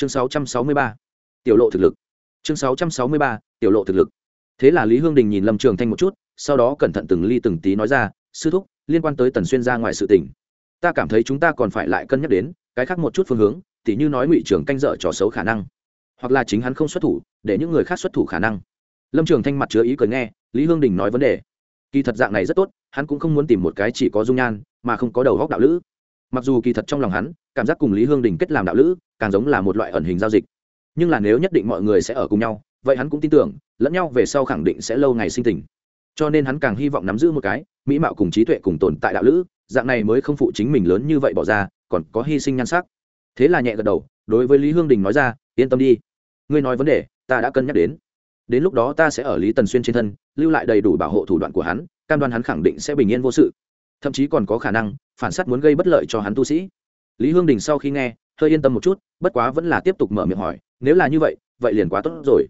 chương 663. tiểu lộ thực lực chương 663. tiểu lộ thực lực thế là lý hương đình nhìn lâm trường thanh một chút, sau đó cẩn thận từng ly từng tí nói ra, sư thúc, liên quan tới tần xuyên ra ngoài sự tình, ta cảm thấy chúng ta còn phải lại cân nhắc đến cái khác một chút phương hướng, tỉ như nói ngụy trưởng canh dở trò xấu khả năng, hoặc là chính hắn không xuất thủ, để những người khác xuất thủ khả năng lâm trường thanh mặt chứa ý cười nghe, lý hương đình nói vấn đề kỳ thật dạng này rất tốt, hắn cũng không muốn tìm một cái chỉ có dung nhan, mà không có đầu góc đạo lữ mặc dù kỳ thật trong lòng hắn, cảm giác cùng lý hương đình kết làm đạo lữ, càng giống là một loại ẩn hình giao dịch. Nhưng là nếu nhất định mọi người sẽ ở cùng nhau, vậy hắn cũng tin tưởng, lẫn nhau về sau khẳng định sẽ lâu ngày sinh tình. Cho nên hắn càng hy vọng nắm giữ một cái, mỹ mạo cùng trí tuệ cùng tồn tại đạo lữ, dạng này mới không phụ chính mình lớn như vậy bỏ ra, còn có hy sinh nhan sắc. Thế là nhẹ gật đầu, đối với lý hương đình nói ra, yên tâm đi, ngươi nói vấn đề, ta đã cân nhắc đến. Đến lúc đó ta sẽ ở lý tần xuyên trên thân, lưu lại đầy đủ bảo hộ thủ đoạn của hắn, cam đoan hắn khẳng định sẽ bình yên vô sự thậm chí còn có khả năng phản s á t muốn gây bất lợi cho hắn tu sĩ. Lý hương đình sau khi nghe, hơi yên tâm một chút, bất quá vẫn là tiếp tục mở miệng hỏi, nếu là như vậy vậy liền quá tốt rồi.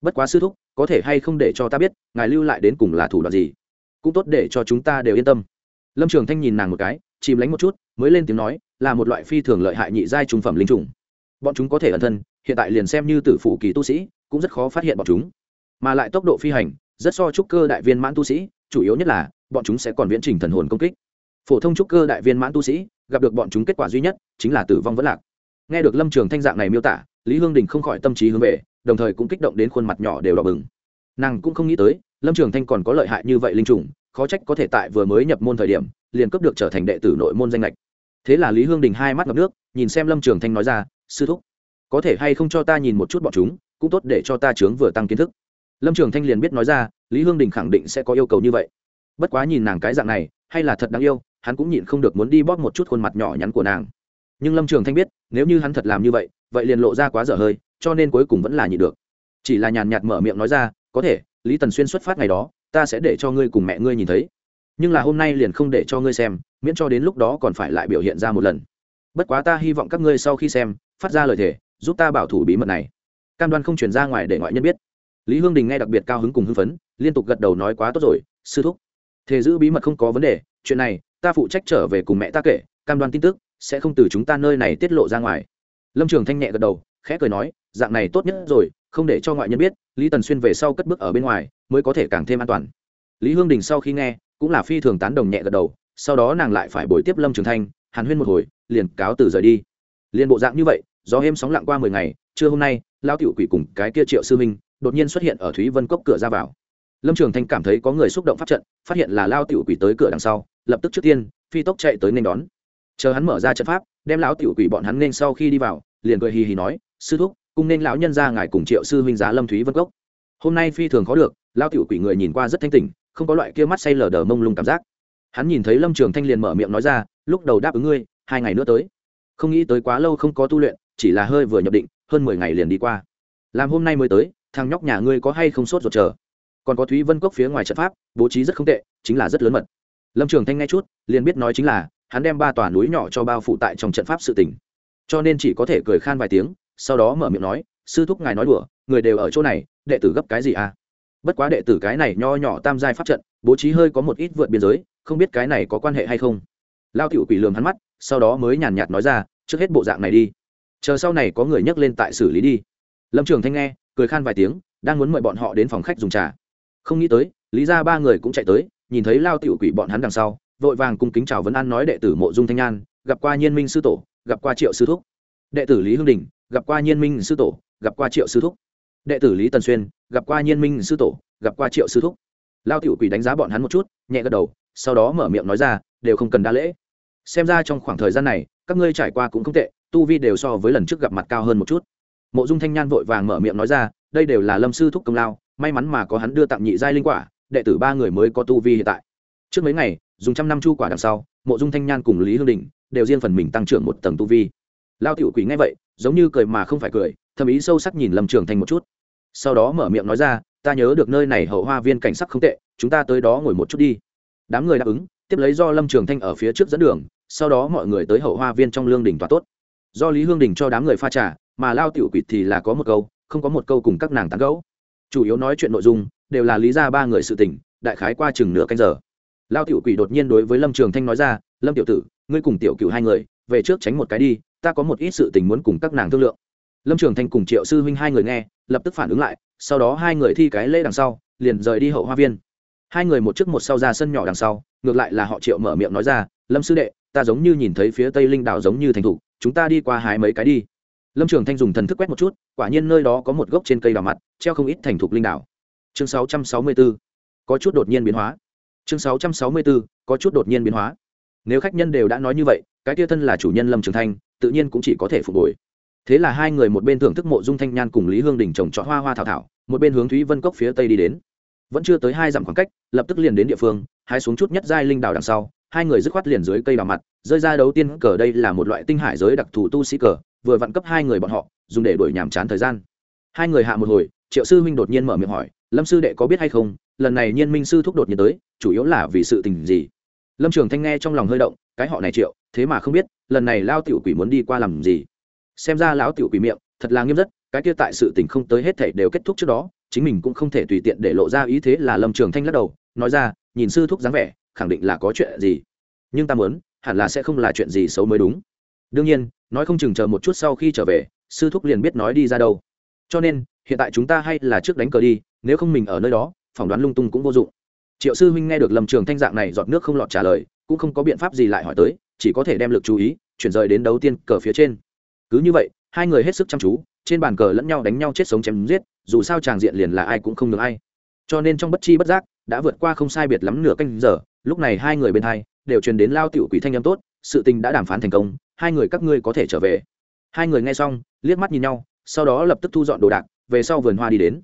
Bất quá sư thúc, có thể hay không để cho ta biết, ngài lưu lại đến cùng là thủ đoạn gì? Cũng tốt để cho chúng ta đều yên tâm. Lâm trường thanh nhìn nàng một cái, chìm lánh một chút, mới lên tiếng nói, là một loại phi thường lợi hại nhị giai trung phẩm linh trùng. Bọn chúng có thể ẩn thân, hiện tại liền xem như tử phụ kỳ tu sĩ, cũng rất khó phát hiện bọn chúng. Mà lại tốc độ phi hành, rất so trúc cơ đại viên mãn tu sĩ, chủ yếu nhất là bọn chúng sẽ còn viễn trình thần hồn công kích. Phổ thông trúc cơ đại viên mãn tu sĩ, gặp được bọn chúng kết quả duy nhất chính là tử vong vẫn lạc. Nghe được lâm trường thanh dạng này miêu tả, lý hương đình không khỏi tâm trí hướng về, đồng thời cũng kích động đến khuôn mặt nhỏ đều đỏ bừng. Nàng cũng không nghĩ tới, lâm trường thanh còn có lợi hại như vậy linh trùng, khó trách có thể tại vừa mới nhập môn thời điểm, liền cấp được trở thành đệ tử nội môn danh lệch thế là lý hương đình hai mắt ngập nước, nhìn xem lâm trường thanh nói ra, sư thúc, có thể hay không cho ta nhìn một chút bọn chúng, cũng tốt để cho ta chướng vừa tăng kiến thức. Lâm trường thanh liền biết nói ra, lý hương đình khẳng định sẽ có yêu cầu như vậy bất quá nhìn nàng cái dạng này, hay là thật đáng yêu, hắn cũng nhịn không được muốn đi bóp một chút khuôn mặt nhỏ nhắn của nàng. Nhưng lâm trường thanh biết, nếu như hắn thật làm như vậy vậy liền lộ ra quá dở hơi, cho nên cuối cùng vẫn là nhịn được. Chỉ là nhàn nhạt mở miệng nói ra, có thể, lý tần xuyên xuất phát ngày đó, ta sẽ để cho ngươi cùng mẹ ngươi nhìn thấy. Nhưng là hôm nay liền không để cho ngươi xem, miễn cho đến lúc đó còn phải lại biểu hiện ra một lần. Bất quá ta hy vọng các ngươi sau khi xem, phát ra lời thề, giúp ta bảo thủ bí mật này. Cam đoan không chuyển ra ngoài để ngoại nhân biết. Lý hương đình nghe đặc biệt cao hứng cùng hưng phấn, liên tục gật đầu nói, quá tốt rồi, sư thúc thề giữ bí mật không có vấn đề, chuyện này, ta phụ trách trở về cùng mẹ ta kể, cam đoan tin tức, sẽ không từ chúng ta nơi này tiết lộ ra ngoài. Lâm trường thanh nhẹ gật đầu, khẽ cười nói, dạng này tốt nhất rồi, không để cho ngoại nhân biết, lý tần xuyên về sau cất bước ở bên ngoài, mới có thể càng thêm an toàn. Lý hương đình sau khi nghe, cũng là phi thường tán đồng nhẹ gật đầu, sau đó nàng lại phải bồi tiếp lâm trường thanh, hàn huyên một hồi, liền cáo từ rời đi. Liền bộ dạng như vậy, gió êm sóng lặng qua mười ngày, trưa hôm nay lao tiểu quỷ cùng cái kia triệu sư minh, đột nhiên xuất hiện ở thúy vân cốc cửa ra vào lâm trường thanh cảm thấy có người xúc động pháp trận, phát hiện là lao tiểu quỷ tới cửa đằng sau, lập tức trước tiên, phi tốc chạy tới nên đón. Chờ hắn mở ra trận pháp, đem lão tiểu quỷ bọn hắn nên sau khi đi vào, liền cười hì hì nói, sư thúc, cùng nên lão nhân ra ngài cùng triệu sư huynh giá lâm thúy vân cốc. Hôm nay phi thường khó được, lao tiểu quỷ người nhìn qua rất thanh tỉnh, không có loại kia mắt say lờ đờ mông lung cảm giác. Hắn nhìn thấy lâm trường thanh liền mở miệng nói ra, lúc đầu đáp ứng ngươi, hai ngày nữa tới. Không nghĩ tới quá lâu không có tu luyện, chỉ là hơi vừa nhập định, hơn mười ngày liền đi qua. Làm hôm nay mới tới, thằng nhóc nhà ngươi có hay không sốt ruột chờ? Còn có thúy vân cốc phía ngoài trận pháp bố trí rất không tệ chính là rất lớn mật lâm trường thanh nghe chút liền biết nói chính là hắn đem ba tòa núi nhỏ cho bao phủ tại trong trận pháp sự tỉnh cho nên chỉ có thể cười khan vài tiếng sau đó mở miệng nói sư thúc ngài nói đùa người đều ở chỗ này đệ tử gấp cái gì à bất quá đệ tử cái này nho nhỏ tam giai pháp trận bố trí hơi có một ít vượt biên giới không biết cái này có quan hệ hay không lao tiểu quỷ lường hắn mắt sau đó mới nhàn nhạt nói ra trước hết bộ dạng này đi chờ sau này có người nhắc lên tại xử lý đi lâm trường thanh nghe cười khan vài tiếng đang muốn mời bọn họ đến phòng khách dùng trà không nghĩ tới, lý ra ba người cũng chạy tới, nhìn thấy lao tiểu quỷ bọn hắn đằng sau, vội vàng cung kính chào vấn an nói đệ tử mộ dung thanh nhan, gặp qua nhiên minh sư tổ, gặp qua triệu sư thúc. Đệ tử lý hương đình, gặp qua nhiên minh sư tổ, gặp qua triệu sư thúc. Đệ tử lý tần xuyên, gặp qua nhiên minh sư tổ, gặp qua triệu sư thúc. Lao tiểu quỷ đánh giá bọn hắn một chút, nhẹ gật đầu, sau đó mở miệng nói ra, đều không cần đa lễ. Xem ra trong khoảng thời gian này, các ngươi trải qua cũng không tệ, tu vi đều so với lần trước gặp mặt cao hơn một chút. Mộ dung thanh nhan vội vàng mở miệng nói ra, đây đều là lâm sư thúc công lao may mắn mà có hắn đưa tặng nhị giai linh quả, đệ tử ba người mới có tu vi hiện tại. Trước mấy ngày, dùng trăm năm chu quả đằng sau, mộ dung thanh nhan cùng lý hương đình đều riêng phần mình tăng trưởng một tầng tu vi. Lao tiểu quỷ nghe vậy, giống như cười mà không phải cười, thầm ý sâu sắc nhìn lâm trường thanh một chút. Sau đó mở miệng nói ra, ta nhớ được nơi này hậu hoa viên cảnh sắc không tệ, chúng ta tới đó ngồi một chút đi. Đám người đáp ứng, tiếp lấy do lâm trường thanh ở phía trước dẫn đường, sau đó mọi người tới hậu hoa viên trong lương đình tòa tốt. Do lý hương đình cho đám người pha trà, mà lao tiểu quỷ thì là có một câu, không có một câu cùng các nàng tán gẫu chủ yếu nói chuyện nội dung đều là lý ra ba người sự tình, đại khái qua chừng nửa canh giờ. Lao tiểu quỷ đột nhiên đối với lâm trường thanh nói ra, lâm tiểu tử, ngươi cùng tiểu cựu hai người, về trước tránh một cái đi, ta có một ít sự tình muốn cùng các nàng thương lượng. Lâm trường thanh cùng triệu sư huynh hai người nghe, lập tức phản ứng lại, sau đó hai người thi cái lễ đằng sau, liền rời đi hậu hoa viên. Hai người một trước một sau ra sân nhỏ đằng sau, ngược lại là họ triệu mở miệng nói ra, lâm sư đệ, ta giống như nhìn thấy phía tây linh đảo giống như thành thủ, chúng ta đi qua hái mấy cái đi lâm trường thanh dùng thần thức quét một chút, quả nhiên nơi đó có một gốc trên cây đào mặt, treo không ít thành thục linh đảo chương 664 có chút đột nhiên biến hóa. Chương 664 có chút đột nhiên biến hóa. Nếu khách nhân đều đã nói như vậy, cái tia thân là chủ nhân lâm trường thanh, tự nhiên cũng chỉ có thể phục hồi. Thế là hai người một bên thưởng thức mộ dung thanh nhan cùng lý hương đình trồng trọt hoa hoa thảo thảo, một bên hướng thúy vân cốc phía tây đi đến. Vẫn chưa tới hai dặm khoảng cách, lập tức liền đến địa phương, hai xuống chút nhất giai linh đảo đằng sau, hai người dứt khoát liền dưới cây đào mặt, rơi ra đầu tiên cờ đây là một loại tinh hải giới đặc thù tu sĩ cờ vừa vặn cấp hai người bọn họ, dùng để đuổi nhàm chán thời gian. Hai người hạ một hồi, triệu sư huynh đột nhiên mở miệng hỏi, lâm sư đệ có biết hay không, lần này nhiên minh sư thúc đột nhiên tới, chủ yếu là vì sự tình gì? Lâm trường thanh nghe trong lòng hơi động, cái họ này triệu, thế mà không biết, lần này lao tiểu quỷ muốn đi qua làm gì? Xem ra lão tiểu quỷ miệng, thật là nghiêm rất, cái kia tại sự tình không tới hết thể đều kết thúc trước đó, chính mình cũng không thể tùy tiện để lộ ra ý thế là lâm trường thanh lắc đầu, nói ra, nhìn sư thúc dáng vẻ, khẳng định là có chuyện gì. Nhưng ta muốn, hẳn là sẽ không là chuyện gì xấu mới đúng đương nhiên, nói không chừng chờ một chút sau khi trở về, sư thúc liền biết nói đi ra đâu. Cho nên, hiện tại chúng ta hay là trước đánh cờ đi, nếu không mình ở nơi đó, phỏng đoán lung tung cũng vô dụng. Triệu sư huynh nghe được lâm trường thanh dạng này giọt nước không lọt trả lời, cũng không có biện pháp gì lại hỏi tới, chỉ có thể đem lực chú ý, chuyển rời đến đấu tiên cờ phía trên. Cứ như vậy, hai người hết sức chăm chú, trên bàn cờ lẫn nhau đánh nhau chết sống chém giết, dù sao tràng diện liền là ai cũng không được ai. Cho nên trong bất chi bất giác, đã vượt qua không sai biệt lắm nửa canh giờ, lúc này hai người bên hai, đều truyền đến lao tiểu quỷ thanh âm tốt, sự tình đã đàm phán thành công hai người các ngươi có thể trở về. Hai người nghe xong, liếc mắt nhìn nhau, sau đó lập tức thu dọn đồ đạc, về sau vườn hoa đi đến.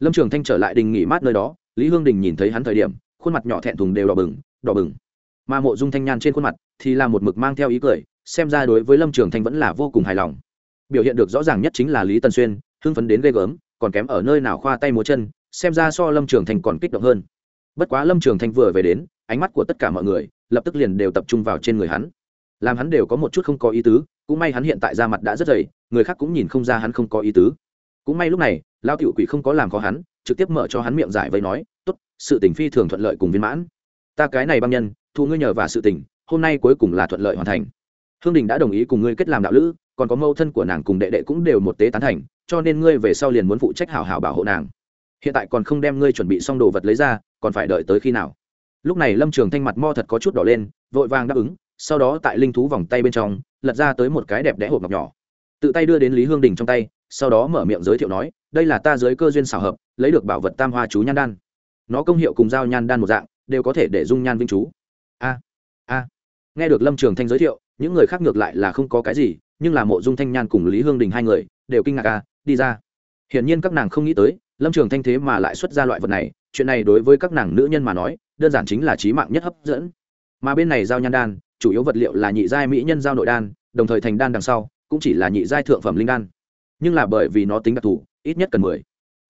Lâm trường thanh trở lại đình nghỉ mát nơi đó, lý hương đình nhìn thấy hắn thời điểm, khuôn mặt nhỏ thẹn thùng đều đỏ bừng đỏ bừng. Mà mộ dung thanh nhan trên khuôn mặt thì là một mực mang theo ý cười, xem ra đối với lâm trường thanh vẫn là vô cùng hài lòng. Biểu hiện được rõ ràng nhất chính là lý tần xuyên, hưng phấn đến ghê gớm, còn kém ở nơi nào khoa tay múa chân, xem ra so lâm trường thanh còn kích động hơn. Bất quá lâm trường thanh vừa về đến, ánh mắt của tất cả mọi người lập tức liền đều tập trung vào trên người hắn làm hắn đều có một chút không có ý tứ, cũng may hắn hiện tại ra mặt đã rất dày, người khác cũng nhìn không ra hắn không có ý tứ. Cũng may lúc này, lao tiểu quỷ không có làm khó hắn, trực tiếp mở cho hắn miệng giải vây nói, tốt, sự tình phi thường thuận lợi cùng viên mãn. Ta cái này băng nhân thu ngươi nhờ và sự tình, hôm nay cuối cùng là thuận lợi hoàn thành. Hương đình đã đồng ý cùng ngươi kết làm đạo lữ, còn có mâu thân của nàng cùng đệ đệ cũng đều một tế tán thành, cho nên ngươi về sau liền muốn phụ trách hảo hảo bảo hộ nàng. Hiện tại còn không đem ngươi chuẩn bị xong đồ vật lấy ra, còn phải đợi tới khi nào? Lúc này lâm trường thanh mặt mo thật có chút đỏ lên, vội vàng đáp ứng sau đó tại linh thú vòng tay bên trong, lật ra tới một cái đẹp đẽ hộp ngọc nhỏ. Tự tay đưa đến lý hương đình trong tay, sau đó mở miệng giới thiệu nói, đây là ta giới cơ duyên xảo hợp, lấy được bảo vật tam hoa chú nhan đan. Nó công hiệu cùng giao nhan đan một dạng, đều có thể để dung nhan vinh chú. A a. Nghe được lâm trường thanh giới thiệu, những người khác ngược lại là không có cái gì, nhưng là mộ dung thanh nhan cùng lý hương đình hai người, đều kinh ngạc a, đi ra. Hiển nhiên các nàng không nghĩ tới, lâm trường thanh thế mà lại xuất ra loại vật này, chuyện này đối với các nàng nữ nhân mà nói, đơn giản chính là trí mạng nhất hấp dẫn. Mà bên này giao nhan đan chủ yếu vật liệu là nhị giai mỹ nhân giao nội đan, đồng thời thành đan đằng sau, cũng chỉ là nhị giai thượng phẩm linh đan. Nhưng là bởi vì nó tính đặc thù, ít nhất cần mười.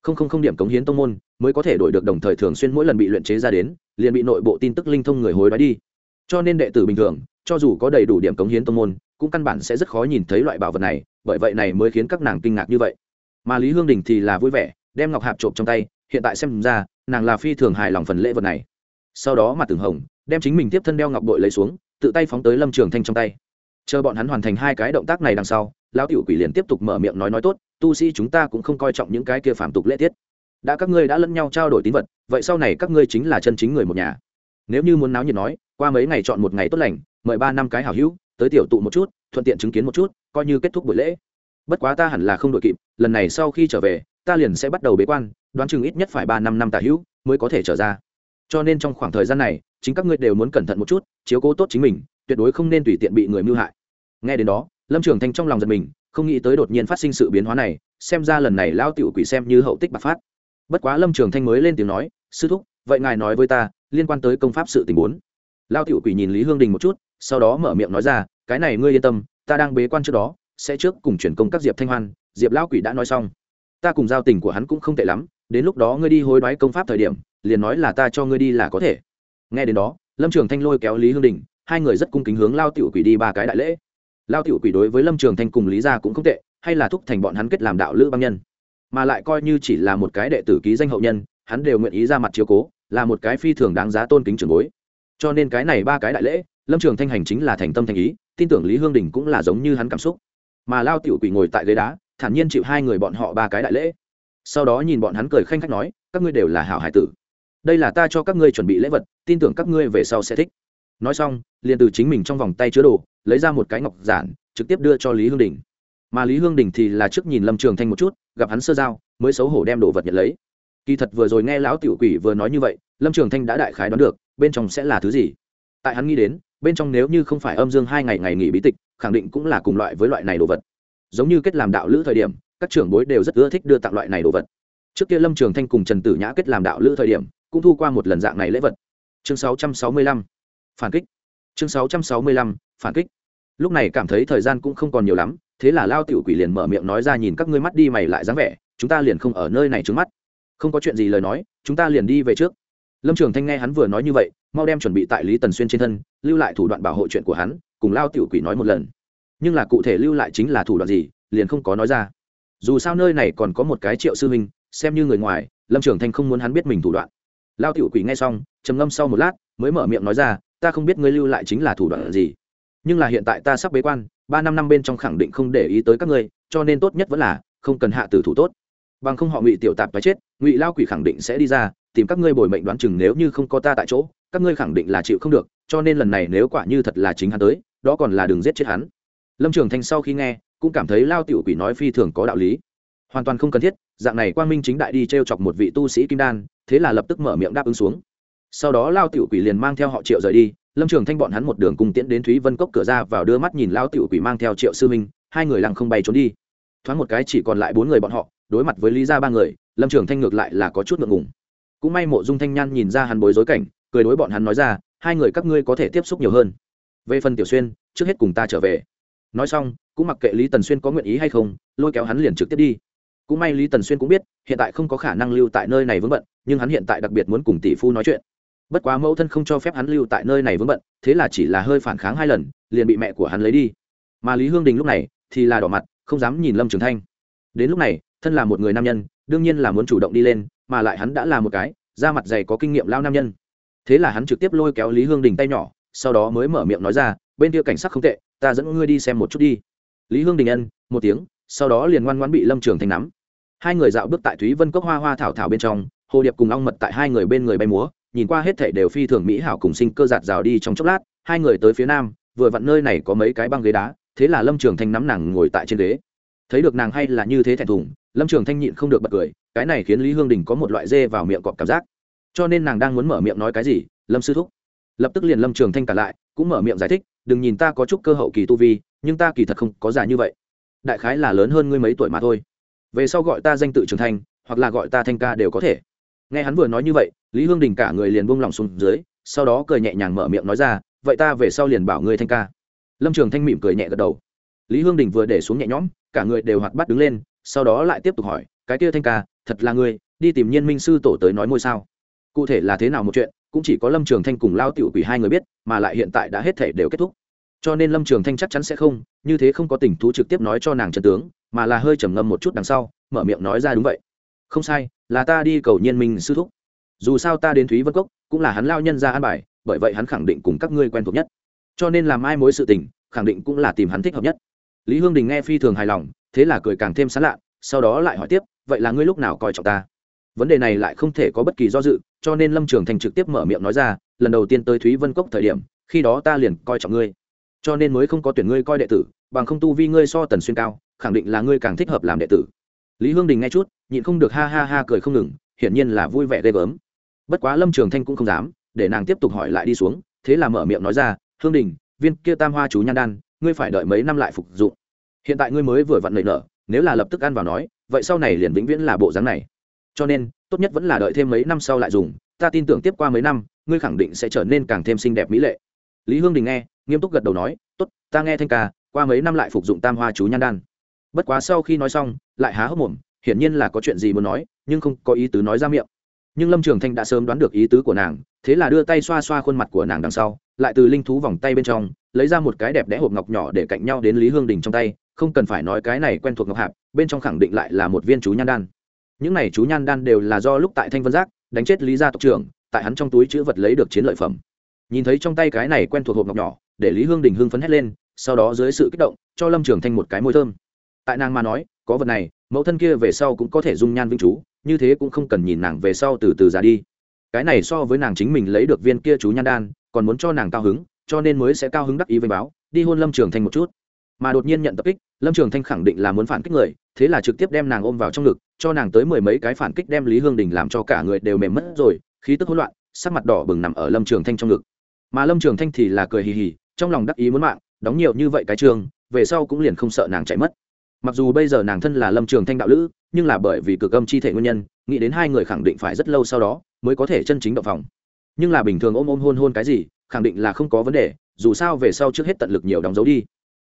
Không không không điểm cống hiến tông môn mới có thể đổi được đồng thời thường xuyên mỗi lần bị luyện chế ra đến, liền bị nội bộ tin tức linh thông người hối đoái đi. Cho nên đệ tử bình thường, cho dù có đầy đủ điểm cống hiến tông môn, cũng căn bản sẽ rất khó nhìn thấy loại bảo vật này, bởi vậy này mới khiến các nàng kinh ngạc như vậy. Mà lý hương đình thì là vui vẻ, đem ngọc hạp trộm trong tay, hiện tại xem ra, nàng là phi thường hài lòng phần lễ vật này. Sau đó mà tưởng hồng, đem chính mình tiếp thân đeo ngọc bội lấy xuống tự tay phóng tới lâm trường thanh trong tay. Chờ bọn hắn hoàn thành hai cái động tác này đằng sau, lão tiểu quỷ liền tiếp tục mở miệng nói nói tốt, tu sĩ chúng ta cũng không coi trọng những cái kia phạm tục lễ tiết. Đã các ngươi đã lẫn nhau trao đổi tín vật, vậy sau này các ngươi chính là chân chính người một nhà. Nếu như muốn náo nhiệt nói, qua mấy ngày chọn một ngày tốt lành, mời ba năm cái hảo hữu, tới tiểu tụ một chút, thuận tiện chứng kiến một chút, coi như kết thúc buổi lễ. Bất quá ta hẳn là không đội kịp, lần này sau khi trở về, ta liền sẽ bắt đầu bế quan, đoán chừng ít nhất phải ba năm năm tả hữu mới có thể trở ra cho nên trong khoảng thời gian này, chính các ngươi đều muốn cẩn thận một chút, chiếu cố tốt chính mình, tuyệt đối không nên tùy tiện bị người mưu hại. Nghe đến đó, lâm trường thanh trong lòng giật mình, không nghĩ tới đột nhiên phát sinh sự biến hóa này, xem ra lần này lao tiểu quỷ xem như hậu tích bạc phát. Bất quá lâm trường thanh mới lên tiếng nói, sư thúc, vậy ngài nói với ta, liên quan tới công pháp sự tình bốn. Lao tiểu quỷ nhìn lý hương đình một chút, sau đó mở miệng nói ra, cái này ngươi yên tâm, ta đang bế quan trước đó, sẽ trước cùng chuyển công các diệp thanh hoan, diệp lao quỷ đã nói xong. Ta cùng giao tình của hắn cũng không tệ lắm đến lúc đó ngươi đi hối đoái công pháp thời điểm, liền nói là ta cho ngươi đi là có thể. Nghe đến đó, lâm trường thanh lôi kéo lý hương đình, hai người rất cung kính hướng lao tiểu quỷ đi ba cái đại lễ. Lao tiểu quỷ đối với lâm trường thanh cùng lý gia cũng không tệ, hay là thúc thành bọn hắn kết làm đạo lữ băng nhân. Mà lại coi như chỉ là một cái đệ tử ký danh hậu nhân, hắn đều nguyện ý ra mặt chiếu cố, là một cái phi thường đáng giá tôn kính trường bối. Cho nên cái này ba cái đại lễ, lâm trường thanh hành chính là thành tâm thành ý, tin tưởng lý hương đình cũng là giống như hắn cảm xúc. Mà lao tiểu quỷ ngồi tại ghế đá, thản nhiên chịu hai người bọn họ ba cái đại lễ sau đó nhìn bọn hắn cười khanh khách nói, các ngươi đều là hảo hải tử. Đây là ta cho các ngươi chuẩn bị lễ vật, tin tưởng các ngươi về sau sẽ thích. Nói xong, liền từ chính mình trong vòng tay chứa đồ, lấy ra một cái ngọc giản, trực tiếp đưa cho lý hương đình. Mà lý hương đình thì là trước nhìn lâm trường thanh một chút, gặp hắn sơ giao, mới xấu hổ đem đồ vật nhận lấy. Kỳ thật vừa rồi nghe lão tiểu quỷ vừa nói như vậy, lâm trường thanh đã đại khái đoán được, bên trong sẽ là thứ gì. Tại hắn nghĩ đến, bên trong nếu như không phải âm dương hai ngày ngày nghỉ bí tịch, khẳng định cũng là cùng loại với loại này đồ vật. Giống như kết làm đạo lữ thời điểm các trưởng bối đều rất ưa thích đưa tặng loại này đồ vật. Trước kia lâm trường thanh cùng trần tử nhã kết làm đạo lữ thời điểm, cũng thu qua một lần dạng này lễ vật. Chương 665. phản kích. Chương 665. phản kích. Lúc này cảm thấy thời gian cũng không còn nhiều lắm, thế là lao tiểu quỷ liền mở miệng nói ra nhìn các ngươi mắt đi mày lại dáng vẻ, chúng ta liền không ở nơi này trước mắt. Không có chuyện gì lời nói, chúng ta liền đi về trước. Lâm trường thanh nghe hắn vừa nói như vậy, mau đem chuẩn bị tại lý tần xuyên trên thân, lưu lại thủ đoạn bảo hộ chuyện của hắn, cùng lao tiểu quỷ nói một lần. Nhưng là cụ thể lưu lại chính là thủ đoạn gì, liền không có nói ra dù sao nơi này còn có một cái triệu sư huynh, xem như người ngoài, lâm trường thanh không muốn hắn biết mình thủ đoạn. Lao tiểu quỷ nghe xong, trầm ngâm sau một lát, mới mở miệng nói ra, ta không biết ngươi lưu lại chính là thủ đoạn gì, nhưng là hiện tại ta sắp bế quan, ba năm năm bên trong khẳng định không để ý tới các ngươi, cho nên tốt nhất vẫn là không cần hạ tử thủ tốt. Bằng không họ ngụy tiểu tạp cái chết, ngụy lao quỷ khẳng định sẽ đi ra, tìm các ngươi bồi mệnh đoán chừng nếu như không có ta tại chỗ, các ngươi khẳng định là chịu không được, cho nên lần này nếu quả như thật là chính hắn tới, đó còn là đường giết chết hắn. Lâm trường thanh sau khi nghe cũng cảm thấy lao tiểu quỷ nói phi thường có đạo lý. Hoàn toàn không cần thiết, dạng này quang minh chính đại đi t r e o chọc một vị tu sĩ kim đan, thế là lập tức mở miệng đáp ứng xuống. Sau đó lao tiểu quỷ liền mang theo họ triệu rời đi, lâm trường thanh bọn hắn một đường cùng tiễn đến thúy vân cốc cửa ra vào đưa mắt nhìn lao tiểu quỷ mang theo triệu sư minh hai người lặng không bay trốn đi. Thoáng một cái chỉ còn lại bốn người bọn họ, đối mặt với lý gia ba người, lâm trường thanh ngược lại là có chút ngượng ngùng. Cũng may mộ dung thanh nhan nhìn ra hắn bối rối cảnh, cười đối bọn hắn nói ra, hai người các ngươi có thể tiếp xúc nhiều hơn. Về phần tiểu xuyên, trước hết cùng ta trở về. Nói xong cũng mặc kệ lý tần xuyên có nguyện ý hay không, lôi kéo hắn liền trực tiếp đi. Cũng may lý tần xuyên cũng biết, hiện tại không có khả năng lưu tại nơi này vướng bận, nhưng hắn hiện tại đặc biệt muốn cùng tỷ phu nói chuyện. Bất quá mẫu thân không cho phép hắn lưu tại nơi này vướng bận, thế là chỉ là hơi phản kháng hai lần, liền bị mẹ của hắn lấy đi. Mà lý hương đình lúc này thì là đỏ mặt, không dám nhìn lâm trường thanh. Đến lúc này, thân là một người nam nhân, đương nhiên là muốn chủ động đi lên, mà lại hắn đã là một cái, da mặt dày có kinh nghiệm lao nam nhân. Thế là hắn trực tiếp lôi kéo lý hương đình tay nhỏ, sau đó mới mở miệng nói ra, bên kia cảnh sát không tệ, ta dẫn ngươi đi xem một chút đi lý hương đình ân, một tiếng, sau đó liền ngoan ngoãn bị lâm trường thanh nắm. Hai người dạo bước tại thúy vân cốc hoa hoa thảo thảo bên trong, hồ điệp cùng ong mật tại hai người bên người bay múa, nhìn qua hết thể đều phi thường mỹ hảo cùng sinh cơ giạt rào đi trong chốc lát, hai người tới phía nam, vừa vặn nơi này có mấy cái băng ghế đá, thế là lâm trường thanh nắm nàng ngồi tại trên ghế. Thấy được nàng hay là như thế thẹn thùng, lâm trường thanh nhịn không được bật cười, cái này khiến lý hương đình có một loại dê vào miệng cọp cảm giác. Cho nên nàng đang muốn mở miệng nói cái gì, lâm sư thúc. Lập tức liền lâm trường thanh cả lại, cũng mở miệng giải thích, đừng nhìn ta có chút cơ hậu kỳ tu vi nhưng ta kỳ thật không có già như vậy. Đại khái là lớn hơn ngươi mấy tuổi mà thôi. Về sau gọi ta danh tự trưởng thành, hoặc là gọi ta thanh ca đều có thể. Nghe hắn vừa nói như vậy lý hương đình cả người liền buông lỏng xuống dưới sau đó cười nhẹ nhàng mở miệng nói ra vậy ta về sau liền bảo ngươi thanh ca. Lâm trường thanh mỉm cười nhẹ gật đầu. Lý hương đình vừa để xuống nhẹ nhõm cả người đều hoạt bắt đứng lên sau đó lại tiếp tục hỏi cái kia thanh ca thật là ngươi đi tìm nhiên minh sư tổ tới nói ngôi sao? Cụ thể là thế nào một chuyện cũng chỉ có lâm trường thanh cùng lao tiểu quỷ hai người biết mà lại hiện tại đã hết thể đều kết thúc cho nên lâm trường thanh chắc chắn sẽ không, như thế không có tình thú trực tiếp nói cho nàng trần tướng, mà là hơi trầm ngâm một chút đằng sau, mở miệng nói ra đúng vậy. Không sai, là ta đi cầu nhiên minh sư thúc. Dù sao ta đến thúy vân cốc, cũng là hắn lao nhân ra an bài, bởi vậy hắn khẳng định cùng các ngươi quen thuộc nhất. Cho nên làm ai mối sự tình, khẳng định cũng là tìm hắn thích hợp nhất. Lý hương đình nghe phi thường hài lòng, thế là cười càng thêm sán lạ, sau đó lại hỏi tiếp, vậy là ngươi lúc nào coi trọng ta? Vấn đề này lại không thể có bất kỳ do dự, cho nên lâm trường thành trực tiếp mở miệng nói ra, lần đầu tiên tới thúy vân cốc thời điểm, khi đó ta liền coi trọng ngươi cho nên mới không có tuyển ngươi coi đệ tử, bằng không tu vi ngươi so tần xuyên cao, khẳng định là ngươi càng thích hợp làm đệ tử. Lý hương đình nghe chút, nhịn không được ha ha ha cười không ngừng, hiển nhiên là vui vẻ ghê gớm. Bất quá lâm trường thanh cũng không dám, để nàng tiếp tục hỏi lại đi xuống, thế là mở miệng nói ra, hương đình, viên kia tam hoa chú nhan đan, ngươi phải đợi mấy năm lại phục dụng. Hiện tại ngươi mới vừa vặn nảy nở, nếu là lập tức ăn vào nói, vậy sau này liền vĩnh viễn là bộ dáng này. Cho nên, tốt nhất vẫn là đợi thêm mấy năm sau lại dùng, ta tin tưởng tiếp qua mấy năm, ngươi khẳng định sẽ trở nên càng thêm xinh đẹp mỹ lệ lý hương đình nghe, nghiêm túc gật đầu nói, tốt, ta nghe thanh ca, qua mấy năm lại phục dụng tam hoa chú nhan đan. Bất quá sau khi nói xong, lại há hốc mồm, hiển nhiên là có chuyện gì muốn nói, nhưng không có ý tứ nói ra miệng. Nhưng lâm trường thanh đã sớm đoán được ý tứ của nàng, thế là đưa tay xoa xoa khuôn mặt của nàng đằng sau, lại từ linh thú vòng tay bên trong, lấy ra một cái đẹp đẽ hộp ngọc nhỏ để cạnh nhau đến lý hương đình trong tay, không cần phải nói cái này quen thuộc ngọc hạp, bên trong khẳng định lại là một viên chú nhan đan. Những này chú nhan đan đều là do lúc tại thanh vân giác, đánh chết lý gia tộc trưởng, tại hắn trong túi chữ vật lấy được chiến lợi phẩm nhìn thấy trong tay cái này quen thuộc hộp ngọc nhỏ, để lý hương đình hưng phấn hét lên, sau đó dưới sự kích động, cho lâm trường thanh một cái môi thơm. Tại nàng mà nói, có vật này, mẫu thân kia về sau cũng có thể dung nhan vĩnh chú, như thế cũng không cần nhìn nàng về sau từ từ già đi. Cái này so với nàng chính mình lấy được viên kia chú nhan đan, còn muốn cho nàng cao hứng, cho nên mới sẽ cao hứng đắc ý với báo, đi hôn lâm trường thanh một chút. Mà đột nhiên nhận tập kích, lâm trường thanh khẳng định là muốn phản kích người, thế là trực tiếp đem nàng ôm vào trong ngực, cho nàng tới mười mấy cái phản kích đem lý hương đình làm cho cả người đều mềm mất rồi, khí tức hỗn loạn, sắc mặt đỏ bừng nằm ở lâm trường thanh trong ngực mà lâm trường thanh thì là cười hì hì, trong lòng đắc ý muốn mạng, đóng nhiều như vậy cái trường, về sau cũng liền không sợ nàng chạy mất. Mặc dù bây giờ nàng thân là lâm trường thanh đạo lữ, nhưng là bởi vì cực âm chi thể nguyên nhân, nghĩ đến hai người khẳng định phải rất lâu sau đó mới có thể chân chính động phòng. Nhưng là bình thường ôm ôm hôn hôn cái gì, khẳng định là không có vấn đề, dù sao về sau trước hết tận lực nhiều đóng dấu đi.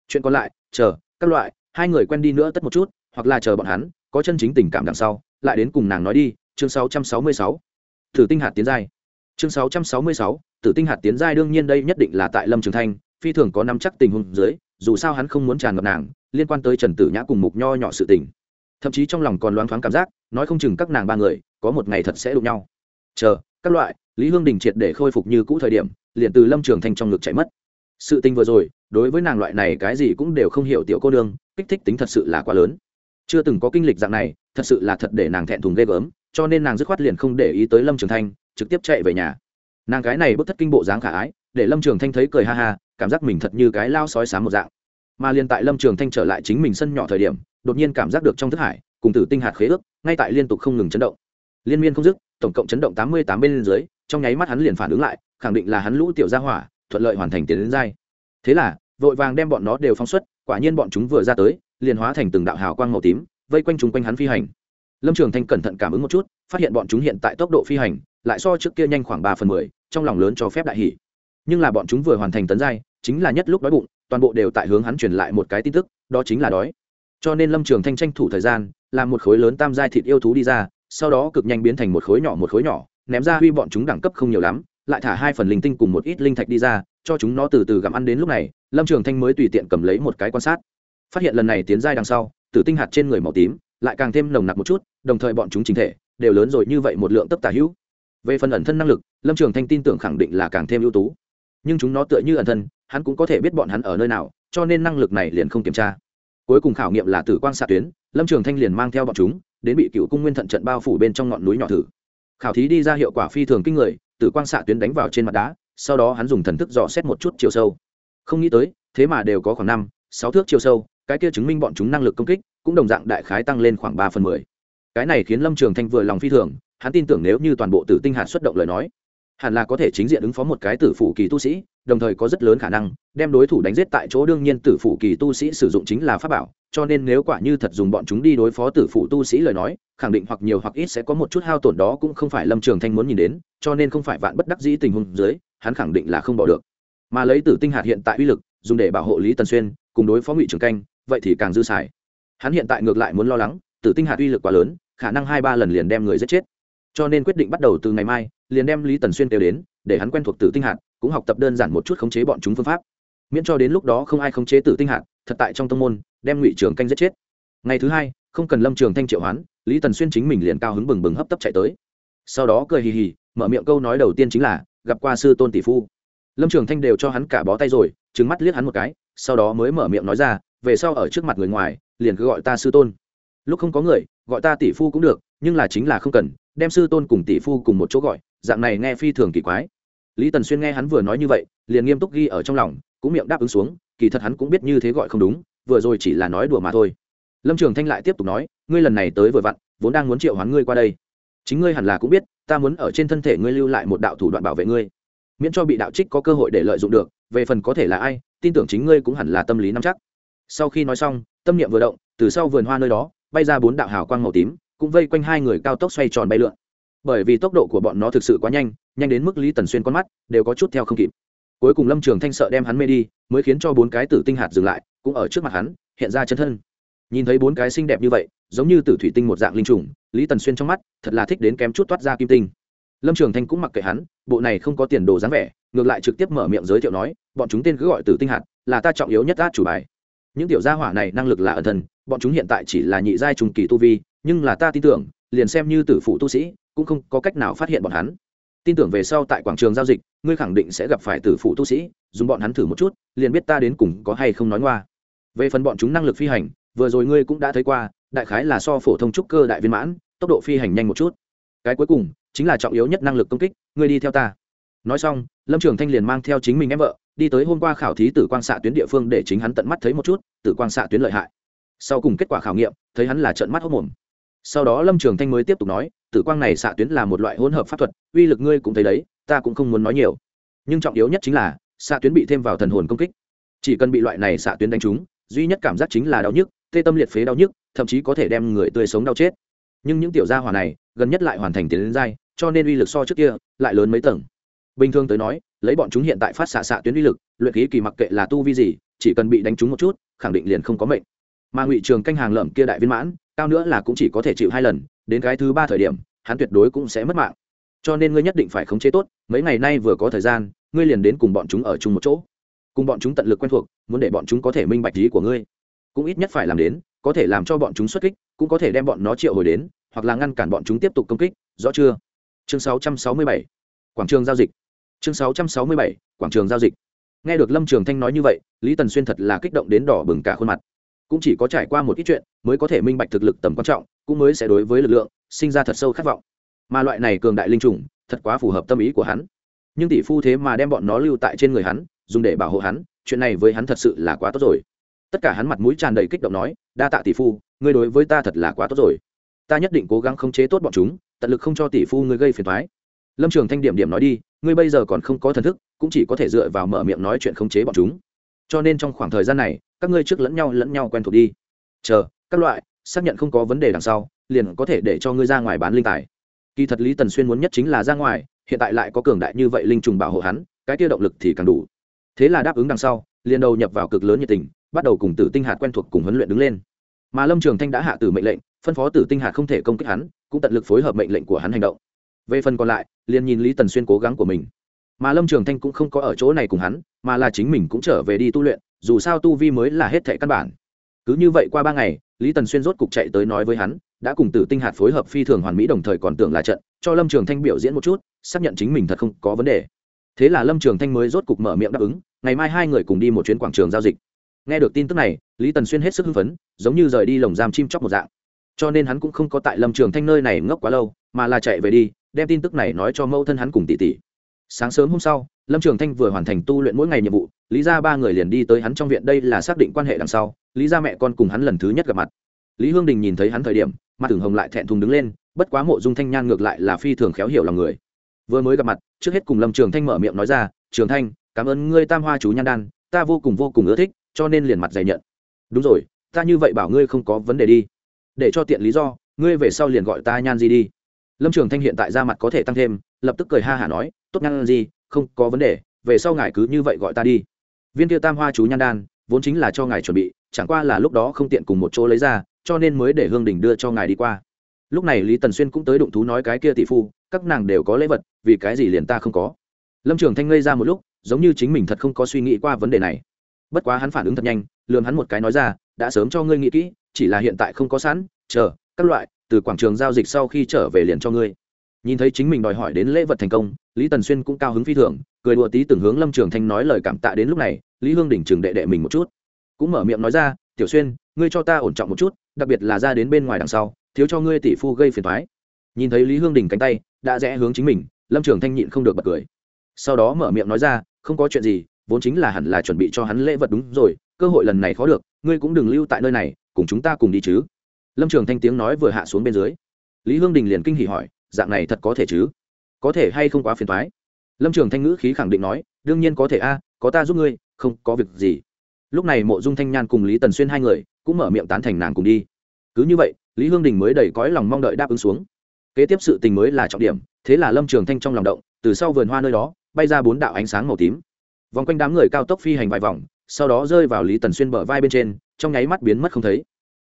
Chuyện còn lại, chờ, các loại, hai người quen đi nữa tất một chút, hoặc là chờ bọn hắn, có chân chính tình cảm đằng sau, lại đến cùng nàng nói đi, chương 666. thử tinh hạt tiến giai chương 666, tử tinh hạt tiến giai đương nhiên đây nhất định là tại lâm trường thanh phi thường có năm chắc tình huống dưới dù sao hắn không muốn tràn ngập nàng liên quan tới trần tử nhã cùng mục nho nhỏ sự tình. Thậm chí trong lòng còn loáng thoáng cảm giác nói không chừng các nàng ba người có một ngày thật sẽ đụng nhau. Chờ các loại lý hương đình triệt để khôi phục như cũ thời điểm liền từ lâm trường thanh trong ngực chạy mất. Sự tình vừa rồi đối với nàng loại này cái gì cũng đều không hiểu tiểu cô nương kích thích tính thật sự là quá lớn. Chưa từng có kinh lịch dạng này thật sự là thật để nàng thẹn thùng ghê gớm cho nên nàng dứt khoát liền không để ý tới lâm trường thanh trực tiếp chạy về nhà. Nàng cái này bức thất kinh bộ dáng khả ái, để lâm trường thanh thấy cười ha ha, cảm giác mình thật như cái lao sói sáng một dạng. Mà liên tại lâm trường thanh trở lại chính mình sân nhỏ thời điểm, đột nhiên cảm giác được trong thức hải, cùng tử tinh hạt khế ước, ngay tại liên tục không ngừng chấn động. Liên miên không dứt, tổng cộng chấn động tám mươi tám bên dưới, trong nháy mắt hắn liền phản ứng lại, khẳng định là hắn lũ tiểu gia hỏa, thuận lợi hoàn thành tiến đến dai. Thế là, vội vàng đem bọn nó đều phóng xuất, quả nhiên bọn chúng vừa ra tới, liền hóa thành từng đạo hào quang màu tím, vây quanh chúng quanh hắn phi hành. Lâm trường thanh cẩn thận cảm ứng một chút, phát hiện bọn chúng hiện tại tốc độ phi hành lại so trước kia nhanh khoảng ba phần mười, trong lòng lớn cho phép đại hỷ nhưng là bọn chúng vừa hoàn thành tấn giai, chính là nhất lúc đói bụng, toàn bộ đều tại hướng hắn truyền lại một cái tin tức, đó chính là đói. Cho nên lâm trường thanh tranh thủ thời gian, làm một khối lớn tam giai thịt yêu thú đi ra, sau đó cực nhanh biến thành một khối nhỏ một khối nhỏ, ném ra huy bọn chúng đẳng cấp không nhiều lắm, lại thả hai phần linh tinh cùng một ít linh thạch đi ra, cho chúng nó từ từ gặm ăn đến lúc này, lâm trường thanh mới tùy tiện cầm lấy một cái quan sát. Phát hiện lần này tiến giai đằng sau, tử tinh hạt trên người màu tím, lại càng thêm nồng nặc một chút, đồng thời bọn chúng chính thể đều lớn rồi như vậy một lượng tấp tả hữu về phần ẩn thân năng lực, lâm trường thanh tin tưởng khẳng định là càng thêm ưu tú. Nhưng chúng nó tựa như ẩn thân, hắn cũng có thể biết bọn hắn ở nơi nào, cho nên năng lực này liền không kiểm tra. Cuối cùng khảo nghiệm là tử quang xạ tuyến, lâm trường thanh liền mang theo bọn chúng, đến bị cựu cung nguyên thận trận bao phủ bên trong ngọn núi nhỏ thử. Khảo thí đi ra hiệu quả phi thường kinh người, tử quang xạ tuyến đánh vào trên mặt đá, sau đó hắn dùng thần thức dò xét một chút chiều sâu. Không nghĩ tới, thế mà đều có khoảng năm, sáu thước chiều sâu, cái kia chứng minh bọn chúng năng lực công kích, cũng đồng dạng đại khái tăng lên khoảng ba phần mười. Cái này khiến lâm trường thanh vừa lòng phi thường hắn tin tưởng nếu như toàn bộ tử tinh hạt xuất động lời nói, hẳn là có thể chính diện ứng phó một cái tử phủ kỳ tu sĩ, đồng thời có rất lớn khả năng đem đối thủ đánh giết tại chỗ. Đương nhiên tử phủ kỳ tu sĩ sử dụng chính là pháp bảo, cho nên nếu quả như thật dùng bọn chúng đi đối phó tử phủ tu sĩ lời nói, khẳng định hoặc nhiều hoặc ít sẽ có một chút hao tổn đó cũng không phải lâm trường thanh muốn nhìn đến, cho nên không phải vạn bất đắc dĩ tình huống dưới, hắn khẳng định là không bỏ được. Mà lấy tử tinh hạt hiện tại uy lực, dùng để bảo hộ lý tần xuyên, cùng đối phó ngụy trường canh, vậy thì càng dư xài. Hắn hiện tại ngược lại muốn lo lắng, tử tinh hạt uy lực quá lớn, khả năng hai ba lần liền đem người giết chết cho nên quyết định bắt đầu từ ngày mai, liền đem lý tần xuyên kêu đến, để hắn quen thuộc tử tinh hạt, cũng học tập đơn giản một chút khống chế bọn chúng phương pháp. Miễn cho đến lúc đó không ai khống chế tử tinh hạt, thật tại trong tông môn, đem ngụy trường canh giết chết. Ngày thứ hai, không cần lâm trường thanh triệu hoán, lý tần xuyên chính mình liền cao hứng bừng bừng hấp tấp chạy tới. Sau đó cười hì hì, mở miệng câu nói đầu tiên chính là, gặp qua sư tôn tỷ phu. Lâm trường thanh đều cho hắn cả bó tay rồi trứng mắt liếc hắn một cái, sau đó mới mở miệng nói ra, về sau ở trước mặt người ngoài, liền cứ gọi ta sư tôn. Lúc không có người gọi ta tỷ phu cũng được, nhưng là chính là không cần, đem sư tôn cùng tỷ phu cùng một chỗ gọi, dạng này nghe phi thường kỳ quái. Lý tần xuyên nghe hắn vừa nói như vậy, liền nghiêm túc ghi ở trong lòng, cũng miệng đáp ứng xuống, kỳ thật hắn cũng biết như thế gọi không đúng, vừa rồi chỉ là nói đùa mà thôi. Lâm trường thanh lại tiếp tục nói, ngươi lần này tới vừa vặn, vốn đang muốn triệu hoán ngươi qua đây. Chính ngươi hẳn là cũng biết, ta muốn ở trên thân thể ngươi lưu lại một đạo thủ đoạn bảo vệ ngươi. Miễn cho bị đạo trích có cơ hội để lợi dụng được, về phần có thể là ai, tin tưởng chính ngươi cũng hẳn là tâm lý nắm chắc. Sau khi nói xong, tâm niệm vừa động, từ sau vườn hoa nơi đó bay ra bốn đạo hào quang màu tím, cũng vây quanh hai người cao tốc xoay tròn bay lượn. Bởi vì tốc độ của bọn nó thực sự quá nhanh nhanh đến mức lý tần xuyên con mắt đều có chút theo không kịp. Cuối cùng lâm trường thanh sợ đem hắn mê đi, mới khiến cho bốn cái tử tinh hạt dừng lại, cũng ở trước mặt hắn, hiện ra chân thân. Nhìn thấy bốn cái xinh đẹp như vậy, giống như tử thủy tinh một dạng linh trùng, lý tần xuyên trong mắt thật là thích đến kém chút toát ra kim tinh. Lâm trường thanh cũng mặc kệ hắn, bộ này không có tiền đồ dáng vẻ, ngược lại trực tiếp mở miệng giới thiệu nói, bọn chúng tên cứ gọi tử tinh hạt, là ta trọng yếu nhất át chủ bài những tiểu gia hỏa này năng lực là ẩn thần bọn chúng hiện tại chỉ là nhị giai trùng kỳ tu vi, nhưng là ta tin tưởng, liền xem như tử phụ tu sĩ, cũng không có cách nào phát hiện bọn hắn. Tin tưởng về sau tại quảng trường giao dịch, ngươi khẳng định sẽ gặp phải tử phụ tu sĩ, dùng bọn hắn thử một chút, liền biết ta đến cùng có hay không nói ngoa. Về phần bọn chúng năng lực phi hành, vừa rồi ngươi cũng đã thấy qua, đại khái là so phổ thông trúc cơ đại viên mãn, tốc độ phi hành nhanh một chút. Cái cuối cùng, chính là trọng yếu nhất năng lực công kích, ngươi đi theo ta. Nói xong, lâm trường thanh liền mang theo chính mình em vợ đi tới hôm qua khảo thí tử quang xạ tuyến địa phương để chính hắn tận mắt thấy một chút, tử quang xạ tuyến lợi hại. Sau cùng kết quả khảo nghiệm, thấy hắn là trận mắt hốc mồm. Sau đó lâm trường thanh mới tiếp tục nói, tử quang này xạ tuyến là một loại hỗn hợp pháp thuật, uy lực ngươi cũng thấy đấy, ta cũng không muốn nói nhiều. Nhưng trọng yếu nhất chính là, xạ tuyến bị thêm vào thần hồn công kích. Chỉ cần bị loại này xạ tuyến đánh trúng, duy nhất cảm giác chính là đau nhức, tê tâm liệt phế đau nhức, thậm chí có thể đem người tươi sống đau chết. Nhưng những tiểu gia hỏa này, gần nhất lại hoàn thành tiến đến dai cho nên uy lực so trước kia, lại lớn mấy tầng bình thường tới nói, lấy bọn chúng hiện tại phát xạ xạ tuyến uy lực, luyện khí kỳ mặc kệ là tu vi gì, chỉ cần bị đánh trúng một chút, khẳng định liền không có mệnh. Mà ngụy trường canh hàng lợm kia đại viên mãn, cao nữa là cũng chỉ có thể chịu hai lần, đến cái thứ ba thời điểm, hắn tuyệt đối cũng sẽ mất mạng. Cho nên ngươi nhất định phải khống chế tốt, mấy ngày nay vừa có thời gian, ngươi liền đến cùng bọn chúng ở chung một chỗ. Cùng bọn chúng tận lực quen thuộc, muốn để bọn chúng có thể minh bạch lý của ngươi. Cũng ít nhất phải làm đến, có thể làm cho bọn chúng xuất kích, cũng có thể đem bọn nó triệu hồi đến, hoặc là ngăn cản bọn chúng tiếp tục công kích, rõ chưa? Chương 667 quảng trường giao dịch chương 667 quảng trường giao dịch. Nghe được lâm trường thanh nói như vậy, lý tần xuyên thật là kích động đến đỏ bừng cả khuôn mặt. Cũng chỉ có trải qua một ít chuyện mới có thể minh bạch thực lực tầm quan trọng, cũng mới sẽ đối với lực lượng sinh ra thật sâu khát vọng. Mà loại này cường đại linh trùng, thật quá phù hợp tâm ý của hắn. Nhưng tỷ phu thế mà đem bọn nó lưu tại trên người hắn, dùng để bảo hộ hắn, chuyện này với hắn thật sự là quá tốt rồi. Tất cả hắn mặt mũi tràn đầy kích động nói, đa tạ tỷ phu, ngươi đối với ta thật là quá tốt rồi. Ta nhất định cố gắng khống chế tốt bọn chúng, tận lực không cho tỷ phu ngươi gây phiền thoái lâm trường thanh điểm điểm nói đi ngươi bây giờ còn không có thần thức, cũng chỉ có thể dựa vào mở miệng nói chuyện khống chế bọn chúng. Cho nên trong khoảng thời gian này, các ngươi trước lẫn nhau lẫn nhau quen thuộc đi. Chờ, các loại, xác nhận không có vấn đề đằng sau, liền có thể để cho ngươi ra ngoài bán linh tài. Kỳ thật lý tần xuyên muốn nhất chính là ra ngoài, hiện tại lại có cường đại như vậy linh trùng bảo hộ hắn, cái kia động lực thì càng đủ. Thế là đáp ứng đằng sau, liền đầu nhập vào cực lớn nhiệt tình, bắt đầu cùng tử tinh hạt quen thuộc cùng huấn luyện đứng lên. Mà lâm trường thanh đã hạ tử mệnh lệnh, phân phó tử tinh hạt không thể công kích hắn, cũng tận lực phối hợp mệnh lệnh của hắn hành động về phần còn lại, liền nhìn lý tần xuyên cố gắng của mình. Mà lâm trường thanh cũng không có ở chỗ này cùng hắn, mà là chính mình cũng trở về đi tu luyện, dù sao tu vi mới là hết thệ căn bản. Cứ như vậy qua ba ngày, lý tần xuyên rốt cục chạy tới nói với hắn, đã cùng tử tinh hạt phối hợp phi thường hoàn mỹ đồng thời còn tưởng là trận, cho lâm trường thanh biểu diễn một chút, xác nhận chính mình thật không có vấn đề. Thế là lâm trường thanh mới rốt cục mở miệng đáp ứng, ngày mai hai người cùng đi một chuyến quảng trường giao dịch. Nghe được tin tức này, lý tần xuyên hết sức hưng phấn, giống như rời đi lồng giam chim chóc một dạng. Cho nên hắn cũng không có tại lâm trường thanh nơi này ngốc quá lâu, mà là chạy về đi đem tin tức này nói cho mẫu thân hắn cùng tỷ tỷ. Sáng sớm hôm sau, lâm trường thanh vừa hoàn thành tu luyện mỗi ngày nhiệm vụ, lý ra ba người liền đi tới hắn trong viện, đây là xác định quan hệ đằng sau, lý ra mẹ con cùng hắn lần thứ nhất gặp mặt. Lý hương đình nhìn thấy hắn thời điểm, mặt tưởng hồng lại thẹn thùng đứng lên, bất quá mộ dung thanh nhan ngược lại là phi thường khéo hiểu lòng người. Vừa mới gặp mặt, trước hết cùng lâm trường thanh mở miệng nói ra, trường thanh, cảm ơn ngươi tam hoa chú nhan đan, ta vô cùng vô cùng ưa thích, cho nên liền mặt dày nhận. Đúng rồi, ta như vậy bảo ngươi không có vấn đề đi. Để cho tiện lý do, ngươi về sau liền gọi ta nhan gì đi lâm trường thanh hiện tại ra mặt có thể tăng thêm, lập tức cười ha hả nói, tốt nhan gì, không có vấn đề, về sau ngài cứ như vậy gọi ta đi. Viên tiêu tam hoa chú nhan đan, vốn chính là cho ngài chuẩn bị, chẳng qua là lúc đó không tiện cùng một chỗ lấy ra, cho nên mới để hương đình đưa cho ngài đi qua. Lúc này lý tần xuyên cũng tới đụng thú nói cái kia tỷ phu, các nàng đều có lễ vật, vì cái gì liền ta không có? Lâm trường thanh ngây ra một lúc, giống như chính mình thật không có suy nghĩ qua vấn đề này. Bất quá hắn phản ứng thật nhanh lường hắn một cái nói ra, đã sớm cho ngươi nghĩ kỹ, chỉ là hiện tại không có sẵn, chờ, các loại từ quảng trường giao dịch sau khi trở về liền cho ngươi. Nhìn thấy chính mình đòi hỏi đến lễ vật thành công, lý tần xuyên cũng cao hứng phi thường, cười đùa tí từng hướng lâm trường thanh nói lời cảm tạ đến lúc này, lý hương đỉnh trường đệ đệ mình một chút. Cũng mở miệng nói ra, tiểu xuyên, ngươi cho ta ổn trọng một chút, đặc biệt là ra đến bên ngoài đằng sau, thiếu cho ngươi tỷ phu gây phiền thoái nhìn thấy lý hương đình cánh tay, đã rẽ hướng chính mình, lâm trường thanh nhịn không được bật cười. Sau đó mở miệng nói ra, không có chuyện gì, vốn chính là hẳn là chuẩn bị cho hắn lễ vật đúng rồi, cơ hội lần này khó được, ngươi cũng đừng lưu tại nơi này, cùng chúng ta cùng đi chứ lâm trường thanh tiếng nói vừa hạ xuống bên dưới lý hương đình liền kinh hỉ hỏi dạng này thật có thể chứ có thể hay không quá phiền thoái lâm trường thanh ngữ khí khẳng định nói đương nhiên có thể a à, có ta giúp ngươi không có việc gì lúc này mộ dung thanh nhan cùng lý tần xuyên hai người cũng mở miệng tán thành nàng cùng đi cứ như vậy lý hương đình mới đầy cõi lòng mong đợi đáp ứng xuống kế tiếp sự tình mới là trọng điểm thế là lâm trường thanh trong lòng động từ sau vườn hoa nơi đó bay ra bốn đạo ánh sáng màu tím vòng quanh đám người cao tốc phi hành vài vòng sau đó rơi vào lý tần xuyên bờ vai bên trên trong nháy mắt biến mất không thấy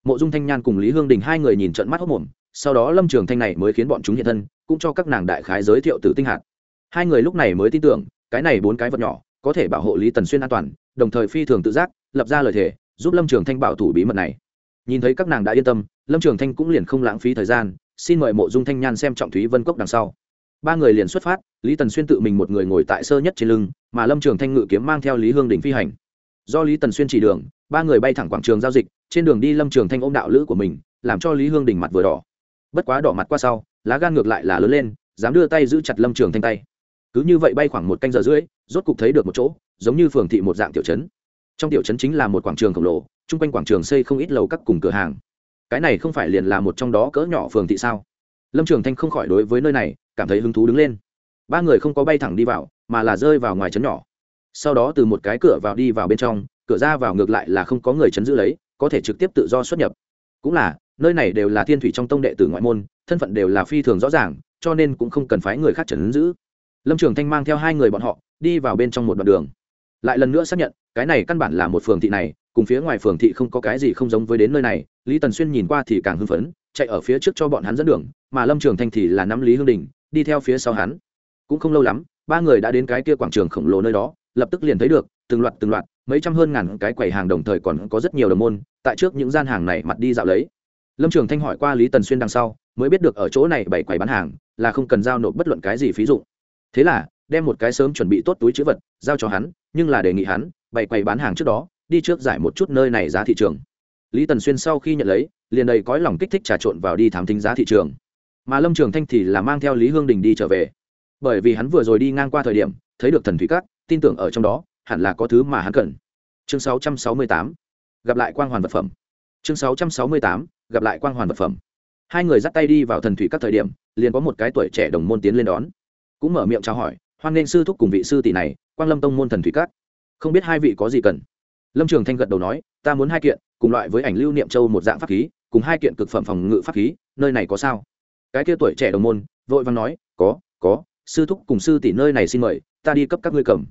mộ dung thanh nhan cùng lý hương đình hai người nhìn trận mắt hốc mồm, sau đó lâm trường thanh này mới khiến bọn chúng hiện thân, cũng cho các nàng đại khái giới thiệu từ tinh hạt. Hai người lúc này mới tin tưởng, cái này bốn cái vật nhỏ, có thể bảo hộ lý tần xuyên an toàn, đồng thời phi thường tự giác, lập ra lời thề, giúp lâm trường thanh bảo thủ bí mật này. Nhìn thấy các nàng đã yên tâm, lâm trường thanh cũng liền không lãng phí thời gian, xin mời mộ dung thanh nhan xem trọng thúy vân cốc đằng sau. Ba người liền xuất phát, lý tần xuyên tự mình một người ngồi tại sơ nhất trên lưng, mà lâm trường thanh ngự kiếm mang theo lý hương đình phi hành do lý tần xuyên chỉ đường, ba người bay thẳng quảng trường giao dịch, trên đường đi lâm trường thanh ôm đạo lữ của mình, làm cho lý hương đình mặt vừa đỏ. Bất quá đỏ mặt qua sau, lá gan ngược lại là lớn lên, dám đưa tay giữ chặt lâm trường thanh tay. Cứ như vậy bay khoảng một canh giờ rưỡi, rốt cục thấy được một chỗ, giống như phường thị một dạng tiểu trấn. Trong tiểu trấn chính là một quảng trường khổng lồ, chung quanh quảng trường xây không ít lầu các cùng cửa hàng. Cái này không phải liền là một trong đó cỡ nhỏ phường thị sao? Lâm trường thanh không khỏi đối với nơi này, cảm thấy hứng thú đứng lên. Ba người không có bay thẳng đi vào, mà là rơi vào ngoài trấn nhỏ sau đó từ một cái cửa vào đi vào bên trong, cửa ra vào ngược lại là không có người chấn giữ lấy, có thể trực tiếp tự do xuất nhập. Cũng là, nơi này đều là thiên thủy trong tông đệ tử ngoại môn, thân phận đều là phi thường rõ ràng, cho nên cũng không cần phái người khác chấn giữ. Lâm trường thanh mang theo hai người bọn họ, đi vào bên trong một đoạn đường. Lại lần nữa xác nhận, cái này căn bản là một phường thị này, cùng phía ngoài phường thị không có cái gì không giống với đến nơi này, lý tần xuyên nhìn qua thì càng hưng phấn, chạy ở phía trước cho bọn hắn dẫn đường, mà lâm trường thanh thì là nắm lý hương đình, đi theo phía sau hắn. Cũng không lâu lắm, ba người đã đến cái kia quảng trường khổng lồ nơi đó lập tức liền thấy được, từng loạt từng loạt, mấy trăm hơn ngàn cái quầy hàng đồng thời còn có rất nhiều đồng môn, tại trước những gian hàng này mặt đi dạo lấy. Lâm trường thanh hỏi qua lý tần xuyên đằng sau, mới biết được ở chỗ này bảy quầy bán hàng, là không cần giao nộp bất luận cái gì phí dụ thế là, đem một cái sớm chuẩn bị tốt túi chữ vật, giao cho hắn, nhưng là đề nghị hắn, bảy quầy bán hàng trước đó, đi trước giải một chút nơi này giá thị trường. Lý tần xuyên sau khi nhận lấy, liền đầy cõi lòng kích thích trà trộn vào đi thám tính giá thị trường. Mà lâm trường thanh thì là mang theo lý hương đình đi trở về. Bởi vì hắn vừa rồi đi ngang qua thời điểm, thấy được thần thủy cát tin tưởng ở trong đó, hẳn là có thứ mà hắn cần. Chương 668 gặp lại quang hoàn vật phẩm. Chương 668 gặp lại quang hoàn vật phẩm. Hai người dắt tay đi vào thần thủy các thời điểm, liền có một cái tuổi trẻ đồng môn tiến lên đón. Cũng mở miệng chào hỏi, hoan nghênh sư thúc cùng vị sư tỷ này, quang lâm tông môn thần thủy các. Không biết hai vị có gì cần? Lâm trường thanh gật đầu nói, ta muốn hai kiện, cùng loại với ảnh lưu niệm châu một dạng pháp khí, cùng hai kiện cực phẩm phòng ngự pháp khí, nơi này có sao? Cái kia tuổi trẻ đồng môn, vội vàng nói, có có, sư thúc cùng sư tỷ nơi này xin mời, ta đi cấp các ngươi cầm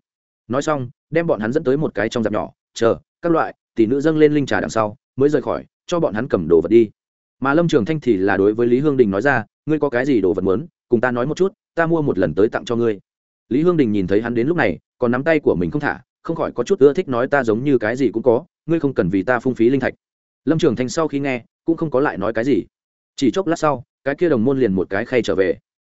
nói xong, đem bọn hắn dẫn tới một cái trong dạp nhỏ, chờ, các loại, tỷ nữ dâng lên linh trà đằng sau, mới rời khỏi, cho bọn hắn cầm đồ vật đi. Mà lâm trường thanh thì là đối với lý hương đình nói ra, ngươi có cái gì đồ vật muốn, cùng ta nói một chút, ta mua một lần tới tặng cho ngươi. Lý hương đình nhìn thấy hắn đến lúc này, còn nắm tay của mình không thả, không khỏi có chút ưa thích nói ta giống như cái gì cũng có, ngươi không cần vì ta phung phí linh thạch. Lâm trường thanh sau khi nghe, cũng không có lại nói cái gì. Chỉ chốc lát sau, cái kia đồng môn liền một cái khay trở về.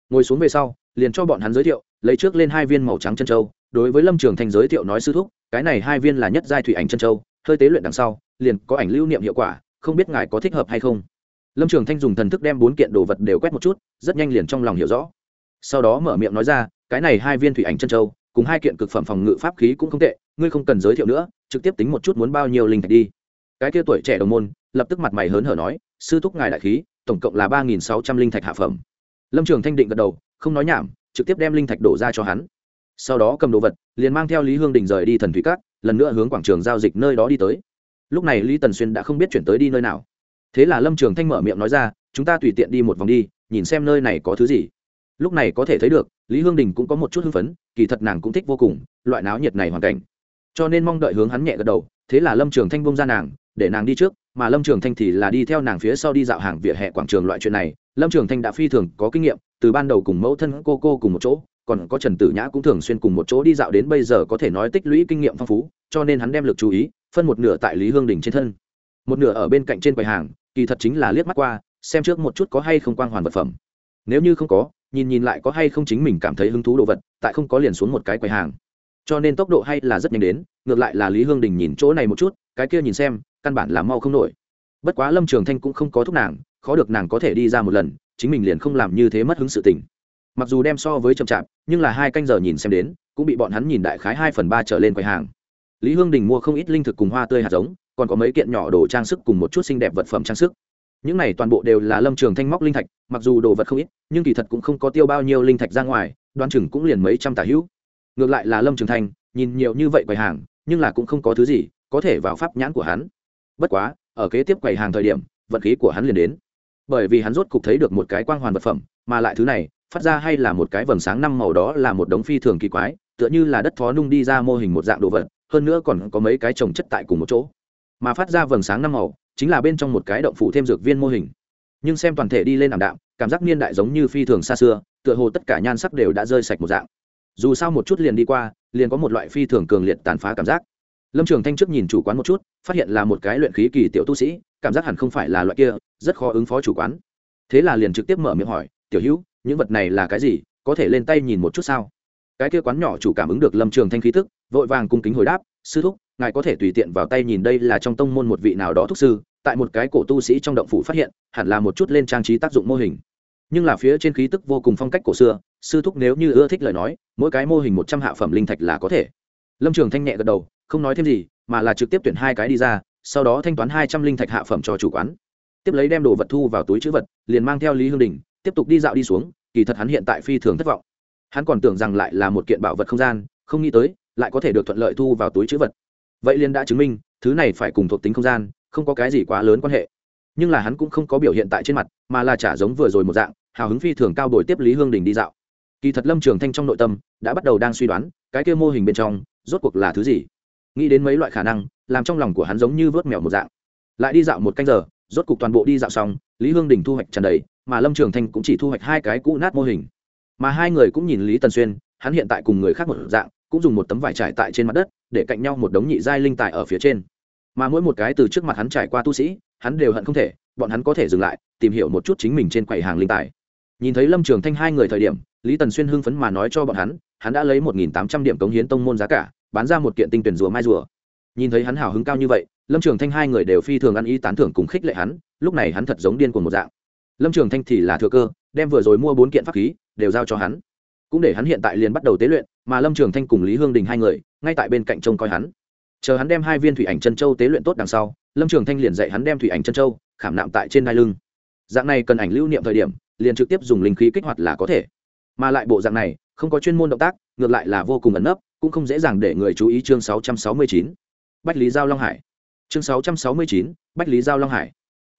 Ngồi xuống về sau, liền cho bọn hắn giới thiệu, lấy trước lên hai viên màu trắng chân châu đối với lâm trường thanh giới thiệu nói sư thúc, cái này hai viên là nhất giai thủy ảnh chân châu, hơi tế luyện đằng sau, liền có ảnh lưu niệm hiệu quả, không biết ngài có thích hợp hay không? Lâm trường thanh dùng thần thức đem bốn kiện đồ vật đều quét một chút, rất nhanh liền trong lòng hiểu rõ. Sau đó mở miệng nói ra, cái này hai viên thủy ảnh chân châu, cùng hai kiện cực phẩm phòng ngự pháp khí cũng không tệ, ngươi không cần giới thiệu nữa, trực tiếp tính một chút muốn bao nhiêu linh thạch đi. Cái kia tuổi trẻ đồng môn, lập tức mặt mày hớn hở nói, sư thúc ngài đại khí, tổng cộng là ba nghìn sáu trăm linh thạch hạ phẩm. Lâm trường thanh định gật đầu, không nói nhảm, trực tiếp đem linh thạch đổ ra cho hắn sau đó cầm đồ vật, liền mang theo lý hương đình rời đi thần thủy cát lần nữa hướng quảng trường giao dịch nơi đó đi tới. Lúc này lý tần xuyên đã không biết chuyển tới đi nơi nào. Thế là lâm trường thanh mở miệng nói ra, chúng ta tùy tiện đi một vòng đi, nhìn xem nơi này có thứ gì. Lúc này có thể thấy được, lý hương đình cũng có một chút hưng phấn, kỳ thật nàng cũng thích vô cùng loại náo nhiệt này hoàn cảnh. Cho nên mong đợi hướng hắn nhẹ gật đầu, thế là lâm trường thanh bông ra nàng, để nàng đi trước, mà lâm trường thanh thì là đi theo nàng phía sau đi dạo hàng vỉa hè quảng trường loại chuyện này. Lâm trường thanh đã phi thường có kinh nghiệm, từ ban đầu cùng mẫu thân cô cô cùng một chỗ còn có trần tử nhã cũng thường xuyên cùng một chỗ đi dạo đến bây giờ có thể nói tích lũy kinh nghiệm phong phú, cho nên hắn đem lực chú ý phân một nửa tại lý hương đình trên thân. Một nửa ở bên cạnh trên quầy hàng, kỳ thật chính là liếc mắt qua, xem trước một chút có hay không quang hoàn vật phẩm. Nếu như không có, nhìn nhìn lại có hay không chính mình cảm thấy hứng thú đồ vật, tại không có liền xuống một cái quầy hàng. Cho nên tốc độ hay là rất nhanh đến, ngược lại là lý hương đình nhìn chỗ này một chút, cái kia nhìn xem, căn bản là mau không nổi. Bất quá lâm trường thanh cũng không có thúc nàng, khó được nàng có thể đi ra một lần, chính mình liền không làm như thế mất hứng sự tình mặc dù đem so với chậm chạp, nhưng là hai canh giờ nhìn xem đến, cũng bị bọn hắn nhìn đại khái hai phần ba trở lên quầy hàng. Lý hương đình mua không ít linh thực cùng hoa tươi hạt giống, còn có mấy kiện nhỏ đồ trang sức cùng một chút xinh đẹp vật phẩm trang sức. Những này toàn bộ đều là lâm trường thanh móc linh thạch, mặc dù đồ vật không ít, nhưng kỳ thật cũng không có tiêu bao nhiêu linh thạch ra ngoài đoan chừng cũng liền mấy trăm tả hữu. Ngược lại là lâm trường thanh, nhìn nhiều như vậy quầy hàng, nhưng là cũng không có thứ gì có thể vào pháp nhãn của hắn. Bất quá, ở kế tiếp quầy hàng thời điểm, vận khí của hắn liền đến. Bởi vì hắn rốt cục thấy được một cái quang hoàn vật phẩm, mà lại thứ này phát ra hay là một cái vầng sáng năm màu đó là một đống phi thường kỳ quái, tựa như là đất phó nung đi ra mô hình một dạng đồ vật, hơn nữa còn có mấy cái trồng chất tại cùng một chỗ. Mà phát ra vầng sáng năm màu, chính là bên trong một cái động phủ thêm dược viên mô hình. Nhưng xem toàn thể đi lên ảm đạm, cảm giác niên đại giống như phi thường xa xưa, tựa hồ tất cả nhan sắc đều đã rơi sạch một dạng. Dù sao một chút liền đi qua, liền có một loại phi thường cường liệt tàn phá cảm giác. Lâm trường thanh trước nhìn chủ quán một chút, phát hiện là một cái luyện khí kỳ tiểu tu sĩ, cảm giác hẳn không phải là loại kia, rất khó ứng phó chủ quán. Thế là liền trực tiếp mở miệng hỏi, tiểu hữu những vật này là cái gì, có thể lên tay nhìn một chút sao? Cái kia quán nhỏ chủ cảm ứng được lâm trường thanh khí tức, vội vàng cung kính hồi đáp, sư thúc, ngài có thể tùy tiện vào tay nhìn đây là trong tông môn một vị nào đó thúc sư, tại một cái cổ tu sĩ trong động phủ phát hiện, hẳn là một chút lên trang trí tác dụng mô hình. Nhưng là phía trên khí tức vô cùng phong cách cổ xưa, sư thúc nếu như ưa thích lời nói, mỗi cái mô hình một trăm hạ phẩm linh thạch là có thể. Lâm trường thanh nhẹ gật đầu, không nói thêm gì, mà là trực tiếp tuyển hai cái đi ra, sau đó thanh toán hai trăm linh thạch hạ phẩm cho chủ quán. Tiếp lấy đem đồ vật thu vào túi chữ vật, liền mang theo lý hương đình tiếp tục đi dạo đi xuống, kỳ thật hắn hiện tại phi thường thất vọng. Hắn còn tưởng rằng lại là một kiện bảo vật không gian, không nghĩ tới, lại có thể được thuận lợi thu vào túi chữ vật. Vậy liền đã chứng minh, thứ này phải cùng thuộc tính không gian, không có cái gì quá lớn quan hệ. Nhưng là hắn cũng không có biểu hiện tại trên mặt, mà là trả giống vừa rồi một dạng, hào hứng phi thường cao đổi tiếp lý hương đình đi dạo. Kỳ thật lâm trường thanh trong nội tâm, đã bắt đầu đang suy đoán, cái kia mô hình bên trong, rốt cuộc là thứ gì? Nghĩ đến mấy loại khả năng, làm trong lòng của hắn giống như vớt mèo một dạng. Lại đi dạo một canh giờ, rốt cuộc toàn bộ đi dạo xong, lý hương đình thu hoạch tràn đầy mà lâm trường thanh cũng chỉ thu hoạch hai cái cũ nát mô hình. Mà hai người cũng nhìn lý tần xuyên, hắn hiện tại cùng người khác một dạng, cũng dùng một tấm vải trải tại trên mặt đất, để cạnh nhau một đống nhị giai linh tài ở phía trên. Mà mỗi một cái từ trước mặt hắn trải qua tu sĩ, hắn đều hận không thể, bọn hắn có thể dừng lại, tìm hiểu một chút chính mình trên quầy hàng linh tài. Nhìn thấy lâm trường thanh hai người thời điểm, lý tần xuyên hưng phấn mà nói cho bọn hắn hắn đã lấy một nghìn tám trăm điểm cống hiến tông môn giá cả, bán ra một kiện tinh tuyển rùa mai rùa. Nhìn thấy hắn hào hứng cao như vậy, lâm trường thanh hai người đều phi thường ăn ý tán thưởng cùng khích lệ hắn, lúc này hắn thật giống điên cuồng một dạng lâm trường thanh thì là thừa cơ đem vừa rồi mua bốn kiện pháp khí đều giao cho hắn. Cũng để hắn hiện tại liền bắt đầu tế luyện mà lâm trường thanh cùng lý hương đình hai người ngay tại bên cạnh trông coi hắn. Chờ hắn đem hai viên thủy ảnh chân châu tế luyện tốt đằng sau lâm trường thanh liền dạy hắn đem thủy ảnh chân châu khảm nạm tại trên đai lưng. Dạng này cần ảnh lưu niệm thời điểm liền trực tiếp dùng linh khí kích hoạt là có thể. Mà lại bộ dạng này không có chuyên môn động tác ngược lại là vô cùng ẩn nấp cũng không dễ dàng để người chú ý chương 669. bách lý giao long hải. Chương 669, bách lý giao long hải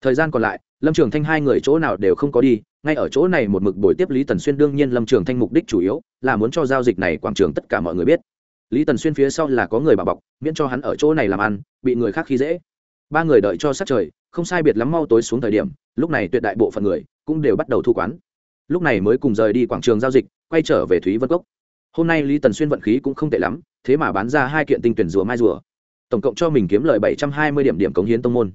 thời gian còn lại, lâm trường thanh hai người chỗ nào đều không có đi, ngay ở chỗ này một mực buổi tiếp lý tần xuyên. Đương nhiên lâm trường thanh mục đích chủ yếu là muốn cho giao dịch này quảng trường tất cả mọi người biết. Lý tần xuyên phía sau là có người bà bọc, miễn cho hắn ở chỗ này làm ăn, bị người khác khi dễ. Ba người đợi cho sát trời, không sai biệt lắm mau tối xuống thời điểm, lúc này tuyệt đại bộ phận người cũng đều bắt đầu thu quán. Lúc này mới cùng rời đi quảng trường giao dịch, quay trở về thúy vân cốc. Hôm nay lý tần xuyên vận khí cũng không tệ lắm, thế mà bán ra hai kiện tinh tuyển rùa mai rùa. Tổng cộng cho mình kiếm lời bảy trăm hai mươi điểm điểm cống hiến tông môn.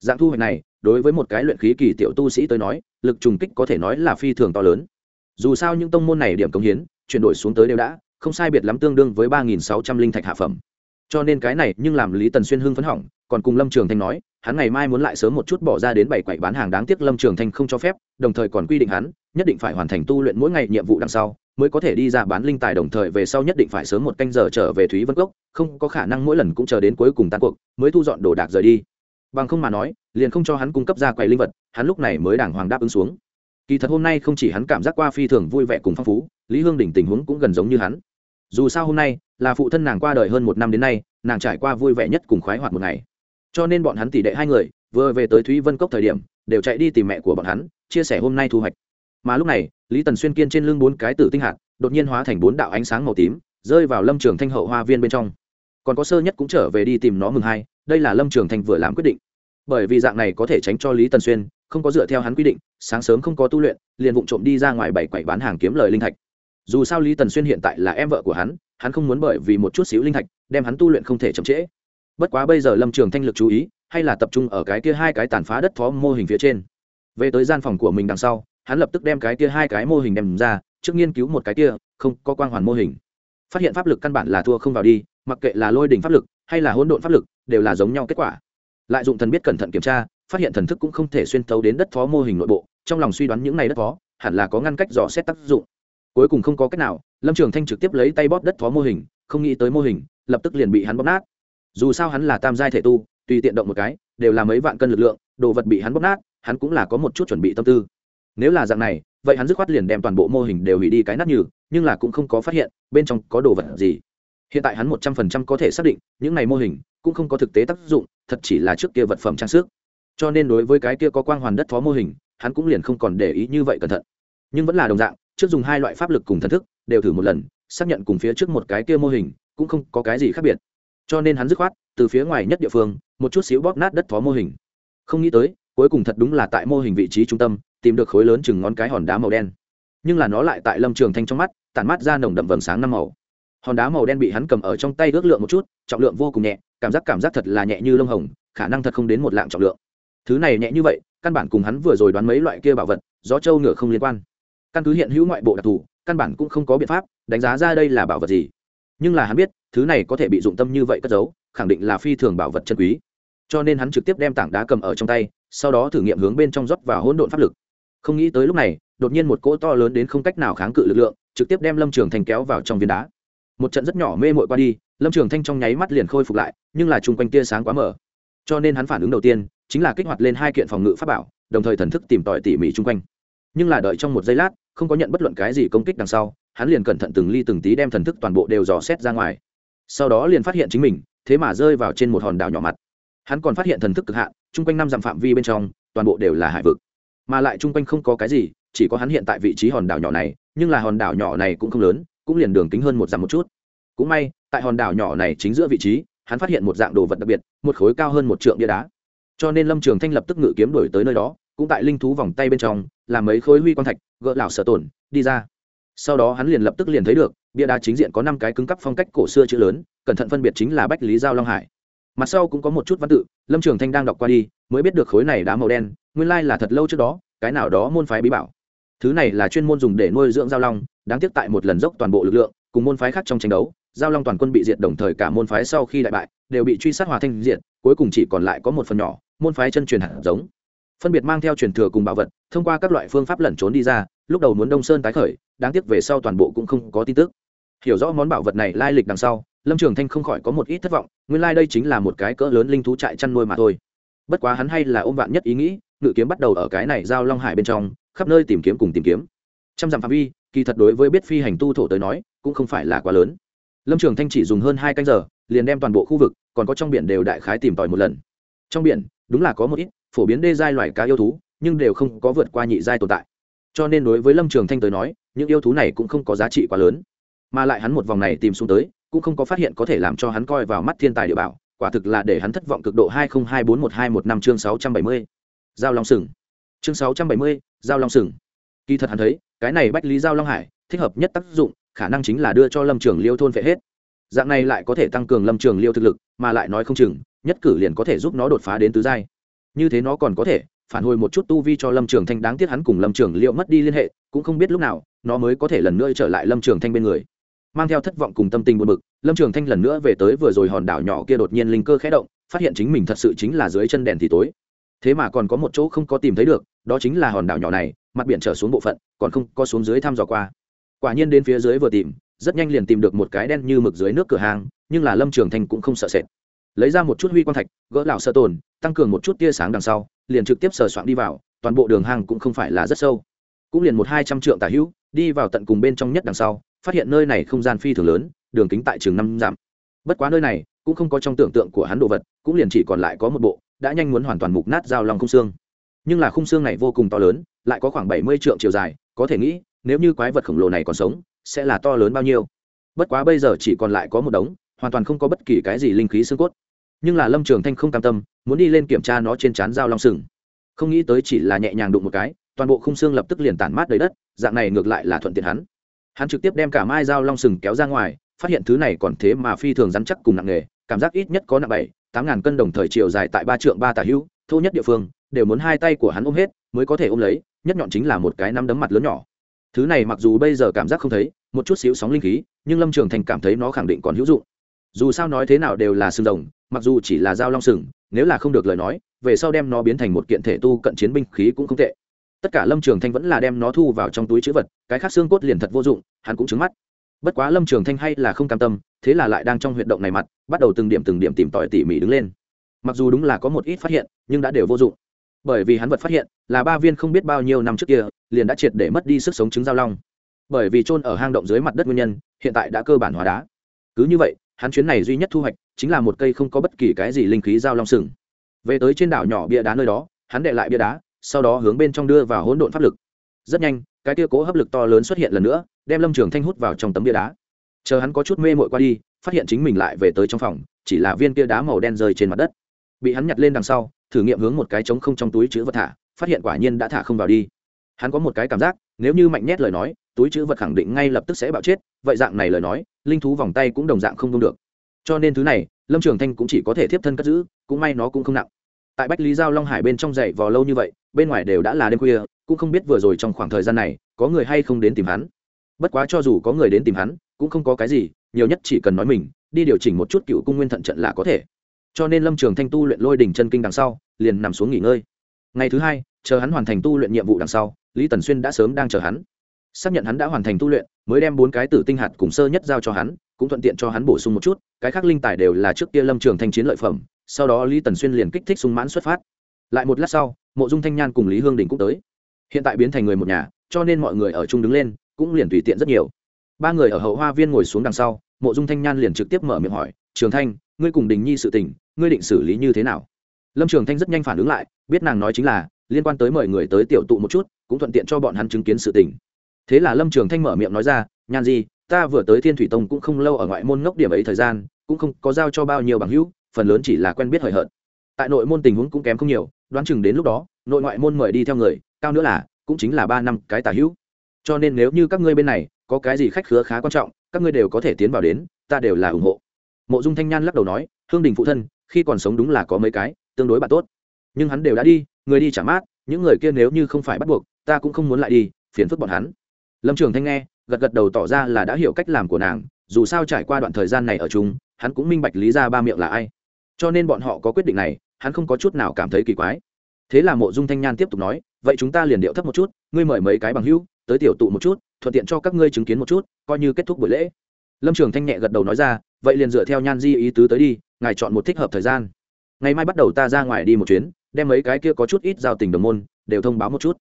Dạng thu hoạch này đối với một cái luyện khí kỳ tiểu tu sĩ tới nói, lực trùng kích có thể nói là phi thường to lớn. Dù sao những tông môn này điểm cống hiến, chuyển đổi xuống tới đều đã, không sai biệt lắm tương đương với ba nghìn sáu trăm linh thạch hạ phẩm. Cho nên cái này nhưng làm lý tần xuyên hưng phấn hỏng, còn cùng lâm trường thanh nói, hắn ngày mai muốn lại sớm một chút bỏ ra đến bảy quậy bán hàng đáng tiếc lâm trường thanh không cho phép, đồng thời còn quy định hắn, nhất định phải hoàn thành tu luyện mỗi ngày nhiệm vụ đằng sau, mới có thể đi ra bán linh tài đồng thời về sau nhất định phải sớm một canh giờ trở về thúy vân cốc, không có khả năng mỗi lần cũng chờ đến cuối cùng tan cuộc, mới thu dọn đồ đạc rời đi bằng không mà nói, liền không cho hắn cung cấp ra quầy linh vật, hắn lúc này mới đàng hoàng đáp ứng xuống. Kỳ thật hôm nay không chỉ hắn cảm giác qua phi thường vui vẻ cùng phong phú, lý hương đỉnh tình huống cũng gần giống như hắn. Dù sao hôm nay, là phụ thân nàng qua đời hơn một năm đến nay, nàng trải qua vui vẻ nhất cùng khoái hoạt một ngày. Cho nên bọn hắn tỷ đệ hai người, vừa về tới thúy vân cốc thời điểm, đều chạy đi tìm mẹ của bọn hắn, chia sẻ hôm nay thu hoạch. Mà lúc này, lý tần xuyên kiên trên lưng bốn cái tử tinh hạt, đột nhiên hóa thành bốn đạo ánh sáng màu tím, rơi vào lâm trường thanh hậu hoa viên bên trong còn có sơ nhất cũng trở về đi tìm nó mừng hai, đây là lâm trường thành vừa làm quyết định. Bởi vì dạng này có thể tránh cho lý tần xuyên, không có dựa theo hắn quy định, sáng sớm không có tu luyện, liền vụng trộm đi ra ngoài bảy quẩy bán hàng kiếm lời linh thạch. Dù sao lý tần xuyên hiện tại là em vợ của hắn hắn không muốn bởi vì một chút xíu linh thạch, đem hắn tu luyện không thể chậm trễ. Bất quá bây giờ lâm trường thanh lực chú ý, hay là tập trung ở cái kia hai cái tàn phá đất phó mô hình phía trên. Về tới gian phòng của mình đằng sau, hắn lập tức đem cái kia hai cái mô hình đem ra, trước nghiên cứu một cái kia, không có quang hoàn mô hình phát hiện pháp lực căn bản là thua không vào đi, mặc kệ là lôi đỉnh pháp lực hay là hỗn độn pháp lực, đều là giống nhau kết quả. Lại dụng thần biết cẩn thận kiểm tra, phát hiện thần thức cũng không thể xuyên thấu đến đất phó mô hình nội bộ, trong lòng suy đoán những này đất phó hẳn là có ngăn cách dò xét tác dụng. Cuối cùng không có cách nào, lâm trường thanh trực tiếp lấy tay bóp đất phó mô hình, không nghĩ tới mô hình, lập tức liền bị hắn bóp nát. Dù sao hắn là tam giai thể tu, tùy tiện động một cái, đều là mấy vạn cân lực lượng, đồ vật bị hắn bóp nát, hắn cũng là có một chút chuẩn bị tâm tư. Nếu là dạng này, vậy hắn dứt khoát liền đem toàn bộ mô hình đều hủy đi cái nát nhừ nhưng là cũng không có phát hiện bên trong có đồ vật gì. Hiện tại hắn một trăm phần trăm có thể xác định, những này mô hình cũng không có thực tế tác dụng, thật chỉ là trước kia vật phẩm trang sức. Cho nên đối với cái kia có quang hoàn đất phó mô hình, hắn cũng liền không còn để ý như vậy cẩn thận. Nhưng vẫn là đồng dạng, trước dùng hai loại pháp lực cùng thần thức, đều thử một lần, xác nhận cùng phía trước một cái kia mô hình cũng không có cái gì khác biệt. Cho nên hắn dứt khoát, từ phía ngoài nhất địa phương, một chút xíu bóp nát đất phó mô hình. Không nghĩ tới, cuối cùng thật đúng là tại mô hình vị trí trung tâm, tìm được khối lớn chừng ngón cái hòn đá màu đen. Nhưng là nó lại tại lâm trường thanh trong mắt tản mát ra nồng đậm vầng sáng năm màu. Hòn đá màu đen bị hắn cầm ở trong tay ước lượng một chút, trọng lượng vô cùng nhẹ, cảm giác cảm giác thật là nhẹ như lông hồng, khả năng thật không đến một lạng trọng lượng. Thứ này nhẹ như vậy, căn bản cùng hắn vừa rồi đoán mấy loại kia bảo vật, gió trâu ngựa không liên quan. Căn cứ hiện hữu ngoại bộ đặc thù, căn bản cũng không có biện pháp đánh giá ra đây là bảo vật gì. Nhưng là hắn biết, thứ này có thể bị dụng tâm như vậy cất giấu, khẳng định là phi thường bảo vật chân quý. Cho nên hắn trực tiếp đem tảng đá cầm ở trong tay, sau đó thử nghiệm hướng bên trong rót và hỗn độn pháp lực. Không nghĩ tới lúc này, đột nhiên một cỗ to lớn đến không cách nào kháng cự lực lượng trực tiếp đem lâm trường thanh kéo vào trong viên đá. Một trận rất nhỏ mê mội qua đi, lâm trường thanh trong nháy mắt liền khôi phục lại, nhưng là chung quanh tia sáng quá mở cho nên hắn phản ứng đầu tiên chính là kích hoạt lên hai kiện phòng ngự pháp bảo, đồng thời thần thức tìm tòi tỉ mỉ chung quanh. Nhưng là đợi trong một giây lát, không có nhận bất luận cái gì công kích đằng sau, hắn liền cẩn thận từng ly từng tí đem thần thức toàn bộ đều dò xét ra ngoài. Sau đó liền phát hiện chính mình, thế mà rơi vào trên một hòn đảo nhỏ mặt. Hắn còn phát hiện thần thức cực hạn, chung quanh năm dặm phạm vi bên trong, toàn bộ đều là hải vực. Mà lại chung quanh không có cái gì chỉ có hắn hiện tại vị trí hòn đảo nhỏ này, nhưng là hòn đảo nhỏ này cũng không lớn, cũng liền đường kính hơn một dặm một chút. Cũng may, tại hòn đảo nhỏ này chính giữa vị trí, hắn phát hiện một dạng đồ vật đặc biệt, một khối cao hơn một trượng bia đá. Cho nên lâm trường thanh lập tức ngự kiếm đổi tới nơi đó, cũng tại linh thú vòng tay bên trong, làm mấy khối huy quang thạch, gỡ lão sở tổn, đi ra. Sau đó hắn liền lập tức liền thấy được, bia đá chính diện có năm cái cứng cắp phong cách cổ xưa chữ lớn, cẩn thận phân biệt chính là bách lý giao long hải. Mặt sau cũng có một chút văn tự, lâm trường thanh đang đọc qua đi, mới biết được khối này đá màu đen, nguyên lai là thật lâu trước đó, cái nào đó môn phái bí bảo thứ này là chuyên môn dùng để nuôi dưỡng giao long, đáng tiếc tại một lần dốc toàn bộ lực lượng, cùng môn phái khác trong tranh đấu, giao long toàn quân bị diệt đồng thời cả môn phái sau khi đại bại, đều bị truy sát hòa thanh diệt, cuối cùng chỉ còn lại có một phần nhỏ, môn phái chân truyền hạt giống. Phân biệt mang theo truyền thừa cùng bảo vật, thông qua các loại phương pháp lẩn trốn đi ra, lúc đầu muốn đông sơn tái khởi, đáng tiếc về sau toàn bộ cũng không có tin tức. Hiểu rõ món bảo vật này lai lịch đằng sau, lâm trường thanh không khỏi có một ít thất vọng, nguyên lai、like、đây chính là một cái cỡ lớn linh thú trại chăn nuôi mà thôi. Bất quá hắn hay là ôm vạn nhất ý nghĩ, ngự kiếm bắt đầu ở cái này giao long hải bên trong khắp nơi tìm kiếm cùng tìm kiếm. Trăm dặm phạm vi, kỳ thật đối với biết phi hành tu thổ tới nói, cũng không phải là quá lớn. Lâm trường thanh chỉ dùng hơn hai canh giờ, liền đem toàn bộ khu vực, còn có trong biển đều đại khái tìm tòi một lần. Trong biển, đúng là có một ít phổ biến đê giai loài cá yêu thú, nhưng đều không có vượt qua nhị giai tồn tại. Cho nên đối với lâm trường thanh tới nói, những yêu thú này cũng không có giá trị quá lớn. Mà lại hắn một vòng này tìm xuống tới, cũng không có phát hiện có thể làm cho hắn coi vào mắt thiên tài địa bảo, quả thực là để hắn thất vọng cực độ hai nghìn hai bốn một hai một năm chương sáu trăm bảy mươi. Giao long sừng chương sáu trăm bảy mươi, giao long sừng. Kỳ thật hắn thấy, cái này bách lý giao long hải, thích hợp nhất tác dụng, khả năng chính là đưa cho lâm trường liêu thôn vệ hết. Dạng này lại có thể tăng cường lâm trường liêu thực lực, mà lại nói không chừng, nhất cử liền có thể giúp nó đột phá đến tứ giai. Như thế nó còn có thể phản hồi một chút tu vi cho lâm trường thanh đáng tiếc hắn cùng lâm trường liệu mất đi liên hệ, cũng không biết lúc nào, nó mới có thể lần nữa trở lại lâm trường thanh bên người. Mang theo thất vọng cùng tâm tình buồn bực, lâm trường thanh lần nữa về tới vừa rồi hòn đảo nhỏ kia đột nhiên linh cơ khẽ động, phát hiện chính mình thật sự chính là dưới chân đèn thì tối thế mà còn có một chỗ không có tìm thấy được, đó chính là hòn đảo nhỏ này, mặt biển trở xuống bộ phận, còn không có xuống dưới thăm dò qua. Quả nhiên đến phía dưới vừa tìm, rất nhanh liền tìm được một cái đen như mực dưới nước cửa hàng, nhưng là lâm trường thanh cũng không sợ sệt. Lấy ra một chút huy quang thạch, gỡ lão sơ tồn, tăng cường một chút tia sáng đằng sau, liền trực tiếp sờ soạn đi vào, toàn bộ đường hang cũng không phải là rất sâu. Cũng liền một hai trăm trượng tả hữu, đi vào tận cùng bên trong nhất đằng sau, phát hiện nơi này không gian phi thường lớn, đường kính tại trường năm dặm. Bất quá nơi này cũng không có trong tưởng tượng của hắn đồ vật, cũng liền chỉ còn lại có một bộ đã nhanh muốn hoàn toàn mục nát dao lòng khung xương. Nhưng là khung xương này vô cùng to lớn, lại có khoảng bảy mươi trượng chiều dài, có thể nghĩ, nếu như quái vật khổng lồ này còn sống, sẽ là to lớn bao nhiêu. Bất quá bây giờ chỉ còn lại có một đống, hoàn toàn không có bất kỳ cái gì linh khí xương cốt. Nhưng là lâm trường thanh không cam tâm, muốn đi lên kiểm tra nó trên trán dao long sừng. Không nghĩ tới chỉ là nhẹ nhàng đụng một cái, toàn bộ khung xương lập tức liền tản mát đầy đất, dạng này ngược lại là thuận tiện hắn. Hắn trực tiếp đem cả mai dao long sừng kéo ra ngoài, phát hiện thứ này còn thế mà phi thường rắn chắc cùng nặng nghề cảm giác ít nhất có nặng bảy tám ngàn cân đồng thời chiều dài tại ba trượng ba tả hữu, thô nhất địa phương, đều muốn hai tay của hắn ôm hết, mới có thể ôm lấy, nhất nhọn chính là một cái nắm đấm mặt lớn nhỏ. Thứ này mặc dù bây giờ cảm giác không thấy, một chút xíu sóng linh khí, nhưng lâm trường thành cảm thấy nó khẳng định còn hữu dụng. Dù sao nói thế nào đều là sừng rồng, mặc dù chỉ là dao long sừng, nếu là không được lời nói, về sau đem nó biến thành một kiện thể tu cận chiến binh khí cũng không tệ. Tất cả lâm trường thanh vẫn là đem nó thu vào trong túi chữ vật, cái khác xương cốt liền thật vô dụng, hắn cũng trứng mắt bất quá lâm trường thanh hay là không cam tâm, thế là lại đang trong huyệt động này mặt, bắt đầu từng điểm từng điểm tìm tòi tỉ mỉ đứng lên. Mặc dù đúng là có một ít phát hiện, nhưng đã đều vô dụng. Bởi vì hắn vật phát hiện, là ba viên không biết bao nhiêu năm trước kia, liền đã triệt để mất đi sức sống trứng giao long. Bởi vì trôn ở hang động dưới mặt đất nguyên nhân, hiện tại đã cơ bản hóa đá. Cứ như vậy, hắn chuyến này duy nhất thu hoạch, chính là một cây không có bất kỳ cái gì linh khí giao long sừng. Về tới trên đảo nhỏ bia đá nơi đó, hắn đệ lại bia đá, sau đó hướng bên trong đưa vào hỗn độn pháp lực. Rất nhanh cái tia cố hấp lực to lớn xuất hiện lần nữa, đem lâm trường thanh hút vào trong tấm bia đá. Chờ hắn có chút mê mội qua đi, phát hiện chính mình lại về tới trong phòng, chỉ là viên kia đá màu đen rơi trên mặt đất. Bị hắn nhặt lên đằng sau, thử nghiệm hướng một cái trống không trong túi chữ vật thả, phát hiện quả nhiên đã thả không vào đi. Hắn có một cái cảm giác, nếu như mạnh nhét lời nói, túi chữ vật khẳng định ngay lập tức sẽ bạo chết, vậy dạng này lời nói, linh thú vòng tay cũng đồng dạng không đông được. Cho nên thứ này, lâm trường thanh cũng chỉ có thể tiếp thân cất giữ, cũng may nó cũng không nặng. Tại bách lý giao long hải bên trong dậy vò lâu như vậy, bên ngoài đều đã là đêm khuya cũng không biết vừa rồi trong khoảng thời gian này có người hay không đến tìm hắn. Bất quá cho dù có người đến tìm hắn, cũng không có cái gì, nhiều nhất chỉ cần nói mình, đi điều chỉnh một chút cựu cung nguyên thận trận là có thể. Cho nên lâm trường thanh tu luyện lôi đỉnh chân kinh đằng sau, liền nằm xuống nghỉ ngơi. Ngày thứ hai, chờ hắn hoàn thành tu luyện nhiệm vụ đằng sau, lý tần xuyên đã sớm đang chờ hắn. Xác nhận hắn đã hoàn thành tu luyện, mới đem bốn cái tử tinh hạt cùng sơ nhất giao cho hắn, cũng thuận tiện cho hắn bổ sung một chút, cái khác linh tài đều là trước kia lâm trường thanh chiến lợi phẩm, sau đó lý tần xuyên liền kích thích sung mãn xuất phát. Lại một lát sau, mộ dung thanh nhan cùng lý hương đình cũng tới hiện tại biến thành người một nhà, cho nên mọi người ở chung đứng lên, cũng liền tùy tiện rất nhiều. Ba người ở hậu hoa viên ngồi xuống đằng sau, mộ dung thanh nhan liền trực tiếp mở miệng hỏi, trường thanh, ngươi cùng đình nhi sự tình, ngươi định xử lý như thế nào? Lâm trường thanh rất nhanh phản ứng lại, biết nàng nói chính là, liên quan tới mời người tới tiểu tụ một chút, cũng thuận tiện cho bọn hắn chứng kiến sự tình. Thế là lâm trường thanh mở miệng nói ra, nhan gì ta vừa tới thiên thủy tông cũng không lâu ở ngoại môn ngốc điểm ấy thời gian, cũng không có giao cho bao nhiêu bằng hữu, phần lớn chỉ là quen biết hời hợt. Tại nội môn tình huống cũng kém không nhiều, đoán chừng đến lúc đó, nội ngoại môn mời đi theo người cao nữa là cũng chính là ba năm cái tả hữu. Cho nên nếu như các ngươi bên này có cái gì khách khứa khá quan trọng các ngươi đều có thể tiến vào đến ta đều là ủng hộ. Mộ dung thanh nhan lắc đầu nói hương đình phụ thân khi còn sống đúng là có mấy cái tương đối bạn tốt. Nhưng hắn đều đã đi người đi trả mát những người kia nếu như không phải bắt buộc ta cũng không muốn lại đi phiền phức bọn hắn. Lâm trường thanh nghe gật gật đầu tỏ ra là đã hiểu cách làm của nàng dù sao trải qua đoạn thời gian này ở chúng, hắn cũng minh bạch lý ra ba miệng là ai. Cho nên bọn họ có quyết định này hắn không có chút nào cảm thấy kỳ quái. Thế là mộ dung thanh nhan tiếp tục nói vậy chúng ta liền điệu thấp một chút, ngươi mời mấy cái bằng hữu, tới tiểu tụ một chút, thuận tiện cho các ngươi chứng kiến một chút, coi như kết thúc buổi lễ. Lâm trường thanh nhẹ gật đầu nói ra, vậy liền dựa theo nhan di ý tứ tới đi, ngài chọn một thích hợp thời gian. Ngày mai bắt đầu ta ra ngoài đi một chuyến, đem mấy cái kia có chút ít giao tình đồng môn, đều thông báo một chút.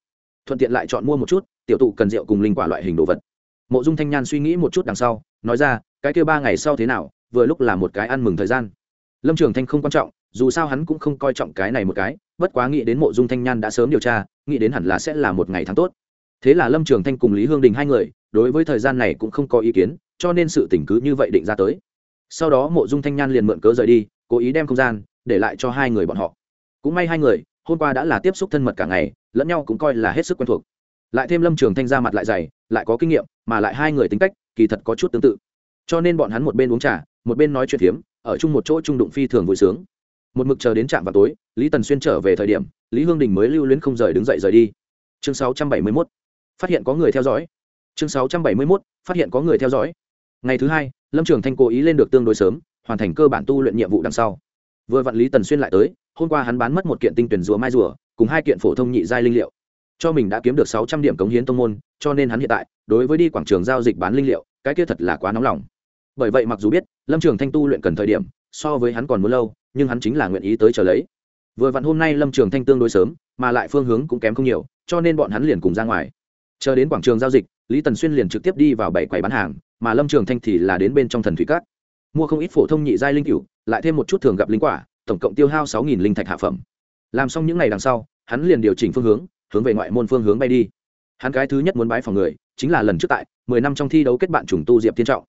Thuận tiện lại chọn mua một chút, tiểu tụ cần rượu cùng linh quả loại hình đồ vật. Mộ dung thanh nhan suy nghĩ một chút đằng sau, nói ra, cái kia ba ngày sau thế nào, vừa lúc là một cái ăn mừng thời gian. Lâm trường thanh không quan trọng, dù sao hắn cũng không coi trọng cái này một cái, bất quá nghĩ đến mộ dung thanh nhan đã sớm điều tra nghĩ đến hẳn là sẽ là một ngày tháng tốt. Thế là lâm trường thanh cùng lý hương đình hai người, đối với thời gian này cũng không có ý kiến, cho nên sự tỉnh cứ như vậy định ra tới. Sau đó mộ dung thanh nhan liền mượn cớ rời đi, cố ý đem không gian để lại cho hai người bọn họ. Cũng may hai người, hôm qua đã là tiếp xúc thân mật cả ngày, lẫn nhau cũng coi là hết sức quen thuộc. Lại thêm lâm trường thanh ra mặt lại dày, lại có kinh nghiệm, mà lại hai người tính cách kỳ thật có chút tương tự. Cho nên bọn hắn một bên uống trà, một bên nói chuyện phiếm, ở chung một chỗ trung đụng phi thường vui sướng. Một mực chờ đến trạm vào tối, lý tần xuyên trở về thời điểm lý hương đình mới lưu luyến không rời đứng dậy rời đi. Chương 671. phát hiện có người theo dõi. Chương 671. phát hiện có người theo dõi. Ngày thứ hai, lâm trường thanh cố ý lên được tương đối sớm, hoàn thành cơ bản tu luyện nhiệm vụ đằng sau. Vừa vặn lý tần xuyên lại tới, hôm qua hắn bán mất một kiện tinh tuyển rùa mai rùa, cùng hai kiện phổ thông nhị giai linh liệu. Cho mình đã kiếm được sáu trăm điểm cống hiến tông môn, cho nên hắn hiện tại, đối với đi quảng trường giao dịch bán linh liệu, cái kia thật là quá nóng lòng. Bởi vậy mặc dù biết, lâm trường thanh tu luyện cần thời điểm, so với hắn còn muốn lâu, nhưng hắn chính là nguyện ý tới chờ lấy vừa vặn hôm nay lâm trường thanh tương đối sớm, mà lại phương hướng cũng kém không nhiều, cho nên bọn hắn liền cùng ra ngoài. Chờ đến quảng trường giao dịch, lý tần xuyên liền trực tiếp đi vào bảy quầy bán hàng, mà lâm trường thanh thì là đến bên trong thần thủy cát mua không ít phổ thông nhị giai linh cựu lại thêm một chút thường gặp linh quả, tổng cộng tiêu hao sáu nghìn linh thạch hạ phẩm. Làm xong những ngày đằng sau, hắn liền điều chỉnh phương hướng hướng về ngoại môn phương hướng bay đi. Hắn cái thứ nhất muốn bái phòng người, chính là lần trước tại mười năm trong thi đấu kết bạn trùng tu diệp thiên trọng.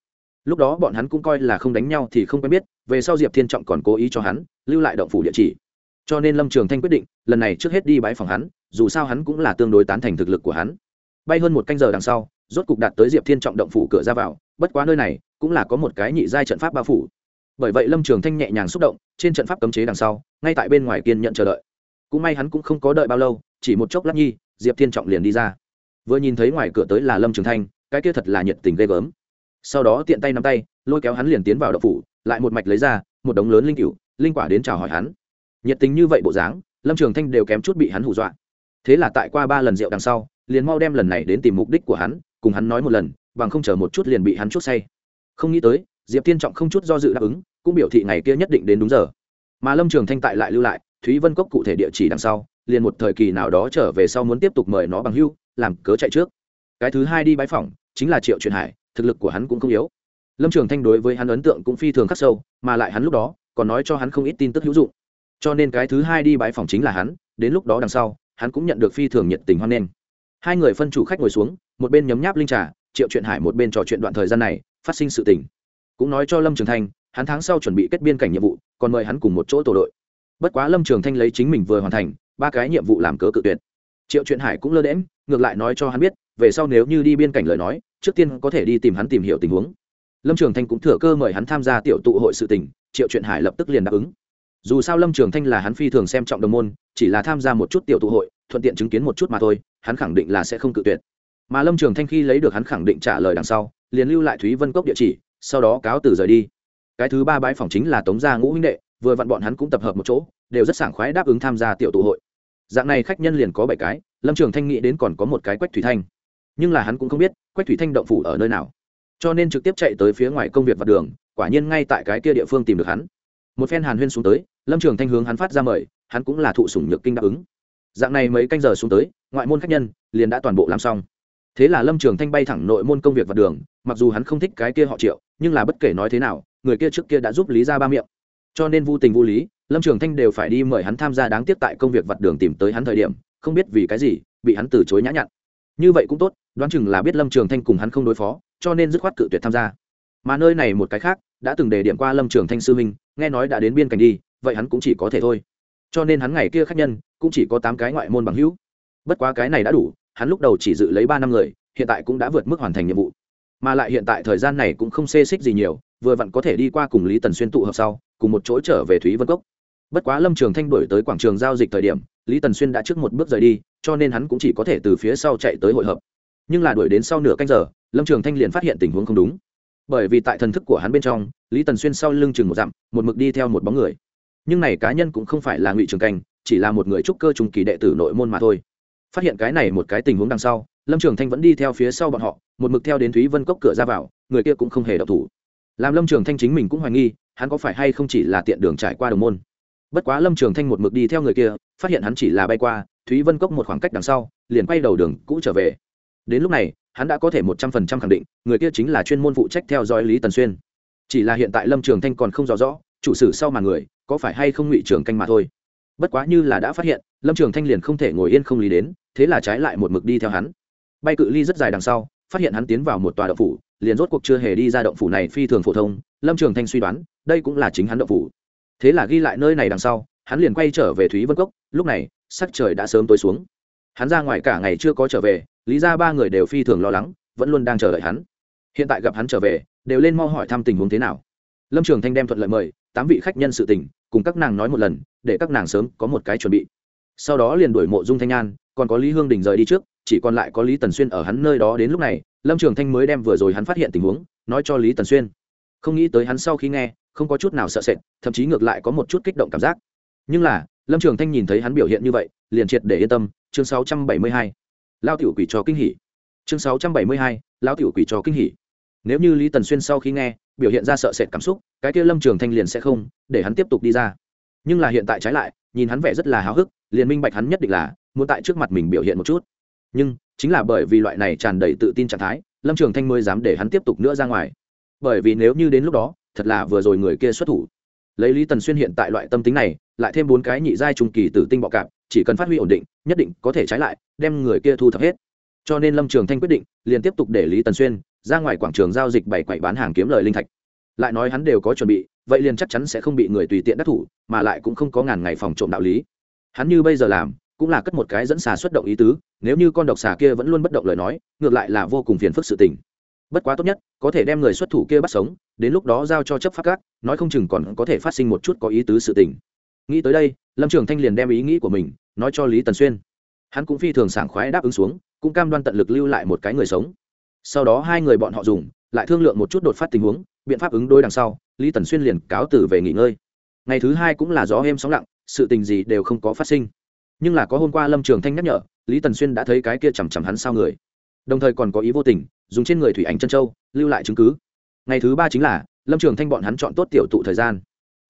Lúc đó bọn hắn cũng coi là không đánh nhau thì không quen biết, về sau diệp thiên trọng còn cố ý cho hắn lưu lại động phủ địa chỉ cho nên lâm trường thanh quyết định, lần này trước hết đi bái phòng hắn, dù sao hắn cũng là tương đối tán thành thực lực của hắn. Bay hơn một canh giờ đằng sau, rốt cục đạt tới diệp thiên trọng động phủ cửa ra vào, bất quá nơi này cũng là có một cái nhị giai trận pháp bao phủ. Bởi vậy lâm trường thanh nhẹ nhàng xúc động, trên trận pháp cấm chế đằng sau, ngay tại bên ngoài kiên nhận chờ đợi. Cũng may hắn cũng không có đợi bao lâu, chỉ một chốc lát nhi, diệp thiên trọng liền đi ra. Vừa nhìn thấy ngoài cửa tới là lâm trường thanh, cái kia thật là nhiệt tình ghê gớm. Sau đó tiện tay nắm tay, lôi kéo hắn liền tiến vào đậu phủ, lại một mạch lấy ra, một đống lớn linh cựu linh quả đến chào hỏi hắn nhiệt tình như vậy bộ dáng, lâm trường thanh đều kém chút bị hắn hù dọa. Thế là tại qua ba lần rượu đằng sau, liền mau đem lần này đến tìm mục đích của hắn, cùng hắn nói một lần, bằng không chờ một chút liền bị hắn chút say. Không nghĩ tới, diệp tiên trọng không chút do dự đáp ứng, cũng biểu thị ngày kia nhất định đến đúng giờ. Mà lâm trường thanh tại lại lưu lại, thúy vân cốc cụ thể địa chỉ đằng sau, liền một thời kỳ nào đó trở về sau muốn tiếp tục mời nó bằng hưu, làm cớ chạy trước. Cái thứ hai đi bãi phỏng, chính là triệu truyền hải, thực lực của hắn cũng không yếu. Lâm trường thanh đối với hắn ấn tượng cũng phi thường khắc sâu, mà lại hắn lúc đó, còn nói cho hắn không ít tin tức hữu dụng cho nên cái thứ hai đi bãi phòng chính là hắn, đến lúc đó đằng sau, hắn cũng nhận được phi thường nhiệt tình hoan nghênh. Hai người phân chủ khách ngồi xuống, một bên nhấm nháp linh trà, triệu truyện hải một bên trò chuyện đoạn thời gian này, phát sinh sự tình. Cũng nói cho lâm trường thanh, hắn tháng sau chuẩn bị kết biên cảnh nhiệm vụ, còn mời hắn cùng một chỗ tổ đội. Bất quá lâm trường thanh lấy chính mình vừa hoàn thành, ba cái nhiệm vụ làm cớ cự tuyệt. Triệu truyện hải cũng lơ đễm ngược lại nói cho hắn biết, về sau nếu như đi biên cảnh lời nói, trước tiên có thể đi tìm hắn tìm hiểu tình huống. Lâm trường thanh cũng thừa cơ mời hắn tham gia tiểu tụ hội sự tình, triệu truyện hải lập tức liền đáp ứng dù sao lâm trường thanh là hắn phi thường xem trọng đồng môn, chỉ là tham gia một chút tiểu tụ hội, thuận tiện chứng kiến một chút mà thôi, hắn khẳng định là sẽ không cự tuyệt. Mà lâm trường thanh khi lấy được hắn khẳng định trả lời đằng sau, liền lưu lại thúy vân cốc địa chỉ, sau đó cáo từ rời đi. Cái thứ ba bãi phòng chính là tống gia ngũ huynh đệ, vừa vặn bọn hắn cũng tập hợp một chỗ, đều rất sảng khoái đáp ứng tham gia tiểu tụ hội. Dạng này khách nhân liền có bảy cái, lâm trường thanh nghĩ đến còn có một cái quách thủy thanh. Nhưng là hắn cũng không biết, quách thủy thanh động phủ ở nơi nào. Cho nên trực tiếp chạy tới phía ngoài công việc vặt đường, quả nhiên ngay tại cái kia địa phương tìm được hắn. Một phen hàn huyên xuống tới lâm trường thanh hướng hắn phát ra mời, hắn cũng là thụ sủng nhược kinh đáp ứng. Dạng này mấy canh giờ xuống tới, ngoại môn khách nhân liền đã toàn bộ làm xong. Thế là lâm trường thanh bay thẳng nội môn công việc vật đường, mặc dù hắn không thích cái kia họ triệu, nhưng là bất kể nói thế nào, người kia trước kia đã giúp lý ra ba miệng. Cho nên vô tình vô lý, lâm trường thanh đều phải đi mời hắn tham gia đáng tiếc tại công việc vật đường tìm tới hắn thời điểm, không biết vì cái gì, bị hắn từ chối nhã nhặn. Như vậy cũng tốt, đoán chừng là biết lâm trường thanh cùng hắn không đối phó, cho nên dứt khoát cự tuyệt tham gia. Mà nơi này một cái khác, đã từng đề điểm qua lâm trường thanh sư minh nghe nói đã đến biên cảnh đi vậy hắn cũng chỉ có thể thôi. Cho nên hắn ngày kia khác nhân cũng chỉ có tám cái ngoại môn bằng hữu. Bất quá cái này đã đủ, hắn lúc đầu chỉ dự lấy ba năm người, hiện tại cũng đã vượt mức hoàn thành nhiệm vụ. Mà lại hiện tại thời gian này cũng không xê xích gì nhiều, vừa vặn có thể đi qua cùng lý tần xuyên tụ hợp sau, cùng một chỗ trở về thúy vân cốc. Bất quá lâm trường thanh đổi tới quảng trường giao dịch thời điểm, lý tần xuyên đã trước một bước rời đi, cho nên hắn cũng chỉ có thể từ phía sau chạy tới hội hợp. Nhưng là đuổi đến sau nửa canh giờ, lâm trường thanh liền phát hiện tình huống không đúng. Bởi vì tại thần thức của hắn bên trong, lý tần xuyên sau lưng chừng một dặm, một mực đi theo một bóng người nhưng này cá nhân cũng không phải là ngụy trường canh, chỉ là một người trúc cơ trùng kỳ đệ tử nội môn mà thôi. Phát hiện cái này một cái tình huống đằng sau, lâm trường thanh vẫn đi theo phía sau bọn họ, một mực theo đến thúy vân cốc cửa ra vào, người kia cũng không hề đậu thủ. Làm lâm trường thanh chính mình cũng hoài nghi, hắn có phải hay không chỉ là tiện đường trải qua đồng môn. Bất quá lâm trường thanh một mực đi theo người kia, phát hiện hắn chỉ là bay qua, thúy vân cốc một khoảng cách đằng sau, liền quay đầu đường cũ trở về. Đến lúc này, hắn đã có thể một trăm phần trăm khẳng định, người kia chính là chuyên môn phụ trách theo dõi lý tần xuyên. Chỉ là hiện tại lâm trường thanh còn không rõ rõ, chủ sử sau mà người có phải hay không ngụy trường canh mà thôi. Bất quá như là đã phát hiện, lâm trường thanh liền không thể ngồi yên không lý đến, thế là trái lại một mực đi theo hắn. Bay cự ly rất dài đằng sau, phát hiện hắn tiến vào một tòa động phủ, liền rốt cuộc chưa hề đi ra động phủ này phi thường phổ thông, lâm trường thanh suy đoán, đây cũng là chính hắn động phủ. Thế là ghi lại nơi này đằng sau, hắn liền quay trở về thúy vân cốc, lúc này, sắc trời đã sớm tối xuống. Hắn ra ngoài cả ngày chưa có trở về, lý ra ba người đều phi thường lo lắng, vẫn luôn đang chờ đợi hắn. Hiện tại gặp hắn trở về, đều lên mo hỏi thăm tình huống thế nào lâm trường thanh đem thuận lợi mời tám vị khách nhân sự tình cùng các nàng nói một lần để các nàng sớm có một cái chuẩn bị. Sau đó liền đuổi mộ dung thanh an còn có lý hương đình rời đi trước chỉ còn lại có lý tần xuyên ở hắn nơi đó đến lúc này lâm trường thanh mới đem vừa rồi hắn phát hiện tình huống nói cho lý tần xuyên. Không nghĩ tới hắn sau khi nghe không có chút nào sợ sệt thậm chí ngược lại có một chút kích động cảm giác. Nhưng là lâm trường thanh nhìn thấy hắn biểu hiện như vậy liền triệt để yên tâm chương 672. lao tiểu quỷ cho kinh hỉ. Chương 672, lao tiểu quỷ cho kinh hỉ. Nếu như lý tần xuyên sau khi nghe biểu hiện ra sợ sệt cảm xúc, cái kia lâm trường thanh liền sẽ không, để hắn tiếp tục đi ra. Nhưng là hiện tại trái lại, nhìn hắn vẻ rất là háo hức, liền minh bạch hắn nhất định là, muốn tại trước mặt mình biểu hiện một chút. Nhưng, chính là bởi vì loại này tràn đầy tự tin trạng thái, lâm trường thanh mới dám để hắn tiếp tục nữa ra ngoài. Bởi vì nếu như đến lúc đó, thật là vừa rồi người kia xuất thủ. Lấy lý tần xuyên hiện tại loại tâm tính này, lại thêm bốn cái nhị giai trung kỳ tử tinh bọ cạp, chỉ cần phát huy ổn định, nhất định có thể trái lại, đem người kia thu thập hết cho nên lâm trường thanh quyết định liền tiếp tục để lý tần xuyên ra ngoài quảng trường giao dịch bày quậy bán hàng kiếm lời linh thạch lại nói hắn đều có chuẩn bị vậy liền chắc chắn sẽ không bị người tùy tiện đắc thủ mà lại cũng không có ngàn ngày phòng trộm đạo lý hắn như bây giờ làm cũng là cất một cái dẫn xà xuất động ý tứ nếu như con độc xà kia vẫn luôn bất động lời nói ngược lại là vô cùng phiền phức sự tình bất quá tốt nhất có thể đem người xuất thủ kia bắt sống đến lúc đó giao cho chấp pháp các nói không chừng còn có thể phát sinh một chút có ý tứ sự tình nghĩ tới đây lâm trường thanh liền đem ý nghĩ của mình nói cho lý tần xuyên hắn cũng phi thường sảng khoái đáp ứng xuống cũng cam đoan tận lực lưu lại một cái người sống. Sau đó hai người bọn họ dùng, lại thương lượng một chút đột phát tình huống, biện pháp ứng đối đằng sau, lý tần xuyên liền cáo từ về nghỉ ngơi. Ngày thứ hai cũng là gió êm sóng lặng, sự tình gì đều không có phát sinh. Nhưng là có hôm qua lâm trường thanh nhắc nhở, lý tần xuyên đã thấy cái kia chằm chằm hắn sao người. Đồng thời còn có ý vô tình, dùng trên người thủy ảnh chân châu, lưu lại chứng cứ. Ngày thứ ba chính là, lâm trường thanh bọn hắn chọn tốt tiểu tụ thời gian.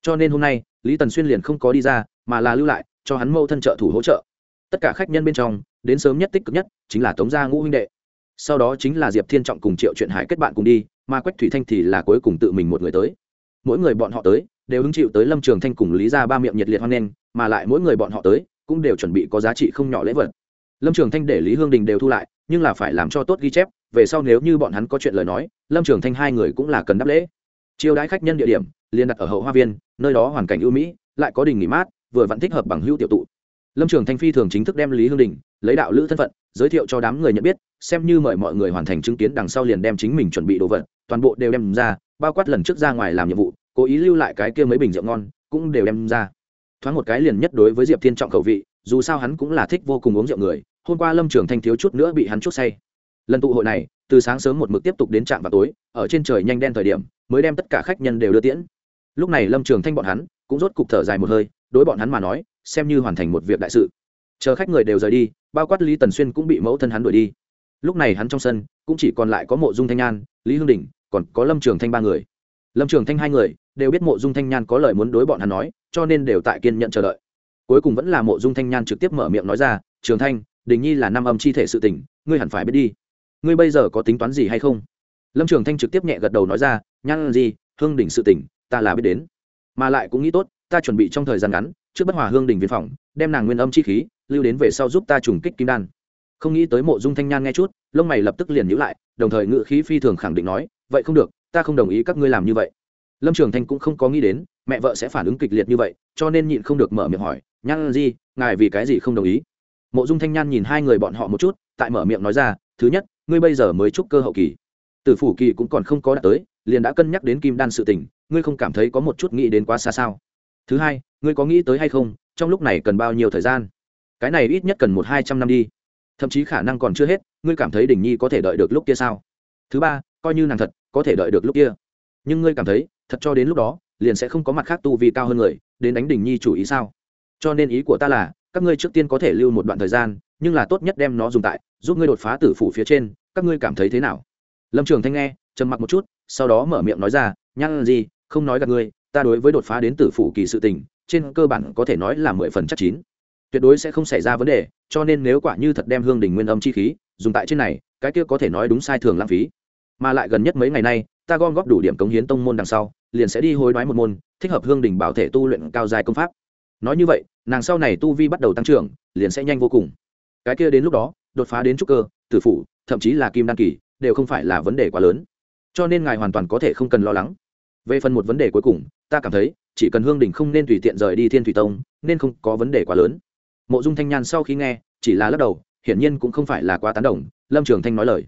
Cho nên hôm nay, lý tần xuyên liền không có đi ra, mà là lưu lại, cho hắn mâu thân trợ thủ hỗ trợ tất cả khách nhân bên trong, đến sớm nhất tích cực nhất, chính là tống gia ngũ huynh đệ. Sau đó chính là diệp thiên trọng cùng triệu chuyện hải kết bạn cùng đi, mà quách thủy thanh thì là cuối cùng tự mình một người tới. Mỗi người bọn họ tới, đều hứng chịu tới lâm trường thanh cùng lý ra ba miệng nhiệt liệt hoan nghênh, mà lại mỗi người bọn họ tới, cũng đều chuẩn bị có giá trị không nhỏ lễ vật. Lâm trường thanh để lý hương đình đều thu lại, nhưng là phải làm cho tốt ghi chép, về sau nếu như bọn hắn có chuyện lời nói, lâm trường thanh hai người cũng là cần đáp lễ. Chiêu đãi khách nhân địa điểm liên đặt ở hậu hoa viên, nơi đó hoàn cảnh ưu mỹ, lại có đình nghỉ mát, vừa vẫn thích hợp bằng hữu tiểu tụ lâm trường thanh phi thường chính thức đem lý hương đình, lấy đạo lữ thân phận, giới thiệu cho đám người nhận biết, xem như mời mọi người hoàn thành chứng kiến đằng sau liền đem chính mình chuẩn bị đồ vật, toàn bộ đều đem ra, bao quát lần trước ra ngoài làm nhiệm vụ, cố ý lưu lại cái kia mấy bình rượu ngon, cũng đều đem ra. Thoáng một cái liền nhất đối với diệp thiên trọng khẩu vị, dù sao hắn cũng là thích vô cùng uống rượu người, hôm qua lâm trường thanh thiếu chút nữa bị hắn chút say. Lần tụ hội này, từ sáng sớm một mực tiếp tục đến trạm vào tối, ở trên trời nhanh đen thời điểm, mới đem tất cả khách nhân đều đưa tiễn. Lúc này lâm trường thanh bọn hắn, cũng rốt cục thở dài một hơi, đối bọn hắn mà nói xem như hoàn thành một việc đại sự. Chờ khách người đều rời đi, bao quát lý tần xuyên cũng bị mẫu thân hắn đuổi đi. Lúc này hắn trong sân, cũng chỉ còn lại có mộ dung thanh nhan, lý hương đình, còn có lâm trường thanh ba người. Lâm trường thanh hai người đều biết mộ dung thanh nhan có lời muốn đối bọn hắn nói, cho nên đều tại kiên nhận chờ đợi. Cuối cùng vẫn là mộ dung thanh nhan trực tiếp mở miệng nói ra, trường thanh, đình nhi là năm âm chi thể sự tình, ngươi hẳn phải biết đi. Ngươi bây giờ có tính toán gì hay không? Lâm trường thanh trực tiếp nhẹ gật đầu nói ra, nhan gì, hương đỉnh sự tình, ta là biết đến. Mà lại cũng nghĩ tốt, ta chuẩn bị trong thời gian ngắn trước bất hòa hương đỉnh viên phòng, đem nàng nguyên âm chi khí lưu đến về sau giúp ta trùng kích kim đan. Không nghĩ tới mộ dung thanh nhan nghe chút, lông mày lập tức liền nhữ lại, đồng thời ngự khí phi thường khẳng định nói, vậy không được, ta không đồng ý các ngươi làm như vậy. Lâm trường thanh cũng không có nghĩ đến, mẹ vợ sẽ phản ứng kịch liệt như vậy, cho nên nhịn không được mở miệng hỏi, nhan gì ngài vì cái gì không đồng ý? Mộ dung thanh nhan nhìn hai người bọn họ một chút, tại mở miệng nói ra, thứ nhất, ngươi bây giờ mới chúc cơ hậu kỳ. Tử phủ kỳ cũng còn không có đạt tới, liền đã cân nhắc đến kim đan sự tình, ngươi không cảm thấy có một chút nghĩ đến quá xa sao? Thứ hai ngươi có nghĩ tới hay không, trong lúc này cần bao nhiêu thời gian? Cái này ít nhất cần một hai trăm năm đi. Thậm chí khả năng còn chưa hết, ngươi cảm thấy đình nhi có thể đợi được lúc kia sao? Thứ ba, coi như nàng thật, có thể đợi được lúc kia. Nhưng ngươi cảm thấy, thật cho đến lúc đó, liền sẽ không có mặt khác tu vi cao hơn người, đến đánh đình nhi chủ ý sao? Cho nên ý của ta là, các ngươi trước tiên có thể lưu một đoạn thời gian, nhưng là tốt nhất đem nó dùng tại, giúp ngươi đột phá tử phủ phía trên, các ngươi cảm thấy thế nào? Lâm trường thanh nghe, trầm mặc một chút, sau đó mở miệng nói ra nhăn gì không nói gặp ngươi, ta đối với đột phá đến tử phủ kỳ sự tình trên cơ bản có thể nói là mười phần chắc chín. Tuyệt đối sẽ không xảy ra vấn đề, cho nên nếu quả như thật đem hương đình nguyên âm chi khí dùng tại trên này, cái kia có thể nói đúng sai thường lãng phí. Mà lại gần nhất mấy ngày nay, ta gom góp đủ điểm cống hiến tông môn đằng sau, liền sẽ đi hối đoái một môn, thích hợp hương đình bảo thể tu luyện cao dài công pháp. Nói như vậy, nàng sau này tu vi bắt đầu tăng trưởng, liền sẽ nhanh vô cùng. Cái kia đến lúc đó, đột phá đến trúc cơ, tử phủ, thậm chí là kim đan kỳ, đều không phải là vấn đề quá lớn. Cho nên ngài hoàn toàn có thể không cần lo lắng. Về phần một vấn đề cuối cùng, ta cảm thấy chỉ cần hương đình không nên tùy tiện rời đi thiên thủy tông, nên không có vấn đề quá lớn. Mộ dung thanh nhan sau khi nghe, chỉ là lắc đầu, hiển nhiên cũng không phải là quá tán đồng, lâm trường thanh nói lời.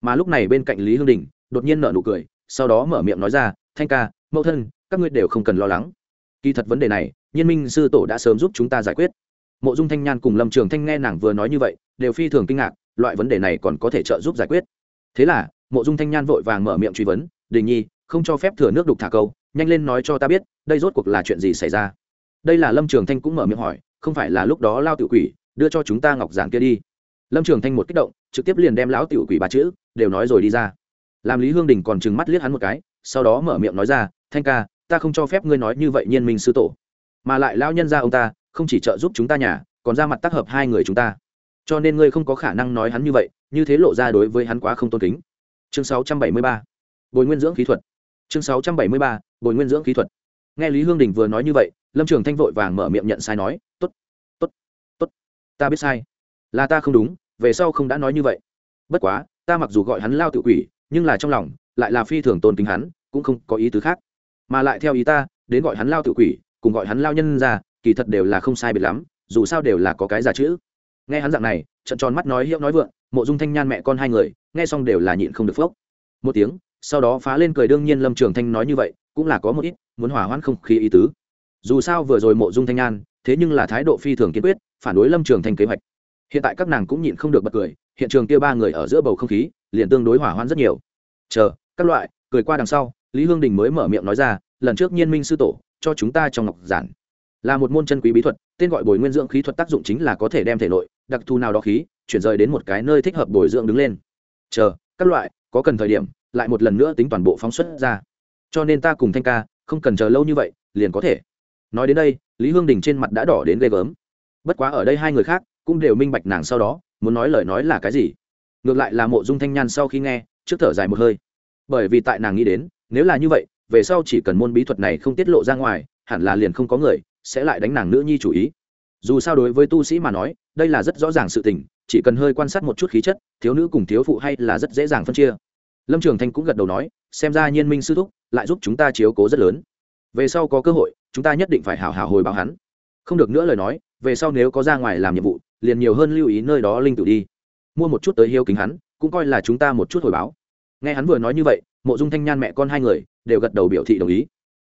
Mà lúc này bên cạnh lý hương đình, đột nhiên nở nụ cười, sau đó mở miệng nói ra, thanh ca, mẫu thân, các ngươi đều không cần lo lắng. Kỳ thật vấn đề này, nhiên minh sư tổ đã sớm giúp chúng ta giải quyết. Mộ dung thanh nhan cùng lâm trường thanh nghe nàng vừa nói như vậy, đều phi thường kinh ngạc, loại vấn đề này còn có thể trợ giúp giải quyết. Thế là, mộ dung thanh nhan vội vàng mở miệng truy vấn, đình nhi, không cho phép thừa nước đục thả câu nhanh lên nói cho ta biết, đây rốt cuộc là chuyện gì xảy ra? Đây là lâm trường thanh cũng mở miệng hỏi, không phải là lúc đó lao tự quỷ, đưa cho chúng ta ngọc giảng kia đi. Lâm trường thanh một kích động, trực tiếp liền đem lão tự quỷ ba chữ, đều nói rồi đi ra. Làm lý hương đình còn trừng mắt liếc hắn một cái, sau đó mở miệng nói ra, thanh ca, ta không cho phép ngươi nói như vậy nhiên minh sư tổ. Mà lại lão nhân ra ông ta, không chỉ trợ giúp chúng ta nhà, còn ra mặt tác hợp hai người chúng ta. Cho nên ngươi không có khả năng nói hắn như vậy, như thế lộ ra đối với hắn quá không tôn kính. Chương 673. bồi nguyên dưỡng khí thuật chương 673. bồi nguyên dưỡng khí thuật. Nghe lý hương đình vừa nói như vậy, lâm trường thanh vội vàng mở miệng nhận sai nói t ố t t ố t t ố t ta biết sai. Là ta không đúng, về sau không đã nói như vậy. Bất quá, ta mặc dù gọi hắn lao tự quỷ, nhưng là trong lòng lại là phi thường tôn kính hắn, cũng không có ý tứ khác. Mà lại theo ý ta, đến gọi hắn lao tự quỷ, cùng gọi hắn lao nhân ra, kỳ thật đều là không sai biệt lắm, dù sao đều là có cái giả chữ. Nghe hắn dạng này trận tròn mắt nói hiệu nói vượng, mộ dung thanh nhan mẹ con hai người, nghe xong đều là nhịn không được phốc. Một tiếng sau đó phá lên cười đương nhiên lâm trường thanh nói như vậy, cũng là có một ít muốn hỏa hoãn không khí ý tứ. Dù sao vừa rồi mộ dung thanh an, thế nhưng là thái độ phi thường kiên quyết, phản đối lâm trường thanh kế hoạch. Hiện tại các nàng cũng nhịn không được bật cười, hiện trường kia ba người ở giữa bầu không khí, liền tương đối hỏa hoãn rất nhiều. Chờ, các loại, cười qua đằng sau, lý hương đình mới mở miệng nói ra, lần trước nhiên minh sư tổ, cho chúng ta trong ngọc giản. Là một môn chân quý bí thuật, tên gọi bồi nguyên dưỡng khí thuật tác dụng chính là có thể đem thể nội, đặc thù nào đó khí, chuyển rời đến một cái nơi thích hợp bồi dưỡng đứng lên. Chờ, các loại, có cần thời điểm lại một lần nữa tính toàn bộ phóng xuất ra. Cho nên ta cùng thanh ca không cần chờ lâu như vậy, liền có thể. Nói đến đây, lý hương đình trên mặt đã đỏ đến ghê gớm. Bất quá ở đây hai người khác cũng đều minh bạch nàng sau đó, muốn nói lời nói là cái gì. Ngược lại là mộ dung thanh nhan sau khi nghe, trước thở dài một hơi. Bởi vì tại nàng nghĩ đến, nếu là như vậy, về sau chỉ cần môn bí thuật này không tiết lộ ra ngoài, hẳn là liền không có người sẽ lại đánh nàng nữ nhi chủ ý. Dù sao đối với tu sĩ mà nói, đây là rất rõ ràng sự tình, chỉ cần hơi quan sát một chút khí chất, thiếu nữ cùng thiếu phụ hay là rất dễ dàng phân chia lâm trường thanh cũng gật đầu nói, xem ra nhiên minh sư thúc lại giúp chúng ta chiếu cố rất lớn. Về sau có cơ hội, chúng ta nhất định phải hào hào hồi báo hắn. Không được nữa lời nói, về sau nếu có ra ngoài làm nhiệm vụ, liền nhiều hơn lưu ý nơi đó linh Tử đi. Mua một chút tới hiếu kính hắn, cũng coi là chúng ta một chút hồi báo. Nghe hắn vừa nói như vậy, mộ dung thanh nhan mẹ con hai người đều gật đầu biểu thị đồng ý.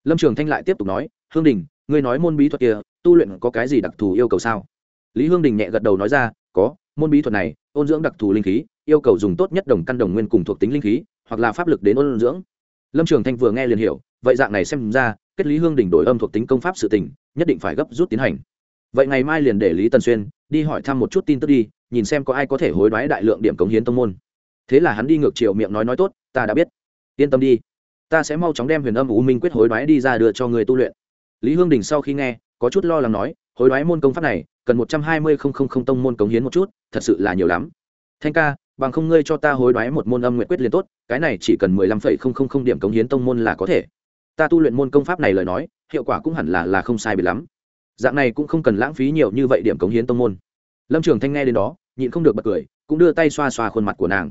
Lâm trường thanh lại tiếp tục nói, hương đình, ngươi nói môn bí thuật kia, tu luyện có cái gì đặc thù yêu cầu sao? Lý hương đình nhẹ gật đầu nói ra, có môn bí thuật này, ôn dưỡng đặc thù linh khí, yêu cầu dùng tốt nhất đồng căn đồng nguyên cùng thuộc tính linh khí, hoặc là pháp lực đến ôn dưỡng. Lâm trường thanh vừa nghe liền hiểu, vậy dạng này xem ra, kết lý hương Đỉnh đổi âm thuộc tính công pháp sự tình, nhất định phải gấp rút tiến hành. Vậy ngày mai liền để lý tần xuyên đi hỏi thăm một chút tin tức đi, nhìn xem có ai có thể hối đoái đại lượng điểm cống hiến tông môn. Thế là hắn đi ngược chiều miệng nói nói tốt, ta đã biết. Yên tâm đi. Ta sẽ mau chóng đem huyền âm u minh quyết hối đoái đi ra đưa cho người tu luyện. Lý hương đình sau khi nghe, có chút lo lắng nói, hối đoái môn công pháp này cần một trăm hai mươi không không không tông môn cống hiến một chút, thật sự là nhiều lắm. Thanh ca, bằng không ngươi cho ta hối đoái một môn âm nguyện quyết liền tốt, cái này chỉ cần mười lăm phẩy không không không điểm cống hiến tông môn là có thể. Ta tu luyện môn công pháp này lời nói, hiệu quả cũng hẳn là là không sai biệt lắm. Dạng này cũng không cần lãng phí nhiều như vậy điểm cống hiến tông môn. Lâm trường thanh nghe đến đó, nhịn không được bật cười, cũng đưa tay xoa xoa khuôn mặt của nàng.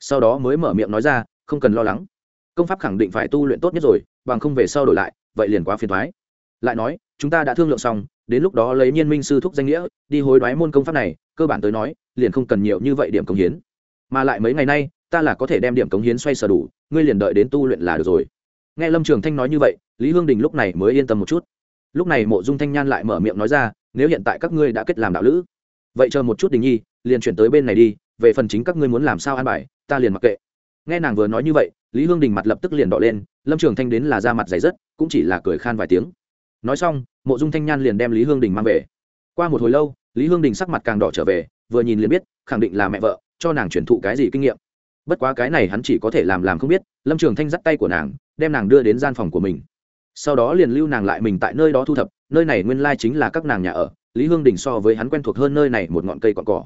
Sau đó mới mở miệng nói ra, không cần lo lắng. Công pháp khẳng định phải tu luyện tốt nhất rồi, bằng không về sau đổi lại, vậy liền quá phiền thoái lại nói, chúng ta đã thương lượng xong, đến lúc đó lấy nhiên minh sư thúc danh nghĩa, đi hối đoái môn công pháp này, cơ bản tới nói, liền không cần nhiều như vậy điểm cống hiến. Mà lại mấy ngày nay, ta là có thể đem điểm cống hiến xoay sở đủ, ngươi liền đợi đến tu luyện là được rồi. Nghe lâm trường thanh nói như vậy, lý hương đình lúc này mới yên tâm một chút. Lúc này mộ dung thanh nhan lại mở miệng nói ra, nếu hiện tại các ngươi đã kết làm đạo lữ, vậy chờ một chút đình nhi, liền chuyển tới bên này đi, về phần chính các ngươi muốn làm sao an bài, ta liền mặc kệ. Nghe nàng vừa nói như vậy, lý hương đình mặt lập tức liền đỏ lên, lâm trường thanh đến là ra mặt dày dứt, cũng chỉ là cười khan vài tiếng nói xong, mộ dung thanh nhan liền đem lý hương đình mang về. Qua một hồi lâu, lý hương đình sắc mặt càng đỏ trở về, vừa nhìn liền biết, khẳng định là mẹ vợ, cho nàng truyền thụ cái gì kinh nghiệm. Bất quá cái này hắn chỉ có thể làm làm không biết, lâm trường thanh dắt tay của nàng, đem nàng đưa đến gian phòng của mình. Sau đó liền lưu nàng lại mình tại nơi đó thu thập, nơi này nguyên lai chính là các nàng nhà ở, lý hương đình so với hắn quen thuộc hơn nơi này một ngọn cây cọn cỏ.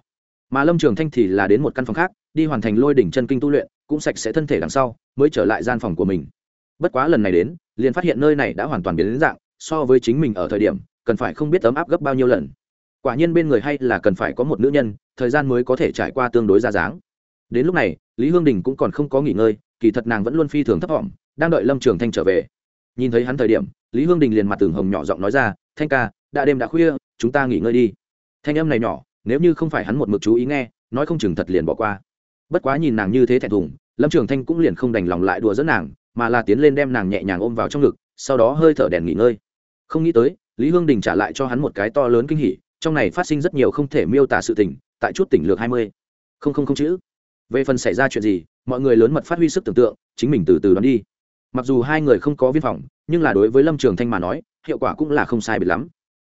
Mà lâm trường thanh thì là đến một căn phòng khác, đi hoàn thành lôi đỉnh chân kinh tu luyện, cũng sạch sẽ thân thể đằng sau, mới trở lại gian phòng của mình. Bất quá lần này đến, liền phát hiện nơi này đã hoàn toàn biến đến dạng so với chính mình ở thời điểm, cần phải không biết ấm áp gấp bao nhiêu lần. Quả nhiên bên người hay là cần phải có một nữ nhân, thời gian mới có thể trải qua tương đối ra dáng. Đến lúc này, lý hương đình cũng còn không có nghỉ ngơi, kỳ thật nàng vẫn luôn phi thường thấp thỏm đang đợi lâm trường thanh trở về. Nhìn thấy hắn thời điểm, lý hương đình liền mặt tường hồng nhỏ giọng nói ra, thanh ca, đã đêm đã khuya, chúng ta nghỉ ngơi đi. Thanh âm này nhỏ, nếu như không phải hắn một mực chú ý nghe, nói không chừng thật liền bỏ qua. Bất quá nhìn nàng như thế thẹn thùng, lâm trường thanh cũng liền không đành lòng lại đùa dẫn nàng, mà là tiến lên đem nàng nhẹ nhàng ôm vào trong ngực, sau đó hơi thở đèn nghỉ ngơi không nghĩ tới, lý hương đình trả lại cho hắn một cái to lớn kinh hỉ, trong này phát sinh rất nhiều không thể miêu tả sự tình, tại chút tỉnh lược hai mươi. Không không không chữ. Về phần xảy ra chuyện gì, mọi người lớn mật phát huy sức tưởng tượng, chính mình từ từ đoán đi. Mặc dù hai người không có viên phòng, nhưng là đối với lâm trường thanh mà nói, hiệu quả cũng là không sai biệt lắm.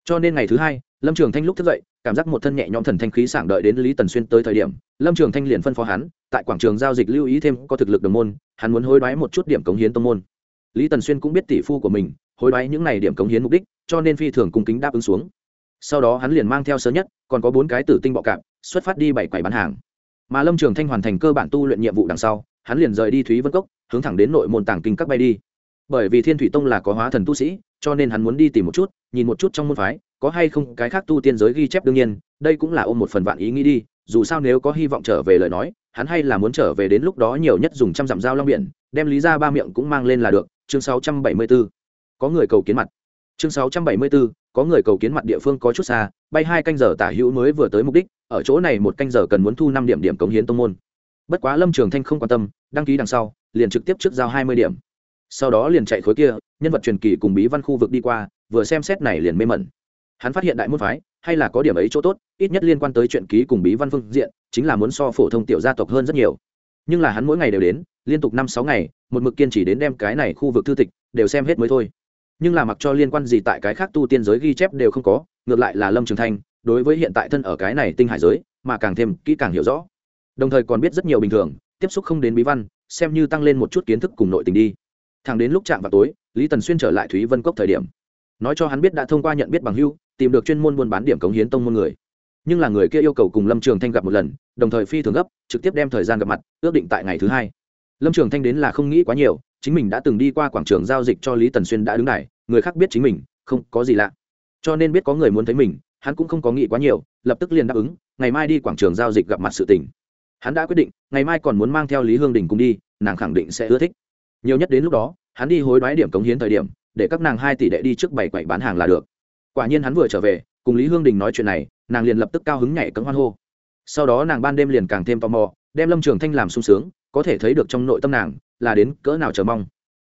Cho nên ngày thứ hai, lâm trường thanh lúc thức dậy, cảm giác một thân nhẹ nhõm thần thanh khí sảng đợi đến lý tần xuyên tới thời điểm, lâm trường thanh liền phân phó hắn, tại quảng trường giao dịch lưu ý thêm có thực lực đồng môn, hắn muốn hối đoái một chút điểm cống hiến tông môn. Lý tần xuyên cũng biết tỷ phu của mình hối đoái những này điểm cống hiến mục đích, cho nên phi thường cung kính đáp ứng xuống. Sau đó hắn liền mang theo sớm nhất, còn có bốn cái tử tinh bọ cạp, xuất phát đi bảy quầy bán hàng. Mà lâm trường thanh hoàn thành cơ bản tu luyện nhiệm vụ đằng sau, hắn liền rời đi thúy vân cốc, hướng thẳng đến nội môn tàng kinh các bay đi. Bởi vì thiên thủy tông là có hóa thần tu sĩ, cho nên hắn muốn đi tìm một chút, nhìn một chút trong môn phái, có hay không cái khác tu tiên giới ghi chép đương nhiên, đây cũng là ôm một phần vạn ý nghĩ đi, dù sao nếu có hy vọng trở về lời nói, hắn hay là muốn trở về đến lúc đó nhiều nhất dùng trăm dặm dao long biển, đem lý ra ba miệng cũng mang lên là được. Chương 674 có người cầu kiến mặt. Chương 674, có người cầu kiến mặt địa phương có chút xa bay hai canh giờ tả hữu mới vừa tới mục đích ở chỗ này một canh giờ cần muốn thu năm điểm điểm cống hiến tông môn. Bất quá lâm trường thanh không quan tâm đăng ký đằng sau liền trực tiếp trước giao hai mươi điểm. Sau đó liền chạy khối kia nhân vật truyền kỳ cùng bí văn khu vực đi qua vừa xem xét này liền mê mẩn. Hắn phát hiện đại môn phái hay là có điểm ấy chỗ tốt ít nhất liên quan tới chuyện ký cùng bí văn phương diện chính là muốn so phổ thông tiểu gia tộc hơn rất nhiều. Nhưng là hắn mỗi ngày đều đến liên tục năm sáu ngày một mực kiên trì đến đem cái này khu vực thư tịch đều xem hết mới thôi nhưng là mặc cho liên quan gì tại cái khác tu tiên giới ghi chép đều không có, ngược lại là lâm trường thanh, đối với hiện tại thân ở cái này tinh hải giới, mà càng thêm kỹ càng hiểu rõ. Đồng thời còn biết rất nhiều bình thường, tiếp xúc không đến bí văn, xem như tăng lên một chút kiến thức cùng nội tình đi. Thẳng đến lúc chạm vào tối, lý tần xuyên trở lại thúy vân cốc thời điểm. Nói cho hắn biết đã thông qua nhận biết bằng hưu, tìm được chuyên môn buôn bán điểm cống hiến tông môn người. Nhưng là người kia yêu cầu cùng lâm trường thanh gặp một lần, đồng thời phi thường gấp, trực tiếp đem thời gian gặp mặt, ước định tại ngày thứ hai. Lâm trường thanh đến là không nghĩ quá nhiều chính mình đã từng đi qua quảng trường giao dịch cho lý tần xuyên đã đứng này, người khác biết chính mình, không có gì lạ. Cho nên biết có người muốn thấy mình, hắn cũng không có nghĩ quá nhiều, lập tức liền đáp ứng, ngày mai đi quảng trường giao dịch gặp mặt sự tình. Hắn đã quyết định, ngày mai còn muốn mang theo lý hương đình cùng đi, nàng khẳng định sẽ ưa thích. Nhiều nhất đến lúc đó, hắn đi hối đoái điểm cống hiến thời điểm, để các nàng hai tỷ đệ đi trước bảy quậy bán hàng là được. Quả nhiên hắn vừa trở về, cùng lý hương đình nói chuyện này, nàng liền lập tức cao hứng nhảy cấm hoan hô. Sau đó nàng ban đêm liền càng thêm tò mò, đem lâm trường thanh làm sung sướng, có thể thấy được trong nội tâm nàng là đến cỡ nào chờ mong.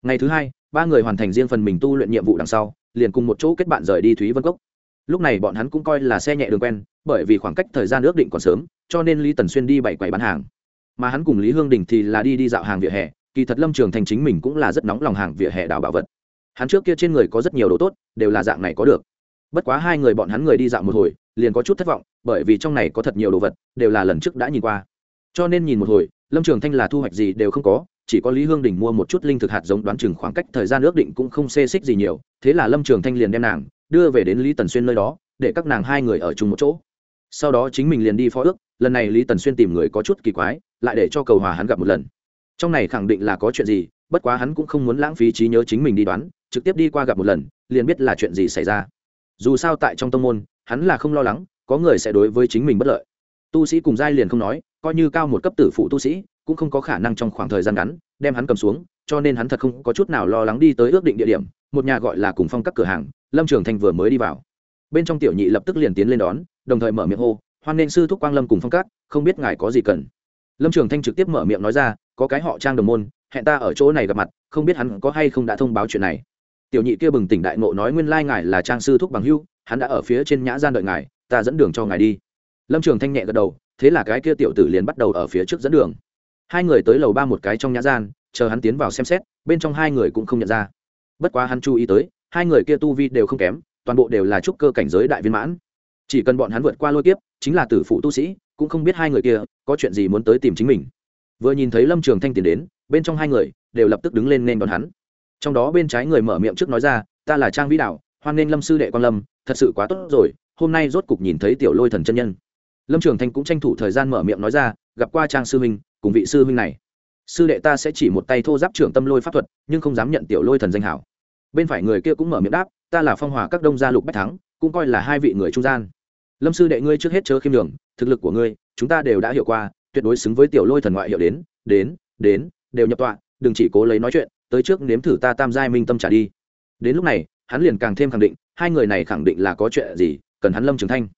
Ngày thứ hai, ba người hoàn thành riêng phần mình tu luyện nhiệm vụ đằng sau, liền cùng một chỗ kết bạn rời đi thúy vân cốc. Lúc này bọn hắn cũng coi là xe nhẹ đường quen, bởi vì khoảng cách thời gian ước định còn sớm, cho nên lý tần xuyên đi bảy quầy bán hàng. Mà hắn cùng lý hương đình thì là đi đi dạo hàng vỉa hè, kỳ thật lâm trường thành chính mình cũng là rất nóng lòng hàng vỉa hè đào bảo vật. Hắn trước kia trên người có rất nhiều đồ tốt, đều là dạng này có được. Bất quá hai người bọn hắn người đi dạo một hồi, liền có chút thất vọng, bởi vì trong này có thật nhiều đồ vật, đều là lần trước đã nhìn qua. Cho nên nhìn một hồi, lâm trường thanh là thu hoạch gì đều không có chỉ có lý hương đình mua một chút linh thực hạt giống đoán chừng khoảng cách thời gian ước định cũng không xê xích gì nhiều, thế là lâm trường thanh liền đem nàng đưa về đến lý tần xuyên nơi đó, để các nàng hai người ở chung một chỗ. Sau đó chính mình liền đi phó ước, lần này lý tần xuyên tìm người có chút kỳ quái, lại để cho cầu hòa hắn gặp một lần. Trong này khẳng định là có chuyện gì, bất quá hắn cũng không muốn lãng phí trí nhớ chính mình đi đoán, trực tiếp đi qua gặp một lần, liền biết là chuyện gì xảy ra. Dù sao tại trong tông môn, hắn là không lo lắng, có người sẽ đối với chính mình bất lợi. Tu sĩ cùng giai liền không nói, coi như cao một cấp tử phụ tu sĩ cũng không có khả năng trong khoảng thời gian ngắn đem hắn cầm xuống, cho nên hắn thật không có chút nào lo lắng đi tới ước định địa điểm, một nhà gọi là cùng phong các cửa hàng, lâm trường thanh vừa mới đi vào. Bên trong tiểu nhị lập tức liền tiến lên đón, đồng thời mở miệng hô, hoan nên sư thúc quang lâm cùng phong các, không biết ngài có gì cần? Lâm trường thanh trực tiếp mở miệng nói ra, có cái họ trang đồng môn, hẹn ta ở chỗ này gặp mặt, không biết hắn có hay không đã thông báo chuyện này. Tiểu nhị kia bừng tỉnh đại ngộ nói, nguyên lai ngài là trang sư thúc bằng hưu hắn đã ở phía trên nhã gian đợi ngài, ta dẫn đường cho ngài đi. Lâm trường thanh nhẹ gật đầu, thế là cái kia tiểu tử liền bắt đầu ở phía trước dẫn đường hai người tới lầu ba một cái trong nhã gian, chờ hắn tiến vào xem xét, bên trong hai người cũng không nhận ra. Bất quá hắn chú ý tới, hai người kia tu vi đều không kém, toàn bộ đều là trúc cơ cảnh giới đại viên mãn. Chỉ cần bọn hắn vượt qua lôi kiếp, chính là tử phụ tu sĩ, cũng không biết hai người kia có chuyện gì muốn tới tìm chính mình. Vừa nhìn thấy lâm trường thanh tiến đến, bên trong hai người đều lập tức đứng lên nên đón hắn. Trong đó bên trái người mở miệng trước nói ra, ta là trang vĩ đạo, hoan nghênh lâm sư đệ quan lâm, thật sự quá tốt rồi, hôm nay rốt cục nhìn thấy tiểu lôi thần chân nhân. Lâm trường thanh cũng tranh thủ thời gian mở miệng nói ra gặp qua trang sư huynh, cùng vị sư huynh này. Sư đệ ta sẽ chỉ một tay thô giáp trưởng tâm lôi pháp thuật, nhưng không dám nhận tiểu lôi thần danh hảo. Bên phải người kia cũng mở miệng đáp, ta là phong hòa các đông gia lục bách thắng, cũng coi là hai vị người trung gian. Lâm sư đệ ngươi trước hết chớ khiêm đường thực lực của ngươi, chúng ta đều đã hiểu qua, tuyệt đối xứng với tiểu lôi thần ngoại hiệu đến đến đến, đều nhập tọa, đừng chỉ cố lấy nói chuyện, tới trước nếm thử ta tam giai minh tâm trả đi. Đến lúc này, hắn liền càng thêm khẳng định, hai người này khẳng định là có chuyện gì, cần hắn lâm trường thanh.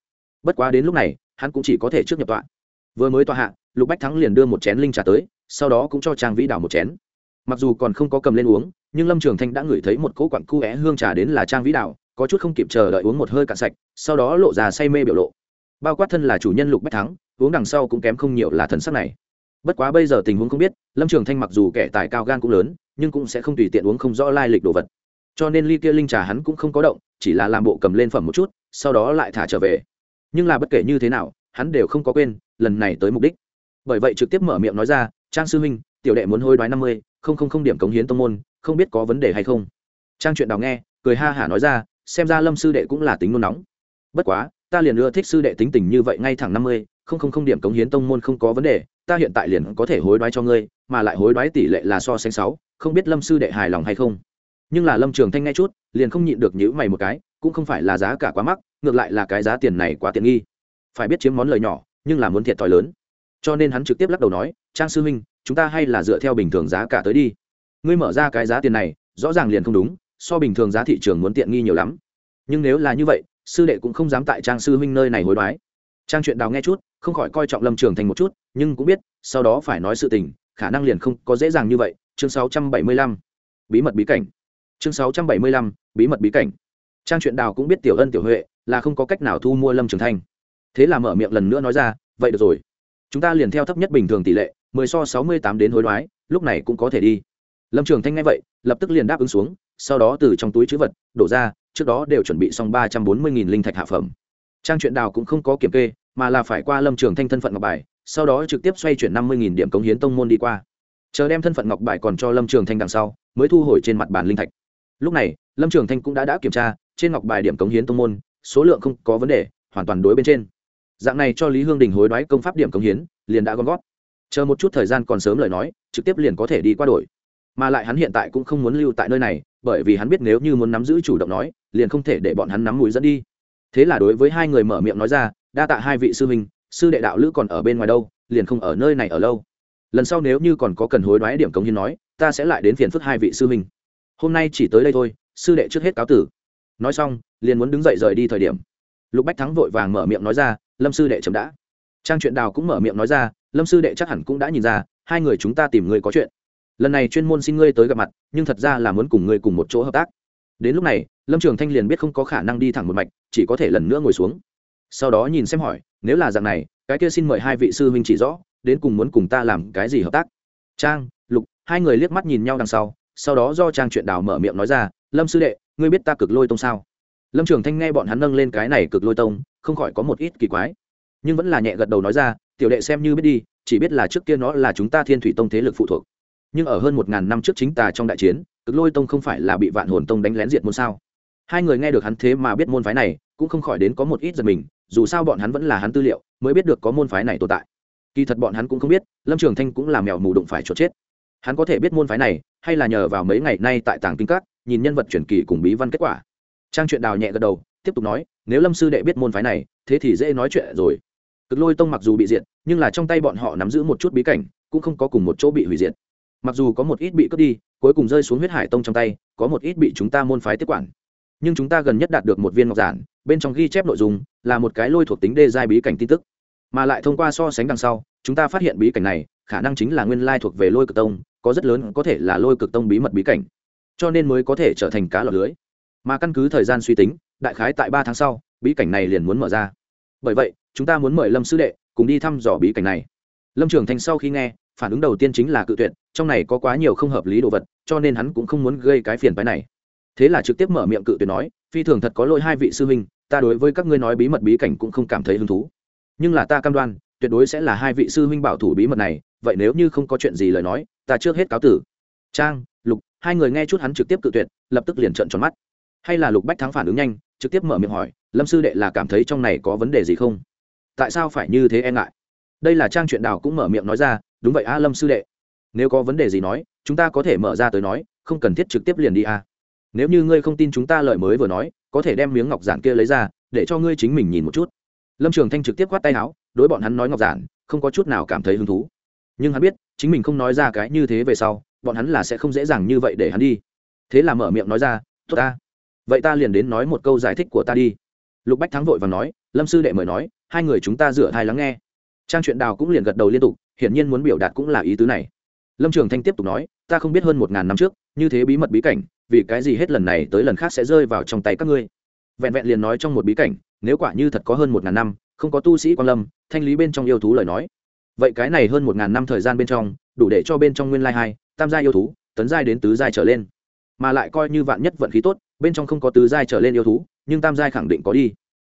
Bất quá đến lúc này, hắn cũng chỉ có thể trước nhập tọa. Vừa mới tọa hạ lục bách thắng liền đưa một chén linh trà tới, sau đó cũng cho trang vĩ đảo một chén. Mặc dù còn không có cầm lên uống, nhưng lâm trường thanh đã ngửi thấy một cỗ quặng cu é hương trà đến là trang vĩ đảo, có chút không kịp chờ đợi uống một hơi cạn sạch, sau đó lộ ra say mê biểu lộ. Bao quát thân là chủ nhân lục bách thắng, uống đằng sau cũng kém không nhiều là thần sắc này. Bất quá bây giờ tình huống không biết, lâm trường thanh mặc dù kẻ tài cao gan cũng lớn, nhưng cũng sẽ không tùy tiện uống không rõ lai lịch đồ vật. Cho nên ly kia linh trà hắn cũng không có động, chỉ là làm bộ cầm lên phẩm một chút, sau đó lại thả trở về. Nhưng là bất kể như thế nào, hắn đều không có quên, lần này tới mục đích bởi vậy trực tiếp mở miệng nói ra, trang sư huynh, tiểu đệ muốn hôi đoái năm mươi, không không không điểm cống hiến tông môn, không biết có vấn đề hay không? Trang chuyện đào nghe, cười ha hả nói ra, xem ra lâm sư đệ cũng là tính nôn nóng. Bất quá, ta liền ưa thích sư đệ tính tình như vậy ngay thẳng năm mươi, không không không điểm cống hiến tông môn không có vấn đề, ta hiện tại liền có thể hối đoái cho ngươi, mà lại hối đoái tỷ lệ là so sánh sáu, không biết lâm sư đệ hài lòng hay không? Nhưng là lâm trường thanh ngay chút, liền không nhịn được nhữ mày một cái, cũng không phải là giá cả quá mắc, ngược lại là cái giá tiền này quá tiện nghi. Phải biết chiếm món lời nhỏ, nhưng là muốn thiệt thòi lớn cho nên hắn trực tiếp lắc đầu nói trang sư huynh chúng ta hay là dựa theo bình thường giá cả tới đi. Ngươi mở ra cái giá tiền này rõ ràng liền không đúng so bình thường giá thị trường muốn tiện nghi nhiều lắm. Nhưng nếu là như vậy sư đệ cũng không dám tại trang sư huynh nơi này hối đoái. Trang chuyện đào nghe chút không khỏi coi trọng lâm trường thành một chút nhưng cũng biết sau đó phải nói sự tình khả năng liền không có dễ dàng như vậy. Chương 675. bí mật bí cảnh. Chương 675, bí mật bí cảnh. Trang chuyện đào cũng biết tiểu ân tiểu huệ là không có cách nào thu mua lâm trường thanh thế là mở miệng lần nữa nói ra vậy được rồi chúng ta liền theo thấp nhất bình thường tỷ lệ, mười so sáu mươi tám đến hối đoái, lúc này cũng có thể đi. Lâm trường thanh nghe vậy, lập tức liền đáp ứng xuống, sau đó từ trong túi chữ vật, đổ ra, trước đó đều chuẩn bị xong ba trăm bốn mươi nghìn linh thạch hạ phẩm. Trang truyện đào cũng không có kiểm kê, mà là phải qua lâm trường thanh thân phận ngọc bài, sau đó trực tiếp xoay chuyển năm mươi nghìn điểm cống hiến tông môn đi qua. Chờ đem thân phận ngọc bài còn cho lâm trường thanh đằng sau, mới thu hồi trên mặt bàn linh thạch. Lúc này, lâm trường thanh cũng đã đã kiểm tra, trên ngọc bài điểm cống hiến tông môn, số lượng không có vấn đề, hoàn toàn đối bên trên dạng này cho lý hương đình hối đoái công pháp điểm công hiến, liền đã gom gót chờ một chút thời gian còn sớm lời nói, trực tiếp liền có thể đi qua đổi. Mà lại hắn hiện tại cũng không muốn lưu tại nơi này, bởi vì hắn biết nếu như muốn nắm giữ chủ động nói, liền không thể để bọn hắn nắm mũi dẫn đi. Thế là đối với hai người mở miệng nói ra, đa tạ hai vị sư huynh, sư đệ đạo lữ còn ở bên ngoài đâu, liền không ở nơi này ở lâu. Lần sau nếu như còn có cần hối đoái điểm cống hiến nói, ta sẽ lại đến phiền phức hai vị sư huynh. Hôm nay chỉ tới đây thôi, sư đệ trước hết cáo tử. Nói xong, liền muốn đứng dậy rời đi thời điểm. Lục bách thắng vội vàng mở miệng nói ra lâm sư đệ chấm đã. Trang chuyện đào cũng mở miệng nói ra, lâm sư đệ chắc hẳn cũng đã nhìn ra, hai người chúng ta tìm người có chuyện. Lần này chuyên môn xin ngươi tới gặp mặt, nhưng thật ra là muốn cùng ngươi cùng một chỗ hợp tác. Đến lúc này, lâm trường thanh liền biết không có khả năng đi thẳng một mạch, chỉ có thể lần nữa ngồi xuống. Sau đó nhìn xem hỏi, nếu là dạng này, cái kia xin mời hai vị sư huynh chỉ rõ, đến cùng muốn cùng ta làm cái gì hợp tác? Trang, lục, hai người liếc mắt nhìn nhau đằng sau sau đó do trang chuyện đào mở miệng nói ra, lâm sư đệ, ngươi biết ta cực lôi tông sao? Lâm trường thanh nghe bọn hắn nâng lên cái này cực lôi tông, không khỏi có một ít kỳ quái. Nhưng vẫn là nhẹ gật đầu nói ra, tiểu đệ xem như biết đi, chỉ biết là trước kia nó là chúng ta thiên thủy tông thế lực phụ thuộc. Nhưng ở hơn một ngàn năm trước chính tà trong đại chiến, cực lôi tông không phải là bị vạn hồn tông đánh lén diệt môn sao? Hai người nghe được hắn thế mà biết môn phái này, cũng không khỏi đến có một ít giật mình, dù sao bọn hắn vẫn là hắn tư liệu, mới biết được có môn phái này tồn tại. Kỳ thật bọn hắn cũng không biết, lâm trường thanh cũng là mèo mù đụng phải chốt chết. Hắn có thể biết môn phái này, hay là nhờ vào mấy ngày nay tại tàng kinh các, nhìn nhân vật truyền kỳ cùng bí văn kết quả trang chuyện đào nhẹ gật đầu, tiếp tục nói, nếu lâm sư đệ biết môn phái này, thế thì dễ nói chuyện rồi. Cực lôi tông mặc dù bị diệt, nhưng là trong tay bọn họ nắm giữ một chút bí cảnh, cũng không có cùng một chỗ bị hủy diệt. Mặc dù có một ít bị cướp đi, cuối cùng rơi xuống huyết hải tông trong tay, có một ít bị chúng ta môn phái tiếp quản. Nhưng chúng ta gần nhất đạt được một viên ngọc giản, bên trong ghi chép nội dung là một cái lôi thuộc tính đê giai bí cảnh tin tức. Mà lại thông qua so sánh đằng sau, chúng ta phát hiện bí cảnh này khả năng chính là nguyên lai thuộc về lôi cực tông, có rất lớn có thể là lôi cực tông bí mật bí cảnh. Cho nên mới có thể trở thành cá lọc lưới mà căn cứ thời gian suy tính, đại khái tại ba tháng sau, bí cảnh này liền muốn mở ra. Bởi vậy, chúng ta muốn mời lâm sư đệ cùng đi thăm dò bí cảnh này. Lâm trường thành sau khi nghe, phản ứng đầu tiên chính là cự tuyệt, trong này có quá nhiều không hợp lý đồ vật, cho nên hắn cũng không muốn gây cái phiền phái này. Thế là trực tiếp mở miệng cự tuyệt nói, phi thường thật có lỗi hai vị sư huynh, ta đối với các ngươi nói bí mật bí cảnh cũng không cảm thấy hứng thú. Nhưng là ta cam đoan, tuyệt đối sẽ là hai vị sư huynh bảo thủ bí mật này, vậy nếu như không có chuyện gì lời nói, ta trước hết cáo tử. Trang, lục, hai người nghe chút hắn trực tiếp cự tuyệt, lập tức liền trợn tròn mắt hay là lục bách thắng phản ứng nhanh, trực tiếp mở miệng hỏi, lâm sư đệ là cảm thấy trong này có vấn đề gì không? Tại sao phải như thế e ngại? Đây là trang chuyện đào cũng mở miệng nói ra, đúng vậy a lâm sư đệ. Nếu có vấn đề gì nói, chúng ta có thể mở ra tới nói, không cần thiết trực tiếp liền đi a. Nếu như ngươi không tin chúng ta lời mới vừa nói, có thể đem miếng ngọc giản kia lấy ra, để cho ngươi chính mình nhìn một chút. Lâm trường thanh trực tiếp quát tay áo, đối bọn hắn nói ngọc giản, không có chút nào cảm thấy hứng thú. Nhưng hắn biết, chính mình không nói ra cái như thế về sau, bọn hắn là sẽ không dễ dàng như vậy để hắn đi. Thế là mở miệng nói ra, tốt ta vậy ta liền đến nói một câu giải thích của ta đi. Lục bách thắng vội và nói, lâm sư đệ mời nói, hai người chúng ta rửa thai lắng nghe. Trang truyện đào cũng liền gật đầu liên tục, hiển nhiên muốn biểu đạt cũng là ý tứ này. Lâm trường thanh tiếp tục nói, ta không biết hơn một ngàn năm trước, như thế bí mật bí cảnh, vì cái gì hết lần này tới lần khác sẽ rơi vào trong tay các ngươi? Vẹn vẹn liền nói trong một bí cảnh, nếu quả như thật có hơn một ngàn năm, không có tu sĩ quan lâm, thanh lý bên trong yêu thú lời nói. Vậy cái này hơn một ngàn năm thời gian bên trong, đủ để cho bên trong nguyên lai hai, tam gia yêu thú, tấn giai đến tứ giai trở lên mà lại coi như vạn nhất vận khí tốt, bên trong không có tứ giai trở lên yêu thú, nhưng tam giai khẳng định có đi.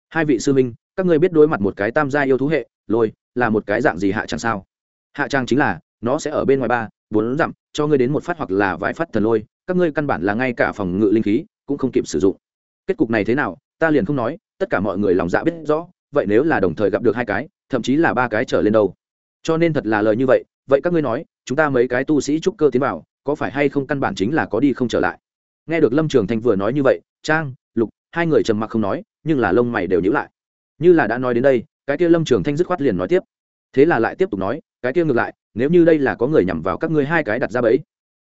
Hai vị sư minh, các ngươi biết đối mặt một cái tam giai yêu thú hệ, lôi, là một cái dạng gì hạ chẳng sao? Hạ trang chính là, nó sẽ ở bên ngoài ba, bốn dặm, cho ngươi đến một phát hoặc là vài phát thần lôi, các ngươi căn bản là ngay cả phòng ngự linh khí cũng không kịp sử dụng. Kết cục này thế nào, ta liền không nói, tất cả mọi người lòng dạ biết rõ, vậy nếu là đồng thời gặp được hai cái, thậm chí là ba cái trở lên đâu? Cho nên thật là lời như vậy vậy các ngươi nói, chúng ta mấy cái tu sĩ trúc cơ tiến vào có phải hay không căn bản chính là có đi không trở lại? Nghe được lâm trường thanh vừa nói như vậy, trang, lục, hai người trầm mặc không nói, nhưng là lông mày đều nhữ lại. Như là đã nói đến đây, cái kia lâm trường thanh dứt khoát liền nói tiếp. Thế là lại tiếp tục nói, cái kia ngược lại, nếu như đây là có người nhằm vào các ngươi hai cái đặt ra bẫy,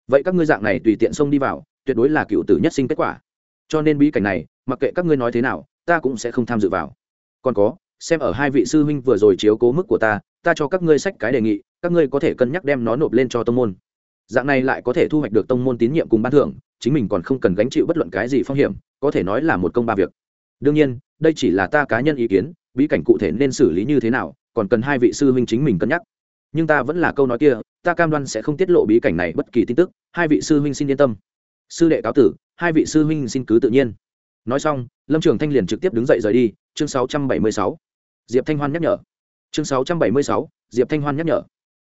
vậy các ngươi dạng này tùy tiện xông đi vào, tuyệt đối là cựu tử nhất sinh kết quả. Cho nên bí cảnh này, mặc kệ các ngươi nói thế nào, ta cũng sẽ không tham dự vào. Còn có, xem ở hai vị sư huynh vừa rồi chiếu cố mức của ta ta cho các ngươi sách cái đề nghị, các ngươi có thể cân nhắc đem nó nộp lên cho tông môn dạng này lại có thể thu hoạch được tông môn tín nhiệm cùng ban thưởng chính mình còn không cần gánh chịu bất luận cái gì phong hiểm có thể nói là một công ba việc. Đương nhiên đây chỉ là ta cá nhân ý kiến bí cảnh cụ thể nên xử lý như thế nào còn cần hai vị sư huynh chính mình cân nhắc. Nhưng ta vẫn là câu nói kia ta cam đoan sẽ không tiết lộ bí cảnh này bất kỳ tin tức hai vị sư huynh xin yên tâm. Sư đệ cáo tử hai vị sư huynh xin cứ tự nhiên. Nói xong lâm trường thanh liền trực tiếp đứng dậy rời đi chương 676. diệp thanh hoan nhắc nhở. Chương 676, diệp thanh hoan nhắc nhở.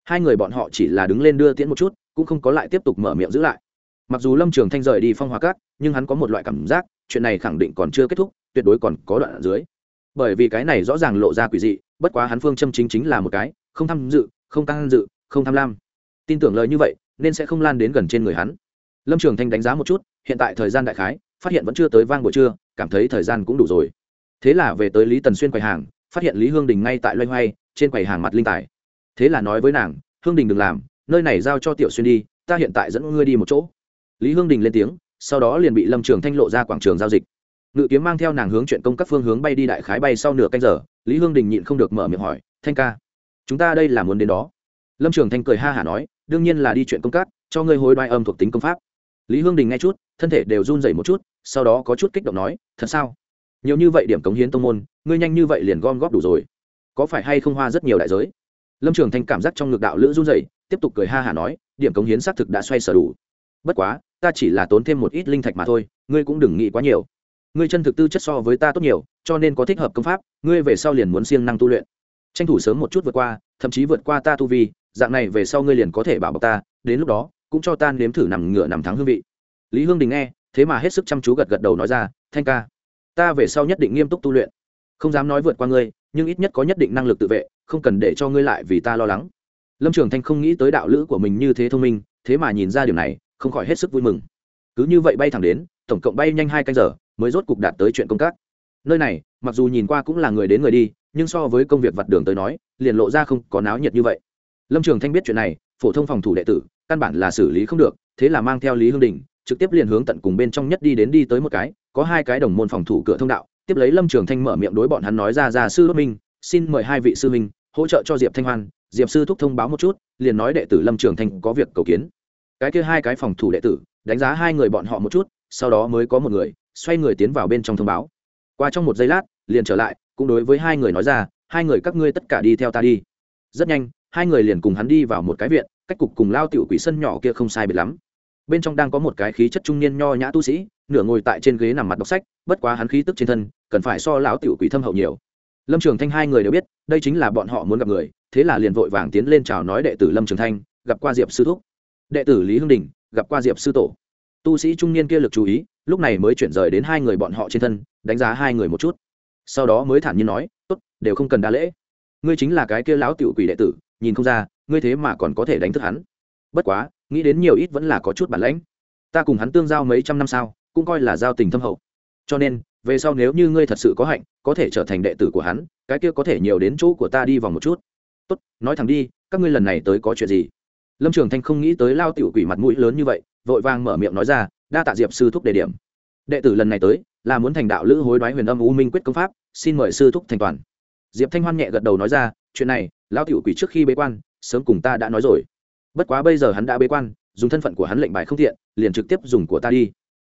Hai người bọn họ chỉ là đứng lên đưa tiễn một chút cũng không có lại tiếp tục mở miệng giữ lại. Mặc dù lâm trường thanh rời đi phong hóa cát, nhưng hắn có một loại cảm giác, chuyện này khẳng định còn chưa kết thúc, tuyệt đối còn có đoạn ở dưới. Bởi vì cái này rõ ràng lộ ra quỷ dị, bất quá hắn phương châm chính chính là một cái, không tham dự, không can dự, không tham lam. Tin tưởng lời như vậy, nên sẽ không lan đến gần trên người hắn. Lâm trường thanh đánh giá một chút, hiện tại thời gian đại khái, phát hiện vẫn chưa tới vang buổi trưa, cảm thấy thời gian cũng đủ rồi. Thế là về tới lý tần xuyên quầy hàng, phát hiện lý hương đình ngay tại loay hoay, trên quầy hàng mặt linh tài. Thế là nói với nàng, hương đình đừng làm nơi này giao cho tiểu xuyên đi, ta hiện tại dẫn ngươi đi một chỗ. Lý hương đình lên tiếng, sau đó liền bị lâm trường thanh lộ ra quảng trường giao dịch. Ngự kiếm mang theo nàng hướng chuyện công các phương hướng bay đi đại khái bay sau nửa canh giờ, lý hương đình nhịn không được mở miệng hỏi, thanh ca, chúng ta đây là muốn đến đó? Lâm trường thanh cười ha hả nói, đương nhiên là đi chuyện công các, cho ngươi hối đoái âm thuộc tính công pháp. Lý hương đình nghe chút, thân thể đều run dậy một chút, sau đó có chút kích động nói, thật sao? Nhiều như vậy điểm cống hiến tông môn, ngươi nhanh như vậy liền gom góp đủ rồi. Có phải hay không hoa rất nhiều đại giới? Lâm trường thanh cảm giác trong ngực đạo lữ run dậy tiếp tục cười ha hả nói, điểm cống hiến xác thực đã xoay sở đủ. Bất quá, ta chỉ là tốn thêm một ít linh thạch mà thôi, ngươi cũng đừng nghĩ quá nhiều. Ngươi chân thực tư chất so với ta tốt nhiều, cho nên có thích hợp công pháp, ngươi về sau liền muốn siêng năng tu luyện. Tranh thủ sớm một chút vượt qua, thậm chí vượt qua ta tu vi, dạng này về sau ngươi liền có thể bảo bọc ta, đến lúc đó, cũng cho ta nếm thử nằm ngựa nằm thắng hương vị. Lý hương đình nghe, thế mà hết sức chăm chú gật gật đầu nói ra, thanh ca, ta về sau nhất định nghiêm túc tu luyện. Không dám nói vượt qua ngươi, nhưng ít nhất có nhất định năng lực tự vệ, không cần để cho ngươi lại vì ta lo lắng lâm trường thanh không nghĩ tới đạo lữ của mình như thế thông minh, thế mà nhìn ra điều này, không khỏi hết sức vui mừng. Cứ như vậy bay thẳng đến, tổng cộng bay nhanh hai canh giờ, mới rốt cục đạt tới chuyện công tác. Nơi này, mặc dù nhìn qua cũng là người đến người đi, nhưng so với công việc vặt đường tới nói, liền lộ ra không có náo nhiệt như vậy. Lâm trường thanh biết chuyện này, phổ thông phòng thủ đệ tử, căn bản là xử lý không được, thế là mang theo lý hương đình, trực tiếp liền hướng tận cùng bên trong nhất đi đến đi tới một cái, có hai cái đồng môn phòng thủ cửa thông đạo. Tiếp lấy lâm trường thanh mở miệng đối bọn hắn nói ra ra sư đốt minh, xin mời hai vị sư minh hỗ trợ cho diệp thanh hoan, diệp sư thúc thông báo một chút, liền nói đệ tử lâm trường thanh có việc cầu kiến. Cái kia hai cái phòng thủ đệ tử, đánh giá hai người bọn họ một chút, sau đó mới có một người, xoay người tiến vào bên trong thông báo. Qua trong một giây lát, liền trở lại, cũng đối với hai người nói ra, hai người các ngươi tất cả đi theo ta đi. Rất nhanh, hai người liền cùng hắn đi vào một cái viện, cách cục cùng lao tiểu quỷ sân nhỏ kia không sai biệt lắm. Bên trong đang có một cái khí chất trung niên nho nhã tu sĩ, nửa ngồi tại trên ghế nằm mặt đọc sách, bất quá hắn khí tức trên thân, cần phải so lão tiểu quỷ thâm hậu nhiều lâm trường thanh hai người đều biết, đây chính là bọn họ muốn gặp người, thế là liền vội vàng tiến lên chào nói đệ tử lâm trường thanh, gặp qua diệp sư thúc. Đệ tử lý hưng đình, gặp qua diệp sư tổ. Tu sĩ trung niên kia lực chú ý, lúc này mới chuyển rời đến hai người bọn họ trên thân, đánh giá hai người một chút. Sau đó mới thản nhiên nói, tốt, đều không cần đa lễ. Ngươi chính là cái kia lão tiểu quỷ đệ tử, nhìn không ra, ngươi thế mà còn có thể đánh thức hắn. Bất quá, nghĩ đến nhiều ít vẫn là có chút bản lãnh. Ta cùng hắn tương giao mấy trăm năm sao, cũng coi là giao tình thâm hậu. Cho nên về sau nếu như ngươi thật sự có hạnh, có thể trở thành đệ tử của hắn, cái kia có thể nhiều đến chỗ của ta đi vòng một chút. Tốt, nói thẳng đi, các ngươi lần này tới có chuyện gì? Lâm trường thanh không nghĩ tới lao tiểu quỷ mặt mũi lớn như vậy, vội vàng mở miệng nói ra, đa tạ diệp sư thúc đề điểm. Đệ tử lần này tới, là muốn thành đạo lữ hối đoái huyền âm u minh quyết công pháp, xin mời sư thúc thành toàn. Diệp thanh hoan nhẹ gật đầu nói ra, chuyện này, lao tiểu quỷ trước khi bế quan, sớm cùng ta đã nói rồi. Bất quá bây giờ hắn đã bế quan, dùng thân phận của hắn lệnh bài không thiện liền trực tiếp dùng của ta đi.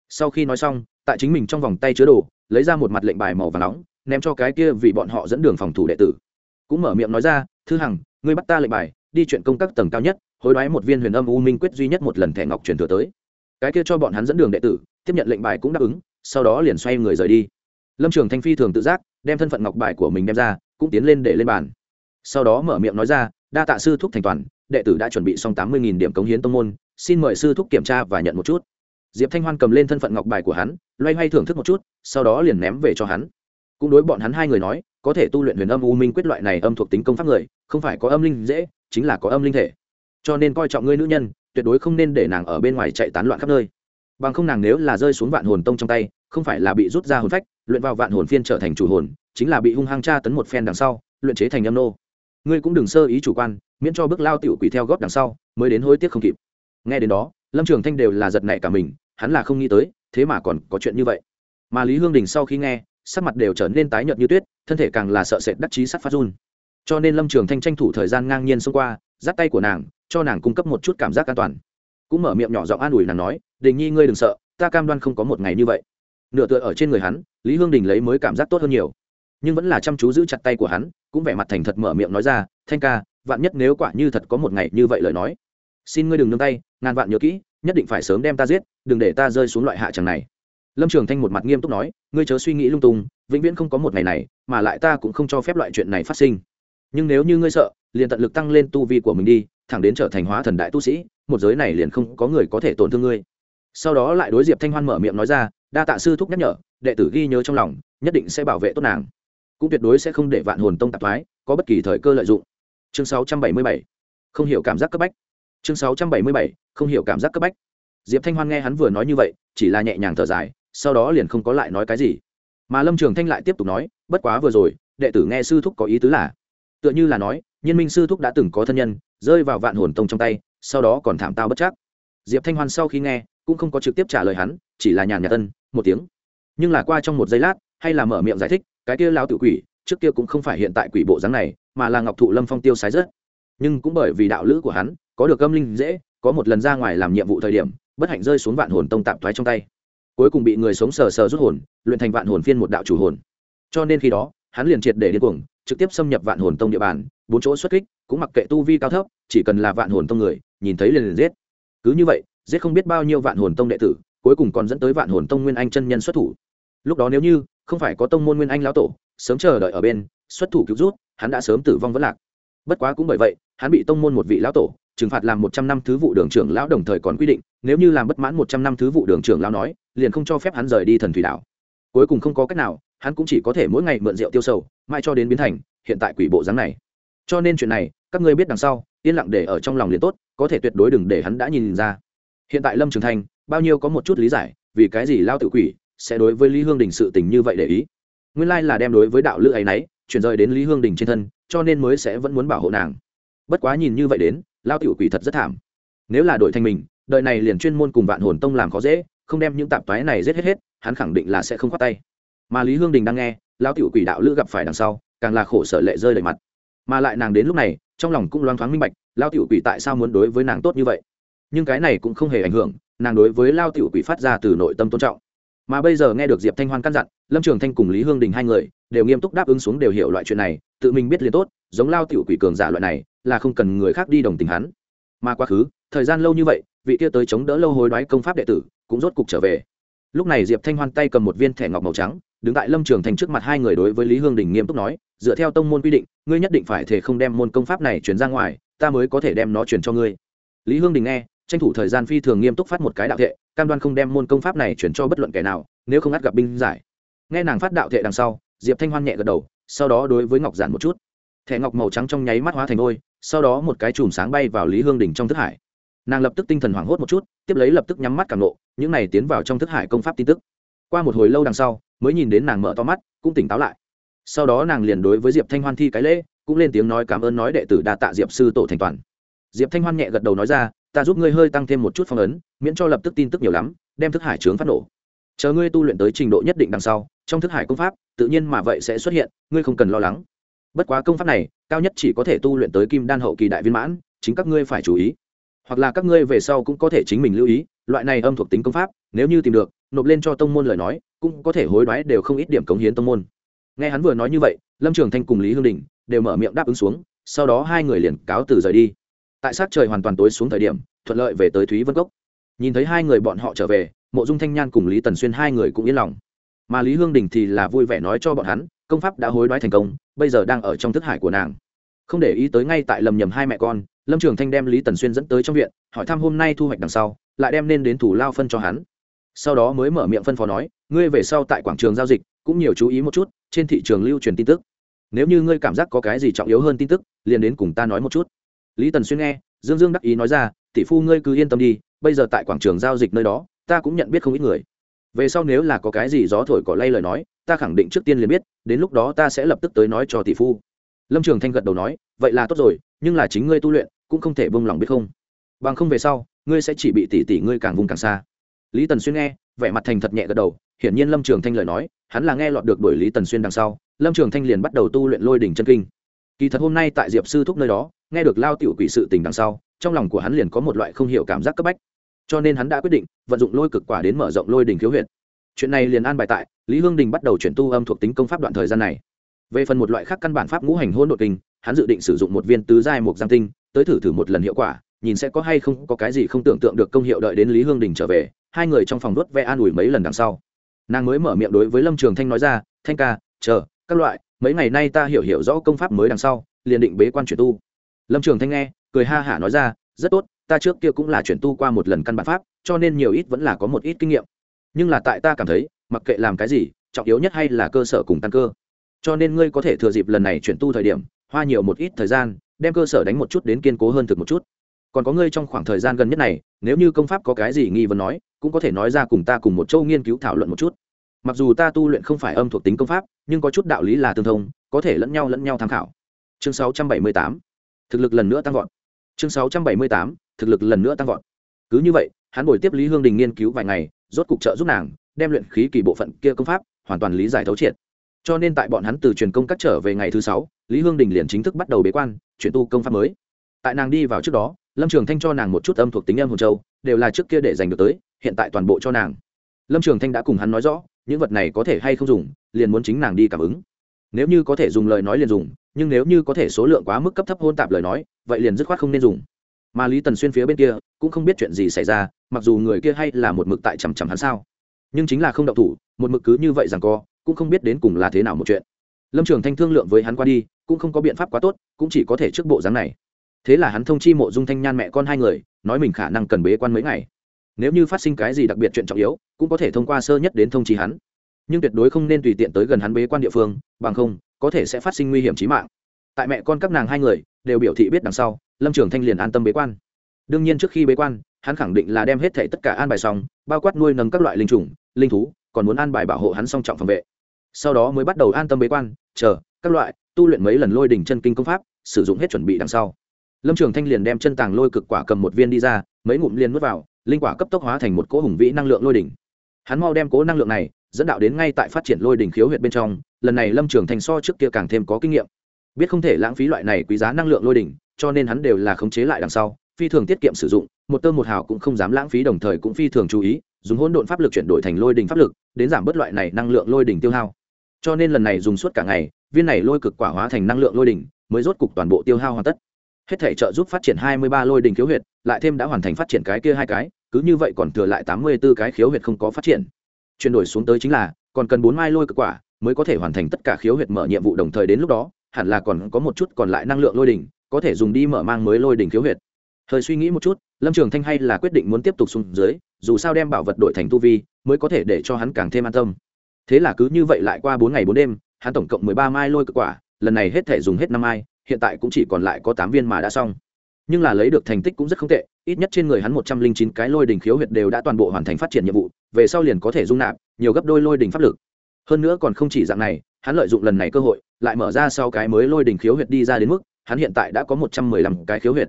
Sau khi nói xong tại chính mình trong vòng tay chứa đồ, lấy ra một mặt lệnh bài màu và nóng, ném cho cái kia vì bọn họ dẫn đường phòng thủ đệ tử. Cũng mở miệng nói ra, thư hằng, ngươi bắt ta lệnh bài, đi chuyện công tác tầng cao nhất, hối đoái một viên huyền âm u minh quyết duy nhất một lần thẻ ngọc truyền thừa tới. Cái kia cho bọn hắn dẫn đường đệ tử, tiếp nhận lệnh bài cũng đáp ứng, sau đó liền xoay người rời đi. Lâm trường thanh phi thường tự giác, đem thân phận ngọc bài của mình đem ra, cũng tiến lên để lên bàn. Sau đó mở miệng nói ra, đa tạ sư thúc thành toàn, đệ tử đã chuẩn bị xong tám mươi điểm cống hiến tông môn, xin mời sư thúc kiểm tra và nhận một chút. Diệp thanh hoan cầm lên thân phận ngọc bài của hắn loay hoay thưởng thức một chút, sau đó liền ném về cho hắn. Cũng đối bọn hắn hai người nói, có thể tu luyện huyền âm u minh quyết loại này âm thuộc tính công pháp người, không phải có âm linh dễ, chính là có âm linh thể. Cho nên coi trọng ngươi nữ nhân, tuyệt đối không nên để nàng ở bên ngoài chạy tán loạn khắp nơi. Bằng không nàng nếu là rơi xuống vạn hồn tông trong tay, không phải là bị rút ra hồn phách, luyện vào vạn hồn phiên trở thành chủ hồn, chính là bị hung hăng tra tấn một phen đằng sau, luyện chế thành âm nô. Ngươi cũng đừng sơ ý chủ quan, miễn cho bước lao tiểu quỷ theo góp đằng sau, mới đến hối tiếc không kịp. Nghe đến đó, lâm trường thanh đều là giật nảy cả mình hắn là không nghĩ tới, thế mà còn có chuyện như vậy. Mà lý hương đình sau khi nghe, sắc mặt đều trở nên tái nhợt như tuyết, thân thể càng là sợ sệt đắc chí sắt phát run. Cho nên lâm trường thanh tranh thủ thời gian ngang nhiên xông qua giắt tay của nàng, cho nàng cung cấp một chút cảm giác an toàn. Cũng mở miệng nhỏ giọng an ủi nàng nói, đình nhi ngươi đừng sợ, ta cam đoan không có một ngày như vậy. Nửa tựa ở trên người hắn, lý hương đình lấy mới cảm giác tốt hơn nhiều. Nhưng vẫn là chăm chú giữ chặt tay của hắn, cũng vẻ mặt thành thật mở miệng nói ra, thanh ca, vạn nhất nếu quả như thật có một ngày như vậy lời nói, xin ngươi đừng nương tay, ngàn vạn nhớ kỹ, nhất định phải sớm đem ta giết đừng để ta rơi xuống loại hạ chẳng này. Lâm trường thanh một mặt nghiêm túc nói, ngươi chớ suy nghĩ lung tung, vĩnh viễn không có một ngày này, mà lại ta cũng không cho phép loại chuyện này phát sinh. Nhưng nếu như ngươi sợ, liền tận lực tăng lên tu vi của mình đi, thẳng đến trở thành hóa thần đại tu sĩ, một giới này liền không có người có thể tổn thương ngươi. Sau đó lại đối diệp thanh hoan mở miệng nói ra, đa tạ sư thúc nhắc nhở, đệ tử ghi nhớ trong lòng, nhất định sẽ bảo vệ tốt nàng. Cũng tuyệt đối sẽ không để vạn hồn tông tạp thoái, có bất kỳ thời cơ lợi dụng. Chương 677 không hiểu cảm giác cấp bách. Chương 677 không hiểu cảm giác cấp bách diệp thanh hoan nghe hắn vừa nói như vậy, chỉ là nhẹ nhàng thở dài, sau đó liền không có lại nói cái gì. Mà lâm trường thanh lại tiếp tục nói, bất quá vừa rồi, đệ tử nghe sư thúc có ý tứ là tựa như là nói nhân minh sư thúc đã từng có thân nhân, rơi vào vạn hồn tông trong tay, sau đó còn thảm tao bất chắc. Diệp thanh hoan sau khi nghe, cũng không có trực tiếp trả lời hắn, chỉ là nhàn nhạt tân một tiếng. Nhưng là qua trong một giây lát, hay là mở miệng giải thích, cái kia lao tự quỷ, trước kia cũng không phải hiện tại quỷ bộ dáng này, mà là ngọc thụ lâm phong tiêu sái rất. Nhưng cũng bởi vì đạo lữ của hắn, có được âm linh dễ, có một lần ra ngoài làm nhiệm vụ thời điểm bất hạnh rơi xuống vạn hồn tông tạp thoái trong tay. Cuối cùng bị người sống sờ sờ rút hồn, luyện thành vạn hồn phiên một đạo chủ hồn. Cho nên khi đó, hắn liền triệt để điên cuồng, trực tiếp xâm nhập vạn hồn tông địa bàn, bốn chỗ xuất kích, cũng mặc kệ tu vi cao thấp, chỉ cần là vạn hồn tông người, nhìn thấy liền liền giết. Cứ như vậy, giết không biết bao nhiêu vạn hồn tông đệ tử, cuối cùng còn dẫn tới vạn hồn tông nguyên anh chân nhân xuất thủ. Lúc đó nếu như, không phải có tông môn nguyên anh lão tổ, sớm chờ đợi ở bên, xuất thủ cứu rút, hắn đã sớm tử vong vẫn lạc. Bất quá cũng bởi vậy, hắn bị tông môn một vị lão tổ trừng phạt làm một trăm năm thứ vụ đường trưởng lão đồng thời còn quy định, nếu như làm bất mãn một trăm năm thứ vụ đường trưởng lão nói, liền không cho phép hắn rời đi thần thủy đảo. Cuối cùng không có cách nào, hắn cũng chỉ có thể mỗi ngày mượn rượu tiêu sầu mai cho đến biến thành, hiện tại quỷ bộ dáng này. Cho nên chuyện này, các ngươi biết đằng sau, yên lặng để ở trong lòng liền tốt, có thể tuyệt đối đừng để hắn đã nhìn ra. Hiện tại lâm trường thành, bao nhiêu có một chút lý giải, vì cái gì lao tự quỷ sẽ đối với lý hương đình sự tình như vậy để ý? Nguyên lai là đem đối với đạo lữ ấy nấy, chuyển rời đến lý hương đình trên thân, cho nên mới sẽ vẫn muốn bảo hộ nàng. Bất quá nhìn như vậy đến lao tiểu quỷ thật rất thảm. Nếu là đội thành mình, đời này liền chuyên môn cùng vạn hồn tông làm khó dễ, không đem những tạp toái này giết hết hết, hắn khẳng định là sẽ không khoát tay. Mà lý hương đình đang nghe, lao tiểu quỷ đạo lữ gặp phải đằng sau, càng là khổ sở lệ rơi đầy mặt. Mà lại nàng đến lúc này, trong lòng cũng loang thoáng minh bạch, lao tiểu quỷ tại sao muốn đối với nàng tốt như vậy? Nhưng cái này cũng không hề ảnh hưởng, nàng đối với lao tiểu quỷ phát ra từ nội tâm tôn trọng. Mà bây giờ nghe được diệp thanh hoan căn dặn, lâm trường thanh cùng lý hương đình hai người đều nghiêm túc đáp ứng xuống đều hiểu loại chuyện này, tự mình biết liền tốt, giống lao tiểu quỷ cường giả loại này, là không cần người khác đi đồng tình hắn. Mà quá khứ, thời gian lâu như vậy, vị kia tới chống đỡ lâu hối đoái công pháp đệ tử, cũng rốt cục trở về. Lúc này diệp thanh hoan tay cầm một viên thẻ ngọc màu trắng, đứng tại lâm trường thành trước mặt hai người đối với lý hương đình nghiêm túc nói, dựa theo tông môn quy định, ngươi nhất định phải thể không đem môn công pháp này chuyển ra ngoài, ta mới có thể đem nó chuyển cho ngươi. Lý hương đình nghe, tranh thủ thời gian phi thường nghiêm túc phát một cái đạo thệ, cam đoan không đem môn công pháp này chuyển cho bất luận kẻ nào, nếu không ngắt gặp binh giải. Nghe nàng phát đạo thệ đằng sau diệp thanh hoan nhẹ gật đầu, sau đó đối với ngọc giản một chút. Thẻ ngọc màu trắng trong nháy mắt hóa thành ngôi sau đó một cái chùm sáng bay vào lý hương đình trong thức hải. Nàng lập tức tinh thần hoảng hốt một chút, tiếp lấy lập tức nhắm mắt cảm nộ, những này tiến vào trong thức hải công pháp tin tức. Qua một hồi lâu đằng sau, mới nhìn đến nàng mở to mắt, cũng tỉnh táo lại. Sau đó nàng liền đối với diệp thanh hoan thi cái lễ, cũng lên tiếng nói cảm ơn nói đệ tử đa tạ diệp sư tổ thành toàn. Diệp thanh hoan nhẹ gật đầu nói ra, ta giúp ngươi hơi tăng thêm một chút phong ấn, miễn cho lập tức tin tức nhiều lắm, đem thức hải trướng phát nổ. Chờ ngươi tu luyện tới trình độ nhất định đằng sau trong thức hải công pháp, tự nhiên mà vậy sẽ xuất hiện, ngươi không cần lo lắng. Bất quá công pháp này, cao nhất chỉ có thể tu luyện tới kim đan hậu kỳ đại viên mãn, chính các ngươi phải chú ý. Hoặc là các ngươi về sau cũng có thể chính mình lưu ý, loại này âm thuộc tính công pháp, nếu như tìm được, nộp lên cho tông môn lời nói, cũng có thể hối đoái đều không ít điểm cống hiến tông môn. Nghe hắn vừa nói như vậy, lâm trường thanh cùng lý hương đình đều mở miệng đáp ứng xuống, sau đó hai người liền cáo từ rời đi. Tại sát trời hoàn toàn tối xuống thời điểm, thuận lợi về tới thúy vân cốc. Nhìn thấy hai người bọn họ trở về, mộ dung thanh nhan cùng lý tần xuyên hai người cũng yên lòng mà lý hương đình thì là vui vẻ nói cho bọn hắn, công pháp đã hối đoái thành công, bây giờ đang ở trong thức hải của nàng. Không để ý tới ngay tại lầm nhầm hai mẹ con, lâm trường thanh đem lý tần xuyên dẫn tới trong viện, hỏi thăm hôm nay thu hoạch đằng sau, lại đem nên đến thủ lao phân cho hắn. Sau đó mới mở miệng phân phó nói, ngươi về sau tại quảng trường giao dịch, cũng nhiều chú ý một chút, trên thị trường lưu truyền tin tức. Nếu như ngươi cảm giác có cái gì trọng yếu hơn tin tức, liền đến cùng ta nói một chút. Lý tần xuyên nghe, dương dương đắc ý nói ra, tỷ phu ngươi cứ yên tâm đi, bây giờ tại quảng trường giao dịch nơi đó, ta cũng nhận biết không ít người về sau nếu là có cái gì gió thổi cỏ lay lời nói, ta khẳng định trước tiên liền biết, đến lúc đó ta sẽ lập tức tới nói cho tỷ phu. Lâm trường thanh gật đầu nói, vậy là tốt rồi, nhưng là chính ngươi tu luyện, cũng không thể bông lòng biết không. Bằng không về sau, ngươi sẽ chỉ bị tỷ tỷ ngươi càng vùng càng xa. Lý tần xuyên nghe, vẻ mặt thành thật nhẹ gật đầu, hiển nhiên lâm trường thanh lời nói, hắn là nghe lọt được đổi lý tần xuyên đằng sau, lâm trường thanh liền bắt đầu tu luyện lôi đỉnh chân kinh. Kỳ thật hôm nay tại diệp sư thúc nơi đó, nghe được lao tiểu quỷ sự tình đằng sau, trong lòng của hắn liền có một loại không hiểu cảm giác cấp bách cho nên hắn đã quyết định vận dụng lôi cực quả đến mở rộng lôi đỉnh khiếu huyệt. Chuyện này liền an bài tại lý hương đình bắt đầu chuyển tu âm thuộc tính công pháp đoạn thời gian này. Về phần một loại khác căn bản pháp ngũ hành hôn đột kinh, hắn dự định sử dụng một viên tứ giai mục giang tinh, tới thử thử một lần hiệu quả, nhìn sẽ có hay không có cái gì không tưởng tượng được công hiệu đợi đến lý hương đình trở về, hai người trong phòng đốt ve an ủi mấy lần đằng sau. Nàng mới mở miệng đối với lâm trường thanh nói ra, thanh ca, chờ, các loại, mấy ngày nay ta hiểu hiểu rõ công pháp mới đằng sau, liền định bế quan chuyển tu. Lâm trường thanh nghe, cười ha hả nói ra, rất tốt ta trước kia cũng là chuyển tu qua một lần căn bản pháp, cho nên nhiều ít vẫn là có một ít kinh nghiệm. Nhưng là tại ta cảm thấy, mặc kệ làm cái gì, trọng yếu nhất hay là cơ sở cùng tăng cơ. Cho nên ngươi có thể thừa dịp lần này chuyển tu thời điểm, hoa nhiều một ít thời gian, đem cơ sở đánh một chút đến kiên cố hơn thực một chút. Còn có ngươi trong khoảng thời gian gần nhất này, nếu như công pháp có cái gì nghi vấn nói, cũng có thể nói ra cùng ta cùng một châu nghiên cứu thảo luận một chút. Mặc dù ta tu luyện không phải âm thuộc tính công pháp, nhưng có chút đạo lý là tương thông, có thể lẫn nhau lẫn nhau tham khảo. Chương 678 thực lực lần nữa tăng vọt. Chương 678 thực lực lần nữa tăng vọt. Cứ như vậy, hắn bồi tiếp lý hương đình nghiên cứu vài ngày, rốt cục trợ giúp nàng, đem luyện khí kỳ bộ phận kia công pháp hoàn toàn lý giải thấu triệt. Cho nên tại bọn hắn từ truyền công các trở về ngày thứ sáu, lý hương đình liền chính thức bắt đầu bế quan, chuyển tu công pháp mới. Tại nàng đi vào trước đó, lâm trường thanh cho nàng một chút âm thuộc tính âm hồn châu, đều là trước kia để giành được tới, hiện tại toàn bộ cho nàng. Lâm trường thanh đã cùng hắn nói rõ, những vật này có thể hay không dùng, liền muốn chính nàng đi cảm ứng. Nếu như có thể dùng lời nói liền dùng, nhưng nếu như có thể số lượng quá mức cấp thấp hôn tạp lời nói, vậy liền dứt khoát không nên dùng mà lý tần xuyên phía bên kia cũng không biết chuyện gì xảy ra, mặc dù người kia hay là một mực tại chằm chằm hắn sao. Nhưng chính là không động thủ, một mực cứ như vậy rằng co, cũng không biết đến cùng là thế nào một chuyện. Lâm trường thanh thương lượng với hắn qua đi, cũng không có biện pháp quá tốt, cũng chỉ có thể trước bộ dáng này. Thế là hắn thông chi mộ dung thanh nhan mẹ con hai người, nói mình khả năng cần bế quan mấy ngày. Nếu như phát sinh cái gì đặc biệt chuyện trọng yếu, cũng có thể thông qua sơ nhất đến thông chi hắn. Nhưng tuyệt đối không nên tùy tiện tới gần hắn bế quan địa phương, bằng không, có thể sẽ phát sinh nguy hiểm trí mạng. Tại mẹ con các nàng hai người, đều biểu thị biết đằng sau lâm trường thanh liền an tâm bế quan. Đương nhiên trước khi bế quan, hắn khẳng định là đem hết thảy tất cả an bài xong, bao quát nuôi nâng các loại linh chủng linh thú, còn muốn an bài bảo hộ hắn song trọng phòng vệ. Sau đó mới bắt đầu an tâm bế quan, chờ, các loại, tu luyện mấy lần lôi đỉnh chân kinh công pháp, sử dụng hết chuẩn bị đằng sau. Lâm trường thanh liền đem chân tàng lôi cực quả cầm một viên đi ra, mấy ngụm liên mất vào, linh quả cấp tốc hóa thành một cỗ hùng vĩ năng lượng lôi đỉnh. Hắn mau đem cố năng lượng này dẫn đạo đến ngay tại phát triển lôi đỉnh khiếu huyệt bên trong, lần này lâm trường thành so trước kia càng thêm có kinh nghiệm biết không thể lãng phí loại này quý giá năng lượng lôi đỉnh, cho nên hắn đều là khống chế lại đằng sau, phi thường tiết kiệm sử dụng, một tơ một hào cũng không dám lãng phí đồng thời cũng phi thường chú ý, dùng hỗn độn pháp lực chuyển đổi thành lôi đỉnh pháp lực, đến giảm bớt loại này năng lượng lôi đỉnh tiêu hao. Cho nên lần này dùng suốt cả ngày, viên này lôi cực quả hóa thành năng lượng lôi đỉnh, mới rốt cục toàn bộ tiêu hao hoàn tất. Hết thể trợ giúp phát triển hai mươi ba lôi đỉnh khiếu huyệt, lại thêm đã hoàn thành phát triển cái kia hai cái, cứ như vậy còn thừa lại tám mươi 84 cái khiếu huyệt không có phát triển. Chuyển đổi xuống tới chính là, còn cần bốn mai lôi cực quả, mới có thể hoàn thành tất cả khiếu huyệt mở nhiệm vụ đồng thời đến lúc đó hẳn là còn có một chút còn lại năng lượng lôi đỉnh, có thể dùng đi mở mang mới lôi đỉnh khiếu huyệt. Thời suy nghĩ một chút, lâm trường thanh hay là quyết định muốn tiếp tục xuống dưới, dù sao đem bảo vật đổi thành tu vi, mới có thể để cho hắn càng thêm an tâm. Thế là cứ như vậy lại qua bốn ngày bốn đêm, hắn tổng cộng mười ba mai lôi cực quả, lần này hết thể dùng hết năm mai, hiện tại cũng chỉ còn lại có tám viên mà đã xong. Nhưng là lấy được thành tích cũng rất không tệ, ít nhất trên người hắn một trăm linh chín cái lôi đỉnh khiếu huyệt đều đã toàn bộ hoàn thành phát triển nhiệm vụ, về sau liền có thể dung nạp, nhiều gấp đôi lôi đỉnh pháp lực. Hơn nữa còn không chỉ dạng này hắn lợi dụng lần này cơ hội, lại mở ra sau cái mới lôi đỉnh khiếu huyệt đi ra đến mức, hắn hiện tại đã có một trăm mười lăm cái khiếu huyệt.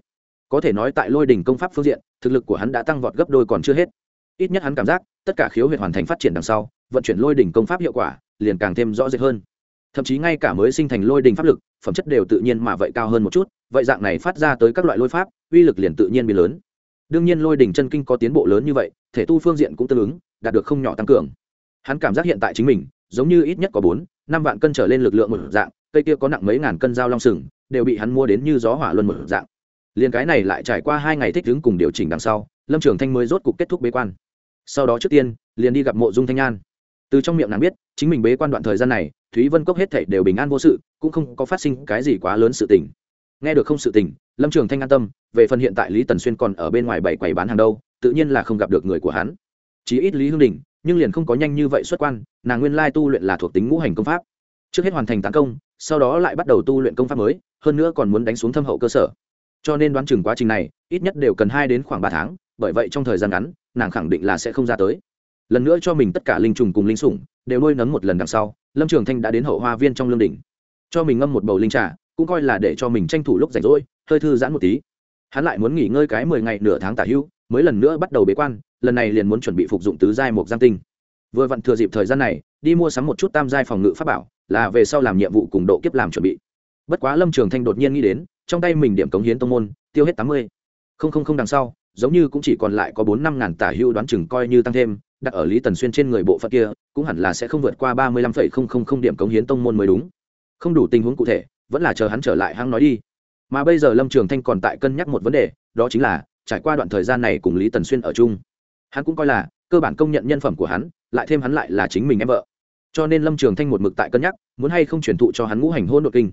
Có thể nói tại lôi đỉnh công pháp phương diện, thực lực của hắn đã tăng vọt gấp đôi còn chưa hết. Ít nhất hắn cảm giác, tất cả khiếu huyệt hoàn thành phát triển đằng sau, vận chuyển lôi đỉnh công pháp hiệu quả, liền càng thêm rõ rệt hơn. Thậm chí ngay cả mới sinh thành lôi đỉnh pháp lực, phẩm chất đều tự nhiên mà vậy cao hơn một chút, vậy dạng này phát ra tới các loại lôi pháp, uy lực liền tự nhiên biến lớn. Đương nhiên lôi đỉnh chân kinh có tiến bộ lớn như vậy, thể tu phương diện cũng tương ứng, đạt được không nhỏ tăng cường. Hắn cảm giác hiện tại chính mình, giống như ít nhất có bốn năm vạn cân trở lên lực lượng một dạng, cây kia có nặng mấy ngàn cân dao long sừng, đều bị hắn mua đến như gió hỏa luân một dạng. Liền cái này lại trải qua hai ngày thích ứng cùng điều chỉnh đằng sau, lâm trường thanh mới rốt cục kết thúc bế quan. Sau đó trước tiên, liền đi gặp mộ dung thanh an. Từ trong miệng nàng biết, chính mình bế quan đoạn thời gian này, thúy vân cốc hết thảy đều bình an vô sự, cũng không có phát sinh cái gì quá lớn sự tình. Nghe được không sự tình, lâm trường thanh an tâm, về phần hiện tại lý tần xuyên còn ở bên ngoài bảy quầy bán hàng đâu, tự nhiên là không gặp được người của hắn. Chí ít lý hương đình nhưng liền không có nhanh như vậy xuất quan, nàng nguyên lai tu luyện là thuộc tính ngũ hành công pháp. Trước hết hoàn thành tấn công, sau đó lại bắt đầu tu luyện công pháp mới, hơn nữa còn muốn đánh xuống thâm hậu cơ sở. Cho nên đoán chừng quá trình này, ít nhất đều cần hai đến khoảng ba tháng, bởi vậy trong thời gian ngắn, nàng khẳng định là sẽ không ra tới. Lần nữa cho mình tất cả linh trùng cùng linh sủng, đều nuôi nấng một lần đằng sau, lâm trường thanh đã đến hậu hoa viên trong lương đỉnh. Cho mình ngâm một bầu linh trà, cũng coi là để cho mình tranh thủ lúc rảnh rỗi, hơi thư giãn một tí. Hắn lại muốn nghỉ ngơi cái mười ngày nửa tháng tả hưu, mới lần nữa bắt đầu bế quan lần này liền muốn chuẩn bị phục dụng tứ giai một giang tinh. Vừa vặn thừa dịp thời gian này, đi mua sắm một chút tam giai phòng ngự pháp bảo, là về sau làm nhiệm vụ cùng độ kiếp làm chuẩn bị. Bất quá lâm trường thanh đột nhiên nghĩ đến, trong tay mình điểm cống hiến tông môn, tiêu hết tám mươi. Không không không đằng sau, giống như cũng chỉ còn lại có bốn năm ngàn tả hưu đoán chừng coi như tăng thêm, đặt ở lý tần xuyên trên người bộ phận kia, cũng hẳn là sẽ không vượt qua ba mươi lăm phẩy không không không điểm cống hiến tông môn mới đúng. Không đủ tình huống cụ thể, vẫn là chờ hắn trở lại hăng nói đi. Mà bây giờ lâm trường thanh còn tại cân nhắc một vấn đề, đó chính là, trải qua đoạn thời gian này cùng lý tần xuyên ở chung hắn cũng coi là, cơ bản công nhận nhân phẩm của hắn, lại thêm hắn lại là chính mình em vợ. Cho nên lâm trường thanh một mực tại cân nhắc, muốn hay không chuyển thụ cho hắn ngũ hành hôn đ ộ kinh.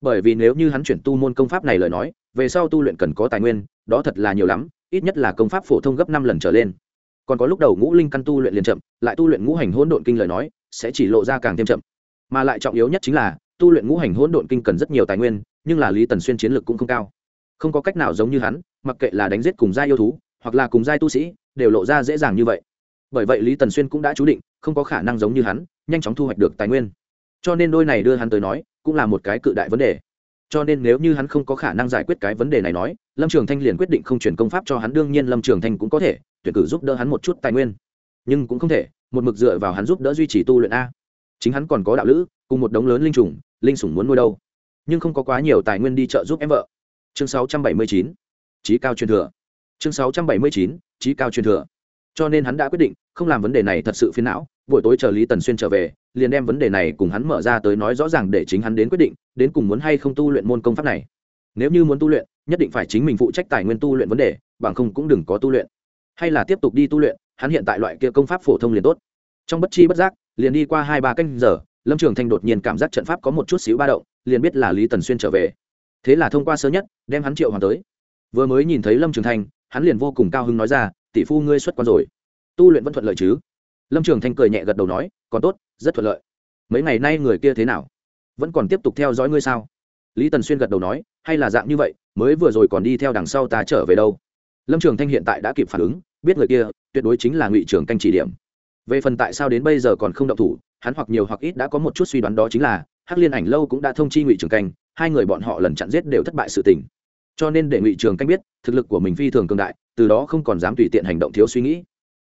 Bởi vì nếu như hắn chuyển tu môn công pháp này lời nói, về sau tu luyện cần có tài nguyên, đó thật là nhiều lắm, ít nhất là công pháp phổ thông gấp năm lần trở lên. Còn có lúc đầu ngũ linh căn tu luyện liền chậm, lại tu luyện ngũ hành hỗn đột kinh lời nói, sẽ chỉ lộ ra càng thêm chậm. Mà lại trọng yếu nhất chính là, tu luyện ngũ hành hỗn độn kinh cần rất nhiều tài nguyên, nhưng là lý tần xuyên chiến lược cũng không cao. Không có cách nào giống như hắn, mặc kệ là đánh giết cùng gia yêu thú, hoặc là cùng giai tu sĩ đều lộ ra dễ dàng như vậy. Bởi vậy lý tần xuyên cũng đã chú định, không có khả năng giống như hắn, nhanh chóng thu hoạch được tài nguyên. Cho nên đôi này đưa hắn tới nói, cũng là một cái cự đại vấn đề. Cho nên nếu như hắn không có khả năng giải quyết cái vấn đề này nói, lâm trường thanh liền quyết định không chuyển công pháp cho hắn, đương nhiên lâm trường thanh cũng có thể, tuyển cử giúp đỡ hắn một chút tài nguyên. Nhưng cũng không thể, một mực dựa vào hắn giúp đỡ duy trì tu luyện a. Chính hắn còn có đạo lữ, cùng một đống lớn linh trùng, linh sủng muốn nuôi đâu. Nhưng không có quá nhiều tài nguyên đi trợ giúp em vợ. Chương 679 trí cao truyền thừa chương 679 trí cao truyền thừa. Cho nên hắn đã quyết định không làm vấn đề này thật sự phiền não, buổi tối chờ lý tần xuyên trở về, liền đem vấn đề này cùng hắn mở ra tới nói rõ ràng để chính hắn đến quyết định, đến cùng muốn hay không tu luyện môn công pháp này. Nếu như muốn tu luyện, nhất định phải chính mình phụ trách tài nguyên tu luyện vấn đề, bằng không cũng đừng có tu luyện. Hay là tiếp tục đi tu luyện, hắn hiện tại loại kia công pháp phổ thông liền tốt. Trong bất chi bất giác, liền đi qua hai ba canh giờ, lâm trường thanh đột nhiên cảm giác trận pháp có một chút xíu ba động, liền biết là lý tần xuyên trở về. Thế là thông qua sớm nhất, đem hắn triệu hoàn tới. Vừa mới nhìn thấy lâm trường thanh hắn liền vô cùng cao hứng nói ra, tỷ phu ngươi xuất quan rồi. Tu luyện vẫn thuận lợi chứ? Lâm trường thanh cười nhẹ gật đầu nói, còn tốt, rất thuận lợi. Mấy ngày nay người kia thế nào? Vẫn còn tiếp tục theo dõi ngươi sao? Lý tần xuyên gật đầu nói, hay là dạng như vậy, mới vừa rồi còn đi theo đằng sau ta trở về đâu. Lâm trường thanh hiện tại đã kịp phản ứng, biết người kia tuyệt đối chính là ngụy trường canh chỉ điểm. Về phần tại sao đến bây giờ còn không động thủ, hắn hoặc nhiều hoặc ít đã có một chút suy đoán đó chính là, hắc liên ảnh lâu cũng đã thông chi ngụy trường canh, hai người bọn họ lần chặn giết đều thất bại sự tình cho nên để ngụy trường canh biết, thực lực của mình phi thường cường đại, từ đó không còn dám tùy tiện hành động thiếu suy nghĩ.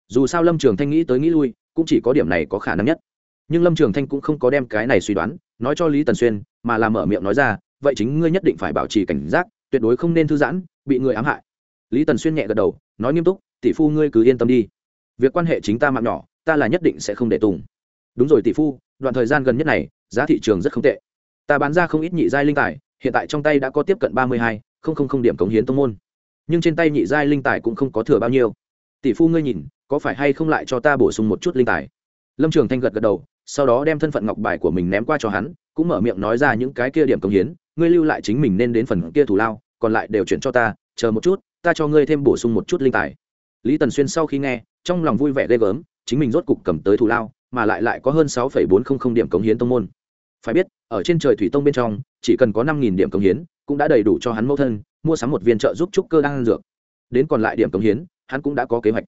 Dù sao lâm trường thanh nghĩ tới nghĩ lui, cũng chỉ có điểm này có khả năng nhất. Nhưng lâm trường thanh cũng không có đem cái này suy đoán, nói cho lý tần xuyên, mà làm mở miệng nói ra, vậy chính ngươi nhất định phải bảo trì cảnh giác, tuyệt đối không nên thư giãn, bị người ám hại. Lý tần xuyên nhẹ gật đầu, nói nghiêm túc, tỷ phu ngươi cứ yên tâm đi. Việc quan hệ chính ta mạng nhỏ, ta là nhất định sẽ không để tùng. Đúng rồi tỷ phu, đoạn thời gian gần nhất này, giá thị trường rất không tệ. Ta bán ra không ít nhị giai linh tài hiện tại trong tay đã có tiếp cận ba mươi hai, không không không điểm cống hiến tông môn. Nhưng trên tay nhị giai linh tài cũng không có thừa bao nhiêu. Tỷ phu ngươi nhìn, có phải hay không lại cho ta bổ sung một chút linh tài? Lâm trường thanh gật gật đầu, sau đó đem thân phận ngọc bài của mình ném qua cho hắn, cũng mở miệng nói ra những cái kia điểm cống hiến, ngươi lưu lại chính mình nên đến phần kia thủ lao, còn lại đều chuyển cho ta, chờ một chút, ta cho ngươi thêm bổ sung một chút linh tài. Lý tần xuyên sau khi nghe, trong lòng vui vẻ ghê gớm, chính mình rốt cục cầm tới thủ lao, mà lại lại có hơn sáu bốn trăm linh điểm cống hiến tông môn. Phải biết, ở trên trời thủy tông bên trong chỉ cần có năm điểm cống hiến, cũng đã đầy đủ cho hắn mẫu thân, mua sắm một viên trợ giúp trúc cơ đang dược. Đến còn lại điểm cống hiến, hắn cũng đã có kế hoạch.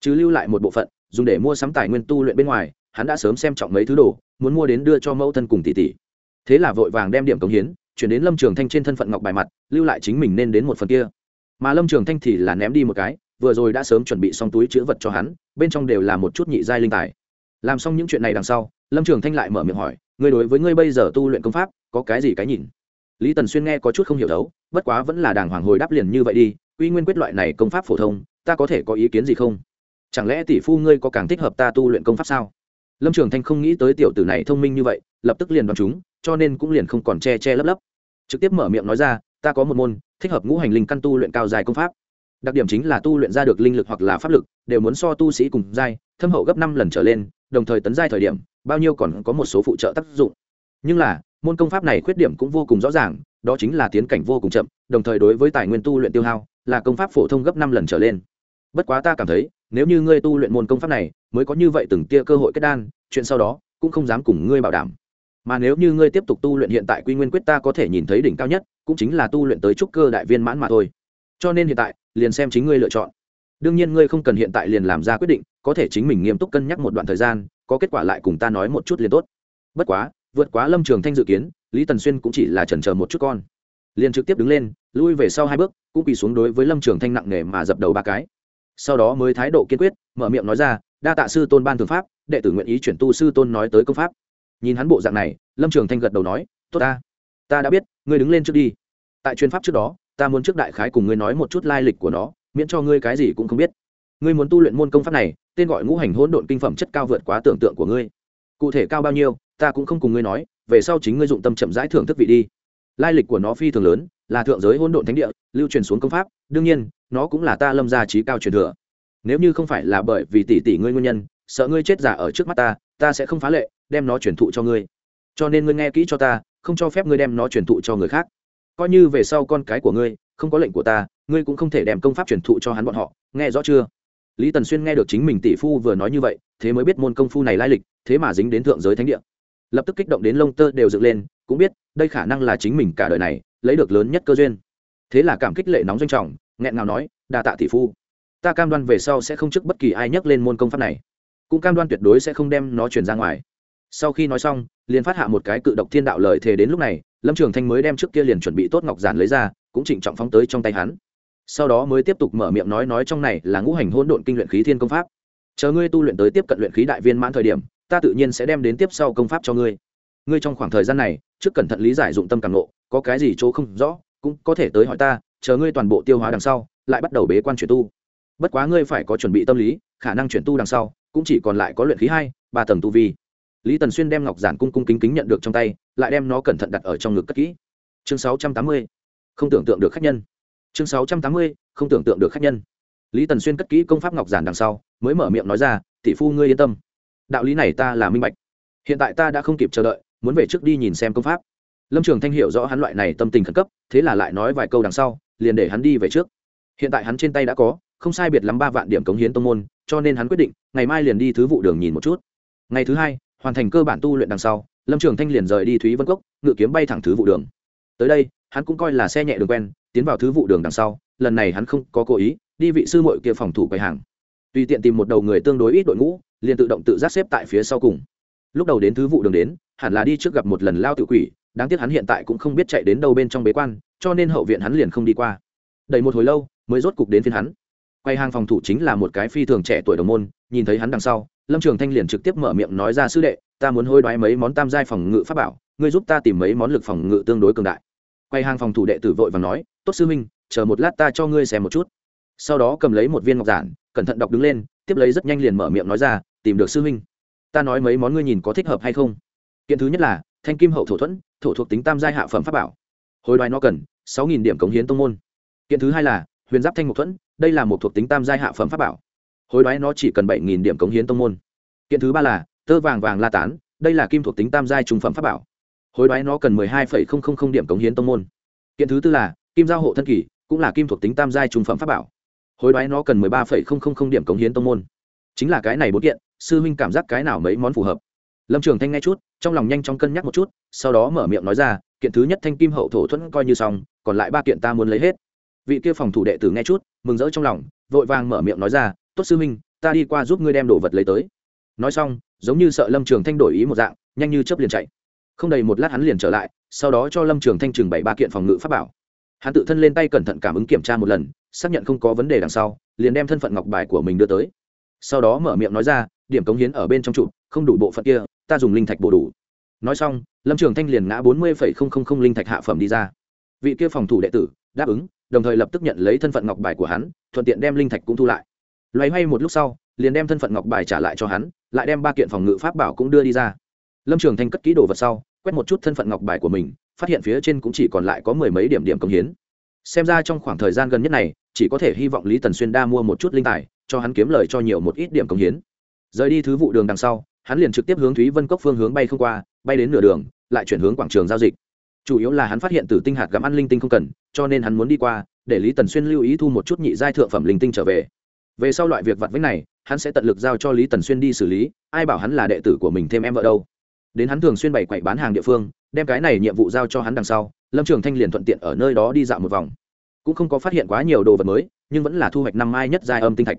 Chứ lưu lại một bộ phận, dùng để mua sắm tài nguyên tu luyện bên ngoài, hắn đã sớm xem trọng mấy thứ đồ, muốn mua đến đưa cho mẫu thân cùng tỷ tỷ. Thế là vội vàng đem điểm cống hiến, chuyển đến lâm trường thanh trên thân phận ngọc bài mặt, lưu lại chính mình nên đến một phần kia. Mà lâm trường thanh thì là ném đi một cái, vừa rồi đã sớm chuẩn bị xong túi chữ vật cho hắn, bên trong đều là một chút nhị giai linh tài. Làm xong những chuyện này đằng sau, lâm trường thanh lại mở miệng hỏi ngươi đối với ngươi bây giờ tu luyện công pháp, có cái gì cái nhìn? Lý tần xuyên nghe có chút không hiểu đấu bất quá vẫn là đàng hoàng hồi đáp liền như vậy đi uy nguyên quyết loại này công pháp phổ thông, ta có thể có ý kiến gì không? Chẳng lẽ tỷ phu ngươi có càng thích hợp ta tu luyện công pháp sao? Lâm trường thanh không nghĩ tới tiểu tử này thông minh như vậy, lập tức liền đoán chúng, cho nên cũng liền không còn che che lấp lấp. Trực tiếp mở miệng nói ra, ta có một môn, thích hợp ngũ hành linh căn tu luyện cao dài công pháp. Đặc điểm chính là tu luyện ra được linh lực hoặc là pháp lực, đều muốn so tu sĩ cùng giai, thâm hậu gấp năm lần trở lên đồng thời tấn giai thời điểm, bao nhiêu còn có một số phụ trợ tác dụng. Nhưng là, môn công pháp này khuyết điểm cũng vô cùng rõ ràng, đó chính là tiến cảnh vô cùng chậm, đồng thời đối với tài nguyên tu luyện tiêu hao, là công pháp phổ thông gấp năm lần trở lên. Bất quá ta cảm thấy, nếu như ngươi tu luyện môn công pháp này, mới có như vậy từng tia cơ hội kết đan, chuyện sau đó, cũng không dám cùng ngươi bảo đảm. Mà nếu như ngươi tiếp tục tu luyện hiện tại quy nguyên quyết ta có thể nhìn thấy đỉnh cao nhất, cũng chính là tu luyện tới trúc cơ đại viên mãn mà thôi. Cho nên hiện tại, liền xem chính ngươi lựa chọn đương nhiên ngươi không cần hiện tại liền làm ra quyết định, có thể chính mình nghiêm túc cân nhắc một đoạn thời gian, có kết quả lại cùng ta nói một chút liền tốt. Bất quá, vượt quá lâm trường thanh dự kiến, lý tần xuyên cũng chỉ là chần chờ một chút con. Liền trực tiếp đứng lên, lui về sau hai bước, cũng quỳ xuống đối với lâm trường thanh nặng nề mà dập đầu ba cái. Sau đó mới thái độ kiên quyết, mở miệng nói ra, đa tạ sư tôn ban thường pháp, đệ tử nguyện ý chuyển tu sư tôn nói tới công pháp. Nhìn hắn bộ dạng này, lâm trường thanh gật đầu nói, tốt ta ta đã biết, ngươi đứng lên trước đi. Tại chuyên pháp trước đó, ta muốn trước đại khái cùng ngươi nói một chút lai lịch của nó miễn cho ngươi cái gì cũng không biết. Ngươi muốn tu luyện môn công pháp này, tên gọi ngũ hành hỗn độn kinh phẩm chất cao vượt quá tưởng tượng của ngươi. Cụ thể cao bao nhiêu, ta cũng không cùng ngươi nói, về sau chính ngươi dụng tâm chậm rãi thưởng thức vị đi. Lai lịch của nó phi thường lớn, là thượng giới hỗn độn thánh địa, lưu truyền xuống công pháp, đương nhiên, nó cũng là ta lâm gia trí cao truyền thừa. Nếu như không phải là bởi vì tỷ tỷ ngươi nguyên nhân, sợ ngươi chết giả ở trước mắt ta ta sẽ không phá lệ, đem nó truyền thụ cho ngươi. Cho nên ngươi nghe kỹ cho ta, không cho phép ngươi đem nó truyền thụ cho người khác. Coi như về sau con cái của ngươi, không có lệnh của ta ngươi cũng không thể đem công pháp truyền thụ cho hắn bọn họ, nghe rõ chưa? Lý tần xuyên nghe được chính mình tỷ phu vừa nói như vậy, thế mới biết môn công phu này lai lịch, thế mà dính đến thượng giới thánh địa. Lập tức kích động đến lông tơ đều dựng lên, cũng biết, đây khả năng là chính mình cả đời này, lấy được lớn nhất cơ duyên. Thế là cảm kích lệ nóng doanh trọng, nghẹn ngào nói, đa tạ tỷ phu. Ta cam đoan về sau sẽ không trước bất kỳ ai nhắc lên môn công pháp này. Cũng cam đoan tuyệt đối sẽ không đem nó truyền ra ngoài. Sau khi nói xong, liền phát hạ một cái cự độc thiên đạo lời thề đến lúc này, lâm trường thanh mới đem trước kia liền chuẩn bị tốt ngọc giản lấy ra, cũng trịnh trọng phóng tới trong tay hắn sau đó mới tiếp tục mở miệng nói nói trong này là ngũ hành hỗn độn kinh luyện khí thiên công pháp. Chờ ngươi tu luyện tới tiếp cận luyện khí đại viên mãn thời điểm, ta tự nhiên sẽ đem đến tiếp sau công pháp cho ngươi. Ngươi trong khoảng thời gian này, trước cẩn thận lý giải dụng tâm càng lộ có cái gì chỗ không rõ, cũng có thể tới hỏi ta, chờ ngươi toàn bộ tiêu hóa đằng sau, lại bắt đầu bế quan chuyển tu. Bất quá ngươi phải có chuẩn bị tâm lý, khả năng chuyển tu đằng sau, cũng chỉ còn lại có luyện khí hai, ba tầng tu vi. Lý tần xuyên đem ngọc giản cung cung kính kính nhận được trong tay, lại đem nó cẩn thận đặt ở trong ngực cất kỹ. Chương sáu trăm tám mươi. Không tưởng tượng được khách nhân chương sáu trăm tám mươi, không tưởng tượng được khách nhân. Lý tần xuyên cất kỹ công pháp ngọc giản đằng sau, mới mở miệng nói ra, tỷ phu ngươi yên tâm. Đạo lý này ta là minh bạch. Hiện tại ta đã không kịp chờ đợi, muốn về trước đi nhìn xem công pháp. Lâm trường thanh hiểu rõ hắn loại này tâm tình khẩn cấp, thế là lại nói vài câu đằng sau, liền để hắn đi về trước. Hiện tại hắn trên tay đã có, không sai biệt lắm ba vạn điểm cống hiến tông môn, cho nên hắn quyết định, ngày mai liền đi thứ vụ đường nhìn một chút. Ngày thứ hai, hoàn thành cơ bản tu luyện đằng sau, lâm trường thanh liền rời đi thúy vân cốc, ngự kiếm bay thẳng thứ vụ đường. Tới đây, hắn cũng coi là xe nhẹ đường quen tiến vào thứ vụ đường đằng sau, lần này hắn không có cố ý, đi vị sư mội kia phòng thủ quầy hàng. Tùy tiện tìm một đầu người tương đối ít đội ngũ, liền tự động tự giác xếp tại phía sau cùng. Lúc đầu đến thứ vụ đường đến, hẳn là đi trước gặp một lần lao tự quỷ, đáng tiếc hắn hiện tại cũng không biết chạy đến đâu bên trong bế quan, cho nên hậu viện hắn liền không đi qua. Đầy một hồi lâu, mới rốt cục đến phiên hắn. Quay hàng phòng thủ chính là một cái phi thường trẻ tuổi đồng môn, nhìn thấy hắn đằng sau, lâm trường thanh liền trực tiếp mở miệng nói ra, sư đệ, ta muốn hôi đoái mấy món tam giai phòng ngự pháp bảo, ngươi giúp ta tìm mấy món lực phòng ngự tương đối cường đại quay hàng phòng thủ đệ tử vội và nói, tốt sư minh chờ một lát ta cho ngươi xem một chút. Sau đó cầm lấy một viên ngọc giản, cẩn thận đọc đứng lên, tiếp lấy rất nhanh liền mở miệng nói ra, tìm được sư minh ta nói mấy món ngươi nhìn có thích hợp hay không? Kiện thứ nhất là, thanh kim hậu thổ thuẫn, thổ thuộc tính tam giai hạ phẩm pháp bảo. Hồi đoài nó cần sáu nghìn điểm cống hiến tông môn. Kiện thứ hai là, huyền giáp thanh mục thuẫn, đây là một thuộc tính tam giai hạ phẩm pháp bảo. Hồi đoái nó chỉ cần bảy nghìn điểm cống hiến tông môn. Kiện thứ ba là, tơ vàng vàng la tán, đây là kim thuộc tính tam giai trung phẩm pháp bảo hồi đoái nó cần mười hai phẩy không không không điểm cống hiến tông môn. Kiện thứ tư là, kim giao hộ thân kỳ cũng là kim thuộc tính tam giai trung phẩm pháp bảo. Hồi đoái nó cần mười ba phẩy không không không điểm cống hiến tông môn. Chính là cái này bốn kiện, sư huynh cảm giác cái nào mấy món phù hợp. Lâm trường thanh nghe chút, trong lòng nhanh chóng cân nhắc một chút, sau đó mở miệng nói ra, kiện thứ nhất thanh kim hậu thổ thuẫn coi như xong, còn lại ba kiện ta muốn lấy hết. Vị kia phòng thủ đệ tử nghe chút, mừng rỡ trong lòng, vội vàng mở miệng nói ra, tốt sư huynh, ta đi qua giúp ngươi đem đồ vật lấy tới. Nói xong, giống như sợ lâm trường thanh đổi ý một dạng, nhanh như chớp liền chạy không đầy một lát hắn liền trở lại, sau đó cho lâm trường thanh trừng bảy ba kiện phòng ngự pháp bảo. Hắn tự thân lên tay cẩn thận cảm ứng kiểm tra một lần, xác nhận không có vấn đề đằng sau, liền đem thân phận ngọc bài của mình đưa tới. Sau đó mở miệng nói ra, điểm cống hiến ở bên trong trụ, không đủ bộ phận kia, ta dùng linh thạch bổ đủ. Nói xong, lâm trường thanh liền ngã bốn mươi linh thạch hạ phẩm đi ra. Vị kia phòng thủ đệ tử đáp ứng, đồng thời lập tức nhận lấy thân phận ngọc bài của hắn, thuận tiện đem linh thạch cũng thu lại. Loay hoay một lúc sau, liền đem thân phận ngọc bài trả lại cho hắn, lại đem ba kiện phòng ngự pháp bảo cũng đưa đi ra lâm trường thanh cất ký đồ vật sau, quét một chút thân phận ngọc bài của mình, phát hiện phía trên cũng chỉ còn lại có mười mấy điểm điểm công hiến. Xem ra trong khoảng thời gian gần nhất này, chỉ có thể hy vọng lý tần xuyên đa mua một chút linh tài, cho hắn kiếm lời cho nhiều một ít điểm công hiến. Rời đi thứ vụ đường đằng sau, hắn liền trực tiếp hướng thúy vân cốc phương hướng bay không qua, bay đến nửa đường, lại chuyển hướng quảng trường giao dịch. Chủ yếu là hắn phát hiện từ tinh hạt gặm ăn linh tinh không cần, cho nên hắn muốn đi qua, để lý tần xuyên lưu ý thu một chút nhị giai thượng phẩm linh tinh trở về. Về sau loại việc vặt vách này, hắn sẽ tận lực giao cho lý tần xuyên đi xử lý, ai bảo hắn là đệ tử của mình thêm em vợ đâu đến hắn thường xuyên bày quậy bán hàng địa phương, đem cái này nhiệm vụ giao cho hắn đằng sau, lâm trường thanh liền thuận tiện ở nơi đó đi dạo một vòng. Cũng không có phát hiện quá nhiều đồ vật mới, nhưng vẫn là thu hoạch năm mai nhất giai âm tinh thạch.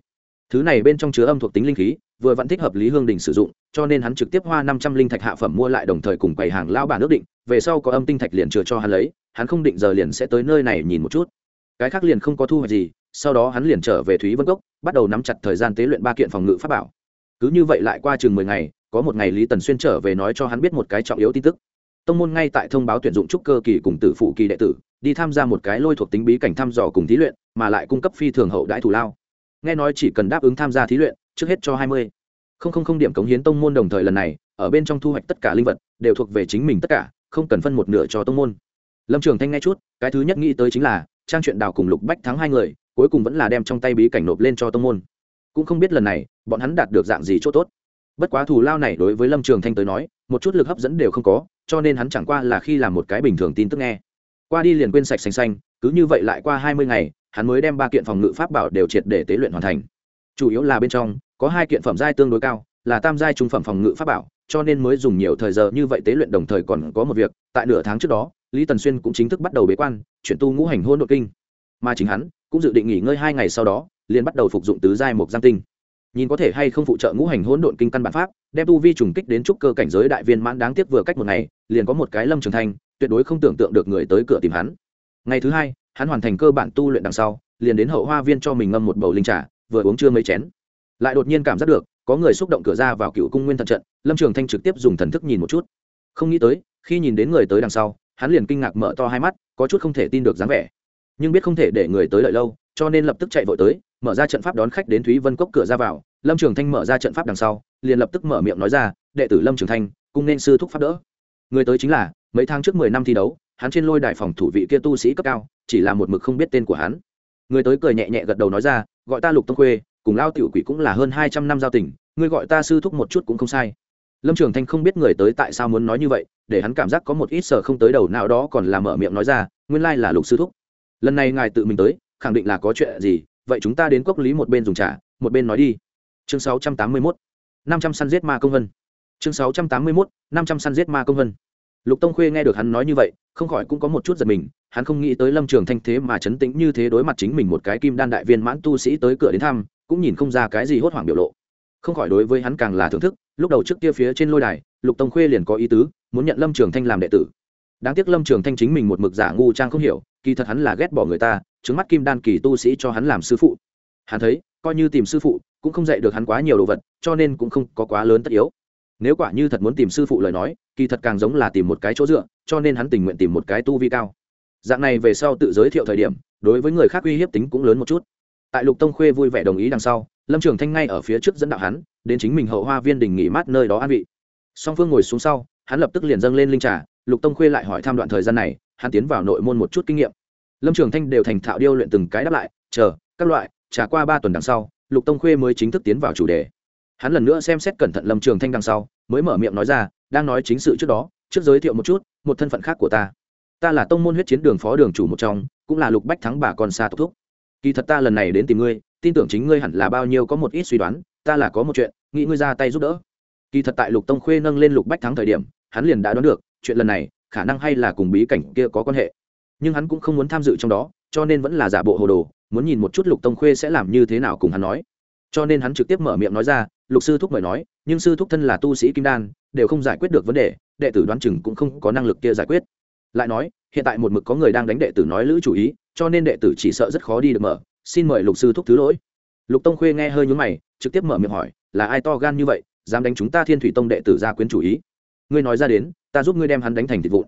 Thứ này bên trong chứa âm thuộc tính linh khí, vừa vẫn thích hợp lý hương đình sử dụng, cho nên hắn trực tiếp hoa năm trăm linh thạch hạ phẩm mua lại đồng thời cùng quầy hàng lao bản ước định, về sau có âm tinh thạch liền chừa cho hắn lấy, hắn không định giờ liền sẽ tới nơi này nhìn một chút. Cái khác liền không có thu hoạch gì, sau đó hắn liền trở về thúy vân cốc, bắt đầu nắm chặt thời gian tế luyện ba kiện phòng ngự pháp bảo. Cứ như vậy lại qua chừng mười ngày có một ngày lý tần xuyên trở về nói cho hắn biết một cái trọng yếu tin tức. Tông môn ngay tại thông báo tuyển dụng trúc cơ kỳ cùng tử phụ kỳ đệ tử, đi tham gia một cái lôi thuộc tính bí cảnh thăm dò cùng thí luyện, mà lại cung cấp phi thường hậu đãi thủ lao. Nghe nói chỉ cần đáp ứng tham gia thí luyện, trước hết cho hai mươi. Không không không điểm cống hiến tông môn đồng thời lần này, ở bên trong thu hoạch tất cả linh vật, đều thuộc về chính mình tất cả, không cần phân một nửa cho tông môn. Lâm trường thanh nghe chút, cái thứ nhất nghĩ tới chính là, trang chuyện đào cùng lục bách thắng hai người, cuối cùng vẫn là đem trong tay bí cảnh nộp lên cho tông môn. Cũng không biết lần này, bọn hắn đạt được dạng gì c h ỗ t ố t bất quá thù lao này đối với lâm trường thanh tới nói, một chút lực hấp dẫn đều không có, cho nên hắn chẳng qua là khi làm một cái bình thường tin tức nghe. Qua đi liền quên sạch xanh xanh, cứ như vậy lại qua hai mươi ngày, hắn mới đem ba kiện phòng ngự pháp bảo đều triệt để tế luyện hoàn thành. Chủ yếu là bên trong, có hai kiện phẩm giai tương đối cao, là tam giai trung phẩm phòng ngự pháp bảo, cho nên mới dùng nhiều thời giờ như vậy tế luyện đồng thời còn có một việc, tại nửa tháng trước đó, lý tần xuyên cũng chính thức bắt đầu bế quan, chuyển tu ngũ hành hôn nội kinh. Mà chính hắn cũng dự định nghỉ ngơi hai ngày sau đó, liền bắt đầu phục dụng tứ giai mục giang tinh nhìn có thể hay không phụ trợ ngũ hành hỗn độn kinh căn bản pháp, đem tu vi trùng kích đến trúc cơ cảnh giới đại viên mãn đáng tiếc vừa cách một ngày, liền có một cái lâm trường thanh, tuyệt đối không tưởng tượng được người tới cửa tìm hắn. Ngày thứ hai, hắn hoàn thành cơ bản tu luyện đằng sau, liền đến hậu hoa viên cho mình ngâm một bầu linh trà, vừa uống chưa mấy chén. Lại đột nhiên cảm giác được, có người xúc động cửa ra vào cựu cung nguyên thần trận, lâm trường thanh trực tiếp dùng thần thức nhìn một chút. Không nghĩ tới, khi nhìn đến người tới đằng sau, hắn liền kinh ngạc mở to hai mắt, có chút không thể tin được dáng vẻ. Nhưng biết không thể để người tới đợi lâu cho nên lập tức chạy vội tới, mở ra trận pháp đón khách đến thúy vân cốc cửa ra vào. Lâm trường thanh mở ra trận pháp đằng sau, liền lập tức mở miệng nói ra, đệ tử lâm trường thanh, cung nên sư thúc pháp đỡ. Người tới chính là, mấy tháng trước mười năm thi đấu, hắn trên lôi đài phòng thủ vị kia tu sĩ cấp cao, chỉ là một mực không biết tên của hắn. Người tới cười nhẹ nhẹ gật đầu nói ra, gọi ta lục tông khuê, cùng lao tiểu quỷ cũng là hơn hai trăm năm giao tình, ngươi gọi ta sư thúc một chút cũng không sai. Lâm trường thanh không biết người tới tại sao muốn nói như vậy, để hắn cảm giác có một ít sở không tới đầu nào đó còn là mở miệng nói ra, nguyên lai là lục sư thúc. Lần này ngài tự mình tới khẳng định là có chuyện gì, vậy chúng ta đến cốc lý một bên dùng trà, một bên nói đi. Chương sáu trăm tám mươi mốt, năm trăm săn giết ma công vân. Chương sáu trăm tám mươi mốt, năm trăm săn giết ma công vân. Lục tông khuê nghe được hắn nói như vậy, không khỏi cũng có một chút giật mình, hắn không nghĩ tới lâm trường thanh thế mà chấn tĩnh như thế đối mặt chính mình một cái kim đan đại viên mãn tu sĩ tới cửa đến thăm, cũng nhìn không ra cái gì hốt hoảng biểu lộ. Không khỏi đối với hắn càng là thưởng thức, lúc đầu trước kia phía trên lôi đài, lục tông khuê liền có ý tứ, muốn nhận lâm trường thanh làm đệ tử. Đáng tiếc lâm trường thanh chính mình một mực giả ngu trang không hiểu, kỳ thật hắn là ghét bỏ người ta trứng mắt kim đan kỳ tu sĩ cho hắn làm sư phụ. Hắn thấy, coi như tìm sư phụ, cũng không dạy được hắn quá nhiều đồ vật, cho nên cũng không có quá lớn tất yếu. Nếu quả như thật muốn tìm sư phụ lời nói, kỳ thật càng giống là tìm một cái chỗ dựa, cho nên hắn tình nguyện tìm một cái tu vi cao. Dạng này về sau tự giới thiệu thời điểm, đối với người khác uy hiếp tính cũng lớn một chút. Tại lục tông khuê vui vẻ đồng ý đằng sau, lâm trường thanh ngay ở phía trước dẫn đạo hắn, đến chính mình hậu hoa viên đình nghỉ mát nơi đó an vị. Song phương ngồi xuống sau, hắn lập tức liền dâng lên linh trà, lục tông khuê lại hỏi thăm đoạn thời gian này, hắn tiến vào nội môn một chút kinh nghiệm lâm trường thanh đều thành thạo điêu luyện từng cái đáp lại, chờ, các loại trả qua ba tuần đằng sau, lục tông khuê mới chính thức tiến vào chủ đề. Hắn lần nữa xem xét cẩn thận lâm trường thanh đằng sau, mới mở miệng nói ra, đang nói chính sự trước đó, trước giới thiệu một chút, một thân phận khác của ta. Ta là tông môn huyết chiến đường phó đường chủ một trong, cũng là lục bách thắng bà con xa tộc thúc. Kỳ thật ta lần này đến tìm ngươi, tin tưởng chính ngươi hẳn là bao nhiêu có một ít suy đoán, ta là có một chuyện, nghĩ ngươi ra tay giúp đỡ. Kỳ thật tại lục tông khuê nâng lên lục bách thắng thời điểm, hắn liền đã đoán được, chuyện lần này khả năng hay là cùng bí cảnh kia có quan hệ nhưng hắn cũng không muốn tham dự trong đó, cho nên vẫn là giả bộ hồ đồ, muốn nhìn một chút lục tông khuê sẽ làm như thế nào cùng hắn nói. Cho nên hắn trực tiếp mở miệng nói ra, lục sư thúc mời nói, nhưng sư thúc thân là tu sĩ kim đan, đều không giải quyết được vấn đề, đệ tử đoán chừng cũng không có năng lực kia giải quyết. Lại nói, hiện tại một mực có người đang đánh đệ tử nói lữ chủ ý, cho nên đệ tử chỉ sợ rất khó đi được mở. Xin mời lục sư thúc thứ lỗi. Lục tông khuê nghe hơi nhún mày, trực tiếp mở miệng hỏi, là ai to gan như vậy, dám đánh chúng ta thiên thủy tông đệ tử ra quyến chủ ý? Ngươi nói ra đến, ta giúp ngươi đem hắn đánh thành thịt vụn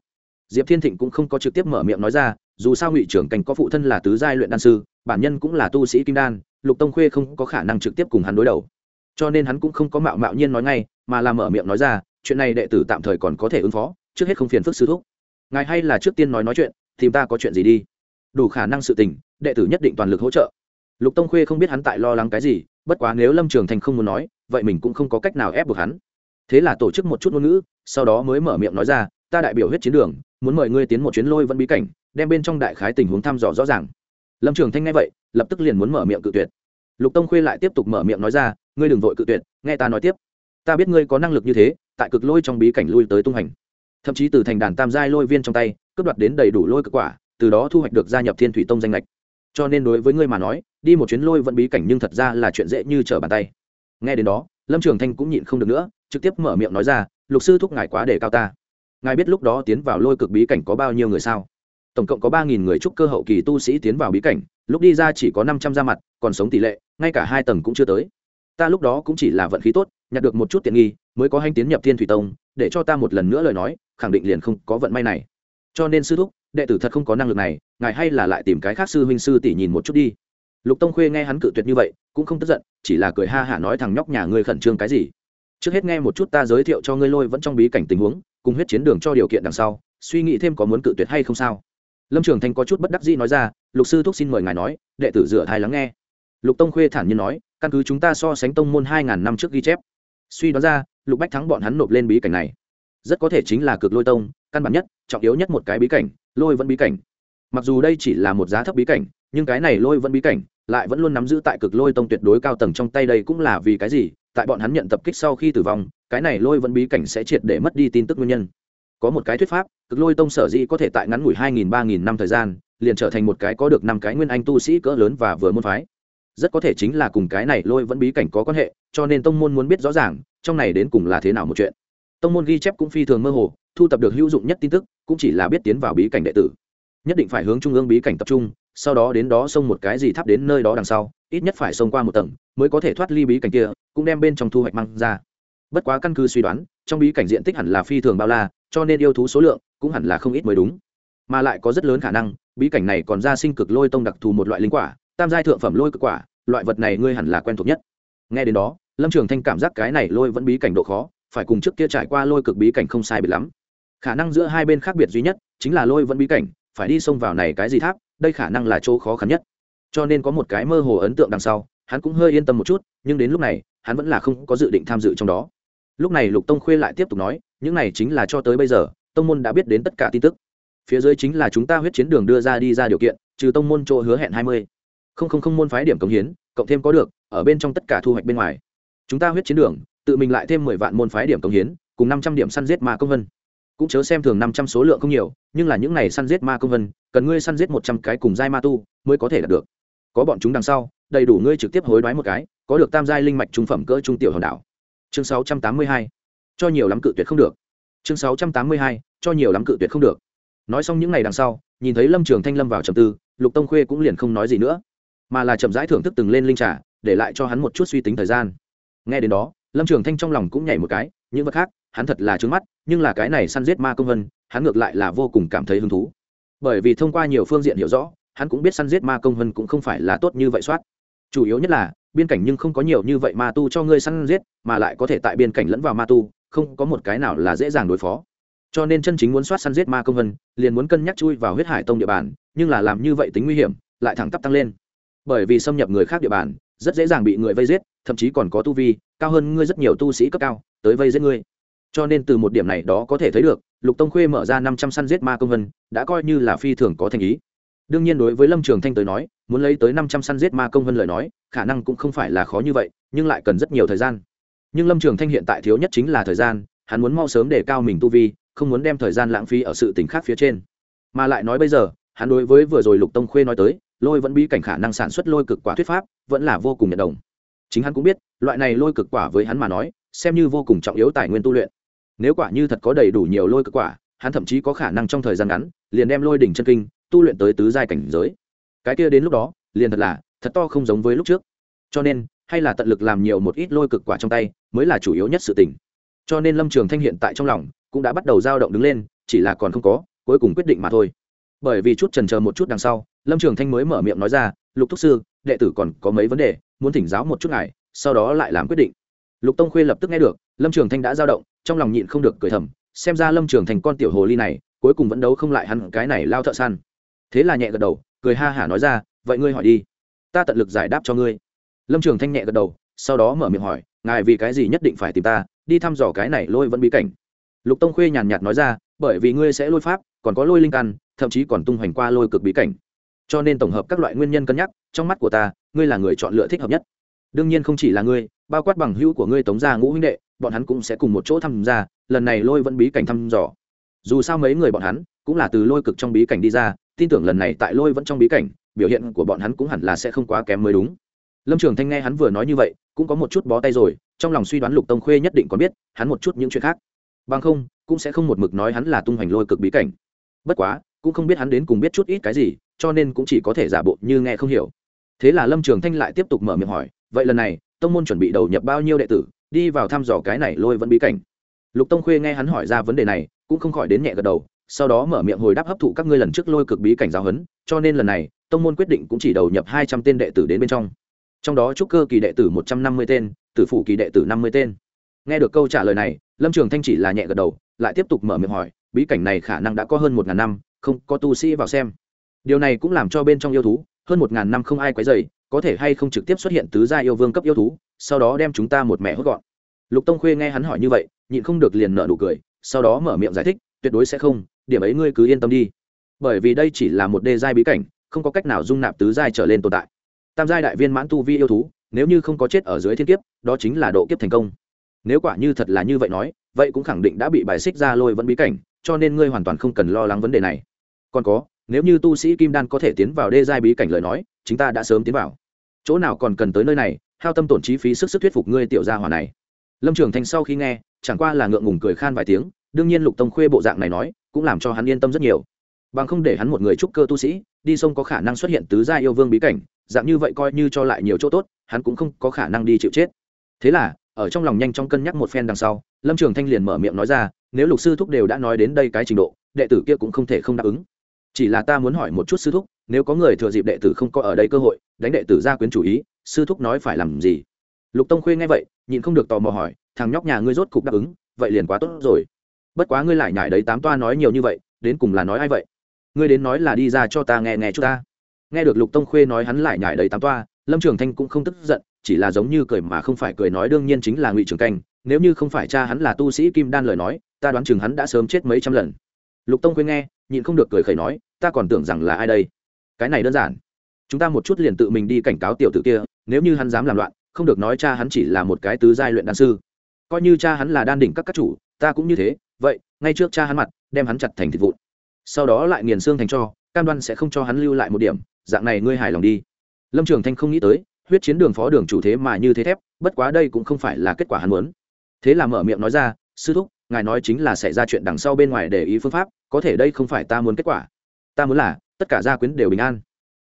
diệp thiên thịnh cũng không có trực tiếp mở miệng nói ra, dù sao ngụy trưởng cảnh có phụ thân là tứ giai luyện đan sư, bản nhân cũng là tu sĩ kim đan, lục tông khuê không có khả năng trực tiếp cùng hắn đối đầu. Cho nên hắn cũng không có mạo mạo nhiên nói ngay, mà là mở miệng nói ra, chuyện này đệ tử tạm thời còn có thể ứng phó, trước hết không phiền phức sư thúc. Ngài hay là trước tiên nói nói chuyện thì ta có chuyện gì đi. Đủ khả năng sự tình, đệ tử nhất định toàn lực hỗ trợ. Lục tông khuê không biết hắn tại lo lắng cái gì, bất quá nếu lâm trường thành không muốn nói, vậy mình cũng không có cách nào ép buộc hắn. Thế là tổ chức một chút ngôn ngữ, sau đó mới mở miệng nói ra, ta đại biểu huyết chiến đường muốn mời ngươi tiến một chuyến lôi vẫn bí cảnh, đem bên trong đại khái tình huống thăm dò rõ ràng. Lâm trường thanh nghe vậy, lập tức liền muốn mở miệng cự tuyệt. Lục tông khuê lại tiếp tục mở miệng nói ra, ngươi đừng vội cự tuyệt, nghe ta nói tiếp. Ta biết ngươi có năng lực như thế, tại cực lôi trong bí cảnh lui tới tung hành. Thậm chí từ thành đàn tam giai lôi viên trong tay, cướp đoạt đến đầy đủ lôi cực quả, từ đó thu hoạch được gia nhập thiên thủy tông danh lệch cho nên đối với ngươi mà nói, đi một chuyến lôi vẫn bí cảnh nhưng thật ra là chuyện dễ như trở bàn tay. Nghe đến đó, lâm trường thanh cũng nhịn không được nữa, trực tiếp mở miệng nói ra, lục sư thúc ngài quá để cao ta ngài biết lúc đó tiến vào lôi cực bí cảnh có bao nhiêu người sao? Tổng cộng có ba nghìn người trúc cơ hậu kỳ tu sĩ tiến vào bí cảnh, lúc đi ra chỉ có năm trăm ra mặt, còn sống tỷ lệ, ngay cả hai tầng cũng chưa tới. Ta lúc đó cũng chỉ là vận khí tốt, nhặt được một chút tiện nghi, mới có hành tiến nhập thiên thủy tông, để cho ta một lần nữa lời nói, khẳng định liền không có vận may này. Cho nên sư thúc, đệ tử thật không có năng lực này, ngài hay là lại tìm cái khác sư huynh sư tỷ nhìn một chút đi. Lục tông khuê nghe hắn cự tuyệt như vậy, cũng không tức giận, chỉ là cười ha hả nói thằng nhóc nhà ngươi khẩn trương cái gì. Trước hết nghe một chút ta giới thiệu cho ngươi lôi vẫn trong bí cảnh tình huống cùng huyết chiến đường cho điều kiện đằng sau, suy nghĩ thêm có muốn cự tuyệt hay không sao. Lâm trường thanh có chút bất đắc dĩ nói ra, lục sư thúc xin mời ngài nói, đệ tử dựa thai lắng nghe. Lục tông khuê thản nhiên nói, căn cứ chúng ta so sánh tông môn hai ngàn năm trước ghi chép, suy đoán ra, lục bách thắng bọn hắn nộp lên bí cảnh này. Rất có thể chính là cực lôi tông, căn bản nhất, trọng yếu nhất một cái bí cảnh, lôi vẫn bí cảnh. Mặc dù đây chỉ là một giá thấp bí cảnh, nhưng cái này lôi vẫn bí cảnh lại vẫn luôn nắm giữ tại cực lôi tông tuyệt đối cao tầng trong tay đây cũng là vì cái gì? Tại bọn hắn nhận tập kích sau khi tử vong cái này lôi vẫn bí cảnh sẽ triệt để mất đi tin tức nguyên nhân. Có một cái thuyết pháp, cực lôi tông sở dĩ có thể tại ngắn ngủi hai nghìn, ba nghìn năm thời gian, liền trở thành một cái có được năm cái nguyên anh tu sĩ cỡ lớn và vừa môn phái. Rất có thể chính là cùng cái này lôi vẫn bí cảnh có quan hệ, cho nên tông môn muốn biết rõ ràng, trong này đến cùng là thế nào một chuyện. Tông môn ghi chép cũng phi thường mơ hồ, thu tập được hữu dụng nhất tin tức, cũng chỉ là biết tiến vào bí cảnh đệ tử. Nhất định phải hướng trung ương bí cảnh tập trung, sau đó đến đó xông một cái gì thắp đến nơi đó đằng sau, ít nhất phải xông qua một tầng, mới có thể thoát ly bí cảnh kia, cũng đem bên trong thu hoạch mang ra bất quá căn cứ suy đoán, trong bí cảnh diện tích hẳn là phi thường bao la, cho nên yêu thú số lượng cũng hẳn là không ít mới đúng. Mà lại có rất lớn khả năng, bí cảnh này còn ra sinh cực lôi tông đặc thù một loại linh quả, tam giai thượng phẩm lôi cực quả, loại vật này ngươi hẳn là quen thuộc nhất. Nghe đến đó, lâm trường thanh cảm giác cái này lôi vẫn bí cảnh độ khó, phải cùng trước kia trải qua lôi cực bí cảnh không sai biệt lắm. Khả năng giữa hai bên khác biệt duy nhất chính là lôi vẫn bí cảnh, phải đi xông vào này cái gì tháp, đây khả năng là chỗ khó khăn nhất. Cho nên có một cái mơ hồ ấn tượng đằng sau, hắn cũng hơi yên tâm một chút, nhưng đến lúc này, hắn vẫn là không có dự định tham dự trong đó lúc này lục tông khuê lại tiếp tục nói, những này chính là cho tới bây giờ, tông môn đã biết đến tất cả tin tức. Phía dưới chính là chúng ta huyết chiến đường đưa ra đi ra điều kiện, trừ tông môn chỗ hứa hẹn hai mươi. Không không không môn phái điểm cống hiến, cộng thêm có được, ở bên trong tất cả thu hoạch bên ngoài. Chúng ta huyết chiến đường, tự mình lại thêm mười vạn môn phái điểm cống hiến, cùng năm trăm điểm săn giết ma công vân. Cũng chớ xem thường năm trăm số lượng không nhiều, nhưng là những này săn giết ma công vân, cần ngươi săn giết một trăm cái cùng giai ma tu, mới có thể đạt được. Có bọn chúng đằng sau, đầy đủ ngươi trực tiếp hối đoái một cái, có được tam giai linh mạch trung phẩm cỡ trung tiểu hòn đảo chương sáu trăm tám mươi hai. Cho nhiều lắm cự tuyệt không được. Chương sáu trăm tám mươi hai. Cho nhiều lắm cự tuyệt không được. Nói xong những ngày đằng sau, nhìn thấy lâm trường thanh lâm vào trầm tư, lục tông khuê cũng liền không nói gì nữa, mà là chậm rãi thưởng thức từng lên linh trà, để lại cho hắn một chút suy tính thời gian. Nghe đến đó, lâm trường thanh trong lòng cũng nhảy một cái, những vật khác, hắn thật là trướng mắt, nhưng là cái này săn giết ma công vân, hắn ngược lại là vô cùng cảm thấy hứng thú. Bởi vì thông qua nhiều phương diện hiểu rõ, hắn cũng biết săn giết ma công vân cũng không phải là tốt như vậy soát. Chủ yếu nhất là biên cảnh nhưng không có nhiều như vậy ma tu cho ngươi săn giết, mà lại có thể tại biên cảnh lẫn vào ma tu, không có một cái nào là dễ dàng đối phó. Cho nên chân chính muốn soát săn giết ma công vân, liền muốn cân nhắc chui vào huyết hải tông địa bàn, nhưng là làm như vậy tính nguy hiểm, lại thẳng tắp tăng lên. Bởi vì xâm nhập người khác địa bàn, rất dễ dàng bị người vây giết, thậm chí còn có tu vi, cao hơn ngươi rất nhiều tu sĩ cấp cao, tới vây giết ngươi. Cho nên từ một điểm này đó có thể thấy được, lục tông khuê mở ra năm trăm săn giết ma công vân, đã coi như là phi thường có thành ý đương nhiên đối với lâm trường thanh tới nói, muốn lấy tới năm trăm săn giết ma công hơn lời nói, khả năng cũng không phải là khó như vậy, nhưng lại cần rất nhiều thời gian. Nhưng lâm trường thanh hiện tại thiếu nhất chính là thời gian, hắn muốn mau sớm để cao mình tu vi, không muốn đem thời gian lãng phí ở sự t ì n h khác phía trên. Mà lại nói bây giờ, hắn đối với vừa rồi lục tông khuê nói tới, lôi vẫn bí cảnh khả năng sản xuất lôi cực quả thuyết pháp, vẫn là vô cùng nhận đồng. Chính hắn cũng biết, loại này lôi cực quả với hắn mà nói, xem như vô cùng trọng yếu tài nguyên tu luyện. Nếu quả như thật có đầy đủ nhiều lôi cực quả, hắn thậm chí có khả năng trong thời gian ngắn, liền đem lôi đỉnh chân kinh tu luyện tới tứ giai cảnh giới. Cái kia đến lúc đó, liền thật là, thật to không giống với lúc trước. Cho nên, hay là tận lực làm nhiều một ít lôi cực quả trong tay, mới là chủ yếu nhất sự tình. Cho nên lâm trường thanh hiện tại trong lòng, cũng đã bắt đầu dao động đứng lên, chỉ là còn không có, cuối cùng quyết định mà thôi. Bởi vì chút trần chờ một chút đằng sau, lâm trường thanh mới mở miệng nói ra, lục thúc sư, đệ tử còn có mấy vấn đề, muốn thỉnh giáo một chút ngài, sau đó lại làm quyết định. Lục tông khuê lập tức nghe được, lâm trường thanh đã dao động, trong lòng nhịn không được cười thầm, xem ra lâm trường thành con tiểu hồ ly này, cuối cùng vẫn đấu không lại hắn cái này lao thợ săn thế là nhẹ gật đầu, cười ha hả nói ra, vậy ngươi hỏi đi, ta tận lực giải đáp cho ngươi. Lâm trường thanh nhẹ gật đầu, sau đó mở miệng hỏi, ngài vì cái gì nhất định phải tìm ta, đi thăm dò cái này lôi vẫn bí cảnh? Lục tông khuê nhàn nhạt nói ra, bởi vì ngươi sẽ lôi pháp, còn có lôi linh căn, thậm chí còn tung hoành qua lôi cực bí cảnh. Cho nên tổng hợp các loại nguyên nhân cân nhắc, trong mắt của ta, ngươi là người chọn lựa thích hợp nhất. Đương nhiên không chỉ là ngươi, bao quát bằng hữu của ngươi tống gia ngũ huynh đệ, bọn hắn cũng sẽ cùng một chỗ thăm gia lần này lôi vẫn bí cảnh thăm dò. Dù sao mấy người bọn hắn, cũng là từ lôi cực trong bí cảnh đi ra tin tưởng lần này tại lôi vẫn trong bí cảnh, biểu hiện của bọn hắn cũng hẳn là sẽ không quá kém mới đúng. Lâm trường thanh nghe hắn vừa nói như vậy, cũng có một chút bó tay rồi, trong lòng suy đoán lục tông khuê nhất định còn biết hắn một chút những chuyện khác. Bằng không, cũng sẽ không một mực nói hắn là tung hoành lôi cực bí cảnh. Bất quá, cũng không biết hắn đến cùng biết chút ít cái gì, cho nên cũng chỉ có thể giả bộ như nghe không hiểu. Thế là lâm trường thanh lại tiếp tục mở miệng hỏi, vậy lần này, tông môn chuẩn bị đầu nhập bao nhiêu đệ tử, đi vào thăm dò cái này lôi vẫn bí cảnh? Lục tông khuê nghe hắn hỏi ra vấn đề này, cũng không khỏi đến nhẹ gật đầu sau đó mở miệng hồi đáp hấp thụ các ngươi lần trước lôi cực bí cảnh giáo huấn, cho nên lần này, tông môn quyết định cũng chỉ đầu nhập hai trăm tên đệ tử đến bên trong. Trong đó trúc cơ kỳ đệ tử một trăm năm mươi tên, tử phụ kỳ đệ tử năm mươi tên. Nghe được câu trả lời này, lâm trường thanh chỉ là nhẹ gật đầu, lại tiếp tục mở miệng hỏi, bí cảnh này khả năng đã có hơn một ngàn năm, không có tu sĩ vào xem. Điều này cũng làm cho bên trong yêu thú, hơn một ngàn năm không ai quấy rầy, có thể hay không trực tiếp xuất hiện tứ gia yêu vương cấp yêu thú, sau đó đem chúng ta một mẹ hốt gọn. Lục tông khuê nghe hắn hỏi như vậy, nhịn không được liền nở nụ cười, sau đó mở miệng giải thích, tuyệt đối sẽ không điểm ấy ngươi cứ yên tâm đi. Bởi vì đây chỉ là một đê giai bí cảnh, không có cách nào dung nạp tứ giai trở lên tồn tại. Tam giai đại viên mãn tu vi yêu thú, nếu như không có chết ở dưới thiên kiếp, đó chính là độ kiếp thành công. Nếu quả như thật là như vậy nói, vậy cũng khẳng định đã bị bài xích ra lôi vẫn bí cảnh, cho nên ngươi hoàn toàn không cần lo lắng vấn đề này. Còn có, nếu như tu sĩ kim đan có thể tiến vào đê giai bí cảnh lời nói, chúng ta đã sớm tiến vào. Chỗ nào còn cần tới nơi này, hao tâm tổn chi phí sức sức thuyết phục ngươi tiểu gia hỏa này. Lâm trường thành sau khi nghe, chẳng qua là ngượng ngùng cười khan vài tiếng, đương nhiên lục tông khuê bộ dạng này nói cũng làm cho hắn yên tâm rất nhiều. Bằng không để hắn một người trúc cơ tu sĩ, đi sông có khả năng xuất hiện tứ gia yêu vương bí cảnh, dạng như vậy coi như cho lại nhiều chỗ tốt, hắn cũng không có khả năng đi chịu chết. Thế là, ở trong lòng nhanh chóng cân nhắc một phen đằng sau, lâm trường thanh liền mở miệng nói ra, nếu lục sư thúc đều đã nói đến đây cái trình độ, đệ tử kia cũng không thể không đáp ứng. Chỉ là ta muốn hỏi một chút sư thúc, nếu có người thừa dịp đệ tử không có ở đây cơ hội, đánh đệ tử ra quyến chủ ý, sư thúc nói phải làm gì? Lục tông khuê nghe vậy, nhịn không được tò mò hỏi, thằng nhóc nhà ngươi rốt cục đáp ứng, vậy liền quá tốt rồi bất quá ngươi lại nhải đấy tám toa nói nhiều như vậy, đến cùng là nói ai vậy? Ngươi đến nói là đi ra cho ta nghe nghe chút ta. Nghe được lục tông khuê nói hắn lại nhải đấy tám toa, lâm trường thanh cũng không tức giận, chỉ là giống như cười mà không phải cười nói đương nhiên chính là ngụy trường canh, nếu như không phải cha hắn là tu sĩ kim đan lời nói, ta đoán chừng hắn đã sớm chết mấy trăm lần. Lục tông khuê nghe, nhịn không được cười khẩy nói, ta còn tưởng rằng là ai đây? Cái này đơn giản. Chúng ta một chút liền tự mình đi cảnh cáo tiểu tử kia, nếu như hắn dám làm loạn, không được nói cha hắn chỉ là một cái tứ giai luyện đan sư. Coi như cha hắn là đan đỉnh các các chủ, ta cũng như thế vậy, ngay trước cha hắn mặt, đem hắn chặt thành thịt vụn. Sau đó lại nghiền xương thành cho, cam đoan sẽ không cho hắn lưu lại một điểm. Dạng này ngươi hài lòng đi. Lâm trường thanh không nghĩ tới, huyết chiến đường phó đường chủ thế mà như thế thép, bất quá đây cũng không phải là kết quả hắn muốn. Thế là mở miệng nói ra, sư thúc, ngài nói chính là xảy ra chuyện đằng sau bên ngoài để ý phương pháp, có thể đây không phải ta muốn kết quả. Ta muốn là, tất cả gia quyến đều bình an.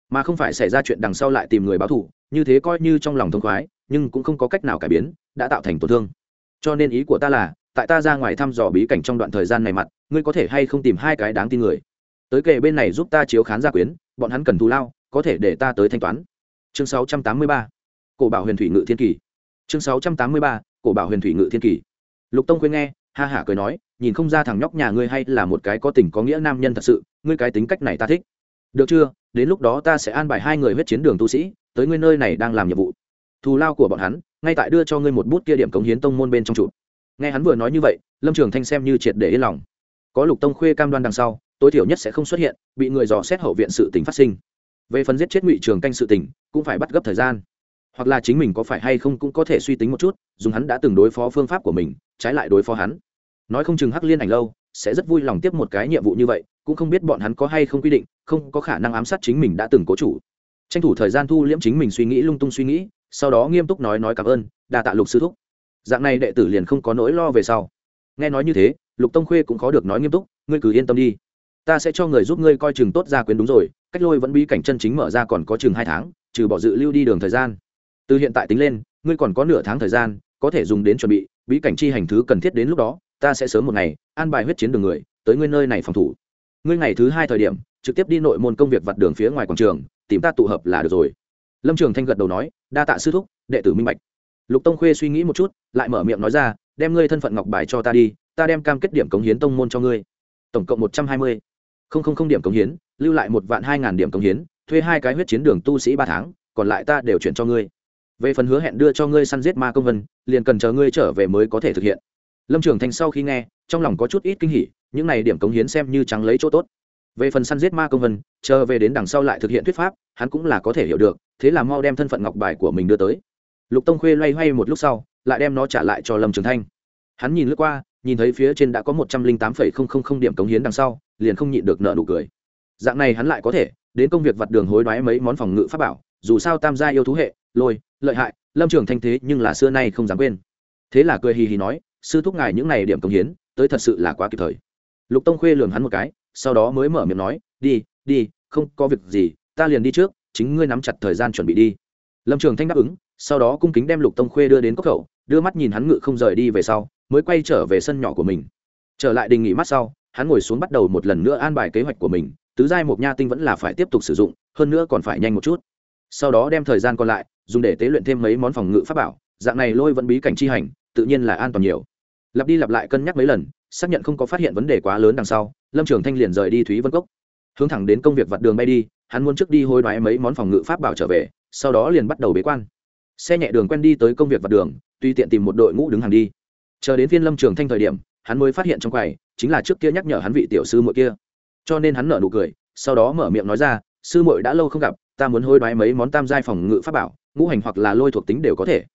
Mà không phải xảy ra chuyện đằng sau lại tìm người báo thù, như thế coi như trong lòng thông khoái, nhưng cũng không có cách nào cải biến, đã tạo thành tổn thương. Cho nên ý của ta là tại ta ra ngoài thăm dò bí cảnh trong đoạn thời gian này mặt, ngươi có thể hay không tìm hai cái đáng tin người. Tới kề bên này giúp ta chiếu khán gia quyến, bọn hắn cần thù lao, có thể để ta tới thanh toán. Chương 683. cổ bảo huyền thủy ngự thiên kỳ. Chương 683. cổ bảo huyền thủy ngự thiên kỳ. Lục tông khuyên nghe, ha hả cười nói, nhìn không ra thằng nhóc nhà ngươi hay là một cái có tình có nghĩa nam nhân thật sự, ngươi cái tính cách này ta thích. Được chưa, đến lúc đó ta sẽ an bài hai người huyết chiến đường tu sĩ, tới ngươi nơi này đang làm nhiệm vụ. Thù lao của bọn hắn, ngay tại đưa cho ngươi một bút kia điểm cống hiến tông môn bên trong trụ nghe hắn vừa nói như vậy, lâm trường thanh xem như triệt để yên lòng. Có lục tông khuê cam đoan đằng sau, tối thiểu nhất sẽ không xuất hiện, bị người dò xét hậu viện sự tình phát sinh. Về phần giết chết ngụy trường canh sự tình, cũng phải bắt gấp thời gian. Hoặc là chính mình có phải hay không cũng có thể suy tính một chút, dùng hắn đã từng đối phó phương pháp của mình, trái lại đối phó hắn. Nói không chừng hắc liên ảnh lâu, sẽ rất vui lòng tiếp một cái nhiệm vụ như vậy, cũng không biết bọn hắn có hay không quy định, không có khả năng ám sát chính mình đã từng cố chủ. Tranh thủ thời gian thu liễm chính mình suy nghĩ lung tung suy nghĩ, sau đó nghiêm túc nói nói cảm ơn đà tạ lục sư thúc dạng này đệ tử liền không có nỗi lo về sau. Nghe nói như thế, lục tông khuê cũng khó được nói nghiêm túc, ngươi cứ yên tâm đi. Ta sẽ cho người giúp ngươi coi chừng tốt gia quyến đúng rồi, cách lôi vẫn bí cảnh chân chính mở ra còn có chừng hai tháng, trừ bỏ dự lưu đi đường thời gian. Từ hiện tại tính lên, ngươi còn có nửa tháng thời gian, có thể dùng đến chuẩn bị, bí cảnh chi hành thứ cần thiết đến lúc đó, ta sẽ sớm một ngày an bài huyết chiến đường người, tới ngươi nơi này phòng thủ. Ngươi ngày thứ hai thời điểm, trực tiếp đi nội môn công việc vặt đường phía ngoài quảng trường, tìm ta tụ hợp là được rồi. Lâm trường thanh gật đầu nói, đa tạ sư thúc, đệ tử minh bạch lục tông khuê suy nghĩ một chút, lại mở miệng nói ra, đem ngươi thân phận ngọc bài cho ta đi, ta đem cam kết điểm cống hiến tông môn cho ngươi. Tổng cộng một trăm hai mươi. Không không không điểm cống hiến, lưu lại một vạn hai ngàn điểm cống hiến, thuê hai cái huyết chiến đường tu sĩ ba tháng, còn lại ta đều chuyển cho ngươi. Về phần hứa hẹn đưa cho ngươi săn giết ma công vân, liền cần chờ ngươi trở về mới có thể thực hiện. Lâm trường thành sau khi nghe, trong lòng có chút ít kinh hỉ, những này điểm cống hiến xem như trắng lấy chỗ tốt. Về phần săn giết ma công vân, chờ về đến đằng sau lại thực hiện thuyết pháp, hắn cũng là có thể hiểu được, thế là mau đem thân phận ngọc bài của mình đưa tới lục tông khuê loay hoay một lúc sau, lại đem nó trả lại cho lâm trường thanh. Hắn nhìn lướt qua, nhìn thấy phía trên đã có một trăm linh tám phẩy không không không điểm cống hiến đằng sau, liền không nhịn được nợ nụ cười. Dạng này hắn lại có thể, đến công việc vặt đường hối đoái mấy món phòng ngự pháp bảo, dù sao tam gia yêu thú hệ, lôi, lợi hại, lâm trường thanh thế nhưng là xưa nay không dám quên. Thế là cười hì hì nói, sư thúc ngài những n à y điểm cống hiến, tới thật sự là quá kịp thời. Lục tông khuê lường hắn một cái, sau đó mới mở miệng nói, đi đi, không có việc gì, ta liền đi trước, chính ngươi nắm chặt thời gian chuẩn bị đi. Lâm trường thanh đáp ứng sau đó cung kính đem lục tông khuê đưa đến cốc khẩu, đưa mắt nhìn hắn ngự không rời đi về sau, mới quay trở về sân nhỏ của mình. Trở lại đình nghỉ mắt sau, hắn ngồi xuống bắt đầu một lần nữa an bài kế hoạch của mình, tứ giai mộc nha tinh vẫn là phải tiếp tục sử dụng, hơn nữa còn phải nhanh một chút. Sau đó đem thời gian còn lại, dùng để tế luyện thêm mấy món phòng ngự pháp bảo, dạng này lôi vẫn bí cảnh chi hành, tự nhiên là an toàn nhiều. Lặp đi lặp lại cân nhắc mấy lần, xác nhận không có phát hiện vấn đề quá lớn đằng sau, lâm trường thanh liền rời đi thúy vân cốc. Hướng thẳng đến công việc vặt đường bay đi, hắn muốn trước đi hối đoái mấy món phòng ngự pháp bảo trở về, sau đó liền bắt đầu bế quan xe nhẹ đường quen đi tới công việc vặt đường tuy tiện tìm một đội ngũ đứng hàng đi. Chờ đến phiên lâm trường thanh thời điểm, hắn mới phát hiện trong quầy chính là trước kia nhắc nhở hắn vị tiểu sư muội kia. Cho nên hắn nở nụ cười, sau đó mở miệng nói ra, sư muội đã lâu không gặp, ta muốn hối đoái mấy món tam giai phòng ngự pháp bảo, ngũ hành hoặc là lôi thuộc tính đều có thể.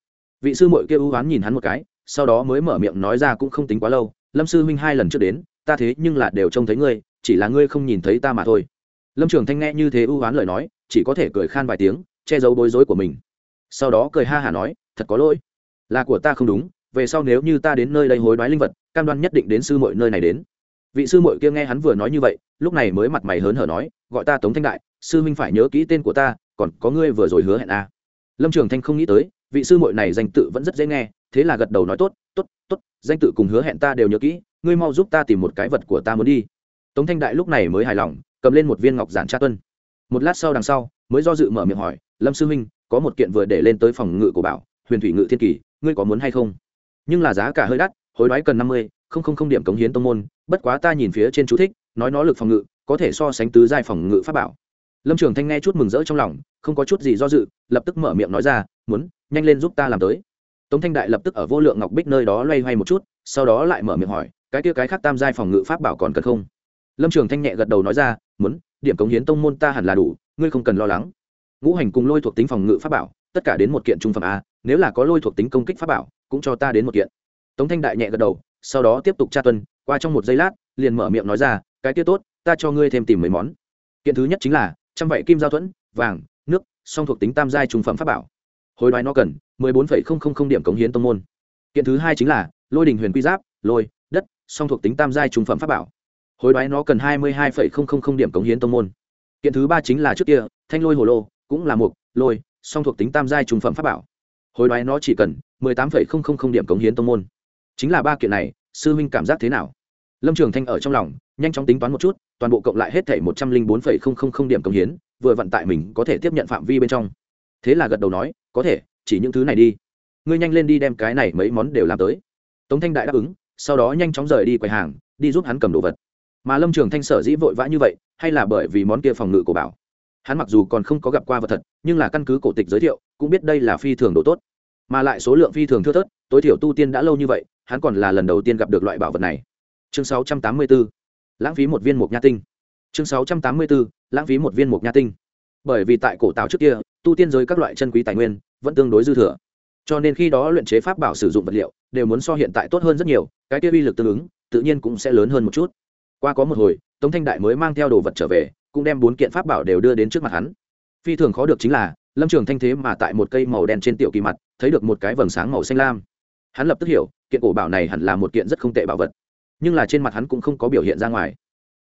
Vị sư muội kia ưu oán nhìn hắn một cái, sau đó mới mở miệng nói ra cũng không tính quá lâu, lâm sư huynh hai lần trước đến, ta thế nhưng là đều trông thấy ngươi, chỉ là ngươi không nhìn thấy ta mà thôi. Lâm trường thanh nghe như thế ưu oán lời nói, chỉ có thể cười khan vài tiếng, che giấu bối rối của mình sau đó cười ha hả nói, thật có lỗi. Là của ta không đúng, về sau nếu như ta đến nơi đây hối đoái linh vật, cam đoan nhất định đến sư mội nơi này đến. Vị sư mội kia nghe hắn vừa nói như vậy, lúc này mới mặt mày hớn hở nói, gọi ta tống thanh đại, sư minh phải nhớ kỹ tên của ta, còn có ngươi vừa rồi hứa hẹn a à. lâm trường thanh không nghĩ tới, vị sư mội này danh tự vẫn rất dễ nghe, thế là gật đầu nói, tốt tốt tốt, danh tự cùng hứa hẹn ta đều nhớ kỹ, ngươi mau giúp ta tìm một cái vật của ta muốn đi. Tống thanh đại lúc này mới hài lòng, cầm lên một viên ngọc giản tra tuân. Một lát sau đằng sau, mới do dự mở miệng hỏi, lâm sư huynh có một kiện vừa để lên tới phòng ngự của bảo, huyền thủy ngự thiên kỳ, ngươi có muốn hay không? Nhưng là giá cả hơi đắt, hối đoái cần năm mươi, không không không điểm cống hiến tông môn, bất quá ta nhìn phía trên chú thích, nói nó lực phòng ngự, có thể so sánh tứ giai phòng ngự pháp bảo. Lâm trường thanh nghe chút mừng rỡ trong lòng, không có chút gì do dự, lập tức mở miệng nói ra, muốn, nhanh lên giúp ta làm tới. Tống thanh đại lập tức ở vô lượng ngọc bích nơi đó loay hoay một chút, sau đó lại mở miệng hỏi, cái kia cái khác tam giai phòng ngự pháp bảo còn cần không? Lâm trường thanh nhẹ gật đầu nói ra, muốn, điểm cống hiến tông môn ta hẳn là đủ, ngươi không cần lo lắng ngũ hành cùng lôi thuộc tính phòng ngự pháp bảo, tất cả đến một kiện trung phẩm a, nếu là có lôi thuộc tính công kích pháp bảo, cũng cho ta đến một kiện. Tống thanh đại nhẹ gật đầu, sau đó tiếp tục tra tuân, qua trong một giây lát, liền mở miệng nói ra, cái kia tốt, ta cho ngươi thêm tìm mấy món. Kiện thứ nhất chính là trăm vạy kim giao thuẫn, vàng, nước, song thuộc tính tam giai trung phẩm pháp bảo. Hồi đoái nó cần mười bốn phẩy không không không điểm cống hiến tông môn. Kiện thứ hai chính là lôi đình huyền quy giáp, lôi, đất, song thuộc tính tam giai trung phẩm pháp bảo. Hồi đoái nó cần hai mươi hai phẩy không không không điểm cống hiến tông môn. Kiện thứ ba chính là trước kia, thanh lôi hồ lô cũng là một lôi, song thuộc tính tam giai trung phẩm pháp bảo. Hồi đoái nó chỉ cần mười tám phẩy không không không điểm cống hiến tông môn. Chính là ba kiện này, sư huynh cảm giác thế nào? Lâm trường thanh ở trong lòng, nhanh chóng tính toán một chút, toàn bộ cộng lại hết thể một trăm linh bốn phẩy không không không điểm cống hiến, vừa vận tại mình có thể tiếp nhận phạm vi bên trong. Thế là gật đầu nói, có thể, chỉ những thứ này đi. Ngươi nhanh lên đi đem cái này mấy món đều làm tới. Tống thanh đại đáp ứng, sau đó nhanh chóng rời đi quầy hàng, đi giúp hắn cầm đồ vật. Mà lâm trường thanh sở dĩ vội vã như vậy, hay là bởi vì món kia phòng ngự của bảo hắn mặc dù còn không có gặp qua vật thật, nhưng là căn cứ cổ tịch giới thiệu, cũng biết đây là phi thường độ tốt. Mà lại số lượng phi thường thưa thớt, tối thiểu tu tiên đã lâu như vậy, hắn còn là lần đầu tiên gặp được loại bảo vật này. Chương 684 lãng phí một viên mục nha tinh. Chương 684 lãng phí một viên mục nha tinh. Bởi vì tại cổ tào trước kia, tu tiên giới các loại chân quý tài nguyên vẫn tương đối dư thừa. Cho nên khi đó luyện chế pháp bảo sử dụng vật liệu, đều muốn so hiện tại tốt hơn rất nhiều, cái kia uy lực tương ứng, tự nhiên cũng sẽ lớn hơn một chút. Qua có một hồi, tống thanh đại mới mang theo đồ vật trở về cũng đem bốn kiện pháp bảo đều đưa đến trước mặt hắn. Phi thường khó được chính là, lâm trường thanh thế mà tại một cây màu đen trên tiểu kỳ mặt, thấy được một cái vầng sáng màu xanh lam. Hắn lập tức hiểu, kiện cổ bảo này hẳn là một kiện rất không tệ bảo vật. Nhưng là trên mặt hắn cũng không có biểu hiện ra ngoài.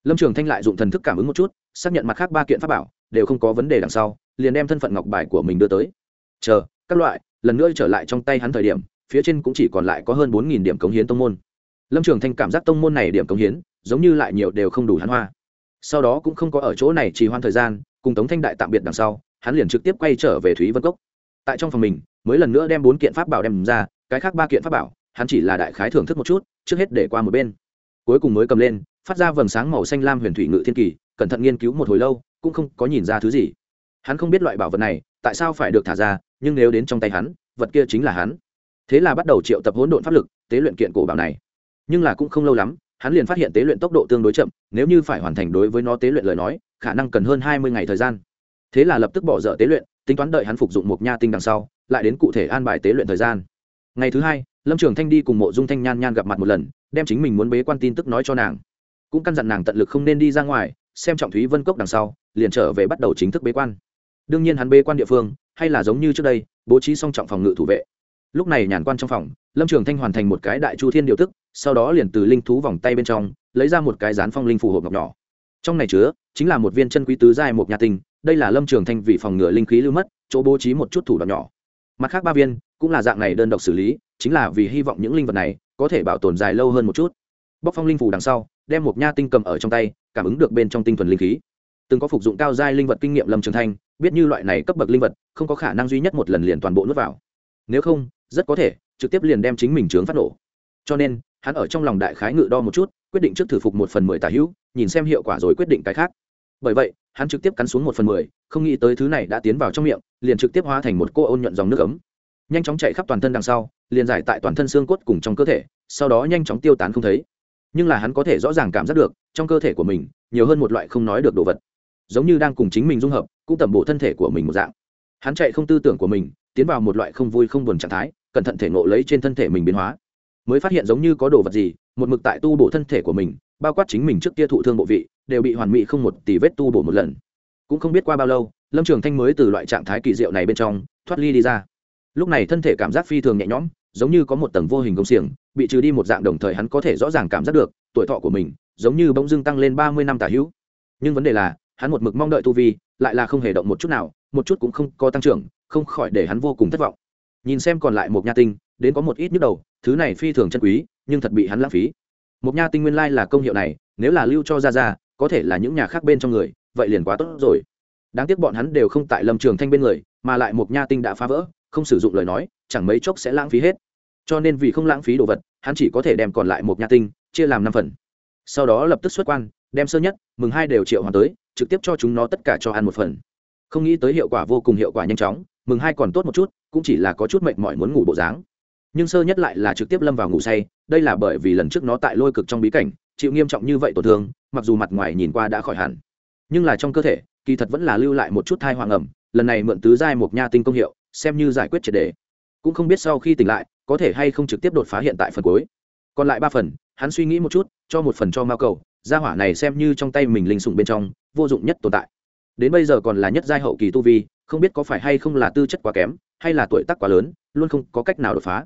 Lâm trường thanh lại dụng thần thức cảm ứng một chút, xác nhận mặt khác ba kiện pháp bảo, đều không có vấn đề đằng sau, liền đem thân phận ngọc bài của mình đưa tới. Chờ, các loại, lần nữa trở lại trong tay hắn thời điểm, phía trên cũng chỉ còn lại có hơn bốn điểm cống hiến tông môn. Lâm trường thanh cảm giác tông môn này điểm cống hiến, giống như lại nhiều đều không đủ hắn hoa sau đó cũng không có ở chỗ này trì hoãn thời gian, cùng tống thanh đại tạm biệt đằng sau, hắn liền trực tiếp quay trở về thúy vân cốc. Tại trong phòng mình, mới lần nữa đem bốn kiện pháp bảo đem ra, cái khác ba kiện pháp bảo, hắn chỉ là đại khái thưởng thức một chút, trước hết để qua một bên. Cuối cùng mới cầm lên, phát ra vầng sáng màu xanh lam huyền thủy ngự thiên kỳ, cẩn thận nghiên cứu một hồi lâu, cũng không có nhìn ra thứ gì. Hắn không biết loại bảo vật này, tại sao phải được thả ra, nhưng nếu đến trong tay hắn, vật kia chính là hắn. Thế là bắt đầu triệu tập hỗn độn pháp lực, tế luyện kiện cổ bảo này. Nhưng là cũng không lâu lắm hắn liền phát hiện tế luyện tốc độ tương đối chậm, nếu như phải hoàn thành đối với nó tế luyện lời nói, khả năng cần hơn hai mươi ngày thời gian. Thế là lập tức bỏ dở tế luyện, tính toán đợi hắn phục dụng một nha tinh đằng sau, lại đến cụ thể an bài tế luyện thời gian. Ngày thứ hai, lâm trường thanh đi cùng mộ dung thanh nhan nhan gặp mặt một lần, đem chính mình muốn bế quan tin tức nói cho nàng. Cũng căn dặn nàng tận lực không nên đi ra ngoài, xem trọng thúy vân cốc đằng sau, liền trở về bắt đầu chính thức bế quan. Đương nhiên hắn bế quan địa phương, hay là giống như trước đây, bố trí song trọng phòng ngự thủ vệ lúc này nhàn quan trong phòng, lâm trường thanh hoàn thành một cái đại chu thiên điều tức, sau đó liền từ linh thú vòng tay bên trong, lấy ra một cái dán phong linh phù hộp ngọc nhỏ. Trong này chứa, chính là một viên chân quý tứ giai một nhà tinh, đây là lâm trường thanh vì phòng ngừa linh khí lưu mất, chỗ bố trí một chút thủ đoạn nhỏ. Mặt khác ba viên, cũng là dạng này đơn độc xử lý, chính là vì hy vọng những linh vật này có thể bảo tồn dài lâu hơn một chút. Bóc phong linh phù đằng sau, đem một nha tinh cầm ở trong tay, cảm ứng được bên trong tinh thuần linh khí. Từng có phục dụng cao giai linh vật kinh nghiệm lâm trường thanh, biết như loại này cấp bậc linh vật, không có khả năng duy nhất một lần liền toàn bộ nuốt vào. Nếu không rất có thể, trực tiếp liền đem chính mình trướng phát nổ. Cho nên, hắn ở trong lòng đại khái ngự đo một chút, quyết định trước thử phục một phần mười tả hữu, nhìn xem hiệu quả rồi quyết định cái khác. Bởi vậy, hắn trực tiếp cắn xuống một phần mười, không nghĩ tới thứ này đã tiến vào trong miệng, liền trực tiếp hóa thành một cô ôn nhuận dòng nước ấm. Nhanh chóng chạy khắp toàn thân đằng sau, liền giải tại toàn thân xương cốt cùng trong cơ thể, sau đó nhanh chóng tiêu tán không thấy. Nhưng là hắn có thể rõ ràng cảm giác được, trong cơ thể của mình, nhiều hơn một loại không nói được đồ vật. Giống như đang cùng chính mình dung hợp, cũng tẩm bổ thân thể của mình một dạng. Hắn chạy không tư tưởng của mình, tiến vào một loại không vui không buồn trạng thái cẩn thận thể nộ lấy trên thân thể mình biến hóa. Mới phát hiện giống như có đồ vật gì, một mực tại tu bổ thân thể của mình, bao quát chính mình trước kia thụ thương bộ vị, đều bị hoàn mỹ không một tỷ vết tu bổ một lần. Cũng không biết qua bao lâu, lâm trường thanh mới từ loại trạng thái kỳ diệu này bên trong, thoát ly đi ra. Lúc này thân thể cảm giác phi thường nhẹ nhõm, giống như có một tầng vô hình công xiềng, bị trừ đi một dạng đồng thời hắn có thể rõ ràng cảm giác được, tuổi thọ của mình, giống như bỗng dưng tăng lên ba mươi năm tả hữu. Nhưng vấn đề là, hắn một mực mong đợi tu vi, lại là không hề động một chút nào, một chút cũng không có tăng trưởng, không khỏi để hắn vô cùng thất vọng nhìn xem còn lại một nha tinh, đến có một ít nhức đầu, thứ này phi thường chân quý, nhưng thật bị hắn lãng phí. Một nha tinh nguyên lai là công hiệu này, nếu là lưu cho ra ra có thể là những nhà khác bên trong người, vậy liền quá tốt rồi. Đáng tiếc bọn hắn đều không tại lâm trường thanh bên người, mà lại một nha tinh đã phá vỡ, không sử dụng lời nói, chẳng mấy chốc sẽ lãng phí hết. Cho nên vì không lãng phí đồ vật, hắn chỉ có thể đem còn lại một nha tinh chia làm năm phần. Sau đó lập tức xuất quan, đem sơ nhất, mừng hai đều triệu hoàn tới, trực tiếp cho chúng nó tất cả cho ăn một phần. Không nghĩ tới hiệu quả vô cùng hiệu quả nhanh chóng, mừng hai còn tốt một chút cũng chỉ là có chút mệt mỏi muốn ngủ bộ dáng. Nhưng sơ nhất lại là trực tiếp lâm vào ngủ say, đây là bởi vì lần trước nó tại lôi cực trong bí cảnh, chịu nghiêm trọng như vậy tổn thương, mặc dù mặt ngoài nhìn qua đã khỏi hẳn. Nhưng là trong cơ thể, kỳ thật vẫn là lưu lại một chút thai hoàng ẩm, lần này mượn tứ giai một nha tinh công hiệu, xem như giải quyết triệt đề. Cũng không biết sau khi tỉnh lại, có thể hay không trực tiếp đột phá hiện tại phần cuối. Còn lại ba phần, hắn suy nghĩ một chút, cho một phần cho mao cầu, gia hỏa này xem như trong tay mình linh sủng bên trong, vô dụng nhất tồn tại. Đến bây giờ còn là nhất giai hậu kỳ tu vi, không biết có phải hay không là tư chất quá kém hay là tuổi tác quá lớn, luôn không có cách nào đột phá.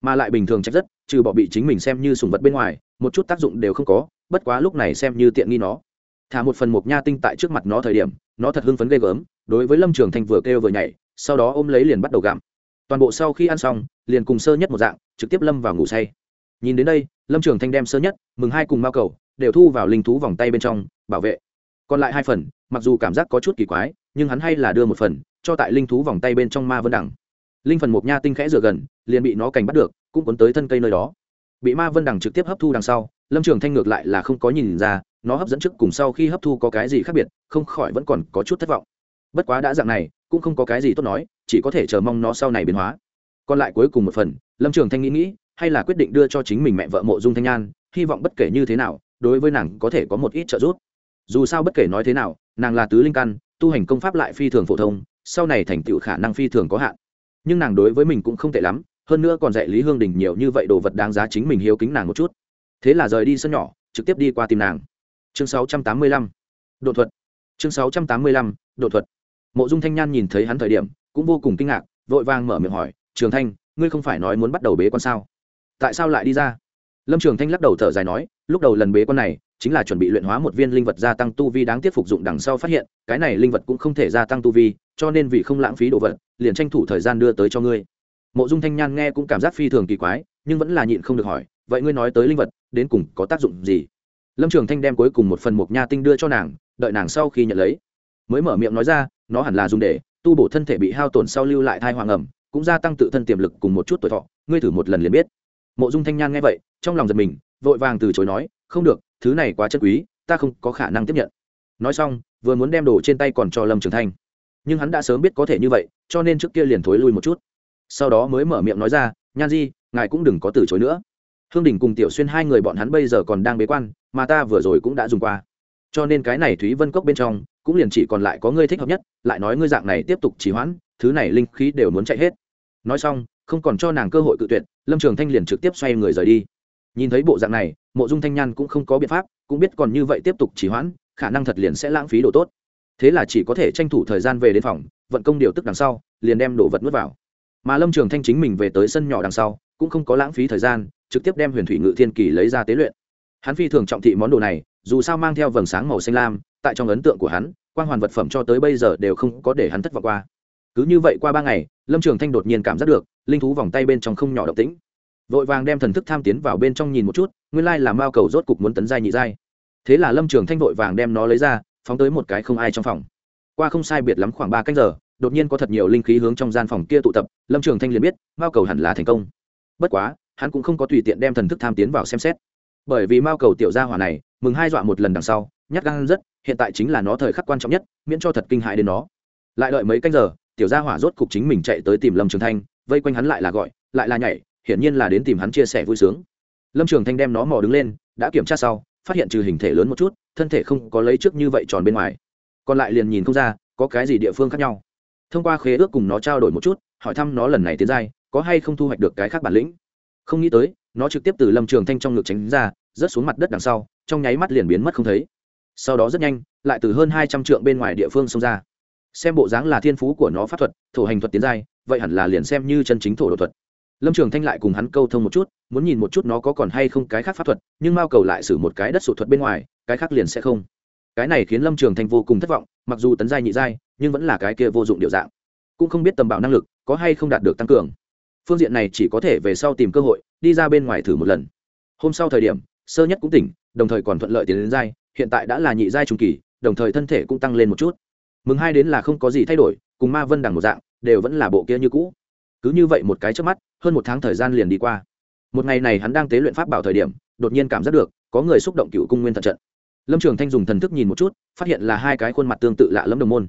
Mà lại bình thường trách rất, trừ bỏ bị chính mình xem như sùng vật bên ngoài, một chút tác dụng đều không có, bất quá lúc này xem như tiện nghi nó. Thả một phần mộc nha tinh tại trước mặt nó thời điểm, nó thật hưng phấn ghê gớm, đối với lâm trường thanh vừa kêu vừa nhảy, sau đó ôm lấy liền bắt đầu gặm. Toàn bộ sau khi ăn xong, liền cùng sơ nhất một dạng, trực tiếp lâm vào ngủ say. Nhìn đến đây, lâm trường thanh đem sơ nhất, mừng hai cùng mao cầu, đều thu vào linh thú vòng tay bên trong, bảo vệ. Còn lại hai phần, mặc dù cảm giác có chút kỳ quái, nhưng hắn hay là đưa một phần, cho tại linh thú vòng tay bên trong ma vân đẳng linh phần mộc nha tinh khẽ rửa gần, liền bị nó cành bắt được, cũng cuốn tới thân cây nơi đó. Bị ma vân đằng trực tiếp hấp thu đằng sau, lâm trường thanh ngược lại là không có nhìn ra, nó hấp dẫn trước cùng sau khi hấp thu có cái gì khác biệt, không khỏi vẫn còn có chút thất vọng. Bất quá đã dạng này, cũng không có cái gì tốt nói, chỉ có thể chờ mong nó sau này biến hóa. Còn lại cuối cùng một phần, lâm trường thanh nghĩ nghĩ, hay là quyết định đưa cho chính mình mẹ vợ mộ dung thanh nhan, hy vọng bất kể như thế nào, đối với nàng có thể có một ít trợ giúp. Dù sao bất kể nói thế nào, nàng là tứ linh căn, tu hành công pháp lại phi thường phổ thông, sau này thành tựu khả năng phi thường có hạn nhưng nàng đối với mình cũng không tệ lắm, hơn nữa còn dạy lý hương đình nhiều như vậy đồ vật đáng giá chính mình hiếu kính nàng một chút. Thế là rời đi sân nhỏ, trực tiếp đi qua tìm nàng. Chương 685. độ thuật. Chương 685. độ thuật. Mộ dung thanh nhan nhìn thấy hắn thời điểm, cũng vô cùng kinh ngạc, vội vàng mở miệng hỏi, trường thanh, ngươi không phải nói muốn bắt đầu bế quan sao? Tại sao lại đi ra? Lâm trường thanh lắc đầu thở dài nói, lúc đầu lần bế quan này, chính là chuẩn bị luyện hóa một viên linh vật gia tăng tu vi đáng tiếc phục dụng đằng sau phát hiện, cái này linh vật cũng không thể gia tăng tu vi, cho nên vì không lãng phí đồ vật, liền tranh thủ thời gian đưa tới cho ngươi. Mộ dung thanh nhan nghe cũng cảm giác phi thường kỳ quái, nhưng vẫn là nhịn không được hỏi, vậy ngươi nói tới linh vật, đến cùng có tác dụng gì? Lâm trường thanh đem cuối cùng một phần mộc nha tinh đưa cho nàng, đợi nàng sau khi nhận lấy, mới mở miệng nói ra, nó hẳn là dùng để tu bổ thân thể bị hao tổn sau lưu lại thai hoàng ẩm, cũng gia tăng tự thân tiềm lực cùng một chút tuổi thọ, ngươi thử một lần liền biết mộ dung thanh nhan nghe vậy, trong lòng giật mình, vội vàng từ chối nói, không được, thứ này quá chất quý, ta không có khả năng tiếp nhận. Nói xong, vừa muốn đem đồ trên tay còn cho lâm trường thanh. Nhưng hắn đã sớm biết có thể như vậy, cho nên trước kia liền thối lui một chút. Sau đó mới mở miệng nói ra, nhan di, ngài cũng đừng có từ chối nữa. Hương đình cùng tiểu xuyên hai người bọn hắn bây giờ còn đang bế quan, mà ta vừa rồi cũng đã dùng qua. Cho nên cái này thúy vân cốc bên trong, cũng liền chỉ còn lại có ngươi thích hợp nhất, lại nói ngươi dạng này tiếp tục trì hoãn, thứ này linh khí đều muốn chạy hết. Nói xong không còn cho nàng cơ hội cự tuyệt, lâm trường thanh liền trực tiếp xoay người rời đi. Nhìn thấy bộ dạng này, mộ dung thanh nhan cũng không có biện pháp, cũng biết còn như vậy tiếp tục trì hoãn, khả năng thật liền sẽ lãng phí đồ tốt. Thế là chỉ có thể tranh thủ thời gian về đến phòng, vận công điều tức đằng sau, liền đem đồ vật nuốt vào. Mà lâm trường thanh chính mình về tới sân nhỏ đằng sau, cũng không có lãng phí thời gian, trực tiếp đem huyền thủy ngự thiên kỳ lấy ra tế luyện. Hắn phi thường trọng thị món đồ này, dù sao mang theo vầng sáng màu xanh lam, tại trong ấn tượng của hắn quan hoàn vật phẩm cho tới bây giờ đều không có để hắn thất vọng qua. Cứ như vậy qua ba ngày, lâm trường thanh đột nhiên cảm giác được linh thú vòng tay bên trong không nhỏ động tĩnh. Vội vàng đem thần thức tham tiến vào bên trong nhìn một chút, nguyên lai là mao cầu rốt cục muốn tấn giai nhị giai. Thế là lâm trường thanh vội vàng đem nó lấy ra, phóng tới một cái không ai trong phòng. Qua không sai biệt lắm khoảng ba canh giờ, đột nhiên có thật nhiều linh khí hướng trong gian phòng kia tụ tập, lâm trường thanh liền biết mao cầu hẳn là thành công. Bất quá, hắn cũng không có tùy tiện đem thần thức tham tiến vào xem xét. Bởi vì mao cầu tiểu gia hỏa này, mừng hai dọa một lần đằng sau, nhát gan rất, hiện tại chính là nó thời khắc quan trọng nhất, miễn cho thật kinh hại đến nó. Lại đợi mấy canh giờ, tiểu gia hỏa rốt cục chính mình chạy tới tìm lâm trường thanh vây quanh hắn lại là gọi, lại là nhảy, hiển nhiên là đến tìm hắn chia sẻ vui sướng. Lâm trường thanh đem nó mò đứng lên, đã kiểm tra sau, phát hiện trừ hình thể lớn một chút, thân thể không có lấy trước như vậy tròn bên ngoài. Còn lại liền nhìn không ra, có cái gì địa phương khác nhau. Thông qua khế ước cùng nó trao đổi một chút, hỏi thăm nó lần này tiến giai, có hay không thu hoạch được cái khác bản lĩnh. Không nghĩ tới, nó trực tiếp từ lâm trường thanh trong ngực tránh ra, rớt xuống mặt đất đằng sau, trong nháy mắt liền biến mất không thấy. Sau đó rất nhanh, lại từ hơn hai trăm trượng bên ngoài địa phương xông ra. Xem bộ dáng là thiên phú của nó pháp thuật, thổ hành thuật tiến giai vậy hẳn là liền xem như chân chính thổ độ thuật. Lâm trường thanh lại cùng hắn câu thông một chút, muốn nhìn một chút nó có còn hay không cái khác pháp thuật, nhưng mao cầu lại xử một cái đất sụt thuật bên ngoài, cái khác liền sẽ không. Cái này khiến lâm trường thanh vô cùng thất vọng, mặc dù tấn giai nhị giai, nhưng vẫn là cái kia vô dụng điệu dạng. Cũng không biết tầm bảo năng lực có hay không đạt được tăng cường. Phương diện này chỉ có thể về sau tìm cơ hội, đi ra bên ngoài thử một lần. Hôm sau thời điểm, sơ nhất cũng tỉnh, đồng thời còn thuận lợi tiến đến giai, hiện tại đã là nhị giai trung kỳ, đồng thời thân thể cũng tăng lên một chút. Mừng hai đến là không có gì thay đổi, cùng ma vân đằng một dạng đều vẫn là bộ kia như cũ. Cứ như vậy một cái trước mắt, hơn một tháng thời gian liền đi qua. Một ngày này hắn đang tế luyện pháp bảo thời điểm, đột nhiên cảm giác được, có người xúc động cựu cung nguyên thận trận. Lâm trường thanh dùng thần thức nhìn một chút, phát hiện là hai cái khuôn mặt tương tự lạ lẫm đồng môn.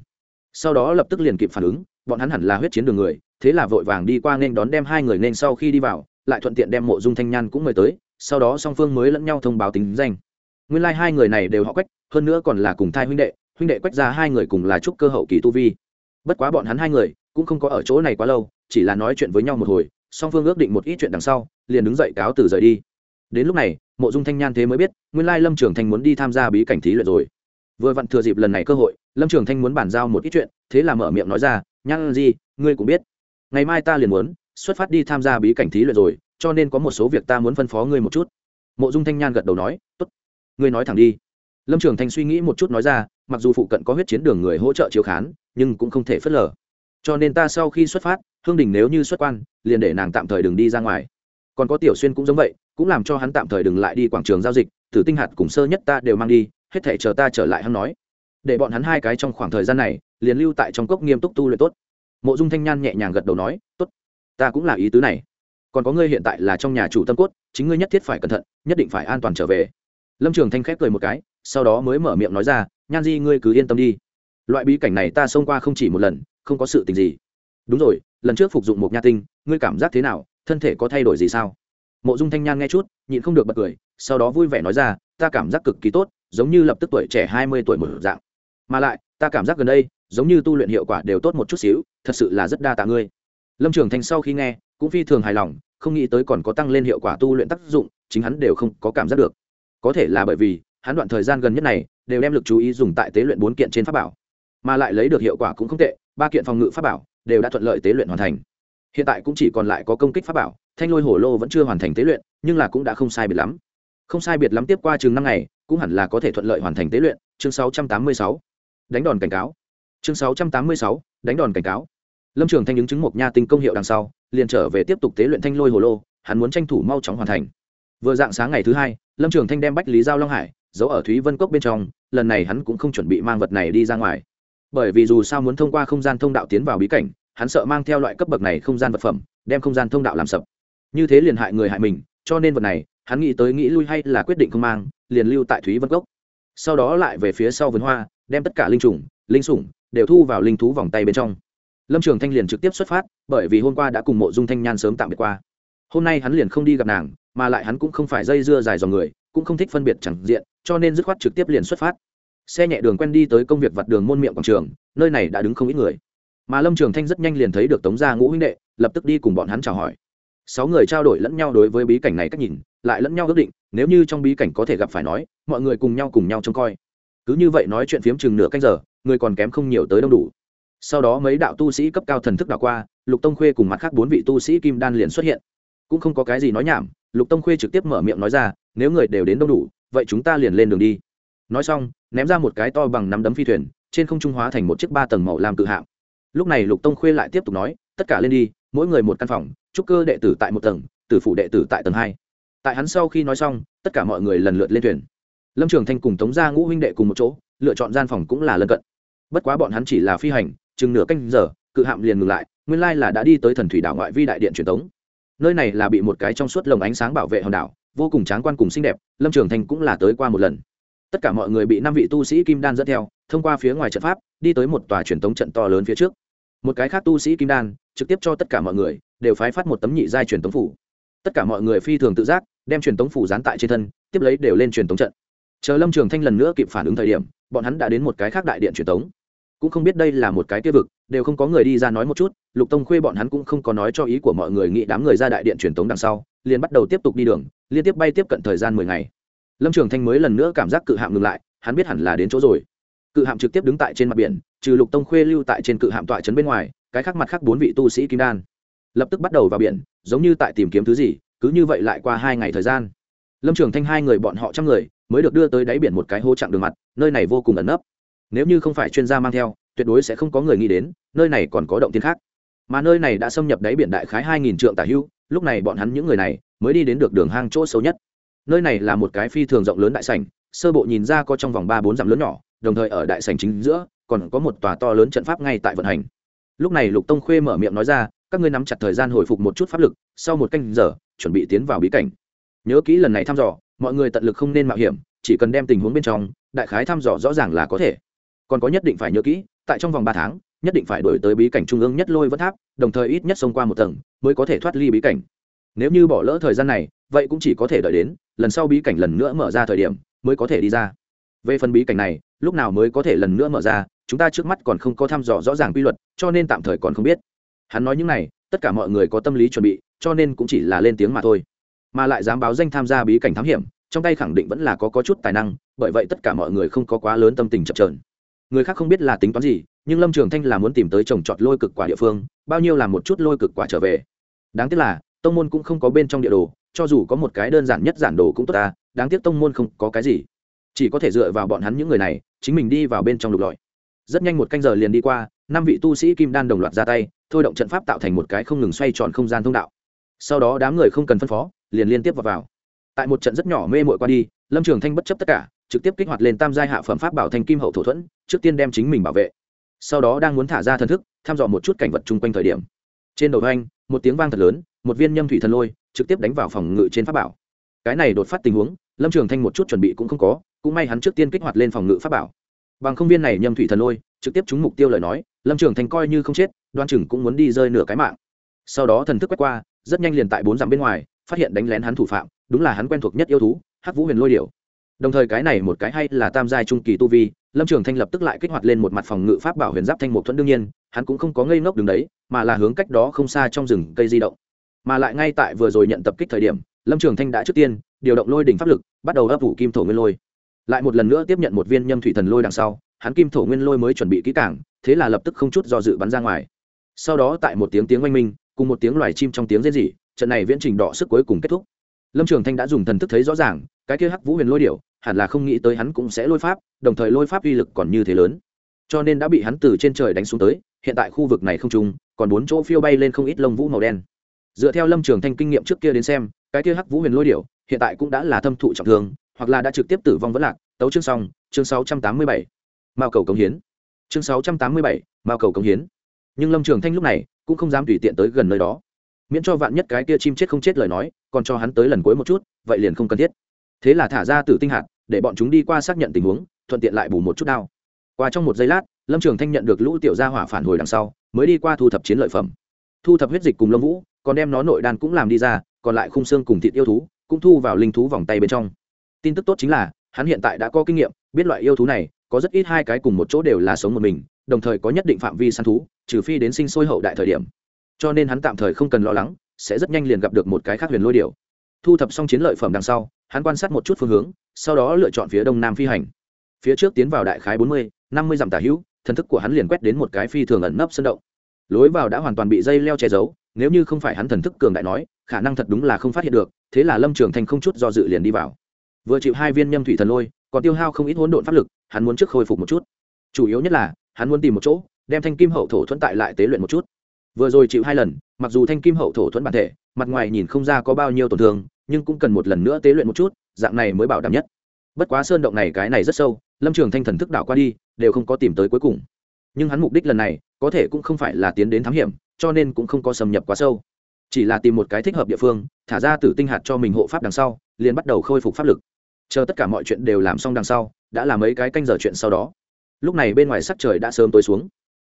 Sau đó lập tức liền kịp phản ứng, bọn hắn hẳn là huyết chiến đường người, thế là vội vàng đi qua nên đón đem hai người nên sau khi đi vào, lại thuận tiện đem mộ dung thanh nhan cũng mời tới, sau đó song phương mới lẫn nhau thông báo tính danh. Nguyên lai、like、hai người này đều họ quách, hơn nữa còn là cùng thai huynh đệ huynh đệ quách ra hai người cùng là trúc cơ hậu kỳ tu vi. Bất quá bọn hắn hai người cũng không có ở chỗ này quá lâu, chỉ là nói chuyện với nhau một hồi, song phương ước định một ít chuyện đằng sau, liền đứng dậy cáo từ rời đi. Đến lúc này, mộ dung thanh nhan thế mới biết, nguyên lai lâm trường thanh muốn đi tham gia bí cảnh thí luyện rồi. Vừa vặn thừa dịp lần này cơ hội, lâm trường thanh muốn bàn giao một ít chuyện, thế là mở miệng nói ra nhan gì ngươi cũng biết, ngày mai ta liền muốn xuất phát đi tham gia bí cảnh thí luyện rồi, cho nên có một số việc ta muốn phân phó ngươi một chút. Mộ dung thanh nhan gật đầu nói, tốt, ngươi nói thẳng đi. Lâm trường thanh suy nghĩ một chút nói ra, mặc dù phụ cận có huyết chiến đường người hỗ trợ chiếu khán, nhưng cũng không thể phớt lờ cho nên ta sau khi xuất phát, hương đình nếu như xuất quan, liền để nàng tạm thời đừng đi ra ngoài. Còn có tiểu xuyên cũng giống vậy, cũng làm cho hắn tạm thời đừng lại đi quảng trường giao dịch thử tinh hạt cùng sơ nhất ta đều mang đi, hết thể chờ ta trở lại hắn nói. Để bọn hắn hai cái trong khoảng thời gian này, liền lưu tại trong cốc nghiêm túc tu luyện tốt. Mộ dung thanh nhan nhẹ nhàng gật đầu nói, tốt, ta cũng là ý tứ này. Còn có ngươi hiện tại là trong nhà chủ tâm cốt, chính ngươi nhất thiết phải cẩn thận, nhất định phải an toàn trở về. Lâm trường thanh khép cười một cái, sau đó mới mở miệng nói ra, nhan di ngươi cứ yên tâm đi loại bí cảnh này ta xông qua không chỉ một lần, không có sự tình gì. Đúng rồi, lần trước phục dụng một nha tinh, ngươi cảm giác thế nào? Thân thể có thay đổi gì sao? Mộ dung thanh nhan nghe chút, nhịn không được bật cười, sau đó vui vẻ nói ra, ta cảm giác cực kỳ tốt, giống như lập tức tuổi trẻ hai mươi tuổi một dạng. Mà lại, ta cảm giác gần đây, giống như tu luyện hiệu quả đều tốt một chút xíu, thật sự là rất đa tạ ngươi. Lâm trường thanh sau khi nghe, cũng phi thường hài lòng, không nghĩ tới còn có tăng lên hiệu quả tu luyện tác dụng, chính hắn đều không có cảm giác được. Có thể là bởi vì, hắn đoạn thời gian gần nhất này, đều đem lực chú ý dùng tại tế luyện bốn kiện trên pháp bảo mà lại lấy được hiệu quả cũng không tệ ba kiện phòng ngự pháp bảo đều đã thuận lợi tế luyện hoàn thành. Hiện tại cũng chỉ còn lại có công kích pháp bảo thanh lôi hổ lô vẫn chưa hoàn thành tế luyện nhưng là cũng đã không sai biệt lắm. Không sai biệt lắm tiếp qua chừng năm ngày cũng hẳn là có thể thuận lợi hoàn thành tế luyện. Chương 686. đánh đòn cảnh cáo. Chương 686, đánh đòn cảnh cáo. Lâm trường thanh ứng chứng một nha tinh công hiệu đằng sau liền trở về tiếp tục tế luyện thanh lôi hồ lô hắn muốn tranh thủ mau chóng hoàn thành. Vừa dạng sáng ngày thứ hai lâm trường thanh đem bách lý giao long hải giấu ở thúy vân cốc bên trong lần này hắn cũng không chuẩn bị mang vật này đi ra ngoài bởi vì dù sao muốn thông qua không gian thông đạo tiến vào bí cảnh, hắn sợ mang theo loại cấp bậc này không gian vật phẩm, đem không gian thông đạo làm sập. Như thế liền hại người hại mình, cho nên vật này, hắn nghĩ tới nghĩ lui hay là quyết định không mang, liền lưu tại thúy vân cốc. Sau đó lại về phía sau vườn hoa, đem tất cả linh trùng, linh sủng đều thu vào linh thú vòng tay bên trong. Lâm trường thanh liền trực tiếp xuất phát, bởi vì hôm qua đã cùng mộ dung thanh nhan sớm tạm biệt qua. Hôm nay hắn liền không đi gặp nàng, mà lại hắn cũng không phải dây dưa dài dòng người, cũng không thích phân biệt chẳng diện, cho nên dứt khoát trực tiếp liền xuất phát xe nhẹ đường quen đi tới công việc vặt đường môn miệng quảng trường, nơi này đã đứng không ít người. Mà lâm trường thanh rất nhanh liền thấy được tống gia ngũ huynh đệ, lập tức đi cùng bọn hắn chào hỏi. Sáu người trao đổi lẫn nhau đối với bí cảnh này cách nhìn, lại lẫn nhau ước định, nếu như trong bí cảnh có thể gặp phải nói, mọi người cùng nhau cùng nhau trông coi. Cứ như vậy nói chuyện phiếm chừng nửa canh giờ, người còn kém không nhiều tới đông đủ. Sau đó mấy đạo tu sĩ cấp cao thần thức đảo qua, lục tông khuê cùng mặt khác bốn vị tu sĩ kim đan liền xuất hiện. Cũng không có cái gì nói nhảm, lục tông khuê trực tiếp mở miệng nói ra, nếu người đều đến đông đủ, vậy chúng ta liền lên đường đi. Nói xong ném ra một cái to bằng nắm đấm phi thuyền, trên không trung hóa thành một chiếc ba tầng màu làm cự hạng. Lúc này lục tông khuê lại tiếp tục nói, tất cả lên đi, mỗi người một căn phòng trúc cơ đệ tử tại một tầng, tử phụ đệ tử tại tầng hai. Tại hắn sau khi nói xong, tất cả mọi người lần lượt lên thuyền. Lâm trường thanh cùng tống gia ngũ huynh đệ cùng một chỗ, lựa chọn gian phòng cũng là lân cận. Bất quá bọn hắn chỉ là phi hành, chừng nửa canh giờ, cự hạm liền ngừng lại, nguyên lai là đã đi tới thần thủy đảo ngoại vi đại điện truyền tống. Nơi này là bị một cái trong suốt lồng ánh sáng bảo vệ hòn đảo, vô cùng tráng quan cùng xinh đẹp, lâm trường thanh cũng là tới qua một lần tất cả mọi người bị năm vị tu sĩ kim đan dẫn theo, thông qua phía ngoài trận pháp, đi tới một tòa truyền thống trận to lớn phía trước. Một cái khác tu sĩ kim đan, trực tiếp cho tất cả mọi người, đều phái phát một tấm nhị giai truyền thống phủ. Tất cả mọi người phi thường tự giác, đem truyền thống phủ dán tại trên thân, tiếp lấy đều lên truyền thống trận. Chờ lâm trường thanh lần nữa kịp phản ứng thời điểm, bọn hắn đã đến một cái khác đại điện truyền thống. cũng không biết đây là một cái kia vực, đều không có người đi ra nói một chút, lục tông khuê bọn hắn cũng không có nói cho ý của mọi người nghĩ đám người ra đại điện truyền thống đằng sau, liền bắt đầu tiếp tục đi đường, liên tiếp bay tiếp cận thời gian mười ngày lâm trường thanh mới lần nữa cảm giác cự hạm ngừng lại, hắn biết hẳn là đến chỗ rồi. Cự hạm trực tiếp đứng tại trên mặt biển, trừ lục tông khuê lưu tại trên cự hạm tọa trấn bên ngoài, cái khác mặt khác bốn vị tu sĩ kim đan lập tức bắt đầu vào biển, giống như tại tìm kiếm thứ gì, cứ như vậy lại qua hai ngày thời gian. Lâm trường thanh hai người bọn họ trăm người mới được đưa tới đáy biển một cái hố chặng đường mặt, nơi này vô cùng ẩn nấp. Nếu như không phải chuyên gia mang theo, tuyệt đối sẽ không có người nghĩ đến, nơi này còn có động tiên khác. Mà nơi này đã xâm nhập đáy biển đại khái hai nghìn trượng tả hưu, lúc này bọn hắn những người này mới đi đến được đường hang chỗ sâu nhất nơi này là một cái phi thường rộng lớn đại sảnh, sơ bộ nhìn ra có trong vòng ba bốn dặm lớn nhỏ, đồng thời ở đại sảnh chính giữa, còn có một tòa to lớn trận pháp ngay tại vận hành. Lúc này lục tông khuê mở miệng nói ra, các ngươi nắm chặt thời gian hồi phục một chút pháp lực, sau một canh giờ, chuẩn bị tiến vào bí cảnh. Nhớ kỹ lần này thăm dò, mọi người tận lực không nên mạo hiểm, chỉ cần đem tình huống bên trong, đại khái thăm dò rõ ràng là có thể. Còn có nhất định phải nhớ kỹ, tại trong vòng ba tháng, nhất định phải đổi tới bí cảnh trung ương nhất lôi vân tháp, đồng thời ít nhất xông qua một tầng, mới có thể thoát ly bí cảnh. Nếu như bỏ lỡ thời gian này, vậy cũng chỉ có thể đợi đến lần sau bí cảnh lần nữa mở ra thời điểm mới có thể đi ra. Về phần bí cảnh này lúc nào mới có thể lần nữa mở ra chúng ta trước mắt còn không có thăm dò rõ ràng quy luật cho nên tạm thời còn không biết. Hắn nói những này tất cả mọi người có tâm lý chuẩn bị cho nên cũng chỉ là lên tiếng mà thôi. Mà lại dám báo danh tham gia bí cảnh thám hiểm trong tay khẳng định vẫn là có, có chút tài năng bởi vậy tất cả mọi người không có quá lớn tâm tình chập trờn người khác không biết là tính toán gì nhưng lâm trường thanh là muốn tìm tới trồng trọt lôi cực quả địa phương bao nhiêu là một chút lôi cực quả trở về. Đáng tiếc là tông môn cũng không có bên trong địa đồ cho dù có một cái đơn giản nhất giản đồ cũng tốt ta đáng tiếc tông môn không có cái gì. Chỉ có thể dựa vào bọn hắn những người này chính mình đi vào bên trong lục lọi. Rất nhanh một canh giờ liền đi qua năm vị tu sĩ kim đan đồng loạt ra tay thôi động trận pháp tạo thành một cái không ngừng xoay tròn không gian thông đạo. Sau đó đám người không cần phân phó liền liên tiếp vào, vào. tại một trận rất nhỏ mê mội qua đi lâm trường thanh bất chấp tất cả trực tiếp kích hoạt lên tam giai hạ phẩm pháp bảo thành kim hậu thổ thuẫn trước tiên đem chính mình bảo vệ. Sau đó đang muốn thả ra thần thức thăm dò một chút cảnh vật chung quanh thời điểm. Trên đầu anh một tiếng vang thật lớn một viên nhâm thủy thần lôi trực tiếp đánh vào phòng ngự trên pháp bảo. Cái này đột phát tình huống, lâm trường thanh một chút chuẩn bị cũng không có, cũng may hắn trước tiên kích hoạt lên phòng ngự pháp bảo. Bằng không viên này nhâm thủy thần lôi, trực tiếp trúng mục tiêu lời nói, lâm trường thanh coi như không chết, đoan chừng cũng muốn đi rơi nửa cái mạng. Sau đó thần thức quét qua, rất nhanh liền tại bốn dặm bên ngoài, phát hiện đánh lén hắn thủ phạm, đúng là hắn quen thuộc nhất yêu thú, hắc vũ huyền lôi điều đồng thời cái này một cái hay là tam giai trung kỳ tu vi, lâm trường thanh lập tức lại kích hoạt lên một mặt phòng ngự pháp bảo huyền giáp thanh mục thuẫn đương nhiên, hắn cũng không có ngây ngốc đứng đấy, mà là hướng cách đó không xa trong rừng cây di động mà lại ngay tại vừa rồi nhận tập kích thời điểm, lâm trường thanh đã trước tiên điều động lôi đỉnh pháp lực, bắt đầu ấp ủ kim thổ nguyên lôi. Lại một lần nữa tiếp nhận một viên nhâm thủy thần lôi đằng sau, hắn kim thổ nguyên lôi mới chuẩn bị kỹ cảng thế là lập tức không chút do dự bắn ra ngoài. Sau đó tại một tiếng tiếng oanh minh, cùng một tiếng loài chim trong tiếng rên rỉ, trận này viễn trình đỏ sức cuối cùng kết thúc. Lâm trường thanh đã dùng thần thức thấy rõ ràng, cái kia hắc vũ huyền lôi điệu hẳn là không nghĩ tới hắn cũng sẽ lôi pháp, đồng thời lôi pháp uy lực còn như thế lớn. Cho nên đã bị hắn từ trên trời đánh xuống tới, hiện tại khu vực này không trung còn bốn chỗ phiêu bay lên không ít lông vũ màu đen dựa theo lâm trường thanh kinh nghiệm trước kia đến xem, cái kia hắc vũ huyền lôi điệu hiện tại cũng đã là thâm thụ trọng thương, hoặc là đã trực tiếp tử vong vẫn lạc. Tấu chương xong, chương sáu trăm tám mươi bảy. Mao cầu cống hiến. Chương sáu trăm tám mươi bảy, mao cầu cống hiến. Nhưng lâm trường thanh lúc này cũng không dám tùy tiện tới gần nơi đó. Miễn cho vạn nhất cái kia chim chết không chết lời nói, còn cho hắn tới lần cuối một chút, vậy liền không cần thiết. Thế là thả ra tử tinh hạt, để bọn chúng đi qua xác nhận tình huống, thuận tiện lại bù một chút đao. Qua trong một giây lát, lâm trường thanh nhận được lũ tiểu gia hỏa phản hồi đằng sau, mới đi qua thu thập chiến lợi phẩm. Thu thập huyết dịch cùng lâm vũ còn đem nó nội đan cũng làm đi ra, còn lại khung xương cùng thịt yêu thú cũng thu vào linh thú vòng tay bên trong. Tin tức tốt chính là, hắn hiện tại đã có kinh nghiệm, biết loại yêu thú này, có rất ít hai cái cùng một chỗ đều là sống một mình, đồng thời có nhất định phạm vi săn thú, trừ phi đến sinh sôi hậu đại thời điểm. Cho nên hắn tạm thời không cần lo lắng, sẽ rất nhanh liền gặp được một cái khác huyền lôi điểu. thu thập xong chiến lợi phẩm đằng sau, hắn quan sát một chút phương hướng, sau đó lựa chọn phía đông nam phi hành. Phía trước tiến vào đại khái bốn mươi, năm mươi dặm tả hữu thần thức của hắn liền quét đến một cái phi thường ẩn nấp sân động. Lối vào đã hoàn toàn bị dây leo che giấu nếu như không phải hắn thần thức cường đại nói, khả năng thật đúng là không phát hiện được, thế là lâm trường thanh không chút do dự liền đi vào. Vừa chịu hai viên nhâm thủy thần lôi, còn tiêu hao không ít hỗn độn pháp lực, hắn muốn trước khôi phục một chút. Chủ yếu nhất là, hắn muốn tìm một chỗ, đem thanh kim hậu thổ thuẫn tại lại tế luyện một chút. Vừa rồi chịu hai lần, mặc dù thanh kim hậu thổ thuẫn bản thể, mặt ngoài nhìn không ra có bao nhiêu tổn thương, nhưng cũng cần một lần nữa tế luyện một chút, dạng này mới bảo đảm nhất. Bất quá sơn động này cái này rất sâu, lâm trường thanh thần thức đảo qua đi, đều không có tìm tới cuối cùng. Nhưng hắn mục đích lần này, có thể cũng không phải là tiến đến thám hiểm cho nên cũng không có xâm nhập quá sâu. Chỉ là tìm một cái thích hợp địa phương, thả ra tử tinh hạt cho mình hộ pháp đằng sau, liền bắt đầu khôi phục pháp lực. Chờ tất cả mọi chuyện đều làm xong đằng sau, đã làm mấy cái canh giờ chuyện sau đó. Lúc này bên ngoài sắc trời đã sớm tối xuống.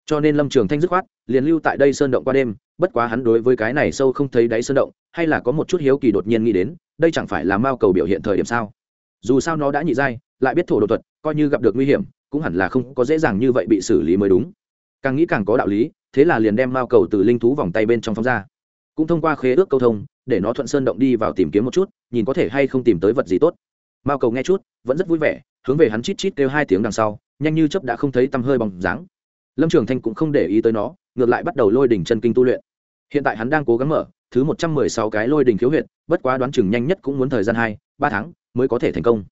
Cho nên lâm trường thanh dứt khoát, liền lưu tại đây sơn động qua đêm, bất quá hắn đối với cái này sâu không thấy đáy sơn động, hay là có một chút hiếu kỳ đột nhiên nghĩ đến, đây chẳng phải là mao cầu biểu hiện thời điểm sao? Dù sao nó đã nhị dai lại biết thổ đột thuật, coi như gặp được nguy hiểm, cũng hẳn là không có dễ dàng như vậy bị xử lý mới đúng. Càng nghĩ càng có đạo lý thế là liền đem mao cầu từ linh thú vòng tay bên trong phóng ra. Cũng thông qua khế ước câu thông, để nó thuận sơn động đi vào tìm kiếm một chút, nhìn có thể hay không tìm tới vật gì tốt. Mao cầu nghe chút, vẫn rất vui vẻ, hướng về hắn chít chít kêu hai tiếng đằng sau, nhanh như chấp đã không thấy tăm hơi bằng dáng. Lâm trường thanh cũng không để ý tới nó, ngược lại bắt đầu lôi đỉnh chân kinh tu luyện. Hiện tại hắn đang cố gắng mở, thứ một trăm mười sáu cái lôi đỉnh khiếu huyện bất quá đoán chừng nhanh nhất cũng muốn thời gian hai, ba tháng mới có thể thành công.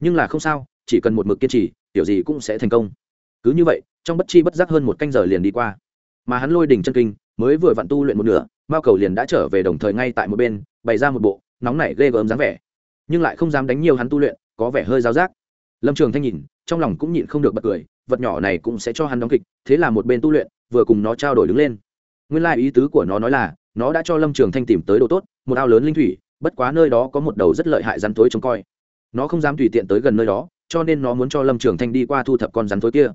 Nhưng là không sao, chỉ cần một mực kiên trì kiểu gì cũng sẽ thành công. Cứ như vậy, trong bất chi bất giác hơn một canh giờ liền đi qua mà hắn lôi đỉnh chân kinh, mới vừa vặn tu luyện một nửa, mao cầu liền đã trở về đồng thời ngay tại một bên, bày ra một bộ nóng nảy ghê gớm dáng vẻ. Nhưng lại không dám đánh nhiều hắn tu luyện, có vẻ hơi giáo giác lâm trường thanh nhìn, trong lòng cũng nhịn không được bật cười, vật nhỏ này cũng sẽ cho hắn đóng kịch, thế là một bên tu luyện, vừa cùng nó trao đổi đứng lên. Nguyên lai ý tứ của nó nói là, nó đã cho lâm trường thanh tìm tới đồ tốt, một ao lớn linh thủy, bất quá nơi đó có một đầu rất lợi hại rắn tối trông coi. Nó không dám tùy tiện tới gần nơi đó, cho nên nó muốn cho lâm trường thanh đi qua thu thập con rắn thối kia.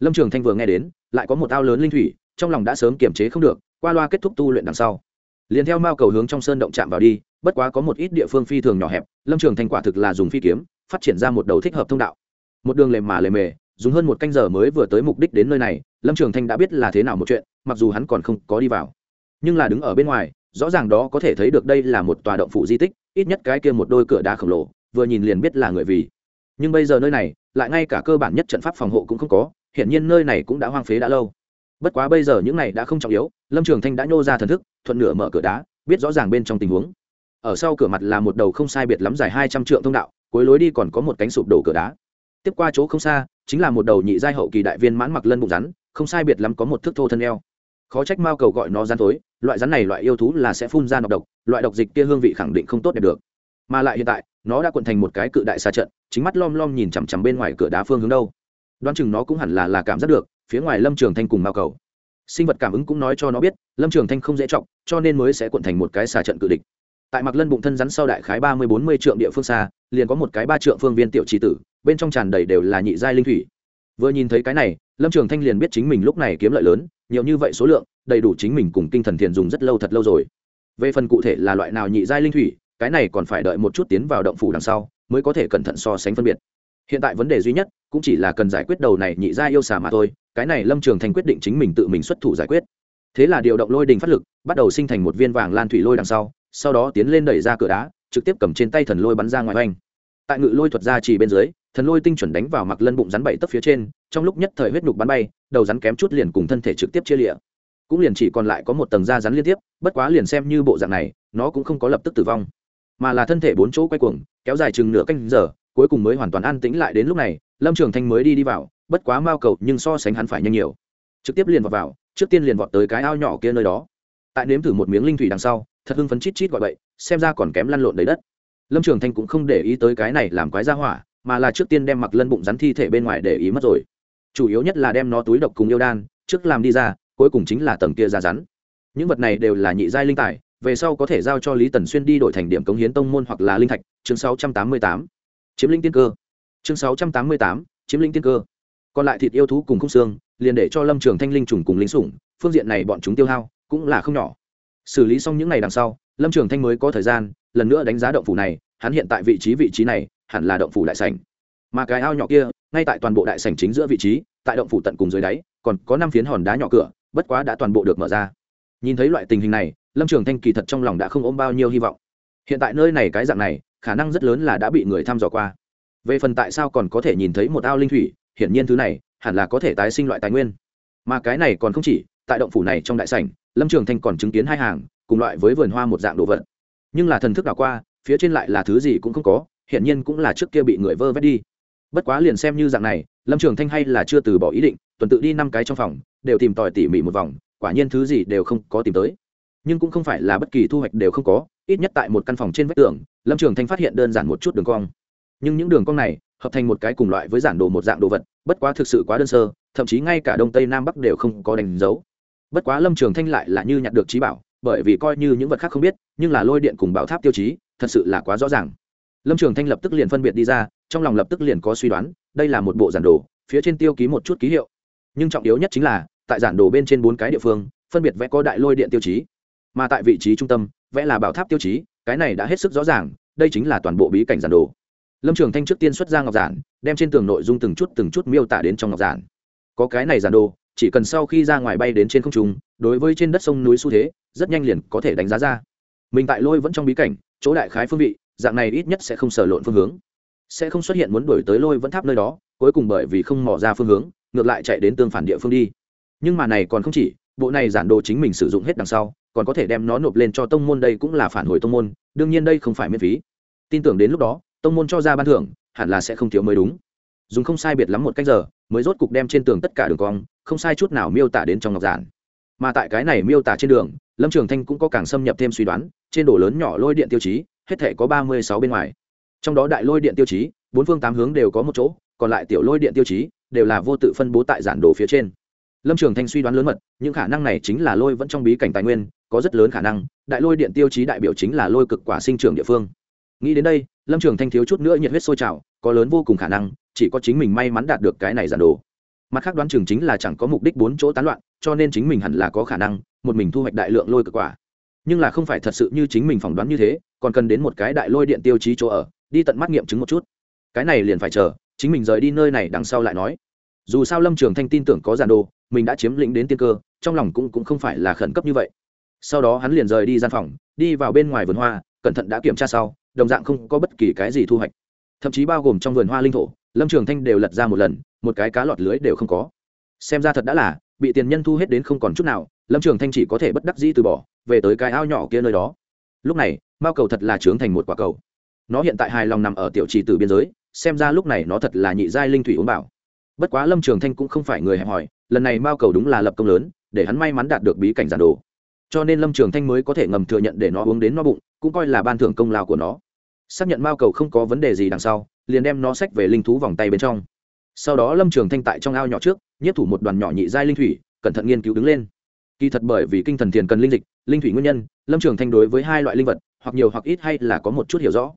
Lâm trường thanh vừa nghe đến, lại có một ao lớn linh thủy trong lòng đã sớm kiềm chế không được, qua loa kết thúc tu luyện đằng sau. Liền theo mao cầu hướng trong sơn động chạm vào đi, bất quá có một ít địa phương phi thường nhỏ hẹp, lâm trường thành quả thực là dùng phi kiếm, phát triển ra một đầu thích hợp thông đạo. Một đường lề mà lề mề, dùng hơn một canh giờ mới vừa tới mục đích đến nơi này, lâm trường thanh đã biết là thế nào một chuyện, mặc dù hắn còn không có đi vào. Nhưng là đứng ở bên ngoài, rõ ràng đó có thể thấy được đây là một tòa động phủ di tích, ít nhất cái kia một đôi cửa đá khổng lồ, vừa nhìn liền biết là người vì. Nhưng bây giờ nơi này, lại ngay cả cơ bản nhất trận pháp phòng hộ cũng không có, hiển nhiên nơi này cũng đã hoang phế đã lâu bất quá bây giờ những này đã không trọng yếu, lâm trường thanh đã nhô ra thần thức, thuận nửa mở cửa đá, biết rõ ràng bên trong tình huống. Ở sau cửa mặt là một đầu không sai biệt lắm dài hai trăm triệu thông đạo, cuối lối đi còn có một cánh sụp đổ cửa đá. Tiếp qua chỗ không xa, chính là một đầu nhị giai hậu kỳ đại viên mãn mặc lân bụng rắn, không sai biệt lắm có một thước thô thân eo. Khó trách mao cầu gọi nó rắn thối, loại rắn này loại yêu thú là sẽ phun ra nọc độc, loại độc dịch kia hương vị khẳng định không tốt đẹp được. Mà lại hiện tại, nó đã cuộn thành một cái cự đại xa trận, chính mắt lom lom nhìn chằm chằm bên ngoài cửa đá phương hướng đâu. Đoán chừng nó cũng hẳn là là cảm giác được phía ngoài lâm trường thanh cùng mao cầu. Sinh vật cảm ứng cũng nói cho nó biết, lâm trường thanh không dễ trọng, cho nên mới sẽ cuộn thành một cái xà trận cự địch. Tại mặc lân bụng thân rắn sau đại khái ba mươi bốn mươi trượng địa phương xa, liền có một cái ba trượng phương viên tiểu trí tử, bên trong tràn đầy đều là nhị giai linh thủy. Vừa nhìn thấy cái này, lâm trường thanh liền biết chính mình lúc này kiếm lợi lớn, nhiều như vậy số lượng, đầy đủ chính mình cùng kinh thần thiền dùng rất lâu thật lâu rồi. Về phần cụ thể là loại nào nhị giai linh thủy, cái này còn phải đợi một chút tiến vào động phủ đằng sau, mới có thể cẩn thận so sánh phân biệt. Hiện tại vấn đề duy nhất cũng chỉ là cần giải quyết đầu này nhị gia yêu xà mà thôi, cái này lâm trường thành quyết định chính mình tự mình xuất thủ giải quyết. Thế là điều động lôi đình phát lực, bắt đầu sinh thành một viên vàng lan thủy lôi đằng sau sau đó tiến lên đẩy ra cửa đá, trực tiếp cầm trên tay thần lôi bắn ra ngoài oanh. Tại ngự lôi thuật ra chỉ bên dưới, thần lôi tinh chuẩn đánh vào mặc lân bụng rắn bảy tấc phía trên, trong lúc nhất thời huyết nhục bắn bay, đầu rắn kém chút liền cùng thân thể trực tiếp chia lịa cũng liền chỉ còn lại có một tầng da rắn liên tiếp, bất quá liền xem như bộ dạng này, nó cũng không có lập tức tử vong. Mà là thân thể bốn chỗ quay cuồng, kéo dài chừng nửa canh giờ, cuối cùng mới hoàn toàn an tĩnh lại đến lúc này lâm trường thanh mới đi đi vào, bất quá mao cầu nhưng so sánh hắn phải nhanh nhiều. Trực tiếp liền vọt vào, trước tiên liền vọt tới cái ao nhỏ kia nơi đó. Tại nếm thử một miếng linh thủy đằng sau, thật hưng phấn chít chít gọi bậy, xem ra còn kém lăn lộn đầy đất. Lâm trường thanh cũng không để ý tới cái này làm quái ra hỏa, mà là trước tiên đem mặc lân bụng rắn thi thể bên ngoài để ý mất rồi. Chủ yếu nhất là đem nó túi độc cùng yêu đan, trước làm đi ra, cuối cùng chính là tầng kia ra rắn. Những vật này đều là nhị giai linh tài, về sau có thể giao cho lý tần xuyên đi đổi thành điểm cống hiến tông môn hoặc là linh thạch, chương 688. chiếm linh tiên cơ chương 688, chiếm lĩnh tiên cơ. Còn lại thịt yêu thú cùng khung xương liền để cho lâm trường thanh linh trùng cùng lính sủng phương diện này bọn chúng tiêu hao cũng là không nhỏ. Xử lý xong những ngày đằng sau lâm trường thanh mới có thời gian lần nữa đánh giá động phủ này hắn hiện tại vị trí vị trí này hẳn là động phủ đại sảnh. Mà cái ao nhỏ kia ngay tại toàn bộ đại sảnh chính giữa vị trí tại động phủ tận cùng dưới đáy còn có năm phiến hòn đá nhỏ cửa bất quá đã toàn bộ được mở ra. Nhìn thấy loại tình hình này lâm trường thanh kỳ thật trong lòng đã không ôm bao nhiêu hy vọng. Hiện tại nơi này cái dạng này khả năng rất lớn là đã bị người thăm dò qua về phần tại sao còn có thể nhìn thấy một ao linh thủy, hiển nhiên thứ này hẳn là có thể tái sinh loại tài nguyên. Mà cái này còn không chỉ, tại động phủ này trong đại sảnh, lâm trường thanh còn chứng kiến hai hàng, cùng loại với vườn hoa một dạng đồ vật. Nhưng là thần thức đảo qua, phía trên lại là thứ gì cũng không có, hiển nhiên cũng là trước kia bị người vơ vét đi. Bất quá liền xem như dạng này, lâm trường thanh hay là chưa từ bỏ ý định, tuần tự đi năm cái trong phòng, đều tìm tòi tỉ mỉ một vòng, quả nhiên thứ gì đều không có tìm tới. Nhưng cũng không phải là bất kỳ thu hoạch đều không có, ít nhất tại một căn phòng trên vách tường, lâm trường thanh phát hiện đơn giản một chút đường cong nhưng những đường cong này hợp thành một cái cùng loại với giản đồ một dạng đồ vật, bất quá thực sự quá đơn sơ, thậm chí ngay cả đông tây nam bắc đều không có đánh dấu. Bất quá lâm trường thanh lại là như nhặt được trí bảo, bởi vì coi như những vật khác không biết, nhưng là lôi điện cùng bảo tháp tiêu chí, thật sự là quá rõ ràng. Lâm trường thanh lập tức liền phân biệt đi ra, trong lòng lập tức liền có suy đoán, đây là một bộ giản đồ, phía trên tiêu ký một chút ký hiệu. Nhưng trọng yếu nhất chính là, tại giản đồ bên trên bốn cái địa phương, phân biệt vẽ có đại lôi điện tiêu chí. Mà tại vị trí trung tâm, vẽ là bảo tháp tiêu chí, cái này đã hết sức rõ ràng, đây chính là toàn bộ bí cảnh giản đồ lâm trường thanh trước tiên xuất ra ngọc giản, đem trên tường nội dung từng chút từng chút miêu tả đến trong ngọc giản. Có cái này giản đồ, chỉ cần sau khi ra ngoài bay đến trên không trung, đối với trên đất sông núi xu thế, rất nhanh liền có thể đánh giá ra. Mình tại lôi vẫn trong bí cảnh, chỗ đại khái phương vị, dạng này ít nhất sẽ không sở lộn phương hướng. Sẽ không xuất hiện muốn đổi tới lôi vẫn tháp nơi đó, cuối cùng bởi vì không mò ra phương hướng, ngược lại chạy đến tương phản địa phương đi. Nhưng mà này còn không chỉ, bộ này giản đồ chính mình sử dụng hết đằng sau, còn có thể đem nó nộp lên cho tông môn đây cũng là phản hồi tông môn, đương nhiên đây không phải miễn phí. Tin tưởng đến lúc đó tông môn cho ra ban thưởng, hẳn là sẽ không thiếu mới đúng. Dùng không sai biệt lắm một cách giờ, mới rốt cục đem trên tường tất cả đường cong, không sai chút nào miêu tả đến trong ngọc giản. Mà tại cái này miêu tả trên đường, lâm trường thanh cũng có càng xâm nhập thêm suy đoán, trên đổ lớn nhỏ lôi điện tiêu chí, hết thể có ba mươi sáu bên ngoài. Trong đó đại lôi điện tiêu chí, bốn phương tám hướng đều có một chỗ, còn lại tiểu lôi điện tiêu chí đều là vô tự phân bố tại giản đồ phía trên. Lâm trường thanh suy đoán lớn mật, những khả năng này chính là lôi vẫn trong bí cảnh tài nguyên, có rất lớn khả năng, đại lôi điện tiêu chí đại biểu chính là lôi cực quả sinh trưởng địa phương. Nghĩ đến đây lâm trường thanh thiếu chút nữa nhiệt huyết sôi trào có lớn vô cùng khả năng chỉ có chính mình may mắn đạt được cái này giản đồ. Mặt khác đoán chừng chính là chẳng có mục đích bốn chỗ tán loạn cho nên chính mình hẳn là có khả năng một mình thu hoạch đại lượng lôi cực quả. Nhưng là không phải thật sự như chính mình phỏng đoán như thế còn cần đến một cái đại lôi điện tiêu chí chỗ ở đi tận mắt nghiệm chứng một chút. Cái này liền phải chờ chính mình rời đi nơi này đằng sau lại nói. Dù sao lâm trường thanh tin tưởng có giàn đồ mình đã chiếm lĩnh đến tiên cơ trong lòng cũng, cũng không phải là khẩn cấp như vậy. Sau đó hắn liền rời đi gian phòng đi vào bên ngoài vườn hoa cẩn thận đã kiểm tra sau, đồng dạng không có bất kỳ cái gì thu hoạch. Thậm chí bao gồm trong vườn hoa linh thổ, lâm trường thanh đều lật ra một lần, một cái cá lọt lưới đều không có. Xem ra thật đã là, bị tiền nhân thu hết đến không còn chút nào, lâm trường thanh chỉ có thể bất đắc dĩ từ bỏ, về tới cái ao nhỏ kia nơi đó. Lúc này, mao cầu thật là trướng thành một quả cầu. Nó hiện tại hài lòng nằm ở tiểu trì từ biên giới, xem ra lúc này nó thật là nhị giai linh thủy uống bảo. Bất quá lâm trường thanh cũng không phải người hẹp hòi, lần này mao cầu đúng là lập công lớn, để hắn may mắn đạt được bí cảnh giản đồ cho nên lâm trường thanh mới có thể ngầm thừa nhận để nó uống đến no bụng, cũng coi là ban thưởng công lao của nó. Xác nhận mao cầu không có vấn đề gì đằng sau, liền đem nó xách về linh thú vòng tay bên trong. Sau đó lâm trường thanh tại trong ao nhỏ trước nhất thủ một đoàn nhỏ nhị giai linh thủy, cẩn thận nghiên cứu đứng lên. Kỳ thật bởi vì kinh thần thiền cần linh dịch, linh thủy nguyên nhân, lâm trường thanh đối với hai loại linh vật, hoặc nhiều hoặc ít hay là có một chút hiểu rõ.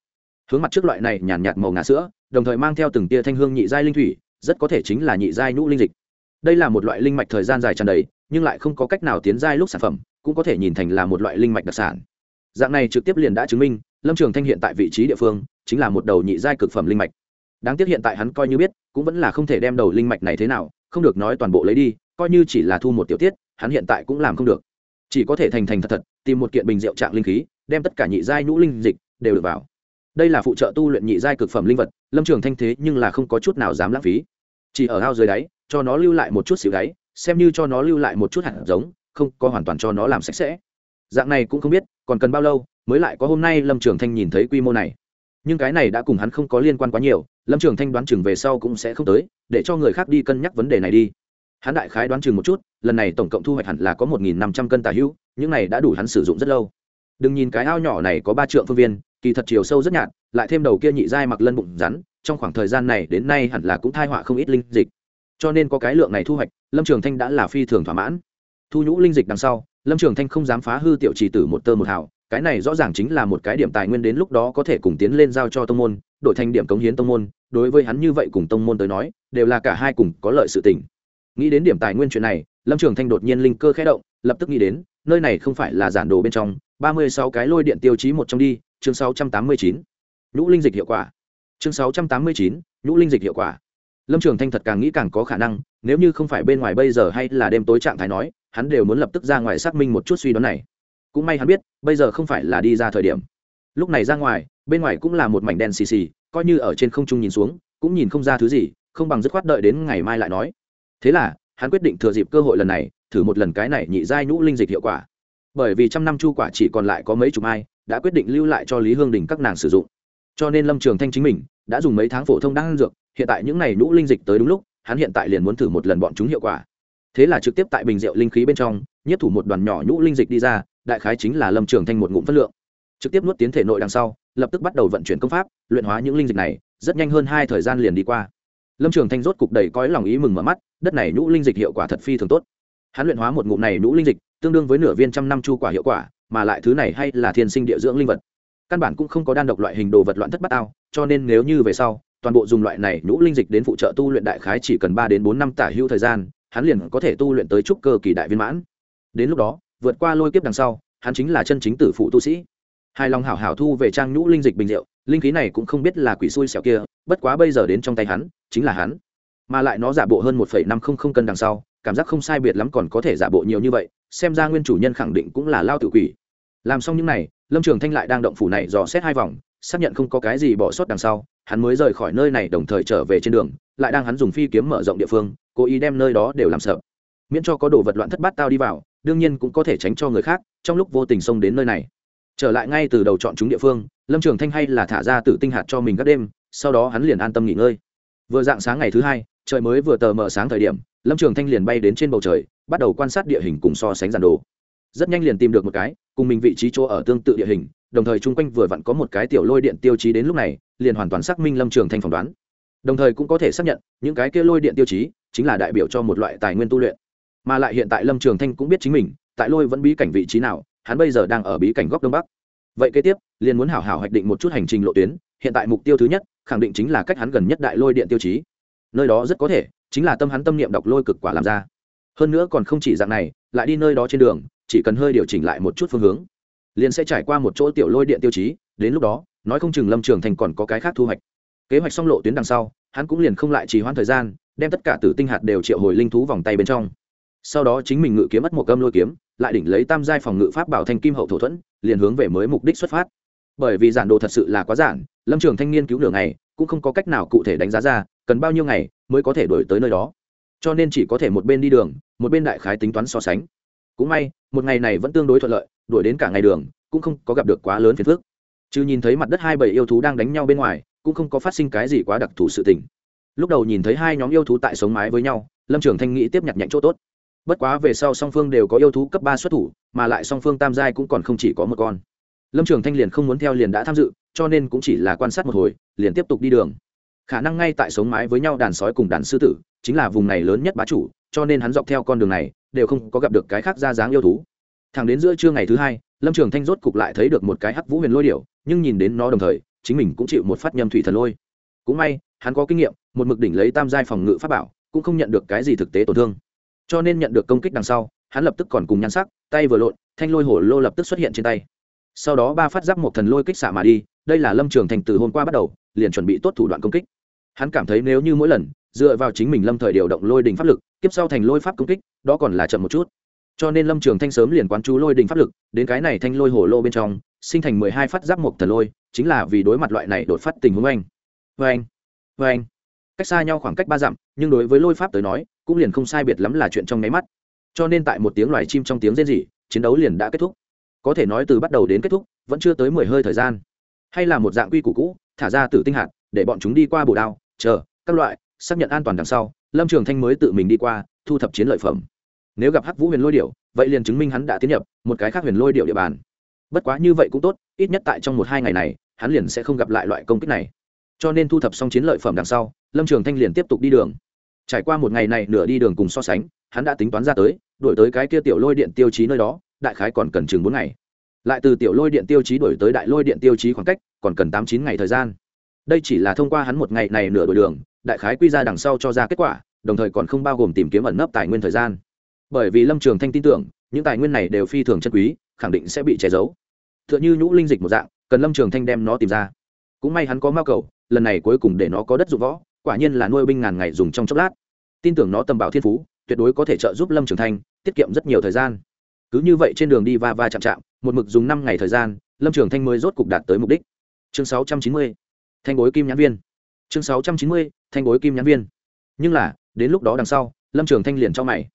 Hướng mặt trước loại này nhàn nhạt màu ngà sữa, đồng thời mang theo từng tia thanh hương nhị giai linh thủy, rất có thể chính là nhị giai nhũ linh dịch. Đây là một loại linh mạch thời gian dài tràn đầy, nhưng lại không có cách nào tiến giai lúc sản phẩm cũng có thể nhìn thành là một loại linh mạch đặc sản. Dạng này trực tiếp liền đã chứng minh, lâm trường thanh hiện tại vị trí địa phương chính là một đầu nhị giai cực phẩm linh mạch. Đáng tiếc hiện tại hắn coi như biết, cũng vẫn là không thể đem đầu linh mạch này thế nào, không được nói toàn bộ lấy đi, coi như chỉ là thu một tiểu tiết, hắn hiện tại cũng làm không được. Chỉ có thể thành thành thật thật, tìm một kiện bình rượu trạng linh khí, đem tất cả nhị giai nhũ linh dịch đều được vào. Đây là phụ trợ tu luyện nhị giai cực phẩm linh vật, lâm trường thanh thế nhưng là không có chút nào dám lãng phí. Chỉ ở ao dưới đáy, cho nó lưu lại một chút xíu đáy, xem như cho nó lưu lại một chút hạt giống không có hoàn toàn cho nó làm sạch sẽ. Dạng này cũng không biết, còn cần bao lâu mới lại có hôm nay lâm trường thanh nhìn thấy quy mô này. Nhưng cái này đã cùng hắn không có liên quan quá nhiều, lâm trường thanh đoán chừng về sau cũng sẽ không tới, để cho người khác đi cân nhắc vấn đề này đi. Hắn đại khái đoán chừng một chút, lần này tổng cộng thu hoạch hẳn là có một nghìn năm trăm cân tà hữu, những này đã đủ hắn sử dụng rất lâu. Đừng nhìn cái ao nhỏ này có ba triệu phương viên, kỳ thật chiều sâu rất nhạt, lại thêm đầu kia nhị dai mặc lân bụng rắn, trong khoảng thời gian này đến nay hẳn là cũng thai họa không ít linh dịch. Cho nên có cái lượng này thu hoạch, lâm trường thanh đã là phi thường thỏa mãn thu nhũ linh dịch đằng sau, lâm trường thanh không dám phá hư tiểu trì tử một tơ một hào, cái này rõ ràng chính là một cái điểm tài nguyên đến lúc đó có thể cùng tiến lên giao cho tông môn, đổi thành điểm cống hiến tông môn, đối với hắn như vậy cùng tông môn tới nói, đều là cả hai cùng có lợi sự tình. Nghĩ đến điểm tài nguyên chuyện này, lâm trường thanh đột nhiên linh cơ khẽ động, lập tức nghĩ đến, nơi này không phải là giản đồ bên trong, ba mươi sáu cái lôi điện tiêu chí một trong đi, chương sáu trăm tám mươi chín. Nhũ linh dịch hiệu quả. Chương sáu trăm tám mươi chín, nhũ linh dịch hiệu quả. Lâm trường thanh thật càng nghĩ càng có khả năng, nếu như không phải bên ngoài bây giờ hay là đêm tối trạng thái nói hắn đều muốn lập tức ra ngoài xác minh một chút suy đoán này. Cũng may hắn biết, bây giờ không phải là đi ra thời điểm. Lúc này ra ngoài, bên ngoài cũng là một mảnh đen xì xì, coi như ở trên không trung nhìn xuống, cũng nhìn không ra thứ gì, không bằng dứt khoát đợi đến ngày mai lại nói. Thế là, hắn quyết định thừa dịp cơ hội lần này, thử một lần cái này nhị giai nhũ linh dịch hiệu quả. Bởi vì trăm năm chu quả chỉ còn lại có mấy chục ai đã quyết định lưu lại cho lý hương đình các nàng sử dụng. Cho nên lâm trường thanh chính mình, đã dùng mấy tháng phổ thông đang dược, hiện tại những n à y nhũ linh dịch tới đúng lúc, hắn hiện tại liền muốn thử một lần bọn chúng hiệu quả thế là trực tiếp tại bình rượu linh khí bên trong nhất thủ một đoàn nhỏ nhũ linh dịch đi ra, đại khái chính là lâm trường thanh một ngụm phất lượng. Trực tiếp nuốt tiến thể nội đằng sau, lập tức bắt đầu vận chuyển công pháp, luyện hóa những linh dịch này, rất nhanh hơn hai thời gian liền đi qua. Lâm trường thanh rốt cục đầy cõi lòng ý mừng mở mắt, đất này nhũ linh dịch hiệu quả thật phi thường tốt. Hắn luyện hóa một ngụm này nhũ linh dịch, tương đương với nửa viên trăm năm chu quả hiệu quả, mà lại thứ này hay là thiên sinh địa dưỡng linh vật. Căn bản cũng không có đan độc loại hình đồ vật loạn thất bát ao, cho nên nếu như về sau, toàn bộ dùng loại này nhũ linh dịch đến phụ trợ tu luyện đại khái chỉ cần ba đến bốn năm tả hữu thời gian hắn liền có thể tu luyện tới trúc cơ kỳ đại viên mãn. Đến lúc đó, vượt qua lôi kiếp đằng sau, hắn chính là chân chính tử phụ tu sĩ. Hài lòng hảo hảo thu về trang nhũ linh dịch bình rượu, linh khí này cũng không biết là quỷ xui xẻo kia, bất quá bây giờ đến trong tay hắn, chính là hắn. Mà lại nó giả bộ hơn một năm không không cân đằng sau, cảm giác không sai biệt lắm còn có thể giả bộ nhiều như vậy, xem ra nguyên chủ nhân khẳng định cũng là lao tự quỷ. Làm xong những này, lâm trường thanh lại đang động phủ này dò xét hai vòng, xác nhận không có cái gì bỏ sót đằng sau, hắn mới rời khỏi nơi này đồng thời trở về trên đường lại đang hắn dùng phi kiếm mở rộng địa phương, cố ý đem nơi đó đều làm sợ miễn cho có đồ vật loạn thất bát tao đi vào, đương nhiên cũng có thể tránh cho người khác, trong lúc vô tình xông đến nơi này. Trở lại ngay từ đầu chọn chúng địa phương, lâm trường thanh hay là thả ra tử tinh hạt cho mình các đêm, sau đó hắn liền an tâm nghỉ ngơi. Vừa dạng sáng ngày thứ hai, trời mới vừa tờ mờ sáng thời điểm, lâm trường thanh liền bay đến trên bầu trời, bắt đầu quan sát địa hình cùng so sánh giản đồ. Rất nhanh liền tìm được một cái, cùng mình vị trí chỗ ở tương tự địa hình, đồng thời chung quanh vừa vặn có một cái tiểu lôi điện tiêu chí đến lúc này, liền hoàn toàn xác minh lâm trường thanh phỏng đoán đồng thời cũng có thể xác nhận những cái kia lôi điện tiêu chí chính là đại biểu cho một loại tài nguyên tu luyện. Mà lại hiện tại lâm trường thanh cũng biết chính mình, tại lôi vẫn bí cảnh vị trí nào, hắn bây giờ đang ở bí cảnh góc đông bắc. Vậy kế tiếp, liền muốn hảo hảo hoạch định một chút hành trình lộ tuyến, hiện tại mục tiêu thứ nhất, khẳng định chính là cách hắn gần nhất đại lôi điện tiêu chí. Nơi đó rất có thể chính là tâm hắn tâm niệm đọc lôi cực quả làm ra. Hơn nữa còn không chỉ dạng này, lại đi nơi đó trên đường, chỉ cần hơi điều chỉnh lại một chút phương hướng, liền sẽ trải qua một chỗ tiểu lôi điện tiêu chí, đến lúc đó, nói không chừng lâm trường thành còn có cái khác thu hoạch kế hoạch xong lộ tuyến đằng sau, hắn cũng liền không lại trì hoãn thời gian, đem tất cả tử tinh hạt đều triệu hồi linh thú vòng tay bên trong. Sau đó chính mình ngự kiếm mất một cơm lôi kiếm, lại đỉnh lấy tam giai phòng ngự pháp bảo thanh kim hậu thổ thuẫn, liền hướng về mới mục đích xuất phát. Bởi vì giản đồ thật sự là quá giản, lâm trường thanh niên cứu đường này cũng không có cách nào cụ thể đánh giá ra, cần bao nhiêu ngày mới có thể đổi tới nơi đó. Cho nên chỉ có thể một bên đi đường, một bên đại khái tính toán so sánh. Cũng may, một ngày này vẫn tương đối thuận lợi, đuổi đến cả ngày đường, cũng không có gặp được quá lớn phiền phức. Chứ nhìn thấy mặt đất hai bầy yêu thú đang đánh nhau bên ngoài cũng không có phát sinh cái gì quá đặc thù sự tình. Lúc đầu nhìn thấy hai nhóm yêu thú tại sống mái với nhau, lâm trường thanh nghĩ tiếp nhặt nhạnh chỗ tốt. Bất quá về sau song phương đều có yêu thú cấp ba xuất thủ, mà lại song phương tam giai cũng còn không chỉ có một con. Lâm trường thanh liền không muốn theo liền đã tham dự, cho nên cũng chỉ là quan sát một hồi, liền tiếp tục đi đường. Khả năng ngay tại sống mái với nhau đàn sói cùng đàn sư tử, chính là vùng này lớn nhất bá chủ, cho nên hắn dọc theo con đường này, đều không có gặp được cái khác ra dáng yêu thú. Thẳng đến giữa trưa ngày thứ hai, lâm trường thanh rốt cục lại thấy được một cái hắc vũ huyền lôi điệu nhưng nhìn đến nó đồng thời chính mình cũng chịu một phát nhầm thủy thần lôi. Cũng may, hắn có kinh nghiệm, một mực đỉnh lấy tam giai phòng ngự pháp bảo, cũng không nhận được cái gì thực tế tổn thương. Cho nên nhận được công kích đằng sau, hắn lập tức còn cùng nhăn sắc, tay vừa lộn, thanh lôi hổ lô lập tức xuất hiện trên tay. Sau đó ba phát giáp một thần lôi kích xạ mà đi, đây là lâm trường thành từ hôm qua bắt đầu, liền chuẩn bị tốt thủ đoạn công kích. Hắn cảm thấy nếu như mỗi lần, dựa vào chính mình lâm thời điều động lôi đình pháp lực, kiếp sau thành lôi pháp công kích, đó còn là chậm một chút. Cho nên lâm trường thanh sớm liền quán chú lôi đình pháp lực, đến cái này thanh lôi hổ lô bên trong sinh thành mười hai phát giáp một thần lôi, chính là vì đối mặt loại này đột phát tình huống anh. Vê anh vê anh. Cách xa nhau khoảng cách ba dặm, nhưng đối với lôi pháp tới nói, cũng liền không sai biệt lắm là chuyện trong nháy mắt. Cho nên tại một tiếng loài chim trong tiếng rên rỉ, chiến đấu liền đã kết thúc. Có thể nói từ bắt đầu đến kết thúc, vẫn chưa tới mười hơi thời gian. Hay là một dạng quy củ cũ, thả ra từ tinh hạt, để bọn chúng đi qua bồ đao, chờ, các loại, xác nhận an toàn đằng sau, lâm trường thanh mới tự mình đi qua, thu thập chiến lợi phẩm. Nếu gặp hắc vũ huyền lôi điệu vậy liền chứng minh hắn đã tiến nhập một cái khác huyền lôi điệu địa bàn bất quá như vậy cũng tốt, ít nhất tại trong một hai ngày này, hắn liền sẽ không gặp lại loại công kích này. Cho nên thu thập xong chiến lợi phẩm đằng sau, lâm trường thanh liền tiếp tục đi đường. Trải qua một ngày này nửa đi đường cùng so sánh, hắn đã tính toán ra tới đổi tới cái kia tiểu lôi điện tiêu chí nơi đó, đại khái còn cần chừng bốn ngày. Lại từ tiểu lôi điện tiêu chí đổi tới đại lôi điện tiêu chí khoảng cách, còn cần tám chín ngày thời gian. Đây chỉ là thông qua hắn một ngày này nửa đổi đường, đại khái quy ra đằng sau cho ra kết quả, đồng thời còn không bao gồm tìm kiếm ẩn nấp tài nguyên thời gian. Bởi vì lâm trường thanh tin tưởng, những tài nguyên này đều phi thường chân quý, khẳng định sẽ bị che giấu. Tựa như nhũ linh dịch một dạng, cần lâm trường thanh đem nó tìm ra. Cũng may hắn có mao cầu, lần này cuối cùng để nó có đất dụng võ, quả nhiên là nuôi binh ngàn ngày dùng trong chốc lát. Tin tưởng nó tầm bảo thiên phú, tuyệt đối có thể trợ giúp lâm trường thanh tiết kiệm rất nhiều thời gian. Cứ như vậy trên đường đi va va chạm chạm, một mực dùng năm ngày thời gian, lâm trường thanh mới rốt cục đạt tới mục đích. Chương sáu trăm chín mươi, thanh bối kim nhãn viên. Chương sáu trăm chín mươi, thanh bối kim nhãn viên. Nhưng là, đến lúc đó đằng sau, lâm trường thanh liền cho mày.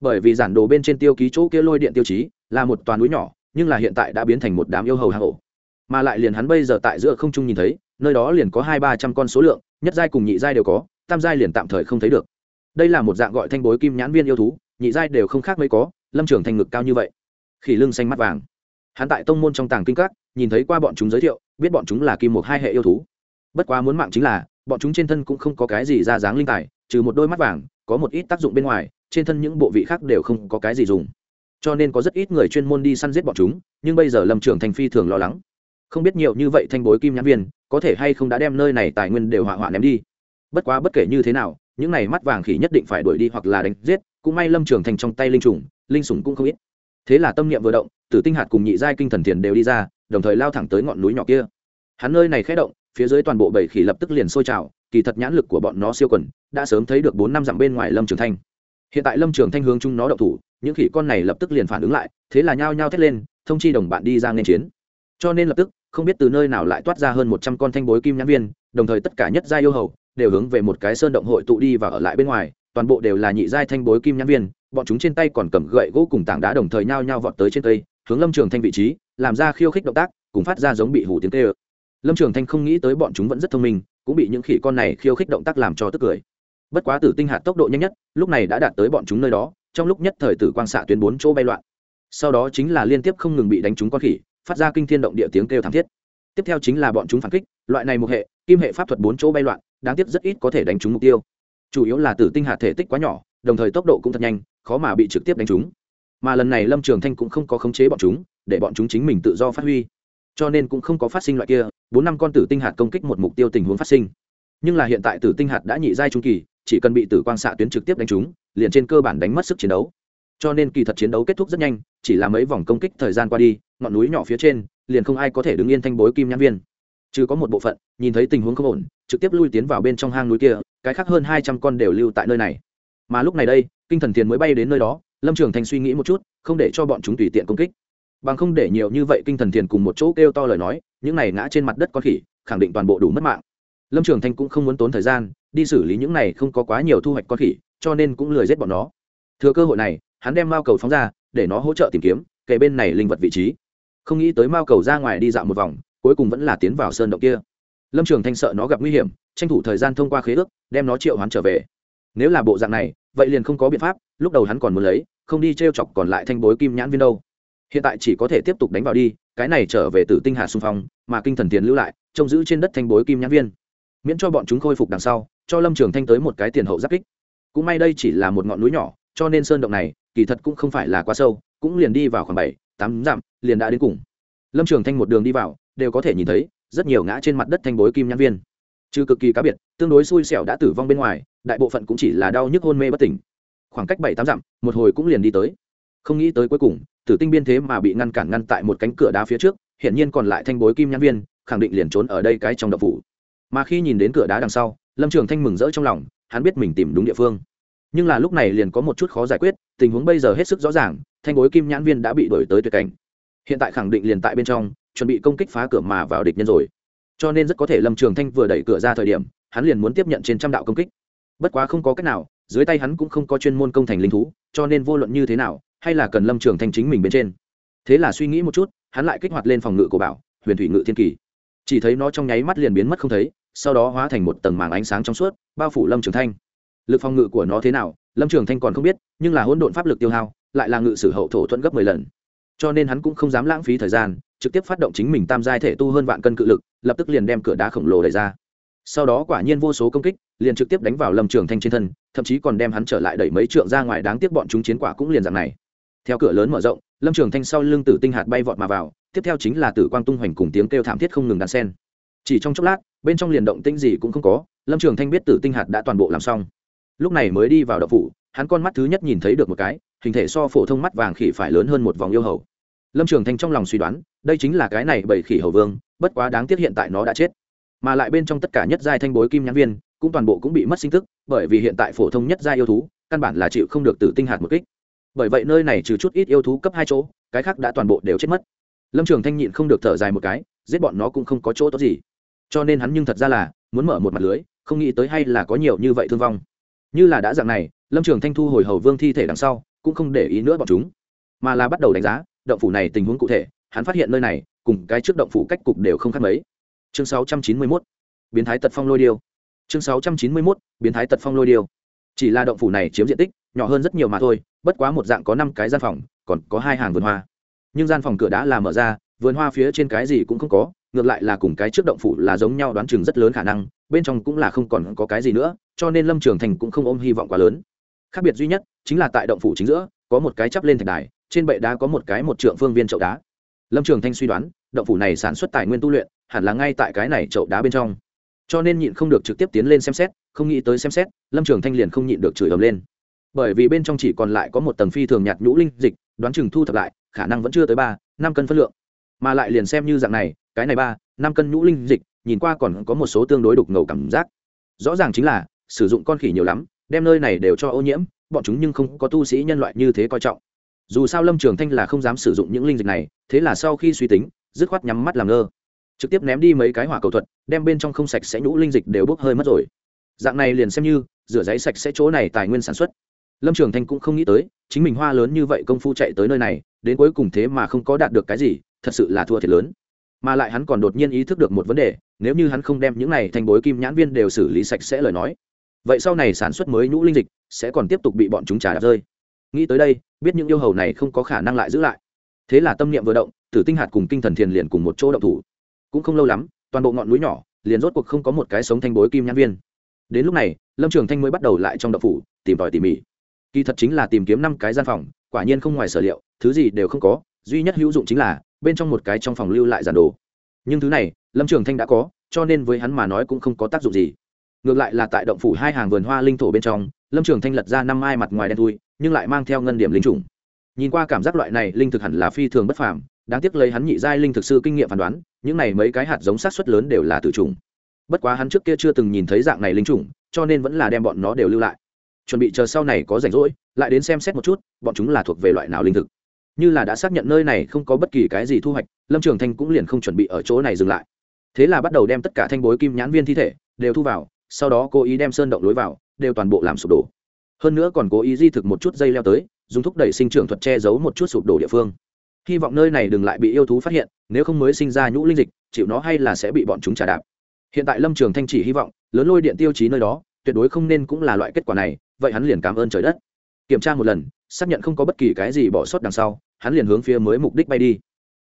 Bởi vì giản đồ bên trên tiêu ký chỗ kia lôi điện tiêu chí là một toàn núi nhỏ nhưng là hiện tại đã biến thành một đám yêu hầu hạ hổ mà lại liền hắn bây giờ tại giữa không trung nhìn thấy, nơi đó liền có hai ba trăm con số lượng, nhất giai cùng nhị giai đều có, tam giai liền tạm thời không thấy được. Đây là một dạng gọi thanh bối kim nhãn viên yêu thú, nhị giai đều không khác mấy có, lâm trường thanh ngực cao như vậy. Khỉ lưng xanh mắt vàng. Hắn tại tông môn trong tàng kinh các, nhìn thấy qua bọn chúng giới thiệu, biết bọn chúng là kim một hai hệ yêu thú. Bất quá muốn mạng chính là, bọn chúng trên thân cũng không có cái gì ra dáng linh tài, trừ một đôi mắt vàng, có một ít tác dụng bên ngoài, trên thân những bộ vị khác đều không có cái gì dùng cho nên có rất ít người chuyên môn đi săn giết bọn chúng, nhưng bây giờ lâm trường thành phi thường lo lắng. Không biết nhiều như vậy thanh bối kim nhãn viên, có thể hay không đã đem nơi này tài nguyên đều hỏa hoạn ném đi. Bất quá bất kể như thế nào, những này mắt vàng khỉ nhất định phải đuổi đi hoặc là đánh giết, cũng may lâm trường thành trong tay linh trùng, linh sủng cũng không ít. Thế là tâm niệm vừa động, tử tinh hạt cùng nhị giai kinh thần thiền đều đi ra, đồng thời lao thẳng tới ngọn núi nhỏ kia. Hắn nơi này khé động, phía dưới toàn bộ bầy khỉ lập tức liền sôi trào, kỳ thật nhãn lực của bọn nó siêu quần, đã sớm thấy được bốn năm dặm bên ngoài lâm trường thanh hiện tại lâm trường thanh hướng chung nó đậu thủ, những khỉ con này lập tức liền phản ứng lại, thế là nhao nhao thét lên, thông chi đồng bạn đi ra nên chiến. Cho nên lập tức, không biết từ nơi nào lại toát ra hơn một trăm con thanh bối kim nhãn viên, đồng thời tất cả nhất gia yêu hầu đều hướng về một cái sơn động hội tụ đi và ở lại bên ngoài, toàn bộ đều là nhị giai thanh bối kim nhãn viên, bọn chúng trên tay còn cầm gậy gỗ cùng tảng đá đồng thời nhao nhao vọt tới trên cây, hướng lâm trường thanh vị trí, làm ra khiêu khích động tác, cùng phát ra giống bị hủ tiếng tê ơ lâm trường thanh không nghĩ tới bọn chúng vẫn rất thông minh, cũng bị những khỉ con này khiêu khích động tác làm cho tức cười bất quá tử tinh hạt tốc độ nhanh nhất, lúc này đã đạt tới bọn chúng nơi đó, trong lúc nhất thời tử quang xạ tuyến bốn chỗ bay loạn. Sau đó chính là liên tiếp không ngừng bị đánh trúng con khỉ, phát ra kinh thiên động địa tiếng kêu thảm thiết. Tiếp theo chính là bọn chúng phản kích, loại này một hệ, kim hệ pháp thuật bốn chỗ bay loạn, đáng tiếc rất ít có thể đánh trúng mục tiêu. Chủ yếu là tử tinh hạt thể tích quá nhỏ, đồng thời tốc độ cũng thật nhanh, khó mà bị trực tiếp đánh trúng. Mà lần này lâm trường thanh cũng không có khống chế bọn chúng, để bọn chúng chính mình tự do phát huy. Cho nên cũng không có phát sinh loại kia, bốn năm con tử tinh hạt công kích một mục tiêu tình huống phát sinh nhưng là hiện tại tử tinh hạt đã nhị giai trung kỳ, chỉ cần bị tử quang xạ tuyến trực tiếp đánh trúng, liền trên cơ bản đánh mất sức chiến đấu. Cho nên kỳ thật chiến đấu kết thúc rất nhanh, chỉ là mấy vòng công kích thời gian qua đi, ngọn núi nhỏ phía trên, liền không ai có thể đứng yên thanh bối kim nhãn viên. Chứ có một bộ phận, nhìn thấy tình huống không ổn, trực tiếp lui tiến vào bên trong hang núi kia, cái khác hơn hai trăm con đều lưu tại nơi này. Mà lúc này đây, kinh thần thiền mới bay đến nơi đó, lâm trường thành suy nghĩ một chút, không để cho bọn chúng tùy tiện công kích. Bằng không để nhiều như vậy kinh thần thiền cùng một chỗ kêu to lời nói, những này ngã trên mặt đất con khỉ, khẳng định toàn bộ đủ mất mạng lâm trường thanh cũng không muốn tốn thời gian, đi xử lý những này không có quá nhiều thu hoạch con khỉ, cho nên cũng lười giết bọn nó. Thừa cơ hội này, hắn đem mao cầu phóng ra, để nó hỗ trợ tìm kiếm kể bên này linh vật vị trí. Không nghĩ tới mao cầu ra ngoài đi dạo một vòng, cuối cùng vẫn là tiến vào sơn động kia. Lâm trường thanh sợ nó gặp nguy hiểm, tranh thủ thời gian thông qua khế ước, đem nó triệu hắn trở về. Nếu là bộ dạng này, vậy liền không có biện pháp, lúc đầu hắn còn muốn lấy, không đi t r e o chọc còn lại thanh bối kim nhãn viên đâu. Hiện tại chỉ có thể tiếp tục đánh vào đi, cái này trở về từ tinh hà xung phong, mà kinh thần tiền lưu lại, trông giữ trên đất thanh bối kim nhãn viên miễn cho bọn chúng khôi phục đằng sau, cho lâm trường thanh tới một cái tiền hậu giáp kích. Cũng may đây chỉ là một ngọn núi nhỏ, cho nên sơn động này, kỳ thật cũng không phải là quá sâu, cũng liền đi vào khoảng bảy, tám dặm, liền đã đến cùng. Lâm trường thanh một đường đi vào, đều có thể nhìn thấy rất nhiều ngã trên mặt đất thanh bối kim nhãn viên. Trừ cực kỳ cá biệt, tương đối xui xẻo đã tử vong bên ngoài, đại bộ phận cũng chỉ là đau nhức hôn mê bất tỉnh. Khoảng cách bảy, tám dặm, một hồi cũng liền đi tới. Không nghĩ tới cuối cùng, tử tinh biên thế mà bị ngăn cản ngăn tại một cánh cửa đá phía trước hiện nhiên còn lại thanh bối kim nhãn viên, khẳng định liền trốn ở đây cái trong đậu phủ mà khi nhìn đến cửa đá đằng sau, lâm trường thanh mừng rỡ trong lòng, hắn biết mình tìm đúng địa phương. Nhưng là lúc này liền có một chút khó giải quyết, tình huống bây giờ hết sức rõ ràng, thanh bối kim nhãn viên đã bị đổi tới tuyệt cảnh. Hiện tại khẳng định liền tại bên trong, chuẩn bị công kích phá cửa mà vào địch nhân rồi. Cho nên rất có thể lâm trường thanh vừa đẩy cửa ra thời điểm, hắn liền muốn tiếp nhận trên trăm đạo công kích. Bất quá không có cách nào, dưới tay hắn cũng không có chuyên môn công thành linh thú, cho nên vô luận như thế nào, hay là cần lâm trường thanh chính mình bên trên. Thế là suy nghĩ một chút, hắn lại kích hoạt lên phòng ngự của bảo, huyền thủy ngự thiên kỳ. Chỉ thấy nó trong nháy mắt liền biến mất không thấy sau đó hóa thành một tầng màng ánh sáng trong suốt, bao phủ lâm trường thanh. Lực phòng ngự của nó thế nào, lâm trường thanh còn không biết, nhưng là hỗn độn pháp lực tiêu hao, lại là ngự sử hậu thổ thuận gấp mười lần. Cho nên hắn cũng không dám lãng phí thời gian, trực tiếp phát động chính mình tam giai thể tu hơn vạn cân cự lực, lập tức liền đem cửa đá khổng lồ đẩy ra. Sau đó quả nhiên vô số công kích, liền trực tiếp đánh vào lâm trường thanh trên thân, thậm chí còn đem hắn trở lại đẩy mấy trượng ra ngoài, đáng tiếc bọn chúng chiến quả cũng liền dạng này. Theo cửa lớn mở rộng, lâm trường thanh sau lưng tử tinh hạt bay vọt mà vào, tiếp theo chính là tử quang tung hoành cùng tiếng kêu thảm thiết không ngừng đàn sen chỉ trong chốc lát, bên trong liền động tinh gì cũng không có, lâm trường thanh biết tử tinh hạt đã toàn bộ làm xong. Lúc này mới đi vào đậu phủ, hắn con mắt thứ nhất nhìn thấy được một cái, hình thể so phổ thông mắt vàng khỉ phải lớn hơn một vòng yêu hầu. Lâm trường thanh trong lòng suy đoán, đây chính là cái này bảy khỉ hầu vương, bất quá đáng tiếc hiện tại nó đã chết. Mà lại bên trong tất cả nhất giai thanh bối kim nhãn viên, cũng toàn bộ cũng bị mất sinh tức, bởi vì hiện tại phổ thông nhất giai yêu thú, căn bản là chịu không được tử tinh hạt một kích. Bởi vậy nơi này trừ chút ít yêu thú cấp hai chỗ, cái khác đã toàn bộ đều chết mất. Lâm trường thanh nhịn không được thở dài một cái, giết bọn nó cũng không có chỗ tốt gì cho nên hắn nhưng thật ra là muốn mở một mặt lưới không nghĩ tới hay là có nhiều như vậy thương vong. Như là đã dạng này lâm trường thanh thu hồi hầu vương thi thể đằng sau cũng không để ý nữa bọn chúng mà là bắt đầu đánh giá động phủ này tình huống cụ thể hắn phát hiện nơi này cùng cái trước động phủ cách cục đều không khác mấy. Chương 691, biến thái tật phong lôi điêu. Chương 691, biến thái tật phong lôi điêu. Chỉ là động phủ này chiếm diện tích nhỏ hơn rất nhiều mà thôi bất quá một dạng có năm cái gian phòng còn có hai hàng vườn hoa. Nhưng gian phòng cửa đã là mở ra vườn hoa phía trên cái gì cũng không có ngược lại là cùng cái trước động phủ là giống nhau đoán chừng rất lớn khả năng, bên trong cũng là không còn có cái gì nữa, cho nên lâm trường thành cũng không ôm hy vọng quá lớn. Khác biệt duy nhất chính là tại động phủ chính giữa, có một cái chắp lên thạch đài, trên bệ đá có một cái một trượng phương viên chậu đá. Lâm trường thanh suy đoán, động phủ này sản xuất tài nguyên tu luyện, hẳn là ngay tại cái này chậu đá bên trong. Cho nên nhịn không được trực tiếp tiến lên xem xét, không nghĩ tới xem xét, lâm trường thanh liền không nhịn được chửi ầm lên. Bởi vì bên trong chỉ còn lại có một tầng phi thường nhạt nhũ linh dịch, đoán chừng thu thập lại, khả năng vẫn chưa tới ba, năm cân phân lượng. Mà lại liền xem như dạng này cái này ba, năm cân nhũ linh dịch, nhìn qua còn có một số tương đối đục ngầu cảm giác. Rõ ràng chính là, sử dụng con khỉ nhiều lắm, đem nơi này đều cho ô nhiễm, bọn chúng nhưng không có tu sĩ nhân loại như thế coi trọng. Dù sao lâm trường thanh là không dám sử dụng những linh dịch này, thế là sau khi suy tính, dứt khoát nhắm mắt làm ngơ. Trực tiếp ném đi mấy cái hỏa cầu thuật, đem bên trong không sạch sẽ nhũ linh dịch đều bốc hơi mất rồi. Dạng này liền xem như, rửa giấy sạch sẽ chỗ này tài nguyên sản xuất. Lâm trường thanh cũng không nghĩ tới, chính mình hoa lớn như vậy công phu chạy tới nơi này, đến cuối cùng thế mà không có đạt được cái gì, thật sự là thua thiệt lớn mà lại hắn còn đột nhiên ý thức được một vấn đề, nếu như hắn không đem những này thành bối kim nhãn viên đều xử lý sạch sẽ lời nói, vậy sau này sản xuất mới nhũ linh dịch sẽ còn tiếp tục bị bọn chúng trả đạp rơi. Nghĩ tới đây, biết những yêu hầu này không có khả năng lại giữ lại. Thế là tâm niệm vừa động, tử tinh hạt cùng kinh thần thiền liền cùng một chỗ động thủ. Cũng không lâu lắm, toàn bộ ngọn núi nhỏ liền rốt cuộc không có một cái sống thanh bối kim nhãn viên. Đến lúc này, lâm trường thanh mới bắt đầu lại trong đậu phủ, tìm tòi tỉ mỉ. Kỳ thật chính là tìm kiếm năm cái gian phòng, quả nhiên không ngoài sở liệu, thứ gì đều không có, duy nhất hữu dụng chính là bên trong một cái trong phòng lưu lại giản đồ. Nhưng thứ này, lâm trường thanh đã có, cho nên với hắn mà nói cũng không có tác dụng gì. Ngược lại là tại động phủ hai hàng vườn hoa linh thổ bên trong, lâm trường thanh lật ra năm mai mặt ngoài đen thui, nhưng lại mang theo ngân điểm linh trùng. Nhìn qua cảm giác loại này linh thực hẳn là phi thường bất phàm, đáng tiếc lấy hắn nhị giai linh thực sư kinh nghiệm phán đoán, những này mấy cái hạt giống sát xuất lớn đều là tự trùng. Bất quá hắn trước kia chưa từng nhìn thấy dạng này linh trùng, cho nên vẫn là đem bọn nó đều lưu lại. Chuẩn bị chờ sau này có rảnh rỗi, lại đến xem xét một chút, bọn chúng là thuộc về loại nào linh thực như là đã xác nhận nơi này không có bất kỳ cái gì thu hoạch, lâm trường thanh cũng liền không chuẩn bị ở chỗ này dừng lại. Thế là bắt đầu đem tất cả thanh bối kim nhãn viên thi thể đều thu vào, sau đó cố ý đem sơn động lối vào, đều toàn bộ làm sụp đổ. Hơn nữa còn cố ý di thực một chút dây leo tới, dùng thúc đẩy sinh trưởng thuật che giấu một chút sụp đổ địa phương. Hy vọng nơi này đừng lại bị yêu thú phát hiện, nếu không mới sinh ra nhũ linh dịch, chịu nó hay là sẽ bị bọn chúng trả đạp. Hiện tại lâm trường thanh chỉ hy vọng, lớn lôi điện tiêu chí nơi đó, tuyệt đối không nên cũng là loại kết quả này, vậy hắn liền cảm ơn trời đất. Kiểm tra một lần, xác nhận không có bất kỳ cái gì bỏ sót đằng sau hắn liền hướng phía mới mục đích bay đi.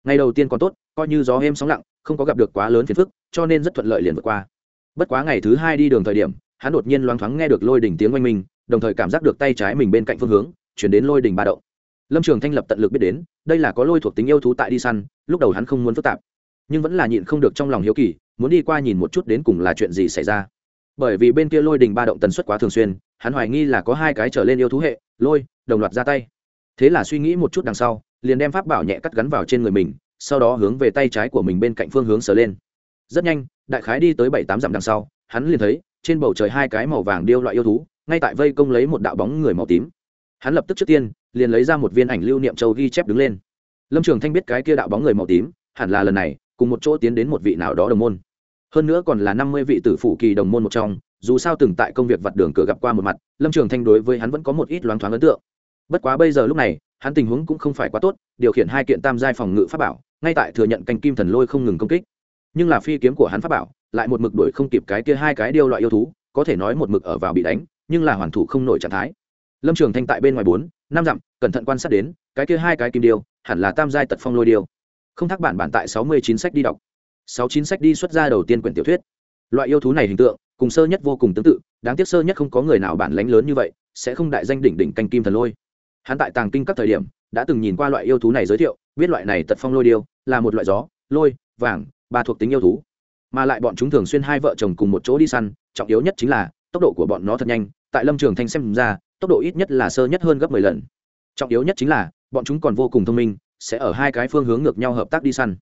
Ngày đầu tiên còn tốt coi như gió êm sóng lặng không có gặp được quá lớn phiền phức cho nên rất thuận lợi liền vượt qua. Bất quá ngày thứ hai đi đường thời điểm hắn đột nhiên loáng thoáng nghe được lôi đỉnh tiếng oanh mình, đồng thời cảm giác được tay trái mình bên cạnh phương hướng chuyển đến lôi đỉnh ba động. Lâm trường thanh lập tận lực biết đến đây là có lôi thuộc tính yêu thú tại đi săn lúc đầu hắn không muốn phức tạp nhưng vẫn là nhịn không được trong lòng hiếu kỳ muốn đi qua nhìn một chút đến cùng là chuyện gì xảy ra. Bởi vì bên kia lôi đình ba động tần suất quá thường xuyên hắn hoài nghi là có hai cái trở lên yêu thú hệ lôi đồng loạt ra tay. Thế là suy nghĩ một chút đằng sau liền đem pháp bảo nhẹ cắt gắn vào trên người mình, sau đó hướng về tay trái của mình bên cạnh phương hướng sờ lên. Rất nhanh, đại khái đi tới bảy tám dặm đằng sau, hắn liền thấy, trên bầu trời hai cái màu vàng điêu loại yêu thú, ngay tại vây công lấy một đạo bóng người màu tím. Hắn lập tức trước tiên, liền lấy ra một viên ảnh lưu niệm châu ghi chép đứng lên. Lâm trường thanh biết cái kia đạo bóng người màu tím, hẳn là lần này, cùng một chỗ tiến đến một vị nào đó đồng môn. Hơn nữa còn là năm mươi vị tử phủ kỳ đồng môn một trong, dù sao từng tại công việc vặt đường cửa gặp qua một mặt, lâm trường thanh đối với hắn vẫn có một ít loáng thoáng ấn tượng. Bất quá bây giờ lúc này hắn tình huống cũng không phải quá tốt, điều khiển hai kiện tam giai phòng ngự pháp bảo, ngay tại thừa nhận canh kim thần lôi không ngừng công kích. Nhưng là phi kiếm của hắn pháp bảo, lại một mực đuổi không kịp cái kia hai cái điêu loại yêu thú, có thể nói một mực ở vào bị đánh, nhưng là hoàn thủ không nổi trạng thái. Lâm trường thanh tại bên ngoài bốn, năm dặm, cẩn thận quan sát đến, cái kia hai cái kim điêu, hẳn là tam giai tật phong lôi điêu. Không thắc bản bản tại sáu mươi chín sách đi đọc. sáu chín sách đi xuất ra đầu tiên quyển tiểu thuyết. Loại yêu thú này hình tượng, cùng sơ nhất vô cùng tương tự, đáng tiếc sơ nhất không có người nào bản lánh lớn như vậy, sẽ không đại danh đỉnh đỉnh canh kim thần lôi hắn tại tàng kinh các thời điểm, đã từng nhìn qua loại yêu thú này giới thiệu, biết loại này tật phong lôi điêu là một loại gió, lôi, vàng, ba thuộc tính yêu thú. Mà lại bọn chúng thường xuyên hai vợ chồng cùng một chỗ đi săn, trọng yếu nhất chính là tốc độ của bọn nó thật nhanh, tại lâm trường thanh xem ra, tốc độ ít nhất là sơ nhất hơn gấp mười lần. Trọng yếu nhất chính là, bọn chúng còn vô cùng thông minh, sẽ ở hai cái phương hướng ngược nhau hợp tác đi săn.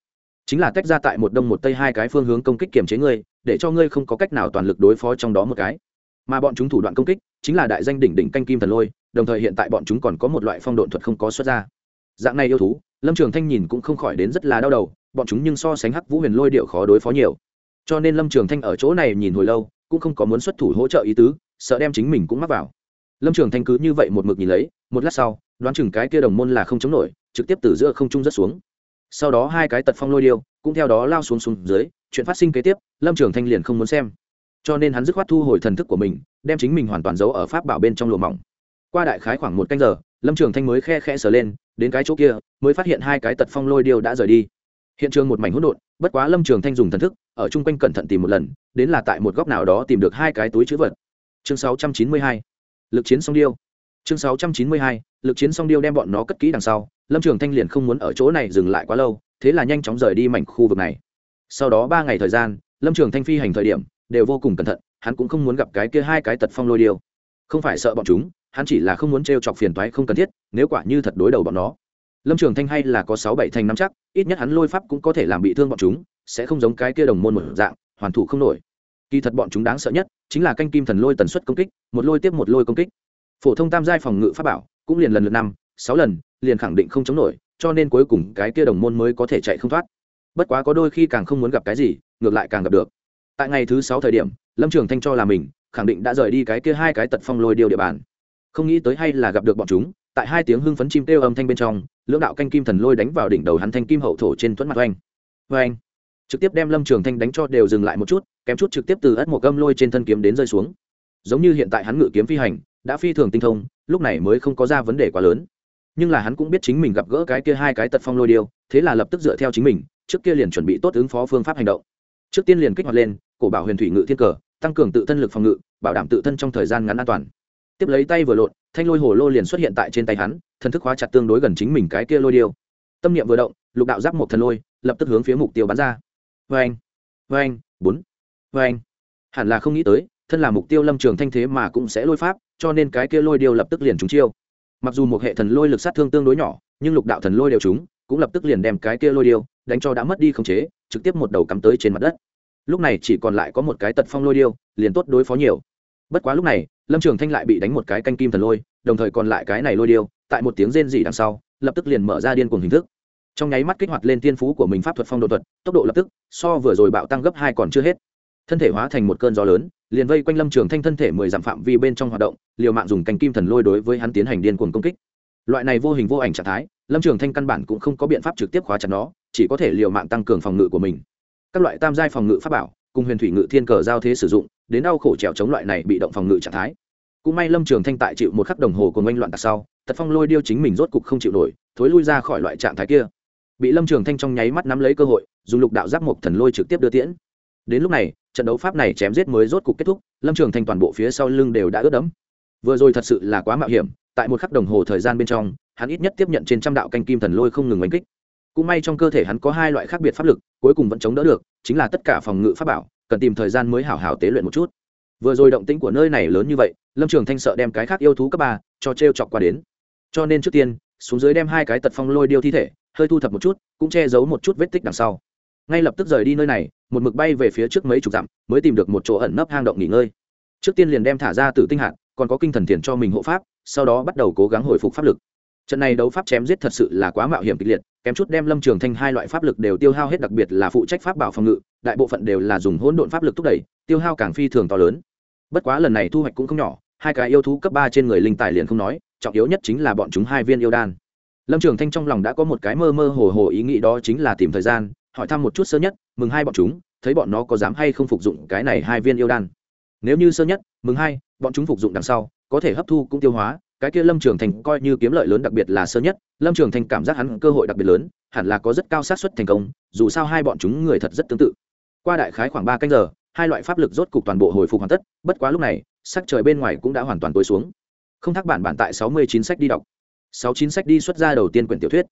Chính là tách ra tại một đông một tây hai cái phương hướng công kích kiềm chế ngươi, để cho ngươi không có cách nào toàn lực đối phó trong đó một cái. Mà bọn chúng thủ đoạn công kích, chính là đại danh đỉnh đỉnh canh kim thần lôi đồng thời hiện tại bọn chúng còn có một loại phong độn thuật không có xuất ra. Dạng này yêu thú, lâm trường thanh nhìn cũng không khỏi đến rất là đau đầu, bọn chúng nhưng so sánh hắc vũ huyền lôi điệu khó đối phó nhiều. Cho nên lâm trường thanh ở chỗ này nhìn hồi lâu, cũng không có muốn xuất thủ hỗ trợ ý tứ, sợ đem chính mình cũng mắc vào. Lâm trường thanh cứ như vậy một mực nhìn lấy, một lát sau, đoán chừng cái kia đồng môn là không chống nổi, trực tiếp từ giữa không trung rất xuống. Sau đó hai cái tật phong lôi điêu, cũng theo đó lao xuống xuống dưới, chuyện phát sinh kế tiếp, lâm trường thanh liền không muốn xem. Cho nên hắn dứt khoát thu hồi thần thức của mình, đem chính mình hoàn toàn giấu ở pháp bảo bên trong lùa mỏng qua đại khái khoảng một canh giờ, lâm trường thanh mới khe khe sờ lên, đến cái chỗ kia, mới phát hiện hai cái tật phong lôi điêu đã rời đi. Hiện trường một mảnh hỗn độn, bất quá lâm trường thanh dùng thần thức, ở chung quanh cẩn thận tìm một lần, đến là tại một góc nào đó tìm được hai cái túi chữ vật. Chương sáu trăm chín mươi hai, lực chiến song điêu. Chương sáu trăm chín mươi hai, lực chiến song điêu đem bọn nó cất kỹ đằng sau, lâm trường thanh liền không muốn ở chỗ này dừng lại quá lâu, thế là nhanh chóng rời đi mảnh khu vực này. Sau đó ba ngày thời gian, lâm trường thanh phi hành thời điểm, đều vô cùng cẩn thận, hắn cũng không muốn gặp cái kia hai cái tật phong lôi điêu. Không phải sợ bọn chúng hắn chỉ là không muốn t r e o chọc phiền toái không cần thiết, nếu quả như thật đối đầu bọn nó. Lâm trường thanh hay là có sáu bảy thành năm chắc, ít nhất hắn lôi pháp cũng có thể làm bị thương bọn chúng, sẽ không giống cái kia đồng môn một dạng, hoàn thủ không nổi. Kỳ thật bọn chúng đáng sợ nhất, chính là canh kim thần lôi tần suất công kích, một lôi tiếp một lôi công kích. Phổ thông tam giai phòng ngự pháp bảo, cũng liền lần lượt năm, sáu lần, liền khẳng định không chống nổi, cho nên cuối cùng cái kia đồng môn mới có thể chạy không thoát. Bất quá có đôi khi càng không muốn gặp cái gì, ngược lại càng gặp được. Tại ngày thứ sáu thời điểm, lâm trường thanh cho là mình, khẳng định đã rời đi cái kia hai cái tật phong lôi điều địa bàn không nghĩ tới hay là gặp được bọn chúng, tại hai tiếng hưng phấn chim kêu âm thanh bên trong, lưỡng đạo canh kim thần lôi đánh vào đỉnh đầu hắn thanh kim hậu thổ trên thuẫn mặt oanh. Oanh. Trực tiếp đem lâm trường thanh đánh cho đều dừng lại một chút, kém chút trực tiếp từ ất một gâm lôi trên thân kiếm đến rơi xuống. Giống như hiện tại hắn ngự kiếm phi hành, đã phi thường tinh thông, lúc này mới không có ra vấn đề quá lớn. Nhưng là hắn cũng biết chính mình gặp gỡ cái kia hai cái tật phong lôi điêu, thế là lập tức dựa theo chính mình, trước kia liền chuẩn bị tốt ứng phó phương pháp hành động. Trước tiên liền kích hoạt lên, cổ bảo huyền thủy ngự thiên cờ, tăng cường tự thân lực phòng ngự, bảo đảm tự thân trong thời gian ngắn an toàn tiếp lấy tay vừa lộn, thanh lôi hồ lô liền xuất hiện tại trên tay hắn, thần thức hóa chặt tương đối gần chính mình cái kia lôi điêu. Tâm niệm vừa động, lục đạo giáp một thần lôi, lập tức hướng phía mục tiêu bắn ra. Vê anh vê anh bốn vê anh hẳn là không nghĩ tới, thân là mục tiêu lâm trường thanh thế mà cũng sẽ lôi pháp, cho nên cái kia lôi điêu lập tức liền trúng chiêu. Mặc dù một hệ thần lôi lực sát thương tương đối nhỏ, nhưng lục đạo thần lôi đều trúng, cũng lập tức liền đem cái kia lôi điêu đánh cho đã mất đi khống chế, trực tiếp một đầu cắm tới trên mặt đất. Lúc này chỉ còn lại có một cái tật phong lôi điêu, liền tốt đối phó nhiều. Bất quá lúc này lâm trường thanh lại bị đánh một cái canh kim thần lôi, đồng thời còn lại cái này lôi điêu, tại một tiếng rên rỉ đằng sau, lập tức liền mở ra điên cuồng hình thức. Trong nháy mắt kích hoạt lên tiên phú của mình pháp thuật phong độ thuật, tốc độ lập tức, so vừa rồi bạo tăng gấp hai còn chưa hết. Thân thể hóa thành một cơn gió lớn, liền vây quanh lâm trường thanh thân thể mười dặm phạm vi bên trong hoạt động, liều mạng dùng canh kim thần lôi đối với hắn tiến hành điên cuồng công kích. Loại này vô hình vô ảnh trạng thái, lâm trường thanh căn bản cũng không có biện pháp trực tiếp khóa chặt nó, chỉ có thể liều mạng tăng cường phòng ngự của mình. Các loại tam giai phòng ngự pháp bảo, cùng huyền thủy ngự thiên cờ giao thế sử dụng đến đau khổ trèo chống loại này bị động phòng ngự trạng thái. Cũng may lâm trường thanh tại chịu một khắc đồng hồ của oanh loạn tạc sau, tật phong lôi điêu chính mình rốt cục không chịu nổi, thối lui ra khỏi loại trạng thái kia. Bị lâm trường thanh trong nháy mắt nắm lấy cơ hội, dùng lục đạo giáp mộc thần lôi trực tiếp đưa tiễn. Đến lúc này, trận đấu pháp này chém giết mới rốt cục kết thúc, lâm trường thanh toàn bộ phía sau lưng đều đã ướt đẫm. Vừa rồi thật sự là quá mạo hiểm, tại một khắc đồng hồ thời gian bên trong, hắn ít nhất tiếp nhận trên trăm đạo canh kim thần lôi không ngừng oanh kích. Cũng may trong cơ thể hắn có hai loại khác biệt pháp lực, cuối cùng vẫn chống đỡ được, chính là tất cả phòng ngự pháp bảo cần tìm thời gian mới hảo hảo tế luyện một chút. Vừa rồi động tĩnh của nơi này lớn như vậy, lâm trường thanh sợ đem cái khác yêu thú cấp ba cho t r e o chọc qua đến. Cho nên trước tiên, xuống dưới đem hai cái tật phong lôi điêu thi thể, hơi thu thập một chút, cũng che giấu một chút vết tích đằng sau. Ngay lập tức rời đi nơi này, một mực bay về phía trước mấy chục dặm, mới tìm được một chỗ ẩn nấp hang động nghỉ ngơi. Trước tiên liền đem thả ra từ tinh hạt, còn có kinh thần thiền cho mình hộ pháp, sau đó bắt đầu cố gắng hồi phục pháp lực. Trận này đấu pháp chém giết thật sự là quá mạo hiểm kịch liệt kém chút đem lâm trường thanh hai loại pháp lực đều tiêu hao hết, đặc biệt là phụ trách pháp bảo phòng ngự, đại bộ phận đều là dùng hỗn độn pháp lực thúc đẩy, tiêu hao càng phi thường to lớn. Bất quá lần này thu hoạch cũng không nhỏ, hai cái yêu thú cấp ba trên người linh tài liền không nói, trọng yếu nhất chính là bọn chúng hai viên yêu đan. Lâm trường thanh trong lòng đã có một cái mơ mơ hồ hồ ý nghĩ đó chính là tìm thời gian, hỏi thăm một chút sơ nhất, mừng hai bọn chúng, thấy bọn nó có dám hay không phục dụng cái này hai viên yêu đan. Nếu như sơ nhất, mừng hai, bọn chúng phục dụng đằng sau, có thể hấp thu cũng tiêu hóa cái kia lâm trường thành coi như kiếm lợi lớn đặc biệt là sơ nhất, lâm trường thành cảm giác hắn cơ hội đặc biệt lớn, hẳn là có rất cao xác suất thành công, dù sao hai bọn chúng người thật rất tương tự. Qua đại khái khoảng ba canh giờ, hai loại pháp lực rốt cục toàn bộ hồi phục hoàn tất, bất quá lúc này, sắc trời bên ngoài cũng đã hoàn toàn tối xuống. Không thắc bản bản tại sáu mươi chín sách đi đọc. sáu chín sách đi xuất ra đầu tiên quyển tiểu thuyết.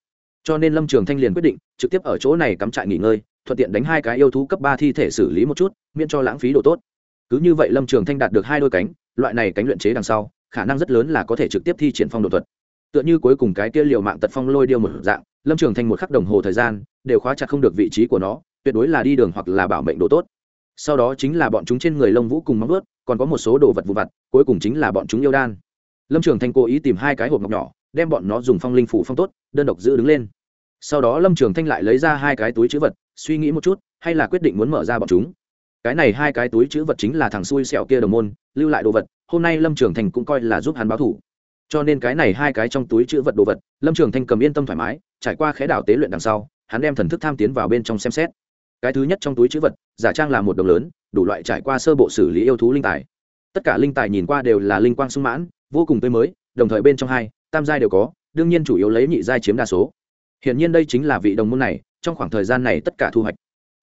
Cho nên lâm trường thanh liền quyết định, trực tiếp ở chỗ này cắm trại nghỉ ngơi, thuận tiện đánh hai cái yêu thú cấp ba thi thể xử lý một chút, miễn cho lãng phí độ tốt. Cứ như vậy lâm trường thanh đạt được hai đôi cánh, loại này cánh luyện chế đằng sau khả năng rất lớn là có thể trực tiếp thi triển phong độ thuật. Tựa như cuối cùng cái kia liều mạng tật phong lôi điêu một dạng, lâm trường thành một khắc đồng hồ thời gian, đều khóa chặt không được vị trí của nó, tuyệt đối là đi đường hoặc là bảo mệnh đồ tốt. Sau đó chính là bọn chúng trên người lông vũ cùng móng ướt còn có một số đồ vật vụ vặt, cuối cùng chính là bọn chúng yêu đan. Lâm trường thanh cố ý tìm hai cái hộp ngọc nhỏ, đem bọn nó dùng phong linh phủ phong tốt, đơn độc giữ đứng lên. Sau đó lâm trường thanh lại lấy ra hai cái túi chữ vật, suy nghĩ một chút, hay là quyết định muốn mở ra bọn chúng cái này hai cái túi chữ vật chính là thằng xui xẻo kia đồng môn, lưu lại đồ vật, hôm nay lâm trường thành cũng coi là giúp hắn báo thủ. Cho nên cái này hai cái trong túi chữ vật đồ vật, lâm trường thanh cầm yên tâm thoải mái, trải qua khẽ đảo tế luyện đằng sau, hắn đem thần thức tham tiến vào bên trong xem xét. Cái thứ nhất trong túi chữ vật, giả trang là một đồng lớn, đủ loại trải qua sơ bộ xử lý yêu thú linh tài. Tất cả linh tài nhìn qua đều là linh quang sung mãn, vô cùng tươi mới, đồng thời bên trong hai, tam giai đều có, đương nhiên chủ yếu lấy nhị giai chiếm đa số. Hiện nhiên đây chính là vị đồng môn này, trong khoảng thời gian này tất cả thu hoạch.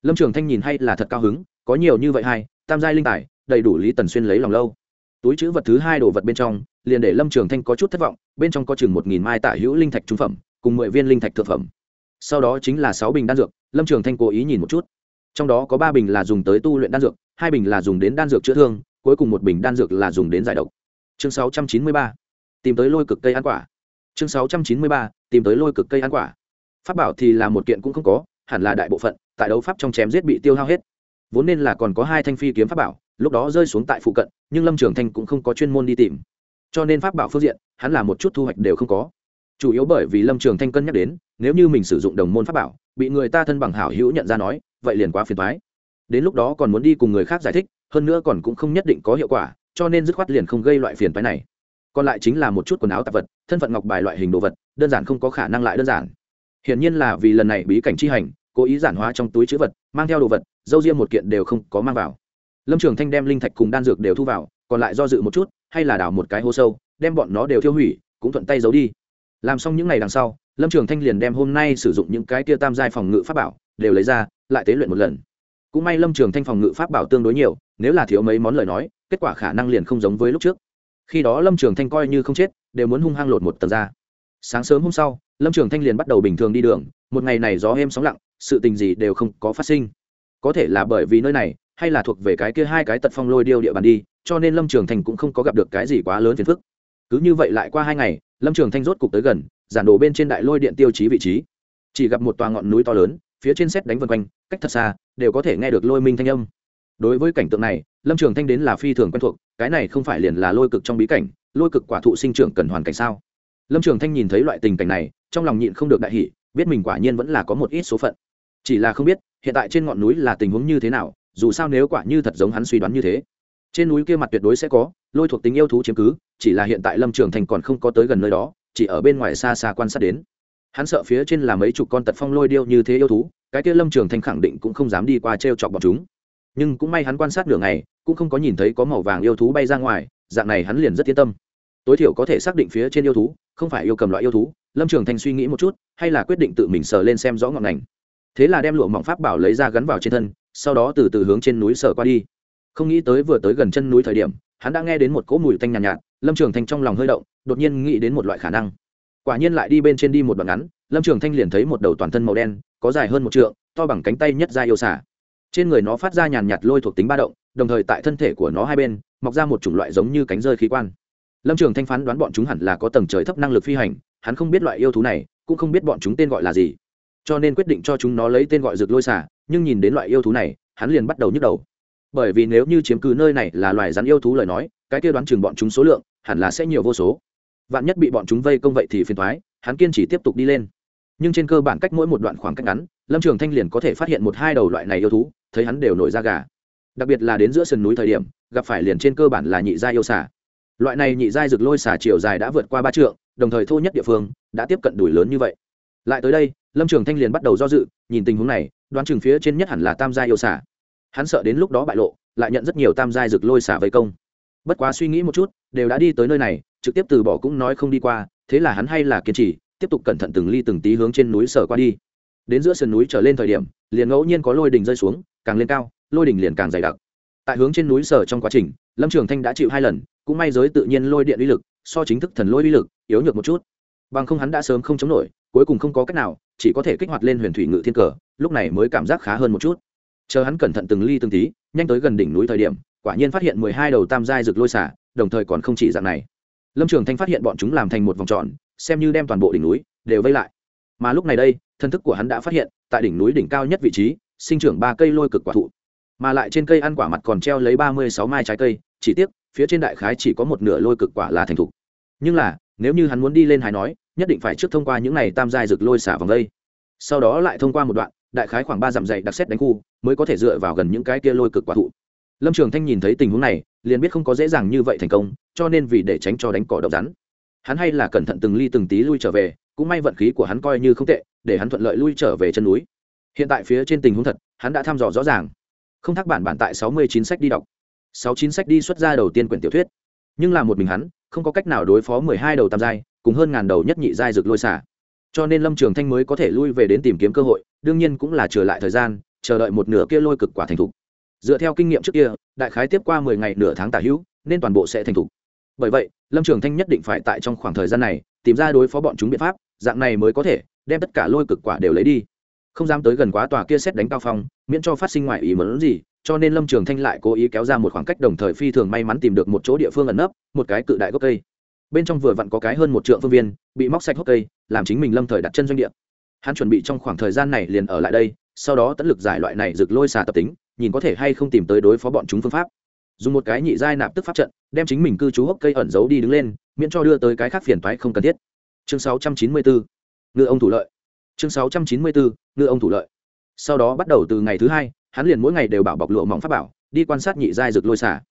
Lâm trường thanh nhìn hay là thật cao hứng có nhiều như vậy hai tam giai linh tài, đầy đủ lý tần xuyên lấy lòng lâu. Túi chữ vật thứ hai đồ vật bên trong, liền để lâm trường thanh có chút thất vọng, bên trong có chừng một nghìn mai tả hữu linh thạch trung phẩm, cùng mười viên linh thạch thực phẩm. Sau đó chính là sáu bình đan dược, lâm trường thanh cố ý nhìn một chút. Trong đó có ba bình là dùng tới tu luyện đan dược, hai bình là dùng đến đan dược chữa thương, cuối cùng một bình đan dược là dùng đến giải độc. Chương sáu trăm chín mươi ba, tìm tới lôi cực cây ăn quả. Chương sáu trăm chín mươi ba, tìm tới lôi cực cây ăn quả. Pháp bảo thì là một kiện cũng không có, hẳn là đại bộ phận, tại đấu pháp trong chém giết bị tiêu hao hết vốn nên là còn có hai thanh phi kiếm pháp bảo, lúc đó rơi xuống tại phụ cận, nhưng lâm trường thanh cũng không có chuyên môn đi tìm. Cho nên pháp bảo phương diện, hắn là một chút thu hoạch đều không có. Chủ yếu bởi vì lâm trường thanh cân nhắc đến, nếu như mình sử dụng đồng môn pháp bảo, bị người ta thân bằng hảo hữu nhận ra nói, vậy liền quá phiền thoái đến lúc đó còn muốn đi cùng người khác giải thích, hơn nữa còn cũng không nhất định có hiệu quả, cho nên dứt khoát liền không gây loại phiền thoái này. Còn lại chính là một chút quần áo tạp vật, thân phận ngọc bài loại hình đồ vật, đơn giản không có khả năng lại đơn giản. Hiển nhiên là vì lần này bí cảnh chi hành, cố ý giản hóa trong túi chữ vật, mang theo đồ vật dâu riêng một kiện đều không có mang vào. Lâm trường thanh đem linh thạch cùng đan dược đều thu vào, còn lại do dự một chút, hay là đào một cái hố sâu, đem bọn nó đều tiêu hủy, cũng thuận tay giấu đi. Làm xong những ngày đằng sau, lâm trường thanh liền đem hôm nay sử dụng những cái tia tam giai phòng ngự pháp bảo đều lấy ra, lại tế luyện một lần. Cũng may lâm trường thanh phòng ngự pháp bảo tương đối nhiều, nếu là thiếu mấy món lời nói, kết quả khả năng liền không giống với lúc trước. Khi đó lâm trường thanh coi như không chết, đều muốn hung hăng lột một tầng ra. Sáng sớm hôm sau, lâm trường thanh liền bắt đầu bình thường đi đường, một ngày này gió êm sóng lặng, sự tình gì đều không có phát sinh có thể là bởi vì nơi này, hay là thuộc về cái kia hai cái tật phong lôi điêu địa bàn đi, cho nên lâm trường thành cũng không có gặp được cái gì quá lớn phiền phức. Cứ như vậy lại qua hai ngày, lâm trường thanh rốt cục tới gần, giản đồ bên trên đại lôi điện tiêu chí vị trí. Chỉ gặp một tòa ngọn núi to lớn, phía trên xét đánh vân quanh, cách thật xa, đều có thể nghe được lôi minh thanh âm. Đối với cảnh tượng này, lâm trường thanh đến là phi thường quen thuộc, cái này không phải liền là lôi cực trong bí cảnh, lôi cực quả thụ sinh trưởng cần hoàn cảnh sao? Lâm trường thanh nhìn thấy loại tình cảnh này, trong lòng nhịn không được đại hỷ biết mình quả nhiên vẫn là có một ít số phận. Chỉ là không biết hiện tại trên ngọn núi là tình huống như thế nào, dù sao nếu quả như thật giống hắn suy đoán như thế, trên núi kia mặt tuyệt đối sẽ có, lôi thuộc tính yêu thú chiếm cứ, chỉ là hiện tại lâm trường thành còn không có tới gần nơi đó, chỉ ở bên ngoài xa xa quan sát đến. Hắn sợ phía trên là mấy chục con tật phong lôi điêu như thế yêu thú, cái kia lâm trường thành khẳng định cũng không dám đi qua t r e o chọc bọn chúng. Nhưng cũng may hắn quan sát nửa ngày, cũng không có nhìn thấy có màu vàng yêu thú bay ra ngoài, dạng này hắn liền rất yên tâm. Tối thiểu có thể xác định phía trên yêu thú, không phải yêu cầm loại yêu thú. Lâm trường thành suy nghĩ một chút, hay là quyết định tự mình sờ lên xem rõ ngọn ngành thế là đem lụa mỏng pháp bảo lấy ra gắn vào trên thân sau đó từ từ hướng trên núi sờ qua đi. Không nghĩ tới vừa tới gần chân núi thời điểm hắn đã nghe đến một cỗ mùi tanh nhàn nhạt, nhạt lâm trường thanh trong lòng hơi động đột nhiên nghĩ đến một loại khả năng. Quả nhiên lại đi bên trên đi một đoạn ngắn lâm trường thanh liền thấy một đầu toàn thân màu đen có dài hơn một trượng to bằng cánh tay nhất ra yêu xả trên người nó phát ra nhàn nhạt lôi thuộc tính ba động đồng thời tại thân thể của nó hai bên mọc ra một chủng loại giống như cánh rơi khí quan. Lâm trường thanh phán đoán bọn chúng hẳn là có tầng trời thấp năng lực phi hành hắn không biết loại yêu thú này cũng không biết bọn chúng tên gọi là gì cho nên quyết định cho chúng nó lấy tên gọi rực lôi xả nhưng nhìn đến loại yêu thú này, hắn liền bắt đầu nhức đầu. Bởi vì nếu như chiếm cứ nơi này là loài rắn yêu thú lời nói, cái kia đoán chừng bọn chúng số lượng hẳn là sẽ nhiều vô số. Vạn nhất bị bọn chúng vây công vậy thì phiền thoái hắn kiên trì tiếp tục đi lên. Nhưng trên cơ bản cách mỗi một đoạn khoảng cách ngắn, lâm trường thanh liền có thể phát hiện một hai đầu loại này yêu thú, thấy hắn đều nổi ra gà. Đặc biệt là đến giữa sườn núi thời điểm, gặp phải liền trên cơ bản là nhị gia yêu xả loại này nhị giai rực lôi xả chiều dài đã vượt qua ba trượng, đồng thời thô nhất địa phương đã tiếp cận đuổi lớn như vậy. Lại tới đây lâm trường thanh liền bắt đầu do dự, nhìn tình huống này, đoán chừng phía trên nhất hẳn là tam gia yêu xả hắn sợ đến lúc đó bại lộ, lại nhận rất nhiều tam gia rực lôi xả vây công. Bất quá suy nghĩ một chút, đều đã đi tới nơi này, trực tiếp từ bỏ cũng nói không đi qua, thế là hắn hay là kiên trì, tiếp tục cẩn thận từng ly từng tí hướng trên núi sở qua đi. Đến giữa sườn núi trở lên thời điểm, liền ngẫu nhiên có lôi đỉnh rơi xuống, càng lên cao, lôi đỉnh liền càng dày đặc. Tại hướng trên núi sở trong quá trình, lâm trường thanh đã chịu hai lần, cũng may giới tự nhiên lôi điện uy lực, so chính thức thần lôi uy lực, yếu nhược một chút bằng không hắn đã sớm không chống nổi, cuối cùng không có cách nào, chỉ có thể kích hoạt lên huyền thủy ngự thiên cờ, lúc này mới cảm giác khá hơn một chút. Chờ hắn cẩn thận từng ly từng tí, nhanh tới gần đỉnh núi thời điểm, quả nhiên phát hiện mười hai đầu tam giai rực lôi xả, đồng thời còn không chỉ dạng này. Lâm trường thanh phát hiện bọn chúng làm thành một vòng tròn, xem như đem toàn bộ đỉnh núi đều vây lại. Mà lúc này đây, thân thức của hắn đã phát hiện, tại đỉnh núi đỉnh cao nhất vị trí, sinh trưởng ba cây lôi cực quả thụ. Mà lại trên cây ăn quả mặt còn treo lấy ba mươi sáu mai trái cây, chỉ tiếc, phía trên đại khái chỉ có một nửa lôi cực quả là thành thục. Nhưng là nếu như hắn muốn đi lên hải nói, nhất định phải trước thông qua những này tam giai rực lôi xả vòng đây. Sau đó lại thông qua một đoạn, đại khái khoảng ba dặm dày đặc xét đánh khu, mới có thể dựa vào gần những cái kia lôi cực quả thụ. Lâm trường thanh nhìn thấy tình huống này, liền biết không có dễ dàng như vậy thành công, cho nên vì để tránh cho đánh cỏ độc rắn. Hắn hay là cẩn thận từng ly từng tí lui trở về, cũng may vận khí của hắn coi như không tệ, để hắn thuận lợi lui trở về chân núi. Hiện tại phía trên tình huống thật, hắn đã thăm dò rõ ràng. Không thắc bản bản tại sáu mươi chín sách đi đọc. sáu chín sách đi xuất ra đầu tiên quyển tiểu thuyết. Nhưng là một mình hắn không có cách nào đối phó mười hai đầu tam giai, cùng hơn ngàn đầu nhất nhị giai rực lôi xả. Cho nên lâm trường thanh mới có thể lui về đến tìm kiếm cơ hội, đương nhiên cũng là trở lại thời gian, chờ đợi một nửa kia lôi cực quả thành thục. Dựa theo kinh nghiệm trước kia, đại khái tiếp qua mười ngày nửa tháng tả hữu, nên toàn bộ sẽ thành thục. Bởi vậy, lâm trường thanh nhất định phải tại trong khoảng thời gian này, tìm ra đối phó bọn chúng biện pháp, dạng này mới có thể đem tất cả lôi cực quả đều lấy đi. Không dám tới gần quá tòa kia xét đánh cao phong, miễn cho phát sinh ngoại ý mớn gì cho nên lâm trường thanh lại cố ý kéo ra một khoảng cách đồng thời phi thường may mắn tìm được một chỗ địa phương ẩn nấp, một cái cự đại gốc cây. Bên trong vừa vặn có cái hơn một trượng phương viên, bị móc sạch gốc cây, làm chính mình lâm thời đặt chân doanh địa. Hắn chuẩn bị trong khoảng thời gian này liền ở lại đây, sau đó tận lực giải loại này rực lôi xà tập tính, nhìn có thể hay không tìm tới đối phó bọn chúng phương pháp. Dùng một cái nhị giai nạp tức pháp trận, đem chính mình cư trú hốc cây ẩn giấu đi đứng lên, miễn cho đưa tới cái khác phiền toái không cần thiết. Chương 694 ngư ông thủ lợi. Chương 694 ngư ông thủ lợi. Sau đó bắt đầu từ ngày thứ hai hắn liền mỗi ngày đều bảo bọc lụa mỏng pháp bảo, đi quan sát nhị giai rực lôi xả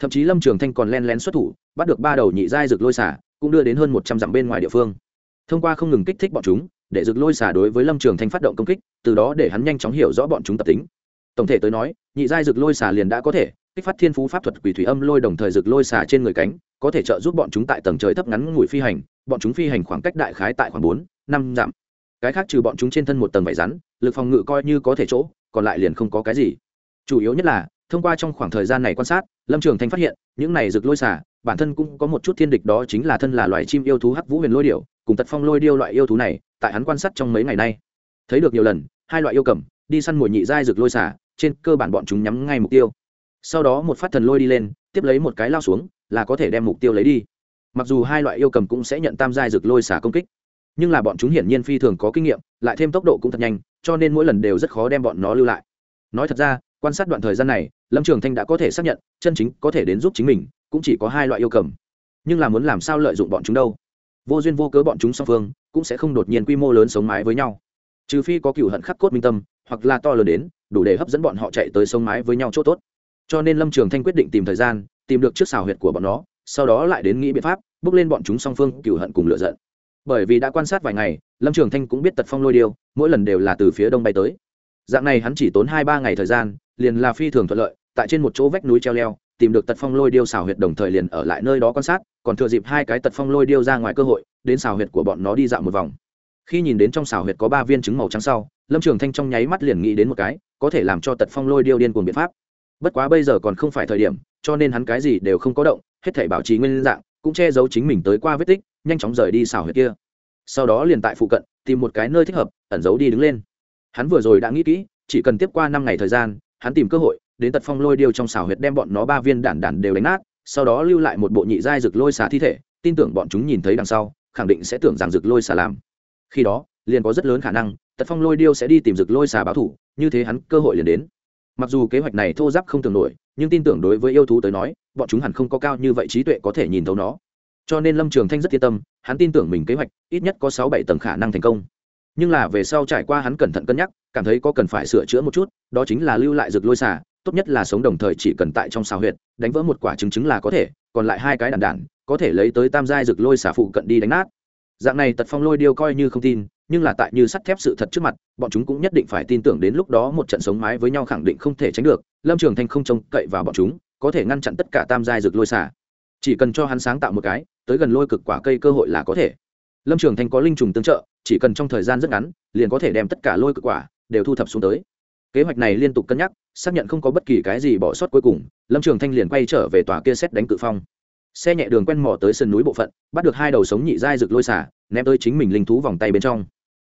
thậm chí lâm trường thanh còn len lén xuất thủ, bắt được ba đầu nhị giai rực lôi xả cũng đưa đến hơn một trăm dặm bên ngoài địa phương. Thông qua không ngừng kích thích bọn chúng, để rực lôi xả đối với lâm trường thanh phát động công kích, từ đó để hắn nhanh chóng hiểu rõ bọn chúng tập tính. Tổng thể tới nói, nhị giai rực lôi xả liền đã có thể kích phát thiên phú pháp thuật quỷ thủy âm lôi đồng thời rực lôi xả trên người cánh, có thể trợ giúp bọn chúng tại tầng trời thấp ngắn ngủi phi hành, bọn chúng phi hành khoảng cách đại khái tại khoảng bốn, năm dặm. Cái khác trừ bọn chúng trên thân một tầng vải rắn, lực phòng ngự coi như có thể chỗ còn lại liền không có cái gì. Chủ yếu nhất là thông qua trong khoảng thời gian này quan sát lâm trường thanh phát hiện những này rực lôi xả bản thân cũng có một chút thiên địch đó chính là thân là loài chim yêu thú hắc vũ huyền lôi điểu, cùng tật phong lôi điêu loại yêu thú này tại hắn quan sát trong mấy ngày nay. Thấy được nhiều lần hai loại yêu cầm đi săn mồi nhị giai rực lôi xả trên cơ bản bọn chúng nhắm ngay mục tiêu. Sau đó một phát thần lôi đi lên tiếp lấy một cái lao xuống là có thể đem mục tiêu lấy đi. Mặc dù hai loại yêu cầm cũng sẽ nhận tam giai rực lôi xả công kích nhưng là bọn chúng hiển nhiên phi thường có kinh nghiệm, lại thêm tốc độ cũng thật nhanh, cho nên mỗi lần đều rất khó đem bọn nó lưu lại. Nói thật ra, quan sát đoạn thời gian này, lâm trường thanh đã có thể xác nhận, chân chính có thể đến giúp chính mình, cũng chỉ có hai loại yêu cầm. Nhưng là muốn làm sao lợi dụng bọn chúng đâu? Vô duyên vô cớ bọn chúng song phương, cũng sẽ không đột nhiên quy mô lớn sống mái với nhau. Trừ phi có cựu hận khắc cốt minh tâm, hoặc là to lớn đến, đủ để hấp dẫn bọn họ chạy tới sống mái với nhau chỗ tốt. Cho nên lâm trường thanh quyết định tìm thời gian, tìm được trước xào huyệt của bọn nó, sau đó lại đến nghĩ biện pháp, bước lên bọn chúng song phương cựu hận cùng lựa giận bởi vì đã quan sát vài ngày, lâm trường thanh cũng biết tật phong lôi điêu, mỗi lần đều là từ phía đông bay tới. Dạng này hắn chỉ tốn hai ba ngày thời gian, liền là phi thường thuận lợi, tại trên một chỗ vách núi treo leo, tìm được tật phong lôi điêu xào huyệt đồng thời liền ở lại nơi đó quan sát, còn thừa dịp hai cái tật phong lôi điêu ra ngoài cơ hội, đến xào huyệt của bọn nó đi dạo một vòng. Khi nhìn đến trong xào huyệt có ba viên trứng màu trắng sau, lâm trường thanh trong nháy mắt liền nghĩ đến một cái, có thể làm cho tật phong lôi điêu điên cuồng biện pháp. Bất quá bây giờ còn không phải thời điểm, cho nên hắn cái gì đều không có động, hết thể bảo trì nguyên dạng cũng che giấu chính mình tới qua vết tích, nhanh chóng rời đi xào huyệt kia. Sau đó liền tại phụ cận, tìm một cái nơi thích hợp, ẩn giấu đi đứng lên. Hắn vừa rồi đã nghĩ kỹ, chỉ cần tiếp qua năm ngày thời gian, hắn tìm cơ hội, đến tật phong lôi điêu trong xào huyệt đem bọn nó ba viên đản đản đều đánh nát, sau đó lưu lại một bộ nhị giai rực lôi xà thi thể, tin tưởng bọn chúng nhìn thấy đằng sau, khẳng định sẽ tưởng rằng rực lôi xà làm. Khi đó, liền có rất lớn khả năng, tật phong lôi điêu sẽ đi tìm rực lôi xà báo thủ, như thế hắn cơ hội liền đến. Mặc dù kế hoạch này thô giáp không tưởng nổi nhưng tin tưởng đối với yêu thú tới nói, bọn chúng hẳn không có cao như vậy trí tuệ có thể nhìn thấu nó. Cho nên lâm trường thanh rất yên tâm, hắn tin tưởng mình kế hoạch, ít nhất có sáu bảy tầng khả năng thành công. Nhưng là về sau trải qua hắn cẩn thận cân nhắc, cảm thấy có cần phải sửa chữa một chút, đó chính là lưu lại rực lôi xả tốt nhất là sống đồng thời chỉ cần tại trong xào huyệt, đánh vỡ một quả trứng trứng là có thể, còn lại hai cái đàn đản có thể lấy tới tam giai rực lôi xả phụ cận đi đánh nát dạng này tật phong lôi điêu coi như không tin, nhưng là tại như sắt thép sự thật trước mặt, bọn chúng cũng nhất định phải tin tưởng đến lúc đó một trận sống mái với nhau khẳng định không thể tránh được, lâm trường thanh không trông cậy vào bọn chúng, có thể ngăn chặn tất cả tam giai rực lôi xả. Chỉ cần cho hắn sáng tạo một cái, tới gần lôi cực quả cây cơ hội là có thể. Lâm trường thanh có linh trùng tương trợ, chỉ cần trong thời gian rất ngắn, liền có thể đem tất cả lôi cực quả đều thu thập xuống tới. Kế hoạch này liên tục cân nhắc, xác nhận không có bất kỳ cái gì bỏ sót cuối cùng, lâm trường thanh liền quay trở về tòa kia xét đánh cự phong xe nhẹ đường quen mỏ tới sườn núi bộ phận, bắt được hai đầu sống nhị dai rực lôi xả ném tới chính mình linh thú vòng tay bên trong.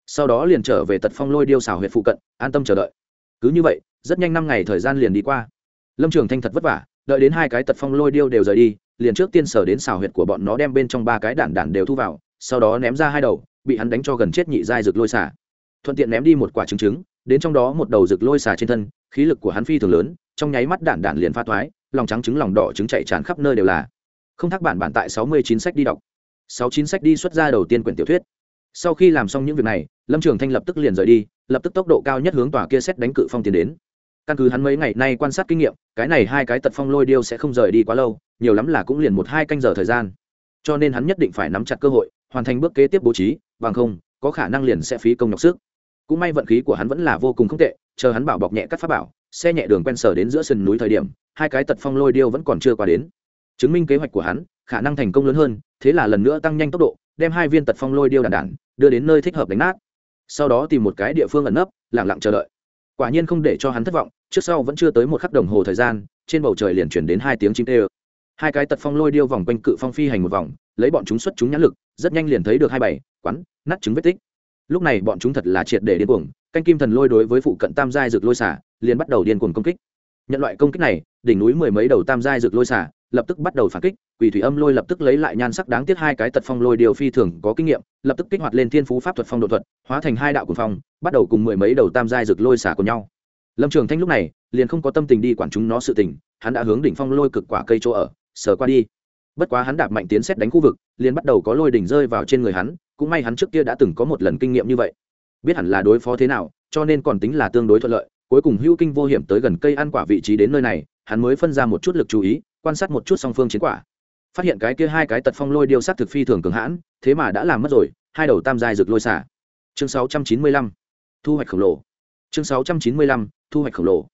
Sau đó liền trở về tật phong lôi điêu xào huyện phụ cận, an tâm chờ đợi. Cứ như vậy, rất nhanh năm ngày thời gian liền đi qua. Lâm trường thanh thật vất vả, đợi đến hai cái tật phong lôi điêu đều rời đi, liền trước tiên sở đến xào huyệt của bọn nó đem bên trong ba cái đản đản đều thu vào, sau đó ném ra hai đầu, bị hắn đánh cho gần chết nhị dai rực lôi xả thuận tiện ném đi một quả trứng trứng, đến trong đó một đầu rực lôi xả trên thân, khí lực của hắn phi thường lớn, trong nháy mắt đản đản liền pha thoái, lòng trắng trứng lòng đỏ trứng chạy tràn khắp nơi đều là không thắc bản bản tại sáu mươi chín sách đi đọc. sáu chín sách đi xuất ra đầu tiên quyển tiểu thuyết. Sau khi làm xong những việc này, lâm trường thanh lập tức liền rời đi, lập tức tốc độ cao nhất hướng tòa kia xét đánh cự phong tiến đến. Căn cứ hắn mấy ngày nay quan sát kinh nghiệm, cái này hai cái tật phong lôi điêu sẽ không rời đi quá lâu, nhiều lắm là cũng liền một hai canh giờ thời gian. Cho nên hắn nhất định phải nắm chặt cơ hội, hoàn thành bước kế tiếp bố trí, bằng không, có khả năng liền sẽ phí công nhọc sức. Cũng may vận khí của hắn vẫn là vô cùng không tệ, chờ hắn bảo bọc nhẹ cắt pháp bảo, xe nhẹ đường quen sở đến giữa sườn núi thời điểm, hai cái tật phong lôi điêu vẫn còn chưa qua đến chứng minh kế hoạch của hắn, khả năng thành công lớn hơn, thế là lần nữa tăng nhanh tốc độ, đem hai viên tật phong lôi điêu đàn đản đưa đến nơi thích hợp đánh nát. Sau đó tìm một cái địa phương ẩn nấp lẳng lặng chờ đợi. Quả nhiên không để cho hắn thất vọng, trước sau vẫn chưa tới một khắc đồng hồ thời gian, trên bầu trời liền chuyển đến hai tiếng chim tê ơ. Hai cái tật phong lôi điêu vòng quanh cự phong phi hành một vòng, lấy bọn chúng xuất chúng nhãn lực, rất nhanh liền thấy được hai bảy quắn nát trứng vết tích. Lúc này bọn chúng thật là triệt để điên cuồng, canh kim thần lôi đối với phụ cận tam giai rực lôi xả, liền bắt đầu điên cuồng công kích. Nhận loại công kích này, đỉnh núi mười mấy đầu tam giai rực lôi xả lập tức bắt đầu phản kích, quỷ thủy âm lôi lập tức lấy lại nhan sắc đáng tiếc hai cái tật phong lôi điều phi thường có kinh nghiệm, lập tức kích hoạt lên thiên phú pháp thuật phong độ thuật, hóa thành hai đạo cuồng phong, bắt đầu cùng mười mấy đầu tam giai rực lôi xả của nhau. Lâm trường thanh lúc này liền không có tâm tình đi quản chúng nó sự tình, hắn đã hướng đỉnh phong lôi cực quả cây chỗ ở, sờ qua đi. Bất quá hắn đạp mạnh tiến xét đánh khu vực, liền bắt đầu có lôi đỉnh rơi vào trên người hắn, cũng may hắn trước kia đã từng có một lần kinh nghiệm như vậy. Biết hẳn là đối phó thế nào, cho nên còn tính là tương đối thuận lợi, cuối cùng hữu kinh vô hiểm tới gần cây ăn quả vị trí đến nơi này, hắn mới phân ra một chút lực chú ý quan sát một chút song phương chiến quả. Phát hiện cái kia hai cái tật phong lôi điêu sắc thực phi thường cường hãn thế mà đã làm mất rồi hai đầu tam dài rực lôi xả. Chương 695, thu hoạch khổng lồ. Chương 695, thu hoạch khổng lồ.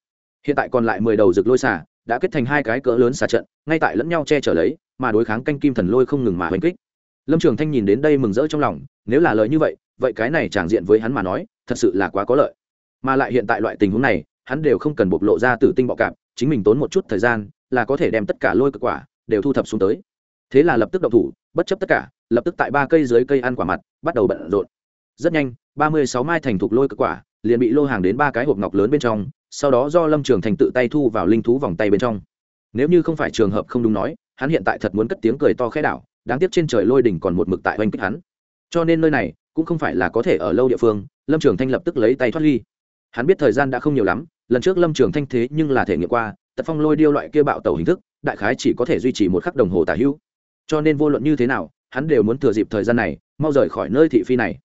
Hiện tại còn lại mười đầu rực lôi xả đã kết thành hai cái cỡ lớn xả trận ngay tại lẫn nhau che chở lấy mà đối kháng canh kim thần lôi không ngừng mà hoành kích. Lâm trường thanh nhìn đến đây mừng rỡ trong lòng nếu là lời như vậy vậy cái này tràng diện với hắn mà nói thật sự là quá có lợi. Mà lại hiện tại loại tình huống này hắn đều không cần bộc lộ ra tử tinh bọ cạp chính mình tốn một chút thời gian là có thể đem tất cả lôi cực quả đều thu thập xuống tới. Thế là lập tức động thủ, bất chấp tất cả, lập tức tại ba cây dưới cây ăn quả mặt, bắt đầu bận rộn. Rất nhanh, ba mươi sáu mai thành thục lôi cực quả liền bị lô hàng đến ba cái hộp ngọc lớn bên trong, sau đó do lâm trường thành tự tay thu vào linh thú vòng tay bên trong. Nếu như không phải trường hợp không đúng nói, hắn hiện tại thật muốn cất tiếng cười to khẽ đảo, đáng tiếc trên trời lôi đỉnh còn một mực tại oanh kích hắn. Cho nên nơi này cũng không phải là có thể ở lâu địa phương, lâm trường thanh lập tức lấy tay thoát ly. Hắn biết thời gian đã không nhiều lắm, lần trước lâm trường thanh thế nhưng là thể nghiệm qua tật phong lôi điêu loại kia bạo tẩu hình thức, đại khái chỉ có thể duy trì một khắc đồng hồ tả hữu. Cho nên vô luận như thế nào, hắn đều muốn thừa dịp thời gian này, mau rời khỏi nơi thị phi này.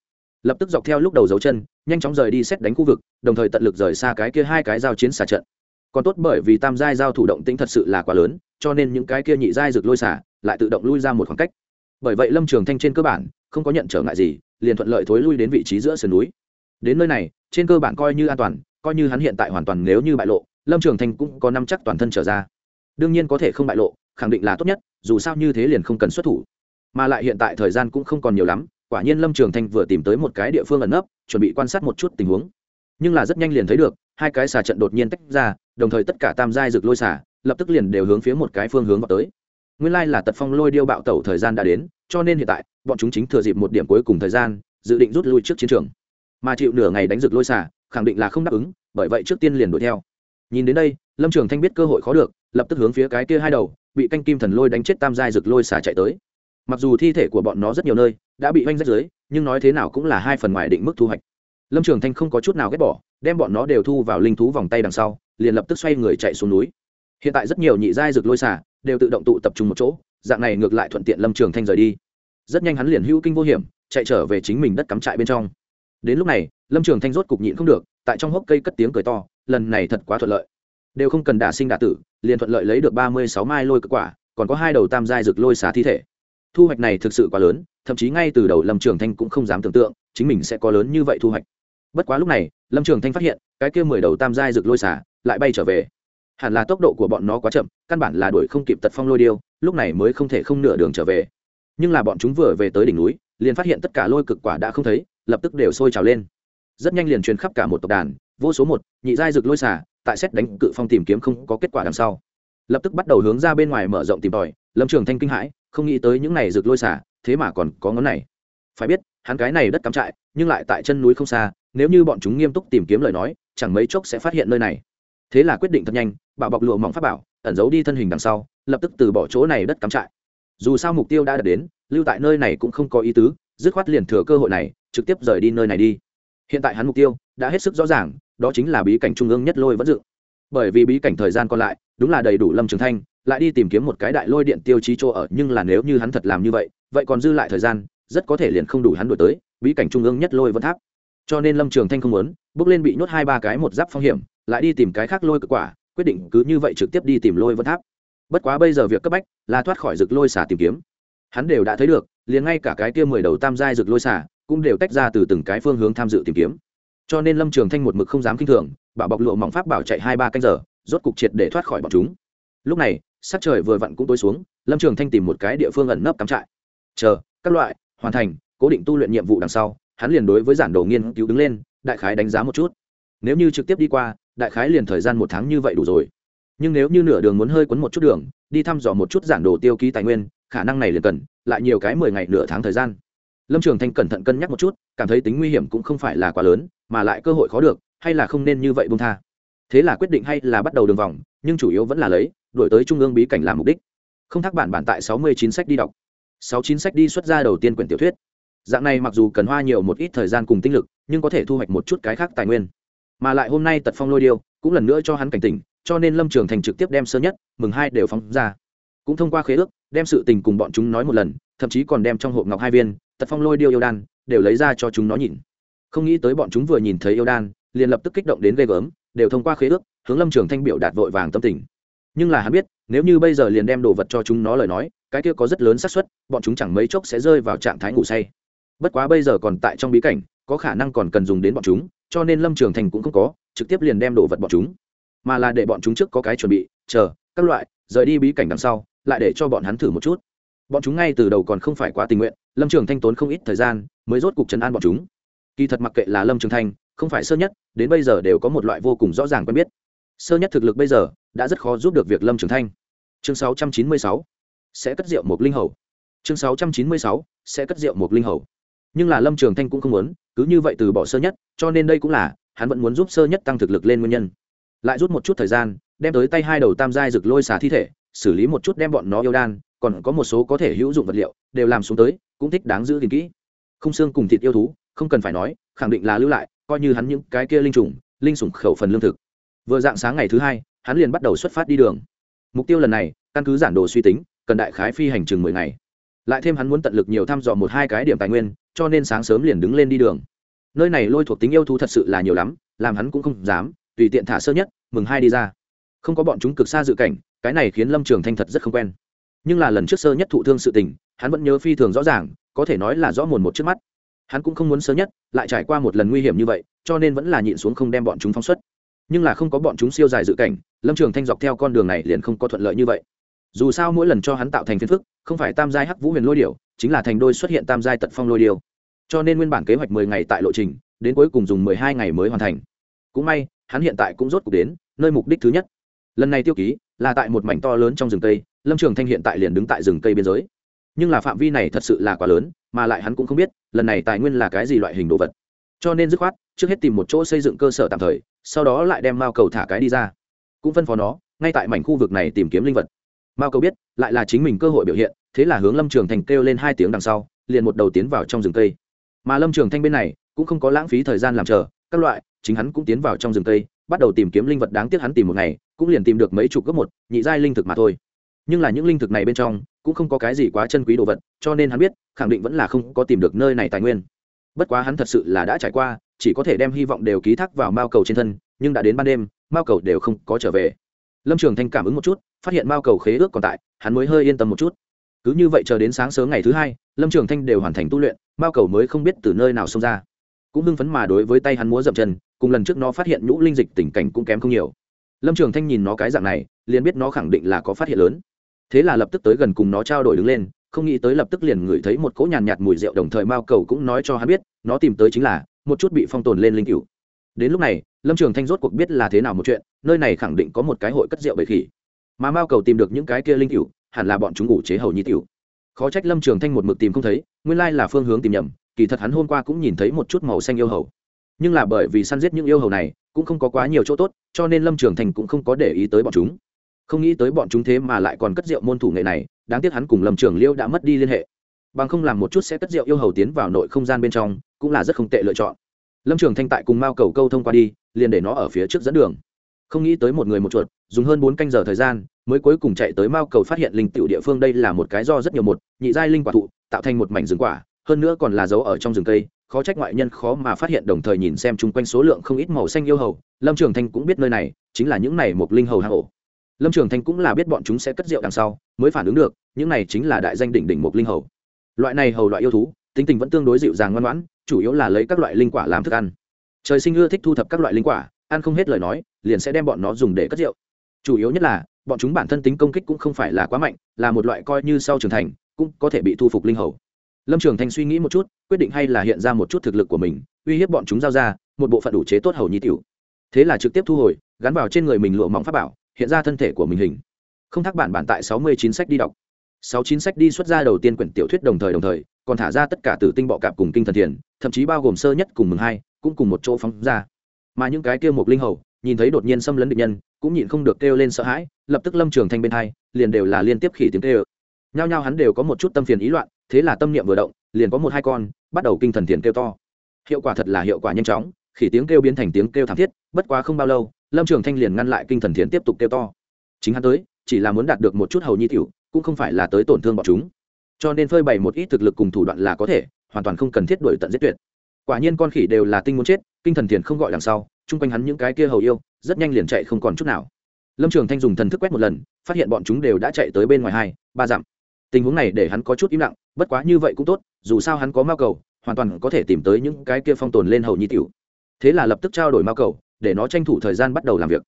Lập tức dọc theo lúc đầu dấu chân, nhanh chóng rời đi xét đánh khu vực, đồng thời tận lực rời xa cái kia hai cái giao chiến xả trận. Còn tốt bởi vì tam giai giao thủ động tĩnh thật sự là quá lớn, cho nên những cái kia nhị giai rực lôi xả lại tự động lui ra một khoảng cách. Bởi vậy lâm trường thanh trên cơ bản không có nhận trở ngại gì, liền thuận lợi thối lui đến vị trí giữa sườn núi. Đến nơi này, trên cơ bản coi như an toàn, coi như hắn hiện tại hoàn toàn nếu như bại lộ lâm trường thanh cũng có năm chắc toàn thân trở ra. Đương nhiên có thể không bại lộ, khẳng định là tốt nhất, dù sao như thế liền không cần xuất thủ. Mà lại hiện tại thời gian cũng không còn nhiều lắm, quả nhiên lâm trường thanh vừa tìm tới một cái địa phương ẩn nấp, chuẩn bị quan sát một chút tình huống. Nhưng là rất nhanh liền thấy được, hai cái xà trận đột nhiên tách ra, đồng thời tất cả tam giai rực lôi xà, lập tức liền đều hướng phía một cái phương hướng vào tới. Nguyên lai là tật phong lôi điêu bạo tẩu thời gian đã đến, cho nên hiện tại, bọn chúng chính thừa dịp một điểm cuối cùng thời gian, dự định rút lui trước chiến trường. Mà chịu nửa ngày đánh rực lôi xà, khẳng định là không đáp ứng, bởi vậy trước tiên liền đuổi theo nhìn đến đây, lâm trường thanh biết cơ hội khó được, lập tức hướng phía cái kia hai đầu, bị canh kim thần lôi đánh chết tam giai rực lôi xả chạy tới. Mặc dù thi thể của bọn nó rất nhiều nơi đã bị oanh rách dưới, nhưng nói thế nào cũng là hai phần ngoài định mức thu hoạch. Lâm trường thanh không có chút nào ghét bỏ, đem bọn nó đều thu vào linh thú vòng tay đằng sau, liền lập tức xoay người chạy xuống núi. Hiện tại rất nhiều nhị giai rực lôi xả đều tự động tụ tập trung một chỗ, dạng này ngược lại thuận tiện lâm trường thanh rời đi. Rất nhanh hắn liền hữu kinh vô hiểm, chạy trở về chính mình đất cắm trại bên trong. Đến lúc này, lâm trường thanh rốt cục nhịn không được, tại trong hốc cây cất tiếng cười to lần này thật quá thuận lợi. Đều không cần đả sinh đả tử, liền thuận lợi lấy được ba mươi sáu mai lôi cực quả, còn có hai đầu tam giai rực lôi xá thi thể. Thu hoạch này thực sự quá lớn, thậm chí ngay từ đầu lâm trường thanh cũng không dám tưởng tượng, chính mình sẽ có lớn như vậy thu hoạch. Bất quá lúc này, lâm trường thanh phát hiện, cái kia mười đầu tam giai rực lôi xả lại bay trở về. Hẳn là tốc độ của bọn nó quá chậm, căn bản là đuổi không kịp tật phong lôi điêu, lúc này mới không thể không nửa đường trở về. Nhưng là bọn chúng vừa về tới đỉnh núi, liền phát hiện tất cả lôi cực quả đã không thấy, lập tức đều sôi trào lên rất nhanh liền truyền khắp cả một tộc đàn, vô số một, nhị giai rực lôi xả tại xét đánh cự phong tìm kiếm không có kết quả đằng sau. Lập tức bắt đầu hướng ra bên ngoài mở rộng tìm tòi, lâm trường thanh kinh hãi, không nghĩ tới những này rực lôi xả thế mà còn có ngón này. Phải biết, hắn cái này đất cắm trại, nhưng lại tại chân núi không xa, nếu như bọn chúng nghiêm túc tìm kiếm lời nói, chẳng mấy chốc sẽ phát hiện nơi này. Thế là quyết định thật nhanh, bảo bọc lụa mỏng pháp bảo, ẩn giấu đi thân hình đằng sau, lập tức từ bỏ chỗ này đất cắm trại. Dù sao mục tiêu đã đạt đến, lưu tại nơi này cũng không có ý tứ, dứt khoát liền thừa cơ hội này, trực tiếp rời đi nơi này đi hiện tại hắn mục tiêu đã hết sức rõ ràng, đó chính là bí cảnh trung ương nhất lôi vẫn dựng bởi vì bí cảnh thời gian còn lại, đúng là đầy đủ lâm trường thanh, lại đi tìm kiếm một cái đại lôi điện tiêu chí chỗ ở, nhưng là nếu như hắn thật làm như vậy vậy còn dư lại thời gian, rất có thể liền không đủ hắn đổi tới bí cảnh trung ương nhất lôi vẫn tháp. Cho nên lâm trường thanh không muốn, bước lên bị nhốt hai ba cái một giáp phong hiểm, lại đi tìm cái khác lôi cực quả, quyết định cứ như vậy trực tiếp đi tìm lôi vẫn tháp. Bất quá bây giờ việc cấp bách là thoát khỏi rực lôi xả tìm kiếm. Hắn đều đã thấy được, liền ngay cả cái kia mười đầu tam giai rực lôi xả cũng đều tách ra từ từng cái phương hướng tham dự tìm kiếm. Cho nên lâm trường thanh một mực không dám k i n h thường, bảo bọc lụa mỏng pháp bảo chạy hai ba canh giờ, rốt cục triệt để thoát khỏi bọn chúng. Lúc này, sắc trời vừa vặn cũng tối xuống, lâm trường thanh tìm một cái địa phương ẩn nấp cắm trại. Chờ, các loại, hoàn thành, cố định tu luyện nhiệm vụ đằng sau, hắn liền đối với giản đồ nghiên cứu đứng lên, đại khái đánh giá một chút. Nếu như trực tiếp đi qua, đại khái liền thời gian một tháng như vậy đủ rồi. Nhưng nếu như nửa đường muốn hơi quấn một chút đường, đi thăm dò một chút giản đồ tiêu ký tài nguyên, khả năng này liền cần, lại nhiều cái mười ngày nửa tháng thời gian lâm trường thanh cẩn thận cân nhắc một chút, cảm thấy tính nguy hiểm cũng không phải là quá lớn, mà lại cơ hội khó được, hay là không nên như vậy bung tha. Thế là quyết định hay là bắt đầu đường vòng, nhưng chủ yếu vẫn là lấy, đổi tới trung ương bí cảnh làm mục đích. Không thắc bản bản tại sáu mươi chín sách đi đọc. sáu chín sách đi xuất ra đầu tiên quyển tiểu thuyết. Dạng này mặc dù cần hoa nhiều một ít thời gian cùng tinh lực, nhưng có thể thu hoạch một chút cái khác tài nguyên. Mà lại hôm nay tật phong lôi điêu, cũng lần nữa cho hắn cảnh tỉnh, cho nên lâm trường thành trực tiếp đem sơ nhất, mừng hai đều phóng ra. Cũng thông qua khế ước, đem sự tình cùng bọn chúng nói một lần, thậm chí còn đem trong hộp ngọc hai viên tật phong lôi điêu yêu đan, đều lấy ra cho chúng nó nhìn. Không nghĩ tới bọn chúng vừa nhìn thấy yêu đan, liền lập tức kích động đến ghê gớm, đều thông qua khế ước, hướng lâm trường thanh biểu đạt vội vàng tâm tình. Nhưng là hắn biết, nếu như bây giờ liền đem đồ vật cho chúng nó lời nói, cái kia có rất lớn xác suất, bọn chúng chẳng mấy chốc sẽ rơi vào trạng thái ngủ say. Bất quá bây giờ còn tại trong bí cảnh, có khả năng còn cần dùng đến bọn chúng, cho nên lâm trường thành cũng không có, trực tiếp liền đem đồ vật bọn chúng. Mà là để bọn chúng trước có cái chuẩn bị, chờ, các loại, rời đi bí cảnh đằng sau, lại để cho bọn hắn thử một chút. Bọn chúng ngay từ đầu còn không phải quá tình nguyện lâm trường thanh tốn không ít thời gian mới rốt cục trấn an bọn chúng. Kỳ thật mặc kệ là lâm trường thanh, không phải sơ nhất, đến bây giờ đều có một loại vô cùng rõ ràng quen biết. Sơ nhất thực lực bây giờ đã rất khó giúp được việc lâm trường thanh. Chương 696 sẽ cất rượu một linh hầu. Chương 696 sẽ cất rượu một linh hầu. Nhưng là lâm trường thanh cũng không muốn, cứ như vậy từ bỏ sơ nhất, cho nên đây cũng là hắn vẫn muốn giúp sơ nhất tăng thực lực lên nguyên nhân. Lại rút một chút thời gian, đem tới tay hai đầu tam giai rực lôi xà thi thể, xử lý một chút đem bọn nó yêu đan còn có một số có thể hữu dụng vật liệu, đều làm xuống tới, cũng thích đáng giữ gìn kỹ. Không xương cùng thịt yêu thú, không cần phải nói, khẳng định là lưu lại, coi như hắn những cái kia linh trùng, linh sủng khẩu phần lương thực. Vừa dạng sáng ngày thứ hai, hắn liền bắt đầu xuất phát đi đường. Mục tiêu lần này, căn cứ giản đồ suy tính, cần đại khái phi hành chừng mười ngày. Lại thêm hắn muốn tận lực nhiều thăm dò một hai cái điểm tài nguyên, cho nên sáng sớm liền đứng lên đi đường. Nơi này lôi thuộc tính yêu thú thật sự là nhiều lắm, làm hắn cũng không dám, tùy tiện thả sơ nhất, mừng hai đi ra. Không có bọn chúng cực xa dự cảnh, cái này khiến lâm trường thanh thật rất không quen nhưng là lần trước sơ nhất thụ thương sự tình, hắn vẫn nhớ phi thường rõ ràng, có thể nói là rõ mồn một trước mắt. Hắn cũng không muốn sơ nhất, lại trải qua một lần nguy hiểm như vậy, cho nên vẫn là nhịn xuống không đem bọn chúng phóng xuất. Nhưng là không có bọn chúng siêu dài dự cảnh, lâm trường thanh dọc theo con đường này liền không có thuận lợi như vậy. Dù sao mỗi lần cho hắn tạo thành phiền phức, không phải tam giai hắc vũ huyền lôi điều chính là thành đôi xuất hiện tam giai tật phong lôi điều cho nên nguyên bản kế hoạch mười ngày tại lộ trình, đến cuối cùng dùng mười hai ngày mới hoàn thành. Cũng may, hắn hiện tại cũng rốt cuộc đến, nơi mục đích thứ nhất. Lần này tiêu ký, là tại một mảnh to lớn trong rừng tây lâm trường thanh hiện tại liền đứng tại rừng cây biên giới. Nhưng là phạm vi này thật sự là quá lớn, mà lại hắn cũng không biết, lần này tài nguyên là cái gì loại hình đồ vật. Cho nên dứt khoát, trước hết tìm một chỗ xây dựng cơ sở tạm thời, sau đó lại đem mao cầu thả cái đi ra. Cũng phân phó nó, ngay tại mảnh khu vực này tìm kiếm linh vật. Mao cầu biết, lại là chính mình cơ hội biểu hiện, thế là hướng lâm trường thành kêu lên hai tiếng đằng sau, liền một đầu tiến vào trong rừng cây. Mà lâm trường thanh bên này, cũng không có lãng phí thời gian làm chờ, các loại, chính hắn cũng tiến vào trong rừng cây, bắt đầu tìm kiếm linh vật đáng tiếc hắn tìm một ngày, cũng liền tìm được mấy chục gấp một, nhị giai linh thực mà thôi nhưng là những linh thực này bên trong cũng không có cái gì quá chân quý đồ vật, cho nên hắn biết, khẳng định vẫn là không có tìm được nơi này tài nguyên. Bất quá hắn thật sự là đã trải qua, chỉ có thể đem hy vọng đều ký thác vào mao cầu trên thân, nhưng đã đến ban đêm, mao cầu đều không có trở về. Lâm trường thanh cảm ứng một chút, phát hiện mao cầu khế ước còn tại, hắn mới hơi yên tâm một chút. Cứ như vậy chờ đến sáng sớm ngày thứ hai, lâm trường thanh đều hoàn thành tu luyện, mao cầu mới không biết từ nơi nào xông ra. Cũng hưng phấn mà đối với tay hắn múa dậm chân, cùng lần trước nó phát hiện nhũ linh dịch tình cảnh cũng kém không nhiều. Lâm trường thanh nhìn nó cái dạng này, liền biết nó khẳng định là có phát hiện lớn thế là lập tức tới gần cùng nó trao đổi đứng lên không nghĩ tới lập tức liền ngửi thấy một cỗ nhàn nhạt, nhạt mùi rượu đồng thời mao cầu cũng nói cho hắn biết nó tìm tới chính là một chút bị phong tồn lên linh cựu đến lúc này lâm trường thanh rốt cuộc biết là thế nào một chuyện nơi này khẳng định có một cái hội cất rượu bầy khỉ. Mà mao cầu tìm được những cái kia linh cựu hẳn là bọn chúng ngủ chế hầu nhi tiểu. Khó trách lâm trường thanh một mực tìm không thấy nguyên lai là phương hướng tìm nhầm kỳ thật hắn hôm qua cũng nhìn thấy một chút màu xanh yêu hầu. Nhưng là bởi vì săn giết những yêu hầu này cũng không có quá nhiều chỗ tốt cho nên lâm trường thành cũng không có để ý tới bọn chúng không nghĩ tới bọn chúng thế mà lại còn cất rượu môn thủ nghệ này, đáng tiếc hắn cùng lâm trường liêu đã mất đi liên hệ. Bằng không làm một chút sẽ cất rượu yêu hầu tiến vào nội không gian bên trong, cũng là rất không tệ lựa chọn. Lâm trường thanh tại cùng mao cầu câu thông qua đi, liền để nó ở phía trước dẫn đường. Không nghĩ tới một người một chuột, dùng hơn bốn canh giờ thời gian, mới cuối cùng chạy tới mao cầu phát hiện linh tiểu địa phương đây là một cái do rất nhiều một, nhị giai linh quả thụ, tạo thành một mảnh rừng quả, hơn nữa còn là dấu ở trong rừng cây, khó trách ngoại nhân khó mà phát hiện, đồng thời nhìn xem chung quanh số lượng không ít màu xanh yêu hầu. Lâm trường thanh cũng biết nơi này, chính là những này một linh hầu hạ ổ lâm trường thanh cũng là biết bọn chúng sẽ cất rượu đằng sau, mới phản ứng được, những này chính là đại danh đỉnh đỉnh một linh hầu. Loại này hầu loại yêu thú, tính tình vẫn tương đối dịu dàng ngoan ngoãn, chủ yếu là lấy các loại linh quả làm thức ăn. Trời sinh ưa thích thu thập các loại linh quả, ăn không hết lời nói, liền sẽ đem bọn nó dùng để cất rượu. Chủ yếu nhất là, bọn chúng bản thân tính công kích cũng không phải là quá mạnh, là một loại coi như sau trưởng thành, cũng có thể bị thu phục linh hầu. Lâm trường thanh suy nghĩ một chút, quyết định hay là hiện ra một chút thực lực của mình, uy hiếp bọn chúng giao ra, một bộ phận đủ chế tốt hầu nhi tiểu. Thế là trực tiếp thu hồi, gắn vào trên người mình lụa mỏng pháp bảo hiện ra thân thể của mình hình. Không thắc bản bản tại sáu mươi chín sách đi đọc. sáu chín sách đi xuất ra đầu tiên quyển tiểu thuyết đồng thời đồng thời, còn thả ra tất cả từ tinh bọ cạp cùng kinh thần thiền, thậm chí bao gồm sơ nhất cùng mừng hai, cũng cùng một chỗ phóng ra. Mà những cái kia một linh hầu, nhìn thấy đột nhiên xâm lấn địch nhân, cũng nhịn không được kêu lên sợ hãi, lập tức lâm trường thanh bên hai, liền đều là liên tiếp khỉ tiếng kêu. Nhao nhao hắn đều có một chút tâm phiền ý loạn, thế là tâm niệm vừa động, liền có một hai con, bắt đầu kinh thần thiền kêu to. Hiệu quả thật là hiệu quả nhanh chóng khỉ tiếng kêu biến thành tiếng kêu thảm thiết, bất quá không bao lâu, lâm trường thanh liền ngăn lại kinh thần thiền tiếp tục kêu to. Chính hắn tới, chỉ là muốn đạt được một chút hầu nhi tiểu, cũng không phải là tới tổn thương bọn chúng. Cho nên phơi bày một ít thực lực cùng thủ đoạn là có thể, hoàn toàn không cần thiết đổi tận giết tuyệt. Quả nhiên con khỉ đều là tinh muốn chết, kinh thần thiền không gọi đằng sau, chung quanh hắn những cái kia hầu yêu, rất nhanh liền chạy không còn chút nào. Lâm trường thanh dùng thần thức quét một lần, phát hiện bọn chúng đều đã chạy tới bên ngoài hai, ba dặm. Tình huống này để hắn có chút im lặng, bất quá như vậy cũng tốt, dù sao hắn có mao cầu, hoàn toàn có thể tìm tới những cái kia phong tồn lên hầu nhi tiểu thế là lập tức trao đổi mao cầu, để nó tranh thủ thời gian bắt đầu làm việc.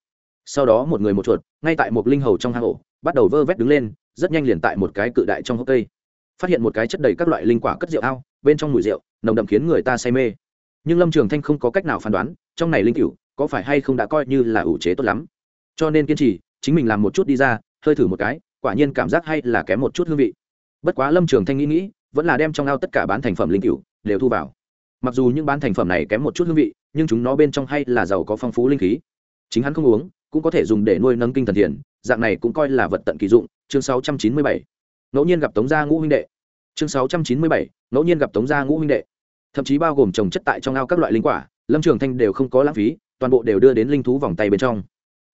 Sau đó một người một chuột, ngay tại một linh hầu trong hang ổ, bắt đầu vơ vét đứng lên, rất nhanh liền tại một cái cự đại trong hốc cây. Phát hiện một cái chất đầy các loại linh quả cất rượu ao, bên trong mùi rượu, nồng đậm khiến người ta say mê. Nhưng lâm trường thanh không có cách nào phán đoán, trong này linh cựu có phải hay không đã coi như là ủ chế tốt lắm. Cho nên kiên trì, chính mình làm một chút đi ra, hơi thử một cái, quả nhiên cảm giác hay là kém một chút hương vị. Bất quá lâm trường thanh nghĩ nghĩ, vẫn là đem trong ao tất cả bán thành phẩm linh cựu đều thu vào. Mặc dù những bán thành phẩm này kém một chút hương vị nhưng chúng nó bên trong hay là giàu có phong phú linh khí. Chính hắn không uống, cũng có thể dùng để nuôi nâng kinh thần thiền, dạng này cũng coi là vật tận kỳ dụng. Chương 697. ngẫu nhiên gặp tống gia ngũ huynh đệ. Chương 697. ngẫu nhiên gặp tống gia ngũ huynh đệ. Thậm chí bao gồm trồng chất tại trong ao các loại linh quả, lâm trường thanh đều không có lãng phí, toàn bộ đều đưa đến linh thú vòng tay bên trong.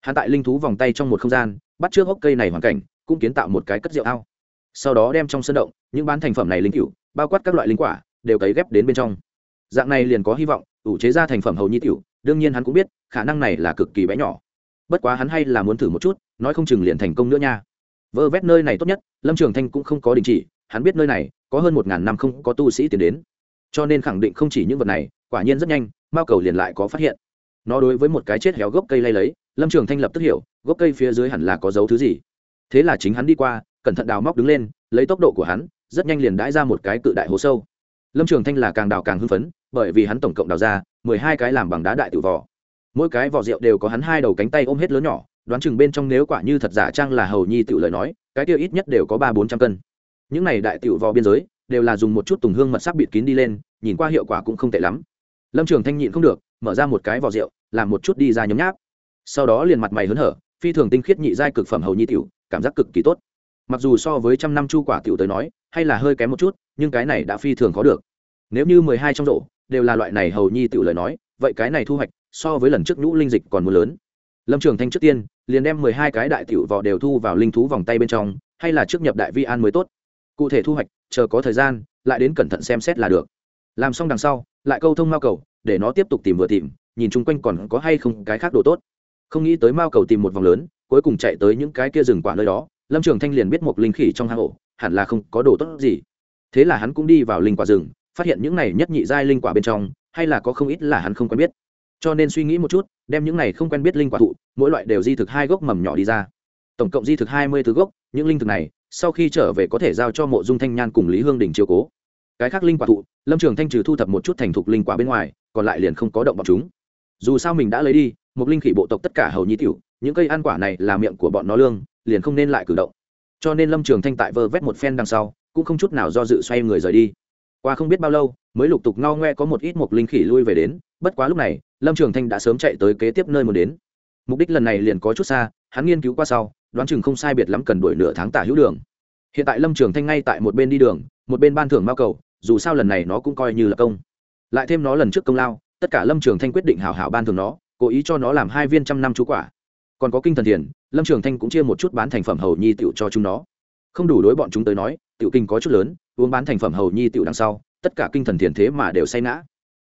Hắn tại linh thú vòng tay trong một không gian, bắt trước gốc cây này hoàn cảnh, cũng kiến tạo một cái cất rượu ao. Sau đó đem trong sân động, những bán thành phẩm này linh cựu bao quát các loại linh quả, đều cấy ghép đến bên trong dạng này liền có hy vọng, ủ chế ra thành phẩm hầu nhi tiểu, đương nhiên hắn cũng biết, khả năng này là cực kỳ bé nhỏ. Bất quá hắn hay là muốn thử một chút, nói không chừng liền thành công nữa nha. Vơ vét nơi này tốt nhất, lâm trường thanh cũng không có đình chỉ, hắn biết nơi này, có hơn một ngàn năm không có tu sĩ tiến đến. Cho nên khẳng định không chỉ những vật này, quả nhiên rất nhanh, mao cầu liền lại có phát hiện. Nó đối với một cái chết héo gốc cây lay lấy, lâm trường thanh lập tức hiểu, gốc cây phía dưới hẳn là có dấu thứ gì. Thế là chính hắn đi qua, cẩn thận đào móc đứng lên, lấy tốc độ của hắn, rất nhanh liền đãi ra một cái cự đại hố sâu. Lâm trường thanh là càng đào càng hưng phấn bởi vì hắn tổng cộng đào ra mười hai cái làm bằng đá đại tự vỏ. Mỗi cái vỏ rượu đều có hắn hai đầu cánh tay ôm hết lớn nhỏ, đoán chừng bên trong nếu quả như thật giả trang là hầu nhi tự lời nói, cái tiêu ít nhất đều có ba bốn trăm cân. Những này đại tiểu vò biên giới đều là dùng một chút tùng hương mật sắc bịt kín đi lên, nhìn qua hiệu quả cũng không tệ lắm. Lâm trường thanh nhịn không được, mở ra một cái vỏ rượu, làm một chút đi ra nhấm nháp. Sau đó liền mặt mày hớn hở, phi thường tinh khiết nhị giai cực phẩm hầu nhi tiểu, cảm giác cực kỳ tốt. Mặc dù so với trăm năm chu quả tiểu tới nói, hay là hơi kém một chút, nhưng cái này đã phi thường có được. Nếu như mười hai trong rổ đều là loại này hầu nhi tiểu lời nói, vậy cái này thu hoạch, so với lần trước nhũ linh dịch còn muốn lớn. Lâm trường thanh trước tiên, liền đem mười hai cái đại tiểu vỏ đều thu vào linh thú vòng tay bên trong, hay là trước nhập đại vi an mới tốt. Cụ thể thu hoạch, chờ có thời gian, lại đến cẩn thận xem xét là được. Làm xong đằng sau, lại câu thông mao cầu, để nó tiếp tục tìm vừa tìm, nhìn chung quanh còn có hay không cái khác đồ tốt. Không nghĩ tới mao cầu tìm một vòng lớn, cuối cùng chạy tới những cái kia rừng quả nơi đó, lâm trường thanh liền biết một linh khỉ trong hang ổ, hẳn là không có đồ tốt gì. Thế là hắn cũng đi vào linh quả rừng phát hiện những này nhất nhị giai linh quả bên trong, hay là có không ít là hắn không quen biết. Cho nên suy nghĩ một chút, đem những này không quen biết linh quả thụ, mỗi loại đều di thực hai gốc mầm nhỏ đi ra. Tổng cộng di thực hai mươi thứ gốc, những linh thực này, sau khi trở về có thể giao cho mộ dung thanh nhan cùng lý hương đình chiếu cố. Cái khác linh quả thụ, lâm trường thanh trừ thu thập một chút thành thục linh quả bên ngoài, còn lại liền không có động bọn chúng. Dù sao mình đã lấy đi, một linh khỉ bộ tộc tất cả hầu nhi tiểu, những cây ăn quả này là miệng của bọn nó lương, liền không nên lại cử động. Cho nên lâm trường thanh tại vơ vét một phen đằng sau, cũng không chút nào do dự xoay người rời đi qua không biết bao lâu, mới lục tục ngao ngoe có một ít mục linh khỉ lui về đến, bất quá lúc này, lâm trường thanh đã sớm chạy tới kế tiếp nơi muốn đến. Mục đích lần này liền có chút xa, hắn nghiên cứu qua sau, đoán chừng không sai biệt lắm cần đuổi nửa tháng tả hữu đường. Hiện tại lâm trường thanh ngay tại một bên đi đường, một bên ban thưởng mao cầu, dù sao lần này nó cũng coi như là công. Lại thêm nó lần trước công lao, tất cả lâm trường thanh quyết định hảo hảo ban thưởng nó, cố ý cho nó làm hai viên trăm năm chú quả. Còn có kinh thần thiền, lâm trường thanh cũng chia một chút bán thành phẩm hầu nhi tựu cho chúng nó. Không đủ đối bọn chúng tới nói tựu kinh có chút lớn uống bán thành phẩm hầu nhi tiểu đằng sau, tất cả kinh thần thiền thế mà đều say ngã.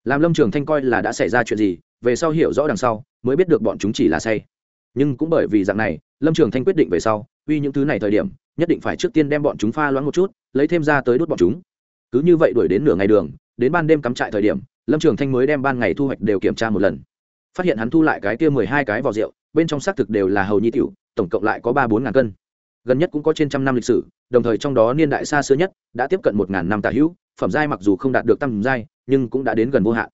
Làm lâm trường thanh coi là đã xảy ra chuyện gì, về sau hiểu rõ đằng sau, mới biết được bọn chúng chỉ là say. Nhưng cũng bởi vì dạng này, lâm trường thanh quyết định về sau, uy những thứ này thời điểm, nhất định phải trước tiên đem bọn chúng pha loãng một chút, lấy thêm ra tới đốt bọn chúng. Cứ như vậy đuổi đến nửa ngày đường, đến ban đêm cắm trại thời điểm, lâm trường thanh mới đem ban ngày thu hoạch đều kiểm tra một lần. Phát hiện hắn thu lại cái kia mười hai cái vỏ rượu, bên trong xác thực đều là hầu nhi tiểu, tổng cộng lại có ba bốn ngàn cân gần nhất cũng có trên trăm năm lịch sử, đồng thời trong đó niên đại xa xưa nhất đã tiếp cận một ngàn năm tả hữu, phẩm giai mặc dù không đạt được tam giai, nhưng cũng đã đến gần vô hạn.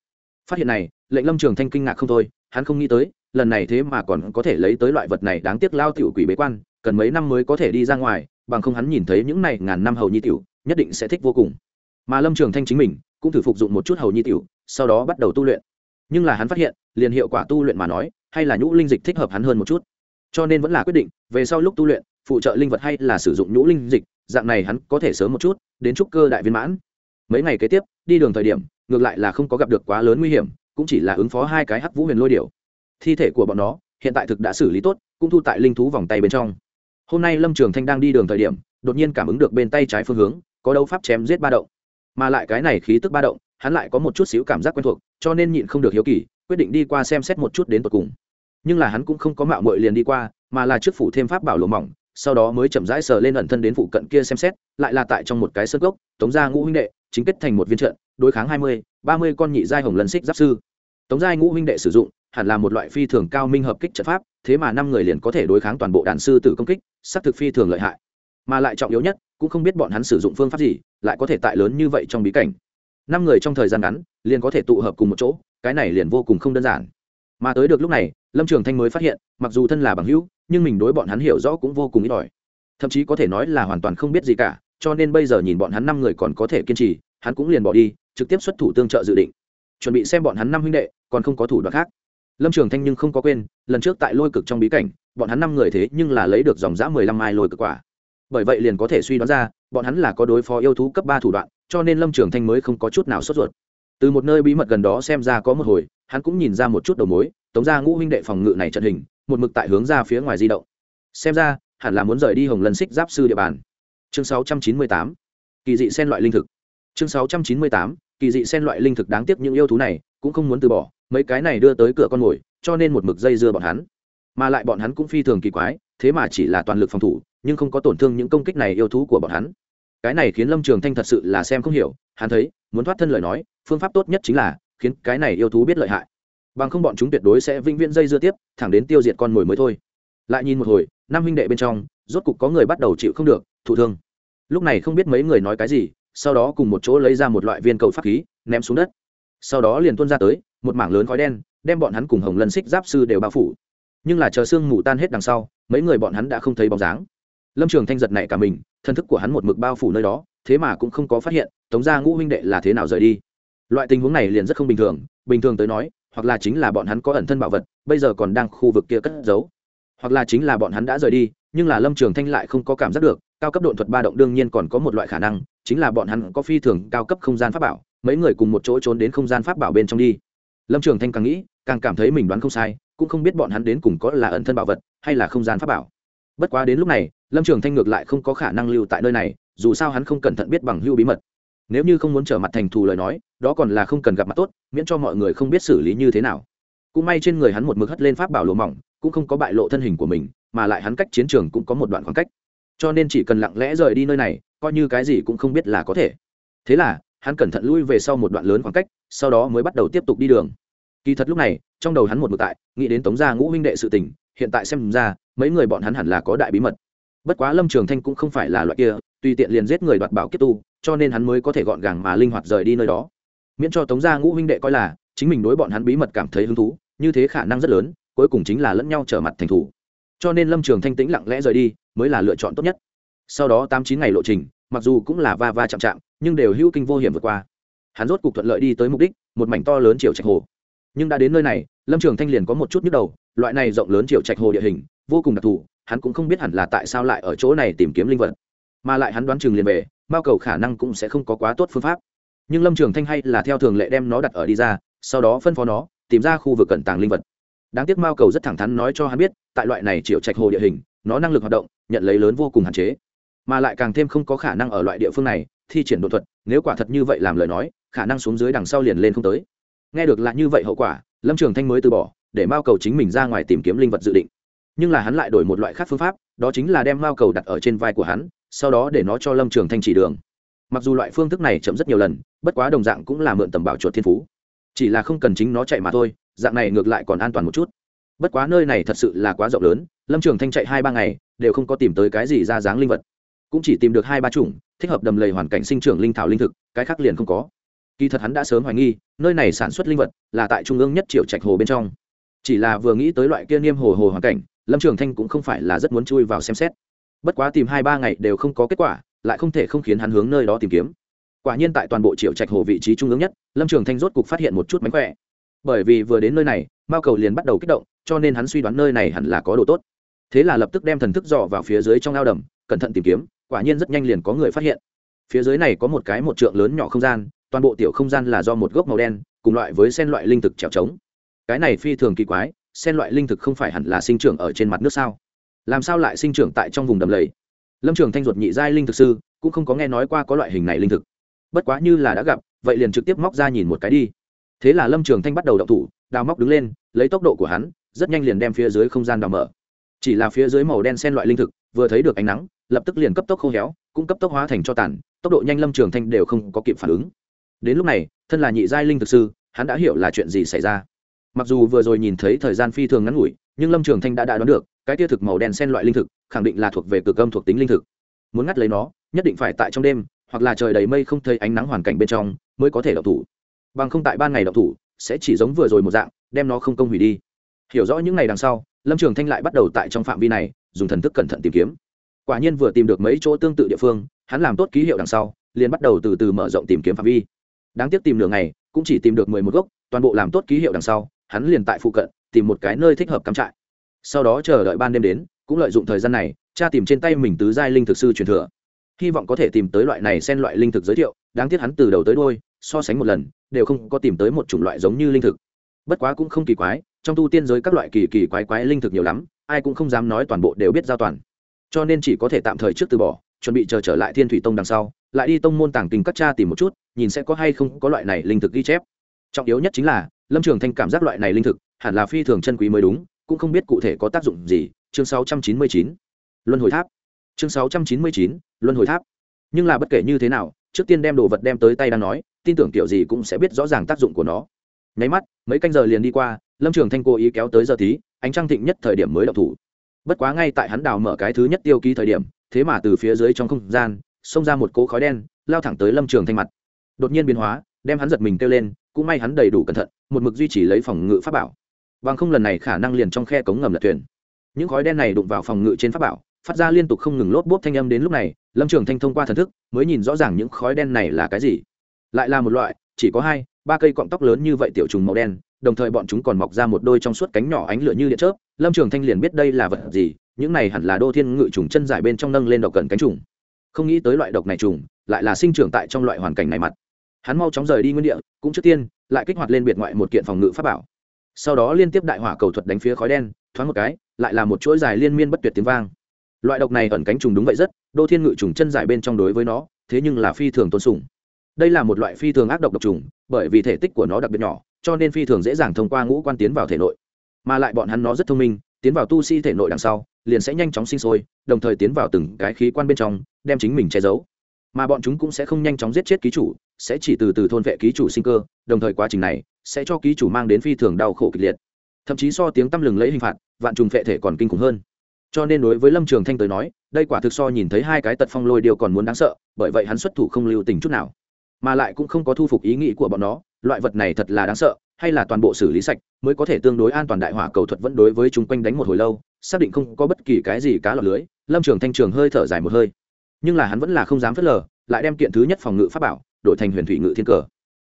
Phát hiện này, lệnh lâm trường thanh kinh ngạc không thôi, hắn không nghĩ tới, lần này thế mà còn có thể lấy tới loại vật này đáng tiếc lao tiểu quỷ bế quan, cần mấy năm mới có thể đi ra ngoài, bằng không hắn nhìn thấy những này ngàn năm hầu nhi tiểu, nhất định sẽ thích vô cùng. Mà lâm trường thanh chính mình cũng thử phục dụng một chút hầu nhi tiểu, sau đó bắt đầu tu luyện. Nhưng là hắn phát hiện, liền hiệu quả tu luyện mà nói, hay là nhũ linh dịch thích hợp hắn hơn một chút. Cho nên vẫn là quyết định, về sau lúc tu luyện phụ trợ linh vật hay là sử dụng nhũ linh dịch, dạng này hắn có thể sớm một chút, đến trúc cơ đại viên mãn. Mấy ngày kế tiếp, đi đường thời điểm, ngược lại là không có gặp được quá lớn nguy hiểm, cũng chỉ là ứng phó hai cái hắc vũ huyền lôi điểu. Thi thể của bọn nó, hiện tại thực đã xử lý tốt, cũng thu tại linh thú vòng tay bên trong. Hôm nay lâm trường thanh đang đi đường thời điểm, đột nhiên cảm ứng được bên tay trái phương hướng, có đấu pháp chém giết ba động. Mà lại cái này khí tức ba động, hắn lại có một chút xíu cảm giác quen thuộc, cho nên nhịn không được hiếu kỳ, quyết định đi qua xem xét một chút đến tột cùng. Nhưng là hắn cũng không có mạo mội liền đi qua, mà là trước phủ thêm pháp bảo lộ mỏng sau đó mới chậm rãi sờ lên ẩn thân đến phụ cận kia xem xét, lại là tại trong một cái sơn gốc tống gia ngũ huynh đệ, chính kết thành một viên trận, đối kháng hai mươi, ba mươi con nhị giai hồng lần xích giáp sư. Tống giai ngũ huynh đệ sử dụng, hẳn là một loại phi thường cao minh hợp kích trận pháp, thế mà năm người liền có thể đối kháng toàn bộ đàn sư tử công kích, xác thực phi thường lợi hại. Mà lại trọng yếu nhất, cũng không biết bọn hắn sử dụng phương pháp gì, lại có thể tại lớn như vậy trong bí cảnh. Năm người trong thời gian ngắn, liền có thể tụ hợp cùng một chỗ, cái này liền vô cùng không đơn giản. Mà tới được lúc này lâm trường thanh mới phát hiện, mặc dù thân là bằng hữu, nhưng mình đối bọn hắn hiểu rõ cũng vô cùng ít ỏi. Thậm chí có thể nói là hoàn toàn không biết gì cả, cho nên bây giờ nhìn bọn hắn năm người còn có thể kiên trì, hắn cũng liền bỏ đi, trực tiếp xuất thủ tương trợ dự định. Chuẩn bị xem bọn hắn năm huynh đệ, còn không có thủ đoạn khác. Lâm trường thanh nhưng không có quên, lần trước tại lôi cực trong bí cảnh, bọn hắn năm người thế nhưng là lấy được dòng giã mười lăm mai lôi cực quả. Bởi vậy liền có thể suy đoán ra, bọn hắn là có đối phó yêu thú cấp ba thủ đoạn, cho nên lâm trường thanh mới không có chút nào sốt ruột. Từ một nơi bí mật gần đó xem ra có một hồi, hắn cũng nhìn ra một chút đầu mối tống ra ngũ huynh đệ phòng ngự này trận hình một mực tại hướng ra phía ngoài di động. Xem ra hẳn là muốn rời đi hồng lân xích giáp sư địa bàn. Chương 698, kỳ dị sen loại linh thực. Chương 698, kỳ dị sen loại linh thực đáng tiếc những yêu thú này cũng không muốn từ bỏ mấy cái này đưa tới cửa con mồi cho nên một mực dây dưa bọn hắn. Mà lại bọn hắn cũng phi thường kỳ quái thế mà chỉ là toàn lực phòng thủ nhưng không có tổn thương những công kích này yêu thú của bọn hắn. Cái này khiến lâm trường thanh thật sự là xem không hiểu hắn thấy muốn thoát thân lời nói phương pháp tốt nhất chính là khiến cái này yêu thú biết lợi hại bằng không bọn chúng tuyệt đối sẽ vĩnh viễn dây dưa tiếp, thẳng đến tiêu diệt con mồi mới thôi. Lại nhìn một hồi, năm huynh đệ bên trong, rốt cục có người bắt đầu chịu không được, thụ thương. Lúc này không biết mấy người nói cái gì, sau đó cùng một chỗ lấy ra một loại viên cầu pháp khí, ném xuống đất. Sau đó liền tuôn ra tới, một mảng lớn khói đen, đem bọn hắn cùng hồng lân xích giáp sư đều bao phủ. Nhưng là chờ sương mù tan hết đằng sau, mấy người bọn hắn đã không thấy bóng dáng. Lâm trường thanh giật này cả mình, thân thức của hắn một mực bao phủ nơi đó, thế mà cũng không có phát hiện, tống gia ngũ huynh đệ là thế nào rời đi. Loại tình huống này liền rất không bình thường bình thường tới nói hoặc là chính là bọn hắn có ẩn thân bảo vật, bây giờ còn đang khu vực kia cất giấu. Hoặc là chính là bọn hắn đã rời đi, nhưng là lâm trường thanh lại không có cảm giác được, cao cấp độn thuật ba động đương nhiên còn có một loại khả năng, chính là bọn hắn có phi thường cao cấp không gian pháp bảo, mấy người cùng một chỗ trốn đến không gian pháp bảo bên trong đi. Lâm trường thanh càng nghĩ, càng cảm thấy mình đoán không sai, cũng không biết bọn hắn đến cùng có là ẩn thân bảo vật, hay là không gian pháp bảo. Bất quá đến lúc này, lâm trường thanh ngược lại không có khả năng lưu tại nơi này, dù sao hắn không cẩn thận biết bằng hưu bí mật nếu như không muốn trở mặt thành thù lời nói, đó còn là không cần gặp mặt tốt, miễn cho mọi người không biết xử lý như thế nào. Cũng may trên người hắn một mực hất lên pháp bảo lùa mỏng, cũng không có bại lộ thân hình của mình, mà lại hắn cách chiến trường cũng có một đoạn khoảng cách. Cho nên chỉ cần lặng lẽ rời đi nơi này, coi như cái gì cũng không biết là có thể. Thế là, hắn cẩn thận lui về sau một đoạn lớn khoảng cách, sau đó mới bắt đầu tiếp tục đi đường. Kỳ thật lúc này, trong đầu hắn một mực tại, nghĩ đến tống gia ngũ huynh đệ sự tình, hiện tại xem ra, mấy người bọn hắn hẳn là có đại bí mật. Bất quá lâm trường thanh cũng không phải là loại kia, tùy tiện liền giết người đoạt bảo kiếp tu cho nên hắn mới có thể gọn gàng mà linh hoạt rời đi nơi đó. Miễn cho tống gia ngũ huynh đệ coi là chính mình đối bọn hắn bí mật cảm thấy hứng thú, như thế khả năng rất lớn, cuối cùng chính là lẫn nhau trở mặt thành thủ. Cho nên lâm trường thanh tĩnh lặng lẽ rời đi, mới là lựa chọn tốt nhất. Sau đó tám chín ngày lộ trình, mặc dù cũng là va va chạm chạm, nhưng đều hữu kinh vô hiểm vượt qua. Hắn rốt cục thuận lợi đi tới mục đích, một mảnh to lớn chiều trạch hồ. Nhưng đã đến nơi này, lâm trường thanh liền có một chút nhức đầu, loại này rộng lớn chiều trạch hồ địa hình, vô cùng đặc thù, hắn cũng không biết hẳn là tại sao lại ở chỗ này tìm kiếm linh vật mà lại hắn đoán chừng liền về, mao cầu khả năng cũng sẽ không có quá tốt phương pháp. Nhưng lâm trường thanh hay là theo thường lệ đem nó đặt ở đi ra, sau đó phân phó nó, tìm ra khu vực cẩn tàng linh vật. Đáng tiếc mao cầu rất thẳng thắn nói cho hắn biết, tại loại này triệu trạch hồ địa hình, nó năng lực hoạt động, nhận lấy lớn vô cùng hạn chế. Mà lại càng thêm không có khả năng ở loại địa phương này, thi triển đột thuật, nếu quả thật như vậy làm lời nói, khả năng xuống dưới đằng sau liền lên không tới. Nghe được là như vậy hậu quả, lâm trường thanh mới từ bỏ, để mao cầu chính mình ra ngoài tìm kiếm linh vật dự định. Nhưng là hắn lại đổi một loại khác phương pháp, đó chính là đem mao cầu đặt ở trên vai của hắn sau đó để nó cho lâm trường thanh chỉ đường mặc dù loại phương thức này chậm rất nhiều lần bất quá đồng dạng cũng là mượn tầm bảo chuột thiên phú chỉ là không cần chính nó chạy mà thôi dạng này ngược lại còn an toàn một chút bất quá nơi này thật sự là quá rộng lớn lâm trường thanh chạy hai ba ngày đều không có tìm tới cái gì ra dáng linh vật cũng chỉ tìm được hai ba chủng thích hợp đầm lầy hoàn cảnh sinh trưởng linh thảo linh thực cái khác liền không có kỳ thật hắn đã sớm hoài nghi nơi này sản xuất linh vật là tại trung ương nhất triệu trạch hồ bên trong chỉ là vừa nghĩ tới loại kia niêm hồ hồ hoàn cảnh lâm trường thanh cũng không phải là rất muốn chui vào xem xét bất quá tìm hai ba ngày đều không có kết quả, lại không thể không khiến hắn hướng nơi đó tìm kiếm. Quả nhiên tại toàn bộ triệu trạch hồ vị trí trung ương nhất, lâm trường thanh rốt cục phát hiện một chút mánh khỏe. Bởi vì vừa đến nơi này, mao cầu liền bắt đầu kích động, cho nên hắn suy đoán nơi này hẳn là có đồ tốt. Thế là lập tức đem thần thức dò vào phía dưới trong ao đầm, cẩn thận tìm kiếm, quả nhiên rất nhanh liền có người phát hiện. Phía dưới này có một cái một trượng lớn nhỏ không gian, toàn bộ tiểu không gian là do một gốc màu đen, cùng loại với sen loại linh thực trèo trống. Cái này phi thường kỳ quái, sen loại linh thực không phải hẳn là sinh trưởng ở trên mặt nước sao? Làm sao lại sinh trưởng tại trong vùng đầm lầy? Lâm trường thanh ruột nhị giai linh thực sư, cũng không có nghe nói qua có loại hình này linh thực. Bất quá như là đã gặp, vậy liền trực tiếp móc ra nhìn một cái đi. Thế là lâm trường thanh bắt đầu đậu thủ, đào móc đứng lên, lấy tốc độ của hắn, rất nhanh liền đem phía dưới không gian đào mở. Chỉ là phía dưới màu đen sen loại linh thực, vừa thấy được ánh nắng, lập tức liền cấp tốc khô héo, cũng cấp tốc hóa thành cho tàn, tốc độ nhanh lâm trường thanh đều không có kịp phản ứng. Đến lúc này, thân là nhị giai linh thực sư, hắn đã hiểu là chuyện gì xảy ra. Mặc dù vừa rồi nhìn thấy thời gian phi thường ngắn ngủi, nhưng lâm trường thanh đã đã đoán được cái tia thực màu đen sen loại linh thực, khẳng định là thuộc về cực âm thuộc tính linh thực. Muốn ngắt lấy nó, nhất định phải tại trong đêm, hoặc là trời đầy mây không thấy ánh nắng hoàn cảnh bên trong, mới có thể đậu thủ. Bằng không tại ban ngày đậu thủ, sẽ chỉ giống vừa rồi một dạng, đem nó không công hủy đi. Hiểu rõ những ngày đằng sau, lâm trường thanh lại bắt đầu tại trong phạm vi này, dùng thần thức cẩn thận tìm kiếm. Quả nhiên vừa tìm được mấy chỗ tương tự địa phương, hắn làm tốt ký hiệu đằng sau, liền bắt đầu từ từ mở rộng tìm kiếm phạm vi. Đáng tiếc tìm nửa ngày, cũng chỉ tìm được mười một gốc, toàn bộ làm tốt ký hiệu đằng sau, hắn liền tại phụ cận, tìm một cái nơi thích hợp cắm trại sau đó chờ đợi ban đêm đến, cũng lợi dụng thời gian này cha tìm trên tay mình tứ giai linh thực sư truyền thừa. Hy vọng có thể tìm tới loại này xen loại linh thực giới thiệu, đáng tiếc hắn từ đầu tới đôi so sánh một lần, đều không có tìm tới một chủng loại giống như linh thực. Bất quá cũng không kỳ quái, trong tu tiên giới các loại kỳ kỳ quái quái linh thực nhiều lắm, ai cũng không dám nói toàn bộ đều biết giao toàn. Cho nên chỉ có thể tạm thời trước từ bỏ, chuẩn bị chờ trở lại thiên thủy tông đằng sau, lại đi tông môn tàng kinh các cha tìm một chút, nhìn sẽ có hay không có loại này linh thực ghi chép. Trọng yếu nhất chính là, lâm trường thanh cảm giác loại này linh thực, hẳn là phi thường chân quý mới đúng cũng không biết cụ thể có tác dụng gì chương 699. luân hồi tháp. Chương 699, luân hồi tháp. Nhưng là bất kể như thế nào trước tiên đem đồ vật đem tới tay đang nói tin tưởng kiểu gì cũng sẽ biết rõ ràng tác dụng của nó. Nháy mắt mấy canh giờ liền đi qua lâm trường thanh cố ý kéo tới giờ tí ánh trăng thịnh nhất thời điểm mới đậu thủ. Bất quá ngay tại hắn đào mở cái thứ nhất tiêu ký thời điểm thế mà từ phía dưới trong không gian xông ra một cỗ khói đen lao thẳng tới lâm trường thanh mặt. Đột nhiên biến hóa đem hắn giật mình kêu lên cũng may hắn đầy đủ cẩn thận một mực duy trì lấy phòng ngự pháp bảo bằng không lần này khả năng liền trong khe cống ngầm lật thuyền. Những khói đen này đụng vào phòng ngự trên pháp bảo, phát ra liên tục không ngừng lốp bốp thanh âm đến lúc này, lâm trường thanh thông qua thần thức, mới nhìn rõ ràng những khói đen này là cái gì. Lại là một loại, chỉ có hai, ba cây cọng tóc lớn như vậy tiểu trùng màu đen, đồng thời bọn chúng còn mọc ra một đôi trong suốt cánh nhỏ ánh lửa như điện chớp. Lâm trường thanh liền biết đây là vật gì, những này hẳn là đô thiên ngự trùng chân dài bên trong nâng lên độc cận cánh trùng. Không nghĩ tới loại độc này trùng, lại là sinh trưởng tại trong loại hoàn cảnh này mặt. Hắn mau chóng rời đi nguyên địa, cũng trước tiên, lại kích hoạt lên biệt ngoại một kiện phòng ngự pháp bảo sau đó liên tiếp đại hỏa cầu thuật đánh phía khói đen, thoáng một cái, lại là một chuỗi dài liên miên bất tuyệt tiếng vang. Loại độc này ẩn cánh trùng đúng vậy rất, đô thiên ngự trùng chân dài bên trong đối với nó, thế nhưng là phi thường tôn sùng. Đây là một loại phi thường ác độc độc trùng, bởi vì thể tích của nó đặc biệt nhỏ, cho nên phi thường dễ dàng thông qua ngũ quan tiến vào thể nội. Mà lại bọn hắn nó rất thông minh, tiến vào tu sĩ thể nội đằng sau, liền sẽ nhanh chóng sinh sôi, đồng thời tiến vào từng cái khí quan bên trong, đem chính mình che giấu. Mà bọn chúng cũng sẽ không nhanh chóng giết chết ký chủ, sẽ chỉ từ từ thôn vệ ký chủ sinh cơ, đồng thời quá trình này sẽ cho ký chủ mang đến phi thường đau khổ kịch liệt. Thậm chí so tiếng tăm lừng lấy hình phạt, vạn trùng phệ thể còn kinh khủng hơn. Cho nên đối với lâm trường thanh tới nói, đây quả thực so nhìn thấy hai cái tật phong lôi điều còn muốn đáng sợ, bởi vậy hắn xuất thủ không lưu tình chút nào. Mà lại cũng không có thu phục ý nghĩ của bọn nó, loại vật này thật là đáng sợ, hay là toàn bộ xử lý sạch mới có thể tương đối an toàn đại hỏa cầu thuật vẫn đối với chúng quanh đánh một hồi lâu, xác định không có bất kỳ cái gì cá lọc lưới, lâm trường thanh trường hơi thở dài một hơi. Nhưng là hắn vẫn là không dám phớt lờ, lại đem kiện thứ nhất phòng ngự pháp bảo đổi thành huyền thủy ngự thiên cờ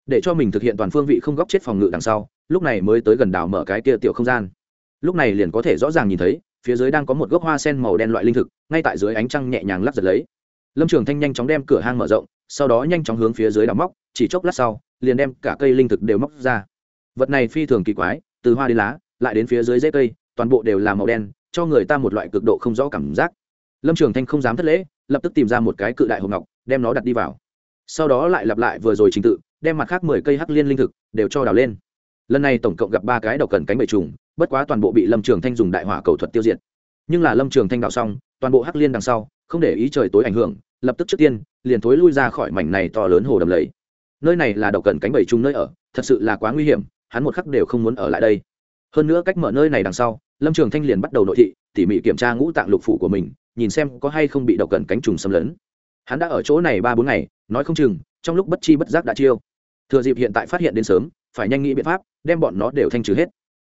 để cho mình thực hiện toàn phương vị không góc chết phòng ngự đằng sau, lúc này mới tới gần đảo mở cái kia tiểu không gian. Lúc này liền có thể rõ ràng nhìn thấy, phía dưới đang có một gốc hoa sen màu đen loại linh thực, ngay tại dưới ánh trăng nhẹ nhàng lắp giật lấy. Lâm trường thanh nhanh chóng đem cửa hang mở rộng, sau đó nhanh chóng hướng phía dưới đào móc, chỉ chốc lát sau, liền đem cả cây linh thực đều móc ra. Vật này phi thường kỳ quái, từ hoa đến lá, lại đến phía dưới rễ cây, toàn bộ đều là màu đen, cho người ta một loại cực độ không rõ cảm giác. Lâm trường thanh không dám thất lễ, lập tức tìm ra một cái cự đại hộp ngọc, đem nó đặt đi vào. Sau đó lại lặp lại vừa rồi trình tự đem mặt khác mười cây hắc liên linh thực đều cho đào lên. Lần này tổng cộng gặp ba cái độc cần cánh bầy trùng, bất quá toàn bộ bị lâm trường thanh dùng đại hỏa cầu thuật tiêu diệt. Nhưng là lâm trường thanh đào xong, toàn bộ hắc liên đằng sau, không để ý trời tối ảnh hưởng, lập tức trước tiên, liền thối lui ra khỏi mảnh này to lớn hồ đầm lầy. Nơi này là độc cần cánh bầy trùng nơi ở, thật sự là quá nguy hiểm, hắn một khắc đều không muốn ở lại đây. Hơn nữa cách mở nơi này đằng sau, lâm trường thanh liền bắt đầu nội thị, tỉ mỉ kiểm tra ngũ tạng lục phủ của mình, nhìn xem có hay không bị độc cần cánh trùng xâm lấn. Hắn đã ở chỗ này ba bốn ngày, nói không chừng, trong lúc bất chi bất giác đã chiêu thừa dịp hiện tại phát hiện đến sớm, phải nhanh nghĩ biện pháp, đem bọn nó đều thanh trừ hết.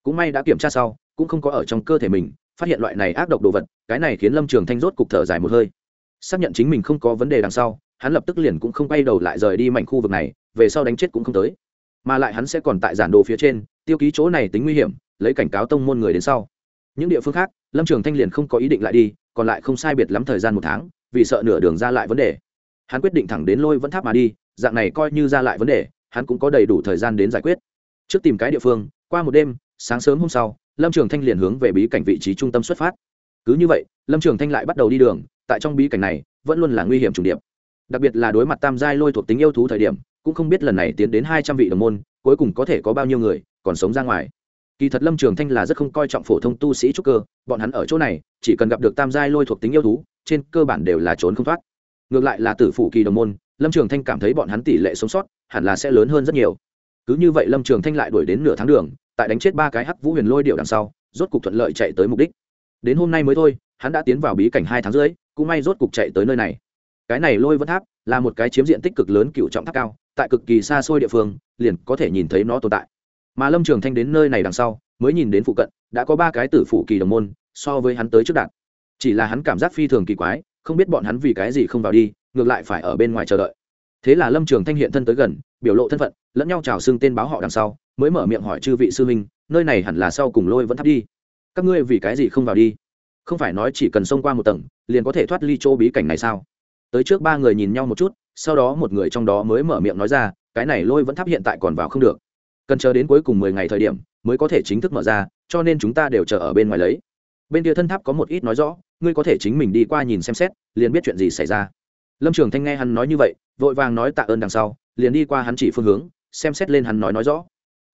Cũng may đã kiểm tra sau, cũng không có ở trong cơ thể mình, phát hiện loại này ác độc đồ vật, cái này khiến lâm trường thanh rốt cục thở dài một hơi. Xác nhận chính mình không có vấn đề đằng sau, hắn lập tức liền cũng không quay đầu lại rời đi mảnh khu vực này, về sau đánh chết cũng không tới. Mà lại hắn sẽ còn tại giản đồ phía trên, tiêu ký chỗ này tính nguy hiểm, lấy cảnh cáo tông môn người đến sau. Những địa phương khác, lâm trường thanh liền không có ý định lại đi, còn lại không sai biệt lắm thời gian một tháng, vì sợ nửa đường ra lại vấn đề. Hắn quyết định thẳng đến lôi vẫn tháp mà đi, dạng này coi như ra lại vấn đề hắn cũng có đầy đủ thời gian đến giải quyết. Trước tìm cái địa phương, qua một đêm, sáng sớm hôm sau, lâm trường thanh liền hướng về bí cảnh vị trí trung tâm xuất phát. Cứ như vậy, lâm trường thanh lại bắt đầu đi đường, tại trong bí cảnh này, vẫn luôn là nguy hiểm chủ điệp. Đặc biệt là đối mặt tam giai lôi thuộc tính yêu thú thời điểm, cũng không biết lần này tiến đến hai trăm vị đồng môn, cuối cùng có thể có bao nhiêu người, còn sống ra ngoài. Kỳ thật lâm trường thanh là rất không coi trọng phổ thông tu sĩ trúc cơ, bọn hắn ở chỗ này, chỉ cần gặp được tam giai lôi thuộc tính yêu thú, trên cơ bản đều là trốn không thoát. Ngược lại là tử phủ kỳ đồng môn lâm trường thanh cảm thấy bọn hắn tỷ lệ sống sót hẳn là sẽ lớn hơn rất nhiều. Cứ như vậy lâm trường thanh lại đuổi đến nửa tháng đường, tại đánh chết ba cái hắc vũ huyền lôi điệu đằng sau, rốt cục thuận lợi chạy tới mục đích. Đến hôm nay mới thôi, hắn đã tiến vào bí cảnh hai tháng rưỡi, cũng may rốt cục chạy tới nơi này. Cái này lôi vân tháp là một cái chiếm diện tích cực lớn cựu trọng tháp cao, tại cực kỳ xa xôi địa phương, liền có thể nhìn thấy nó tồn tại. Mà lâm trường thanh đến nơi này đằng sau, mới nhìn đến phụ cận, đã có ba cái tử phủ kỳ đồng môn, so với hắn tới trước đạt. Chỉ là hắn cảm giác phi thường kỳ quái không biết bọn hắn vì cái gì không vào đi, ngược lại phải ở bên ngoài chờ đợi. Thế là lâm trường thanh hiện thân tới gần, biểu lộ thân phận, lẫn nhau chào xưng tên báo họ đằng sau, mới mở miệng hỏi chư vị sư huynh, nơi này hẳn là sau cùng lôi vẫn thắp đi. Các ngươi vì cái gì không vào đi? Không phải nói chỉ cần xông qua một tầng, liền có thể thoát ly chỗ bí cảnh này sao? Tới trước ba người nhìn nhau một chút, sau đó một người trong đó mới mở miệng nói ra, cái này lôi vẫn thắp hiện tại còn vào không được. Cần chờ đến cuối cùng mười ngày thời điểm, mới có thể chính thức mở ra, cho nên chúng ta đều chờ ở bên ngoài lấy. Bên kia thân tháp có một ít nói rõ ngươi có thể chính mình đi qua nhìn xem xét, liền biết chuyện gì xảy ra. Lâm trường thanh nghe hắn nói như vậy, vội vàng nói tạ ơn đằng sau, liền đi qua hắn chỉ phương hướng, xem xét lên hắn nói nói rõ.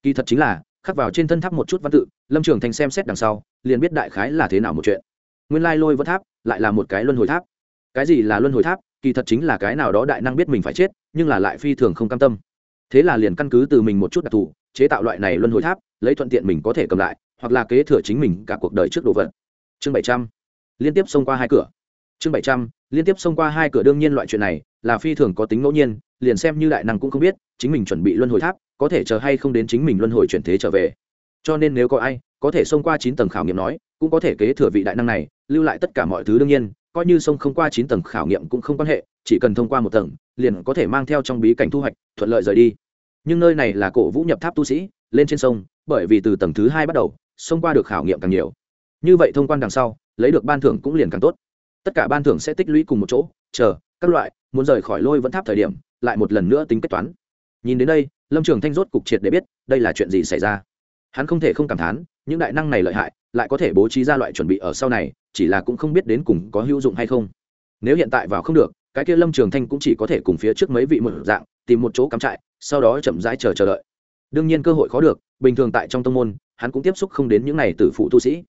Kỳ thật chính là, khắc vào trên thân tháp một chút văn tự, lâm trường thanh xem xét đằng sau, liền biết đại khái là thế nào một chuyện. Nguyên lai lôi vẫn tháp lại là một cái luân hồi tháp. Cái gì là luân hồi tháp? Kỳ thật chính là cái nào đó đại năng biết mình phải chết, nhưng là lại phi thường không cam tâm. Thế là liền căn cứ từ mình một chút đặc thù, chế tạo loại này luân hồi tháp, lấy thuận tiện mình có thể cầm lại, hoặc là kế thừa chính mình cả cuộc đời trước đồ vật. Chương bảy trăm liên tiếp xông qua hai cửa. Chương bảy trăm, liên tiếp xông qua hai cửa đương nhiên loại chuyện này là phi thường có tính ngẫu nhiên, liền xem như đại năng cũng không biết, chính mình chuẩn bị luân hồi tháp, có thể chờ hay không đến chính mình luân hồi chuyển thế trở về. Cho nên nếu có ai, có thể xông qua chín tầng khảo nghiệm nói, cũng có thể kế thừa vị đại năng này, lưu lại tất cả mọi thứ đương nhiên, coi như sông không qua chín tầng khảo nghiệm cũng không quan hệ, chỉ cần thông qua một tầng, liền có thể mang theo trong bí cảnh thu hoạch, thuận lợi rời đi. Nhưng nơi này là cổ vũ nhập tháp tu sĩ, lên trên sông, bởi vì từ tầng thứ hai bắt đầu, xông qua được khảo nghiệm càng nhiều. Như vậy thông quan đằng sau lấy được ban thưởng cũng liền càng tốt. Tất cả ban thưởng sẽ tích lũy cùng một chỗ, chờ, các loại, muốn rời khỏi lôi vẫn tháp thời điểm, lại một lần nữa tính kết toán. Nhìn đến đây, lâm trường thanh rốt cục triệt để biết, đây là chuyện gì xảy ra. Hắn không thể không cảm thán, những đại năng này lợi hại, lại có thể bố trí ra loại chuẩn bị ở sau này, chỉ là cũng không biết đến cùng có hữu dụng hay không. Nếu hiện tại vào không được, cái kia lâm trường thanh cũng chỉ có thể cùng phía trước mấy vị một dạng, tìm một chỗ cắm trại, sau đó chậm rãi chờ chờ đợi. Đương nhiên cơ hội khó được, bình thường tại trong tông môn, hắn cũng tiếp xúc không đến những n à y t ử phụ tu sĩ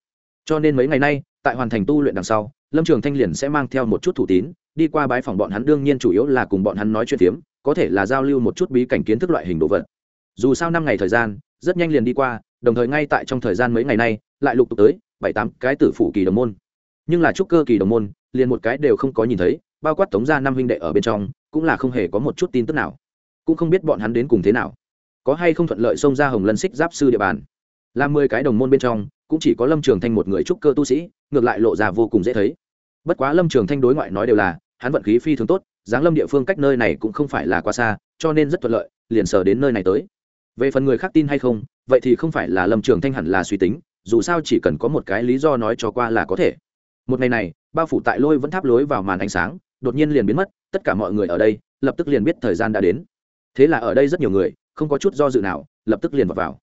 cho nên mấy ngày nay, tại hoàn thành tu luyện đằng sau, lâm trường thanh liền sẽ mang theo một chút thủ tín, đi qua bái phòng bọn hắn, đương nhiên chủ yếu là cùng bọn hắn nói chuyện phiếm, có thể là giao lưu một chút bí cảnh kiến thức loại hình đồ vật. Dù sao năm ngày thời gian, rất nhanh liền đi qua, đồng thời ngay tại trong thời gian mấy ngày nay, lại lục tục tới bảy tám cái tử phụ kỳ đồng môn. Nhưng là trúc cơ kỳ đồng môn, liền một cái đều không có nhìn thấy, bao quát tống ra năm huynh đệ ở bên trong, cũng là không hề có một chút tin tức nào. Cũng không biết bọn hắn đến cùng thế nào. Có hay không thuận lợi xông ra hồng lân xích giáp sư địa bàn. Làm mười cái đồng môn bên trong cũng chỉ có lâm trường thanh một người trúc cơ tu sĩ ngược lại lộ ra vô cùng dễ thấy. Bất quá lâm trường thanh đối ngoại nói đều là hắn vận khí phi thường tốt giáng lâm địa phương cách nơi này cũng không phải là quá xa cho nên rất thuận lợi liền sờ đến nơi này tới. Về phần người khác tin hay không vậy thì không phải là lâm trường thanh hẳn là suy tính dù sao chỉ cần có một cái lý do nói cho qua là có thể. Một ngày này bao phủ tại lôi vẫn tháp lối vào màn ánh sáng đột nhiên liền biến mất tất cả mọi người ở đây lập tức liền biết thời gian đã đến. Thế là ở đây rất nhiều người không có chút do dự nào lập tức liền vào, vào.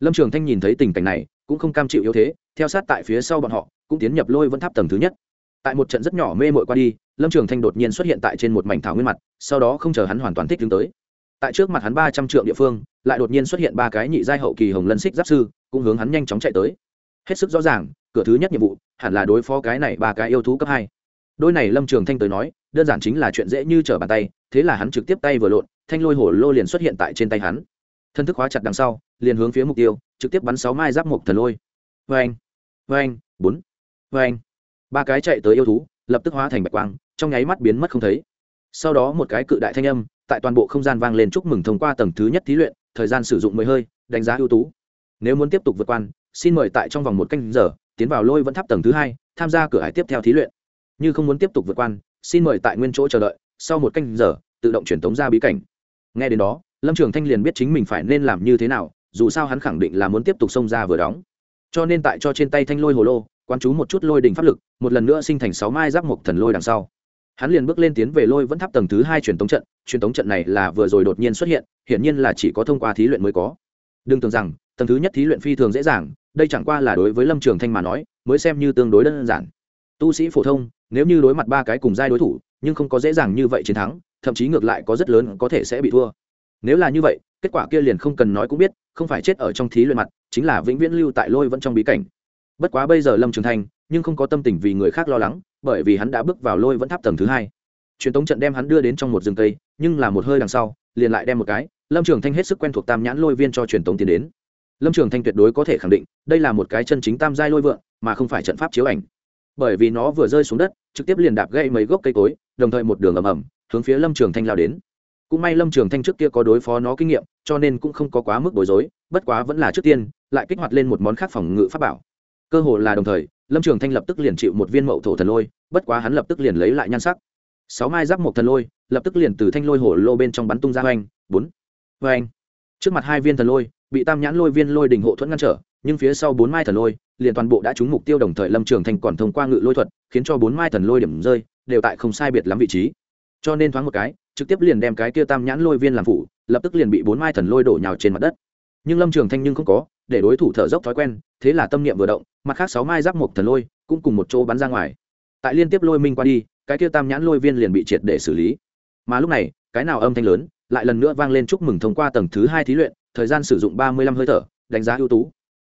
lâm trường thanh nhìn thấy tình cảnh này cũng không cam chịu yếu thế, theo sát tại phía sau bọn họ, cũng tiến nhập lôi vẫn tháp tầng thứ nhất. Tại một trận rất nhỏ mê mội qua đi, lâm trường thanh đột nhiên xuất hiện tại trên một mảnh thảo nguyên mặt, sau đó không chờ hắn hoàn toàn thích đứng tới. Tại trước mặt hắn ba trăm triệu địa phương, lại đột nhiên xuất hiện ba cái nhị giai hậu kỳ hồng lân xích giáp sư, cũng hướng hắn nhanh chóng chạy tới. Hết sức rõ ràng, cửa thứ nhất nhiệm vụ, hẳn là đối phó cái này ba cái yêu thú cấp hai. Đôi này lâm trường thanh tới nói, đơn giản chính là chuyện dễ như trở bàn tay, thế là hắn trực tiếp tay vừa lộn, thanh lôi hổ lô liền xuất hiện tại trên tay hắn. Thân thức hóa chặt đằng sau, liền hướng phía mục tiêu trực tiếp bắn sáu mai giáp mộc thần lôi. Vê anh vê anh bốn vê anh ba cái chạy tới yêu thú, lập tức hóa thành bạch quang, trong nháy mắt biến mất không thấy. Sau đó một cái cự đại thanh âm, tại toàn bộ không gian vang lên chúc mừng thông qua tầng thứ nhất thí luyện, thời gian sử dụng mười hơi, đánh giá ưu tú. Nếu muốn tiếp tục vượt quan xin mời tại trong vòng một canh giờ, tiến vào lôi vẫn tháp tầng thứ hai, tham gia cửa hải tiếp theo thí luyện. Như không muốn tiếp tục vượt quan xin mời tại nguyên chỗ chờ đợi, sau một canh giờ, tự động truyền tống ra bí cảnh. Nghe đến đó, lâm trường thanh liền biết chính mình phải nên làm như thế nào dù sao hắn khẳng định là muốn tiếp tục xông ra vừa đóng. Cho nên tại cho trên tay thanh lôi hồ lô quan chú một chút lôi đỉnh pháp lực, một lần nữa sinh thành sáu mai giáp mộc thần lôi đằng sau. Hắn liền bước lên tiến về lôi vẫn tháp tầng thứ hai truyền tống trận, truyền tống trận này là vừa rồi đột nhiên xuất hiện, hiển nhiên là chỉ có thông qua thí luyện mới có. Đừng tưởng rằng, tầng thứ nhất thí luyện phi thường dễ dàng, đây chẳng qua là đối với lâm trường thanh mà nói, mới xem như tương đối đơn giản. Tu sĩ phổ thông, nếu như đối mặt ba cái cùng giai đối thủ, nhưng không có dễ dàng như vậy chiến thắng, thậm chí ngược lại có rất lớn có thể sẽ bị thua. Nếu là như vậy, kết quả kia liền không cần nói cũng biết không phải chết ở trong thí luyện mặt, chính là vĩnh viễn lưu tại lôi vẫn trong bí cảnh. Bất quá bây giờ lâm trường thanh, nhưng không có tâm tình vì người khác lo lắng, bởi vì hắn đã bước vào lôi vẫn tháp tầng thứ hai. Truyền tống trận đem hắn đưa đến trong một rừng cây, nhưng là một hơi đằng sau, liền lại đem một cái. Lâm trường thanh hết sức quen thuộc tam nhãn lôi viên cho truyền tống tiến đến. Lâm trường thanh tuyệt đối có thể khẳng định, đây là một cái chân chính tam giai lôi vượng, mà không phải trận pháp chiếu ảnh. Bởi vì nó vừa rơi xuống đất, trực tiếp liền đạp gây mấy gốc cây cối, đồng thời một đường ầm ầm hướng phía lâm trường thanh lao đến. Cũng may lâm trường thanh trước kia có đối phó nó kinh nghiệm cho nên cũng không có quá mức bối rối, bất quá vẫn là trước tiên, lại kích hoạt lên một món khác phòng ngự pháp bảo. Cơ hồ là đồng thời, lâm trường thanh lập tức liền chịu một viên mậu thổ thần lôi, bất quá hắn lập tức liền lấy lại nhan sắc. Sáu mai giáp một thần lôi, lập tức liền từ thanh lôi hổ lô bên trong bắn tung ra oanh, bốn, oanh. Trước mặt hai viên thần lôi, bị tam nhãn lôi viên lôi đình hộ thuẫn ngăn trở, nhưng phía sau bốn mai thần lôi, liền toàn bộ đã trúng mục tiêu đồng thời lâm trường thanh còn thông qua ngự lôi thuật, khiến cho bốn mai thần lôi điểm rơi, đều tại không sai biệt lắm vị trí. Cho nên thoáng một cái, trực tiếp liền đem cái kia tam nhãn lôi viên làm phủ lập tức liền bị bốn mai thần lôi đổ nhào trên mặt đất. Nhưng lâm trường thanh nhưng không có, để đối thủ thở dốc thói quen, thế là tâm niệm vừa động, mặt khác sáu mai giáp mộc thần lôi cũng cùng một chỗ bắn ra ngoài. Tại liên tiếp lôi minh qua đi, cái kia tam nhãn lôi viên liền bị triệt để xử lý. Mà lúc này, cái nào âm thanh lớn, lại lần nữa vang lên chúc mừng thông qua tầng thứ hai thí luyện, thời gian sử dụng ba mươi lăm hơi thở, đánh giá ưu tú.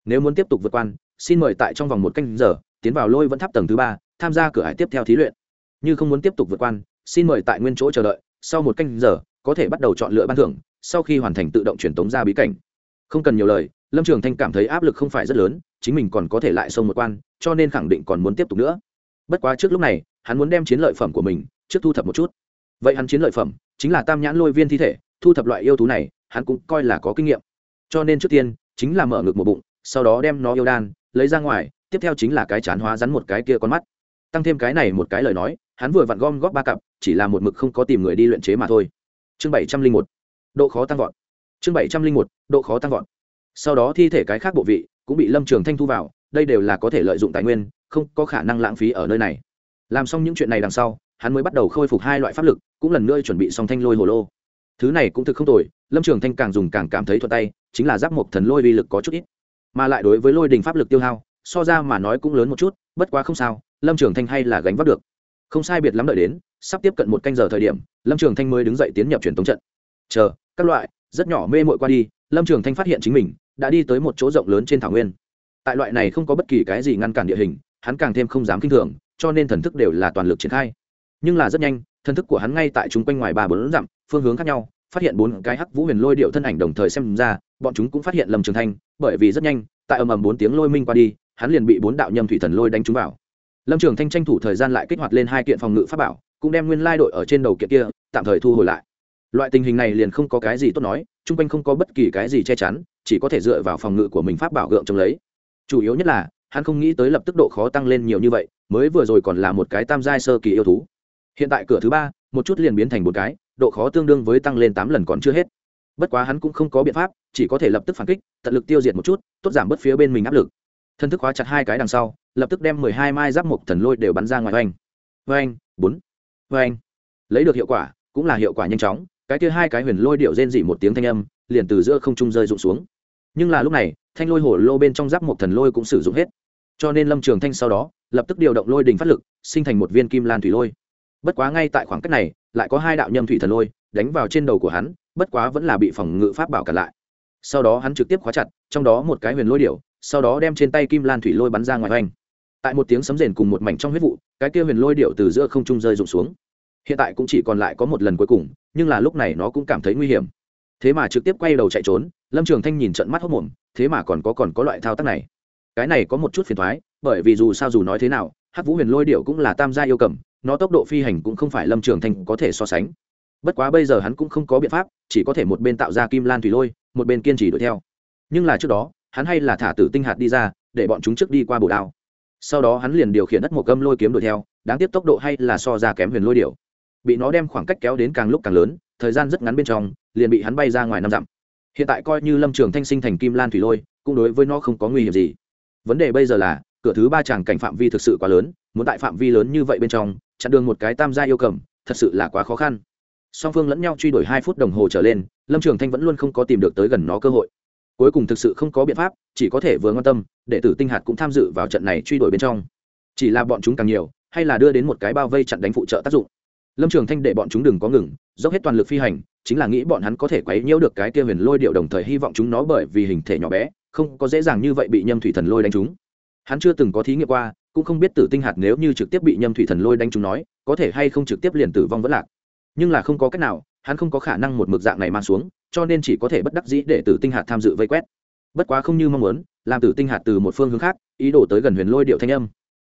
Nếu muốn tiếp tục vượt quan xin mời tại trong vòng một canh giờ, tiến vào lôi vẫn tháp tầng thứ ba, tham gia cửa hải tiếp theo thí luyện. Như không muốn tiếp tục vượt quan xin mời tại nguyên chỗ chờ đợi, sau một canh giờ có thể bắt đầu chọn lựa ban thưởng sau khi hoàn thành tự động truyền tống ra bí cảnh. Không cần nhiều lời, lâm trường thanh cảm thấy áp lực không phải rất lớn, chính mình còn có thể lại sông một quan, cho nên khẳng định còn muốn tiếp tục nữa. Bất quá trước lúc này, hắn muốn đem chiến lợi phẩm của mình trước thu thập một chút. Vậy hắn chiến lợi phẩm chính là tam nhãn lôi viên thi thể, thu thập loại yêu thú này, hắn cũng coi là có kinh nghiệm. Cho nên trước tiên, chính là mở ngực một bụng, sau đó đem nó yêu đan, lấy ra ngoài, tiếp theo chính là cái chán hóa rắn một cái kia con mắt. Tăng thêm cái này một cái lời nói, hắn vừa vặn gom góp ba cặp, chỉ là một mực không có tìm người đi luyện chế mà thôi chương bảy trăm linh một, độ khó tăng vọt. Chương bảy trăm linh một, độ khó tăng vọt. Sau đó thi thể cái khác bộ vị cũng bị lâm trường thanh thu vào, đây đều là có thể lợi dụng tài nguyên, không có khả năng lãng phí ở nơi này. Làm xong những chuyện này đằng sau, hắn mới bắt đầu khôi phục hai loại pháp lực, cũng lần nữa chuẩn bị xong thanh lôi hồ lô. Thứ này cũng thực không tồi, lâm trường thanh càng dùng càng cảm thấy thuận tay, chính là giáp mộc thần lôi uy lực có chút ít. Mà lại đối với lôi đình pháp lực tiêu hao, so ra mà nói cũng lớn một chút, bất quá không sao, lâm trường thanh hay là gánh vác được. Không sai biệt lắm đợi đến sắp tiếp cận một canh giờ thời điểm, lâm trường thanh mới đứng dậy tiến nhập truyền tống trận. Chờ, các loại, rất nhỏ mê mội qua đi. Lâm trường thanh phát hiện chính mình đã đi tới một chỗ rộng lớn trên thảo nguyên. Tại loại này không có bất kỳ cái gì ngăn cản địa hình, hắn càng thêm không dám k i n h thường, cho nên thần thức đều là toàn lực triển khai. Nhưng là rất nhanh, thần thức của hắn ngay tại chúng quanh ngoài ba bốn dặm, phương hướng khác nhau, phát hiện bốn cái hắc vũ huyền lôi điệu thân ảnh đồng thời xem ra, bọn chúng cũng phát hiện lâm trường thanh, bởi vì rất nhanh, tại ầm ầm bốn tiếng lôi minh qua đi, hắn liền bị bốn đạo nhâm thủy thần lôi đánh trúng vào. Lâm trường thanh tranh thủ thời gian lại kích hoạt lên hai kiện phòng ngự pháp bảo cũng đem nguyên lai đội ở trên đầu kiện kia, tạm thời thu hồi lại. Loại tình hình này liền không có cái gì tốt nói, chung quanh không có bất kỳ cái gì che chắn, chỉ có thể dựa vào phòng ngự của mình pháp bảo gượng chống lấy. Chủ yếu nhất là, hắn không nghĩ tới lập tức độ khó tăng lên nhiều như vậy, mới vừa rồi còn là một cái tam giai sơ kỳ yêu thú. Hiện tại cửa thứ ba, một chút liền biến thành một cái, độ khó tương đương với tăng lên tám lần còn chưa hết. Bất quá hắn cũng không có biện pháp, chỉ có thể lập tức phản kích, tận lực tiêu diệt một chút, tốt giảm bớt phía bên mình áp lực. Thân thức hóa chặt hai cái đằng sau, lập tức đem mười hai mai giáp mộc thần lôi đều bắn ra ngoài oanh. Oanh, bốn oanh lấy được hiệu quả, cũng là hiệu quả nhanh chóng, cái kia hai cái huyền lôi điệu rên dỉ một tiếng thanh âm, liền từ giữa không trung rơi rụng xuống. Nhưng là lúc này, thanh lôi hổ lô bên trong giáp một thần lôi cũng sử dụng hết. Cho nên lâm trường thanh sau đó, lập tức điều động lôi đình phát lực, sinh thành một viên kim lan thủy lôi. Bất quá ngay tại khoảng cách này, lại có hai đạo nhâm thủy thần lôi đánh vào trên đầu của hắn, bất quá vẫn là bị phòng ngự pháp bảo cản lại. Sau đó hắn trực tiếp khóa chặt, trong đó một cái huyền lôi điệu, sau đó đem trên tay kim lan thủy lôi bắn ra ngoài oanh. Tại một tiếng sấm rền cùng một mảnh trong huyết vụ cái kia huyền lôi điệu từ giữa không trung rơi rụng xuống. Hiện tại cũng chỉ còn lại có một lần cuối cùng, nhưng là lúc này nó cũng cảm thấy nguy hiểm. Thế mà trực tiếp quay đầu chạy trốn, lâm trường thanh nhìn trận mắt hốc mồm, thế mà còn có còn có loại thao tác này. Cái này có một chút phiền thoái bởi vì dù sao dù nói thế nào, hắc vũ huyền lôi điệu cũng là tam gia yêu cầm, nó tốc độ phi hành cũng không phải lâm trường thanh có thể so sánh. Bất quá bây giờ hắn cũng không có biện pháp, chỉ có thể một bên tạo ra kim lan thủy lôi, một bên kiên trì đuổi theo. Nhưng là trước đó, hắn hay là thả tử tinh hạt đi ra, để bọn chúng trước đi qua bồ đao sau đó hắn liền điều khiển đất một gâm lôi kiếm đuổi theo, đáng tiếc tốc độ hay là so ra kém huyền lôi điệu bị nó đem khoảng cách kéo đến càng lúc càng lớn, thời gian rất ngắn bên trong, liền bị hắn bay ra ngoài năm dặm. Hiện tại coi như lâm trường thanh sinh thành kim lan thủy lôi, cũng đối với nó không có nguy hiểm gì. Vấn đề bây giờ là, cửa thứ ba chàng cảnh phạm vi thực sự quá lớn, muốn tại phạm vi lớn như vậy bên trong, chặn đường một cái tam gia yêu cầm, thật sự là quá khó khăn. Song phương lẫn nhau truy đuổi hai phút đồng hồ trở lên, lâm trường thanh vẫn luôn không có tìm được tới gần nó cơ hội cuối cùng thực sự không có biện pháp, chỉ có thể vừa quan tâm để tử tinh hạt cũng tham dự vào trận này truy đuổi bên trong. Chỉ là bọn chúng càng nhiều, hay là đưa đến một cái bao vây chặn đánh phụ trợ tác dụng. Lâm trường thanh để bọn chúng đừng có ngừng, dốc hết toàn lực phi hành, chính là nghĩ bọn hắn có thể quấy nhiễu được cái kia huyền lôi điệu đồng thời hy vọng chúng nó bởi vì hình thể nhỏ bé, không có dễ dàng như vậy bị nhâm thủy thần lôi đánh chúng. Hắn chưa từng có thí nghiệm qua, cũng không biết tử tinh hạt nếu như trực tiếp bị nhâm thủy thần lôi đánh chúng nói, có thể hay không trực tiếp liền tử vong vẫn lạc. Nhưng là không có cách nào, hắn không có khả năng một mực dạng này mang xuống cho nên chỉ có thể bất đắc dĩ để tử tinh hạt tham dự vây quét. Bất quá không như mong muốn, làm tử tinh hạt từ một phương hướng khác, ý đồ tới gần huyền lôi điệu thanh âm.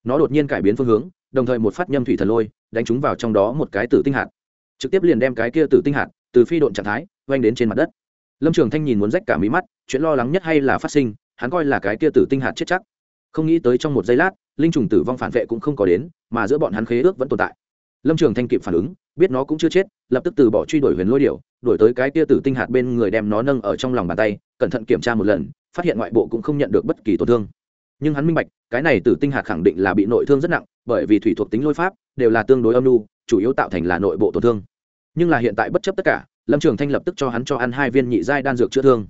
Nó đột nhiên cải biến phương hướng, đồng thời một phát nhâm thủy thần lôi, đánh chúng vào trong đó một cái tử tinh hạt. Trực tiếp liền đem cái kia tử tinh hạt, từ phi độn trạng thái oanh đến trên mặt đất. Lâm trường thanh nhìn muốn rách cả mí mắt, chuyện lo lắng nhất hay là phát sinh, hắn coi là cái kia tử tinh hạt chết chắc. Không nghĩ tới trong một giây lát, linh trùng tử vong phản vệ cũng không có đến, mà giữa bọn hắn khế ước vẫn tồn tại lâm trường thanh kịp phản ứng, biết nó cũng chưa chết, lập tức từ bỏ truy đuổi huyền lôi điệu đổi tới cái kia tử tinh hạt bên người đem nó nâng ở trong lòng bàn tay, cẩn thận kiểm tra một lần, phát hiện ngoại bộ cũng không nhận được bất kỳ tổn thương. Nhưng hắn minh bạch, cái này tử tinh hạt khẳng định là bị nội thương rất nặng, bởi vì thủy thuộc tính lôi pháp đều là tương đối âm lưu chủ yếu tạo thành là nội bộ tổn thương. Nhưng là hiện tại bất chấp tất cả, lâm trường thanh lập tức cho hắn cho ăn hai viên nhị giai đan dược chữa thương.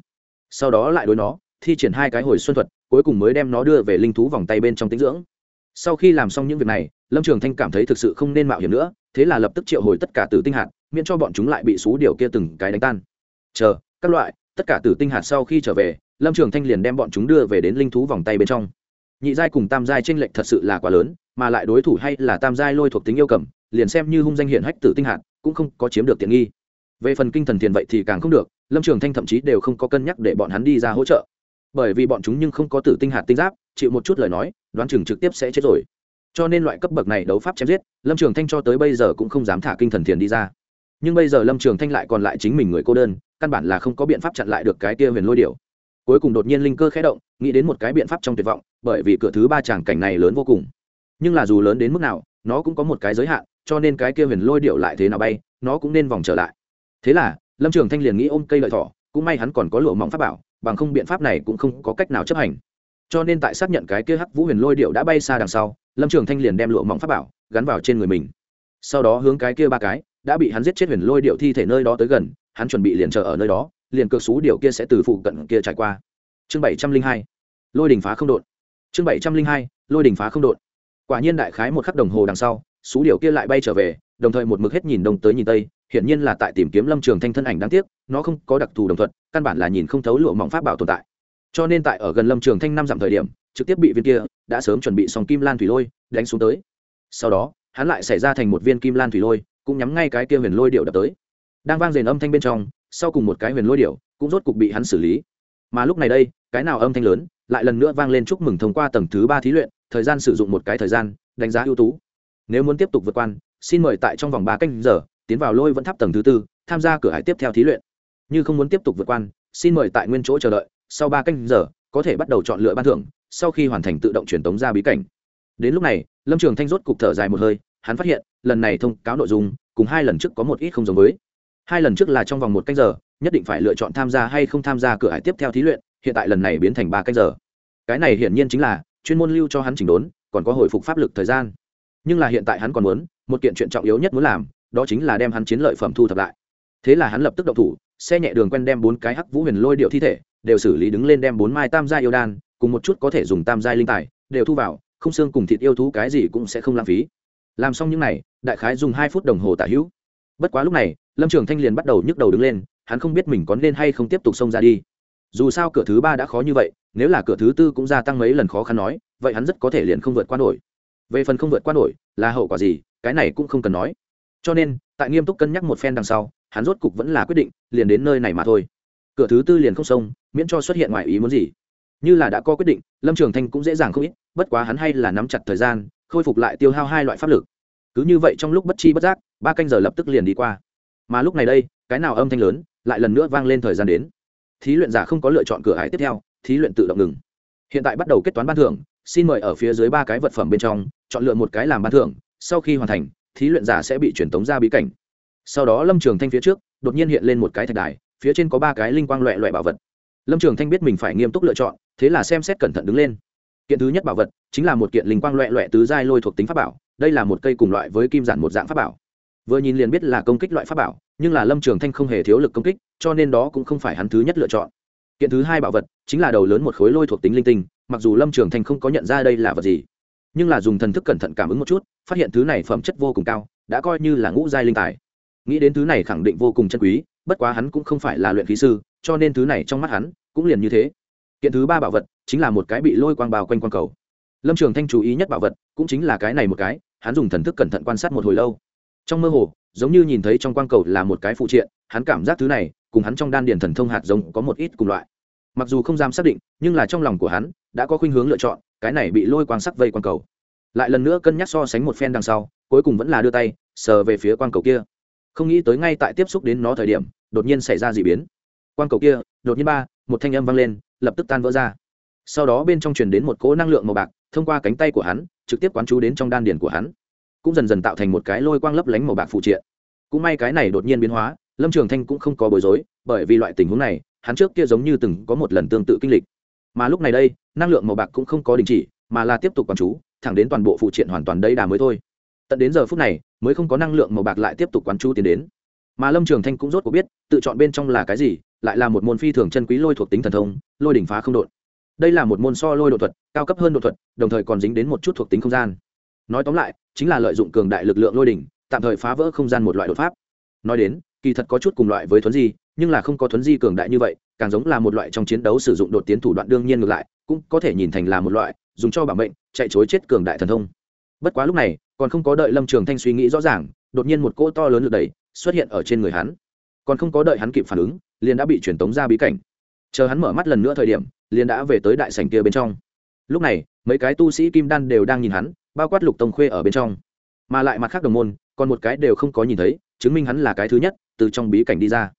Sau đó lại đối nó, thi triển hai cái hồi xuân thuật, cuối cùng mới đem nó đưa về linh thú vòng tay bên trong tính dưỡng sau khi làm xong những việc này, lâm trường thanh cảm thấy thực sự không nên mạo hiểm nữa, thế là lập tức triệu hồi tất cả tử tinh hạt, miễn cho bọn chúng lại bị xú điều kia từng cái đánh tan. Chờ, các loại, tất cả tử tinh hạt sau khi trở về, lâm trường thanh liền đem bọn chúng đưa về đến linh thú vòng tay bên trong. Nhị giai cùng tam giai tranh lệch thật sự là quá lớn, mà lại đối thủ hay là tam giai lôi thuộc tính yêu cầm, liền xem như hung danh hiển hách tử tinh hạt, cũng không có chiếm được tiện nghi. Về phần kinh thần tiền vậy thì càng không được, lâm trường thanh thậm chí đều không có cân nhắc để bọn hắn đi ra hỗ trợ bởi vì bọn chúng nhưng không có tử tinh hạt tinh giáp, chịu một chút lời nói, đoán chừng trực tiếp sẽ chết rồi. Cho nên loại cấp bậc này đấu pháp chém giết, lâm trường thanh cho tới bây giờ cũng không dám thả kinh thần thiền đi ra. Nhưng bây giờ lâm trường thanh lại còn lại chính mình người cô đơn, căn bản là không có biện pháp chặn lại được cái kia huyền lôi điệu cuối cùng đột nhiên linh cơ khé động, nghĩ đến một cái biện pháp trong tuyệt vọng, bởi vì cửa thứ ba tràng cảnh này lớn vô cùng. Nhưng là dù lớn đến mức nào, nó cũng có một cái giới hạn, cho nên cái kia huyền lôi điệu lại thế nào bay, nó cũng nên vòng trở lại. Thế là, lâm trường thanh liền nghĩ ôm cây lợi thỏ, cũng may hắn còn có lụa mỏng pháp bảo bằng không biện pháp này cũng không có cách nào chấp hành. Cho nên tại xác nhận cái kia hắc vũ huyền lôi điệu đã bay xa đằng sau, lâm trường thanh liền đem lụa mỏng pháp bảo gắn vào trên người mình. Sau đó hướng cái kia ba cái, đã bị hắn giết chết huyền lôi điệu thi thể nơi đó tới gần, hắn chuẩn bị liền chờ ở nơi đó, liền cực xú điệu kia sẽ từ phụ cận kia trải qua. Chương bảy trăm linh hai, lôi đình phá không đột chương bảy trăm linh hai, lôi đình phá không đột quả nhiên đại khái một khắc đồng hồ đằng sau xú điệu kia lại bay trở về, đồng thời một mực hết nhìn đông tới nhìn tây hiển nhiên là tại tìm kiếm lâm trường thanh thân ảnh đáng tiếc, nó không có đặc thù đồng thuận, căn bản là nhìn không thấu lụa mỏng pháp bảo tồn tại. Cho nên tại ở gần lâm trường thanh năm dặm thời điểm, trực tiếp bị viên kia đã sớm chuẩn bị xong kim lan thủy lôi đánh xuống tới. Sau đó, hắn lại xảy ra thành một viên kim lan thủy lôi, cũng nhắm ngay cái kia huyền lôi điệu đập tới. Đang vang rền âm thanh bên trong, sau cùng một cái huyền lôi điệu cũng rốt cục bị hắn xử lý. Mà lúc này đây, cái nào âm thanh lớn lại lần nữa vang lên chúc mừng thông qua tầng thứ ba thí luyện, thời gian sử dụng một cái thời gian, đánh giá ưu tú. Nếu muốn tiếp tục vượt quan xin mời tại trong vòng ba canh giờ tiến vào lôi vẫn tháp tầng thứ tư, tham gia cửa hải tiếp theo thí luyện. Như không muốn tiếp tục vượt quan, xin mời tại nguyên chỗ chờ đợi, sau ba canh giờ, có thể bắt đầu chọn lựa ban thưởng, sau khi hoàn thành tự động truyền tống ra bí cảnh. Đến lúc này, lâm trường thanh rốt cục thở dài một hơi, hắn phát hiện, lần này thông cáo nội dung, cùng hai lần trước có một ít không giống với. Hai lần trước là trong vòng một canh giờ, nhất định phải lựa chọn tham gia hay không tham gia cửa hải tiếp theo thí luyện, hiện tại lần này biến thành ba canh giờ. Cái này hiển nhiên chính là, chuyên môn lưu cho hắn chỉnh đốn, còn có hồi phục pháp lực thời gian. Nhưng là hiện tại hắn còn muốn, một kiện chuyện trọng yếu nhất muốn làm đó chính là đem hắn chiến lợi phẩm thu thập lại. Thế là hắn lập tức động thủ xe nhẹ đường quen đem bốn cái hắc vũ huyền lôi điệu thi thể đều xử lý đứng lên đem bốn mai tam gia yêu đan cùng một chút có thể dùng tam gia linh tài đều thu vào không xương cùng thịt yêu thú cái gì cũng sẽ không lãng phí. Làm xong những này, đại khái dùng hai phút đồng hồ tả hữu. Bất quá lúc này lâm trường thanh liền bắt đầu nhức đầu đứng lên hắn không biết mình có nên hay không tiếp tục xông ra đi. Dù sao cửa thứ ba đã khó như vậy nếu là cửa thứ tư cũng gia tăng mấy lần khó khăn nói vậy hắn rất có thể liền không vượt qua nổi. Về phần không vượt qua nổi là hậu quả gì cái này cũng không cần nói cho nên, tại nghiêm túc cân nhắc một phen đằng sau, hắn rốt cục vẫn là quyết định, liền đến nơi này mà thôi. Cửa thứ tư liền không xông, miễn cho xuất hiện ngoài ý muốn gì. Như là đã có quyết định, lâm trường thanh cũng dễ dàng không ít, bất quá hắn hay là nắm chặt thời gian, khôi phục lại tiêu hao hai loại pháp lực. Cứ như vậy trong lúc bất chi bất giác, ba canh giờ lập tức liền đi qua. Mà lúc này đây, cái nào âm thanh lớn, lại lần nữa vang lên thời gian đến. Thí luyện giả không có lựa chọn cửa hải tiếp theo, thí luyện tự động ngừng. Hiện tại bắt đầu kết toán ban thưởng, xin mời ở phía dưới ba cái vật phẩm bên trong, chọn lựa một cái làm ban thưởng, sau khi hoàn thành thí luyện giả sẽ bị truyền tống ra bí cảnh. Sau đó lâm trường thanh phía trước, đột nhiên hiện lên một cái thạch đài, phía trên có ba cái linh quang loẹ loẹ bảo vật. Lâm trường thanh biết mình phải nghiêm túc lựa chọn, thế là xem xét cẩn thận đứng lên. Kiện thứ nhất bảo vật chính là một kiện linh quang loẹ loẹ tứ giai lôi thuộc tính pháp bảo, đây là một cây cùng loại với kim giản một dạng pháp bảo. Vừa nhìn liền biết là công kích loại pháp bảo, nhưng là lâm trường thanh không hề thiếu lực công kích, cho nên đó cũng không phải hắn thứ nhất lựa chọn. Kiện thứ hai bảo vật chính là đầu lớn một khối lôi thuộc tính linh tinh, mặc dù lâm trường thanh không có nhận ra đây là vật gì nhưng là dùng thần thức cẩn thận cảm ứng một chút, phát hiện thứ này phẩm chất vô cùng cao, đã coi như là ngũ giai linh tài. Nghĩ đến thứ này khẳng định vô cùng chân quý, bất quá hắn cũng không phải là luyện khí sư, cho nên thứ này trong mắt hắn cũng liền như thế. Kiện thứ ba bảo vật chính là một cái bị lôi quang bào quanh quang cầu. Lâm trường thanh chú ý nhất bảo vật cũng chính là cái này một cái, hắn dùng thần thức cẩn thận quan sát một hồi lâu. Trong mơ hồ, giống như nhìn thấy trong quang cầu là một cái phụ triện, hắn cảm giác thứ này cùng hắn trong đan điền thần thông hạt giống có một ít cùng loại. Mặc dù không dám xác định, nhưng là trong lòng của hắn đã có khuynh hướng lựa chọn, cái này bị lôi quang sắc vây quang cầu. Lại lần nữa cân nhắc so sánh một phen đằng sau, cuối cùng vẫn là đưa tay, sờ về phía quang cầu kia. Không nghĩ tới ngay tại tiếp xúc đến nó thời điểm, đột nhiên xảy ra d ị biến. Quang cầu kia, đột nhiên ba, một thanh âm vang lên, lập tức tan vỡ ra. Sau đó bên trong truyền đến một cỗ năng lượng màu bạc, thông qua cánh tay của hắn, trực tiếp quán chú đến trong đan điền của hắn. Cũng dần dần tạo thành một cái lôi quang lấp lánh màu bạc phụ triện. Cũng may cái này đột nhiên biến hóa, lâm trường thanh cũng không có bối rối, bởi vì loại tình huống này, hắn trước kia giống như từng có một lần tương tự kinh lịch mà lúc này đây, năng lượng màu bạc cũng không có đình chỉ, mà là tiếp tục quán chú, thẳng đến toàn bộ phụ triện hoàn toàn đây đà mới thôi. Tận đến giờ phút này, mới không có năng lượng màu bạc lại tiếp tục quán chú tiến đến. Mà lâm trường thanh cũng rốt cuộc biết, tự chọn bên trong là cái gì, lại là một môn phi thường chân quý lôi thuộc tính thần thông, lôi đỉnh phá không đột. Đây là một môn so lôi độ thuật, cao cấp hơn độ thuật, đồng thời còn dính đến một chút thuộc tính không gian. Nói tóm lại, chính là lợi dụng cường đại lực lượng lôi đỉnh, tạm thời phá vỡ không gian một loại đột pháp. Nói đến, kỳ thật có chút cùng loại với thuấn di, nhưng là không có thuấn di cường đại như vậy càng giống là một loại trong chiến đấu sử dụng đột tiến thủ đoạn đương nhiên ngược lại, cũng có thể nhìn thành là một loại dùng cho bảo mệnh, chạy chối chết cường đại thần thông. Bất quá lúc này, còn không có đợi lâm trường thanh suy nghĩ rõ ràng, đột nhiên một cỗ to lớn lực đẩy xuất hiện ở trên người hắn. Còn không có đợi hắn kịp phản ứng, liền đã bị truyền tống ra bí cảnh. Chờ hắn mở mắt lần nữa thời điểm, liền đã về tới đại sảnh kia bên trong. Lúc này, mấy cái tu sĩ kim đan đều đang nhìn hắn, bao quát lục tông khuê ở bên trong. Mà lại mặt khác đồng môn, còn một cái đều không có nhìn thấy, chứng minh hắn là cái thứ nhất từ trong bí cảnh đi ra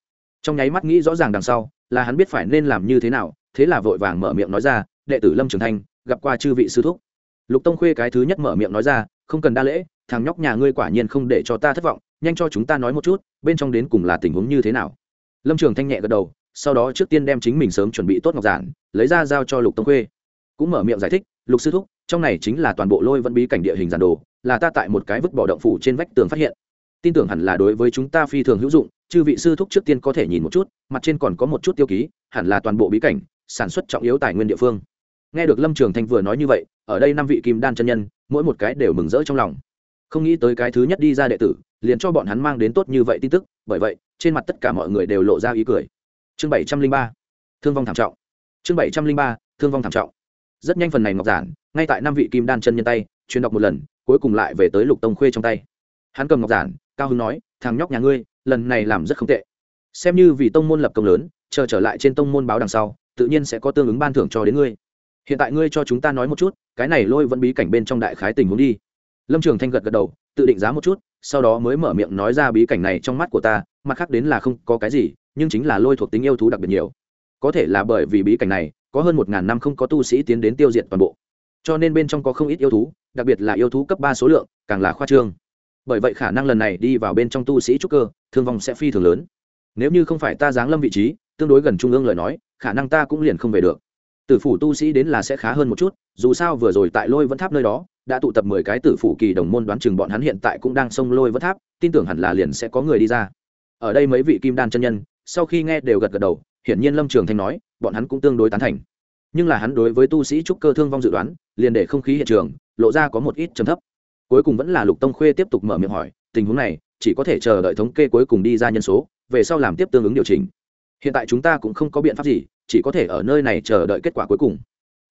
trong nháy mắt nghĩ rõ ràng đằng sau, là hắn biết phải nên làm như thế nào, thế là vội vàng mở miệng nói ra, đệ tử lâm trường thanh, gặp qua chư vị sư thúc. Lục tông khuê cái thứ nhất mở miệng nói ra, không cần đa lễ, thằng nhóc nhà ngươi quả nhiên không để cho ta thất vọng, nhanh cho chúng ta nói một chút, bên trong đến cùng là tình huống như thế nào? Lâm trường thanh nhẹ gật đầu, sau đó trước tiên đem chính mình sớm chuẩn bị tốt ngọc giản, lấy ra giao cho lục tông khuê. Cũng mở miệng giải thích, lục sư thúc, trong này chính là toàn bộ lôi vẫn bí cảnh địa hình giản đồ, là ta tại một cái vứt bỏ động phủ trên vách tường phát hiện tin tưởng hẳn là đối với chúng ta phi thường hữu dụng, chư vị sư thúc trước tiên có thể nhìn một chút, mặt trên còn có một chút tiêu ký, hẳn là toàn bộ bí cảnh, sản xuất trọng yếu tài nguyên địa phương. Nghe được lâm trường thanh vừa nói như vậy, ở đây năm vị kim đan chân nhân, mỗi một cái đều mừng rỡ trong lòng. Không nghĩ tới cái thứ nhất đi ra đệ tử, liền cho bọn hắn mang đến tốt như vậy tin tức, bởi vậy, trên mặt tất cả mọi người đều lộ ra ý cười. Chương bảy trăm linh ba, thương vong thảm trọng. Chương bảy trăm linh ba, thương vong thảm trọng. Rất nhanh phần này ngọc giản, ngay tại năm vị kim đan chân nhân tay truyền đọc một lần, cuối cùng lại về tới lục tông khuê trong tay hắn cầm ngọc giản, cao hưng nói, thằng nhóc nhà ngươi, lần này làm rất không tệ. Xem như vì tông môn lập công lớn, chờ trở lại trên tông môn báo đằng sau, tự nhiên sẽ có tương ứng ban thưởng cho đến ngươi. Hiện tại ngươi cho chúng ta nói một chút, cái này lôi vẫn bí cảnh bên trong đại khái tình huống đi. Lâm trường thanh gật gật đầu, tự định giá một chút, sau đó mới mở miệng nói ra bí cảnh này trong mắt của ta, mặt khác đến là không có cái gì, nhưng chính là lôi thuộc tính yêu thú đặc biệt nhiều. Có thể là bởi vì bí cảnh này, có hơn một ngàn năm không có tu sĩ tiến đến tiêu diệt toàn bộ. Cho nên bên trong có không ít yêu thú, đặc biệt là yêu thú cấp ba số lượng, càng là khoa trương bởi vậy khả năng lần này đi vào bên trong tu sĩ trúc cơ, thương vong sẽ phi thường lớn. Nếu như không phải ta giáng lâm vị trí, tương đối gần trung ương lời nói, khả năng ta cũng liền không về được. Tử phủ tu sĩ đến là sẽ khá hơn một chút, dù sao vừa rồi tại lôi vẫn tháp nơi đó, đã tụ tập mười cái tử phủ kỳ đồng môn đoán chừng bọn hắn hiện tại cũng đang xông lôi vẫn tháp, tin tưởng hẳn là liền sẽ có người đi ra. Ở đây mấy vị kim đan chân nhân, sau khi nghe đều gật gật đầu, hiển nhiên lâm trường thanh nói, bọn hắn cũng tương đối tán thành. Nhưng là hắn đối với tu sĩ trúc cơ thương vong dự đoán, liền để không khí hiện trường, lộ ra có một ít trầm thấp cuối cùng vẫn là lục tông khuê tiếp tục mở miệng hỏi, tình huống này, chỉ có thể chờ đợi thống kê cuối cùng đi ra nhân số, về sau làm tiếp tương ứng điều chỉnh. Hiện tại chúng ta cũng không có biện pháp gì, chỉ có thể ở nơi này chờ đợi kết quả cuối cùng.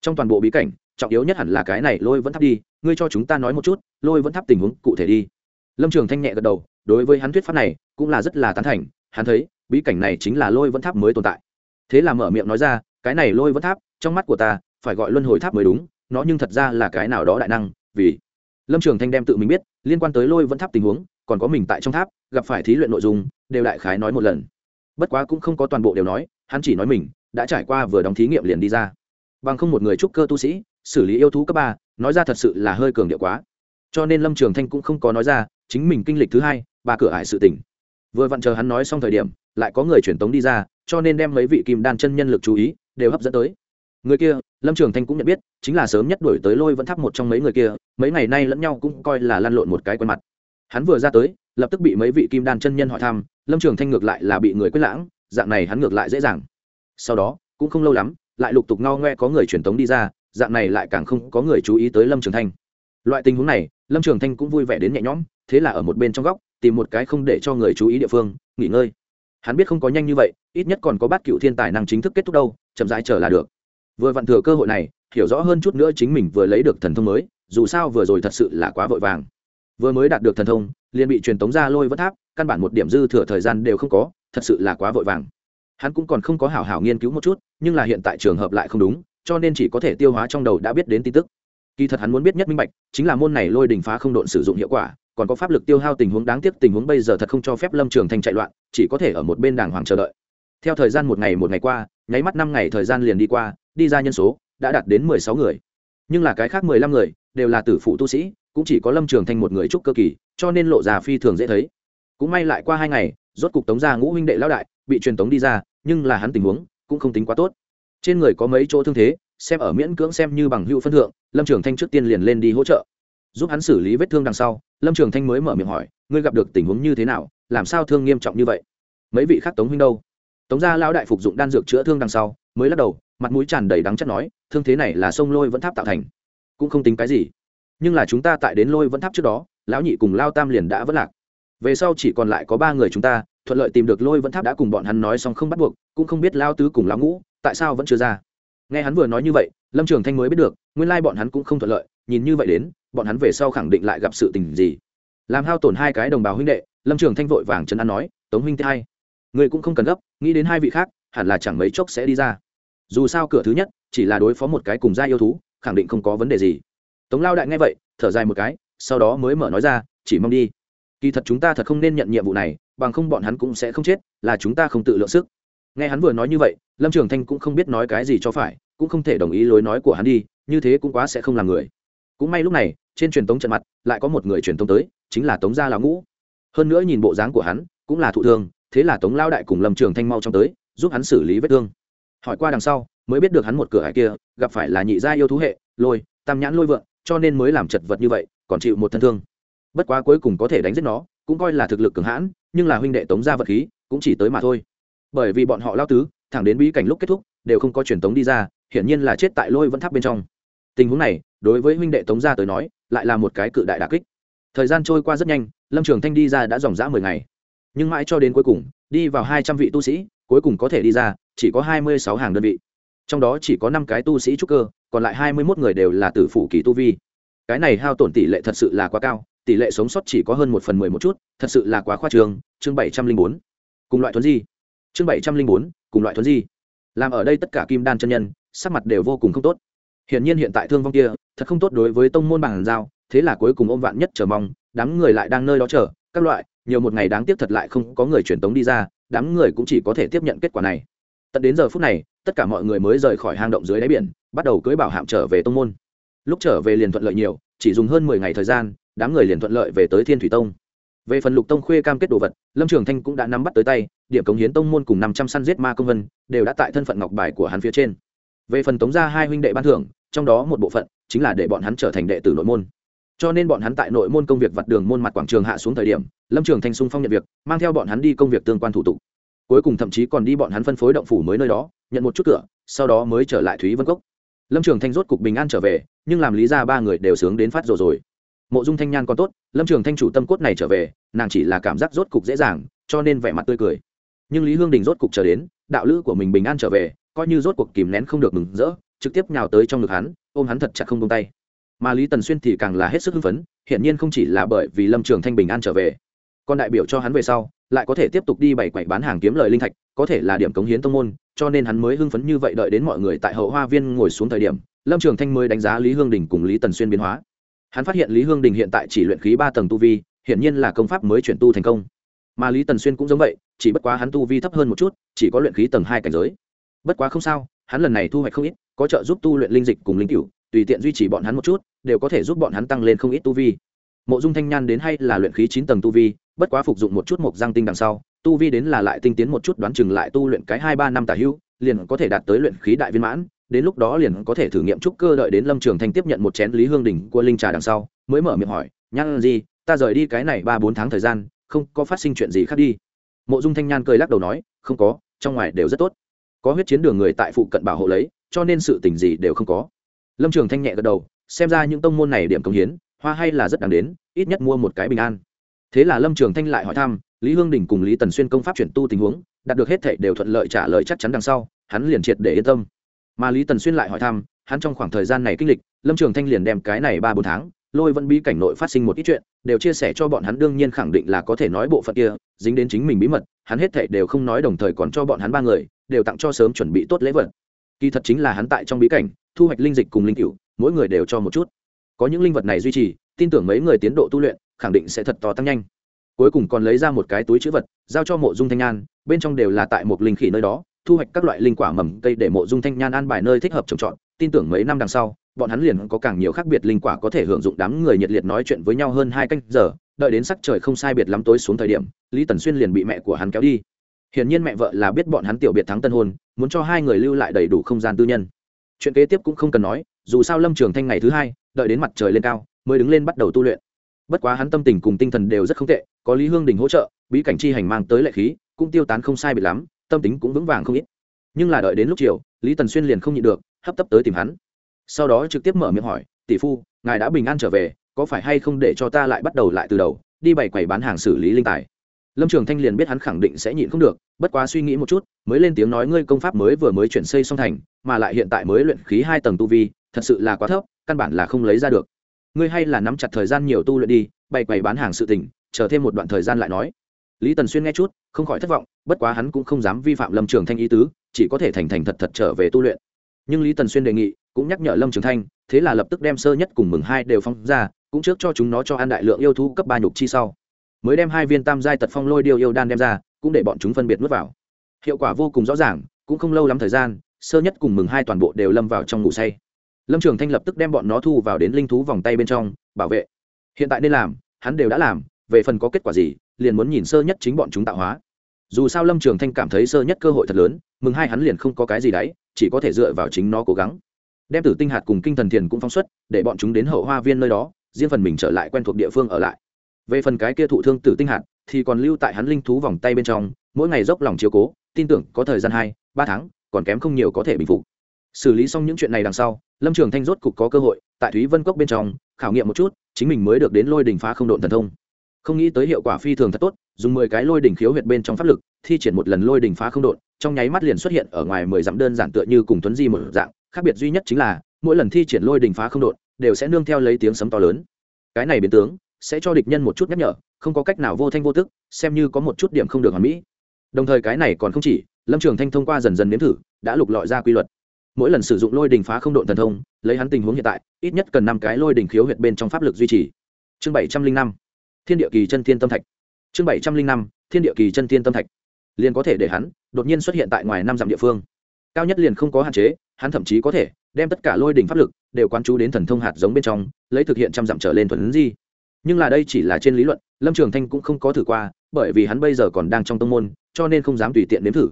Trong toàn bộ bí cảnh, trọng yếu nhất hẳn là cái này lôi vẫn thắp đi, ngươi cho chúng ta nói một chút, lôi vẫn thắp tình huống cụ thể đi. Lâm trường thanh nhẹ gật đầu, đối với hắn thuyết pháp này, cũng là rất là tán thành, hắn thấy, bí cảnh này chính là lôi vẫn tháp mới tồn tại. Thế là mở miệng nói ra, cái này lôi vẫn tháp, trong mắt của ta, phải gọi luân hồi tháp mới đúng, nó nhưng thật ra là cái nào đó đại năng, vì lâm trường thanh đem tự mình biết, liên quan tới lôi vẫn tháp tình huống, còn có mình tại trong tháp, gặp phải thí luyện nội dung, đều đại khái nói một lần. Bất quá cũng không có toàn bộ đều nói, hắn chỉ nói mình, đã trải qua vừa đóng thí nghiệm liền đi ra. Bằng không một người trúc cơ tu sĩ, xử lý yêu thú cấp ba, nói ra thật sự là hơi cường điệu quá. Cho nên lâm trường thanh cũng không có nói ra, chính mình kinh lịch thứ hai, ba cửa ải sự tỉnh vừa vặn chờ hắn nói xong thời điểm, lại có người truyền tống đi ra, cho nên đem mấy vị kim đan chân nhân lực chú ý, đều hấp dẫn tới người kia, lâm trường thanh cũng nhận biết, chính là sớm nhất đổi tới lôi vẫn thắp một trong mấy người kia, mấy ngày nay lẫn nhau cũng coi là lăn lộn một cái quen mặt. Hắn vừa ra tới, lập tức bị mấy vị kim đan chân nhân hỏi thăm, lâm trường thanh ngược lại là bị người quyết lãng, dạng này hắn ngược lại dễ dàng. Sau đó, cũng không lâu lắm, lại lục tục ngao ngoe có người truyền tống đi ra, dạng này lại càng không có người chú ý tới lâm trường thanh. Loại tình huống này, lâm trường thanh cũng vui vẻ đến nhẹ nhõm, thế là ở một bên trong góc, tìm một cái không để cho người chú ý địa phương, nghỉ ngơi. Hắn biết không có nhanh như vậy, ít nhất còn có bát cựu thiên tài năng chính thức kết thúc đâu, chậm rãi chờ là được vừa vặn thừa cơ hội này, hiểu rõ hơn chút nữa chính mình vừa lấy được thần thông mới, dù sao vừa rồi thật sự là quá vội vàng. Vừa mới đạt được thần thông, liền bị truyền tống ra lôi vất tháp, căn bản một điểm dư thừa thời gian đều không có, thật sự là quá vội vàng. Hắn cũng còn không có hảo hảo nghiên cứu một chút, nhưng là hiện tại trường hợp lại không đúng, cho nên chỉ có thể tiêu hóa trong đầu đã biết đến tin tức. Kỳ thật hắn muốn biết nhất minh bạch, chính là môn này lôi đình phá không độn sử dụng hiệu quả, còn có pháp lực tiêu hao tình huống đáng tiếc tình huống bây giờ thật không cho phép lâm trường thanh chạy loạn, chỉ có thể ở một bên đàng hoàng chờ đợi. Theo thời gian một ngày một ngày qua, nháy mắt năm ngày thời gian liền đi qua đi ra nhân số, đã đạt đến mười sáu người. Nhưng là cái khác mười lăm người, đều là tử phụ tu sĩ, cũng chỉ có lâm trường thanh một người trúc cơ kỳ, cho nên lộ già phi thường dễ thấy. Cũng may lại qua hai ngày, rốt cục tống gia ngũ huynh đệ lão đại bị truyền tống đi ra, nhưng là hắn tình huống cũng không tính quá tốt. Trên người có mấy chỗ thương thế, xem ở miễn cưỡng xem như bằng hữu phân thượng, lâm trường thanh trước tiên liền lên đi hỗ trợ. Giúp hắn xử lý vết thương đằng sau, lâm trường thanh mới mở miệng hỏi, ngươi gặp được tình huống như thế nào? Làm sao thương nghiêm trọng như vậy? Mấy vị khác tống huynh đâu? Tống gia lão đại phục dụng đan dược chữa thương đằng sau, mới lắc đầu mặt mũi tràn đầy đắng chất nói, thương thế này là sông lôi vẫn tháp tạo thành. Cũng không tính cái gì. Nhưng là chúng ta tại đến lôi vẫn tháp trước đó, lão nhị cùng lao tam liền đã vất lạc. Về sau chỉ còn lại có ba người chúng ta, thuận lợi tìm được lôi vẫn tháp đã cùng bọn hắn nói xong không bắt buộc, cũng không biết lao tứ cùng lão ngũ, tại sao vẫn chưa ra. Nghe hắn vừa nói như vậy, lâm trường thanh mới biết được, nguyên lai bọn hắn cũng không thuận lợi, nhìn như vậy đến, bọn hắn về sau khẳng định lại gặp sự tình gì. Làm hao tổn hai cái đồng bào huynh đệ, lâm trường thanh vội vàng chân ăn nói, tống huynh thứ hai người cũng không cần gấp, nghĩ đến hai vị khác, hẳn là chẳng mấy chốc sẽ đi ra dù sao cửa thứ nhất chỉ là đối phó một cái cùng gia yêu thú, khẳng định không có vấn đề gì. Tống lao đại nghe vậy, thở dài một cái, sau đó mới mở nói ra, chỉ mong đi. Kỳ thật chúng ta thật không nên nhận nhiệm vụ này, bằng không bọn hắn cũng sẽ không chết, là chúng ta không tự lượng sức. Nghe hắn vừa nói như vậy, lâm trường thanh cũng không biết nói cái gì cho phải, cũng không thể đồng ý lối nói của hắn đi, như thế cũng quá sẽ không làm người. Cũng may lúc này, trên truyền tống trận mặt, lại có một người truyền tống tới, chính là tống gia lão ngũ. Hơn nữa nhìn bộ dáng của hắn, cũng là thụ thương, thế là tống lao đại cùng lâm trường thanh mau trong tới, giúp hắn xử lý vết thương hỏi qua đằng sau, mới biết được hắn một cửa hải kia, gặp phải là nhị gia yêu thú hệ, lôi, tam nhãn lôi vượng, cho nên mới làm chật vật như vậy, còn chịu một thân thương. Bất quá cuối cùng có thể đánh giết nó, cũng coi là thực lực cường hãn, nhưng là huynh đệ tống gia vật khí, cũng chỉ tới mà thôi. Bởi vì bọn họ lao tứ, thẳng đến bí cảnh lúc kết thúc, đều không có truyền tống đi ra, hiển nhiên là chết tại lôi vẫn tháp bên trong. Tình huống này, đối với huynh đệ tống gia tới nói, lại là một cái cự đại đà kích. Thời gian trôi qua rất nhanh, lâm trường thanh đi ra đã dòng dã mười ngày. Nhưng mãi cho đến cuối cùng, đi vào hai trăm vị tu sĩ cuối cùng có thể đi ra, chỉ có hai mươi sáu hàng đơn vị. Trong đó chỉ có năm cái tu sĩ trúc cơ, còn lại hai mươi mốt người đều là tử phủ kỳ tu vi. Cái này hao tổn tỷ lệ thật sự là quá cao, tỷ lệ sống sót chỉ có hơn một phần mười một chút, thật sự là quá khoa trường chương bảy trăm linh bốn. Cùng loại thuấn di. Chương bảy trăm linh bốn, cùng loại thuấn di. Làm ở đây tất cả kim đan chân nhân, sắc mặt đều vô cùng không tốt. Hiển nhiên hiện tại thương vong kia, thật không tốt đối với tông môn bằng giao, thế là cuối cùng ôm vạn nhất chờ mong, đám người lại đang nơi đó chờ, các loại, nhiều một ngày đáng tiếc thật lại không có người truyền tống đi ra đám người cũng chỉ có thể tiếp nhận kết quả này. Tận đến giờ phút này, tất cả mọi người mới rời khỏi hang động dưới đáy biển, bắt đầu cưới bảo hạm trở về tông môn. Lúc trở về liền thuận lợi nhiều, chỉ dùng hơn mười ngày thời gian, đám người liền thuận lợi về tới thiên thủy tông. Về phần lục tông khuê cam kết đồ vật, lâm trường thanh cũng đã nắm bắt tới tay, điểm cống hiến tông môn cùng năm trăm săn giết ma công vân, đều đã tại thân phận ngọc bài của hắn phía trên. Về phần tống gia hai huynh đệ ban thưởng, trong đó một bộ phận chính là để bọn hắn trở thành đệ tử nội môn cho nên bọn hắn tại nội môn công việc vặt đường môn mặt quảng trường hạ xuống thời điểm, lâm trường thanh sung phong nhận việc, mang theo bọn hắn đi công việc tương quan thủ tục. Cuối cùng thậm chí còn đi bọn hắn phân phối động phủ mới nơi đó, nhận một chút cửa, sau đó mới trở lại thúy vân cốc. Lâm trường thanh rốt cục bình an trở về, nhưng làm lý ra ba người đều sướng đến phát rồi rồi. Mộ dung thanh nhan còn tốt, lâm trường thanh chủ tâm cốt này trở về, nàng chỉ là cảm giác rốt cục dễ dàng, cho nên vẻ mặt tươi cười. Nhưng lý hương đình rốt cục trở đến, đạo lữ của mình bình an trở về, coi như rốt cuộc kìm nén không được mừng rỡ, trực tiếp nhào tới trong ngực hắn, ôm hắn thật chặt không tung tay mà lý tần xuyên thì càng là hết sức hưng phấn, hiển nhiên không chỉ là bởi vì lâm trường thanh bình an trở về, còn đại biểu cho hắn về sau, lại có thể tiếp tục đi bày quậy bán hàng kiếm lời linh thạch, có thể là điểm cống hiến tông môn, cho nên hắn mới hưng phấn như vậy đợi đến mọi người tại hậu hoa viên ngồi xuống thời điểm, lâm trường thanh mới đánh giá lý hương đình cùng lý tần xuyên biến hóa. Hắn phát hiện lý hương đình hiện tại chỉ luyện khí ba tầng tu vi, hiển nhiên là công pháp mới chuyển tu thành công. Mà lý tần xuyên cũng giống vậy, chỉ bất quá hắn tu vi thấp hơn một chút, chỉ có luyện khí tầng hai cảnh giới. Bất quá không sao, hắn lần này thu hoạch không ít, có trợ giúp tu luyện linh dịch cùng linh cựu tùy tiện duy trì bọn hắn một chút, đều có thể giúp bọn hắn tăng lên không ít tu vi. Mộ dung thanh nhan đến hay là luyện khí chín tầng tu vi, bất quá phục dụng một chút mộc giang tinh đằng sau, tu vi đến là lại tinh tiến một chút đoán chừng lại tu luyện cái hai ba năm tả hữu liền có thể đạt tới luyện khí đại viên mãn, đến lúc đó liền có thể thử nghiệm trúc cơ đợi đến lâm trường thanh tiếp nhận một chén lý hương đỉnh của linh trà đằng sau, mới mở miệng hỏi, nhan gì ta rời đi cái này ba bốn tháng thời gian, không có phát sinh chuyện gì khác đi. Mộ dung thanh nhan cười lắc đầu nói, không có, trong ngoài đều rất tốt. Có huyết chiến đường người tại phụ cận bảo hộ lấy, cho nên sự tình gì đều không có lâm trường thanh nhẹ gật đầu, xem ra những tông môn này điểm công hiến, hoa hay là rất đáng đến, ít nhất mua một cái bình an. Thế là lâm trường thanh lại hỏi thăm, lý hương đình cùng lý tần xuyên công pháp chuyển tu tình huống, đạt được hết thệ đều thuận lợi trả lời chắc chắn đằng sau, hắn liền triệt để yên tâm. Mà lý tần xuyên lại hỏi thăm, hắn trong khoảng thời gian này kinh lịch, lâm trường thanh liền đem cái này ba bốn tháng, lôi vẫn bí cảnh nội phát sinh một ít chuyện, đều chia sẻ cho bọn hắn đương nhiên khẳng định là có thể nói bộ phận kia, dính đến chính mình bí mật, hắn hết thệ đều không nói đồng thời còn cho bọn hắn ba người, đều tặng cho sớm chuẩn bị tốt lễ vật. Kỳ thật chính là hắn tại trong bí cảnh thu hoạch linh dịch cùng linh cựu mỗi người đều cho một chút. Có những linh vật này duy trì, tin tưởng mấy người tiến độ tu luyện, khẳng định sẽ thật to tăng nhanh. Cuối cùng còn lấy ra một cái túi chữ vật, giao cho mộ dung thanh nhan, bên trong đều là tại một linh khỉ nơi đó, thu hoạch các loại linh quả mầm cây để mộ dung thanh nhan an bài nơi thích hợp trồng trọt. Tin tưởng mấy năm đằng sau, bọn hắn liền có càng nhiều khác biệt linh quả có thể hưởng dụng đám người nhiệt liệt nói chuyện với nhau hơn hai canh giờ, đợi đến sắc trời không sai biệt lắm tối xuống thời điểm, lý tần xuyên liền bị mẹ của hắn kéo đi. Hiển nhiên mẹ vợ là biết bọn hắn tiểu biệt thắng tân hôn, muốn cho hai người lưu lại đầy đủ không gian tư nhân chuyện kế tiếp cũng không cần nói, dù sao lâm trường thanh ngày thứ hai, đợi đến mặt trời lên cao, mới đứng lên bắt đầu tu luyện. Bất quá hắn tâm tình cùng tinh thần đều rất không tệ, có lý hương đình hỗ trợ, bí cảnh chi hành mang tới lệ khí, cũng tiêu tán không sai bị lắm, tâm tính cũng vững vàng không ít. Nhưng là đợi đến lúc chiều, lý tần xuyên liền không nhịn được, hấp tấp tới tìm hắn. Sau đó trực tiếp mở miệng hỏi, tỷ phu, ngài đã bình an trở về, có phải hay không để cho ta lại bắt đầu lại từ đầu, đi bày quầy bán hàng xử lý linh tài? Lâm trường thanh liền biết hắn khẳng định sẽ nhịn không được, bất quá suy nghĩ một chút, mới lên tiếng nói ngươi công pháp mới vừa mới chuyển xây xong thành, mà lại hiện tại mới luyện khí hai tầng tu vi, thật sự là quá thấp, căn bản là không lấy ra được. Ngươi hay là nắm chặt thời gian nhiều tu luyện đi, bày quầy bán hàng sự tình, chờ thêm một đoạn thời gian lại nói. Lý tần xuyên nghe chút, không khỏi thất vọng, bất quá hắn cũng không dám vi phạm lâm trường thanh ý tứ, chỉ có thể thành thành thật thật trở về tu luyện. Nhưng lý tần xuyên đề nghị, cũng nhắc nhở lâm trường thanh, thế là lập tức đem sơ nhất cùng mừng hai đều phong ra, cũng trước cho chúng nó cho ăn đại lượng yêu thú cấp ba nhục chi sau mới đem hai viên tam giai tật phong lôi điêu yêu đan đem ra, cũng để bọn chúng phân biệt nuốt vào. Hiệu quả vô cùng rõ ràng, cũng không lâu lắm thời gian, sơ nhất cùng mừng hai toàn bộ đều lâm vào trong ngủ say. Lâm trường thanh lập tức đem bọn nó thu vào đến linh thú vòng tay bên trong, bảo vệ. Hiện tại nên làm, hắn đều đã làm, về phần có kết quả gì, liền muốn nhìn sơ nhất chính bọn chúng tạo hóa. Dù sao lâm trường thanh cảm thấy sơ nhất cơ hội thật lớn, mừng hai hắn liền không có cái gì đấy, chỉ có thể dựa vào chính nó cố gắng. Đem tử tinh hạt cùng kinh thần thiền cũng phóng xuất, để bọn chúng đến hậu hoa viên nơi đó, riêng phần mình trở lại quen thuộc địa phương ở lại về phần cái kia thụ thương tử tinh hạt, thì còn lưu tại hắn linh thú vòng tay bên trong, mỗi ngày dốc lòng chiếu cố, tin tưởng có thời gian hai, ba tháng, còn kém không nhiều có thể bình phục. Xử lý xong những chuyện này đằng sau, lâm trường thanh rốt cục có cơ hội, tại thúy vân cốc bên trong, khảo nghiệm một chút, chính mình mới được đến lôi đỉnh phá không độn thần thông. Không nghĩ tới hiệu quả phi thường thật tốt, dùng mười cái lôi đỉnh khiếu huyệt bên trong pháp lực, thi triển một lần lôi đỉnh phá không độn, trong nháy mắt liền xuất hiện ở ngoài mười dặm đơn giản tựa như cùng tuấn di một dạng, khác biệt duy nhất chính là, mỗi lần thi triển lôi đỉnh phá không độn, đều sẽ nương theo lấy tiếng sấm to lớn. Cái này biến tướng sẽ cho địch nhân một chút nhắc nhở, không có cách nào vô thanh vô tức, xem như có một chút điểm không được hoàn mỹ. Đồng thời cái này còn không chỉ, lâm trường thanh thông qua dần dần nếm thử, đã lục lọi ra quy luật. Mỗi lần sử dụng lôi đình phá không độn thần thông, lấy hắn tình huống hiện tại, ít nhất cần năm cái lôi đình khiếu huyệt bên trong pháp lực duy trì. Chương bảy trăm linh năm, thiên địa kỳ chân thiên tâm thạch. Chương bảy trăm linh năm, thiên địa kỳ chân thiên tâm thạch. Liền có thể để hắn đột nhiên xuất hiện tại ngoài năm dặm địa phương. Cao nhất liền không có hạn chế, hắn thậm chí có thể đem tất cả lôi đình pháp lực đều quán chú đến thần thông hạt giống bên trong, lấy thực hiện trăm dặm trở lên thuần di nhưng là đây chỉ là trên lý luận, lâm trường thanh cũng không có thử qua, bởi vì hắn bây giờ còn đang trong tông môn, cho nên không dám tùy tiện nếm thử.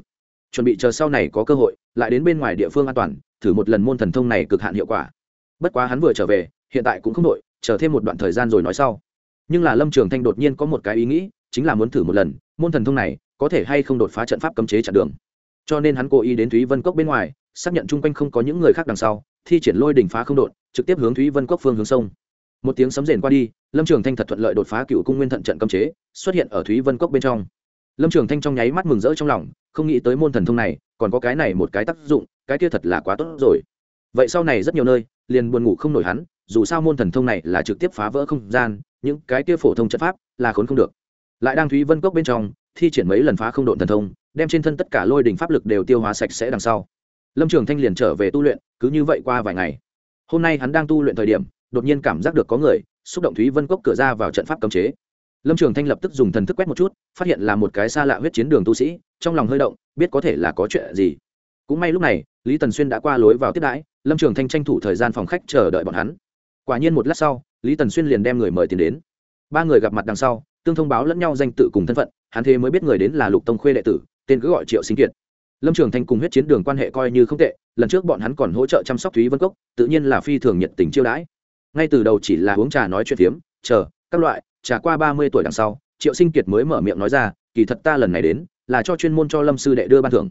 Chuẩn bị chờ sau này có cơ hội, lại đến bên ngoài địa phương an toàn, thử một lần môn thần thông này cực hạn hiệu quả. Bất quá hắn vừa trở về, hiện tại cũng không đội chờ thêm một đoạn thời gian rồi nói sau. Nhưng là lâm trường thanh đột nhiên có một cái ý nghĩ, chính là muốn thử một lần, môn thần thông này có thể hay không đột phá trận pháp cấm chế chặn đường. Cho nên hắn cố ý đến thúy vân cốc bên ngoài, xác nhận chung quanh không có những người khác đằng sau, thi triển lôi đỉnh phá không đột, trực tiếp hướng thúy vân cốc phương hướng sông một tiếng sấm rền qua đi, lâm trường thanh thật thuận lợi đột phá cựu cung nguyên thận trận cấm chế, xuất hiện ở thúy vân cốc bên trong. Lâm trường thanh trong nháy mắt mừng rỡ trong lòng, không nghĩ tới môn thần thông này, còn có cái này một cái tác dụng, cái kia thật là quá tốt rồi. Vậy sau này rất nhiều nơi, liền buồn ngủ không nổi hắn, dù sao môn thần thông này là trực tiếp phá vỡ không gian, những cái kia phổ thông trận pháp là khốn không được. Lại đang thúy vân cốc bên trong, thi triển mấy lần phá không độn thần thông, đem trên thân tất cả lôi đình pháp lực đều tiêu hóa sạch sẽ đằng sau. Lâm trường thanh liền trở về tu luyện, cứ như vậy qua vài ngày. Hôm nay hắn đang tu luyện thời điểm đột nhiên cảm giác được có người, xúc động thúy vân cốc cửa ra vào trận pháp cấm chế. Lâm trường thanh lập tức dùng thần thức quét một chút, phát hiện là một cái xa lạ huyết chiến đường tu sĩ, trong lòng hơi động, biết có thể là có chuyện gì. Cũng may lúc này, lý tần xuyên đã qua lối vào tiếp đãi, lâm trường thanh tranh thủ thời gian phòng khách chờ đợi bọn hắn. Quả nhiên một lát sau, lý tần xuyên liền đem người mời tiền đến. Ba người gặp mặt đằng sau, tương thông báo lẫn nhau danh tự cùng thân phận, hắn thế mới biết người đến là lục tông khuê đệ tử, tên cứ gọi triệu sinh kiệt. Lâm trường thanh cùng huyết chiến đường quan hệ coi như không tệ, lần trước bọn hắn còn hỗ trợ chăm sóc thúy vân cốc, tự nhiên là phi thường nhiệt tình chiêu đãi ngay từ đầu chỉ là uống trà nói chuyện phiếm, chờ, các loại, trà qua ba mươi tuổi đằng sau, triệu sinh kiệt mới mở miệng nói ra, kỳ thật ta lần này đến, là cho chuyên môn cho lâm sư đệ đưa ban thưởng.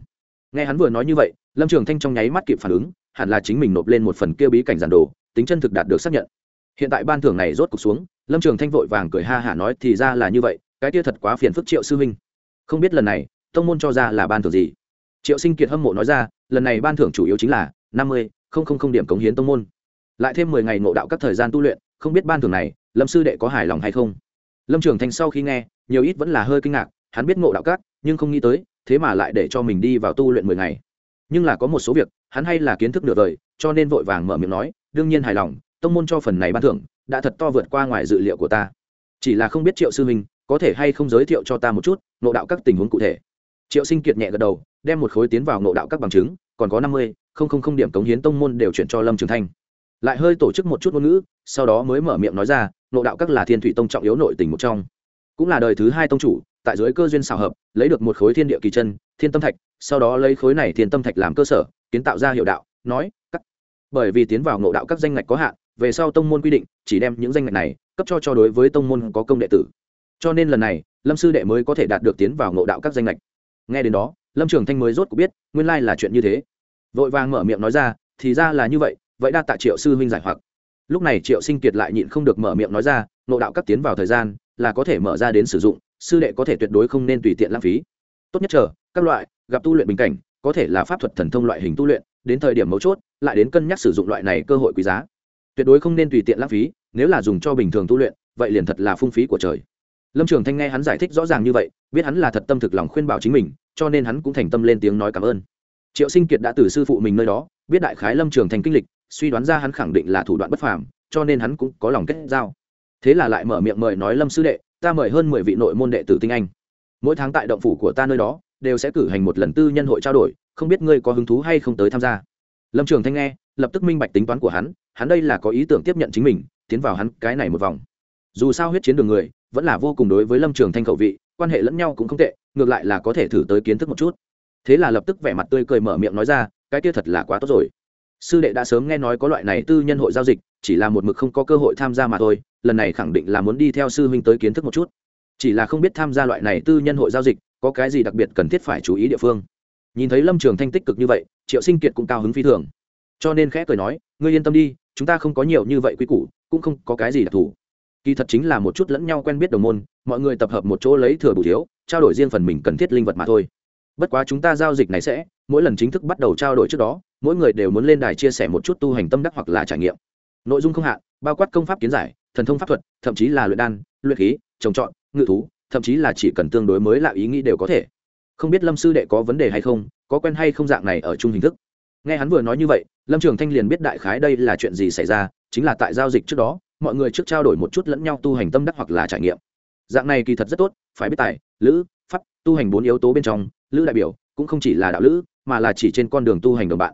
Nghe hắn vừa nói như vậy, lâm trường thanh trong nháy mắt kịp phản ứng, hẳn là chính mình nộp lên một phần kia bí cảnh giản đồ, tính chân thực đạt được xác nhận. Hiện tại ban thưởng này rốt cục xuống, lâm trường thanh vội vàng cười ha hả nói, thì ra là như vậy, cái kia thật quá phiền phức triệu sư huynh. Không biết lần này, tông môn cho ra là ban thưởng gì? Triệu sinh kiệt hâm mộ nói ra, lần này ban thưởng chủ yếu chính là năm mươi không không không điểm cống hiến tông môn lại thêm mười ngày ngộ đạo các thời gian tu luyện, không biết ban thưởng này, lâm sư đệ có hài lòng hay không? Lâm trường thanh sau khi nghe, nhiều ít vẫn là hơi kinh ngạc, hắn biết ngộ đạo các, nhưng không nghĩ tới, thế mà lại để cho mình đi vào tu luyện mười ngày. Nhưng là có một số việc, hắn hay là kiến thức được đời cho nên vội vàng mở miệng nói, đương nhiên hài lòng, tông môn cho phần này ban thưởng, đã thật to vượt qua ngoài dự liệu của ta. Chỉ là không biết triệu sư huynh, có thể hay không giới thiệu cho ta một chút, ngộ đạo các tình huống cụ thể. Triệu sinh kiệt nhẹ gật đầu, đem một khối tiến vào ngộ đạo các bằng chứng, còn có năm mươi, không không không điểm cống hiến tông môn đều chuyển cho lâm trường thanh lại hơi tổ chức một chút ngôn ngữ, sau đó mới mở miệng nói ra nộ đạo các là thiên thủy tông trọng yếu nội tình một trong. Cũng là đời thứ hai tông chủ, tại dưới cơ duyên xảo hợp, lấy được một khối thiên địa kỳ chân, thiên tâm thạch, sau đó lấy khối này thiên tâm thạch làm cơ sở, kiến tạo ra hiệu đạo, nói cắt bởi vì tiến vào ngộ đạo các danh ngạch có hạn, về sau tông môn quy định, chỉ đem những danh ngạch này cấp cho cho đối với tông môn có công đệ tử. Cho nên lần này, lâm sư đệ mới có thể đạt được tiến vào ngộ đạo các danh ngạch. Nghe đến đó, lâm trường thanh mới rốt cuộc biết, nguyên lai là chuyện như thế. Vội vàng mở miệng nói ra, thì ra là như vậy vậy đa tạ triệu sư huynh giải hoặc. Lúc này triệu sinh kiệt lại nhịn không được mở miệng nói ra, ngộ đạo các tiến vào thời gian, là có thể mở ra đến sử dụng, sư đệ có thể tuyệt đối không nên tùy tiện lãng phí. Tốt nhất chờ, các loại, gặp tu luyện bình cảnh, có thể là pháp thuật thần thông loại hình tu luyện, đến thời điểm mấu chốt, lại đến cân nhắc sử dụng loại này cơ hội quý giá. Tuyệt đối không nên tùy tiện lãng phí, nếu là dùng cho bình thường tu luyện, vậy liền thật là phung phí của trời. Lâm trường thanh nghe hắn giải thích rõ ràng như vậy, biết hắn là thật tâm thực lòng khuyên bảo chính mình, cho nên hắn cũng thành tâm lên tiếng nói cảm ơn. Triệu sinh kiệt đã từ sư phụ mình nơi đó, biết đại khái lâm trường thành kinh lịch suy đoán ra hắn khẳng định là thủ đoạn bất phàm, cho nên hắn cũng có lòng kết giao. Thế là lại mở miệng mời nói, lâm sư đệ, ta mời hơn mười vị nội môn đệ tử tinh anh. Mỗi tháng tại động phủ của ta nơi đó, đều sẽ cử hành một lần tư nhân hội trao đổi, không biết ngươi có hứng thú hay không tới tham gia? Lâm trường thanh nghe, lập tức minh bạch tính toán của hắn hắn đây là có ý tưởng tiếp nhận chính mình, tiến vào hắn cái này một vòng. Dù sao huyết chiến đường người, vẫn là vô cùng đối với lâm trường thanh khẩu vị, quan hệ lẫn nhau cũng không tệ, ngược lại là có thể thử tới kiến thức một chút. Thế là lập tức vẻ mặt tươi cười mở miệng nói ra, cái kia thật là quá tốt rồi sư đệ đã sớm nghe nói có loại này tư nhân hội giao dịch, chỉ là một mực không có cơ hội tham gia mà thôi, lần này khẳng định là muốn đi theo sư huynh tới kiến thức một chút. Chỉ là không biết tham gia loại này tư nhân hội giao dịch, có cái gì đặc biệt cần thiết phải chú ý địa phương. Nhìn thấy lâm trường thanh tích cực như vậy, triệu sinh kiệt cũng cao hứng phi thường. Cho nên khẽ cười nói, ngươi yên tâm đi, chúng ta không có nhiều như vậy quy củ, cũng không có cái gì đặc thù. Kỳ thật chính là một chút lẫn nhau quen biết đồng môn, mọi người tập hợp một chỗ lấy thừa bù thiếu, trao đổi riêng phần mình cần thiết linh vật mà thôi. Bất quá chúng ta giao dịch này sẽ, mỗi lần chính thức bắt đầu trao đổi trước đó mỗi người đều muốn lên đài chia sẻ một chút tu hành tâm đắc hoặc là trải nghiệm. Nội dung không hạn, bao quát công pháp kiến giải, thần thông pháp thuật, thậm chí là luyện đan, luyện khí, trồng trọt, ngự thú, thậm chí là chỉ cần tương đối mới lạ ý nghĩ đều có thể. Không biết lâm sư đệ có vấn đề hay không, có quen hay không dạng này ở chung hình thức? Nghe hắn vừa nói như vậy, lâm trường thanh liền biết đại khái đây là chuyện gì xảy ra, chính là tại giao dịch trước đó, mọi người trước trao đổi một chút lẫn nhau tu hành tâm đắc hoặc là trải nghiệm. Dạng này kỳ thật rất tốt, phải biết tài, lữ, pháp, tu hành bốn yếu tố bên trong, lữ đại biểu, cũng không chỉ là đạo lữ, mà là chỉ trên con đường tu hành đồng bạn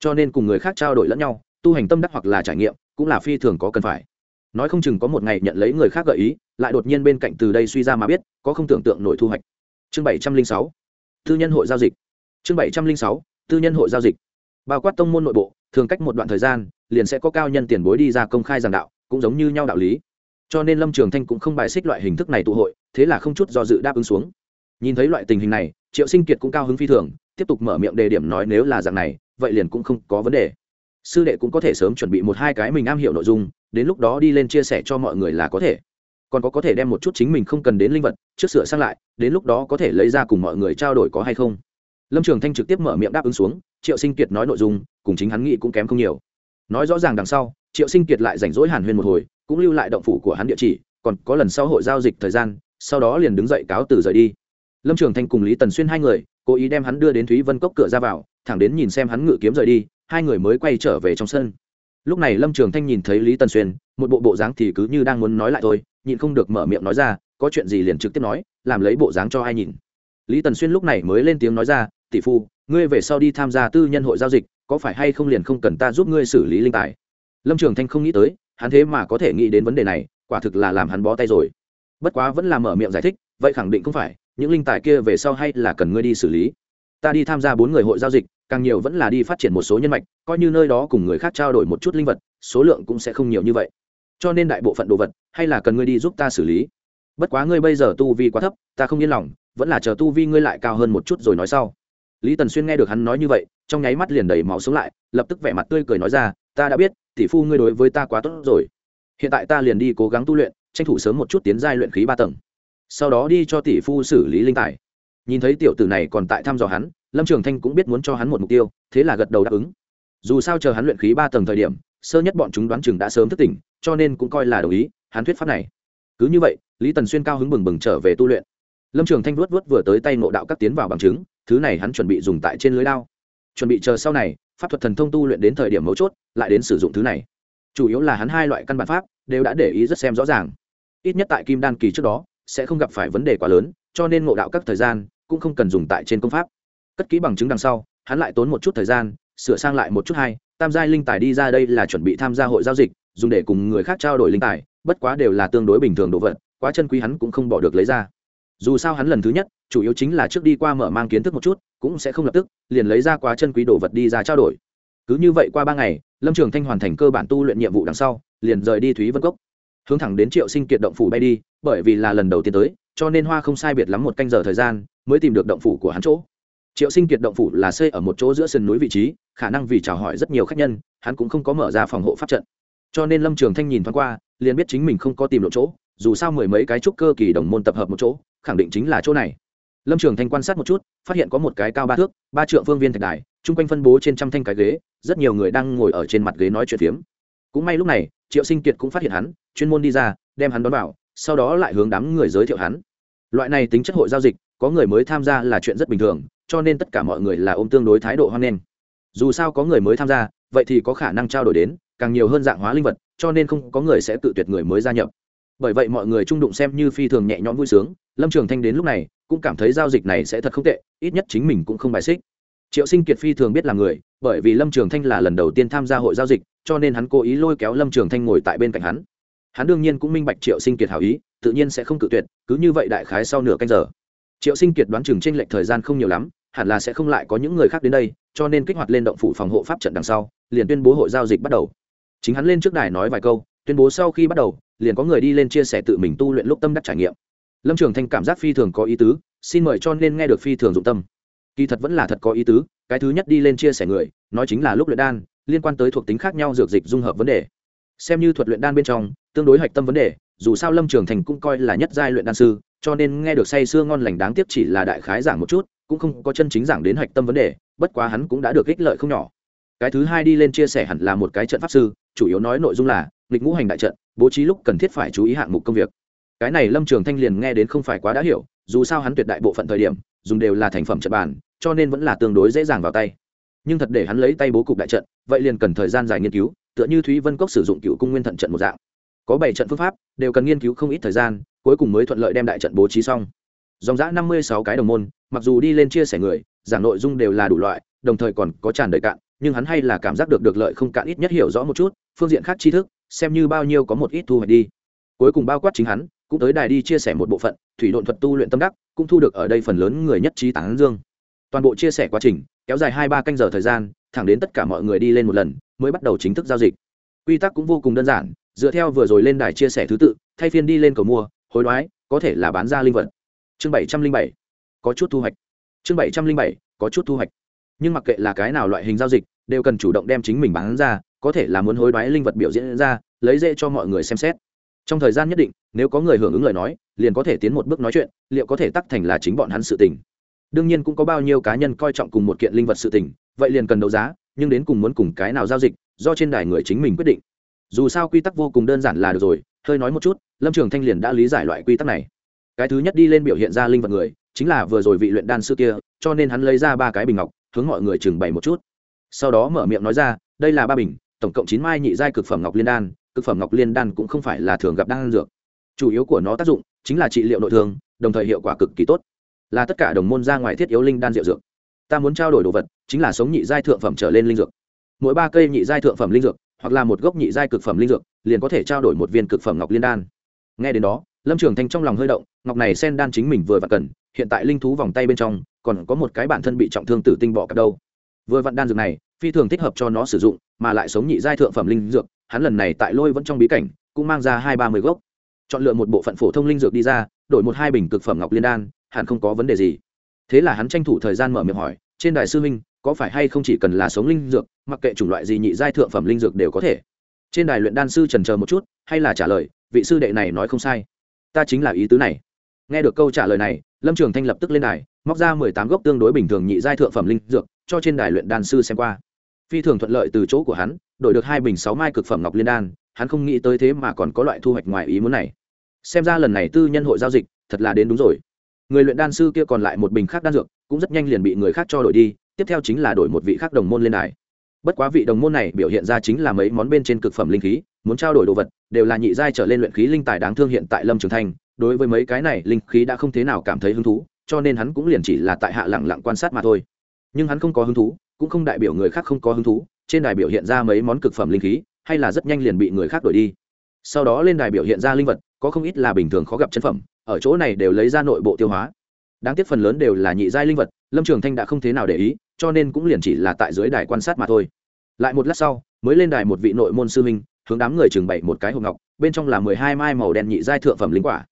cho nên cùng người khác trao đổi lẫn nhau, tu hành tâm đắc hoặc là trải nghiệm, cũng là phi thường có cần phải. Nói không chừng có một ngày nhận lấy người khác gợi ý, lại đột nhiên bên cạnh từ đây suy ra mà biết, có không tưởng tượng nổi thu hoạch. Chương bảy trăm linh sáu. Tư nhân hội giao dịch. Chương bảy trăm linh sáu. Tư nhân hội giao dịch. Bao quát tông môn nội bộ, thường cách một đoạn thời gian, liền sẽ có cao nhân tiền bối đi ra công khai giảng đạo, cũng giống như nhau đạo lý. Cho nên lâm trường thanh cũng không bài xích loại hình thức này tụ hội, thế là không chút do dự đáp ứng xuống. Nhìn thấy loại tình hình này, triệu sinh kiệt cũng cao hứng phi thường, tiếp tục mở miệng đề điểm nói nếu là dạng này vậy liền cũng không có vấn đề. Sư đệ cũng có thể sớm chuẩn bị một hai cái mình am hiểu nội dung, đến lúc đó đi lên chia sẻ cho mọi người là có thể. Còn có có thể đem một chút chính mình không cần đến linh vật, trước sửa sang lại, đến lúc đó có thể lấy ra cùng mọi người trao đổi có hay không. Lâm trường thanh trực tiếp mở miệng đáp ứng xuống, triệu sinh kiệt nói nội dung, cùng chính hắn nghĩ cũng kém không nhiều. Nói rõ ràng đằng sau, triệu sinh kiệt lại rảnh rỗi hàn huyên một hồi, cũng lưu lại động phủ của hắn địa chỉ, còn có lần sau hội giao dịch thời gian, sau đó liền đứng dậy cáo từ rời đi. Lâm trường thanh cùng lý tần xuyên hai người, cố ý đem hắn đưa đến thúy vân cốc cửa ra vào thẳng đến nhìn xem hắn ngự kiếm rời đi, hai người mới quay trở về trong sân. Lúc này lâm trường thanh nhìn thấy lý tần xuyên, một bộ bộ dáng thì cứ như đang muốn nói lại thôi, nhịn không được mở miệng nói ra, có chuyện gì liền trực tiếp nói, làm lấy bộ dáng cho ai nhìn. Lý tần xuyên lúc này mới lên tiếng nói ra, tỷ phu, ngươi về sau đi tham gia tư nhân hội giao dịch, có phải hay không liền không cần ta giúp ngươi xử lý linh tài? Lâm trường thanh không nghĩ tới, hắn thế mà có thể nghĩ đến vấn đề này, quả thực là làm hắn bó tay rồi. Bất quá vẫn là mở miệng giải thích, vậy khẳng định không phải, những linh tài kia về sau hay là cần ngươi đi xử lý. Ta đi tham gia bốn người hội giao dịch càng nhiều vẫn là đi phát triển một số nhân mạch, coi như nơi đó cùng người khác trao đổi một chút linh vật, số lượng cũng sẽ không nhiều như vậy. Cho nên đại bộ phận đồ vật, hay là cần ngươi đi giúp ta xử lý. Bất quá ngươi bây giờ tu vi quá thấp, ta không yên lòng, vẫn là chờ tu vi ngươi lại cao hơn một chút rồi nói sau. Lý tần xuyên nghe được hắn nói như vậy, trong nháy mắt liền đầy máu sống lại, lập tức vẻ mặt tươi cười nói ra, ta đã biết, tỷ phu ngươi đối với ta quá tốt rồi. Hiện tại ta liền đi cố gắng tu luyện, tranh thủ sớm một chút tiến giai luyện khí ba tầng. Sau đó đi cho tỷ phu xử lý linh tài nhìn thấy tiểu tử này còn tại thăm dò hắn lâm trường thanh cũng biết muốn cho hắn một mục tiêu thế là gật đầu đáp ứng. Dù sao chờ hắn luyện khí ba tầng thời điểm sơ nhất bọn chúng đoán chừng đã sớm thức tỉnh cho nên cũng coi là đồng ý hắn thuyết pháp này. Cứ như vậy lý tần xuyên cao hứng bừng bừng trở về tu luyện. Lâm trường thanh vuốt vuốt vừa tới tay ngộ đạo các tiến vào bằng chứng thứ này hắn chuẩn bị dùng tại trên lưới lao, chuẩn bị chờ sau này pháp thuật thần thông tu luyện đến thời điểm mấu chốt lại đến sử dụng thứ này. Chủ yếu là hắn hai loại căn bản pháp đều đã để ý rất xem rõ ràng. Ít nhất tại kim đan kỳ trước đó sẽ không gặp phải vấn đề quá lớn cho nên ngộ đạo các thời gian cũng không cần dùng tại trên công pháp. Cất kỹ bằng chứng đằng sau, hắn lại tốn một chút thời gian, sửa sang lại một chút hai, tam giai linh tài đi ra đây là chuẩn bị tham gia hội giao dịch, dùng để cùng người khác trao đổi linh tài, bất quá đều là tương đối bình thường đồ vật, quá chân quý hắn cũng không bỏ được lấy ra. Dù sao hắn lần thứ nhất, chủ yếu chính là trước đi qua mở mang kiến thức một chút, cũng sẽ không lập tức, liền lấy ra quá chân quý đồ vật đi ra trao đổi. Cứ như vậy qua ba ngày, lâm trường thanh hoàn thành cơ bản tu luyện nhiệm vụ đằng sau, liền rời đi thúy vân cốc. Hướng thẳng đến triệu sinh kiệt động phủ bay đi, bởi vì là lần đầu tiên tới, cho nên hoa không sai biệt lắm một canh giờ thời gian mới tìm được động phủ của hắn chỗ. Triệu sinh kiệt động phủ là xây ở một chỗ giữa sườn núi vị trí, khả năng vì chào hỏi rất nhiều khách nhân, hắn cũng không có mở ra phòng hộ pháp trận. Cho nên lâm trường thanh nhìn thoáng qua, liền biết chính mình không có tìm lộ chỗ, dù sao mười mấy cái trúc cơ kỳ đồng môn tập hợp một chỗ, khẳng định chính là chỗ này. Lâm trường thanh quan sát một chút, phát hiện có một cái cao ba thước, ba trượng phương viên thạch đài, chung quanh phân bố trên trăm thanh cái ghế, rất nhiều người đang ngồi ở trên mặt ghế nói chuyện phiếm. Cũng may lúc này, triệu sinh kiệt cũng phát hiện hắn, chuyên môn đi ra, đem hắn đón vào, sau đó lại hướng đám người giới thiệu hắn. Loại này tính chất hội giao dịch có người mới tham gia là chuyện rất bình thường, cho nên tất cả mọi người là ôm tương đối thái độ hoan nghênh. Dù sao có người mới tham gia, vậy thì có khả năng trao đổi đến, càng nhiều hơn dạng hóa linh vật, cho nên không có người sẽ tự tuyệt người mới gia nhập. Bởi vậy mọi người trung đụng xem như phi thường nhẹ nhõm vui sướng, lâm trường thanh đến lúc này, cũng cảm thấy giao dịch này sẽ thật không tệ, ít nhất chính mình cũng không bài xích. Triệu sinh kiệt phi thường biết là người, bởi vì lâm trường thanh là lần đầu tiên tham gia hội giao dịch, cho nên hắn cố ý lôi kéo lâm trường thanh ngồi tại bên cạnh hắn. Hắn đương nhiên cũng minh bạch triệu sinh kiệt hảo ý, tự nhiên sẽ không cự tuyệt, cứ như vậy đại khái sau nửa canh giờ triệu sinh kiệt đoán chừng t r ê n lệch thời gian không nhiều lắm, hẳn là sẽ không lại có những người khác đến đây, cho nên kích hoạt lên động phủ phòng hộ pháp trận đằng sau, liền tuyên bố hội giao dịch bắt đầu. Chính hắn lên trước đài nói vài câu, tuyên bố sau khi bắt đầu, liền có người đi lên chia sẻ tự mình tu luyện lúc tâm đắc trải nghiệm. Lâm trường thanh cảm giác phi thường có ý tứ, xin mời cho nên nghe được phi thường dụng tâm. Kỳ thật vẫn là thật có ý tứ, cái thứ nhất đi lên chia sẻ người, nói chính là lúc luyện đan, liên quan tới thuộc tính khác nhau dược dịch dung hợp vấn đề. Xem như thuật luyện đan bên trong, tương đối hạch tâm vấn đề, dù sao lâm trường thành cũng coi là nhất giai luyện đan sư cho nên nghe được say sưa ngon lành đáng tiếc chỉ là đại khái giảng một chút, cũng không có chân chính giảng đến hạch tâm vấn đề, bất quá hắn cũng đã được ích lợi không nhỏ. Cái thứ hai đi lên chia sẻ hẳn là một cái trận pháp sư, chủ yếu nói nội dung là, nghịch ngũ hành đại trận, bố trí lúc cần thiết phải chú ý hạng mục công việc. Cái này lâm trường thanh liền nghe đến không phải quá đã hiểu, dù sao hắn tuyệt đại bộ phận thời điểm, dùng đều là thành phẩm trận bàn, cho nên vẫn là tương đối dễ dàng vào tay. Nhưng thật để hắn lấy tay bố cục đại trận, vậy liền cần thời gian dài nghiên cứu, tựa như thúy vân cốc sử dụng cựu cung nguyên thận trận một dạng. Có bảy trận phương pháp, đều cần nghiên cứu không ít thời gian cuối cùng mới thuận lợi đem đại trận bố trí xong. Dòng giã năm mươi sáu cái đồng môn, mặc dù đi lên chia sẻ người, giảng nội dung đều là đủ loại, đồng thời còn có tràn đầy cạn, nhưng hắn hay là cảm giác được được lợi không cạn ít nhất hiểu rõ một chút, phương diện khác tri thức, xem như bao nhiêu có một ít thu hoạch đi. Cuối cùng bao quát chính hắn, cũng tới đài đi chia sẻ một bộ phận, thủy độn thuật tu luyện tâm đắc, cũng thu được ở đây phần lớn người nhất trí tán dương. Toàn bộ chia sẻ quá trình, kéo dài hai ba canh giờ thời gian, thẳng đến tất cả mọi người đi lên một lần, mới bắt đầu chính thức giao dịch. Quy tắc cũng vô cùng đơn giản, dựa theo vừa rồi lên đài chia sẻ thứ tự, thay phiên đi lên cầu mua hối đoái, có thể là bán ra linh vật. Chương bảy trăm linh bảy, có chút thu hoạch. Chương bảy trăm linh bảy, có chút thu hoạch. Nhưng mặc kệ là cái nào loại hình giao dịch, đều cần chủ động đem chính mình bán ra, có thể là muốn hối đoái linh vật biểu diễn ra, lấy dễ cho mọi người xem xét. Trong thời gian nhất định, nếu có người hưởng ứng lời nói, liền có thể tiến một bước nói chuyện, liệu có thể tắc thành là chính bọn hắn sự tình. Đương nhiên cũng có bao nhiêu cá nhân coi trọng cùng một kiện linh vật sự tình, vậy liền cần đấu giá, nhưng đến cùng muốn cùng cái nào giao dịch, do trên đài người chính mình quyết định. Dù sao quy tắc vô cùng đơn giản là được rồi hơi nói một chút, lâm trường thanh liền đã lý giải loại quy tắc này. Cái thứ nhất đi lên biểu hiện ra linh vật người, chính là vừa rồi vị luyện đan sư kia, cho nên hắn lấy ra ba cái bình ngọc, hướng mọi người chừng bày một chút. Sau đó mở miệng nói ra, đây là ba bình, tổng cộng chín mai nhị giai cực phẩm ngọc liên đan, cực phẩm ngọc liên đan cũng không phải là thường gặp đan dược. Chủ yếu của nó tác dụng, chính là trị liệu nội thương, đồng thời hiệu quả cực kỳ tốt. Là tất cả đồng môn ra ngoài thiết yếu linh đan rượu dược. Ta muốn trao đổi đồ vật, chính là sống nhị giai thượng phẩm trở lên linh dược. Mỗi ba cây nhị giai thượng phẩm linh dược hoặc là một gốc nhị giai cực phẩm linh dược, liền có thể trao đổi một viên cực phẩm ngọc liên đan. Nghe đến đó, lâm trường thanh trong lòng hơi động, ngọc này sen đan chính mình vừa vặn cần, hiện tại linh thú vòng tay bên trong, còn có một cái bản thân bị trọng thương tử tinh bỏ cặp đâu. Vừa vặn đan dược này, phi thường thích hợp cho nó sử dụng, mà lại sống nhị giai thượng phẩm linh dược, hắn lần này tại lôi vẫn trong bí cảnh, cũng mang ra hai ba mươi gốc. Chọn lựa một bộ phận phổ thông linh dược đi ra, đổi một hai bình cực phẩm ngọc liên đan, hẳn không có vấn đề gì. Thế là hắn tranh thủ thời gian mở miệng hỏi, trên đài sư huynh có phải hay không chỉ cần là sống linh dược, mặc kệ chủng loại gì nhị giai thượng phẩm linh dược đều có thể. Trên đài luyện đan sư trần chờ một chút, hay là trả lời, vị sư đệ này nói không sai. Ta chính là ý tứ này. Nghe được câu trả lời này, lâm trường thanh lập tức lên đài, móc ra mười tám gốc tương đối bình thường nhị giai thượng phẩm linh dược, cho trên đài luyện đan sư xem qua. Phi thường thuận lợi từ chỗ của hắn, đổi được hai bình sáu mai cực phẩm ngọc liên đan, hắn không nghĩ tới thế mà còn có loại thu hoạch ngoài ý muốn này. Xem ra lần này tư nhân hội giao dịch, thật là đến đúng rồi. Người luyện đan sư kia còn lại một bình khác đan dược, cũng rất nhanh liền bị người khác cho đổi đi tiếp theo chính là đổi một vị khác đồng môn lên đài. Bất quá vị đồng môn này biểu hiện ra chính là mấy món bên trên cực phẩm linh khí, muốn trao đổi đồ vật, đều là nhị giai trở lên luyện khí linh tài đáng thương hiện tại lâm trường thanh, đối với mấy cái này linh khí đã không thế nào cảm thấy hứng thú, cho nên hắn cũng liền chỉ là tại hạ lẳng lặng quan sát mà thôi. Nhưng hắn không có hứng thú, cũng không đại biểu người khác không có hứng thú, trên đài biểu hiện ra mấy món cực phẩm linh khí, hay là rất nhanh liền bị người khác đổi đi. Sau đó lên đài biểu hiện ra linh vật, có không ít là bình thường khó gặp chân phẩm, ở chỗ này đều lấy ra nội bộ tiêu hóa. Đáng tiếc phần lớn đều là nhị giai linh vật, lâm trường thanh đã không thế nào để ý cho nên cũng liền chỉ là tại dưới đài quan sát mà thôi. Lại một lát sau, mới lên đài một vị nội môn sư minh hướng đám người trưng bày một cái hộp ngọc, bên trong là mười hai mai màu đen nhị giai thượng phẩm linh quả.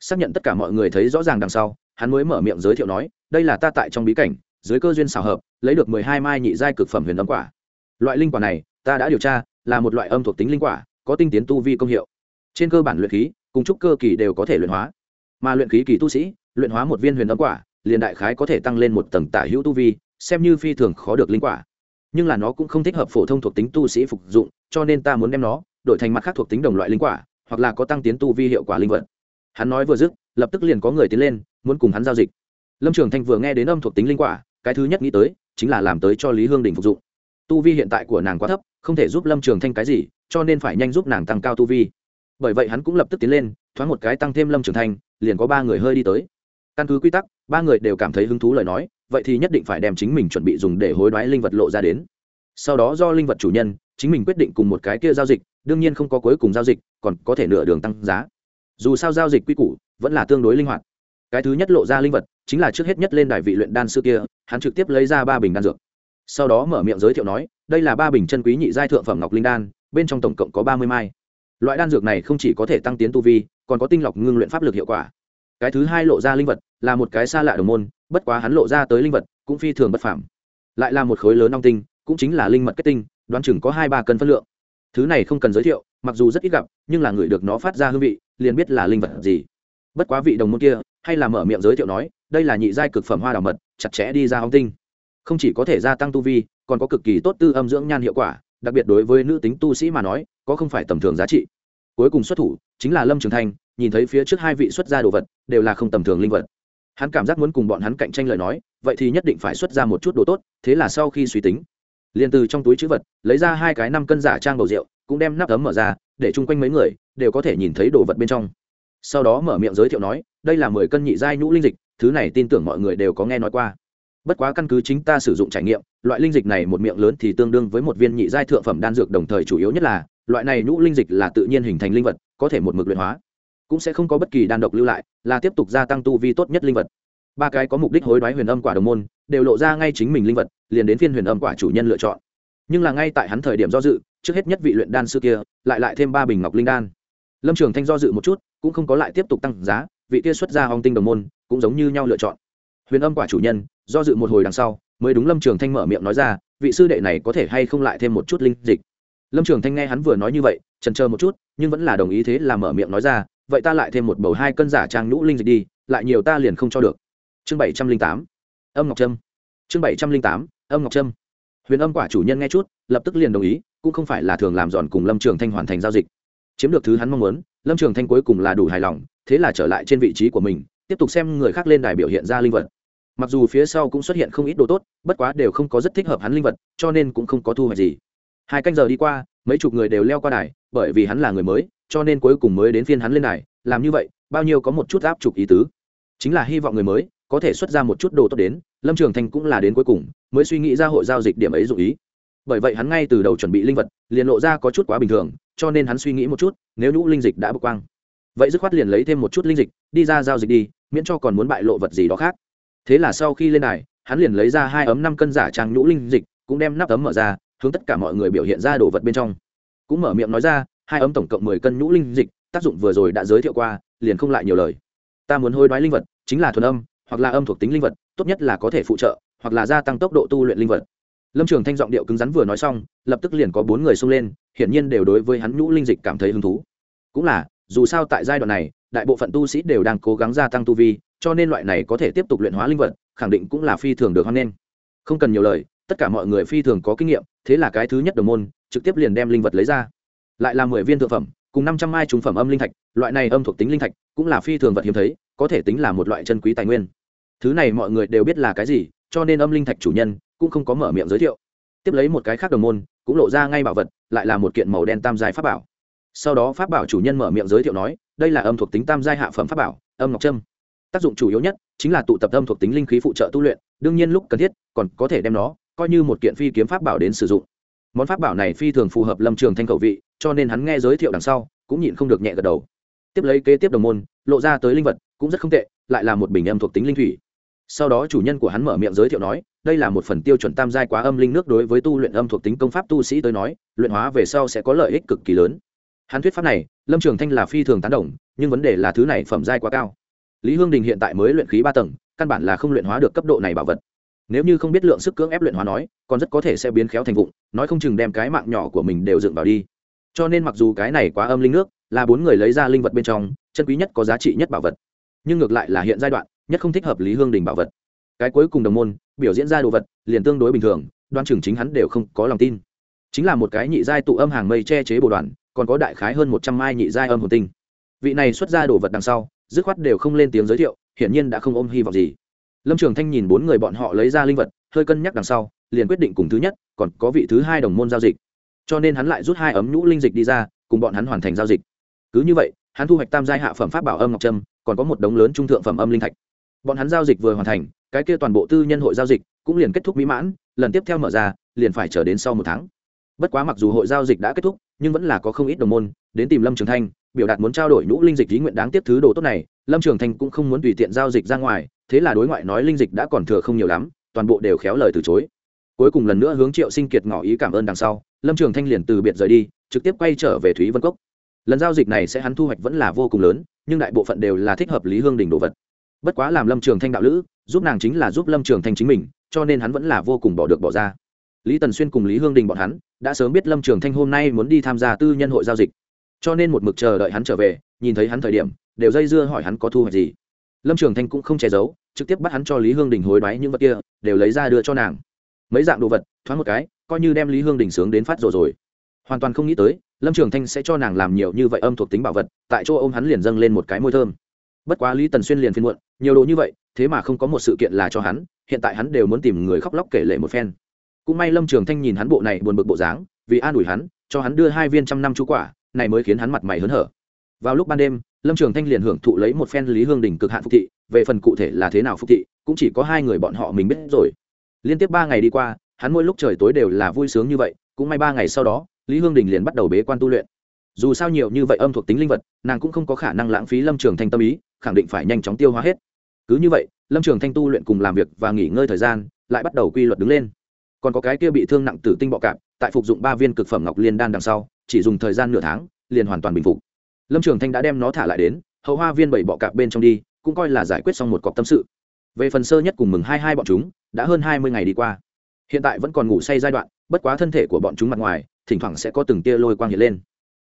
Xác nhận tất cả mọi người thấy rõ ràng đằng sau, hắn mới mở miệng giới thiệu nói, đây là ta tại trong bí cảnh, dưới cơ duyên xào hợp, lấy được mười hai mai nhị giai cực phẩm huyền âm quả. Loại linh quả này, ta đã điều tra, là một loại âm thuộc tính linh quả, có tinh tiến tu vi công hiệu. Trên cơ bản luyện khí, cùng trúc cơ kỳ đều có thể luyện hóa. Mà luyện khí kỳ tu sĩ, luyện hóa một viên huyền âm quả, liền đại khái có thể tăng lên một tầng tả hữu tu vi xem như phi thường khó được linh quả. Nhưng là nó cũng không thích hợp phổ thông thuộc tính tu sĩ phục dụng, cho nên ta muốn đem nó đổi thành mặt khác thuộc tính đồng loại linh quả, hoặc là có tăng tiến tu vi hiệu quả linh vật. Hắn nói vừa dứt, lập tức liền có người tiến lên, muốn cùng hắn giao dịch. Lâm trường thanh vừa nghe đến âm thuộc tính linh quả, cái thứ nhất nghĩ tới, chính là làm tới cho lý hương đình phục dụng. Tu vi hiện tại của nàng quá thấp, không thể giúp lâm trường thanh cái gì, cho nên phải nhanh giúp nàng tăng cao tu vi. Bởi vậy hắn cũng lập tức tiến lên, thoáng một cái tăng thêm lâm trường thanh, liền có ba người hơi đi tới. Căn cứ quy tắc, ba người đều cảm thấy hứng thú lời nói vậy thì nhất định phải đem chính mình chuẩn bị dùng để hối đoái linh vật lộ ra đến. Sau đó do linh vật chủ nhân, chính mình quyết định cùng một cái kia giao dịch, đương nhiên không có cuối cùng giao dịch, còn có thể nửa đường tăng giá. Dù sao giao dịch quy củ vẫn là tương đối linh hoạt. Cái thứ nhất lộ ra linh vật chính là trước hết nhất lên đài vị luyện đan sư kia, hắn trực tiếp lấy ra ba bình đan dược. Sau đó mở miệng giới thiệu nói, đây là ba bình chân quý nhị giai thượng phẩm ngọc linh đan, bên trong tổng cộng có ba mươi mai. Loại đan dược này không chỉ có thể tăng tiến tu vi, còn có tinh lọc ngưng luyện pháp lực hiệu quả. Cái thứ hai lộ ra linh vật là một cái xa lạ đồng môn, bất quá hắn lộ ra tới linh vật cũng phi thường bất phảm lại là một khối lớn long tinh, cũng chính là linh mật kết tinh, đoán chừng có hai ba cân phân lượng. Thứ này không cần giới thiệu, mặc dù rất ít gặp, nhưng là người được nó phát ra hương vị, liền biết là linh vật gì. Bất quá vị đồng môn kia, hay là mở miệng giới thiệu nói, đây là nhị giai cực phẩm hoa đào mật, chặt chẽ đi ra hong tinh. Không chỉ có thể gia tăng tu vi, còn có cực kỳ tốt tư âm dưỡng nhan hiệu quả, đặc biệt đối với nữ tính tu sĩ mà nói, có không phải tầm thường giá trị. Cuối cùng xuất thủ, chính là lâm trường thanh, nhìn thấy phía trước hai vị xuất gia đồ vật, đều là không tầm thường linh vật hắn cảm giác muốn cùng bọn hắn cạnh tranh lời nói, vậy thì nhất định phải xuất ra một chút đồ tốt, thế là sau khi suy tính, liền từ trong túi chữ vật, lấy ra hai cái năm cân giả trang bầu rượu, cũng đem nắp ấm mở ra, để chung quanh mấy người đều có thể nhìn thấy đồ vật bên trong. Sau đó mở miệng giới thiệu nói, đây là mười cân nhị giai nhũ linh dịch, thứ này tin tưởng mọi người đều có nghe nói qua. Bất quá căn cứ chính ta sử dụng trải nghiệm, loại linh dịch này một miệng lớn thì tương đương với một viên nhị giai thượng phẩm đan dược đồng thời chủ yếu nhất là, loại này nhũ linh dịch là tự nhiên hình thành linh vật, có thể một mực luyện hóa cũng sẽ không có bất kỳ đan độc lưu lại, là tiếp tục gia tăng tu vi tốt nhất linh vật. Ba cái có mục đích hối đoái huyền âm quả đồng môn, đều lộ ra ngay chính mình linh vật, liền đến phiên huyền âm quả chủ nhân lựa chọn. Nhưng là ngay tại hắn thời điểm do dự, trước hết nhất vị luyện đan sư kia, lại lại thêm ba bình ngọc linh đan. Lâm trường thanh do dự một chút, cũng không có lại tiếp tục tăng giá, vị kia xuất ra hong tinh đồng môn, cũng giống như nhau lựa chọn. Huyền âm quả chủ nhân, do dự một hồi đằng sau, mới đúng lâm trường thanh mở miệng nói ra, vị sư đệ này có thể hay không lại thêm một chút linh dịch? Lâm trường thanh nghe hắn vừa nói như vậy trần chờ một chút, nhưng vẫn là đồng ý thế là mở miệng nói ra vậy ta lại thêm một bầu hai cân giả trang nhũ linh dịch đi, lại nhiều ta liền không cho được. Chương bảy trăm linh tám, âm ngọc trâm. Chương bảy trăm linh tám, âm ngọc trâm. Huyền âm quả chủ nhân nghe chút, lập tức liền đồng ý, cũng không phải là thường làm giòn cùng lâm trường thanh hoàn thành giao dịch. Chiếm được thứ hắn mong muốn, lâm trường thanh cuối cùng là đủ hài lòng, thế là trở lại trên vị trí của mình, tiếp tục xem người khác lên đài biểu hiện ra linh vật. Mặc dù phía sau cũng xuất hiện không ít đồ tốt, bất quá đều không có rất thích hợp hắn linh vật, cho nên cũng không có thu hoạch gì. Hai canh giờ đi qua, mấy chục người đều leo qua đài bởi vì hắn là người mới, cho nên cuối cùng mới đến phiên hắn lên này làm như vậy, bao nhiêu có một chút áp trục ý tứ. Chính là hy vọng người mới có thể xuất ra một chút đồ tốt đến, lâm trường thanh cũng là đến cuối cùng, mới suy nghĩ ra hội giao dịch điểm ấy dụ ý. Bởi vậy hắn ngay từ đầu chuẩn bị linh vật, liền lộ ra có chút quá bình thường, cho nên hắn suy nghĩ một chút, nếu nhũ linh dịch đã bực quang. Vậy dứt khoát liền lấy thêm một chút linh dịch, đi ra giao dịch đi, miễn cho còn muốn bại lộ vật gì đó khác. Thế là sau khi lên này hắn liền lấy ra hai ấm năm cân giả trang nhũ linh dịch, cũng đem nắp ấm mở ra, hướng tất cả mọi người biểu hiện ra đồ vật bên trong cũng mở miệng nói ra, hai ấm tổng cộng mười cân nhũ linh dịch, tác dụng vừa rồi đã giới thiệu qua, liền không lại nhiều lời. Ta muốn hối đoái linh vật, chính là thuần âm, hoặc là âm thuộc tính linh vật, tốt nhất là có thể phụ trợ, hoặc là gia tăng tốc độ tu luyện linh vật. Lâm trường thanh giọng điệu cứng rắn vừa nói xong, lập tức liền có bốn người xông lên, hiển nhiên đều đối với hắn nhũ linh dịch cảm thấy hứng thú. Cũng là, dù sao tại giai đoạn này, đại bộ phận tu sĩ đều đang cố gắng gia tăng tu vi, cho nên loại này có thể tiếp tục luyện hóa linh vật, khẳng định cũng là phi thường được hoan nghênh. Không cần nhiều lời, tất cả mọi người phi thường có kinh nghiệm, thế là cái thứ nhất đồng môn trực tiếp liền đem linh vật lấy ra. Lại là mười viên thượng phẩm, cùng năm trăm mai trùng phẩm âm linh thạch, loại này âm thuộc tính linh thạch cũng là phi thường vật hiếm thấy, có thể tính là một loại chân quý tài nguyên. Thứ này mọi người đều biết là cái gì, cho nên âm linh thạch chủ nhân cũng không có mở miệng giới thiệu. Tiếp lấy một cái khác đồng môn cũng lộ ra ngay bảo vật, lại là một kiện màu đen tam giai pháp bảo. Sau đó pháp bảo chủ nhân mở miệng giới thiệu nói, đây là âm thuộc tính tam giai hạ phẩm pháp bảo, âm ngọc trâm. Tác dụng chủ yếu nhất chính là tụ tập âm thuộc tính linh khí phụ trợ tu luyện, đương nhiên lúc cần thiết còn có thể đem nó coi như một kiện phi kiếm pháp bảo đến sử dụng món pháp bảo này phi thường phù hợp lâm trường thanh khẩu vị, cho nên hắn nghe giới thiệu đằng sau, cũng nhịn không được nhẹ gật đầu. Tiếp lấy kế tiếp đồng môn, lộ ra tới linh vật, cũng rất không tệ, lại là một bình âm thuộc tính linh thủy. Sau đó chủ nhân của hắn mở miệng giới thiệu nói, đây là một phần tiêu chuẩn tam giai quá âm linh nước đối với tu luyện âm thuộc tính công pháp tu sĩ tới nói, luyện hóa về sau sẽ có lợi ích cực kỳ lớn. Hắn thuyết pháp này, lâm trường thanh là phi thường tán đồng, nhưng vấn đề là thứ này phẩm giai quá cao. Lý hương đình hiện tại mới luyện khí ba tầng, căn bản là không luyện hóa được cấp độ này bảo vật nếu như không biết lượng sức cưỡng ép luyện hóa nói, còn rất có thể sẽ biến khéo thành vụng, nói không chừng đem cái mạng nhỏ của mình đều dựng vào đi. Cho nên mặc dù cái này quá âm linh nước, là bốn người lấy ra linh vật bên trong, chân quý nhất có giá trị nhất bảo vật. Nhưng ngược lại là hiện giai đoạn, nhất không thích hợp lý hương đình bảo vật. Cái cuối cùng đồng môn, biểu diễn ra đồ vật, liền tương đối bình thường, đoan chừng chính hắn đều không có lòng tin. Chính là một cái nhị giai tụ âm hàng mây che chế bồ đoàn, còn có đại khái hơn một trăm mai nhị giai âm hồn tinh. Vị này xuất ra đồ vật đằng sau, dứt khoát đều không lên tiếng giới thiệu, hiển nhiên đã không ôm hy vọng gì lâm trường thanh nhìn bốn người bọn họ lấy ra linh vật, hơi cân nhắc đằng sau, liền quyết định cùng thứ nhất, còn có vị thứ hai đồng môn giao dịch. Cho nên hắn lại rút hai ấm nhũ linh dịch đi ra, cùng bọn hắn hoàn thành giao dịch. Cứ như vậy, hắn thu hoạch tam giai hạ phẩm pháp bảo âm ngọc trâm, còn có một đống lớn trung thượng phẩm âm linh thạch. Bọn hắn giao dịch vừa hoàn thành, cái kia toàn bộ tư nhân hội giao dịch cũng liền kết thúc mỹ mãn, lần tiếp theo mở ra, liền phải chờ đến sau một tháng. Bất quá mặc dù hội giao dịch đã kết thúc, nhưng vẫn là có không ít đồng môn đến tìm lâm trường thanh, biểu đạt muốn trao đổi nhũ linh dịch lý nguyện đáng tiếp thứ đồ tốt này lâm trường thanh cũng không muốn tùy tiện giao dịch ra ngoài, thế là đối ngoại nói linh dịch đã còn thừa không nhiều lắm, toàn bộ đều khéo lời từ chối. Cuối cùng lần nữa hướng triệu sinh kiệt ngỏ ý cảm ơn đằng sau, lâm trường thanh liền từ biệt rời đi, trực tiếp quay trở về thúy vân cốc. Lần giao dịch này sẽ hắn thu hoạch vẫn là vô cùng lớn, nhưng đại bộ phận đều là thích hợp lý hương đình đồ vật. Bất quá làm lâm trường thanh đạo lữ, giúp nàng chính là giúp lâm trường thanh chính mình, cho nên hắn vẫn là vô cùng bỏ được bỏ ra. Lý tần xuyên cùng lý hương đình bọn hắn, đã sớm biết lâm trường thanh hôm nay muốn đi tham gia tư nhân hội giao dịch cho nên một mực chờ đợi hắn trở về, nhìn thấy hắn thời điểm, đều dây dưa hỏi hắn có thu hoạch gì. Lâm trường thanh cũng không che giấu, trực tiếp bắt hắn cho lý hương đình hối đoái những vật kia, đều lấy ra đưa cho nàng. Mấy dạng đồ vật, thoáng một cái, coi như đem lý hương đình sướng đến phát rồi rồi. Hoàn toàn không nghĩ tới, lâm trường thanh sẽ cho nàng làm nhiều như vậy âm thuộc tính bảo vật, tại chỗ ô m hắn liền dâng lên một cái môi thơm. Bất quá lý tần xuyên liền phiên muộn, nhiều đồ như vậy, thế mà không có một sự kiện là cho hắn, hiện tại hắn đều muốn tìm người khóc lóc kể lệ một phen. Cũng may lâm trường thanh nhìn hắn bộ này buồn bực bộ dáng, vì an ủi hắn, cho hắn đưa hai viên trăm năm chú quả này mới khiến hắn mặt mày hớn hở. Vào lúc ban đêm, lâm trường thanh liền hưởng thụ lấy một phen lý hương đình cực hạn phục thị, về phần cụ thể là thế nào phục thị, cũng chỉ có hai người bọn họ mình biết rồi. Liên tiếp ba ngày đi qua, hắn mỗi lúc trời tối đều là vui sướng như vậy, cũng may ba ngày sau đó, lý hương đình liền bắt đầu bế quan tu luyện. Dù sao nhiều như vậy âm thuộc tính linh vật, nàng cũng không có khả năng lãng phí lâm trường thanh tâm ý, khẳng định phải nhanh chóng tiêu hóa hết. Cứ như vậy, lâm trường thanh tu luyện cùng làm việc và nghỉ ngơi thời gian lại bắt đầu quy luật đứng lên. Còn có cái kia bị thương nặng tử tinh bọ cạp, tại phục dụng ba viên cực phẩm ngọc liên đan đằng sau chỉ dùng thời gian nửa tháng, liền hoàn toàn bình phục. Lâm trường thanh đã đem nó thả lại đến, hậu hoa viên bảy bọ cạp bên trong đi, cũng coi là giải quyết xong một cọc tâm sự. Về phần sơ nhất cùng mừng hai hai bọn chúng, đã hơn hai mươi ngày đi qua. Hiện tại vẫn còn ngủ say giai đoạn, bất quá thân thể của bọn chúng mặt ngoài, thỉnh thoảng sẽ có từng tia lôi quang hiện lên.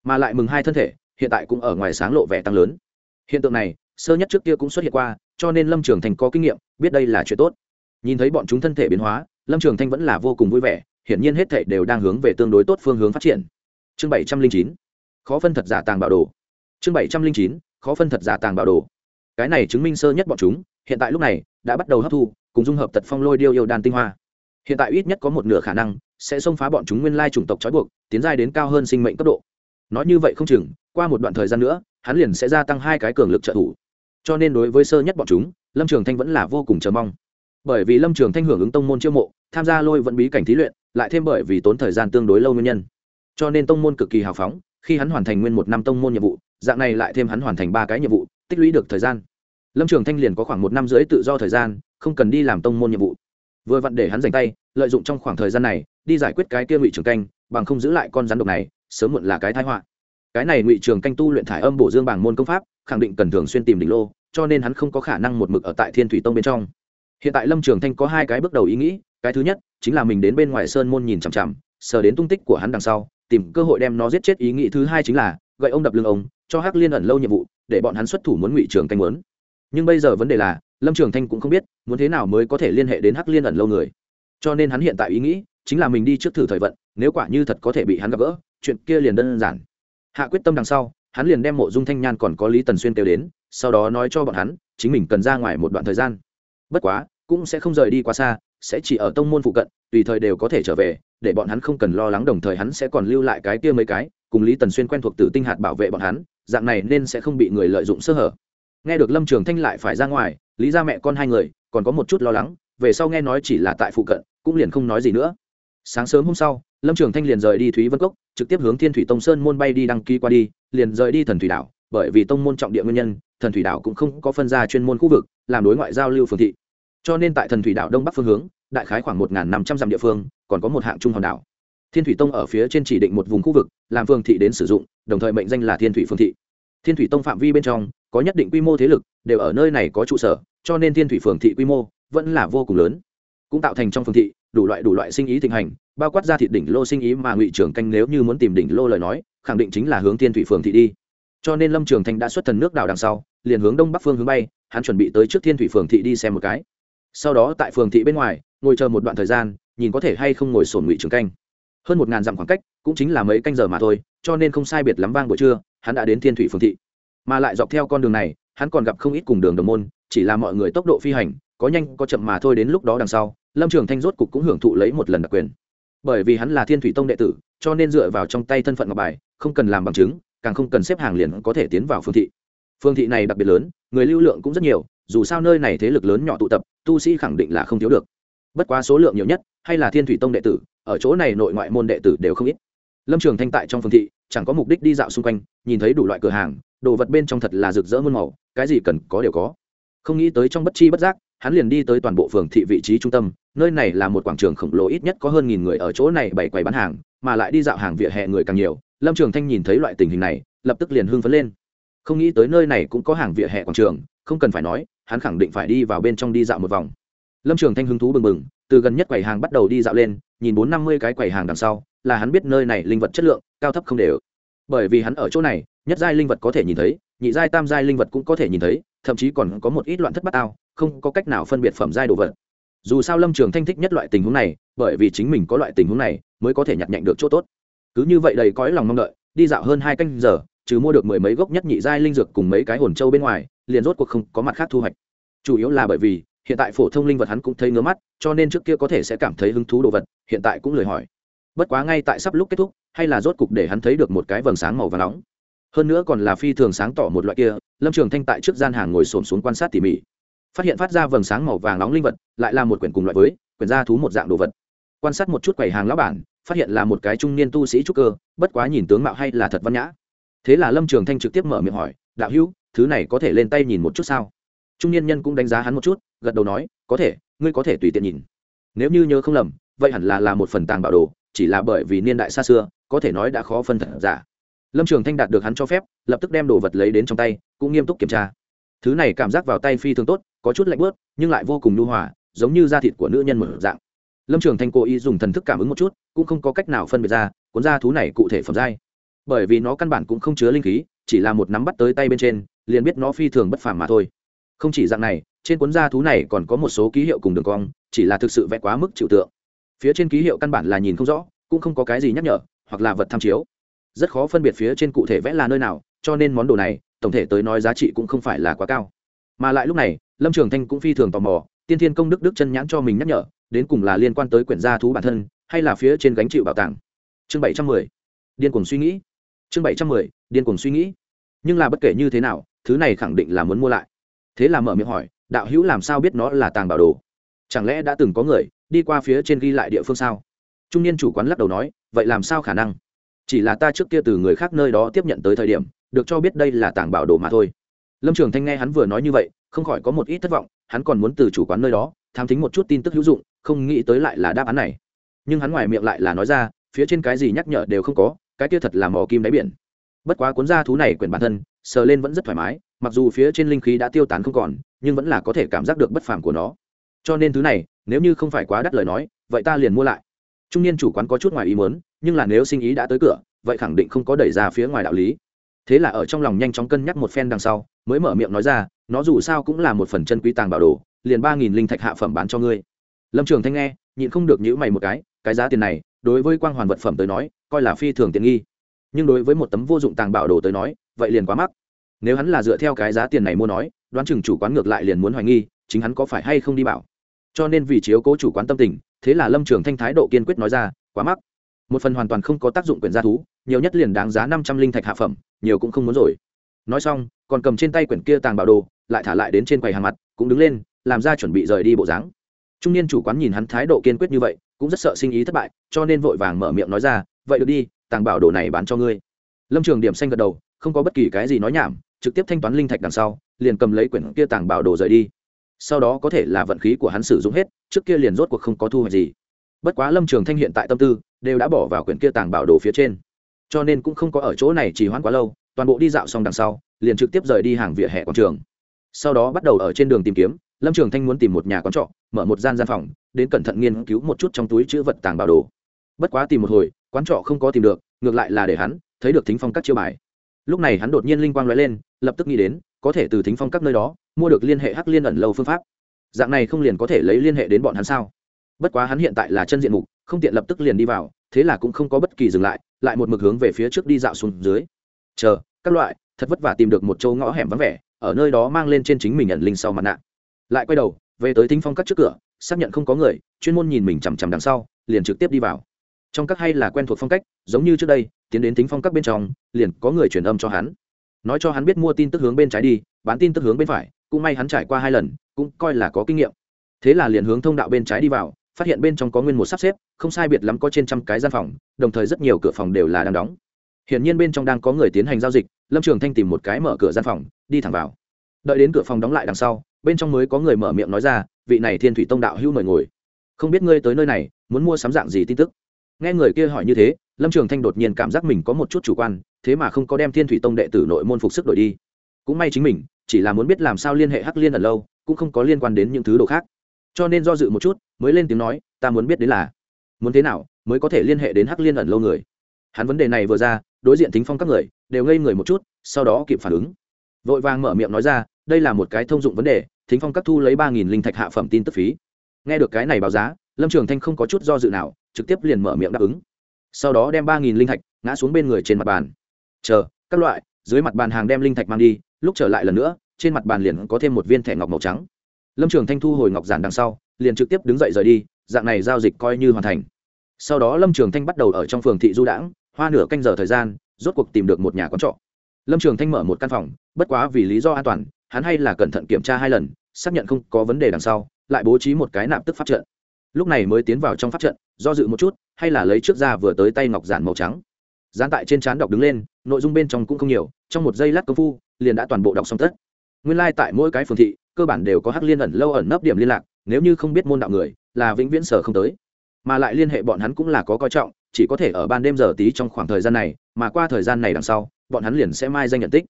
Mà lại mừng hai thân thể, hiện tại cũng ở ngoài sáng lộ vẻ tăng lớn. Hiện tượng này, sơ nhất trước kia cũng xuất hiện qua, cho nên lâm trường thành có kinh nghiệm, biết đây là chuyện tốt. Nhìn thấy bọn chúng thân thể biến hóa, lâm trường thanh vẫn là vô cùng vui vẻ, hiển nhiên hết thể đều đang hướng về tương đối tốt phương hướng phát triển chương bảy trăm linh chín, khó phân thật giả tàng bảo đồ. Chương bảy trăm linh chín, khó phân thật giả tàng bảo đồ. Cái này chứng minh sơ nhất bọn chúng, hiện tại lúc này, đã bắt đầu hấp thu, cùng dung hợp tật phong lôi điêu yêu đàn tinh hoa. Hiện tại ít nhất có một nửa khả năng sẽ xông phá bọn chúng nguyên lai chủng tộc trói buộc, tiến giai đến cao hơn sinh mệnh cấp độ. Nói như vậy không chừng, qua một đoạn thời gian nữa, hắn liền sẽ gia tăng hai cái cường lực trợ thủ. Cho nên đối với sơ nhất bọn chúng, lâm trường thanh vẫn là vô cùng chờ mong. Bởi vì lâm trường thanh hưởng ứng tông môn chiêu mộ, tham gia lôi vẫn bí cảnh thí luyện, lại thêm bởi vì tốn thời gian tương đối lâu nguyên nhân cho nên tông môn cực kỳ hào phóng, khi hắn hoàn thành nguyên một năm tông môn nhiệm vụ, dạng này lại thêm hắn hoàn thành ba cái nhiệm vụ, tích lũy được thời gian. Lâm trường thanh liền có khoảng một năm rưỡi tự do thời gian, không cần đi làm tông môn nhiệm vụ. Vừa vặn để hắn dành tay, lợi dụng trong khoảng thời gian này, đi giải quyết cái kia ngụy trường canh, bằng không giữ lại con rắn độc này, sớm muộn là cái thái họa. Cái này ngụy trường canh tu luyện thải âm bổ dương bảng môn công pháp, khẳng định cần thường xuyên tìm đỉnh lô, cho nên hắn không có khả năng một mực ở tại thiên thủy tông bên trong. Hiện tại lâm trường thanh có hai cái bước đầu ý nghĩ, cái thứ nhất, chính là mình đến bên ngoài sơn môn nhìn chằm chằm, sờ đến tung tích của hắn đằng sau tìm cơ hội đem nó giết chết ý nghĩ thứ hai chính là, gậy ông đập lưng ông, cho hắc liên ẩn lâu nhiệm vụ, để bọn hắn xuất thủ muốn ngụy trường canh muốn. Nhưng bây giờ vấn đề là, lâm trường thanh cũng không biết, muốn thế nào mới có thể liên hệ đến hắc liên ẩn lâu người. Cho nên hắn hiện tại ý nghĩ, chính là mình đi trước thử thời vận, nếu quả như thật có thể bị hắn gặp gỡ, chuyện kia liền đơn giản. Hạ quyết tâm đằng sau, hắn liền đem mộ dung thanh nhan còn có lý tần xuyên kêu đến, sau đó nói cho bọn hắn, chính mình cần ra ngoài một đoạn thời gian. Bất quá, cũng sẽ không rời đi quá xa, sẽ chỉ ở tông môn phụ cận tùy thời đều có thể trở về, để bọn hắn không cần lo lắng đồng thời hắn sẽ còn lưu lại cái kia mấy cái, cùng lý tần xuyên quen thuộc tử tinh hạt bảo vệ bọn hắn, dạng này nên sẽ không bị người lợi dụng sơ hở. Nghe được lâm trường thanh lại phải ra ngoài, lý ra mẹ con hai người, còn có một chút lo lắng, về sau nghe nói chỉ là tại phụ cận, cũng liền không nói gì nữa. Sáng sớm hôm sau, lâm trường thanh liền rời đi thúy vân cốc, trực tiếp hướng thiên thủy tông sơn môn bay đi đăng ký qua đi, liền rời đi thần thủy đảo, bởi vì tông môn trọng địa nguyên nhân, thần thủy đảo cũng không có phân ra chuyên môn khu vực, làm đối ngoại giao lưu phương thị. Cho nên tại thần thủy đảo đông bắc phương hướng đại khái khoảng một năm trăm dặm địa phương, còn có một hạng trung hòn đảo. Thiên thủy tông ở phía trên chỉ định một vùng khu vực, làm phương thị đến sử dụng, đồng thời mệnh danh là thiên thủy phương thị. Thiên thủy tông phạm vi bên trong, có nhất định quy mô thế lực, đều ở nơi này có trụ sở, cho nên thiên thủy phường thị quy mô vẫn là vô cùng lớn. Cũng tạo thành trong phường thị, đủ loại đủ loại sinh ý thịnh hành, bao quát ra thị đỉnh lô sinh ý mà ngụy trưởng canh nếu như muốn tìm đỉnh lô lời nói, khẳng định chính là hướng thiên thủy phường thị đi. Cho nên lâm trường thanh đã xuất thần nước đảo đằng sau, liền hướng đông bắc phương hướng bay, hắn chuẩn bị tới trước thiên thủy phường thị đi xem một cái sau đó tại phường thị bên ngoài, ngồi chờ một đoạn thời gian, nhìn có thể hay không ngồi sổn ngụy trường canh. Hơn một ngàn dặm khoảng cách, cũng chính là mấy canh giờ mà thôi, cho nên không sai biệt lắm vang buổi trưa, hắn đã đến thiên thủy phường thị. Mà lại dọc theo con đường này, hắn còn gặp không ít cùng đường đồng môn, chỉ là mọi người tốc độ phi hành, có nhanh, có chậm mà thôi đến lúc đó đằng sau, lâm trường thanh rốt cục cũng hưởng thụ lấy một lần đặc quyền. Bởi vì hắn là thiên thủy tông đệ tử, cho nên dựa vào trong tay thân phận ngọc bài, không cần làm bằng chứng, càng không cần xếp hàng liền có thể tiến vào phương thị. Phương thị này đặc biệt lớn, người lưu lượng cũng rất nhiều, dù sao nơi này thế lực lớn nhỏ tụ tập tu sĩ khẳng định là không thiếu được. Bất quá số lượng nhiều nhất, hay là thiên thủy tông đệ tử, ở chỗ này nội ngoại môn đệ tử đều không ít. Lâm trường thanh tại trong phương thị, chẳng có mục đích đi dạo xung quanh, nhìn thấy đủ loại cửa hàng, đồ vật bên trong thật là rực rỡ muôn màu, cái gì cần có đều có. Không nghĩ tới trong bất chi bất giác, hắn liền đi tới toàn bộ phường thị vị trí trung tâm, nơi này là một quảng trường khổng lồ ít nhất có hơn nghìn người ở chỗ này bày quầy bán hàng, mà lại đi dạo hàng vỉa hè người càng nhiều, lâm trường thanh nhìn thấy loại tình hình này, lập tức liền hưng phấn lên. Không nghĩ tới nơi này cũng có hàng vỉa hè quảng trường, không cần phải nói hắn khẳng định phải đi vào bên trong đi dạo một vòng. Lâm trường thanh hứng thú bừng bừng, từ gần nhất quầy hàng bắt đầu đi dạo lên, nhìn bốn năm mươi cái quầy hàng đằng sau, là hắn biết nơi này linh vật chất lượng, cao thấp không đều. Bởi vì hắn ở chỗ này, nhất giai linh vật có thể nhìn thấy, nhị giai, tam giai linh vật cũng có thể nhìn thấy, thậm chí còn có một ít loạn thất bát ao, không có cách nào phân biệt phẩm giai đồ vật. Dù sao lâm trường thanh thích nhất loại tình huống này, bởi vì chính mình có loại tình huống này, mới có thể nhặt nhạnh được chỗ tốt. Cứ như vậy đầy cõi lòng mong đợi, đi dạo hơn hai canh giờ, trừ mua được mười mấy gốc nhất nhị giai linh dược cùng mấy cái hồn trâu bên ngoài liền rốt cuộc không có mặt khác thu hoạch. Chủ yếu là bởi vì, hiện tại phổ thông linh vật hắn cũng thấy ngứa mắt, cho nên trước kia có thể sẽ cảm thấy hứng thú đồ vật, hiện tại cũng lời hỏi. Bất quá ngay tại sắp lúc kết thúc, hay là rốt cục để hắn thấy được một cái vầng sáng màu và nóng. Hơn nữa còn là phi thường sáng tỏ một loại kia, lâm trường thanh tại trước gian hàng ngồi xổm xuống quan sát tỉ mỉ. Phát hiện phát ra vầng sáng màu vàng nóng linh vật, lại là một quyển cùng loại với, quyển da thú một dạng đồ vật. Quan sát một chút quầy hàng lão bản, phát hiện là một cái trung niên tu sĩ trúc cơ, bất quá nhìn tướng mạo hay là thật văn nhã. Thế là lâm trường thanh trực tiếp mở miệng hỏi, đạo hữu thứ này có thể lên tay nhìn một chút sao? Trung niên nhân cũng đánh giá hắn một chút, gật đầu nói, có thể, ngươi có thể tùy tiện nhìn. Nếu như nhớ không lầm, vậy hẳn là là một phần tàng bảo đồ, chỉ là bởi vì niên đại xa xưa, có thể nói đã khó phân thật giả. Lâm trường thanh đạt được hắn cho phép, lập tức đem đồ vật lấy đến trong tay, cũng nghiêm túc kiểm tra. Thứ này cảm giác vào tay phi thường tốt, có chút lạnh bớt nhưng lại vô cùng nhu hòa, giống như da thịt của nữ nhân mở dạng. Lâm trường thanh cố ý dùng thần thức cảm ứng một chút, cũng không có cách nào phân biệt ra, cuốn da thú này cụ thể phẩm giai. Bởi vì nó căn bản cũng không chứa linh khí, chỉ là một nắm bắt tới tay bên trên liền biết nó phi thường bất phàm mà thôi. Không chỉ dạng này, trên cuốn da thú này còn có một số ký hiệu cùng đường cong, chỉ là thực sự vẽ quá mức chịu tượng. Phía trên ký hiệu căn bản là nhìn không rõ, cũng không có cái gì nhắc nhở, hoặc là vật tham chiếu. Rất khó phân biệt phía trên cụ thể vẽ là nơi nào, cho nên món đồ này, tổng thể tới nói giá trị cũng không phải là quá cao. Mà lại lúc này, lâm trường thanh cũng phi thường tò mò, tiên thiên công đức đức chân nhãn cho mình nhắc nhở, đến cùng là liên quan tới quyển gia thú bản thân, hay là phía trên gánh chịu bảo tàng. Chương bảy trăm mười, điên cuồng suy nghĩ. Chương bảy trăm mười, điên cuồng suy nghĩ. Nhưng là bất kể như thế nào thứ này khẳng định là muốn mua lại. Thế là mở miệng hỏi, đạo hữu làm sao biết nó là tàng bảo đồ? Chẳng lẽ đã từng có người đi qua phía trên ghi lại địa phương sao? Trung niên chủ quán lắc đầu nói, vậy làm sao khả năng? Chỉ là ta trước kia từ người khác nơi đó tiếp nhận tới thời điểm, được cho biết đây là tàng bảo đồ mà thôi. Lâm trường thanh nghe hắn vừa nói như vậy, không khỏi có một ít thất vọng, hắn còn muốn từ chủ quán nơi đó tham thính một chút tin tức hữu dụng, không nghĩ tới lại là đáp án này. Nhưng hắn ngoài miệng lại là nói ra, phía trên cái gì nhắc nhở đều không có, cái kia thật là mò kim đáy biển. Bất quá cuốn da thú này quyển bản thân sờ lên vẫn rất thoải mái, mặc dù phía trên linh khí đã tiêu tán không còn, nhưng vẫn là có thể cảm giác được bất phàm của nó. Cho nên thứ này, nếu như không phải quá đắt lời nói, vậy ta liền mua lại. Trung niên chủ quán có chút ngoài ý muốn, nhưng là nếu sinh ý đã tới cửa, vậy khẳng định không có đẩy ra phía ngoài đạo lý. Thế là ở trong lòng nhanh chóng cân nhắc một phen đằng sau, mới mở miệng nói ra, nó dù sao cũng là một phần chân quý tàng bảo đồ, liền ba nghìn linh thạch hạ phẩm bán cho ngươi. Lâm trường thanh nghe, nhịn không được nhữ mày một cái cái giá tiền này, đối với quang hoàn vật phẩm tới nói, coi là phi thường tiện nghi nhưng đối với một tấm vô dụng tàng bảo đồ tới nói, vậy liền quá mắc. Nếu hắn là dựa theo cái giá tiền này mua nói, đoán chừng chủ quán ngược lại liền muốn hoài nghi, chính hắn có phải hay không đi bảo. Cho nên vì chiếu cố chủ quán tâm tình, thế là lâm trường thanh thái độ kiên quyết nói ra, quá mắc. Một phần hoàn toàn không có tác dụng quyển gia thú, nhiều nhất liền đáng giá năm trăm linh thạch hạ phẩm, nhiều cũng không muốn rồi. Nói xong, còn cầm trên tay quyển kia tàng bảo đồ, lại thả lại đến trên quầy hàng mặt, cũng đứng lên, làm ra chuẩn bị rời đi bộ dáng. Trung niên chủ quán nhìn hắn thái độ kiên quyết như vậy, cũng rất sợ sinh ý thất bại, cho nên vội vàng mở miệng nói ra, vậy được đi tàng bảo đồ này bán cho ngươi. Lâm trường điểm xanh gật đầu, không có bất kỳ cái gì nói nhảm, trực tiếp thanh toán linh thạch đằng sau, liền cầm lấy quyển kia tàng bảo đồ rời đi. Sau đó có thể là vận khí của hắn sử dụng hết, trước kia liền rốt cuộc không có thu hoạch gì. Bất quá lâm trường thanh hiện tại tâm tư, đều đã bỏ vào quyển kia tàng bảo đồ phía trên. Cho nên cũng không có ở chỗ này chỉ hoãn quá lâu, toàn bộ đi dạo xong đằng sau, liền trực tiếp rời đi hàng vỉa hè quảng trường. Sau đó bắt đầu ở trên đường tìm kiếm, lâm trường thanh muốn tìm một nhà quán trọ, mở một gian gian phòng, đến cẩn thận nghiên cứu một chút trong túi chữ vật tàng bảo đồ. Bất quá tìm một hồi quán trọ không có tìm được, ngược lại là để hắn thấy được thính phong các chiêu bài. Lúc này hắn đột nhiên linh quang nói lên, lập tức nghĩ đến, có thể từ thính phong các nơi đó mua được liên hệ hắc liên ẩn lâu phương pháp. Dạng này không liền có thể lấy liên hệ đến bọn hắn sao? Bất quá hắn hiện tại là chân diện mục, không tiện lập tức liền đi vào, thế là cũng không có bất kỳ dừng lại lại một mực hướng về phía trước đi dạo xuống dưới. Chờ, các loại, thật vất vả tìm được một châu ngõ hẻm vắng vẻ, ở nơi đó mang lên trên chính mình ẩn linh sau mặt nạ. Lại quay đầu, về tới thính phong các trước cửa, xác nhận không có người, chuyên môn nhìn mình chằm chằm đằng sau, liền trực tiếp đi vào trong các hay là quen thuộc phong cách, giống như trước đây, tiến đến tính phong các bên trong, liền có người truyền âm cho hắn. Nói cho hắn biết mua tin tức hướng bên trái đi, bán tin tức hướng bên phải, cũng may hắn trải qua hai lần, cũng coi là có kinh nghiệm. Thế là liền hướng thông đạo bên trái đi vào, phát hiện bên trong có nguyên một sắp xếp, không sai biệt lắm có trên trăm cái gian phòng, đồng thời rất nhiều cửa phòng đều là đang đóng. Hiển nhiên bên trong đang có người tiến hành giao dịch, lâm trường thanh tìm một cái mở cửa gian phòng, đi thẳng vào. Đợi đến cửa phòng đóng lại đằng sau, bên trong mới có người mở miệng nói ra, vị này thiên thủy tông đạo hữu mời ngồi. Không biết ngươi tới nơi này, muốn mua sắm dạng gì tin tức? Nghe người kia hỏi như thế, lâm trường thanh đột nhiên cảm giác mình có một chút chủ quan, thế mà không có đem thiên thủy tông đệ tử nội môn phục sức đổi đi. Cũng may chính mình, chỉ là muốn biết làm sao liên hệ hắc liên ở lâu, cũng không có liên quan đến những thứ đồ khác. Cho nên do dự một chút, mới lên tiếng nói, ta muốn biết đến là, muốn thế nào mới có thể liên hệ đến hắc liên ẩn lâu người? Hắn vấn đề này vừa ra, đối diện Thính phong các người đều ngây người một chút, sau đó kịp phản ứng. Vội vàng mở miệng nói ra, đây là một cái thông dụng vấn đề, thính phong các thu lấy ba nghìn linh thạch hạ phẩm tin tức phí. Nghe được cái này báo giá, lâm trường thanh không có chút do dự nào trực tiếp liền mở miệng đáp ứng. Sau đó đem ba nghìn linh thạch ngã xuống bên người trên mặt bàn. Chờ, các loại, dưới mặt bàn hàng đem linh thạch mang đi, lúc trở lại lần nữa, trên mặt bàn liền có thêm một viên thẻ ngọc màu trắng. Lâm trường thanh thu hồi ngọc giản đằng sau, liền trực tiếp đứng dậy rời đi, dạng này giao dịch coi như hoàn thành. Sau đó lâm trường thanh bắt đầu ở trong phường thị du đãng, hoa nửa canh giờ thời gian, rốt cuộc tìm được một nhà quán trọ. Lâm trường thanh mở một căn phòng, bất quá vì lý do an toàn, hắn hay là cẩn thận kiểm tra hai lần, xác nhận không có vấn đề đằng sau, lại bố trí một cái nạp tức pháp trận. Lúc này mới tiến vào trong pháp trận do dự một chút, hay là lấy trước ra vừa tới tay ngọc giản màu trắng. Dán tại trên trán đọc đứng lên, nội dung bên trong cũng không nhiều, trong một giây lát công phu, liền đã toàn bộ đọc xong tất. Nguyên lai、like、tại mỗi cái phường thị, cơ bản đều có hắc liên ẩn lâu ẩn nấp điểm liên lạc, nếu như không biết môn đạo người, là vĩnh viễn sở không tới. Mà lại liên hệ bọn hắn cũng là có coi trọng, chỉ có thể ở ban đêm giờ tí trong khoảng thời gian này, mà qua thời gian này đằng sau, bọn hắn liền sẽ mai danh nhận tích.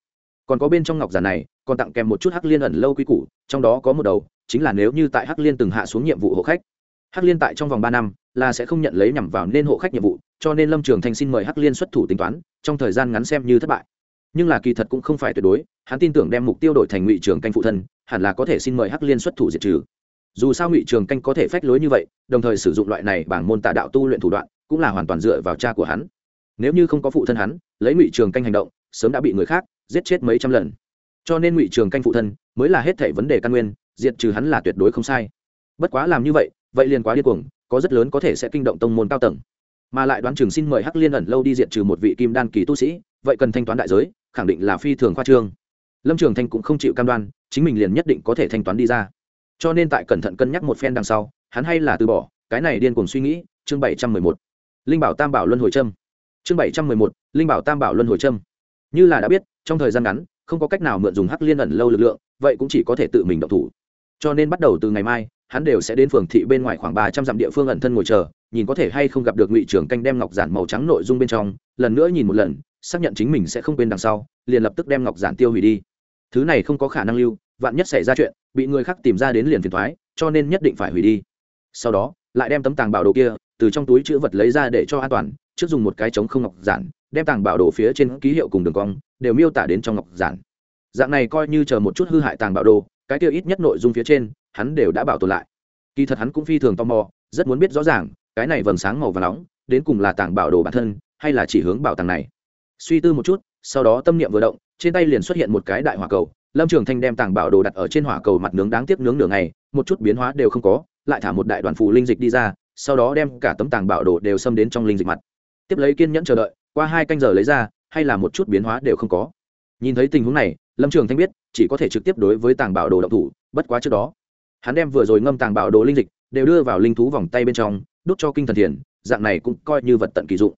Còn có bên trong ngọc giản này, còn tặng kèm một chút hắc liên ẩn lâu quy củ, trong đó có một đầu, chính là nếu như tại hắc liên từng hạ xuống nhiệm vụ hộ khách hắc liên tại trong vòng ba năm, là sẽ không nhận lấy nhằm vào nên hộ khách nhiệm vụ, cho nên lâm trường thanh xin mời hắc liên xuất thủ tính toán, trong thời gian ngắn xem như thất bại. Nhưng là kỳ thật cũng không phải tuyệt đối, hắn tin tưởng đem mục tiêu đổi thành ngụy trường canh phụ thân, hẳn là có thể xin mời hắc liên xuất thủ diệt trừ. Dù sao ngụy trường canh có thể phách lối như vậy, đồng thời sử dụng loại này bảng môn tà đạo tu luyện thủ đoạn, cũng là hoàn toàn dựa vào cha của hắn. Nếu như không có phụ thân hắn, lấy ngụy trường canh hành động, sớm đã bị người khác giết chết mấy trăm lần. Cho nên ngụy trường canh phụ thân mới là hết thảy vấn đề căn nguyên, diệt trừ hắn là tuyệt đối không sai. Bất quá làm như vậy vậy liền quá điên cuồng, có rất lớn có thể sẽ kinh động tông môn cao tầng. Mà lại đoán chừng xin mời hắc liên ẩn lâu đi diệt trừ một vị kim đan kỳ tu sĩ, vậy cần thanh toán đại giới, khẳng định là phi thường khoa trương. Lâm trường thanh cũng không chịu cam đoan, chính mình liền nhất định có thể thanh toán đi ra. Cho nên tại cẩn thận cân nhắc một phen đằng sau, hắn hay là từ bỏ, cái này điên cuồng suy nghĩ, chương bảy trăm mười một. Linh bảo tam bảo luân hồi trâm. Chương bảy trăm mười một, linh bảo tam bảo luân hồi trâm. Như là đã biết, trong thời gian ngắn, không có cách nào mượn dùng hắc liên ẩn lâu lực lượng, vậy cũng chỉ có thể tự mình động thủ. Cho nên bắt đầu từ ngày mai hắn đều sẽ đến phường thị bên ngoài khoảng ba trăm dặm địa phương ẩn thân ngồi chờ, nhìn có thể hay không gặp được ngụy trưởng canh đem ngọc giản màu trắng nội dung bên trong, lần nữa nhìn một lần, xác nhận chính mình sẽ không quên đằng sau, liền lập tức đem ngọc giản tiêu hủy đi. Thứ này không có khả năng lưu, vạn nhất xảy ra chuyện, bị người khác tìm ra đến liền phiền thoái cho nên nhất định phải hủy đi. Sau đó, lại đem tấm tàng bảo đồ kia, từ trong túi chữ vật lấy ra để cho an toàn, trước dùng một cái trống không ngọc giản, đem tàng bảo đồ phía trên ký hiệu cùng đường cong, đều miêu tả đến trong ngọc giản. Dạng này coi như chờ một chút hư hại tàng bảo đồ, cái kia ít nhất nội dung phía trên hắn đều đã bảo tồn lại. Kỳ thật hắn cũng phi thường tò mò, rất muốn biết rõ ràng, cái này vầng sáng màu và nóng, đến cùng là tàng bảo đồ bản thân, hay là chỉ hướng bảo tàng này. Suy tư một chút, sau đó tâm niệm vừa động, trên tay liền xuất hiện một cái đại hỏa cầu. Lâm trường thanh đem tàng bảo đồ đặt ở trên hỏa cầu mặt nướng đáng tiếc nướng nửa ngày, một chút biến hóa đều không có, lại thả một đại đoàn phù linh dịch đi ra, sau đó đem cả tấm tàng bảo đồ đều xâm đến trong linh dịch mặt. Tiếp lấy kiên nhẫn chờ đợi, qua hai canh giờ lấy ra, hay là một chút biến hóa đều không có. Nhìn thấy tình huống này, lâm trường thanh biết, chỉ có thể trực tiếp đối với tàng bảo đồ động thủ, bất quá trước đó hắn đem vừa rồi ngâm tàng bảo đồ linh dịch đều đưa vào linh thú vòng tay bên trong, đút cho kinh thần thiền, dạng này cũng coi như vật tận kỳ dụng.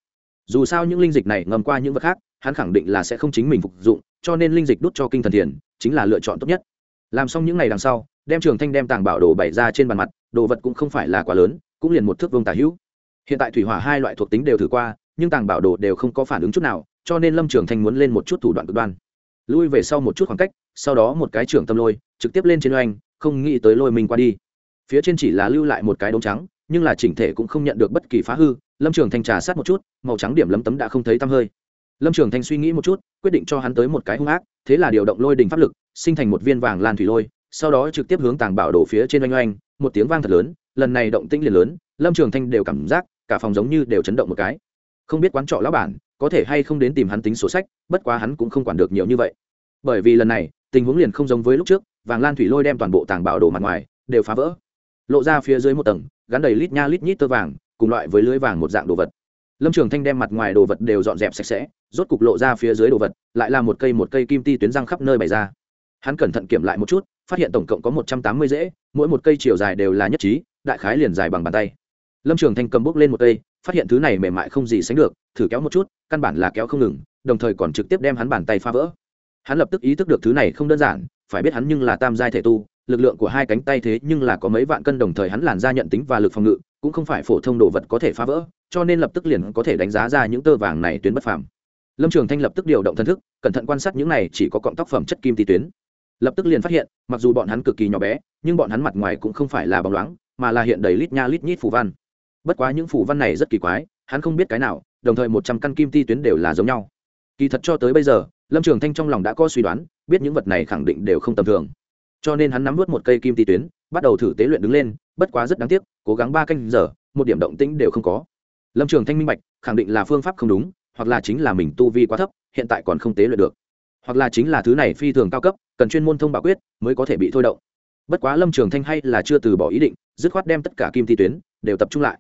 Dù sao những linh dịch này ngâm qua những vật khác, hắn khẳng định là sẽ không chính mình phục dụng, cho nên linh dịch đút cho kinh thần thiền chính là lựa chọn tốt nhất. Làm xong những ngày đằng sau, đem trường thanh đem tàng bảo đồ bày ra trên bàn mặt, đồ vật cũng không phải là quá lớn, cũng liền một thước vương tả hữu. Hiện tại thủy hỏa hai loại thuộc tính đều thử qua, nhưng tàng bảo đồ đều không có phản ứng chút nào, cho nên lâm trường thanh muốn lên một chút thủ đoạn cực đoan. Lui về sau một chút khoảng cách, sau đó một cái trưởng tâm lôi, trực tiếp lên trên oanh không nghĩ tới lôi mình qua đi. Phía trên chỉ là lưu lại một cái đống trắng, nhưng là chỉnh thể cũng không nhận được bất kỳ phá hư. Lâm trường thanh trà sát một chút, màu trắng điểm lấm tấm đã không thấy tăm hơi. Lâm trường thanh suy nghĩ một chút, quyết định cho hắn tới một cái hung ác, thế là điều động lôi đình pháp lực, sinh thành một viên vàng lan thủy lôi, sau đó trực tiếp hướng tàng bảo đổ phía trên oanh oanh, một tiếng vang thật lớn, lần này động tĩnh liền lớn, lâm trường thanh đều cảm giác, cả phòng giống như đều chấn động một cái. Không biết quán trọ lão bản, có thể hay không đến tìm hắn tính sổ sách, bất quá hắn cũng không quản được nhiều như vậy. Bởi vì lần này, tình huống liền không giống với lúc trước vàng lan thủy lôi đem toàn bộ tàng bảo đồ mặt ngoài, đều phá vỡ. Lộ ra phía dưới một tầng, gắn đầy lít nha lít nhít tơ vàng, cùng loại với lưới vàng một dạng đồ vật. Lâm trường thanh đem mặt ngoài đồ vật đều dọn dẹp sạch sẽ, rốt cục lộ ra phía dưới đồ vật, lại là một cây một cây kim ti tuyến răng khắp nơi bày ra. Hắn cẩn thận kiểm lại một chút, phát hiện tổng cộng có một trăm tám mươi rễ, mỗi một cây chiều dài đều là nhất trí, đại khái liền dài bằng bàn tay. Lâm trường thanh cầm bốc lên một cây, phát hiện thứ này mềm mại không gì sánh được, thử kéo một chút, căn bản là kéo không ngừng, đồng thời còn trực tiếp đem hắn bàn tay phá vỡ. Hắn lập tức ý thức được thứ này không đơn giản phải biết hắn nhưng là tam giai thể tu, lực lượng của hai cánh tay thế nhưng là có mấy vạn cân đồng thời hắn làn ra nhận tính và lực phòng ngự, cũng không phải phổ thông đồ vật có thể phá vỡ, cho nên lập tức liền có thể đánh giá ra những tơ vàng này tuyến bất phàm. Lâm trường thanh lập tức điều động thân thức, cẩn thận quan sát những này chỉ có cọng tóc phẩm chất kim ti tuyến. Lập tức liền phát hiện, mặc dù bọn hắn cực kỳ nhỏ bé, nhưng bọn hắn mặt ngoài cũng không phải là bóng loáng, mà là hiện đầy lít nha lít nhít phù văn. Bất quá những phù văn này rất kỳ quái, hắn không biết cái nào, đồng thời một trăm căn kim ti tuyến đều là giống nhau. Kỳ thật cho tới bây giờ, lâm trường thanh trong lòng đã có suy đoán biết những vật này khẳng định đều không tầm thường. Cho nên hắn nắm vớt một cây kim ti tuyến, bắt đầu thử tế luyện đứng lên, bất quá rất đáng tiếc, cố gắng ba canh giờ, một điểm động tĩnh đều không có. Lâm trường thanh minh bạch, khẳng định là phương pháp không đúng, hoặc là chính là mình tu vi quá thấp, hiện tại còn không tế luyện được. Hoặc là chính là thứ này phi thường cao cấp, cần chuyên môn thông bảo quyết, mới có thể bị thôi động. Bất quá lâm trường thanh hay là chưa từ bỏ ý định, dứt khoát đem tất cả kim ti tuyến đều tập trung lại.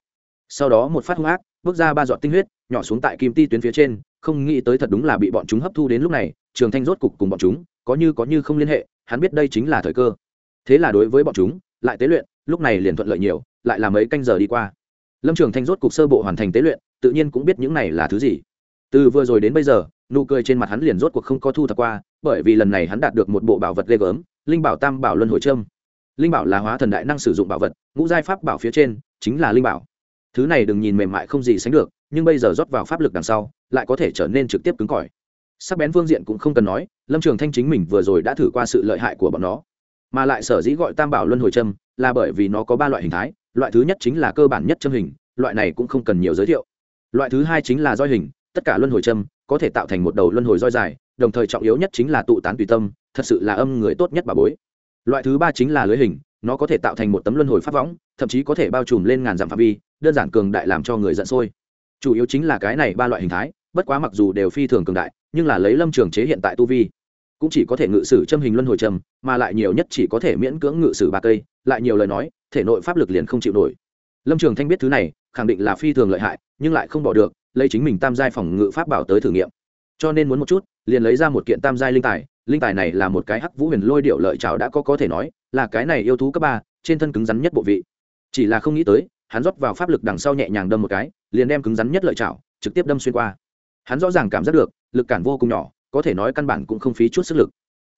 Sau đó một phát hung ác, bước ra ba giọt tinh huyết, nhỏ xuống tại kim ti tuyến phía trên, không nghĩ tới thật đúng là bị bọn chúng hấp thu đến lúc này, trường thanh rốt cục cùng bọn chúng có như có như không liên hệ, hắn biết đây chính là thời cơ. Thế là đối với bọn chúng, lại tế luyện, lúc này liền thuận lợi nhiều, lại là mấy canh giờ đi qua. Lâm trường thanh rốt cục sơ bộ hoàn thành tế luyện, tự nhiên cũng biết những này là thứ gì. Từ vừa rồi đến bây giờ, nụ cười trên mặt hắn liền rốt cuộc không có thu thập qua, bởi vì lần này hắn đạt được một bộ bảo vật ghê gớm, linh bảo tam bảo luân hồi trâm. Linh bảo là hóa thần đại năng sử dụng bảo vật, ngũ giai pháp bảo phía trên, chính là linh bảo. Thứ này đừng nhìn mềm mại không gì sánh được, nhưng bây giờ rót vào pháp lực đằng sau, lại có thể trở nên trực tiếp cứng cỏi sắc bén phương diện cũng không cần nói, lâm trường thanh chính mình vừa rồi đã thử qua sự lợi hại của bọn nó, mà lại sở dĩ gọi tam bảo luân hồi châm là bởi vì nó có ba loại hình thái, loại thứ nhất chính là cơ bản nhất châm hình, loại này cũng không cần nhiều giới thiệu. Loại thứ hai chính là roi hình, tất cả luân hồi châm có thể tạo thành một đầu luân hồi roi dài, đồng thời trọng yếu nhất chính là tụ tán tùy tâm, thật sự là âm người tốt nhất bà bối. Loại thứ ba chính là lưới hình, nó có thể tạo thành một tấm luân hồi phát võng, thậm chí có thể bao trùm lên ngàn dặm phạm vi, đơn giản cường đại làm cho người giận sôi. Chủ yếu chính là cái này ba loại hình thái, bất quá mặc dù đều phi thường cường đại nhưng là lấy lâm trường chế hiện tại tu vi, cũng chỉ có thể ngự sử châm hình luân hồi trầm mà lại nhiều nhất chỉ có thể miễn cưỡng ngự sử ba cây, lại nhiều lời nói, thể nội pháp lực liền không chịu nổi. Lâm trường thanh biết thứ này, khẳng định là phi thường lợi hại, nhưng lại không bỏ được, lấy chính mình tam giai phòng ngự pháp bảo tới thử nghiệm. Cho nên muốn một chút, liền lấy ra một kiện tam giai linh tài linh tài này là một cái hắc vũ huyền lôi điệu lợi trào đã có có thể nói, là cái này yêu thú cấp ba, trên thân cứng rắn nhất bộ vị. Chỉ là không nghĩ tới, hắn rót vào pháp lực đằng sau nhẹ nhàng đâm một cái, liền đem cứng rắn nhất lợi chảo trực tiếp đâm xuyên qua hắn rõ ràng cảm giác được, lực cản vô cùng nhỏ, có thể nói căn bản cũng không phí chút sức lực.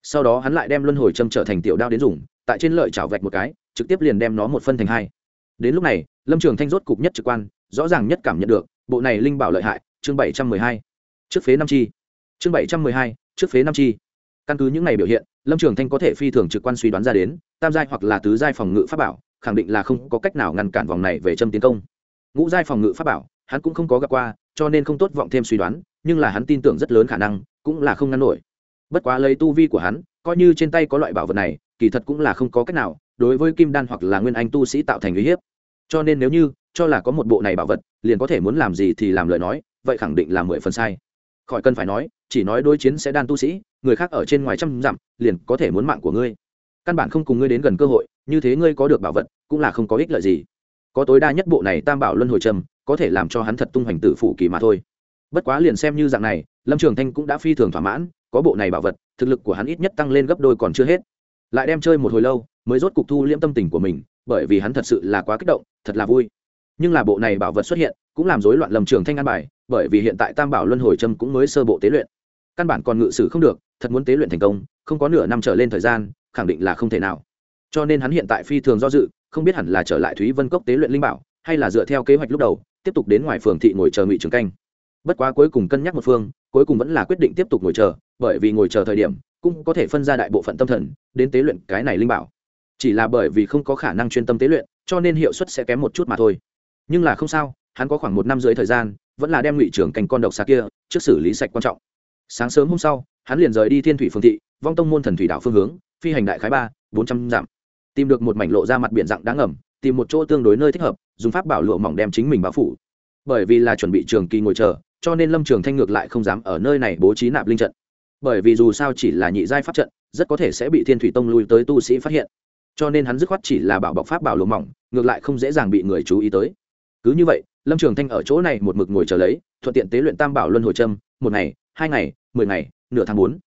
Sau đó hắn lại đem luân hồi châm trở thành tiểu đao đến dùng, tại trên lợi chảo vạch một cái, trực tiếp liền đem nó một phân thành hai. Đến lúc này, lâm trường thanh rốt cục nhất trực quan, rõ ràng nhất cảm nhận được, bộ này linh bảo lợi hại, chương bảy trăm mười hai. Trước phế năm chi. Chương bảy trăm mười hai, trước phế năm chi. Căn cứ những này biểu hiện, lâm trường thanh có thể phi thường trực quan suy đoán ra đến, tam giai hoặc là tứ giai phòng ngự pháp bảo, khẳng định là không có cách nào ngăn cản vòng này về châm tiến công. Ngũ giai phòng ngự pháp bảo hắn cũng không có gặp qua, cho nên không tốt vọng thêm suy đoán, nhưng là hắn tin tưởng rất lớn khả năng, cũng là không ngăn nổi. Bất quá lấy tu vi của hắn, coi như trên tay có loại bảo vật này, kỳ thật cũng là không có cách nào, đối với kim đan hoặc là nguyên anh tu sĩ tạo thành uy hiếp. Cho nên nếu như, cho là có một bộ này bảo vật, liền có thể muốn làm gì thì làm lời nói, vậy khẳng định là mười phần sai. Khỏi cần phải nói, chỉ nói đối chiến sẽ đan tu sĩ, người khác ở trên ngoài trăm dặm, liền có thể muốn mạng của ngươi. Căn bản không cùng ngươi đến gần cơ hội, như thế ngươi có được bảo vật, cũng là không có ích lợi gì. Có tối đa nhất bộ này tam bảo luân hồi trầm có thể làm cho hắn thật tung hoành tử phủ kỳ mà thôi. Bất quá liền xem như dạng này, lâm trường thanh cũng đã phi thường thỏa mãn, có bộ này bảo vật, thực lực của hắn ít nhất tăng lên gấp đôi còn chưa hết. Lại đem chơi một hồi lâu, mới rốt cục thu liễm tâm tình của mình, bởi vì hắn thật sự là quá kích động, thật là vui. Nhưng là bộ này bảo vật xuất hiện, cũng làm rối loạn lâm trường thanh an bài, bởi vì hiện tại tam bảo luân hồi trâm cũng mới sơ bộ tế luyện. Căn bản còn ngự sử không được, thật muốn tế luyện thành công, không có nửa năm trở lên thời gian, khẳng định là không thể nào. Cho nên hắn hiện tại phi thường do dự, không biết hẳn là trở lại thúy vân cốc tế luyện linh bảo, hay là dựa theo kế hoạch lúc đầu tiếp tục đến ngoài phường thị ngồi chờ ngụy trường canh. Bất quá cuối cùng cân nhắc một phương, cuối cùng vẫn là quyết định tiếp tục ngồi chờ, bởi vì ngồi chờ thời điểm cũng có thể phân ra đại bộ phận tâm thần đến tế luyện cái này linh bảo. Chỉ là bởi vì không có khả năng chuyên tâm tế luyện, cho nên hiệu suất sẽ kém một chút mà thôi. Nhưng là không sao, hắn có khoảng một năm dưới thời gian, vẫn là đem ngụy trưởng cành con độc xà kia trước xử lý sạch quan trọng. Sáng sớm hôm sau, hắn liền rời đi thiên thủy phương thị, vong tông môn thần thủy đảo phương hướng, phi hành đại khái ba, bốn trăm dặm. Tìm được một mảnh lộ ra mặt biển dạng đáng ngầm tìm một chỗ tương đối nơi thích hợp, dùng pháp bảo lụa mỏng đem chính mình bao phủ. Bởi vì là chuẩn bị trường kỳ ngồi chờ, cho nên lâm trường thanh ngược lại không dám ở nơi này bố trí nạp linh trận. Bởi vì dù sao chỉ là nhị giai pháp trận, rất có thể sẽ bị thiên thủy tông lui tới tu sĩ phát hiện. Cho nên hắn dứt khoát chỉ là bảo bọc pháp bảo lụa mỏng, ngược lại không dễ dàng bị người chú ý tới. Cứ như vậy, lâm trường thanh ở chỗ này một mực ngồi chờ lấy, thuận tiện tế luyện tam bảo luân hồi trâm một ngày, hai ngày, mười ngày, nửa tháng bốn.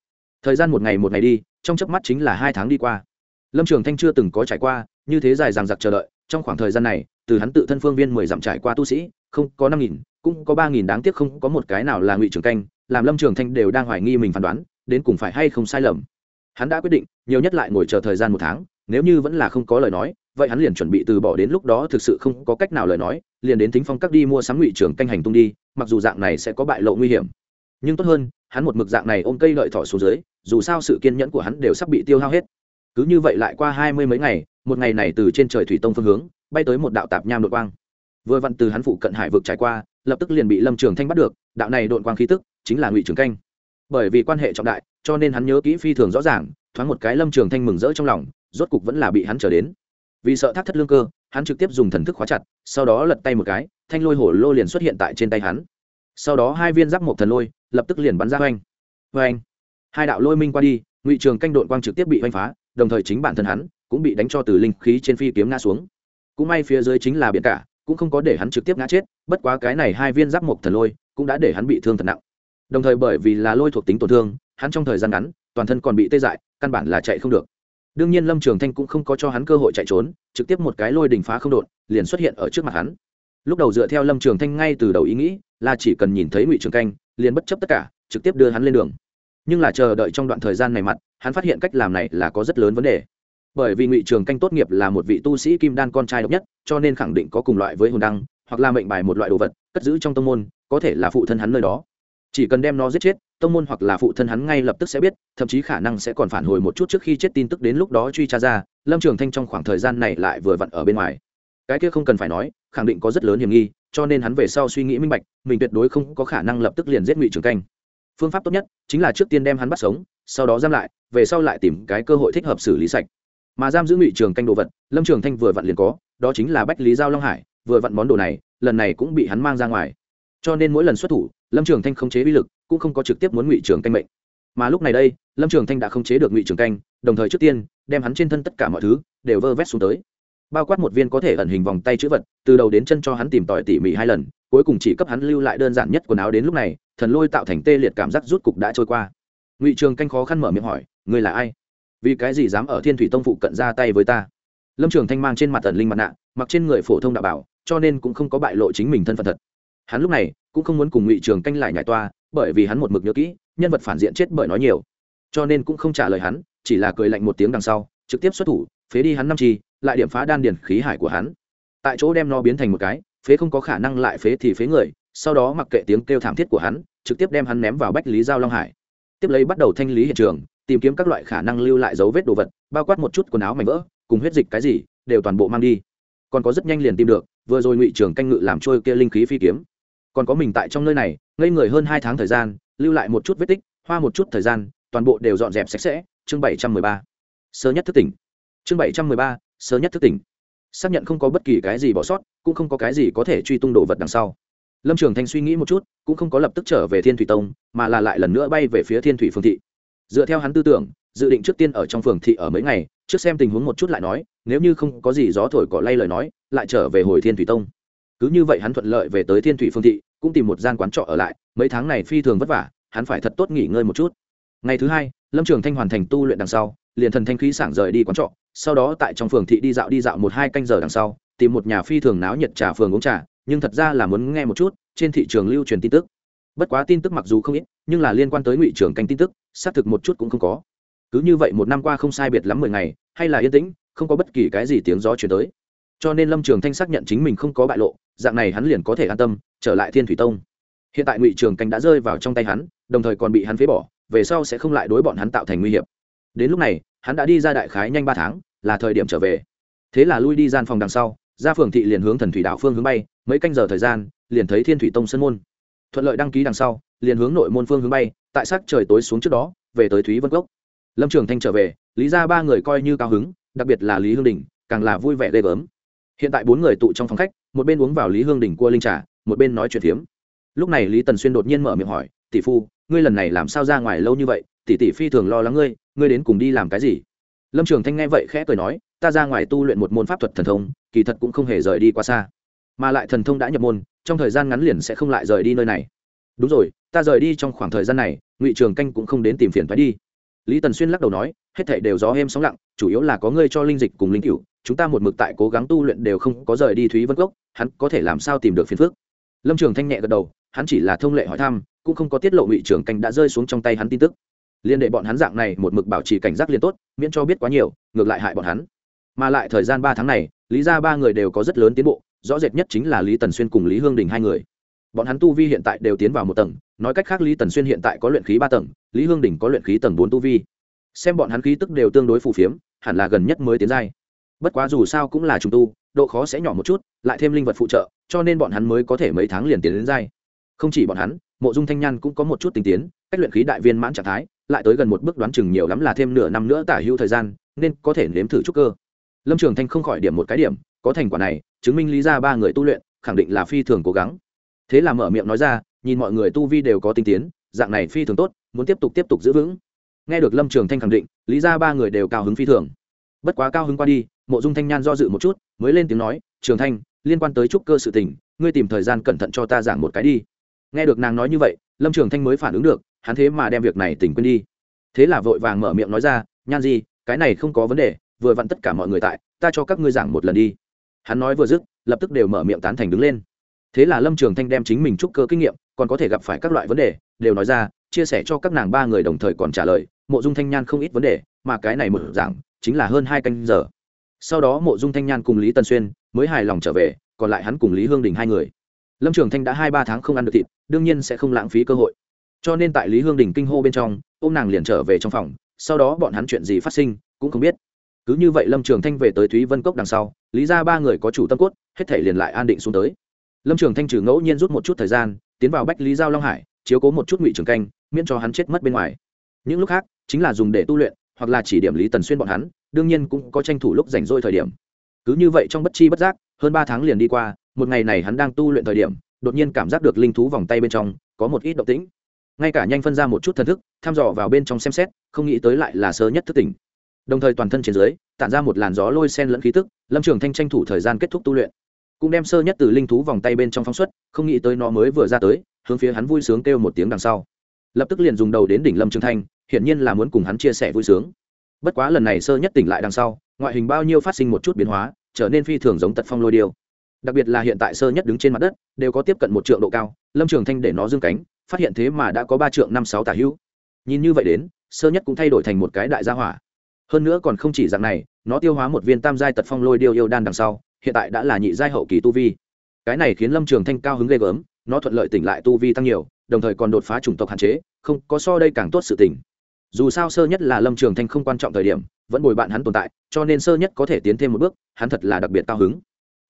Thời gian một ngày một ngày đi, trong chớp mắt chính là hai tháng đi qua. Lâm trường thanh chưa từng có trải qua như thế dài dằng dặc chờ đợi, trong khoảng thời gian này, từ hắn tự thân phương viên mười dặm trải qua tu sĩ, không có năm nghìn, cũng có ba nghìn đáng tiếc không có một cái nào là ngụy trường canh, làm lâm trường thanh đều đang hoài nghi mình phán đoán, đến cùng phải hay không sai lầm. Hắn đã quyết định, nhiều nhất lại ngồi chờ thời gian một tháng, nếu như vẫn là không có lời nói, vậy hắn liền chuẩn bị từ bỏ đến lúc đó thực sự không có cách nào lời nói, liền đến tính phong các đi mua sắm ngụy trưởng canh hành tung đi, mặc dù dạng này sẽ có bại lộ nguy hiểm. Nhưng tốt hơn, hắn một mực dạng này ôm cây lợi thỏ xuống dưới, dù sao sự kiên nhẫn của hắn đều sắp bị tiêu hao hết. Cứ như vậy lại qua hai mươi mấy ngày một ngày này từ trên trời thủy tông phương hướng, bay tới một đạo tạp nham đội quang. Vừa vặn từ hắn phụ cận hải vực trải qua, lập tức liền bị lâm trường thanh bắt được, đạo này đội quang khí tức chính là ngụy trường canh. Bởi vì quan hệ trọng đại, cho nên hắn nhớ kỹ phi thường rõ ràng, thoáng một cái lâm trường thanh mừng rỡ trong lòng, rốt cục vẫn là bị hắn trở đến. Vì sợ thác thất lương cơ, hắn trực tiếp dùng thần thức khóa chặt, sau đó lật tay một cái, thanh lôi hổ lô liền xuất hiện tại trên tay hắn. Sau đó hai viên giáp một thần lôi lập tức liền bắn ra oanh. Oanh. Hai đạo lôi minh qua đi, ngụy trường canh đội quang trực tiếp bị oanh phá, đồng thời chính bản thân hắn cũng bị đánh cho từ linh khí trên phi kiếm ngã xuống. Cũng may phía dưới chính là biển cả, cũng không có để hắn trực tiếp ngã chết, bất quá cái này hai viên giáp mục thần lôi cũng đã để hắn bị thương thật nặng. Đồng thời bởi vì là lôi thuộc tính tổn thương, hắn trong thời gian ngắn, toàn thân còn bị tê dại, căn bản là chạy không được. Đương nhiên lâm trường thanh cũng không có cho hắn cơ hội chạy trốn, trực tiếp một cái lôi đình phá không đột liền xuất hiện ở trước mặt hắn. Lúc đầu dựa theo lâm trường thanh ngay từ đầu ý nghĩ, là chỉ cần nhìn thấy ngụy trường canh, liền bất chấp tất cả, trực tiếp đưa hắn lên đường. Nhưng là chờ đợi trong đoạn thời gian này mặt, hắn phát hiện cách làm này là có rất lớn vấn đề bởi vì ngụy trường canh tốt nghiệp là một vị tu sĩ kim đan con trai độc nhất, cho nên khẳng định có cùng loại với hồn đăng, hoặc là mệnh bài một loại đồ vật, cất giữ trong tông môn, có thể là phụ thân hắn nơi đó. Chỉ cần đem nó giết chết, tông môn hoặc là phụ thân hắn ngay lập tức sẽ biết, thậm chí khả năng sẽ còn phản hồi một chút trước khi chết tin tức đến lúc đó truy tra ra, lâm trường thanh trong khoảng thời gian này lại vừa vặn ở bên ngoài. Cái kia không cần phải nói, khẳng định có rất lớn hiểm nghi, cho nên hắn về sau suy nghĩ minh bạch, mình tuyệt đối không có khả năng lập tức liền giết ngụy trường canh. Phương pháp tốt nhất chính là trước tiên đem hắn bắt sống, sau đó giam lại, về sau lại tìm cái cơ hội thích hợp xử lý sạch mà giam giữ ngụy trường canh đồ vật, lâm trường thanh vừa vặn liền có, đó chính là bách lý giao long hải, vừa vặn món đồ này, lần này cũng bị hắn mang ra ngoài. Cho nên mỗi lần xuất thủ, lâm trường thanh không chế uy lực, cũng không có trực tiếp muốn ngụy trường canh mệnh. Mà lúc này đây, lâm trường thanh đã không chế được ngụy trường canh, đồng thời trước tiên, đem hắn trên thân tất cả mọi thứ, đều vơ vét xuống tới. Bao quát một viên có thể ẩn hình vòng tay chữ vật, từ đầu đến chân cho hắn tìm tòi tỉ mỉ hai lần, cuối cùng chỉ cấp hắn lưu lại đơn giản nhất quần áo đến lúc này, thần lôi tạo thành tê liệt cảm giác rút cục đã trôi qua. Ngụy trường canh khó khăn mở miệng hỏi, ngươi là ai? Vì cái gì dám ở thiên thủy tông phụ cận ra tay với ta? Lâm trường thanh mang trên mặt tần linh mặt nạ, mặc trên người phổ thông đạo bảo, cho nên cũng không có bại lộ chính mình thân phận thật. Hắn lúc này cũng không muốn cùng ngụy trường canh lại nhảy toa, bởi vì hắn một mực nhớ kỹ, nhân vật phản diện chết bởi nói nhiều. Cho nên cũng không trả lời hắn, chỉ là cười lạnh một tiếng đằng sau, trực tiếp xuất thủ, phế đi hắn năm chi, lại điểm phá đan điền khí hải của hắn. Tại chỗ đem nó biến thành một cái, phế không có khả năng lại phế thì phế người, sau đó mặc kệ tiếng kêu thảm thiết của hắn, trực tiếp đem hắn ném vào bách lý giao long hải. Tiếp lấy bắt đầu thanh lý hiện trường tìm kiếm các loại khả năng lưu lại dấu vết đồ vật, bao quát một chút quần áo mảnh vỡ, cùng huyết dịch cái gì, đều toàn bộ mang đi. Còn có rất nhanh liền tìm được, vừa rồi ngụy trường canh ngự làm trôi kia linh khí phi kiếm. Còn có mình tại trong nơi này, ngây người hơn hai tháng thời gian, lưu lại một chút vết tích, hoa một chút thời gian, toàn bộ đều dọn dẹp sạch sẽ. Chương bảy trăm mười ba. Sơ nhất thức tỉnh. Chương bảy trăm mười ba. Sơ nhất thức tỉnh. Xác nhận không có bất kỳ cái gì bỏ sót, cũng không có cái gì có thể truy tung đồ vật đằng sau. Lâm trường thanh suy nghĩ một chút, cũng không có lập tức trở về thiên thủy tông, mà là lại lần nữa bay về phía thiên thủy phương thị dựa theo hắn tư tưởng, dự định trước tiên ở trong phường thị ở mấy ngày, trước xem tình huống một chút lại nói, nếu như không có gì gió thổi cỏ lay lời nói, lại trở về hồi thiên thủy tông. Cứ như vậy hắn thuận lợi về tới thiên thủy phương thị, cũng tìm một gian quán trọ ở lại, mấy tháng này phi thường vất vả, hắn phải thật tốt nghỉ ngơi một chút. Ngày thứ hai, lâm trường thanh hoàn thành tu luyện đằng sau, liền thần thanh khí sảng rời đi quán trọ, sau đó tại trong phường thị đi dạo đi dạo một hai canh giờ đằng sau, tìm một nhà phi thường náo nhiệt trà phường uống trà, nhưng thật ra là muốn nghe một chút trên thị trường lưu truyền tin tức. Bất quá tin tức mặc dù không ít, nhưng là liên quan tới ngụy trưởng canh tin tức xác thực một chút cũng không có. Cứ như vậy một năm qua không sai biệt lắm mười ngày, hay là yên tĩnh, không có bất kỳ cái gì tiếng gió chuyển tới. Cho nên lâm trường thanh xác nhận chính mình không có bại lộ, dạng này hắn liền có thể an tâm, trở lại thiên thủy tông. Hiện tại ngụy trường canh đã rơi vào trong tay hắn, đồng thời còn bị hắn phế bỏ, về sau sẽ không lại đối bọn hắn tạo thành nguy hiểm. Đến lúc này, hắn đã đi ra đại khái nhanh ba tháng, là thời điểm trở về. Thế là lui đi gian phòng đằng sau, ra phường thị liền hướng thần thủy đạo phương hướng bay, mấy canh giờ thời gian, liền thấy thiên thủy tông sân môn. Thuận lợi đăng ký đằng sau liền hướng nội môn phương hướng bay, tại sắc trời tối xuống trước đó, về tới thúy vân cốc. Lâm trường thanh trở về, lý ra ba người coi như cao hứng, đặc biệt là lý hương đình, càng là vui vẻ ghê gớm. Hiện tại bốn người tụ trong phòng khách, một bên uống vào lý hương đình cua linh trà, một bên nói chuyện phiếm lúc này lý tần xuyên đột nhiên mở miệng hỏi, tỷ phu, ngươi lần này làm sao ra ngoài lâu như vậy? Tỷ tỷ phi thường lo lắng ngươi ngươi đến cùng đi làm cái gì? Lâm trường thanh nghe vậy khẽ cười nói, ta ra ngoài tu luyện một môn pháp thuật thần thông, kỳ thật cũng không hề rời đi quá xa. Mà lại thần thông đã nhập môn, trong thời gian ngắn liền sẽ không lại rời đi nơi này. Đúng rồi ta rời đi trong khoảng thời gian này, ngụy trường canh cũng không đến tìm phiền thoái đi. Lý tần xuyên lắc đầu nói, hết thảy đều gió êm sóng lặng, chủ yếu là có ngươi cho linh dịch cùng linh cựu chúng ta một mực tại cố gắng tu luyện đều không có rời đi thúy vân cốc, hắn có thể làm sao tìm được phiền phước lâm trường thanh nhẹ gật đầu, hắn chỉ là thông lệ hỏi thăm, cũng không có tiết lộ ngụy trường canh đã rơi xuống trong tay hắn tin tức. Liên đệ bọn hắn dạng này một mực bảo trì cảnh giác liên tốt, miễn cho biết quá nhiều, ngược lại hại bọn hắn. Mà lại thời gian ba tháng này, lý ra ba người đều có rất lớn tiến bộ, rõ rệt nhất chính là lý tần xuyên cùng lý hương đình hai người bọn hắn tu vi hiện tại đều tiến vào một tầng, nói cách khác lý tần xuyên hiện tại có luyện khí ba tầng, lý hương đình có luyện khí tầng bốn tu vi. Xem bọn hắn khí tức đều tương đối phù phiếm, hẳn là gần nhất mới tiến giai. Bất quá dù sao cũng là trùng tu, độ khó sẽ nhỏ một chút, lại thêm linh vật phụ trợ, cho nên bọn hắn mới có thể mấy tháng liền tiến đến giai. Không chỉ bọn hắn, mộ dung thanh nhan cũng có một chút tinh tiến, cách luyện khí đại viên mãn trạng thái, lại tới gần một bước đoán chừng nhiều lắm là thêm nửa năm nữa tả hữu thời gian, nên có thể nếm thử trúc cơ. Lâm trường thanh không khỏi điểm một cái điểm, có thành quả này, chứng minh lý ra ba người tu luyện, khẳng định là phi thường cố gắng thế là mở miệng nói ra, nhìn mọi người tu vi đều có tinh tiến, dạng này phi thường tốt, muốn tiếp tục tiếp tục giữ vững. Nghe được lâm trường thanh khẳng định, lý ra ba người đều cao hứng phi thường. Bất quá cao hứng qua đi, mộ dung thanh nhan do dự một chút, mới lên tiếng nói, trường thanh, liên quan tới trúc cơ sự tình, ngươi tìm thời gian cẩn thận cho ta giảng một cái đi. Nghe được nàng nói như vậy, lâm trường thanh mới phản ứng được, hắn thế mà đem việc này tỉnh quên đi. Thế là vội vàng mở miệng nói ra, nhan gì cái này không có vấn đề, vừa vặn tất cả mọi người tại, ta cho các ngươi giảng một lần đi. Hắn nói vừa dứt, lập tức đều mở miệng tán thành đứng lên thế là lâm trường thanh đem chính mình trúc cơ kinh nghiệm, còn có thể gặp phải các loại vấn đề, đều nói ra, chia sẻ cho các nàng ba người đồng thời còn trả lời, mộ dung thanh nhan không ít vấn đề, mà cái này một giảng, chính là hơn hai canh giờ. Sau đó mộ dung thanh nhan cùng lý tân xuyên mới hài lòng trở về, còn lại hắn cùng lý hương đình hai người. Lâm trường thanh đã hai ba tháng không ăn được thịt, đương nhiên sẽ không lãng phí cơ hội. Cho nên tại lý hương đình kinh hô bên trong ô m nàng liền trở về trong phòng, sau đó bọn hắn chuyện gì phát sinh, cũng không biết. Cứ như vậy lâm trường thanh về tới thúy vân cốc đằng sau, lý ra ba người có chủ tâm cốt, hết thể liền lại an định xuống tới lâm trường thanh trừ ngẫu nhiên rút một chút thời gian, tiến vào bách lý giao long hải, chiếu cố một chút ngụy trường canh, miễn cho hắn chết mất bên ngoài. Những lúc khác, chính là dùng để tu luyện, hoặc là chỉ điểm lý tần xuyên bọn hắn, đương nhiên cũng có tranh thủ lúc rảnh rỗi thời điểm. Cứ như vậy trong bất chi bất giác, hơn ba tháng liền đi qua, một ngày này hắn đang tu luyện thời điểm, đột nhiên cảm giác được linh thú vòng tay bên trong, có một ít động tĩnh. Ngay cả nhanh phân ra một chút thần thức, thăm dò vào bên trong xem xét, không nghĩ tới lại là sơ nhất thức tỉnh. Đồng thời toàn thân trên dưới, tản ra một làn gió lôi sen lẫn khí tức, lâm trường thanh tranh thủ thời gian kết thúc tu luyện cũng đem sơ nhất từ linh thú vòng tay bên trong phóng xuất, không nghĩ tới nó mới vừa ra tới, hướng phía hắn vui sướng kêu một tiếng đằng sau. Lập tức liền dùng đầu đến đỉnh lâm trường thanh, hiển nhiên là muốn cùng hắn chia sẻ vui sướng. Bất quá lần này sơ nhất tỉnh lại đằng sau, ngoại hình bao nhiêu phát sinh một chút biến hóa, trở nên phi thường giống tật phong lôi điêu. Đặc biệt là hiện tại sơ nhất đứng trên mặt đất, đều có tiếp cận một trượng độ cao, lâm trường thanh để nó dương cánh, phát hiện thế mà đã có ba trượng năm sáu tả hữu. Nhìn như vậy đến, sơ nhất cũng thay đổi thành một cái đại gia hỏa. Hơn nữa còn không chỉ dạng này, nó tiêu hóa một viên tam giai tật phong lôi điêu yêu đan đằng sau hiện tại đã là nhị giai hậu kỳ tu vi. Cái này khiến lâm trường thanh cao hứng ghê gớm, nó thuận lợi tỉnh lại tu vi tăng nhiều, đồng thời còn đột phá chủng tộc hạn chế, không có so đây càng tốt sự tỉnh. Dù sao sơ nhất là lâm trường thanh không quan trọng thời điểm, vẫn bồi bạn hắn tồn tại, cho nên sơ nhất có thể tiến thêm một bước, hắn thật là đặc biệt cao hứng.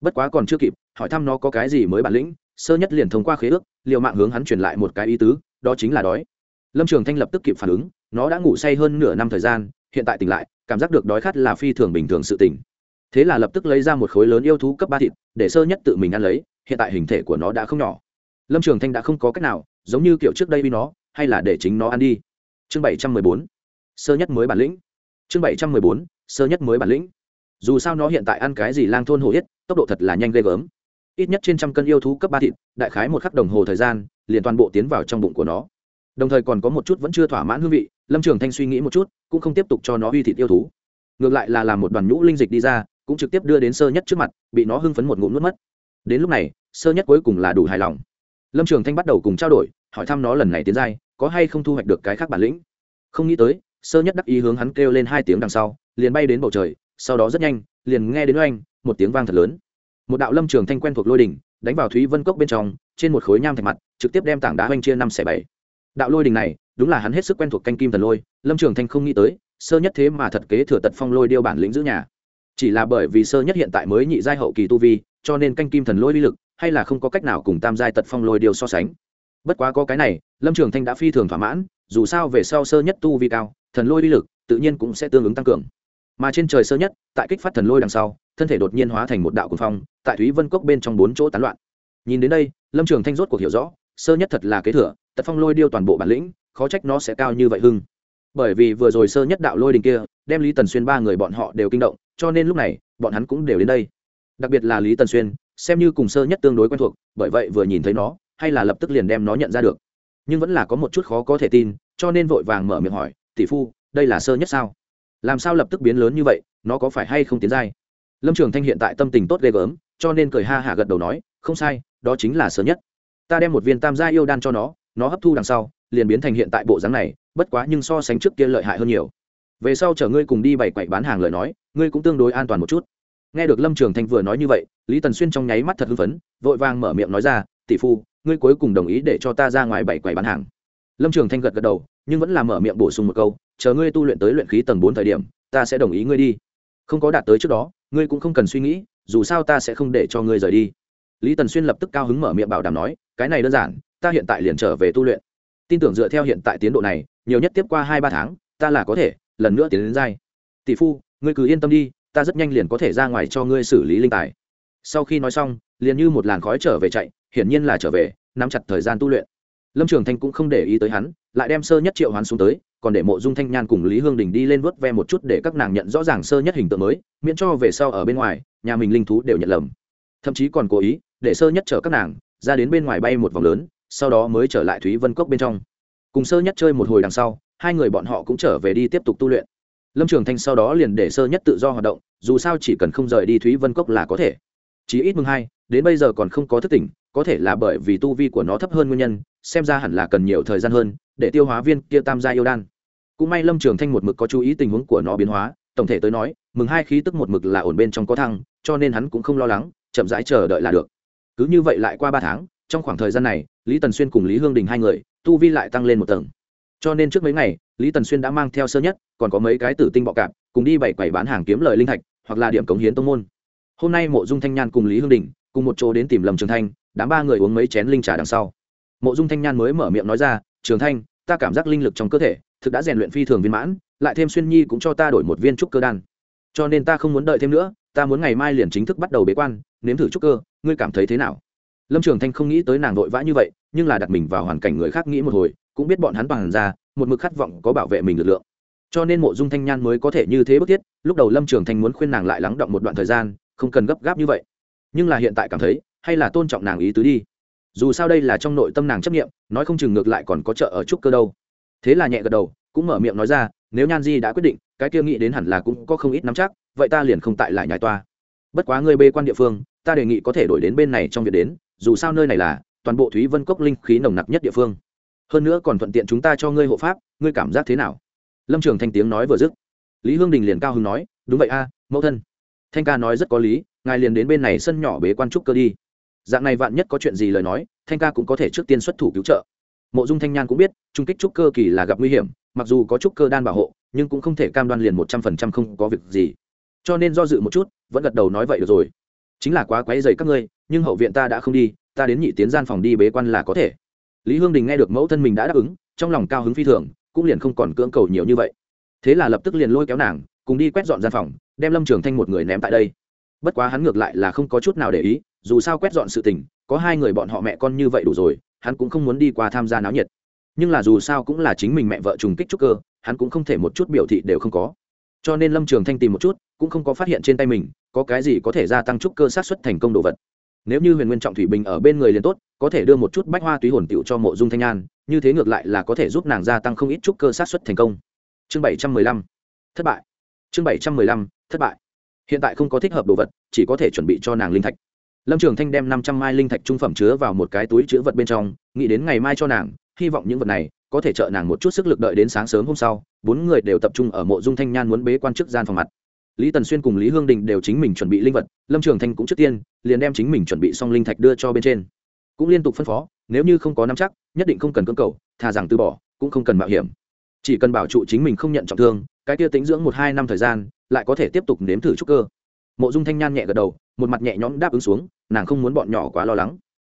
Bất quá còn chưa kịp, hỏi thăm nó có cái gì mới bản lĩnh, sơ nhất liền thông qua khế ước l i ề u mạng hướng hắn truyền lại một cái ý tứ, đó chính là đói. Lâm trường thanh lập tức kịp phản ứng, nó đã ngủ say hơn nửa năm thời gian, hiện tại tỉnh lại, cảm giác được đói khát là phi thường bình thường sự tỉnh thế là lập tức lấy ra một khối lớn yêu thú cấp ba thịt, để sơ nhất tự mình ăn lấy, hiện tại hình thể của nó đã không nhỏ. Lâm trường thanh đã không có cách nào, giống như kiểu trước đây vì nó, hay là để chính nó ăn đi. Chương bảy trăm mười bốn. Sơ nhất mới bản lĩnh. Chương bảy trăm mười bốn. Sơ nhất mới bản lĩnh. Dù sao nó hiện tại ăn cái gì lang thôn hồ yết, tốc độ thật là nhanh ghê gớm. Ít nhất trên trăm cân yêu thú cấp ba thịt, đại khái một khắc đồng hồ thời gian, liền toàn bộ tiến vào trong bụng của nó. Đồng thời còn có một chút vẫn chưa thỏa mãn hương vị, lâm trường thanh suy nghĩ một chút, cũng không tiếp tục cho nó uy thịt yêu thú. Ngược lại là làm một đoàn nhũ linh dịch đi ra cũng trực tiếp đưa đến sơ nhất trước mặt, bị nó hưng phấn một ngụm nuốt mất. Đến lúc này, sơ nhất cuối cùng là đủ hài lòng. Lâm trường thanh bắt đầu cùng trao đổi, hỏi thăm nó lần này tiến giai, có hay không thu hoạch được cái khác bản lĩnh. Không nghĩ tới, sơ nhất đắc ý hướng hắn kêu lên hai tiếng đằng sau, liền bay đến bầu trời, sau đó rất nhanh, liền nghe đến oanh, một tiếng vang thật lớn. Một đạo lâm trường thanh quen thuộc lôi đỉnh, đánh vào thúy vân cốc bên trong, trên một khối nham thạch mặt, trực tiếp đem tảng đá oanh chia năm xẻ bảy. Đạo lôi đình này, đúng là hắn hết sức quen thuộc canh kim thần lôi, lâm trường thanh không nghĩ tới, sơ nhất thế mà thật kế thừa tật phong lôi điêu bản lĩnh giữ nhà chỉ là bởi vì sơ nhất hiện tại mới nhị giai hậu kỳ tu vi, cho nên canh kim thần lôi uy lực, hay là không có cách nào cùng tam giai tật phong lôi điều so sánh. Bất quá có cái này, lâm trường thanh đã phi thường thỏa mãn, dù sao về sau sơ nhất tu vi cao, thần lôi uy lực tự nhiên cũng sẽ tương ứng tăng cường. Mà trên trời sơ nhất, tại kích phát thần lôi đằng sau, thân thể đột nhiên hóa thành một đạo cuồng phong, tại thúy vân cốc bên trong bốn chỗ tán loạn. Nhìn đến đây, lâm trường thanh rốt cuộc hiểu rõ, sơ nhất thật là kế thừa, tật phong lôi điêu toàn bộ bản lĩnh, khó trách nó sẽ cao như vậy hưng bởi vì vừa rồi sơ nhất đạo lôi đình kia đem lý tần xuyên ba người bọn họ đều kinh động, cho nên lúc này, bọn hắn cũng đều đến đây. Đặc biệt là lý tần xuyên, xem như cùng sơ nhất tương đối quen thuộc, bởi vậy vừa nhìn thấy nó, hay là lập tức liền đem nó nhận ra được. Nhưng vẫn là có một chút khó có thể tin, cho nên vội vàng mở miệng hỏi, tỷ phu, đây là sơ nhất sao? Làm sao lập tức biến lớn như vậy, nó có phải hay không tiến dai lâm trường thanh hiện tại tâm tình tốt ghê gớm, cho nên cười ha hả gật đầu nói, không sai, đó chính là sơ nhất. Ta đem một viên tam gia yêu đan cho nó nó hấp thu đằng sau, liền biến thành hiện tại bộ dáng này, bất quá nhưng so sánh trước kia lợi hại hơn nhiều. Về sau chở ngươi cùng đi bày quậy bán hàng lời nói, ngươi cũng tương đối an toàn một chút. Nghe được lâm trường thanh vừa nói như vậy, lý tần xuyên trong nháy mắt thật hưng phấn, vội vàng mở miệng nói ra, tỷ phu, ngươi cuối cùng đồng ý để cho ta ra ngoài bảy quầy bán hàng. Lâm trường thanh gật gật đầu, nhưng vẫn là mở miệng bổ sung một câu, chờ ngươi tu luyện tới luyện khí tầng bốn thời điểm, ta sẽ đồng ý ngươi đi. Không có đạt tới trước đó, ngươi cũng không cần suy nghĩ, dù sao ta sẽ không để cho ngươi rời đi. Lý tần xuyên lập tức cao hứng mở miệng bảo đảm nói, cái này đơn giản ta hiện tại liền trở về tu luyện. Tin tưởng dựa theo hiện tại tiến độ này, nhiều nhất tiếp qua hai ba tháng, ta là có thể, lần nữa tiến đến giai. Tỷ phu, ngươi cứ yên tâm đi, ta rất nhanh liền có thể ra ngoài cho ngươi xử lý linh tài. Sau khi nói xong, liền như một làn khói trở về chạy, hiển nhiên là trở về, nắm chặt thời gian tu luyện. Lâm trường thanh cũng không để ý tới hắn, lại đem sơ nhất triệu hoán xuống tới, còn để mộ dung thanh nhan cùng lý hương đình đi lên vớt ve một chút để các nàng nhận rõ ràng sơ nhất hình tượng mới, miễn cho về sau ở bên ngoài, nhà mình linh thú đều nhận lầm. Thậm chí còn cố ý, để sơ nhất chở các nàng, ra đến bên ngoài bay một vòng lớn sau đó mới trở lại thúy vân cốc bên trong. Cùng sơ nhất chơi một hồi đằng sau, hai người bọn họ cũng trở về đi tiếp tục tu luyện. Lâm trường thanh sau đó liền để sơ nhất tự do hoạt động, dù sao chỉ cần không rời đi thúy vân cốc là có thể. Chí ít mừng hai, đến bây giờ còn không có thức tỉnh, có thể là bởi vì tu vi của nó thấp hơn nguyên nhân, xem ra hẳn là cần nhiều thời gian hơn, để tiêu hóa viên kia tam gia yêu đan. Cũng may lâm trường thanh một mực có chú ý tình huống của nó biến hóa, tổng thể tới nói, mừng hai khí tức một mực là ổn bên trong có thăng, cho nên hắn cũng không lo lắng, chậm rãi chờ đợi là được. Cứ như vậy lại qua ba tháng, trong khoảng thời gian này lý tần xuyên cùng lý hương đình hai người, tu vi lại tăng lên một tầng. Cho nên trước mấy ngày, lý tần xuyên đã mang theo sơ nhất, còn có mấy cái tử tinh bọ cạp, cùng đi bảy quầy bán hàng kiếm lời linh thạch, hoặc là điểm cống hiến tông môn. Hôm nay mộ dung thanh nhan cùng lý hương đình, cùng một chỗ đến tìm lầm trường thanh, đám ba người uống mấy chén linh trà đằng sau. Mộ dung thanh nhan mới mở miệng nói ra, trường thanh, ta cảm giác linh lực trong cơ thể, thực đã rèn luyện phi thường viên mãn, lại thêm xuyên nhi cũng cho ta đổi một viên trúc cơ đan. Cho nên ta không muốn đợi thêm nữa, ta muốn ngày mai liền chính thức bắt đầu bế quan, nếm thử trúc cơ, ngươi cảm thấy thế nào? Lâm trường thanh không nghĩ tới nàng vội vã như vậy, nhưng là đặt mình vào hoàn cảnh người khác nghĩ một hồi, cũng biết bọn hắn bằng ra, một mực khát vọng có bảo vệ mình lực lượng. Cho nên mộ dung thanh nhan mới có thể như thế bức thiết, lúc đầu lâm trường thanh muốn khuyên nàng lại lắng động một đoạn thời gian, không cần gấp gáp như vậy. Nhưng là hiện tại cảm thấy, hay là tôn trọng nàng ý tứ đi. Dù sao đây là trong nội tâm nàng chấp nghiệm nói không chừng ngược lại còn có chợ ở trúc cơ đâu. Thế là nhẹ gật đầu, cũng mở miệng nói ra, nếu nhan di đã quyết định, cái kia nghĩ đến hẳn là cũng có không ít nắm chắc, vậy ta liền không tại lại nhài toa. Bất quá ngươi bê quan địa phương, ta đề nghị có thể đổi đến bên này trong việc đến dù sao nơi này là toàn bộ thúy vân cốc linh khí nồng nặc nhất địa phương. Hơn nữa còn thuận tiện chúng ta cho ngươi hộ pháp, ngươi cảm giác thế nào? Lâm trường thanh tiếng nói vừa dứt, lý hương đình liền cao hứng nói, đúng vậy a, mẫu thân. Thanh ca nói rất có lý, ngài liền đến bên này sân nhỏ bế quan trúc cơ đi. Dạng này vạn nhất có chuyện gì lời nói, thanh ca cũng có thể trước tiên xuất thủ cứu trợ. Mộ dung thanh nhan cũng biết, trung kích trúc cơ kỳ là gặp nguy hiểm, mặc dù có trúc cơ đan bảo hộ, nhưng cũng không thể cam đoan liền một trăm phần trăm không có việc gì. Cho nên do dự một chút, vẫn gật đầu nói vậy được rồi chính là quá quấy dày các ngươi, nhưng hậu viện ta đã không đi, ta đến nhị tiến gian phòng đi bế quan là có thể. Lý hương đình nghe được mẫu thân mình đã đáp ứng, trong lòng cao hứng phi thường, cũng liền không còn cưỡng cầu nhiều như vậy. Thế là lập tức liền lôi kéo nàng, cùng đi quét dọn gian phòng, đem lâm trường thanh một người ném tại đây. Bất quá hắn ngược lại là không có chút nào để ý, dù sao quét dọn sự tình, có hai người bọn họ mẹ con như vậy đủ rồi, hắn cũng không muốn đi qua tham gia náo nhiệt. Nhưng là dù sao cũng là chính mình mẹ vợ trùng kích trúc cơ, hắn cũng không thể một chút biểu thị đều không có. Cho nên lâm trường thanh tìm một chút, cũng không có phát hiện trên tay mình có cái gì có thể gia tăng trúc cơ sát xuất thành công đồ vật. Nếu như huyền nguyên trọng thủy bình ở bên người liền tốt, có thể đưa một chút bách hoa túy hồn tựu cho mộ dung thanh an, như thế ngược lại là có thể giúp nàng gia tăng không ít trúc cơ sát xuất thành công. Chương bảy trăm mười lăm, thất bại. Chương bảy trăm mười lăm, thất bại. Hiện tại không có thích hợp đồ vật, chỉ có thể chuẩn bị cho nàng linh thạch. Lâm trường thanh đem năm trăm mai linh thạch trung phẩm chứa vào một cái túi chứa vật bên trong, nghĩ đến ngày mai cho nàng, hy vọng những vật này có thể trợ nàng một chút sức lực đợi đến sáng sớm hôm sau, bốn người đều tập trung ở mộ dung thanh nhan muốn bế quan chức gian phòng mặt lý tần xuyên cùng lý hương đình đều chính mình chuẩn bị linh vật, lâm trường thanh cũng trước tiên, liền đem chính mình chuẩn bị xong linh thạch đưa cho bên trên. Cũng liên tục phân phó, nếu như không có nắm chắc, nhất định không cần cưỡng cầu, thà rằng từ bỏ, cũng không cần mạo hiểm. Chỉ cần bảo trụ chính mình không nhận trọng thương, cái kia tính dưỡng một hai năm thời gian, lại có thể tiếp tục nếm thử trúc cơ. Mộ dung thanh nhan nhẹ gật đầu, một mặt nhẹ nhõm đáp ứng xuống, nàng không muốn bọn nhỏ quá lo lắng.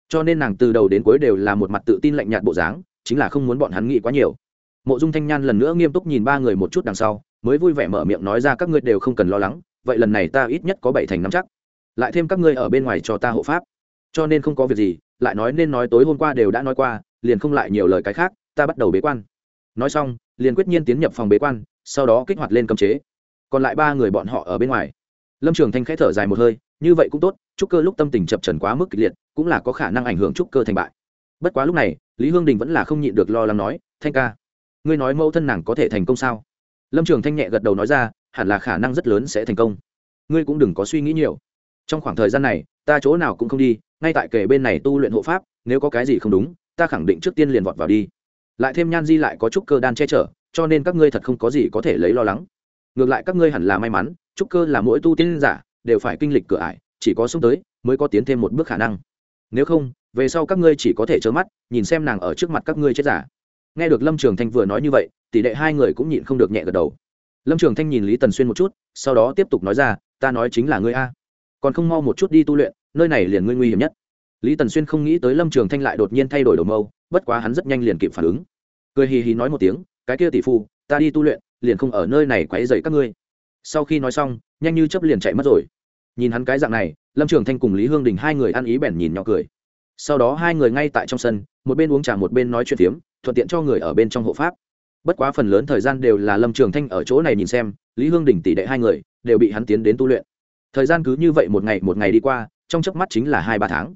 Cho nên nàng từ đầu đến cuối đều là một mặt tự tin lạnh nhạt bộ dáng, chính là không muốn bọn hắn nghĩ quá nhiều. Mộ dung thanh nhan lần nữa nghiêm túc nhìn ba người một chút đằng sau mới vui vẻ mở miệng nói ra các ngươi đều không cần lo lắng, vậy lần này ta ít nhất có bảy thành năm chắc. Lại thêm các ngươi ở bên ngoài cho ta hộ pháp. Cho nên không có việc gì, lại nói nên nói tối hôm qua đều đã nói qua, liền không lại nhiều lời cái khác, ta bắt đầu bế quan. Nói xong, liền quyết nhiên tiến nhập phòng bế quan, sau đó kích hoạt lên cấm chế. Còn lại ba người bọn họ ở bên ngoài. Lâm trường thanh khẽ thở dài một hơi, như vậy cũng tốt, trúc cơ lúc tâm tình chập trần quá mức kịch liệt, cũng là có khả năng ảnh hưởng trúc cơ thành bại. Bất quá lúc này, lý hương đình vẫn là không nhịn được lo lắng nói, thanh ca, ngươi nói mẫu thân nàng có thể thành công sao? Lâm trường thanh nhẹ gật đầu nói ra, hẳn là khả năng rất lớn sẽ thành công. Ngươi cũng đừng có suy nghĩ nhiều. Trong khoảng thời gian này, ta chỗ nào cũng không đi, ngay tại kề bên này tu luyện hộ pháp, nếu có cái gì không đúng, ta khẳng định trước tiên liền vọt vào đi. Lại thêm nhan di lại có chút cơ đan che chở, cho nên các ngươi thật không có gì có thể lấy lo lắng. Ngược lại các ngươi hẳn là may mắn, trúc cơ là mỗi tu tiên giả, đều phải kinh lịch cửa ải, chỉ có xuống tới, mới có tiến thêm một bước khả năng. Nếu không, về sau các ngươi chỉ có thể trơ mắt, nhìn xem nàng ở trước mặt các ngươi chết giả nghe được lâm trường thanh vừa nói như vậy, tỷ đệ hai người cũng nhịn không được nhẹ gật đầu. Lâm trường thanh nhìn lý tần xuyên một chút, sau đó tiếp tục nói ra, ta nói chính là ngươi a. Còn không mau một chút đi tu luyện, nơi này liền ngươi nguy hiểm nhất. Lý tần xuyên không nghĩ tới lâm trường thanh lại đột nhiên thay đổi đầu mâu, bất quá hắn rất nhanh liền kịp phản ứng. Cười hì hì nói một tiếng, cái kia tỷ phu, ta đi tu luyện, liền không ở nơi này quấy dậy các ngươi. Sau khi nói xong, nhanh như chấp liền chạy mất rồi. Nhìn hắn cái dạng này, lâm trường thanh cùng lý hương đình hai người ăn ý bèn nhìn nhỏ cười. Sau đó hai người ngay tại trong sân một bên uống trà một bên nói chuyện phiếm, thuận tiện cho người ở bên trong hộ pháp. Bất quá phần lớn thời gian đều là lâm trường thanh ở chỗ này nhìn xem, lý hương đình tỷ đệ hai người đều bị hắn tiến đến tu luyện. Thời gian cứ như vậy một ngày một ngày đi qua, trong chớp mắt chính là hai ba tháng.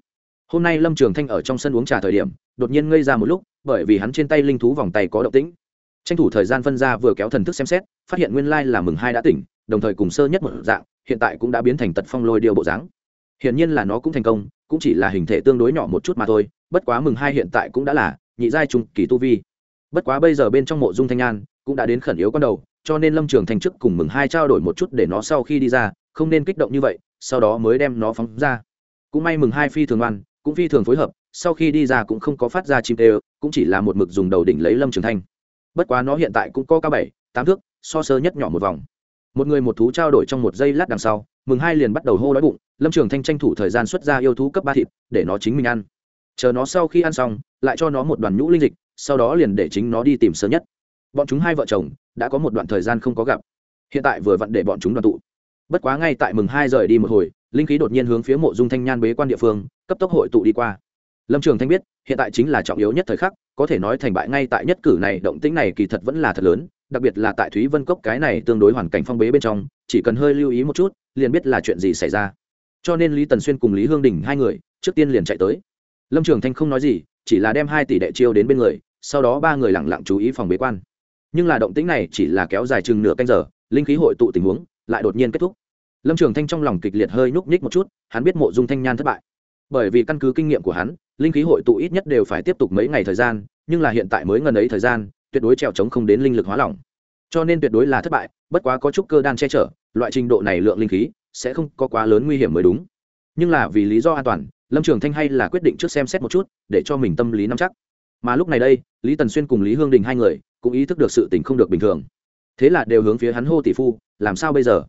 Hôm nay lâm trường thanh ở trong sân uống trà thời điểm, đột nhiên ngây ra một lúc, bởi vì hắn trên tay linh thú vòng tay có động tĩnh. Tranh thủ thời gian phân ra vừa kéo thần thức xem xét, phát hiện nguyên lai là mừng hai đã tỉnh, đồng thời cùng sơ nhất một dạng, hiện tại cũng đã biến thành tật phong lôi điều bộ dáng. Hiển nhiên là nó cũng thành công cũng chỉ là hình thể tương đối nhỏ một chút mà thôi, bất quá mừng hai hiện tại cũng đã là nhị giai trung kỳ tu vi. Bất quá bây giờ bên trong mộ dung thanh an cũng đã đến khẩn yếu con đầu, cho nên lâm trường thanh chức cùng mừng hai trao đổi một chút để nó sau khi đi ra, không nên kích động như vậy, sau đó mới đem nó phóng ra. Cũng may mừng hai phi thường oan cũng phi thường phối hợp, sau khi đi ra cũng không có phát ra chim tê, cũng chỉ là một mực dùng đầu đỉnh lấy lâm trường thanh bất quá nó hiện tại cũng có cao bảy, tám thước, so sơ nhất nhỏ một vòng. Một người một thú trao đổi trong một giây lát đằng sau mừng hai liền bắt đầu hô đói bụng, lâm trường thanh tranh thủ thời gian xuất ra yêu thú cấp ba thịt, để nó chính mình ăn. Chờ nó sau khi ăn xong, lại cho nó một đoàn nhũ linh dịch, sau đó liền để chính nó đi tìm sớm nhất. Bọn chúng hai vợ chồng, đã có một đoạn thời gian không có gặp. Hiện tại vừa vặn để bọn chúng đoàn tụ. Bất quá ngay tại mừng hai rời đi một hồi, linh khí đột nhiên hướng phía mộ dung thanh nhan bế quan địa phương, cấp tốc hội tụ đi qua. Lâm trường thanh biết, hiện tại chính là trọng yếu nhất thời khắc, có thể nói thành bại ngay tại nhất cử này, động tĩnh này kỳ thật vẫn là thật lớn, đặc biệt là tại thúy vân cốc cái này tương đối hoàn cảnh phong bế bên trong, chỉ cần hơi lưu ý một chút liền biết là chuyện gì xảy ra. Cho nên lý tần xuyên cùng lý hương đình hai người, trước tiên liền chạy tới. Lâm trường thanh không nói gì, chỉ là đem hai tỷ đệ chiêu đến bên người, sau đó ba người lẳng lặng chú ý phòng bế quan. Nhưng là động tĩnh này chỉ là kéo dài chừng nửa canh giờ, linh khí hội tụ tình huống lại đột nhiên kết thúc. Lâm trường thanh trong lòng kịch liệt hơi nhúc nhích một chút, hắn biết mộ dung thanh nhan thất bại. Bởi vì căn cứ kinh nghiệm của hắn, linh khí hội tụ ít nhất đều phải tiếp tục mấy ngày thời gian, nhưng là hiện tại mới ngần ấy thời gian, tuyệt đối trèo trống không đến linh lực hóa lỏng. Cho nên tuyệt đối là thất bại, bất quá có chút cơ đan che chở loại trình độ này lượng linh khí sẽ không có quá lớn nguy hiểm mới đúng. Nhưng là vì lý do an toàn, lâm trường thanh hay là quyết định trước xem xét một chút, để cho mình tâm lý nắm chắc. Mà lúc này đây, lý tần xuyên cùng lý hương đình hai người cũng ý thức được sự tình không được bình thường. Thế là đều hướng phía hắn hô tỷ phu, làm sao bây giờ?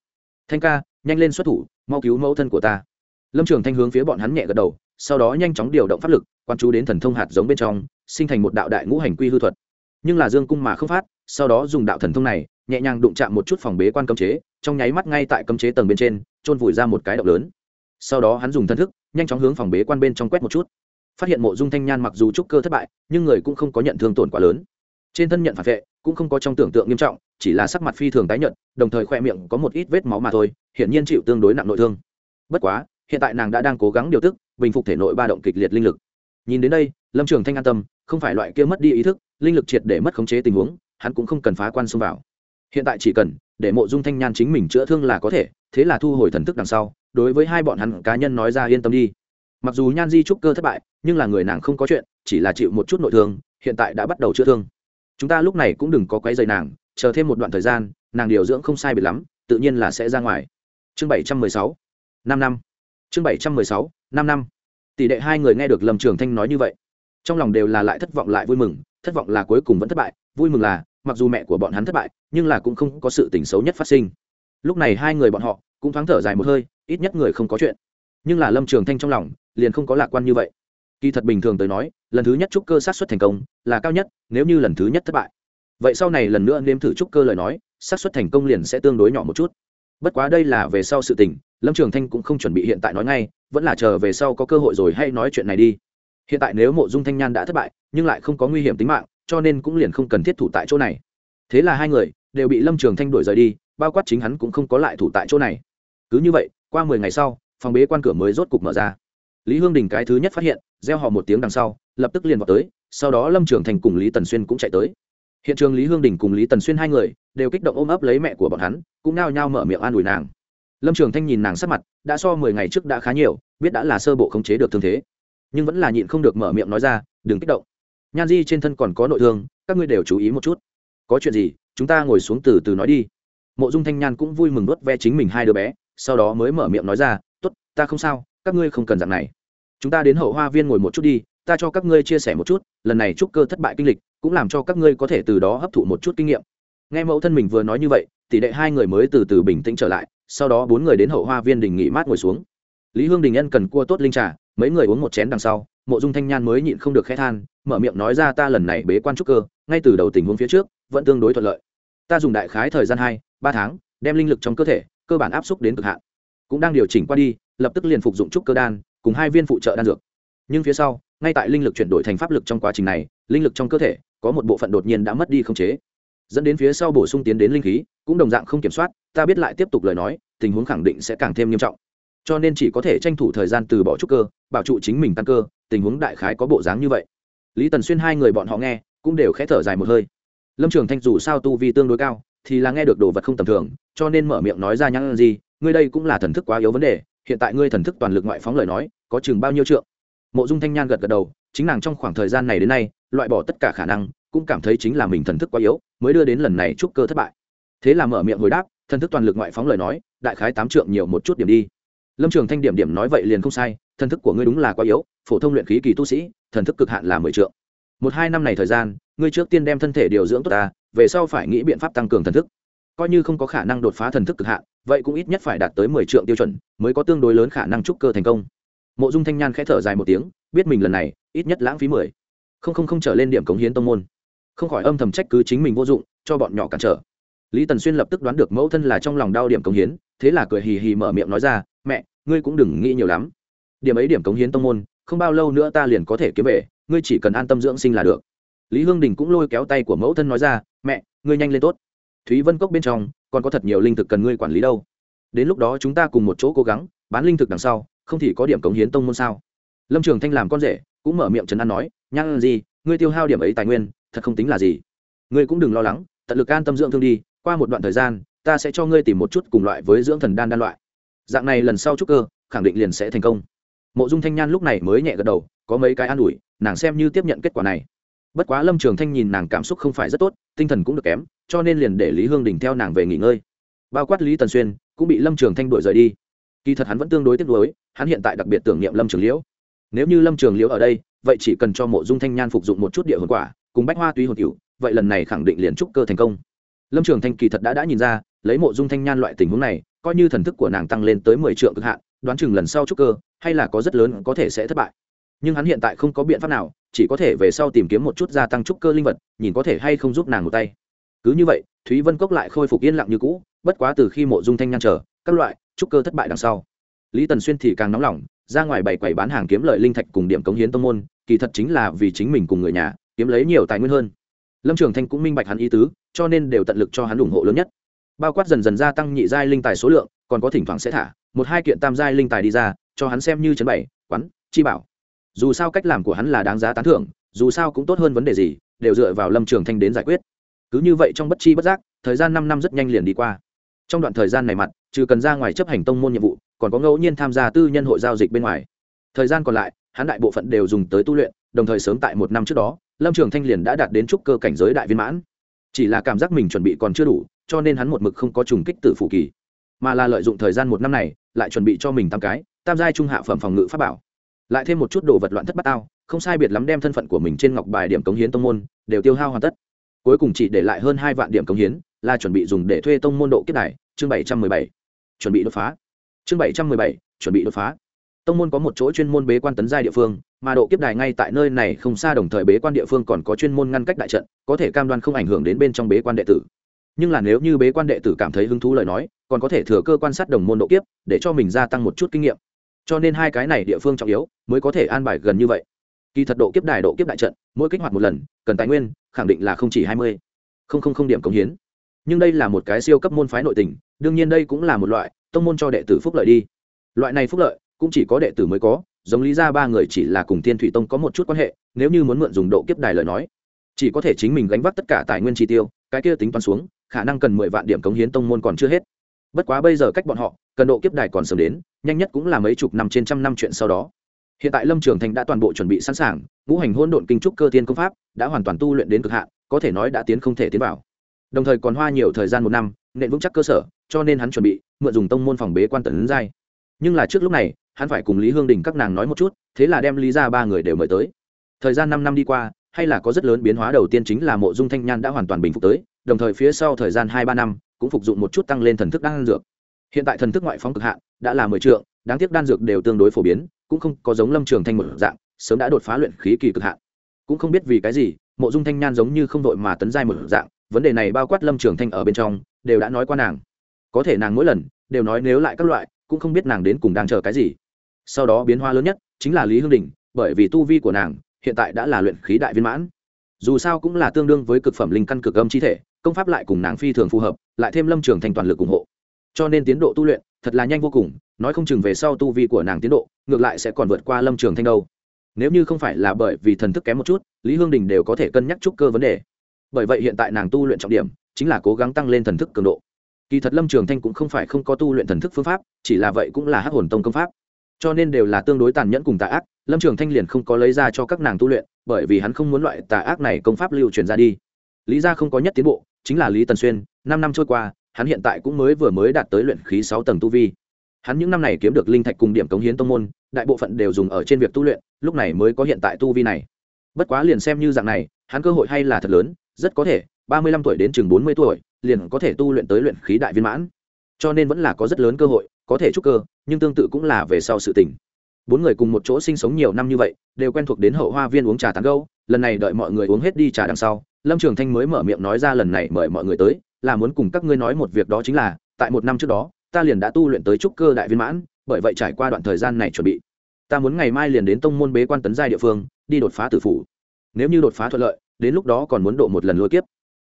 Thanh ca, nhanh lên xuất thủ, mau cứu mẫu thân của ta. Lâm trường thanh hướng phía bọn hắn nhẹ gật đầu, sau đó nhanh chóng điều động pháp lực quan chú đến thần thông hạt giống bên trong, sinh thành một đạo đại ngũ hành quy hư thuật. Nhưng là dương cung mà không phát, sau đó dùng đạo thần thông này, nhẹ nhàng đụng chạm một chút phòng bế quan cấm chế trong nháy mắt ngay tại cấm chế tầng bên trên trôn vùi ra một cái động lớn. Sau đó hắn dùng thân thức, nhanh chóng hướng phòng bế quan bên trong quét một chút. Phát hiện mộ dung thanh nhan mặc dù trúc cơ thất bại, nhưng người cũng không có nhận thương tổn quá lớn. Trên thân nhận phản vệ, cũng không có trong tưởng tượng nghiêm trọng, chỉ là sắc mặt phi thường tái nhận đồng thời khoe miệng có một ít vết máu mà thôi, hiển nhiên chịu tương đối nặng nội thương. Bất quá, hiện tại nàng đã đang cố gắng điều tức, bình phục thể nội ba động kịch liệt linh lực. Nhìn đến đây, lâm trường thanh an tâm, không phải loại kia mất đi ý thức, linh lực triệt để mất khống chế tình huống, hắn cũng không cần phá quan xông vào. Hiện tại chỉ cần để mộ dung thanh nhan chính mình chữa thương là có thể, thế là thu hồi thần thức đằng sau, đối với hai bọn hắn cá nhân nói ra yên tâm đi. Mặc dù nhan di trúc cơ thất bại, nhưng là người nàng không có chuyện, chỉ là chịu một chút nội thương, hiện tại đã bắt đầu chữa thương. Chúng ta lúc này cũng đừng có quấy dày nàng, chờ thêm một đoạn thời gian, nàng điều dưỡng không sai biệt lắm, tự nhiên là sẽ ra ngoài. Chương bảy trăm mười sáu, năm năm. Chương bảy trăm mười sáu, năm năm. Tỷ đệ hai người nghe được lâm trường thanh nói như vậy, trong lòng đều là lại thất vọng lại vui mừng, thất vọng là cuối cùng vẫn thất bại, vui mừng là mặc dù mẹ của bọn hắn thất bại, nhưng là cũng không có sự tình xấu nhất phát sinh. Lúc này hai người bọn họ cũng thoáng thở dài một hơi, ít nhất người không có chuyện. Nhưng là lâm trường thanh trong lòng liền không có lạc quan như vậy. Kỳ thật bình thường tới nói, lần thứ nhất trúc cơ sát xuất thành công là cao nhất, nếu như lần thứ nhất thất bại. Vậy sau này lần nữa nếm thử trúc cơ lời nói, sát xuất thành công liền sẽ tương đối nhỏ một chút. Bất quá đây là về sau sự tình, lâm trường thanh cũng không chuẩn bị hiện tại nói ngay, vẫn là chờ về sau có cơ hội rồi hay nói chuyện này đi. Hiện tại nếu mộ dung thanh nhan đã thất bại, nhưng lại không có nguy hiểm tính mạng cho nên cũng liền không cần thiết thủ tại chỗ này. Thế là hai người đều bị lâm trường thanh đuổi rời đi, bao quát chính hắn cũng không có lại thủ tại chỗ này. Cứ như vậy, qua mười ngày sau, phòng bế quan cửa mới rốt cục mở ra. Lý hương đình cái thứ nhất phát hiện gieo họ một tiếng đằng sau, lập tức liền vào tới, sau đó lâm trường thành cùng lý tần xuyên cũng chạy tới. Hiện trường lý hương đình cùng lý tần xuyên hai người đều kích động ôm ấp lấy mẹ của bọn hắn, cũng nao nhao mở miệng an ủi nàng. Lâm trường thanh nhìn nàng sắc mặt, đã so mười ngày trước đã khá nhiều, biết đã là sơ bộ khống chế được thương thế, nhưng vẫn là nhịn không được mở miệng nói ra, đừng kích động nhan di trên thân còn có nội thương, các ngươi đều chú ý một chút. Có chuyện gì, chúng ta ngồi xuống từ từ nói đi. Mộ dung thanh nhan cũng vui mừng nuốt ve chính mình hai đứa bé, sau đó mới mở miệng nói ra t ố t ta không sao, các ngươi không cần dạng này. Chúng ta đến hậu hoa viên ngồi một chút đi, ta cho các ngươi chia sẻ một chút, lần này trúc cơ thất bại kinh lịch, cũng làm cho các ngươi có thể từ đó hấp thụ một chút kinh nghiệm. Nghe mẫu thân mình vừa nói như vậy, tỷ đệ hai người mới từ từ bình tĩnh trở lại, sau đó bốn người đến hậu hoa viên đình nghỉ mát ngồi xuống. Lý hương đình nhân cần cua tốt linh trà mấy người uống một chén đằng sau, mộ dung thanh nhan mới nhịn không được khẽ than, mở miệng nói ra ta lần này bế quan trúc cơ, ngay từ đầu tình huống phía trước, vẫn tương đối thuận lợi. Ta dùng đại khái thời gian hai, ba tháng, đem linh lực trong cơ thể, cơ bản áp xúc đến cực hạn. Cũng đang điều chỉnh qua đi, lập tức liền phục dụng trúc cơ đan, cùng hai viên phụ trợ đan dược. Nhưng phía sau, ngay tại linh lực chuyển đổi thành pháp lực trong quá trình này, linh lực trong cơ thể, có một bộ phận đột nhiên đã mất đi không chế. Dẫn đến phía sau bổ sung tiến đến linh khí, cũng đồng dạng không kiểm soát, ta biết lại tiếp tục lời nói, tình huống khẳng định sẽ càng thêm nghiêm trọng cho nên chỉ có thể tranh thủ thời gian từ bỏ trúc cơ, bảo trụ chính mình tăng cơ, tình huống đại khái có bộ dáng như vậy. Lý tần xuyên hai người bọn họ nghe, cũng đều khẽ thở dài một hơi. Lâm trường thanh dù sao tu vi tương đối cao, thì là nghe được đồ vật không tầm thường, cho nên mở miệng nói ra nhãn gì, ngươi đây cũng là thần thức quá yếu vấn đề, hiện tại ngươi thần thức toàn lực ngoại phóng lời nói, có chừng bao nhiêu trượng? Mộ dung thanh nhan gật gật đầu, chính nàng trong khoảng thời gian này đến nay, loại bỏ tất cả khả năng, cũng cảm thấy chính là mình thần thức quá yếu, mới đưa đến lần này trúc cơ thất bại. Thế là mở miệng hồi đáp, thần thức toàn lực ngoại phóng lời nói, đại khái tám trượng nhiều một chút điểm đi lâm trường thanh điểm điểm nói vậy liền không sai, thần thức của ngươi đúng là quá yếu, phổ thông luyện khí kỳ tu sĩ, thần thức cực hạn là mười trượng. Một hai năm này thời gian, ngươi trước tiên đem thân thể điều dưỡng tốt ta, về sau phải nghĩ biện pháp tăng cường thần thức. Coi như không có khả năng đột phá thần thức cực hạn, vậy cũng ít nhất phải đạt tới mười triệu tiêu chuẩn, mới có tương đối lớn khả năng trúc cơ thành công. Mộ dung thanh nhan khẽ thở dài một tiếng, biết mình lần này, ít nhất lãng phí mười. Không không không trở lên điểm cống hiến tông môn. Không khỏi âm thầm trách cứ chính mình vô dụng, cho bọn nhỏ cản trở. Lý tần xuyên lập tức đoán được mẫu thân là trong lòng đau điểm cống hiến thế là cười hì hì mở miệng nói ra, mẹ, ngươi cũng đừng nghĩ nhiều lắm. Điểm ấy điểm cống hiến tông môn, không bao lâu nữa ta liền có thể kiếm về, ngươi chỉ cần an tâm dưỡng sinh là được. Lý hương đình cũng lôi kéo tay của mẫu thân nói ra, mẹ, ngươi nhanh lên tốt. Thúy vân cốc bên trong, còn có thật nhiều linh thực cần ngươi quản lý đâu. Đến lúc đó chúng ta cùng một chỗ cố gắng, bán linh thực đằng sau, không thì có điểm cống hiến tông môn sao? Lâm trường thanh làm con rể, cũng mở miệng trấn an nói nhăn gì ngươi tiêu hao điểm ấy tài nguyên, thật không tính là gì. Ngươi cũng đừng lo lắng, tận lực an tâm dưỡng thương đi, qua một đoạn thời gian ta sẽ cho ngươi tìm một chút cùng loại với dưỡng thần đan đan loại. Dạng này lần sau trúc cơ, khẳng định liền sẽ thành công. Mộ dung thanh nhan lúc này mới nhẹ gật đầu, có mấy cái an ủi, nàng xem như tiếp nhận kết quả này. Bất quá lâm trường thanh nhìn nàng cảm xúc không phải rất tốt, tinh thần cũng được kém, cho nên liền để lý hương đình theo nàng về nghỉ ngơi. Bao quát lý tần xuyên, cũng bị lâm trường thanh đuổi rời đi. Kỳ thật hắn vẫn tương đối tiếc nuối, hắn hiện tại đặc biệt tưởng niệm lâm trường liễu. Nếu như lâm trường liễu ở đây, vậy chỉ cần cho mộ dung thanh nhan phục dụng một chút địa hồn quả, cùng bách hoa túy hồn cựu vậy lần này khẳng định liền trúc cơ thành công. Lâm trường thanh kỳ thật đã đã nhìn ra lấy mộ dung thanh nhan loại tình huống này, coi như thần thức của nàng tăng lên tới mười triệu cực hạn, đoán chừng lần sau trúc cơ, hay là có rất lớn có thể sẽ thất bại. Nhưng hắn hiện tại không có biện pháp nào, chỉ có thể về sau tìm kiếm một chút gia tăng trúc cơ linh vật, nhìn có thể hay không giúp nàng một tay. Cứ như vậy, thúy vân cốc lại khôi phục yên lặng như cũ, bất quá từ khi mộ dung thanh nhan chờ, các loại trúc cơ thất bại đằng sau. Lý tần xuyên thì càng nóng lòng, ra ngoài bày quầy bán hàng kiếm lợi linh thạch cùng điểm cống hiến tông môn, kỳ thật chính là vì chính mình cùng người nhà, kiếm lấy nhiều tài nguyên hơn. Lâm trường thanh cũng minh bạch hắn ý tứ, cho nên đều tận lực cho hắn ủng hộ lớn nhất bao quát dần dần gia tăng nhị giai linh tài số lượng, còn có thỉnh thoảng sẽ thả một hai kiện tam giai linh tài đi ra, cho hắn xem như chấn bảy quán, chi bảo. Dù sao cách làm của hắn là đáng giá tán thưởng, dù sao cũng tốt hơn vấn đề gì, đều dựa vào lâm trường thanh đến giải quyết. Cứ như vậy trong bất chi bất giác, thời gian năm năm rất nhanh liền đi qua. Trong đoạn thời gian này mặt, trừ cần ra ngoài chấp hành tông môn nhiệm vụ, còn có ngẫu nhiên tham gia tư nhân hội giao dịch bên ngoài. Thời gian còn lại, hắn đại bộ phận đều dùng tới tu luyện, đồng thời sớm tại một năm trước đó, lâm trường thanh liền đã đạt đến trúc cơ cảnh giới đại viên mãn. Chỉ là cảm giác mình chuẩn bị còn chưa đủ cho nên hắn một mực không có trùng kích tử phủ kỳ, mà là lợi dụng thời gian một năm này lại chuẩn bị cho mình tam cái, tam giai trung hạ phẩm phòng ngự pháp bảo. Lại thêm một chút đồ vật loạn thất bát ao không sai biệt lắm đem thân phận của mình trên ngọc bài điểm cống hiến tông môn đều tiêu hao hoàn tất. Cuối cùng chỉ để lại hơn hai vạn điểm cống hiến, là chuẩn bị dùng để thuê tông môn độ kiếp này chương bảy trăm mười bảy, chuẩn bị đột phá. Chương bảy trăm mười bảy, chuẩn bị đột phá. Tông môn có một chỗ chuyên môn bế quan tấn giai địa phương, mà độ kiếp đài ngay tại nơi này không xa đồng thời bế quan địa phương còn có chuyên môn ngăn cách đại trận, có thể cam đoan không ảnh hưởng đến bên trong bế quan đệ tử nhưng là nếu như bế quan đệ tử cảm thấy hứng thú lời nói, còn có thể thừa cơ quan sát đồng môn độ kiếp, để cho mình gia tăng một chút kinh nghiệm. Cho nên hai cái này địa phương trọng yếu mới có thể an bài gần như vậy. Kỳ thật độ kiếp đài độ kiếp đại trận, mỗi kích hoạt một lần, cần tài nguyên, khẳng định là không chỉ hai mươi. Không không không điểm cống hiến. Nhưng đây là một cái siêu cấp môn phái nội tình, đương nhiên đây cũng là một loại tông môn cho đệ tử phúc lợi đi. Loại này phúc lợi, cũng chỉ có đệ tử mới có, giống lý ra ba người chỉ là cùng thiên thủy tông có một chút quan hệ, nếu như muốn mượn dùng độ kiếp đài lời nói, chỉ có thể chính mình gánh vác tất cả tài nguyên chi tiêu, cái kia tính toán xuống khả năng cần mười vạn điểm cống hiến tông môn còn chưa hết. Bất quá bây giờ cách bọn họ, cần độ kiếp đài còn sớm đến, nhanh nhất cũng là mấy chục năm trên trăm năm chuyện sau đó. Hiện tại lâm trường thành đã toàn bộ chuẩn bị sẵn sàng, ngũ hành hôn độn kinh trúc cơ tiên công pháp đã hoàn toàn tu luyện đến cực hạn, có thể nói đã tiến không thể tiến vào. Đồng thời còn hoa nhiều thời gian một năm nện vững chắc cơ sở, cho nên hắn chuẩn bị mượn dùng tông môn phòng bế quan tần giai. Nhưng là trước lúc này, hắn phải cùng lý hương đình các nàng nói một chút, thế là đem lý ra ba người đều mời tới. Thời gian năm năm đi qua, hay là có rất lớn biến hóa, đầu tiên chính là mộ dung thanh nhan đã hoàn toàn bình phục tới đồng thời phía sau thời gian hai ba năm cũng phục dụng một chút tăng lên thần thức đan dược. Hiện tại thần thức ngoại phóng cực hạn, đã là mười trượng, đáng tiếc đan dược đều tương đối phổ biến, cũng không có giống lâm trường thanh một dạng, sớm đã đột phá luyện khí kỳ cực hạn. Cũng không biết vì cái gì, mộ dung thanh nhan giống như không đội mà tấn giai một dạng, vấn đề này bao quát lâm trường thanh ở bên trong, đều đã nói qua nàng. Có thể nàng mỗi lần, đều nói nếu lại các loại, cũng không biết nàng đến cùng đang chờ cái gì. Sau đó biến hóa lớn nhất, chính là lý hương đình, bởi vì tu vi của nàng, hiện tại đã là luyện khí đại viên mãn. Dù sao cũng là tương đương với cực phẩm linh căn cực âm chi thể công pháp lại cùng nàng phi thường phù hợp, lại thêm lâm trường thành toàn lực ủng hộ. Cho nên tiến độ tu luyện thật là nhanh vô cùng, nói không chừng về sau tu vi của nàng tiến độ, ngược lại sẽ còn vượt qua lâm trường thanh đâu. Nếu như không phải là bởi vì thần thức kém một chút, lý hương đình đều có thể cân nhắc trúc cơ vấn đề. Bởi vậy hiện tại nàng tu luyện trọng điểm, chính là cố gắng tăng lên thần thức cường độ. Kỳ thật lâm trường thanh cũng không phải không có tu luyện thần thức phương pháp, chỉ là vậy cũng là hắc hồn tông công pháp. Cho nên đều là tương đối tàn nhẫn cùng tà ác, lâm trường thanh liền không có lấy ra cho các nàng tu luyện, bởi vì hắn không muốn loại tà ác này công pháp lưu truyền ra đi lý ra không có nhất tiến bộ, chính là lý tần xuyên, năm năm trôi qua, hắn hiện tại cũng mới vừa mới đạt tới luyện khí sáu tầng tu vi. Hắn những năm này kiếm được linh thạch cùng điểm cống hiến tông môn, đại bộ phận đều dùng ở trên việc tu luyện, lúc này mới có hiện tại tu vi này. Bất quá liền xem như dạng này, hắn cơ hội hay là thật lớn, rất có thể, ba mươi lăm tuổi đến chừng bốn mươi tuổi, liền có thể tu luyện tới luyện khí đại viên mãn. Cho nên vẫn là có rất lớn cơ hội, có thể chúc cơ, nhưng tương tự cũng là về sau sự tình. Bốn người cùng một chỗ sinh sống nhiều năm như vậy, đều quen thuộc đến hậu hoa viên uống trà tán gâu lần này đợi mọi người uống hết đi trà đằng sau lâm trường thanh mới mở miệng nói ra lần này mời mọi người tới, là muốn cùng các ngươi nói một việc đó chính là, tại một năm trước đó, ta liền đã tu luyện tới trúc cơ đại viên mãn, bởi vậy trải qua đoạn thời gian này chuẩn bị, ta muốn ngày mai liền đến tông môn bế quan tấn giai địa phương, đi đột phá tử phủ. Nếu như đột phá thuận lợi, đến lúc đó còn muốn độ một lần lôi kiếp.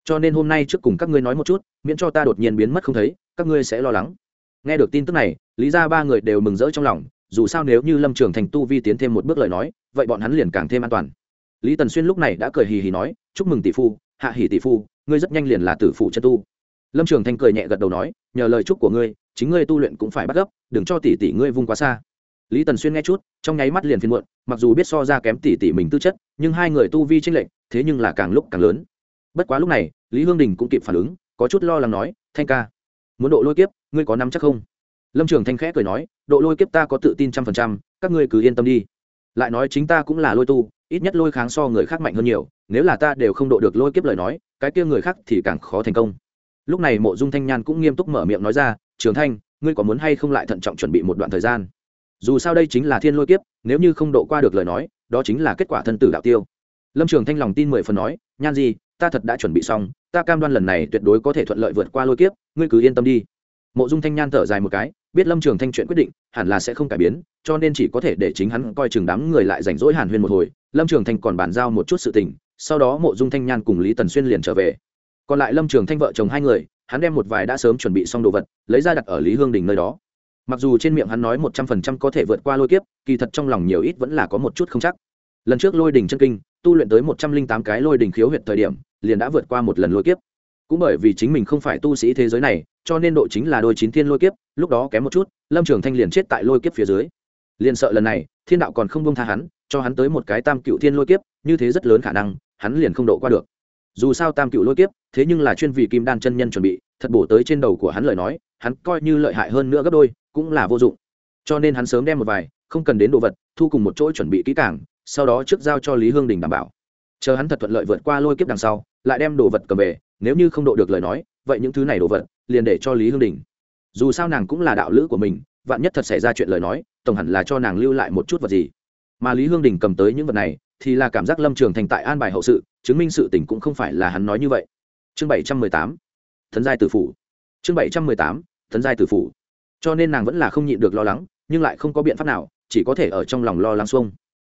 Cho nên hôm nay trước cùng các ngươi nói một chút, miễn cho ta đột nhiên biến mất không thấy, các ngươi sẽ lo lắng. Nghe được tin tức này, lý ra ba người đều mừng rỡ trong lòng, dù sao nếu như lâm trường thành tu vi tiến thêm một bước lời nói, vậy bọn hắn liền càng thêm an toàn lý tần xuyên lúc này đã cười hì hì nói, chúc mừng tỷ phu, hạ hỉ tỷ phu, ngươi rất nhanh liền là tử phụ chân tu. Lâm trường thanh cười nhẹ gật đầu nói, nhờ lời chúc của ngươi, chính ngươi tu luyện cũng phải bắt gấp, đừng cho tỷ tỷ ngươi vung quá xa. Lý tần xuyên nghe chút, trong nháy mắt liền phiên muộn, mặc dù biết so ra kém tỷ tỷ mình tư chất, nhưng hai người tu vi tranh lệch, thế nhưng là càng lúc càng lớn. Bất quá lúc này, lý hương đình cũng kịp phản ứng, có chút lo lắng nói, thanh ca, muốn độ lôi kiếp, ngươi có nắm chắc không? Lâm trường thanh khẽ cười nói, độ lôi kiếp ta có tự tin trăm phần trăm, các ngươi cứ yên tâm đi lại nói chính ta cũng là lôi tu, ít nhất lôi kháng so người khác mạnh hơn nhiều, nếu là ta đều không độ được lôi kiếp lời nói, cái kia người khác thì càng khó thành công. Lúc này mộ dung thanh nhan cũng nghiêm túc mở miệng nói ra, trường thanh, ngươi có muốn hay không lại thận trọng chuẩn bị một đoạn thời gian? Dù sao đây chính là thiên lôi kiếp, nếu như không độ qua được lời nói, đó chính là kết quả thân tử đạo tiêu. Lâm trường thanh lòng tin mười phần nói, nhan gì ta thật đã chuẩn bị xong, ta cam đoan lần này tuyệt đối có thể thuận lợi vượt qua lôi kiếp, ngươi cứ yên tâm đi. Mộ dung thanh nhan thở dài một cái biết lâm trường thanh chuyện quyết định, hẳn là sẽ không cải biến, cho nên chỉ có thể để chính hắn coi chừng đám người lại rảnh rỗi hàn huyên một hồi. Lâm trường thanh còn bàn giao một chút sự tình, sau đó mộ dung thanh nhan cùng lý tần xuyên liền trở về. Còn lại lâm trường thanh vợ chồng hai người, hắn đem một vài đã sớm chuẩn bị xong đồ vật, lấy ra đặt ở lý hương đình nơi đó. Mặc dù trên miệng hắn nói một trăm phần trăm có thể vượt qua lôi kiếp, kỳ thật trong lòng nhiều ít vẫn là có một chút không chắc. Lần trước lôi đình chân kinh, tu luyện tới một trăm linh tám cái lôi đình khiếu huyệt thời điểm, liền đã vượt qua một lần lôi kiếp cũng bởi vì chính mình không phải tu sĩ thế giới này, cho nên độ chính là đôi chín thiên lôi kiếp, lúc đó kém một chút, lâm trường thanh liền chết tại lôi kiếp phía dưới. Liền sợ lần này, thiên đạo còn không bông tha hắn, cho hắn tới một cái tam cựu thiên lôi kiếp, như thế rất lớn khả năng, hắn liền không độ qua được. Dù sao tam cựu lôi kiếp, thế nhưng là chuyên vì kim đan chân nhân chuẩn bị, thật bổ tới trên đầu của hắn lời nói, hắn coi như lợi hại hơn nữa gấp đôi, cũng là vô dụng. Cho nên hắn sớm đem một vài, không cần đến đồ vật, thu cùng một chỗ chuẩn bị kỹ càng, sau đó trước giao cho lý hương đình đảm bảo chờ hắn thật thuận lợi vượt qua lôi kiếp đằng sau, lại đem đồ vật cầm về, nếu như không độ được lời nói, vậy những thứ này đồ vật, liền để cho lý hương đình. Dù sao nàng cũng là đạo lữ của mình, vạn nhất thật xảy ra chuyện lời nói, tổng hẳn là cho nàng lưu lại một chút vật gì. Mà lý hương đình cầm tới những vật này, thì là cảm giác lâm trường thành tại an bài hậu sự, chứng minh sự tình cũng không phải là hắn nói như vậy. Chương bảy trăm mười tám, thần giai tử phủ. Chương bảy trăm mười tám, thần giai tử phủ. Cho nên nàng vẫn là không nhịn được lo lắng, nhưng lại không có biện pháp nào, chỉ có thể ở trong lòng lo lắng xuông.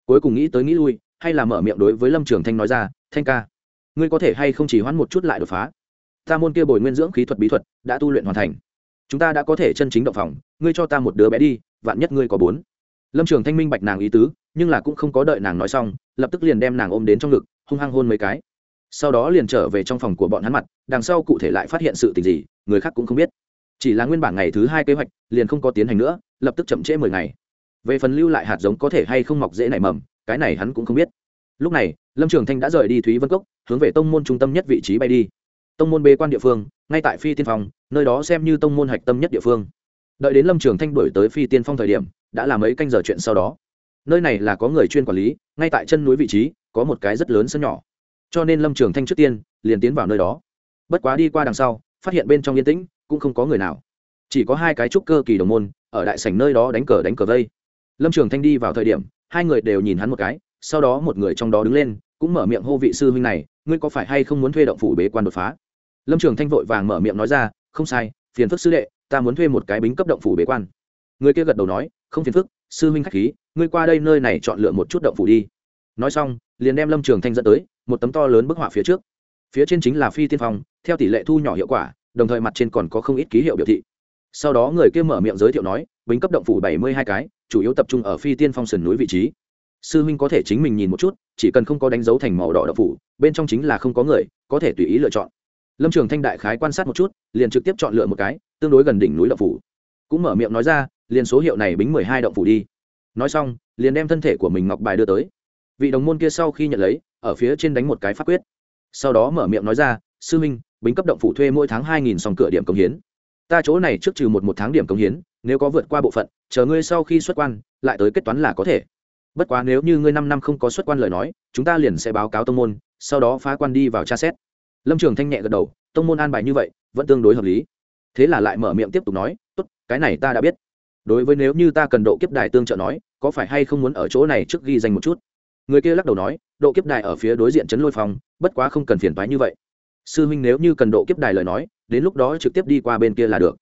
Cuối cùng nghĩ tới nghĩ lui hay là mở miệng đối với lâm trường thanh nói ra, thanh ca, ngươi có thể hay không chỉ hoãn một chút lại đột phá? Ta môn kia bồi nguyên dưỡng khí thuật bí thuật đã tu luyện hoàn thành. Chúng ta đã có thể chân chính động phòng, ngươi cho ta một đứa bé đi, vạn nhất ngươi có bốn. Lâm trường thanh minh bạch nàng ý tứ, nhưng là cũng không có đợi nàng nói xong, lập tức liền đem nàng ôm đến trong ngực, hung hăng hôn mấy cái. Sau đó liền trở về trong phòng của bọn hắn mặt, đằng sau cụ thể lại phát hiện sự tình gì, người khác cũng không biết. Chỉ là nguyên bản ngày thứ hai kế hoạch, liền không có tiến hành nữa, lập tức chậm trễ mười ngày. Về phần lưu lại hạt giống có thể hay không mọc dễ nảy mầm cái này hắn cũng không biết. Lúc này, lâm trường thanh đã rời đi thúy vân cốc, hướng về tông môn trung tâm nhất vị trí bay đi. Tông môn bê quan địa phương, ngay tại phi tiên phong, nơi đó xem như tông môn hạch tâm nhất địa phương. Đợi đến lâm trường thanh đổi tới phi tiên phong thời điểm, đã là mấy canh giờ chuyện sau đó. Nơi này là có người chuyên quản lý, ngay tại chân núi vị trí, có một cái rất lớn sân nhỏ. Cho nên lâm trường thanh trước tiên, liền tiến vào nơi đó. Bất quá đi qua đằng sau, phát hiện bên trong yên tĩnh, cũng không có người nào. Chỉ có hai cái trúc cơ kỳ đồng môn, ở đại sảnh nơi đó đánh cờ đánh cờ vây. Lâm trường thanh đi vào thời điểm hai người đều nhìn hắn một cái, sau đó một người trong đó đứng lên, cũng mở miệng hô vị sư huynh này, ngươi có phải hay không muốn thuê động phủ bế quan đột phá? Lâm trường thanh vội vàng mở miệng nói ra, không sai, phiền phức sư đệ, ta muốn thuê một cái bính cấp động phủ bế quan. Người kia gật đầu nói, không phiền phức, sư huynh k h á c h khí, ngươi qua đây nơi này chọn lựa một chút động phủ đi. Nói xong, liền đem lâm trường thanh dẫn tới, một tấm to lớn bức họa phía trước. Phía trên chính là phi tiên phong, theo tỷ lệ thu nhỏ hiệu quả, đồng thời mặt trên còn có không ít ký hiệu biểu thị. Sau đó người kia mở miệng giới thiệu nói, bính cấp động phủ bảy mươi hai cái chủ yếu tập trung ở phi tiên phong sườn núi vị trí. Sư huynh có thể chính mình nhìn một chút, chỉ cần không có đánh dấu thành màu đỏ động phủ, bên trong chính là không có người, có thể tùy ý lựa chọn. Lâm trường thanh đại khái quan sát một chút, liền trực tiếp chọn lựa một cái, tương đối gần đỉnh núi động phủ. Cũng mở miệng nói ra, liền số hiệu này bính mười hai động phủ đi. Nói xong, liền đem thân thể của mình ngọc bài đưa tới. Vị đồng môn kia sau khi nhận lấy, ở phía trên đánh một cái pháp quyết. Sau đó mở miệng nói ra, sư minh bính cấp động phủ thuê mỗi tháng hai nghìn sòng cửa điểm công hiến. Ta chỗ này trước trừ một một tháng điểm công hiến nếu có vượt qua bộ phận chờ ngươi sau khi xuất quan lại tới kết toán là có thể. Bất quá nếu như ngươi năm năm không có xuất quan lời nói chúng ta liền sẽ báo cáo tông môn sau đó phá quan đi vào tra xét. Lâm trường thanh nhẹ gật đầu tông môn an bài như vậy vẫn tương đối hợp lý. Thế là lại mở miệng tiếp tục nói tốt cái này ta đã biết. Đối với nếu như ta cần độ kiếp đài tương trợ nói có phải hay không muốn ở chỗ này trước ghi danh một chút? Người kia lắc đầu nói độ kiếp đài ở phía đối diện trấn lôi phòng, bất quá không cần phiền thoái như vậy. Sư huynh nếu như cần độ kiếp đài lời nói đến lúc đó trực tiếp đi qua bên kia là được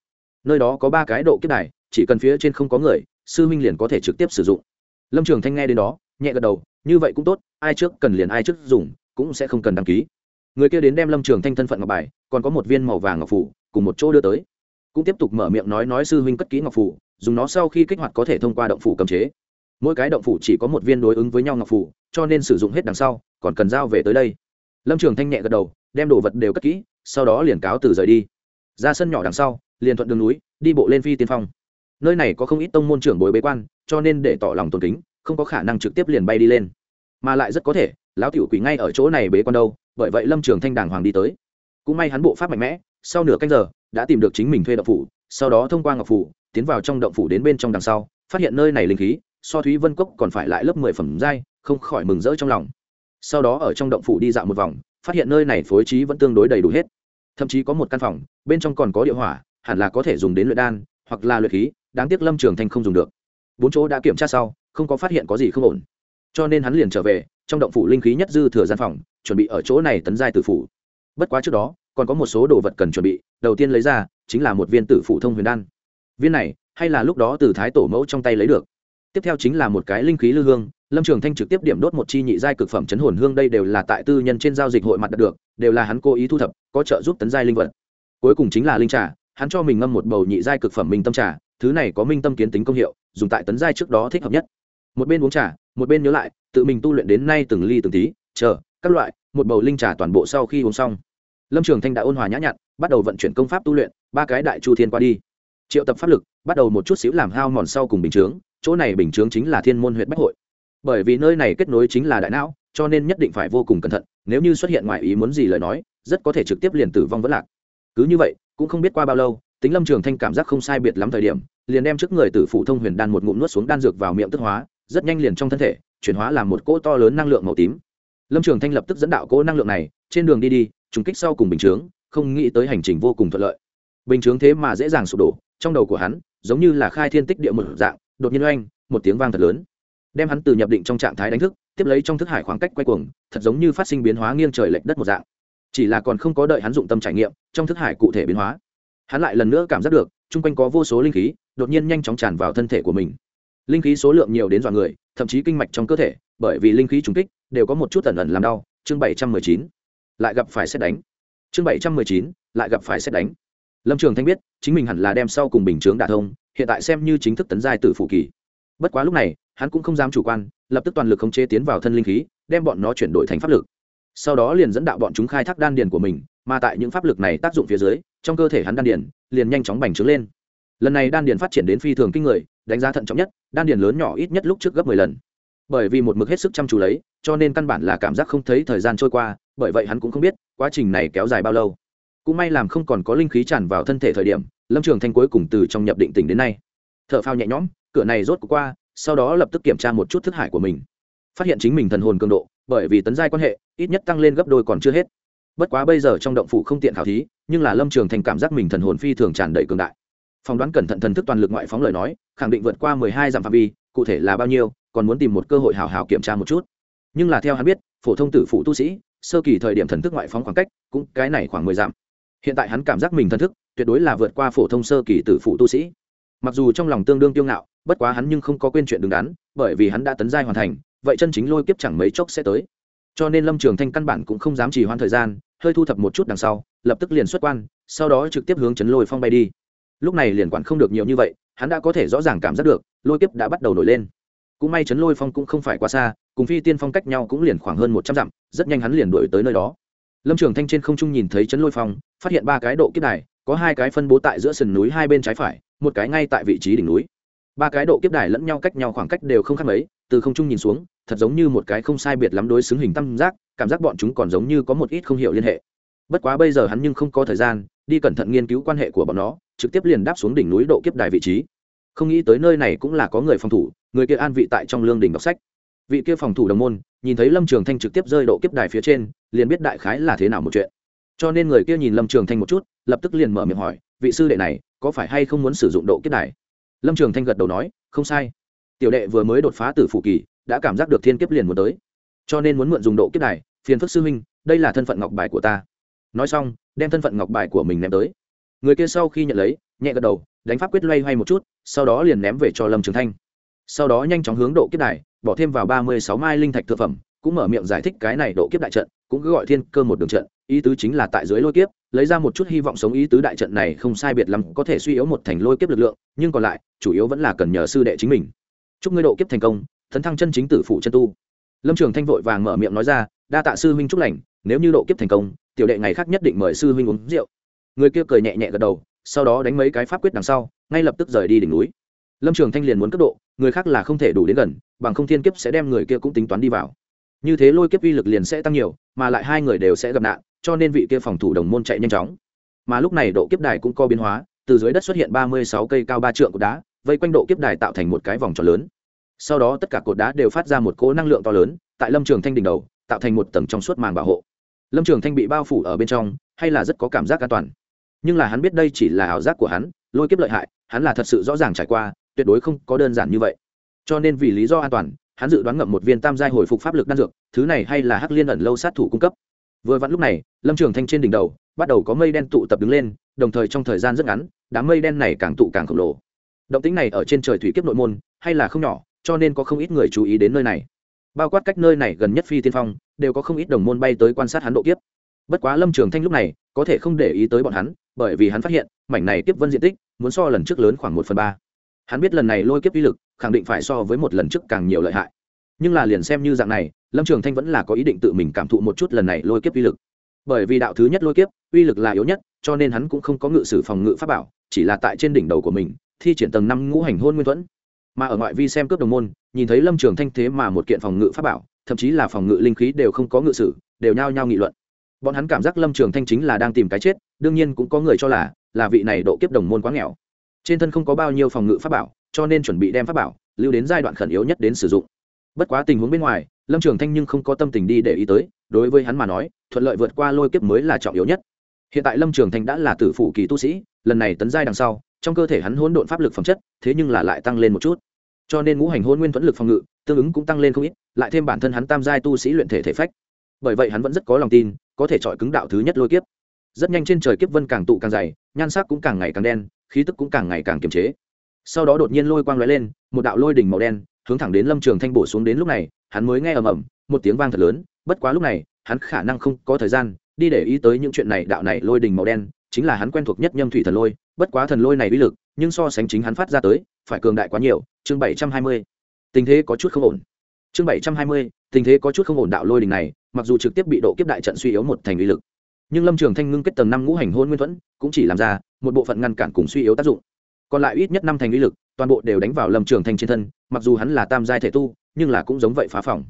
nơi đó có ba cái độ kiếp đài, chỉ cần phía trên không có người, sư huynh liền có thể trực tiếp sử dụng. Lâm trường thanh nghe đến đó, nhẹ gật đầu, như vậy cũng tốt, ai trước cần liền ai trước dùng, cũng sẽ không cần đăng ký. Người kia đến đem lâm trường thanh thân phận ngọc bài, còn có một viên màu vàng ngọc phủ, cùng một chỗ đưa tới. Cũng tiếp tục mở miệng nói nói sư huynh cất kỹ ngọc phủ, dùng nó sau khi kích hoạt có thể thông qua động phủ cầm chế. Mỗi cái động phủ chỉ có một viên đối ứng với nhau ngọc phủ, cho nên sử dụng hết đằng sau, còn cần giao về tới đây. Lâm trường thanh nhẹ gật đầu, đem đồ vật đều cất kỹ, sau đó liền cáo từ rời đi. Ra sân nhỏ đằng sau liền thuận đường núi, đi bộ lên phi tiên phong. Nơi này có không ít tông môn trưởng bối bế quan, cho nên để tỏ lòng tôn kính, không có khả năng trực tiếp liền bay đi lên. Mà lại rất có thể, lão tiểu quỷ ngay ở chỗ này bế quan đâu, bởi vậy lâm trường thanh đàng hoàng đi tới. Cũng may hắn bộ pháp mạnh mẽ, sau nửa canh giờ, đã tìm được chính mình thuê động phủ, sau đó thông qua ngọc phủ, tiến vào trong động phủ đến bên trong đằng sau, phát hiện nơi này linh khí, so thúy vân cốc còn phải lại lớp mười phẩm giai, không khỏi mừng rỡ trong lòng. Sau đó ở trong động phủ đi dạo một vòng, phát hiện nơi này phối trí vẫn tương đối đầy đủ hết. Thậm chí có một căn phòng, bên trong còn có địa hỏa hẳn là có thể dùng đến luyện đan, hoặc là luyện khí, đáng tiếc lâm trường thanh không dùng được. Bốn chỗ đã kiểm tra sau, không có phát hiện có gì không ổn. Cho nên hắn liền trở về, trong động phủ linh khí nhất dư thừa gian phòng, chuẩn bị ở chỗ này tấn giai tử phủ. Bất quá trước đó, còn có một số đồ vật cần chuẩn bị, đầu tiên lấy ra, chính là một viên tử phủ thông huyền đan. Viên này, hay là lúc đó từ thái tổ mẫu trong tay lấy được. Tiếp theo chính là một cái linh khí lư hương, lâm trường thanh trực tiếp điểm đốt một chi nhị giai cực phẩm chấn hồn hương, đây đều là tại tư nhân trên giao dịch hội mặt đạt được, đều là hắn cố ý thu thập, có trợ giúp tấn giai linh vật. Cuối cùng chính là linh trà hắn cho mình ngâm một bầu nhị giai cực phẩm minh tâm trà, thứ này có minh tâm kiến tính công hiệu, dùng tại tấn giai trước đó thích hợp nhất. Một bên uống trà, một bên nhớ lại, tự mình tu luyện đến nay từng ly từng tí, chờ, các loại, một bầu linh trà toàn bộ sau khi uống xong. Lâm trường thanh đã ôn hòa nhã nhặn, bắt đầu vận chuyển công pháp tu luyện, ba cái đại chu thiên qua đi. Triệu tập pháp lực, bắt đầu một chút xíu làm hao mòn sau cùng bình chướng, chỗ này bình chướng chính là thiên môn huyện bách hội. Bởi vì nơi này kết nối chính là đại não, cho nên nhất định phải vô cùng cẩn thận, nếu như xuất hiện ngoài ý muốn gì lời nói, rất có thể trực tiếp liền tử vong vẫn lạc. Cứ như vậy cũng không biết qua bao lâu, tính lâm trường thanh cảm giác không sai biệt lắm thời điểm, liền đem trước người từ phủ thông huyền đan một ngụm nuốt xuống đan dược vào miệng tức hóa, rất nhanh liền trong thân thể, chuyển hóa làm một cỗ to lớn năng lượng màu tím. Lâm trường thanh lập tức dẫn đạo cỗ năng lượng này, trên đường đi đi, trùng kích sau cùng bình chướng, không nghĩ tới hành trình vô cùng thuận lợi. Bình chướng thế mà dễ dàng sụp đổ, trong đầu của hắn, giống như là khai thiên tích địa một dạng, đột nhiên oanh, một tiếng vang thật lớn. Đem hắn từ nhập định trong trạng thái đánh thức, tiếp lấy trong thức hải khoảng cách quay cuồng, thật giống như phát sinh biến hóa nghiêng trời lệch đất một dạng chỉ là còn không có đợi hắn dụng tâm trải nghiệm, trong thức hải cụ thể biến hóa, hắn lại lần nữa cảm giác được, chung quanh có vô số linh khí, đột nhiên nhanh chóng tràn vào thân thể của mình. Linh khí số lượng nhiều đến dọa người, thậm chí kinh mạch trong cơ thể, bởi vì linh khí trùng kích, đều có một chút tần ẩn làm đau. Chương bảy trăm mười chín, lại gặp phải xét đánh. Chương bảy trăm mười chín, lại gặp phải xét đánh. Lâm trường thanh biết, chính mình hẳn là đem sau cùng bình chướng đả thông, hiện tại xem như chính thức tấn giai tử phụ kỳ. Bất quá lúc này, hắn cũng không dám chủ quan, lập tức toàn lực khống chế tiến vào thân linh khí, đem bọn nó chuyển đổi thành pháp lực sau đó liền dẫn đạo bọn chúng khai thác đan điền của mình, mà tại những pháp lực này tác dụng phía dưới, trong cơ thể hắn đan điền liền nhanh chóng bành trướng lên. Lần này đan điền phát triển đến phi thường kinh người, đánh giá thận trọng nhất, đan điền lớn nhỏ ít nhất lúc trước gấp mười lần. Bởi vì một mực hết sức chăm chú lấy, cho nên căn bản là cảm giác không thấy thời gian trôi qua, bởi vậy hắn cũng không biết quá trình này kéo dài bao lâu. Cũng may làm không còn có linh khí tràn vào thân thể thời điểm, lâm trường thanh cuối cùng từ trong nhập định tỉnh đến nay. T h ở phao nhẹ nhõm, cửa này rốt cuộc qua, sau đó lập tức kiểm tra một chút thức hải của mình. Phát hiện chính mình thần hồn cường độ bởi vì tấn giai quan hệ, ít nhất tăng lên gấp đôi còn chưa hết. Bất quá bây giờ trong động phủ không tiện khảo thí, nhưng là lâm trường thành cảm giác mình thần hồn phi thường tràn đầy cường đại. Phỏng đoán cẩn thận thần thức toàn lực ngoại phóng lời nói, khẳng định vượt qua mười hai dặm phạm vi, cụ thể là bao nhiêu, còn muốn tìm một cơ hội hào hào kiểm tra một chút. Nhưng là theo hắn biết, phổ thông tử phụ tu sĩ, sơ kỳ thời điểm thần thức ngoại phóng khoảng cách, cũng cái này khoảng mười dặm. Hiện tại hắn cảm giác mình thần thức, tuyệt đối là vượt qua phổ thông sơ kỳ tử phụ tu sĩ. Mặc dù trong lòng tương đương tiêu ngạo, bất quá hắn nhưng không có quên chuyện đứng đắn, bởi vì hắn đã tấn giai hoàn thành vậy chân chính lôi kiếp chẳng mấy chốc sẽ tới. Cho nên lâm trường thanh căn bản cũng không dám trì hoãn thời gian, hơi thu thập một chút đằng sau, lập tức liền xuất quan, sau đó trực tiếp hướng chấn lôi phong bay đi. Lúc này liền quản không được nhiều như vậy, hắn đã có thể rõ ràng cảm giác được, lôi kiếp đã bắt đầu nổi lên. Cũng may chấn lôi phong cũng không phải quá xa, cùng phi tiên phong cách nhau cũng liền khoảng hơn một trăm dặm, rất nhanh hắn liền đuổi tới nơi đó. Lâm trường thanh trên không trung nhìn thấy chấn lôi phong, phát hiện ba cái độ kiếp đài, có hai cái phân bố tại giữa sườn núi hai bên trái phải, một cái ngay tại vị trí đỉnh núi ba cái độ kiếp đài lẫn nhau cách nhau khoảng cách đều không khác mấy, từ không trung nhìn xuống, thật giống như một cái không sai biệt lắm đối xứng hình tam giác, cảm giác bọn chúng còn giống như có một ít không hiểu liên hệ. Bất quá bây giờ hắn nhưng không có thời gian, đi cẩn thận nghiên cứu quan hệ của bọn nó, trực tiếp liền đáp xuống đỉnh núi độ kiếp đài vị trí. Không nghĩ tới nơi này cũng là có người phòng thủ, người kia an vị tại trong lương đỉnh đọc sách. Vị kia phòng thủ đồng môn, nhìn thấy lâm trường thanh trực tiếp rơi độ kiếp đài phía trên, liền biết đại khái là thế nào một chuyện. Cho nên người kia nhìn lâm trường thanh một chút, lập tức liền mở miệng hỏi, vị sư đệ này, có phải hay không muốn sử dụng độ kiếp đài? Lâm trường thanh gật đầu nói, không sai. Tiểu đệ vừa mới đột phá từ phụ kỳ, đã cảm giác được thiên kiếp liền muốn tới. Cho nên muốn mượn dùng độ kiếp này. phiền phức sư huynh, đây là thân phận ngọc bài của ta. Nói xong, đem thân phận ngọc bài của mình ném tới. Người kia sau khi nhận lấy, nhẹ gật đầu, đánh pháp quyết loay hoay một chút, sau đó liền ném về cho lâm trường thanh. Sau đó nhanh chóng hướng độ kiếp đài, bỏ thêm vào ba mươi sáu mai linh thạch thực phẩm, cũng mở miệng giải thích cái này độ kiếp đại trận, cũng cứ gọi thiên cơ một đường trận, ý tứ chính là tại dưới lôi kiếp lấy ra một chút hy vọng sống ý tứ đại trận này không sai biệt lắm có thể suy yếu một thành lôi kiếp lực lượng, nhưng còn lại, chủ yếu vẫn là cần nhờ sư đệ chính mình. Chúc ngươi độ kiếp thành công thấn thăng chân chính tử phụ chân tu. Lâm trường thanh vội vàng mở miệng nói ra, đa tạ sư huynh chúc lành, nếu như độ kiếp thành công, tiểu đệ ngày khác nhất định mời sư huynh uống rượu. Người kia cười nhẹ nhẹ gật đầu, sau đó đánh mấy cái pháp quyết đằng sau, ngay lập tức rời đi đỉnh núi. Lâm trường thanh liền muốn cấp độ, người khác là không thể đủ đến gần, bằng không thiên kiếp sẽ đem người kia cũng tính toán đi vào. Như thế lôi kiếp uy lực liền sẽ tăng nhiều, mà lại hai người đều sẽ gặp nạn cho nên vị kia phòng thủ đồng môn chạy nhanh chóng. Mà lúc này độ kiếp đài cũng có biến hóa, từ dưới đất xuất hiện ba mươi sáu cây cao ba trượng của đá, vây quanh độ kiếp đài tạo thành một cái vòng tròn lớn. Sau đó tất cả cột đá đều phát ra một cỗ năng lượng to lớn, tại lâm trường thanh đỉnh đầu, tạo thành một tầng trong suốt màn bảo hộ. Lâm trường thanh bị bao phủ ở bên trong, hay là rất có cảm giác an toàn. Nhưng là hắn biết đây chỉ là ảo giác của hắn, lôi kiếp lợi hại, hắn là thật sự rõ ràng trải qua, tuyệt đối không có đơn giản như vậy. Cho nên vì lý do an toàn, hắn dự đoán ngậm một viên tam giai hồi phục pháp lực đan dược, thứ này hay là hắc liên ẩn lâu sát thủ cung cấp vừa vặn lúc này, lâm trường thanh trên đỉnh đầu bắt đầu có mây đen tụ tập đứng lên, đồng thời trong thời gian rất ngắn, đám mây đen này càng tụ càng khổng lồ. Động tính này ở trên trời thủy kiếp nội môn, hay là không nhỏ, cho nên có không ít người chú ý đến nơi này. Bao quát cách nơi này gần nhất phi tiên phong, đều có không ít đồng môn bay tới quan sát hắn độ kiếp. Bất quá lâm trường thanh lúc này, có thể không để ý tới bọn hắn, bởi vì hắn phát hiện, mảnh này kiếp vân diện tích, muốn so lần trước lớn khoảng một phần ba. Hắn biết lần này lôi kiếp uy lực, khẳng định phải so với một lần trước càng nhiều lợi hại nhưng là liền xem như dạng này, lâm trường thanh vẫn là có ý định tự mình cảm thụ một chút lần này lôi kiếp uy lực. Bởi vì đạo thứ nhất lôi kiếp, uy lực là yếu nhất, cho nên hắn cũng không có ngự sử phòng ngự pháp bảo, chỉ là tại trên đỉnh đầu của mình, thi triển tầng năm ngũ hành hôn nguyên thuẫn. Mà ở ngoại vi xem cướp đồng môn, nhìn thấy lâm trường thanh thế mà một kiện phòng ngự pháp bảo, thậm chí là phòng ngự linh khí đều không có ngự sử, đều nhao nhao nghị luận. Bọn hắn cảm giác lâm trường thanh chính là đang tìm cái chết, đương nhiên cũng có người cho là là vị này độ kiếp đồng môn quá nghèo. Trên thân không có bao nhiêu phòng ngự pháp bảo, cho nên chuẩn bị đem pháp bảo, lưu đến giai đoạn khẩn yếu nhất đến sử dụng bất quá tình huống bên ngoài, lâm trường thanh nhưng không có tâm tình đi để ý tới, đối với hắn mà nói, thuận lợi vượt qua lôi kiếp mới là trọng yếu nhất. Hiện tại lâm trường thanh đã là tử phụ kỳ tu sĩ, lần này tấn giai đằng sau, trong cơ thể hắn hỗn độn pháp lực phẩm chất, thế nhưng là lại tăng lên một chút. Cho nên ngũ hành hôn nguyên thuẫn lực phòng ngự, tương ứng cũng tăng lên không ít, lại thêm bản thân hắn tam giai tu sĩ luyện thể thể phách. Bởi vậy hắn vẫn rất có lòng tin, có thể chọi cứng đạo thứ nhất lôi kiếp. Rất nhanh trên trời kiếp vân càng tụ càng dày, nhan sắc cũng càng ngày càng đen, khí tức cũng càng ngày càng kiềm chế. Sau đó đột nhiên lôi quang lóe lên, một đạo lôi đỉnh màu đen hướng thẳng đến lâm trường thanh bổ xuống đến lúc này, hắn mới nghe ầm ầm, một tiếng vang thật lớn, bất quá lúc này, hắn khả năng không có thời gian, đi để ý tới những chuyện này, đạo này lôi đình màu đen, chính là hắn quen thuộc nhất nhâm thủy thần lôi, bất quá thần lôi này uy lực, nhưng so sánh chính hắn phát ra tới, phải cường đại quá nhiều, chương bảy trăm hai mươi. Tình thế có chút không ổn. Chương bảy trăm hai mươi, tình thế có chút không ổn đạo lôi đình này, mặc dù trực tiếp bị độ kiếp đại trận suy yếu một thành uy lực, nhưng lâm trường thanh ngưng kết tầng năm ngũ hành hôn nguyên thuẫn, cũng chỉ làm ra một bộ phận ngăn cản cùng suy yếu tác dụng còn lại ít nhất năm thành uy lực, toàn bộ đều đánh vào lâm trường thanh trên thân, mặc dù hắn là tam giai thể tu, nhưng là cũng giống vậy phá phòng.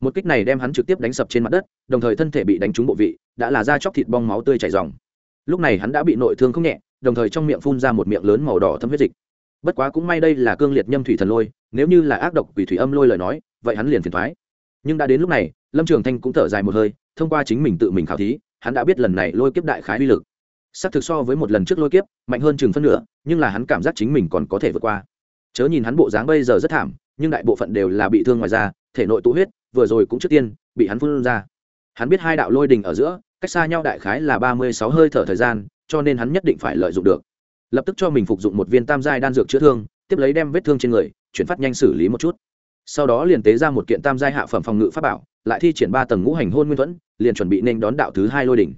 Một kích này đem hắn trực tiếp đánh sập trên mặt đất, đồng thời thân thể bị đánh trúng bộ vị, đã là da chóc thịt bong máu tươi chảy dòng lúc này hắn đã bị nội thương không nhẹ, đồng thời trong miệng phun ra một miệng lớn màu đỏ thâm huyết dịch. Bất quá cũng may đây là cương liệt nhâm thủy thần lôi, nếu như là ác độc quỷ thủy âm lôi lời nói, vậy hắn liền phiền thoái nhưng đã đến lúc này, lâm trường thanh cũng thở dài một hơi, thông qua chính mình tự mình khảo thí, hắn đã biết lần này lôi kiếp đại khái uy lực s thực so với một lần trước lôi kiếp, mạnh hơn chừng phân nửa, nhưng là hắn cảm giác chính mình còn có thể vượt qua. Chớ nhìn hắn bộ dáng bây giờ rất thảm, nhưng đại bộ phận đều là bị thương ngoài da, thể nội tụ huyết, vừa rồi cũng trước tiên, bị hắn phun ra. Hắn biết hai đạo lôi đình ở giữa, cách xa nhau đại khái là ba mươi sáu hơi thở thời gian, cho nên hắn nhất định phải lợi dụng được. Lập tức cho mình phục dụng một viên tam giai đan dược chữa thương, tiếp lấy đem vết thương trên người, chuyển phát nhanh xử lý một chút. Sau đó liền tế ra một kiện tam giai hạ phẩm phòng ngự pháp bảo, lại thi triển ba tầng ngũ hành hôn nguyên thuẫn, liền chuẩn bị nên đón đạo thứ hai lôi đỉnh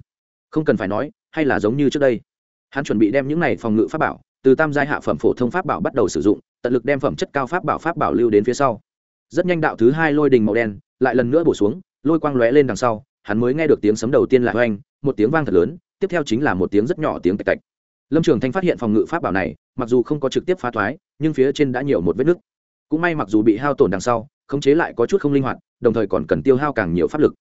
không cần phải nói hay là giống như trước đây? Hắn chuẩn bị đem những này phòng ngự pháp bảo, từ tam giai hạ phẩm phổ thông pháp bảo bắt đầu sử dụng, tận lực đem phẩm chất cao pháp bảo pháp bảo lưu đến phía sau. Rất nhanh đạo thứ hai lôi đình màu đen lại lần nữa bổ xuống, lôi quang lóe lên đằng sau, hắn mới nghe được tiếng sấm đầu tiên là hoanh một tiếng vang thật lớn, tiếp theo chính là một tiếng rất nhỏ tiếng tạch tạch. Lâm trường thanh phát hiện phòng ngự pháp bảo này, mặc dù không có trực tiếp phá thoái, nhưng phía trên đã nhiều một vết nứt. Cũng may mặc dù bị hao tổn đằng sau, khống chế lại có chút không linh hoạt, đồng thời còn cần tiêu hao càng nhiều pháp lực.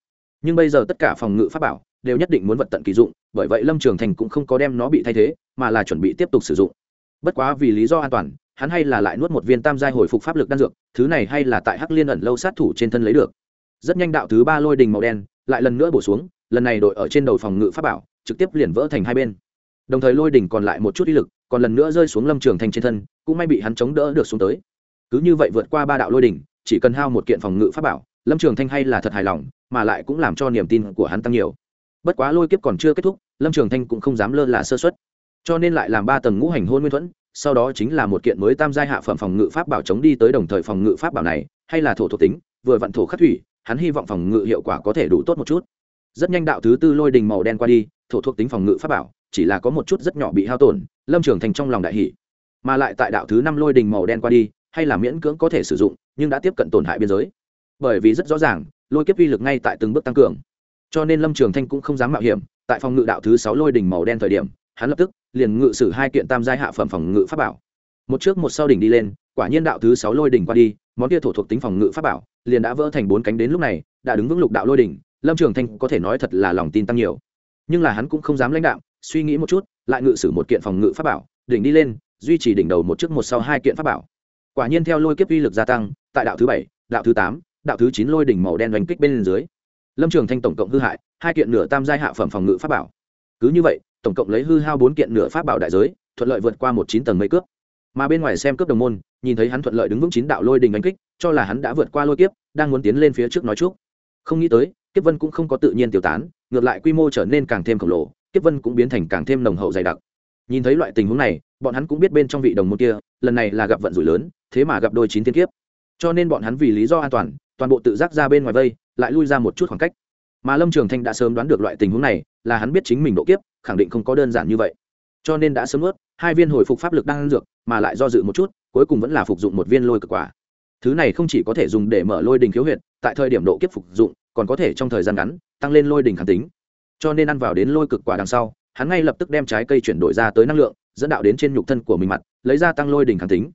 Nhưng bây giờ tất cả phòng ngự pháp bảo đều nhất định muốn vật tận kỳ dụng bởi vậy lâm trường thành cũng không có đem nó bị thay thế, mà là chuẩn bị tiếp tục sử dụng. Bất quá vì lý do an toàn, hắn hay là lại nuốt một viên tam giai hồi phục pháp lực đan dược, thứ này hay là tại hắc liên ẩn lâu sát thủ trên thân lấy được. Rất nhanh đạo thứ ba lôi đình màu đen lại lần nữa bổ xuống, lần này đội ở trên đầu phòng ngự pháp bảo, trực tiếp liền vỡ thành hai bên. Đồng thời lôi đỉnh còn lại một chút ý lực, còn lần nữa rơi xuống lâm trường thành trên thân, cũng may bị hắn chống đỡ được xuống tới. Cứ như vậy vượt qua ba đạo lôi đỉnh chỉ cần hao một kiện phòng ngự pháp bảo, lâm trường thanh hay là thật hài lòng, mà lại cũng làm cho niềm tin của hắn tăng nhiều. Bất quá lôi kiếp còn chưa kết thúc lâm trường thanh cũng không dám lơ là sơ xuất cho nên lại làm ba tầng ngũ hành hôn nguyên thuẫn, sau đó chính là một kiện mới tam giai hạ phẩm phòng ngự pháp bảo chống đi tới đồng thời phòng ngự pháp bảo này, hay là thổ thuộc tính, vừa vặn thổ khắc thủy, hắn hy vọng phòng ngự hiệu quả có thể đủ tốt một chút. Rất nhanh đạo thứ tư lôi đình màu đen qua đi, thổ thuộc tính phòng ngự pháp bảo, chỉ là có một chút rất nhỏ bị hao tổn, lâm trường thành trong lòng đại hỷ mà lại tại đạo thứ năm lôi đình màu đen qua đi, hay là miễn cưỡng có thể sử dụng, nhưng đã tiếp cận tổn hại biên giới. Bởi vì rất rõ ràng, lôi kiếp uy lực ngay tại từng bước tăng cường cho nên lâm trường thanh cũng không dám mạo hiểm. Tại phòng ngự đạo thứ sáu lôi đỉnh màu đen thời điểm, hắn lập tức liền ngự sử hai kiện tam giai hạ phẩm phòng ngự pháp bảo. Một trước một sau đỉnh đi lên, quả nhiên đạo thứ sáu lôi đỉnh qua đi, món kia thổ thuộc tính phòng ngự pháp bảo liền đã vỡ thành bốn cánh đến lúc này, đã đứng vững lục đạo lôi đỉnh, lâm trường thanh có thể nói thật là lòng tin tăng nhiều. Nhưng là hắn cũng không dám lãnh đạo suy nghĩ một chút, lại ngự sử một kiện phòng ngự pháp bảo, đỉnh đi lên, duy trì đỉnh đầu một trước một sau hai kiện pháp bảo. Quả nhiên theo lôi kiếp uy lực gia tăng, tại đạo thứ bảy, đạo thứ tám, đạo thứ chín lôi đỉnh màu đen oanh kích bên dưới lâm trường thanh tổng cộng hư hại, hai kiện nửa tam giai hạ phẩm phòng ngự pháp bảo. Cứ như vậy, tổng cộng lấy hư hao bốn kiện nửa pháp bảo đại giới, thuận lợi vượt qua một chín tầng mây cướp. Mà bên ngoài xem cướp đồng môn, nhìn thấy hắn thuận lợi đứng vững chín đạo lôi đình đánh kích, cho là hắn đã vượt qua lôi kiếp, đang muốn tiến lên phía trước nói trước không nghĩ tới, kiếp vân cũng không có tự nhiên tiêu tán, ngược lại quy mô trở nên càng thêm khổng lồ, kiếp vân cũng biến thành càng thêm nồng hậu dày đặc. Nhìn thấy loại tình huống này, bọn hắn cũng biết bên trong vị đồng môn kia, lần này là gặp vận rủi lớn, thế mà gặp đôi chín thiên kiếp. Cho nên bọn hắn vì lý do an toàn toàn bộ tự giác ra bên ngoài vây, lại lui ra một chút khoảng cách. Mà lâm trường thanh đã sớm đoán được loại tình huống này, là hắn biết chính mình độ kiếp, khẳng định không có đơn giản như vậy. Cho nên đã sớm ướt hai viên hồi phục pháp lực đang ăn dược, mà lại do dự một chút, cuối cùng vẫn là phục dụng một viên lôi cực quả. Thứ này không chỉ có thể dùng để mở lôi đình khiếu huyệt, tại thời điểm độ kiếp phục dụng, còn có thể trong thời gian ngắn, tăng lên lôi đình kháng tính. Cho nên ăn vào đến lôi cực quả đằng sau, hắn ngay lập tức đem trái cây chuyển đổi ra tới năng lượng, dẫn đạo đến trên nhục thân của mình mặt, lấy ra tăng lôi đình kháng tính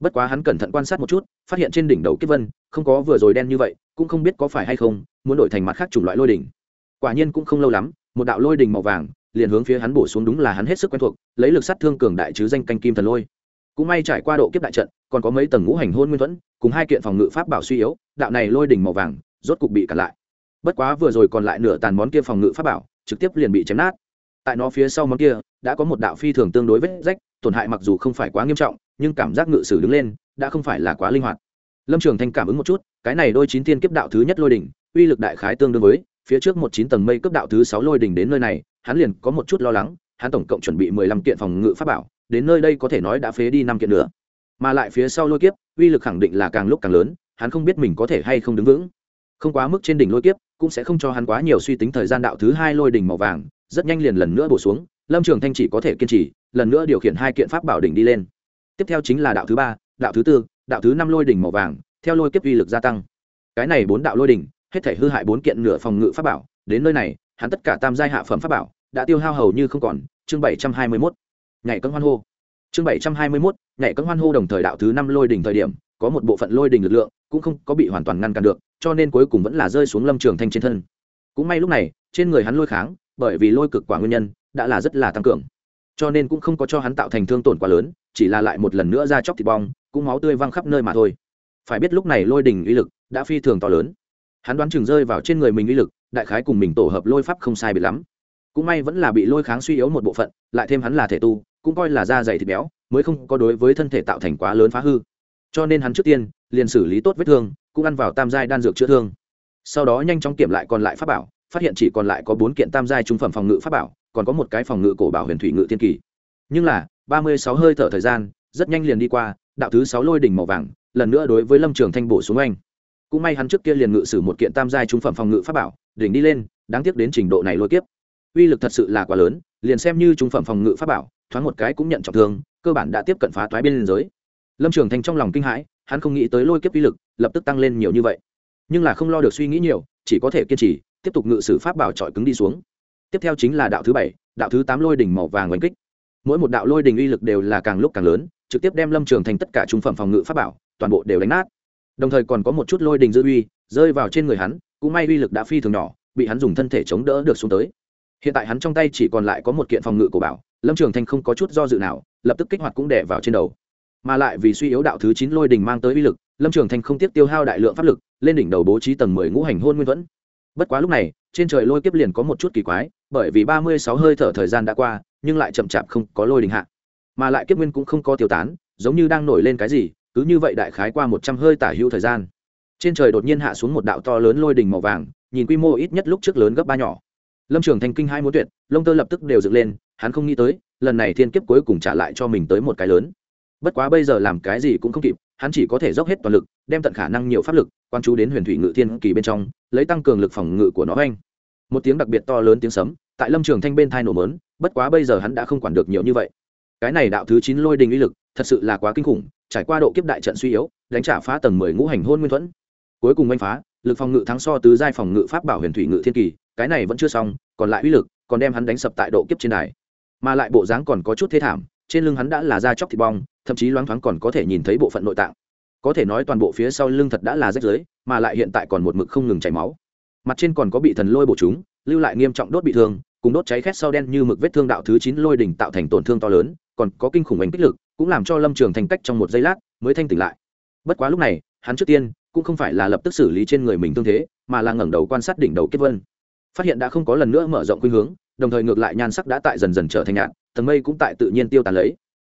bất quá hắn cẩn thận quan sát một chút, phát hiện trên đỉnh đầu kiếp vân, không có vừa rồi đen như vậy, cũng không biết có phải hay không, muốn đổi thành mặt khác chủng loại lôi đỉnh. Quả nhiên cũng không lâu lắm, một đạo lôi đỉnh màu vàng, liền hướng phía hắn bổ xuống đúng là hắn hết sức quen thuộc, lấy lực sát thương cường đại chứ danh canh kim thần lôi. Cũng may trải qua độ kiếp đại trận, còn có mấy tầng ngũ hành hôn nguyên thuẫn, cùng hai kiện phòng ngự pháp bảo suy yếu, đạo này lôi đỉnh màu vàng, rốt cục bị cản lại. Bất quá vừa rồi còn lại nửa tàn món kia phòng ngự pháp bảo, trực tiếp liền bị chém nát. Tại nó phía sau món kia, đã có một đạo phi thường tương đối vết rách, tổn hại mặc dù không phải quá nghiêm trọng nhưng cảm giác ngự sử đứng lên đã không phải là quá linh hoạt. Lâm trường thanh cảm ứng một chút, cái này đôi chín tiên kiếp đạo thứ nhất lôi đỉnh, uy lực đại khái tương đương với phía trước một chín tầng mây cấp đạo thứ sáu lôi đỉnh đến nơi này, hắn liền có một chút lo lắng, hắn tổng cộng chuẩn bị mười lăm kiện phòng ngự pháp bảo, đến nơi đây có thể nói đã phế đi năm kiện nữa. Mà lại phía sau lôi kiếp, uy lực khẳng định là càng lúc càng lớn, hắn không biết mình có thể hay không đứng vững. Không quá mức trên đỉnh lôi kiếp, cũng sẽ không cho hắn quá nhiều suy tính thời gian đạo thứ hai lôi đỉnh màu vàng, rất nhanh liền lần nữa bổ xuống, lâm trường thanh chỉ có thể kiên trì, lần nữa điều khiển hai kiện pháp bảo đỉnh đi lên tiếp theo chính là đạo thứ ba, đạo thứ tư, đạo thứ năm lôi đỉnh màu vàng, theo lôi kiếp uy lực gia tăng. Cái này bốn đạo lôi đỉnh, hết thể hư hại bốn kiện nửa phòng ngự pháp bảo, đến nơi này, hắn tất cả tam giai hạ phẩm pháp bảo, đã tiêu hao hầu như không còn, chương bảy trăm hai mươi mốt ngày cân hoan hô. Chương bảy trăm hai mươi mốt ngày cân hoan hô đồng thời đạo thứ năm lôi đỉnh thời điểm, có một bộ phận lôi đỉnh lực lượng, cũng không có bị hoàn toàn ngăn cản được, cho nên cuối cùng vẫn là rơi xuống lâm trường thanh trên thân. Cũng may lúc này, trên người hắn lôi kháng, bởi vì lôi cực quả nguyên nhân, đã là rất là tăng cường cho nên cũng không có cho hắn tạo thành thương tổn quá lớn, chỉ là lại một lần nữa ra chóc thịt bong, cũng máu tươi văng khắp nơi mà thôi. Phải biết lúc này lôi đình uy lực đã phi thường to lớn. Hắn đoán chừng rơi vào trên người mình uy lực, đại khái cùng mình tổ hợp lôi pháp không sai biệt lắm. Cũng may vẫn là bị lôi kháng suy yếu một bộ phận, lại thêm hắn là thể tu, cũng coi là da dày thịt béo, mới không có đối với thân thể tạo thành quá lớn phá hư. Cho nên hắn trước tiên, liền xử lý tốt vết thương, cũng ăn vào tam giai đan dược chữa thương. Sau đó nhanh chóng kiểm lại còn lại pháp bảo, phát hiện chỉ còn lại có bốn kiện tam giai trung phẩm phòng ngự pháp bảo còn có một cái phòng ngự cổ bảo huyền thủy ngự tiên kỳ. Nhưng là, ba mươi sáu hơi thở thời gian, rất nhanh liền đi qua, đạo thứ sáu lôi đỉnh màu vàng, lần nữa đối với lâm trường thanh bổ xuống anh cũng may hắn trước kia liền ngự sử một kiện tam giai trung phẩm phòng ngự pháp bảo, đỉnh đi lên, đáng tiếc đến trình độ này lôi kiếp. Uy lực thật sự là quá lớn, liền xem như trung phẩm phòng ngự pháp bảo, thoáng một cái cũng nhận trọng thương, cơ bản đã tiếp cận phá toái biên giới. Lâm trường thanh trong lòng kinh hãi, hắn không nghĩ tới lôi kiếp uy lực lập tức tăng lên nhiều như vậy. Nhưng là không lo được suy nghĩ nhiều, chỉ có thể kiên trì, tiếp tục ngự sử pháp bảo trọi cứng đi xuống tiếp theo chính là đạo thứ bảy, đạo thứ tám lôi đỉnh màu vàng oanh kích. Mỗi một đạo lôi đỉnh uy lực đều là càng lúc càng lớn, trực tiếp đem lâm trường thành tất cả trung phẩm phòng ngự pháp bảo, toàn bộ đều đánh nát. Đồng thời còn có một chút lôi đình dư uy, rơi vào trên người hắn, cũng may uy lực đã phi thường nhỏ, bị hắn dùng thân thể chống đỡ được xuống tới. Hiện tại hắn trong tay chỉ còn lại có một kiện phòng ngự của bảo, lâm trường thanh không có chút do dự nào, lập tức kích hoạt cũng đẻ vào trên đầu. Mà lại vì suy yếu đạo thứ chín lôi đình mang tới uy lực, lâm trường thanh không tiếp tiêu hao đại lượng pháp lực, lên đỉnh đầu bố trí tầng mười ngũ hành hôn nguyên thuẫn bất quá lúc này, trên trời lôi kiếp liền có một chút kỳ quái bởi vì ba mươi sáu hơi thở thời gian đã qua, nhưng lại chậm chạp không có lôi đình hạ. Mà lại kiếp nguyên cũng không có tiêu tán, giống như đang nổi lên cái gì, cứ như vậy đại khái qua một trăm hơi tả hữu thời gian. Trên trời đột nhiên hạ xuống một đạo to lớn lôi đình màu vàng, nhìn quy mô ít nhất lúc trước lớn gấp ba nhỏ. Lâm trường thành kinh hai muốn tuyệt, lông tơ lập tức đều dựng lên, hắn không nghĩ tới, lần này thiên kiếp cuối cùng trả lại cho mình tới một cái lớn. Bất quá bây giờ làm cái gì cũng không kịp, hắn chỉ có thể dốc hết toàn lực, đem tận khả năng nhiều pháp lực quan chú đến huyền thủy ngự thiên kỳ bên trong, lấy tăng cường lực phòng ngự của nó anh một tiếng đặc biệt to lớn tiếng sấm, tại lâm trường thanh bên thai nổ mớn, bất quá bây giờ hắn đã không quản được nhiều như vậy. Cái này đạo thứ chín lôi đình uy lực, thật sự là quá kinh khủng, trải qua độ kiếp đại trận suy yếu, đánh trả phá tầng mười ngũ hành hôn nguyên thuẫn. Cuối cùng oanh phá, lực phòng ngự thắng so tứ giai phòng ngự pháp bảo huyền thủy ngự thiên kỳ, cái này vẫn chưa xong, còn lại uy lực, còn đem hắn đánh sập tại độ kiếp trên đài. Mà lại bộ dáng còn có chút thế thảm, trên lưng hắn đã là da chóc thịt bong, thậm chí loáng thoáng còn có thể nhìn thấy bộ phận nội tạng. Có thể nói toàn bộ phía sau lưng thật đã là rách rưới, mà lại hiện tại còn một mực không ngừng chảy máu mặt trên còn có bị thần lôi bổ chúng, lưu lại nghiêm trọng đốt bị thương, cùng đốt cháy khét sau đen như mực vết thương đạo thứ chín lôi đỉnh tạo thành tổn thương to lớn, còn có kinh khủng ánh kích lực, cũng làm cho lâm trường thành cách trong một giây lát mới thanh tỉnh lại. Bất quá lúc này, hắn trước tiên cũng không phải là lập tức xử lý trên người mình tương thế, mà là ngẩng đầu quan sát đỉnh đầu kết vân. Phát hiện đã không có lần nữa mở rộng khuynh hướng, đồng thời ngược lại nhan sắc đã tại dần dần trở thành nhạt, tầng mây cũng tại tự nhiên tiêu tàn lấy.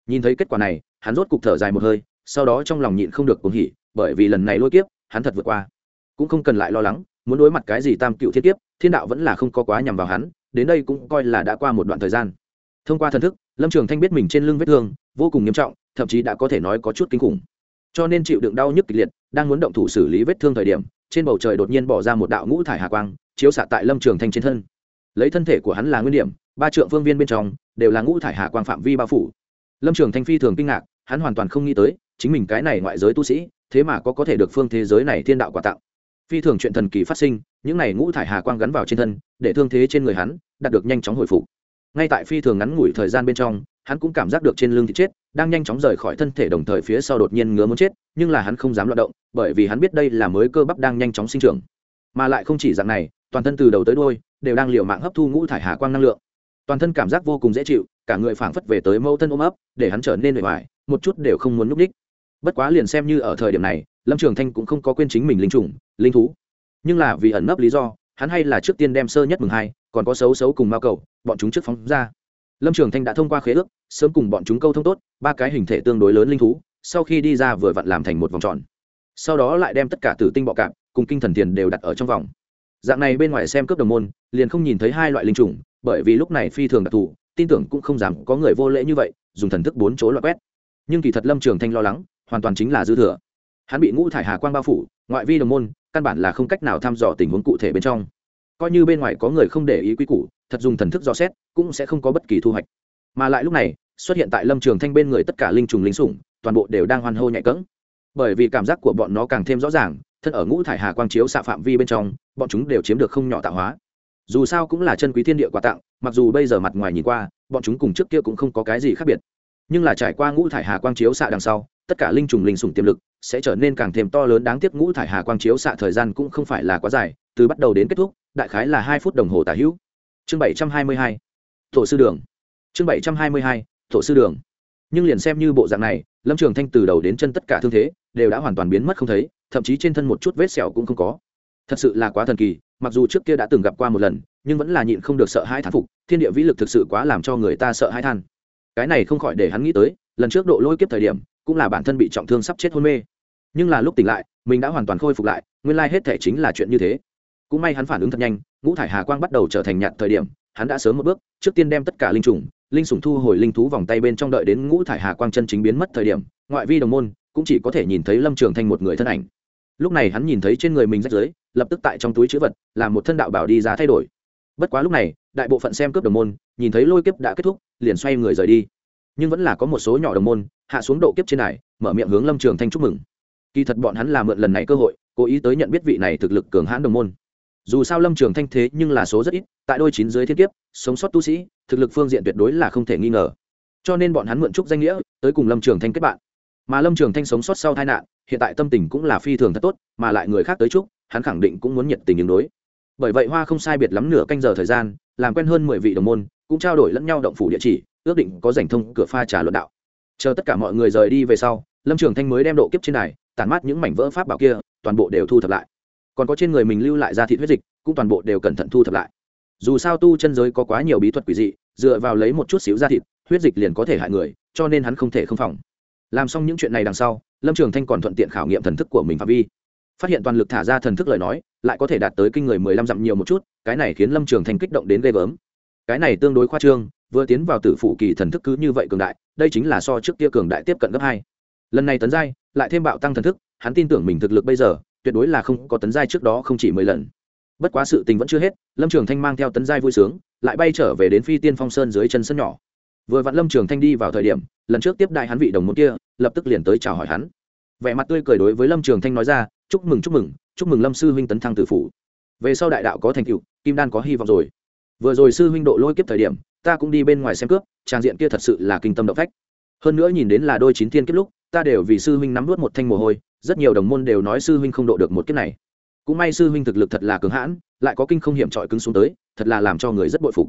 Nhìn thấy kết quả này, hắn rốt cục thở dài một hơi, sau đó trong lòng nhịn không được cuồng hỉ, bởi vì lần này lôi kiếp, hắn thật vượt qua. Cũng không cần lại lo lắng muốn đối mặt cái gì tam cựu thiết kiếp, thiên đạo vẫn là không có quá nhằm vào hắn, đến đây cũng coi là đã qua một đoạn thời gian. Thông qua thần thức, lâm trường thanh biết mình trên lưng vết thương, vô cùng nghiêm trọng, thậm chí đã có thể nói có chút kinh khủng. Cho nên chịu đựng đau nhức kịch liệt, đang muốn động thủ xử lý vết thương thời điểm, trên bầu trời đột nhiên bỏ ra một đạo ngũ thải hà quang, chiếu xạ tại lâm trường thanh trên thân. Lấy thân thể của hắn là nguyên điểm, ba trượng phương viên bên trong, đều là ngũ thải hà quang phạm vi bao phủ. Lâm trường thanh phi thường kinh ngạc, hắn hoàn toàn không nghĩ tới, chính mình cái này ngoại giới tu sĩ, thế mà có có thể được phương thế giới này thiên đạo quà tặng phi thường chuyện thần kỳ phát sinh, những này ngũ thải hà quang gắn vào trên thân, để thương thế trên người hắn đạt được nhanh chóng hồi phục. Ngay tại phi thường ngắn ngủi thời gian bên trong, hắn cũng cảm giác được trên lưng thì chết, đang nhanh chóng rời khỏi thân thể đồng thời phía sau đột nhiên ngứa muốn chết, nhưng là hắn không dám loạt động, bởi vì hắn biết đây là mới cơ bắp đang nhanh chóng sinh trưởng. Mà lại không chỉ dạng này, toàn thân từ đầu tới đôi đều đang liều mạng hấp thu ngũ thải hà quang năng lượng. Toàn thân cảm giác vô cùng dễ chịu, cả người phảng phất về tới mâu thân ôm ấp, để hắn trở nên bề ngoài một chút đều không muốn núp đích bất quá liền xem như ở thời điểm này, lâm trường thanh cũng không có quên chính mình linh chủng linh thú. Nhưng là vì ẩn nấp lý do, hắn hay là trước tiên đem sơ nhất mừng hai, còn có xấu xấu cùng mao cầu, bọn chúng trước phóng ra. Lâm trường thanh đã thông qua khế ước, sớm cùng bọn chúng câu thông tốt, ba cái hình thể tương đối lớn linh thú, sau khi đi ra vừa vặn làm thành một vòng tròn. Sau đó lại đem tất cả tử tinh bọ cạp cùng kinh thần tiền đều đặt ở trong vòng. Dạng này bên ngoài xem cướp đồng môn, liền không nhìn thấy hai loại linh trùng bởi vì lúc này phi thường đặc thù, tin tưởng cũng không dám có người vô lễ như vậy, dùng thần thức bốn chỗ loại quét. Nhưng kỳ thật lâm trường thanh lo lắng, hoàn toàn chính là dư thừa. Hắn bị ngũ thải hà quang bao phủ ngoại vi đồng môn, căn bản là không cách nào thăm dò tình huống cụ thể bên trong. Coi như bên ngoài có người không để ý quy củ, thật dùng thần thức dò xét, cũng sẽ không có bất kỳ thu hoạch. Mà lại lúc này, xuất hiện tại lâm trường thanh bên người tất cả linh trùng lính sủng, toàn bộ đều đang hoan hô nhạy cẫng. Bởi vì cảm giác của bọn nó càng thêm rõ ràng, thân ở ngũ thải hà quang chiếu xạ phạm vi bên trong, bọn chúng đều chiếm được không nhỏ tạo hóa. Dù sao cũng là chân quý thiên địa quà tặng, mặc dù bây giờ mặt ngoài nhìn qua, bọn chúng cùng trước kia cũng không có cái gì khác biệt. Nhưng là trải qua ngũ thải hà quang chiếu xạ đằng sau tất cả linh trùng linh sủng tiềm lực sẽ trở nên càng thêm to lớn đáng tiếc ngũ thải hà quang chiếu xạ thời gian cũng không phải là quá dài, từ bắt đầu đến kết thúc, đại khái là hai phút đồng hồ tả hữu. Chương bảy trăm hai mươi hai, tổ sư đường. Chương bảy trăm hai mươi hai, tổ sư đường. Nhưng liền xem như bộ dạng này, lâm trường thanh từ đầu đến chân tất cả thương thế đều đã hoàn toàn biến mất không thấy, thậm chí trên thân một chút vết sẹo cũng không có. Thật sự là quá thần kỳ, mặc dù trước kia đã từng gặp qua một lần, nhưng vẫn là nhịn không được sợ hãi thán phục, thiên địa vĩ lực thực sự quá làm cho người ta sợ hãi than. Cái này không khỏi để hắn nghĩ tới, lần trước độ lôi kiếp thời điểm cũng là bản thân bị trọng thương sắp chết hôn mê. Nhưng là lúc tỉnh lại, mình đã hoàn toàn khôi phục lại, nguyên lai hết thể chính là chuyện như thế. Cũng may hắn phản ứng thật nhanh, ngũ thải hà quang bắt đầu trở thành nhạt thời điểm, hắn đã sớm một bước, trước tiên đem tất cả linh trùng, linh sủng thu hồi linh thú vòng tay bên trong đợi đến ngũ thải hà quang chân chính biến mất thời điểm, ngoại vi đồng môn, cũng chỉ có thể nhìn thấy lâm trường thanh một người thân ảnh. Lúc này hắn nhìn thấy trên người mình rách rưới, lập tức tại trong túi chữ vật làm một thân đạo bảo đi ra thay đổi. Bất quá lúc này, đại bộ phận xem cướp đồng môn, nhìn thấy lôi kiếp đã kết thúc, liền xoay người rời đi nhưng vẫn là có một số nhỏ đồng môn, hạ xuống độ kiếp trên này mở miệng hướng lâm trường thanh chúc mừng. Kỳ thật bọn hắn là mượn lần này cơ hội, cố ý tới nhận biết vị này thực lực cường hãn đồng môn. Dù sao lâm trường thanh thế nhưng là số rất ít, tại đôi chín dưới thiên kiếp, sống sót tu sĩ, thực lực phương diện tuyệt đối là không thể nghi ngờ. Cho nên bọn hắn mượn chúc danh nghĩa, tới cùng lâm trường thanh kết bạn. Mà lâm trường thanh sống sót sau tai nạn, hiện tại tâm tình cũng là phi thường thật tốt, mà lại người khác tới chúc, hắn khẳng định cũng muốn nhiệt tình ứng đối. Bởi vậy hoa không sai biệt lắm nửa canh giờ thời gian, làm quen hơn mười vị đồng môn, cũng trao đổi lẫn nhau động phủ địa chỉ ước định có rảnh thông cửa pha trà luận đạo. Chờ tất cả mọi người rời đi về sau, lâm trường thanh mới đem độ kiếp trên này tản mát những mảnh vỡ pháp bảo kia, toàn bộ đều thu thập lại. Còn có trên người mình lưu lại ra thị huyết dịch, cũng toàn bộ đều cẩn thận thu thập lại. Dù sao tu chân giới có quá nhiều bí thuật quỷ dị, dựa vào lấy một chút xíu da thịt, huyết dịch liền có thể hại người, cho nên hắn không thể không phòng. Làm xong những chuyện này đằng sau, lâm trường thanh còn thuận tiện khảo nghiệm thần thức của mình phạm vi. Phát hiện toàn lực thả ra thần thức lời nói, lại có thể đạt tới kinh người mười lăm dặm nhiều một chút, cái này khiến lâm trường thanh kích động đến ghê gớm. Cái này tương đối khoa trương vừa tiến vào tử phụ kỳ thần thức cứ như vậy cường đại, đây chính là so trước kia cường đại tiếp cận gấp hai. Lần này tấn giai, lại thêm bạo tăng thần thức, hắn tin tưởng mình thực lực bây giờ, tuyệt đối là không có tấn giai trước đó không chỉ mười lần. Bất quá sự tình vẫn chưa hết, lâm trường thanh mang theo tấn giai vui sướng, lại bay trở về đến phi tiên phong sơn dưới chân sân nhỏ. Vừa vặn lâm trường thanh đi vào thời điểm, lần trước tiếp đại hắn vị đồng môn kia, lập tức liền tới chào hỏi hắn. Vẻ mặt tươi cười đối với lâm trường thanh nói ra, chúc mừng chúc mừng chúc mừng lâm sư huynh tấn thăng tử phủ. Về sau đại đạo có thành tựu, kim đan có hy vọng rồi. Vừa rồi sư huynh độ lôi kiếp thời điểm ta cũng đi bên ngoài xem cướp, trang diện kia thật sự là kinh tâm động phách. Hơn nữa nhìn đến là đôi chín thiên kiếp lúc, ta đều vì sư huynh nắm vớt một thanh mồ hôi, rất nhiều đồng môn đều nói sư huynh không độ được một kiếp này. Cũng may sư huynh thực lực thật là cứng hãn, lại có kinh không hiểm trọi cứng xuống tới, thật là làm cho người rất bội phục.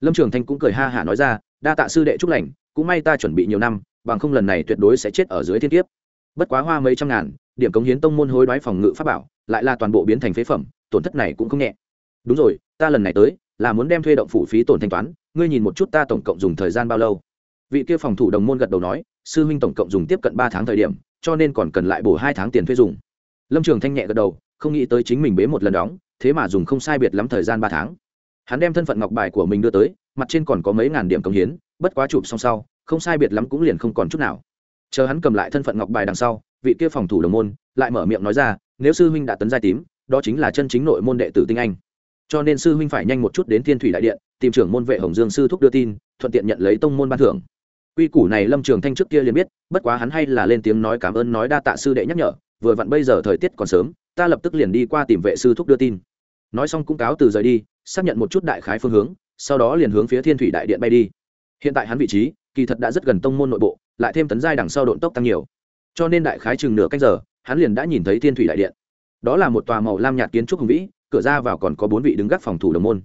Lâm trường thanh cũng cười ha hả nói ra, đa tạ sư đệ chúc lành, cũng may ta chuẩn bị nhiều năm, bằng không lần này tuyệt đối sẽ chết ở dưới thiên kiếp. Bất quá hoa mấy trăm ngàn, điểm cống hiến tông môn hối đoái phòng ngự pháp bảo, lại là toàn bộ biến thành phế phẩm, tổn thất này cũng không nhẹ. Đúng rồi, ta lần này tới là muốn đem thuê động phủ phí tổn thanh toán, ngươi nhìn một chút ta tổng cộng dùng thời gian bao lâu. Vị kia phòng thủ đồng môn gật đầu nói, sư huynh tổng cộng dùng tiếp cận ba tháng thời điểm, cho nên còn cần lại bổ hai tháng tiền thuê dùng. Lâm trường thanh nhẹ gật đầu, không nghĩ tới chính mình bế một lần đóng, thế mà dùng không sai biệt lắm thời gian ba tháng. Hắn đem thân phận ngọc bài của mình đưa tới, mặt trên còn có mấy ngàn điểm công hiến, bất quá chụp xong sau, không sai biệt lắm cũng liền không còn chút nào. Chờ hắn cầm lại thân phận ngọc bài đằng sau, vị kia phòng thủ đồng môn lại mở miệng nói ra, nếu sư huynh đã tấn giai tím, đó chính là chân chính nội môn đệ tử tinh anh cho nên sư huynh phải nhanh một chút đến thiên thủy đại điện, tìm trưởng môn vệ hồng dương sư thúc đưa tin, thuận tiện nhận lấy tông môn ban thưởng. Quy củ này lâm trường thanh trước kia liền biết, bất quá hắn hay là lên tiếng nói cảm ơn nói đa tạ sư đệ nhắc nhở, vừa vặn bây giờ thời tiết còn sớm, ta lập tức liền đi qua tìm vệ sư thúc đưa tin. Nói xong cũng cáo từ rời đi, xác nhận một chút đại khái phương hướng, sau đó liền hướng phía thiên thủy đại điện bay đi. Hiện tại hắn vị trí, kỳ thật đã rất gần tông môn nội bộ, lại thêm tấn giai đằng sau độn tốc tăng nhiều. Cho nên đại khái chừng nửa cách giờ, hắn liền đã nhìn thấy thiên thủy đại điện. Đó là một tòa màu lam nhạt kiến trúc hùng vĩ cửa ra vào còn có bốn vị đứng gác phòng thủ đồng môn.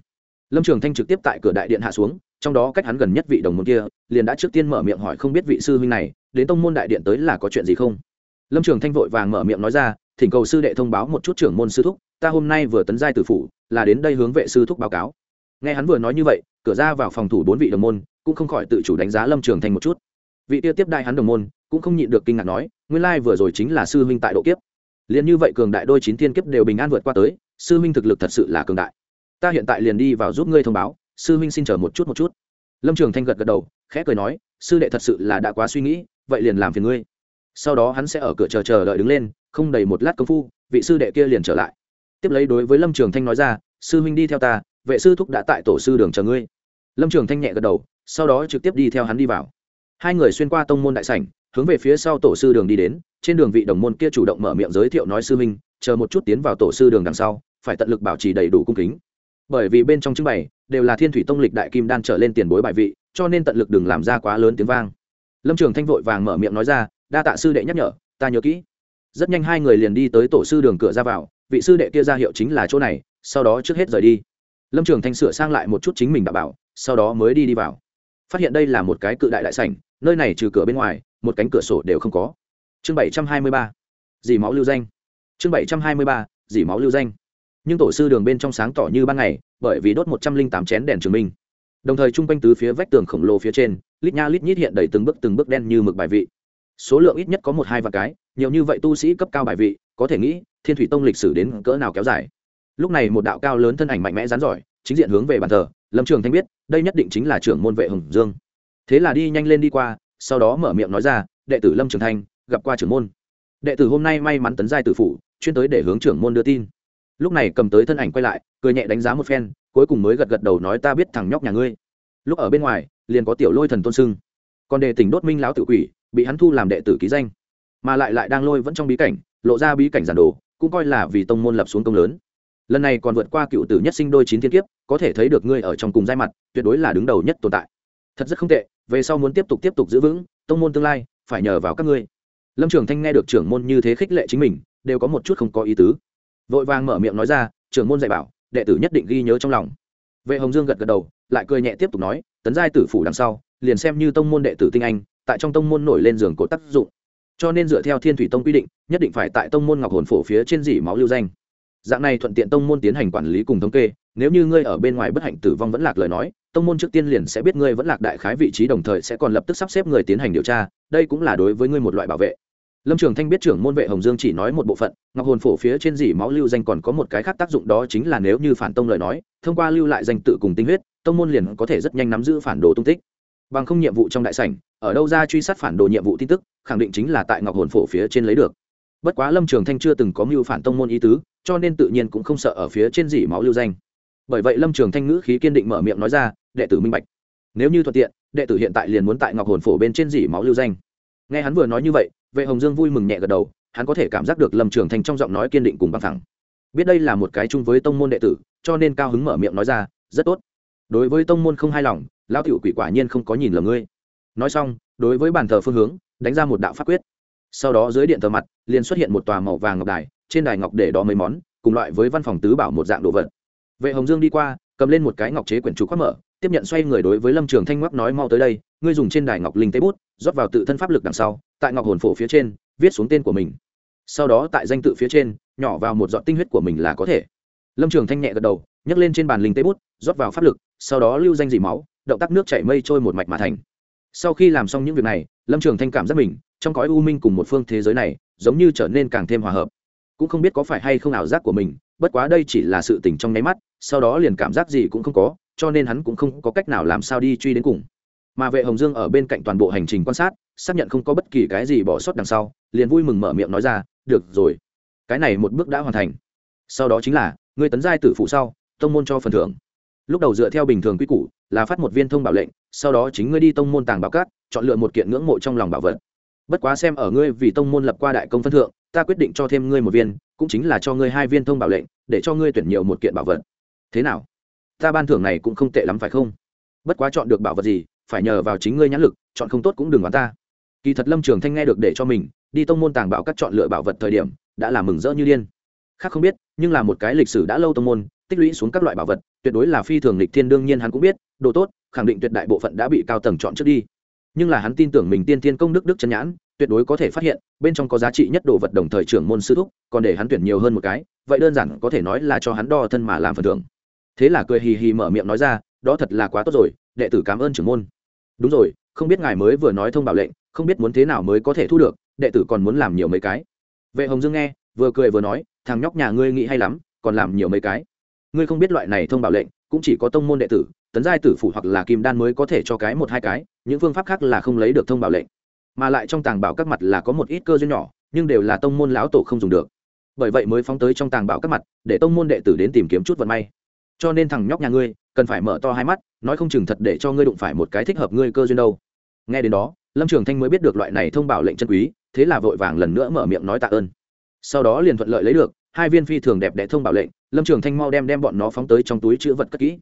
Lâm trường thanh trực tiếp tại cửa đại điện hạ xuống, trong đó cách hắn gần nhất vị đồng môn kia, liền đã trước tiên mở miệng hỏi không biết vị sư huynh này, đến tông môn đại điện tới là có chuyện gì không? Lâm trường thanh vội vàng mở miệng nói ra, thỉnh cầu sư đệ thông báo một chút trưởng môn sư thúc, ta hôm nay vừa tấn giai tử phủ, là đến đây hướng vệ sư thúc báo cáo. Nghe hắn vừa nói như vậy, cửa ra vào phòng thủ bốn vị đồng môn cũng không khỏi tự chủ đánh giá lâm trường thanh một chút. Vị tiêu tiếp đại hắn đồng môn cũng không nhịn được kinh ngạc nói, nguyên lai vừa rồi chính là sư huynh tại độ kiếp. Liền như vậy cường đại đôi chín thiên kiếp đều bình an vượt qua tới sư huynh thực lực thật sự là cường đại. Ta hiện tại liền đi vào giúp ngươi thông báo, sư huynh xin chờ một chút một chút. Lâm trường thanh gật gật đầu, khẽ cười nói, sư đệ thật sự là đã quá suy nghĩ, vậy liền làm phiền ngươi. Sau đó hắn sẽ ở cửa chờ chờ đợi đứng lên, không đầy một lát công phu, vị sư đệ kia liền trở lại. Tiếp lấy đối với lâm trường thanh nói ra, sư huynh đi theo ta, vệ sư thúc đã tại tổ sư đường chờ ngươi. Lâm trường thanh nhẹ gật đầu, sau đó trực tiếp đi theo hắn đi vào. Hai người xuyên qua tông môn đại sảnh, hướng về phía sau tổ sư đường đi đến, trên đường vị đồng môn kia chủ động mở miệng giới thiệu nói sư huynh, chờ một chút tiến vào tổ sư đường đằng sau phải tận lực bảo trì đầy đủ cung kính. Bởi vì bên trong trưng bày đều là thiên thủy tông lịch đại kim đan trở lên tiền bối bài vị, cho nên tận lực đừng làm ra quá lớn tiếng vang. Lâm trường thanh vội vàng mở miệng nói ra, đa tạ sư đệ nhắc nhở, ta nhớ kỹ. Rất nhanh hai người liền đi tới tổ sư đường cửa ra vào, vị sư đệ kia ra hiệu chính là chỗ này, sau đó trước hết rời đi. Lâm trường thanh sửa sang lại một chút chính mình đã bảo, sau đó mới đi đi vào. Phát hiện đây là một cái cự đại đại sảnh, nơi này trừ cửa bên ngoài, một cánh cửa sổ đều không có. Chương bảy trăm hai mươi ba, dì máu lưu danh. Chương bảy trăm hai mươi ba, dì máu lưu danh nhưng tổ sư đường bên trong sáng tỏ như ban ngày, bởi vì đốt một trăm linh tám chén đèn trường minh. Đồng thời chung quanh tứ phía vách tường khổng lồ phía trên, lít nha lít nhít hiện đầy từng bước từng bước đen như mực bài vị. Số lượng ít nhất có một hai vạn cái, nhiều như vậy tu sĩ cấp cao bài vị, có thể nghĩ, thiên thủy tông lịch sử đến cỡ nào kéo dài. Lúc này một đạo cao lớn thân ảnh mạnh mẽ rán giỏi, chính diện hướng về bàn thờ, lâm trường thanh biết, đây nhất định chính là trưởng môn vệ hồng dương. Thế là đi nhanh lên đi qua, sau đó mở miệng nói ra, đệ tử lâm trường thanh, gặp qua trưởng môn. Đệ tử hôm nay may mắn tấn giai tử phủ, chuyên tới để hướng trưởng môn đưa tin lúc này cầm tới thân ảnh quay lại, cười nhẹ đánh giá một phen, cuối cùng mới gật gật đầu nói ta biết thằng nhóc nhà ngươi. Lúc ở bên ngoài, liền có tiểu lôi thần tôn sưng còn đề tỉnh đốt minh lão tự quỷ, bị hắn thu làm đệ tử ký danh. Mà lại lại đang lôi vẫn trong bí cảnh, lộ ra bí cảnh giản đồ, cũng coi là vì tông môn lập xuống công lớn. Lần này còn vượt qua cựu tử nhất sinh đôi chín thiên kiếp, có thể thấy được ngươi ở trong cùng giai mặt, tuyệt đối là đứng đầu nhất tồn tại. Thật rất không tệ, về sau muốn tiếp tục tiếp tục giữ vững, tông môn tương lai, phải nhờ vào các ngươi. Lâm trường thanh nghe được trưởng môn như thế khích lệ chính mình, đều có một chút không có ý tứ vội vàng mở miệng nói ra, trưởng môn dạy bảo, đệ tử nhất định ghi nhớ trong lòng. Vệ hồng dương gật gật đầu, lại cười nhẹ tiếp tục nói, tấn giai tử phủ đằng sau, liền xem như tông môn đệ tử tinh anh, tại trong tông môn nổi lên giường cột tác dụng. Cho nên dựa theo thiên thủy tông quy định, nhất định phải tại tông môn ngọc hồn phổ phía trên dỉ máu lưu danh. Dạng này thuận tiện tông môn tiến hành quản lý cùng thống kê, nếu như ngươi ở bên ngoài bất hạnh tử vong vẫn lạc lời nói, tông môn trước tiên liền sẽ biết ngươi vẫn lạc đại khái vị trí, đồng thời sẽ còn lập tức sắp xếp người tiến hành điều tra, đây cũng là đối với ngươi một loại bảo vệ lâm trường thanh biết trưởng môn vệ hồng dương chỉ nói một bộ phận, ngọc hồn phổ phía trên dỉ máu lưu danh còn có một cái khác tác dụng đó chính là nếu như phản tông lời nói, thông qua lưu lại danh tự cùng tinh huyết, tông môn liền có thể rất nhanh nắm giữ phản đồ tung tích. Bằng không nhiệm vụ trong đại sảnh, ở đâu ra truy sát phản đồ nhiệm vụ tin tức, khẳng định chính là tại ngọc hồn phổ phía trên lấy được. Bất quá lâm trường thanh chưa từng có mưu phản tông môn ý tứ, cho nên tự nhiên cũng không sợ ở phía trên dỉ máu lưu danh. Bởi vậy lâm trường thanh ngữ khí kiên định mở miệng nói ra, đệ tử minh bạch. Nếu như thuận tiện, đệ tử hiện tại liền muốn tại ngọc hồn phổ bên trên dỉ máu lưu danh. Nghe hắn vừa nói như vậy vệ hồng dương vui mừng nhẹ gật đầu, hắn có thể cảm giác được lâm trường thanh trong giọng nói kiên định cùng băng thẳng. Biết đây là một cái chung với tông môn đệ tử, cho nên cao hứng mở miệng nói ra, rất tốt. Đối với tông môn không hài lòng, lão tiểu quỷ quả nhiên không có nhìn lầm ngươi. Nói xong, đối với bàn thờ phương hướng, đánh ra một đạo pháp quyết. Sau đó dưới điện thờ mặt, liền xuất hiện một tòa màu vàng ngọc đài, trên đài ngọc để đó mấy món, cùng loại với văn phòng tứ bảo một dạng đồ vật. Vệ hồng dương đi qua, cầm lên một cái ngọc chế quyển trục khoác mở, tiếp nhận xoay người đối với lâm trường thanh ngoắc nói mau tới đây, ngươi dùng trên đài ngọc linh tế bút, rót vào tự thân pháp lực đằng sau tại ngọc hồn phổ phía trên, viết xuống tên của mình. Sau đó tại danh tự phía trên, nhỏ vào một giọt tinh huyết của mình là có thể. Lâm trường thanh nhẹ gật đầu, nhấc lên trên bàn linh tế bút, rót vào pháp lực, sau đó lưu danh dị máu, động tác nước chảy mây trôi một mạch mà thành. Sau khi làm xong những việc này, lâm trường thanh cảm giác mình, trong cõi u minh cùng một phương thế giới này, giống như trở nên càng thêm hòa hợp. Cũng không biết có phải hay không ảo giác của mình, bất quá đây chỉ là sự tỉnh trong nháy mắt, sau đó liền cảm giác gì cũng không có, cho nên hắn cũng không có cách nào làm sao đi truy đến cùng. Mà vệ hồng dương ở bên cạnh toàn bộ hành trình quan sát xác nhận không có bất kỳ cái gì bỏ sót đằng sau, liền vui mừng mở miệng nói ra, được rồi, cái này một bước đã hoàn thành. Sau đó chính là người tấn giai tử phụ sau, tông môn cho phần thưởng. Lúc đầu dựa theo bình thường quy củ, là phát một viên thông bảo lệnh, sau đó chính ngươi đi tông môn tàng bảo cát chọn lựa một kiện ngưỡng mộ trong lòng bảo vật. Bất quá xem ở ngươi vì tông môn lập qua đại công phân thượng, ta quyết định cho thêm ngươi một viên, cũng chính là cho ngươi hai viên thông bảo lệnh, để cho ngươi tuyển nhiều một kiện bảo vật. Thế nào? Ta ban thưởng này cũng không tệ lắm phải không? Bất quá chọn được bảo vật gì, phải nhờ vào chính ngươi nhãn lực, chọn không tốt cũng đừng đoán ta kỳ thật lâm trường thanh nghe được để cho mình đi tông môn tàng bảo các chọn lựa bảo vật thời điểm, đã là mừng rỡ như điên. Khác không biết, nhưng là một cái lịch sử đã lâu tông môn, tích lũy xuống các loại bảo vật, tuyệt đối là phi thường lịch thiên, đương nhiên hắn cũng biết, đồ tốt, khẳng định tuyệt đại bộ phận đã bị cao tầng chọn trước đi. Nhưng là hắn tin tưởng mình tiên tiên công đức đức chân nhãn, tuyệt đối có thể phát hiện, bên trong có giá trị nhất đồ vật đồng thời trưởng môn sư thúc, còn để hắn tuyển nhiều hơn một cái, vậy đơn giản có thể nói là cho hắn đo thân mà làm phần thưởng. Thế là cười hì hì mở miệng nói ra, đó thật là quá tốt rồi, đệ tử cảm ơn trưởng môn. Đúng rồi không biết ngài mới vừa nói thông báo lệnh, không biết muốn thế nào mới có thể thu được, đệ tử còn muốn làm nhiều mấy cái. Vệ hồng dương nghe, vừa cười vừa nói, thằng nhóc nhà ngươi nghĩ hay lắm, còn làm nhiều mấy cái. Ngươi không biết loại này thông báo lệnh, cũng chỉ có tông môn đệ tử, tấn giai tử phủ hoặc là kim đan mới có thể cho cái một hai cái, những phương pháp khác là không lấy được thông báo lệnh. Mà lại trong tàng bảo các mặt là có một ít cơ duyên nhỏ, nhưng đều là tông môn lão tổ không dùng được. Bởi vậy mới phóng tới trong tàng bảo các mặt, để tông môn đệ tử đến tìm kiếm chút vận may cho nên thằng nhóc nhà ngươi, cần phải mở to hai mắt, nói không chừng thật để cho ngươi đụng phải một cái thích hợp ngươi cơ duyên đâu. Nghe đến đó, lâm trường thanh mới biết được loại này thông báo lệnh chân quý, thế là vội vàng lần nữa mở miệng nói tạ ơn. Sau đó liền thuận lợi lấy được, hai viên phi thường đẹp đẽ thông báo lệnh, lâm trường thanh mau đem đem bọn nó phóng tới trong túi chữ vật cất kỹ.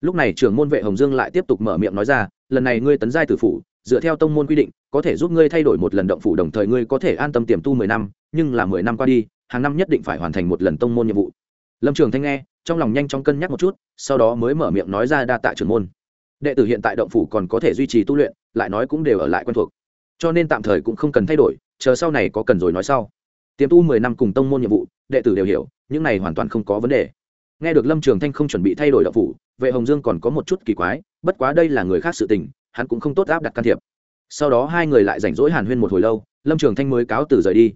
Lúc này trưởng môn vệ hồng dương lại tiếp tục mở miệng nói ra, lần này ngươi tấn giai tử phủ, dựa theo tông môn quy định, có thể giúp ngươi thay đổi một lần động phủ đồng thời ngươi có thể an tâm tiềm tu mười năm, nhưng là mười năm qua đi, hàng năm nhất định phải hoàn thành một lần tông môn nhiệm vụ lâm trường thanh nghe trong lòng nhanh chóng cân nhắc một chút sau đó mới mở miệng nói ra đa tạ trưởng môn đệ tử hiện tại động phủ còn có thể duy trì tu luyện lại nói cũng đều ở lại quen thuộc cho nên tạm thời cũng không cần thay đổi chờ sau này có cần rồi nói sau tiềm tu mười năm cùng tông môn nhiệm vụ đệ tử đều hiểu những này hoàn toàn không có vấn đề nghe được lâm trường thanh không chuẩn bị thay đổi động phủ vệ hồng dương còn có một chút kỳ quái bất quá đây là người khác sự tình hắn cũng không tốt áp đặt can thiệp sau đó hai người lại rảnh rỗi hàn huyên một hồi lâu lâm trường thanh mới cáo từ rời đi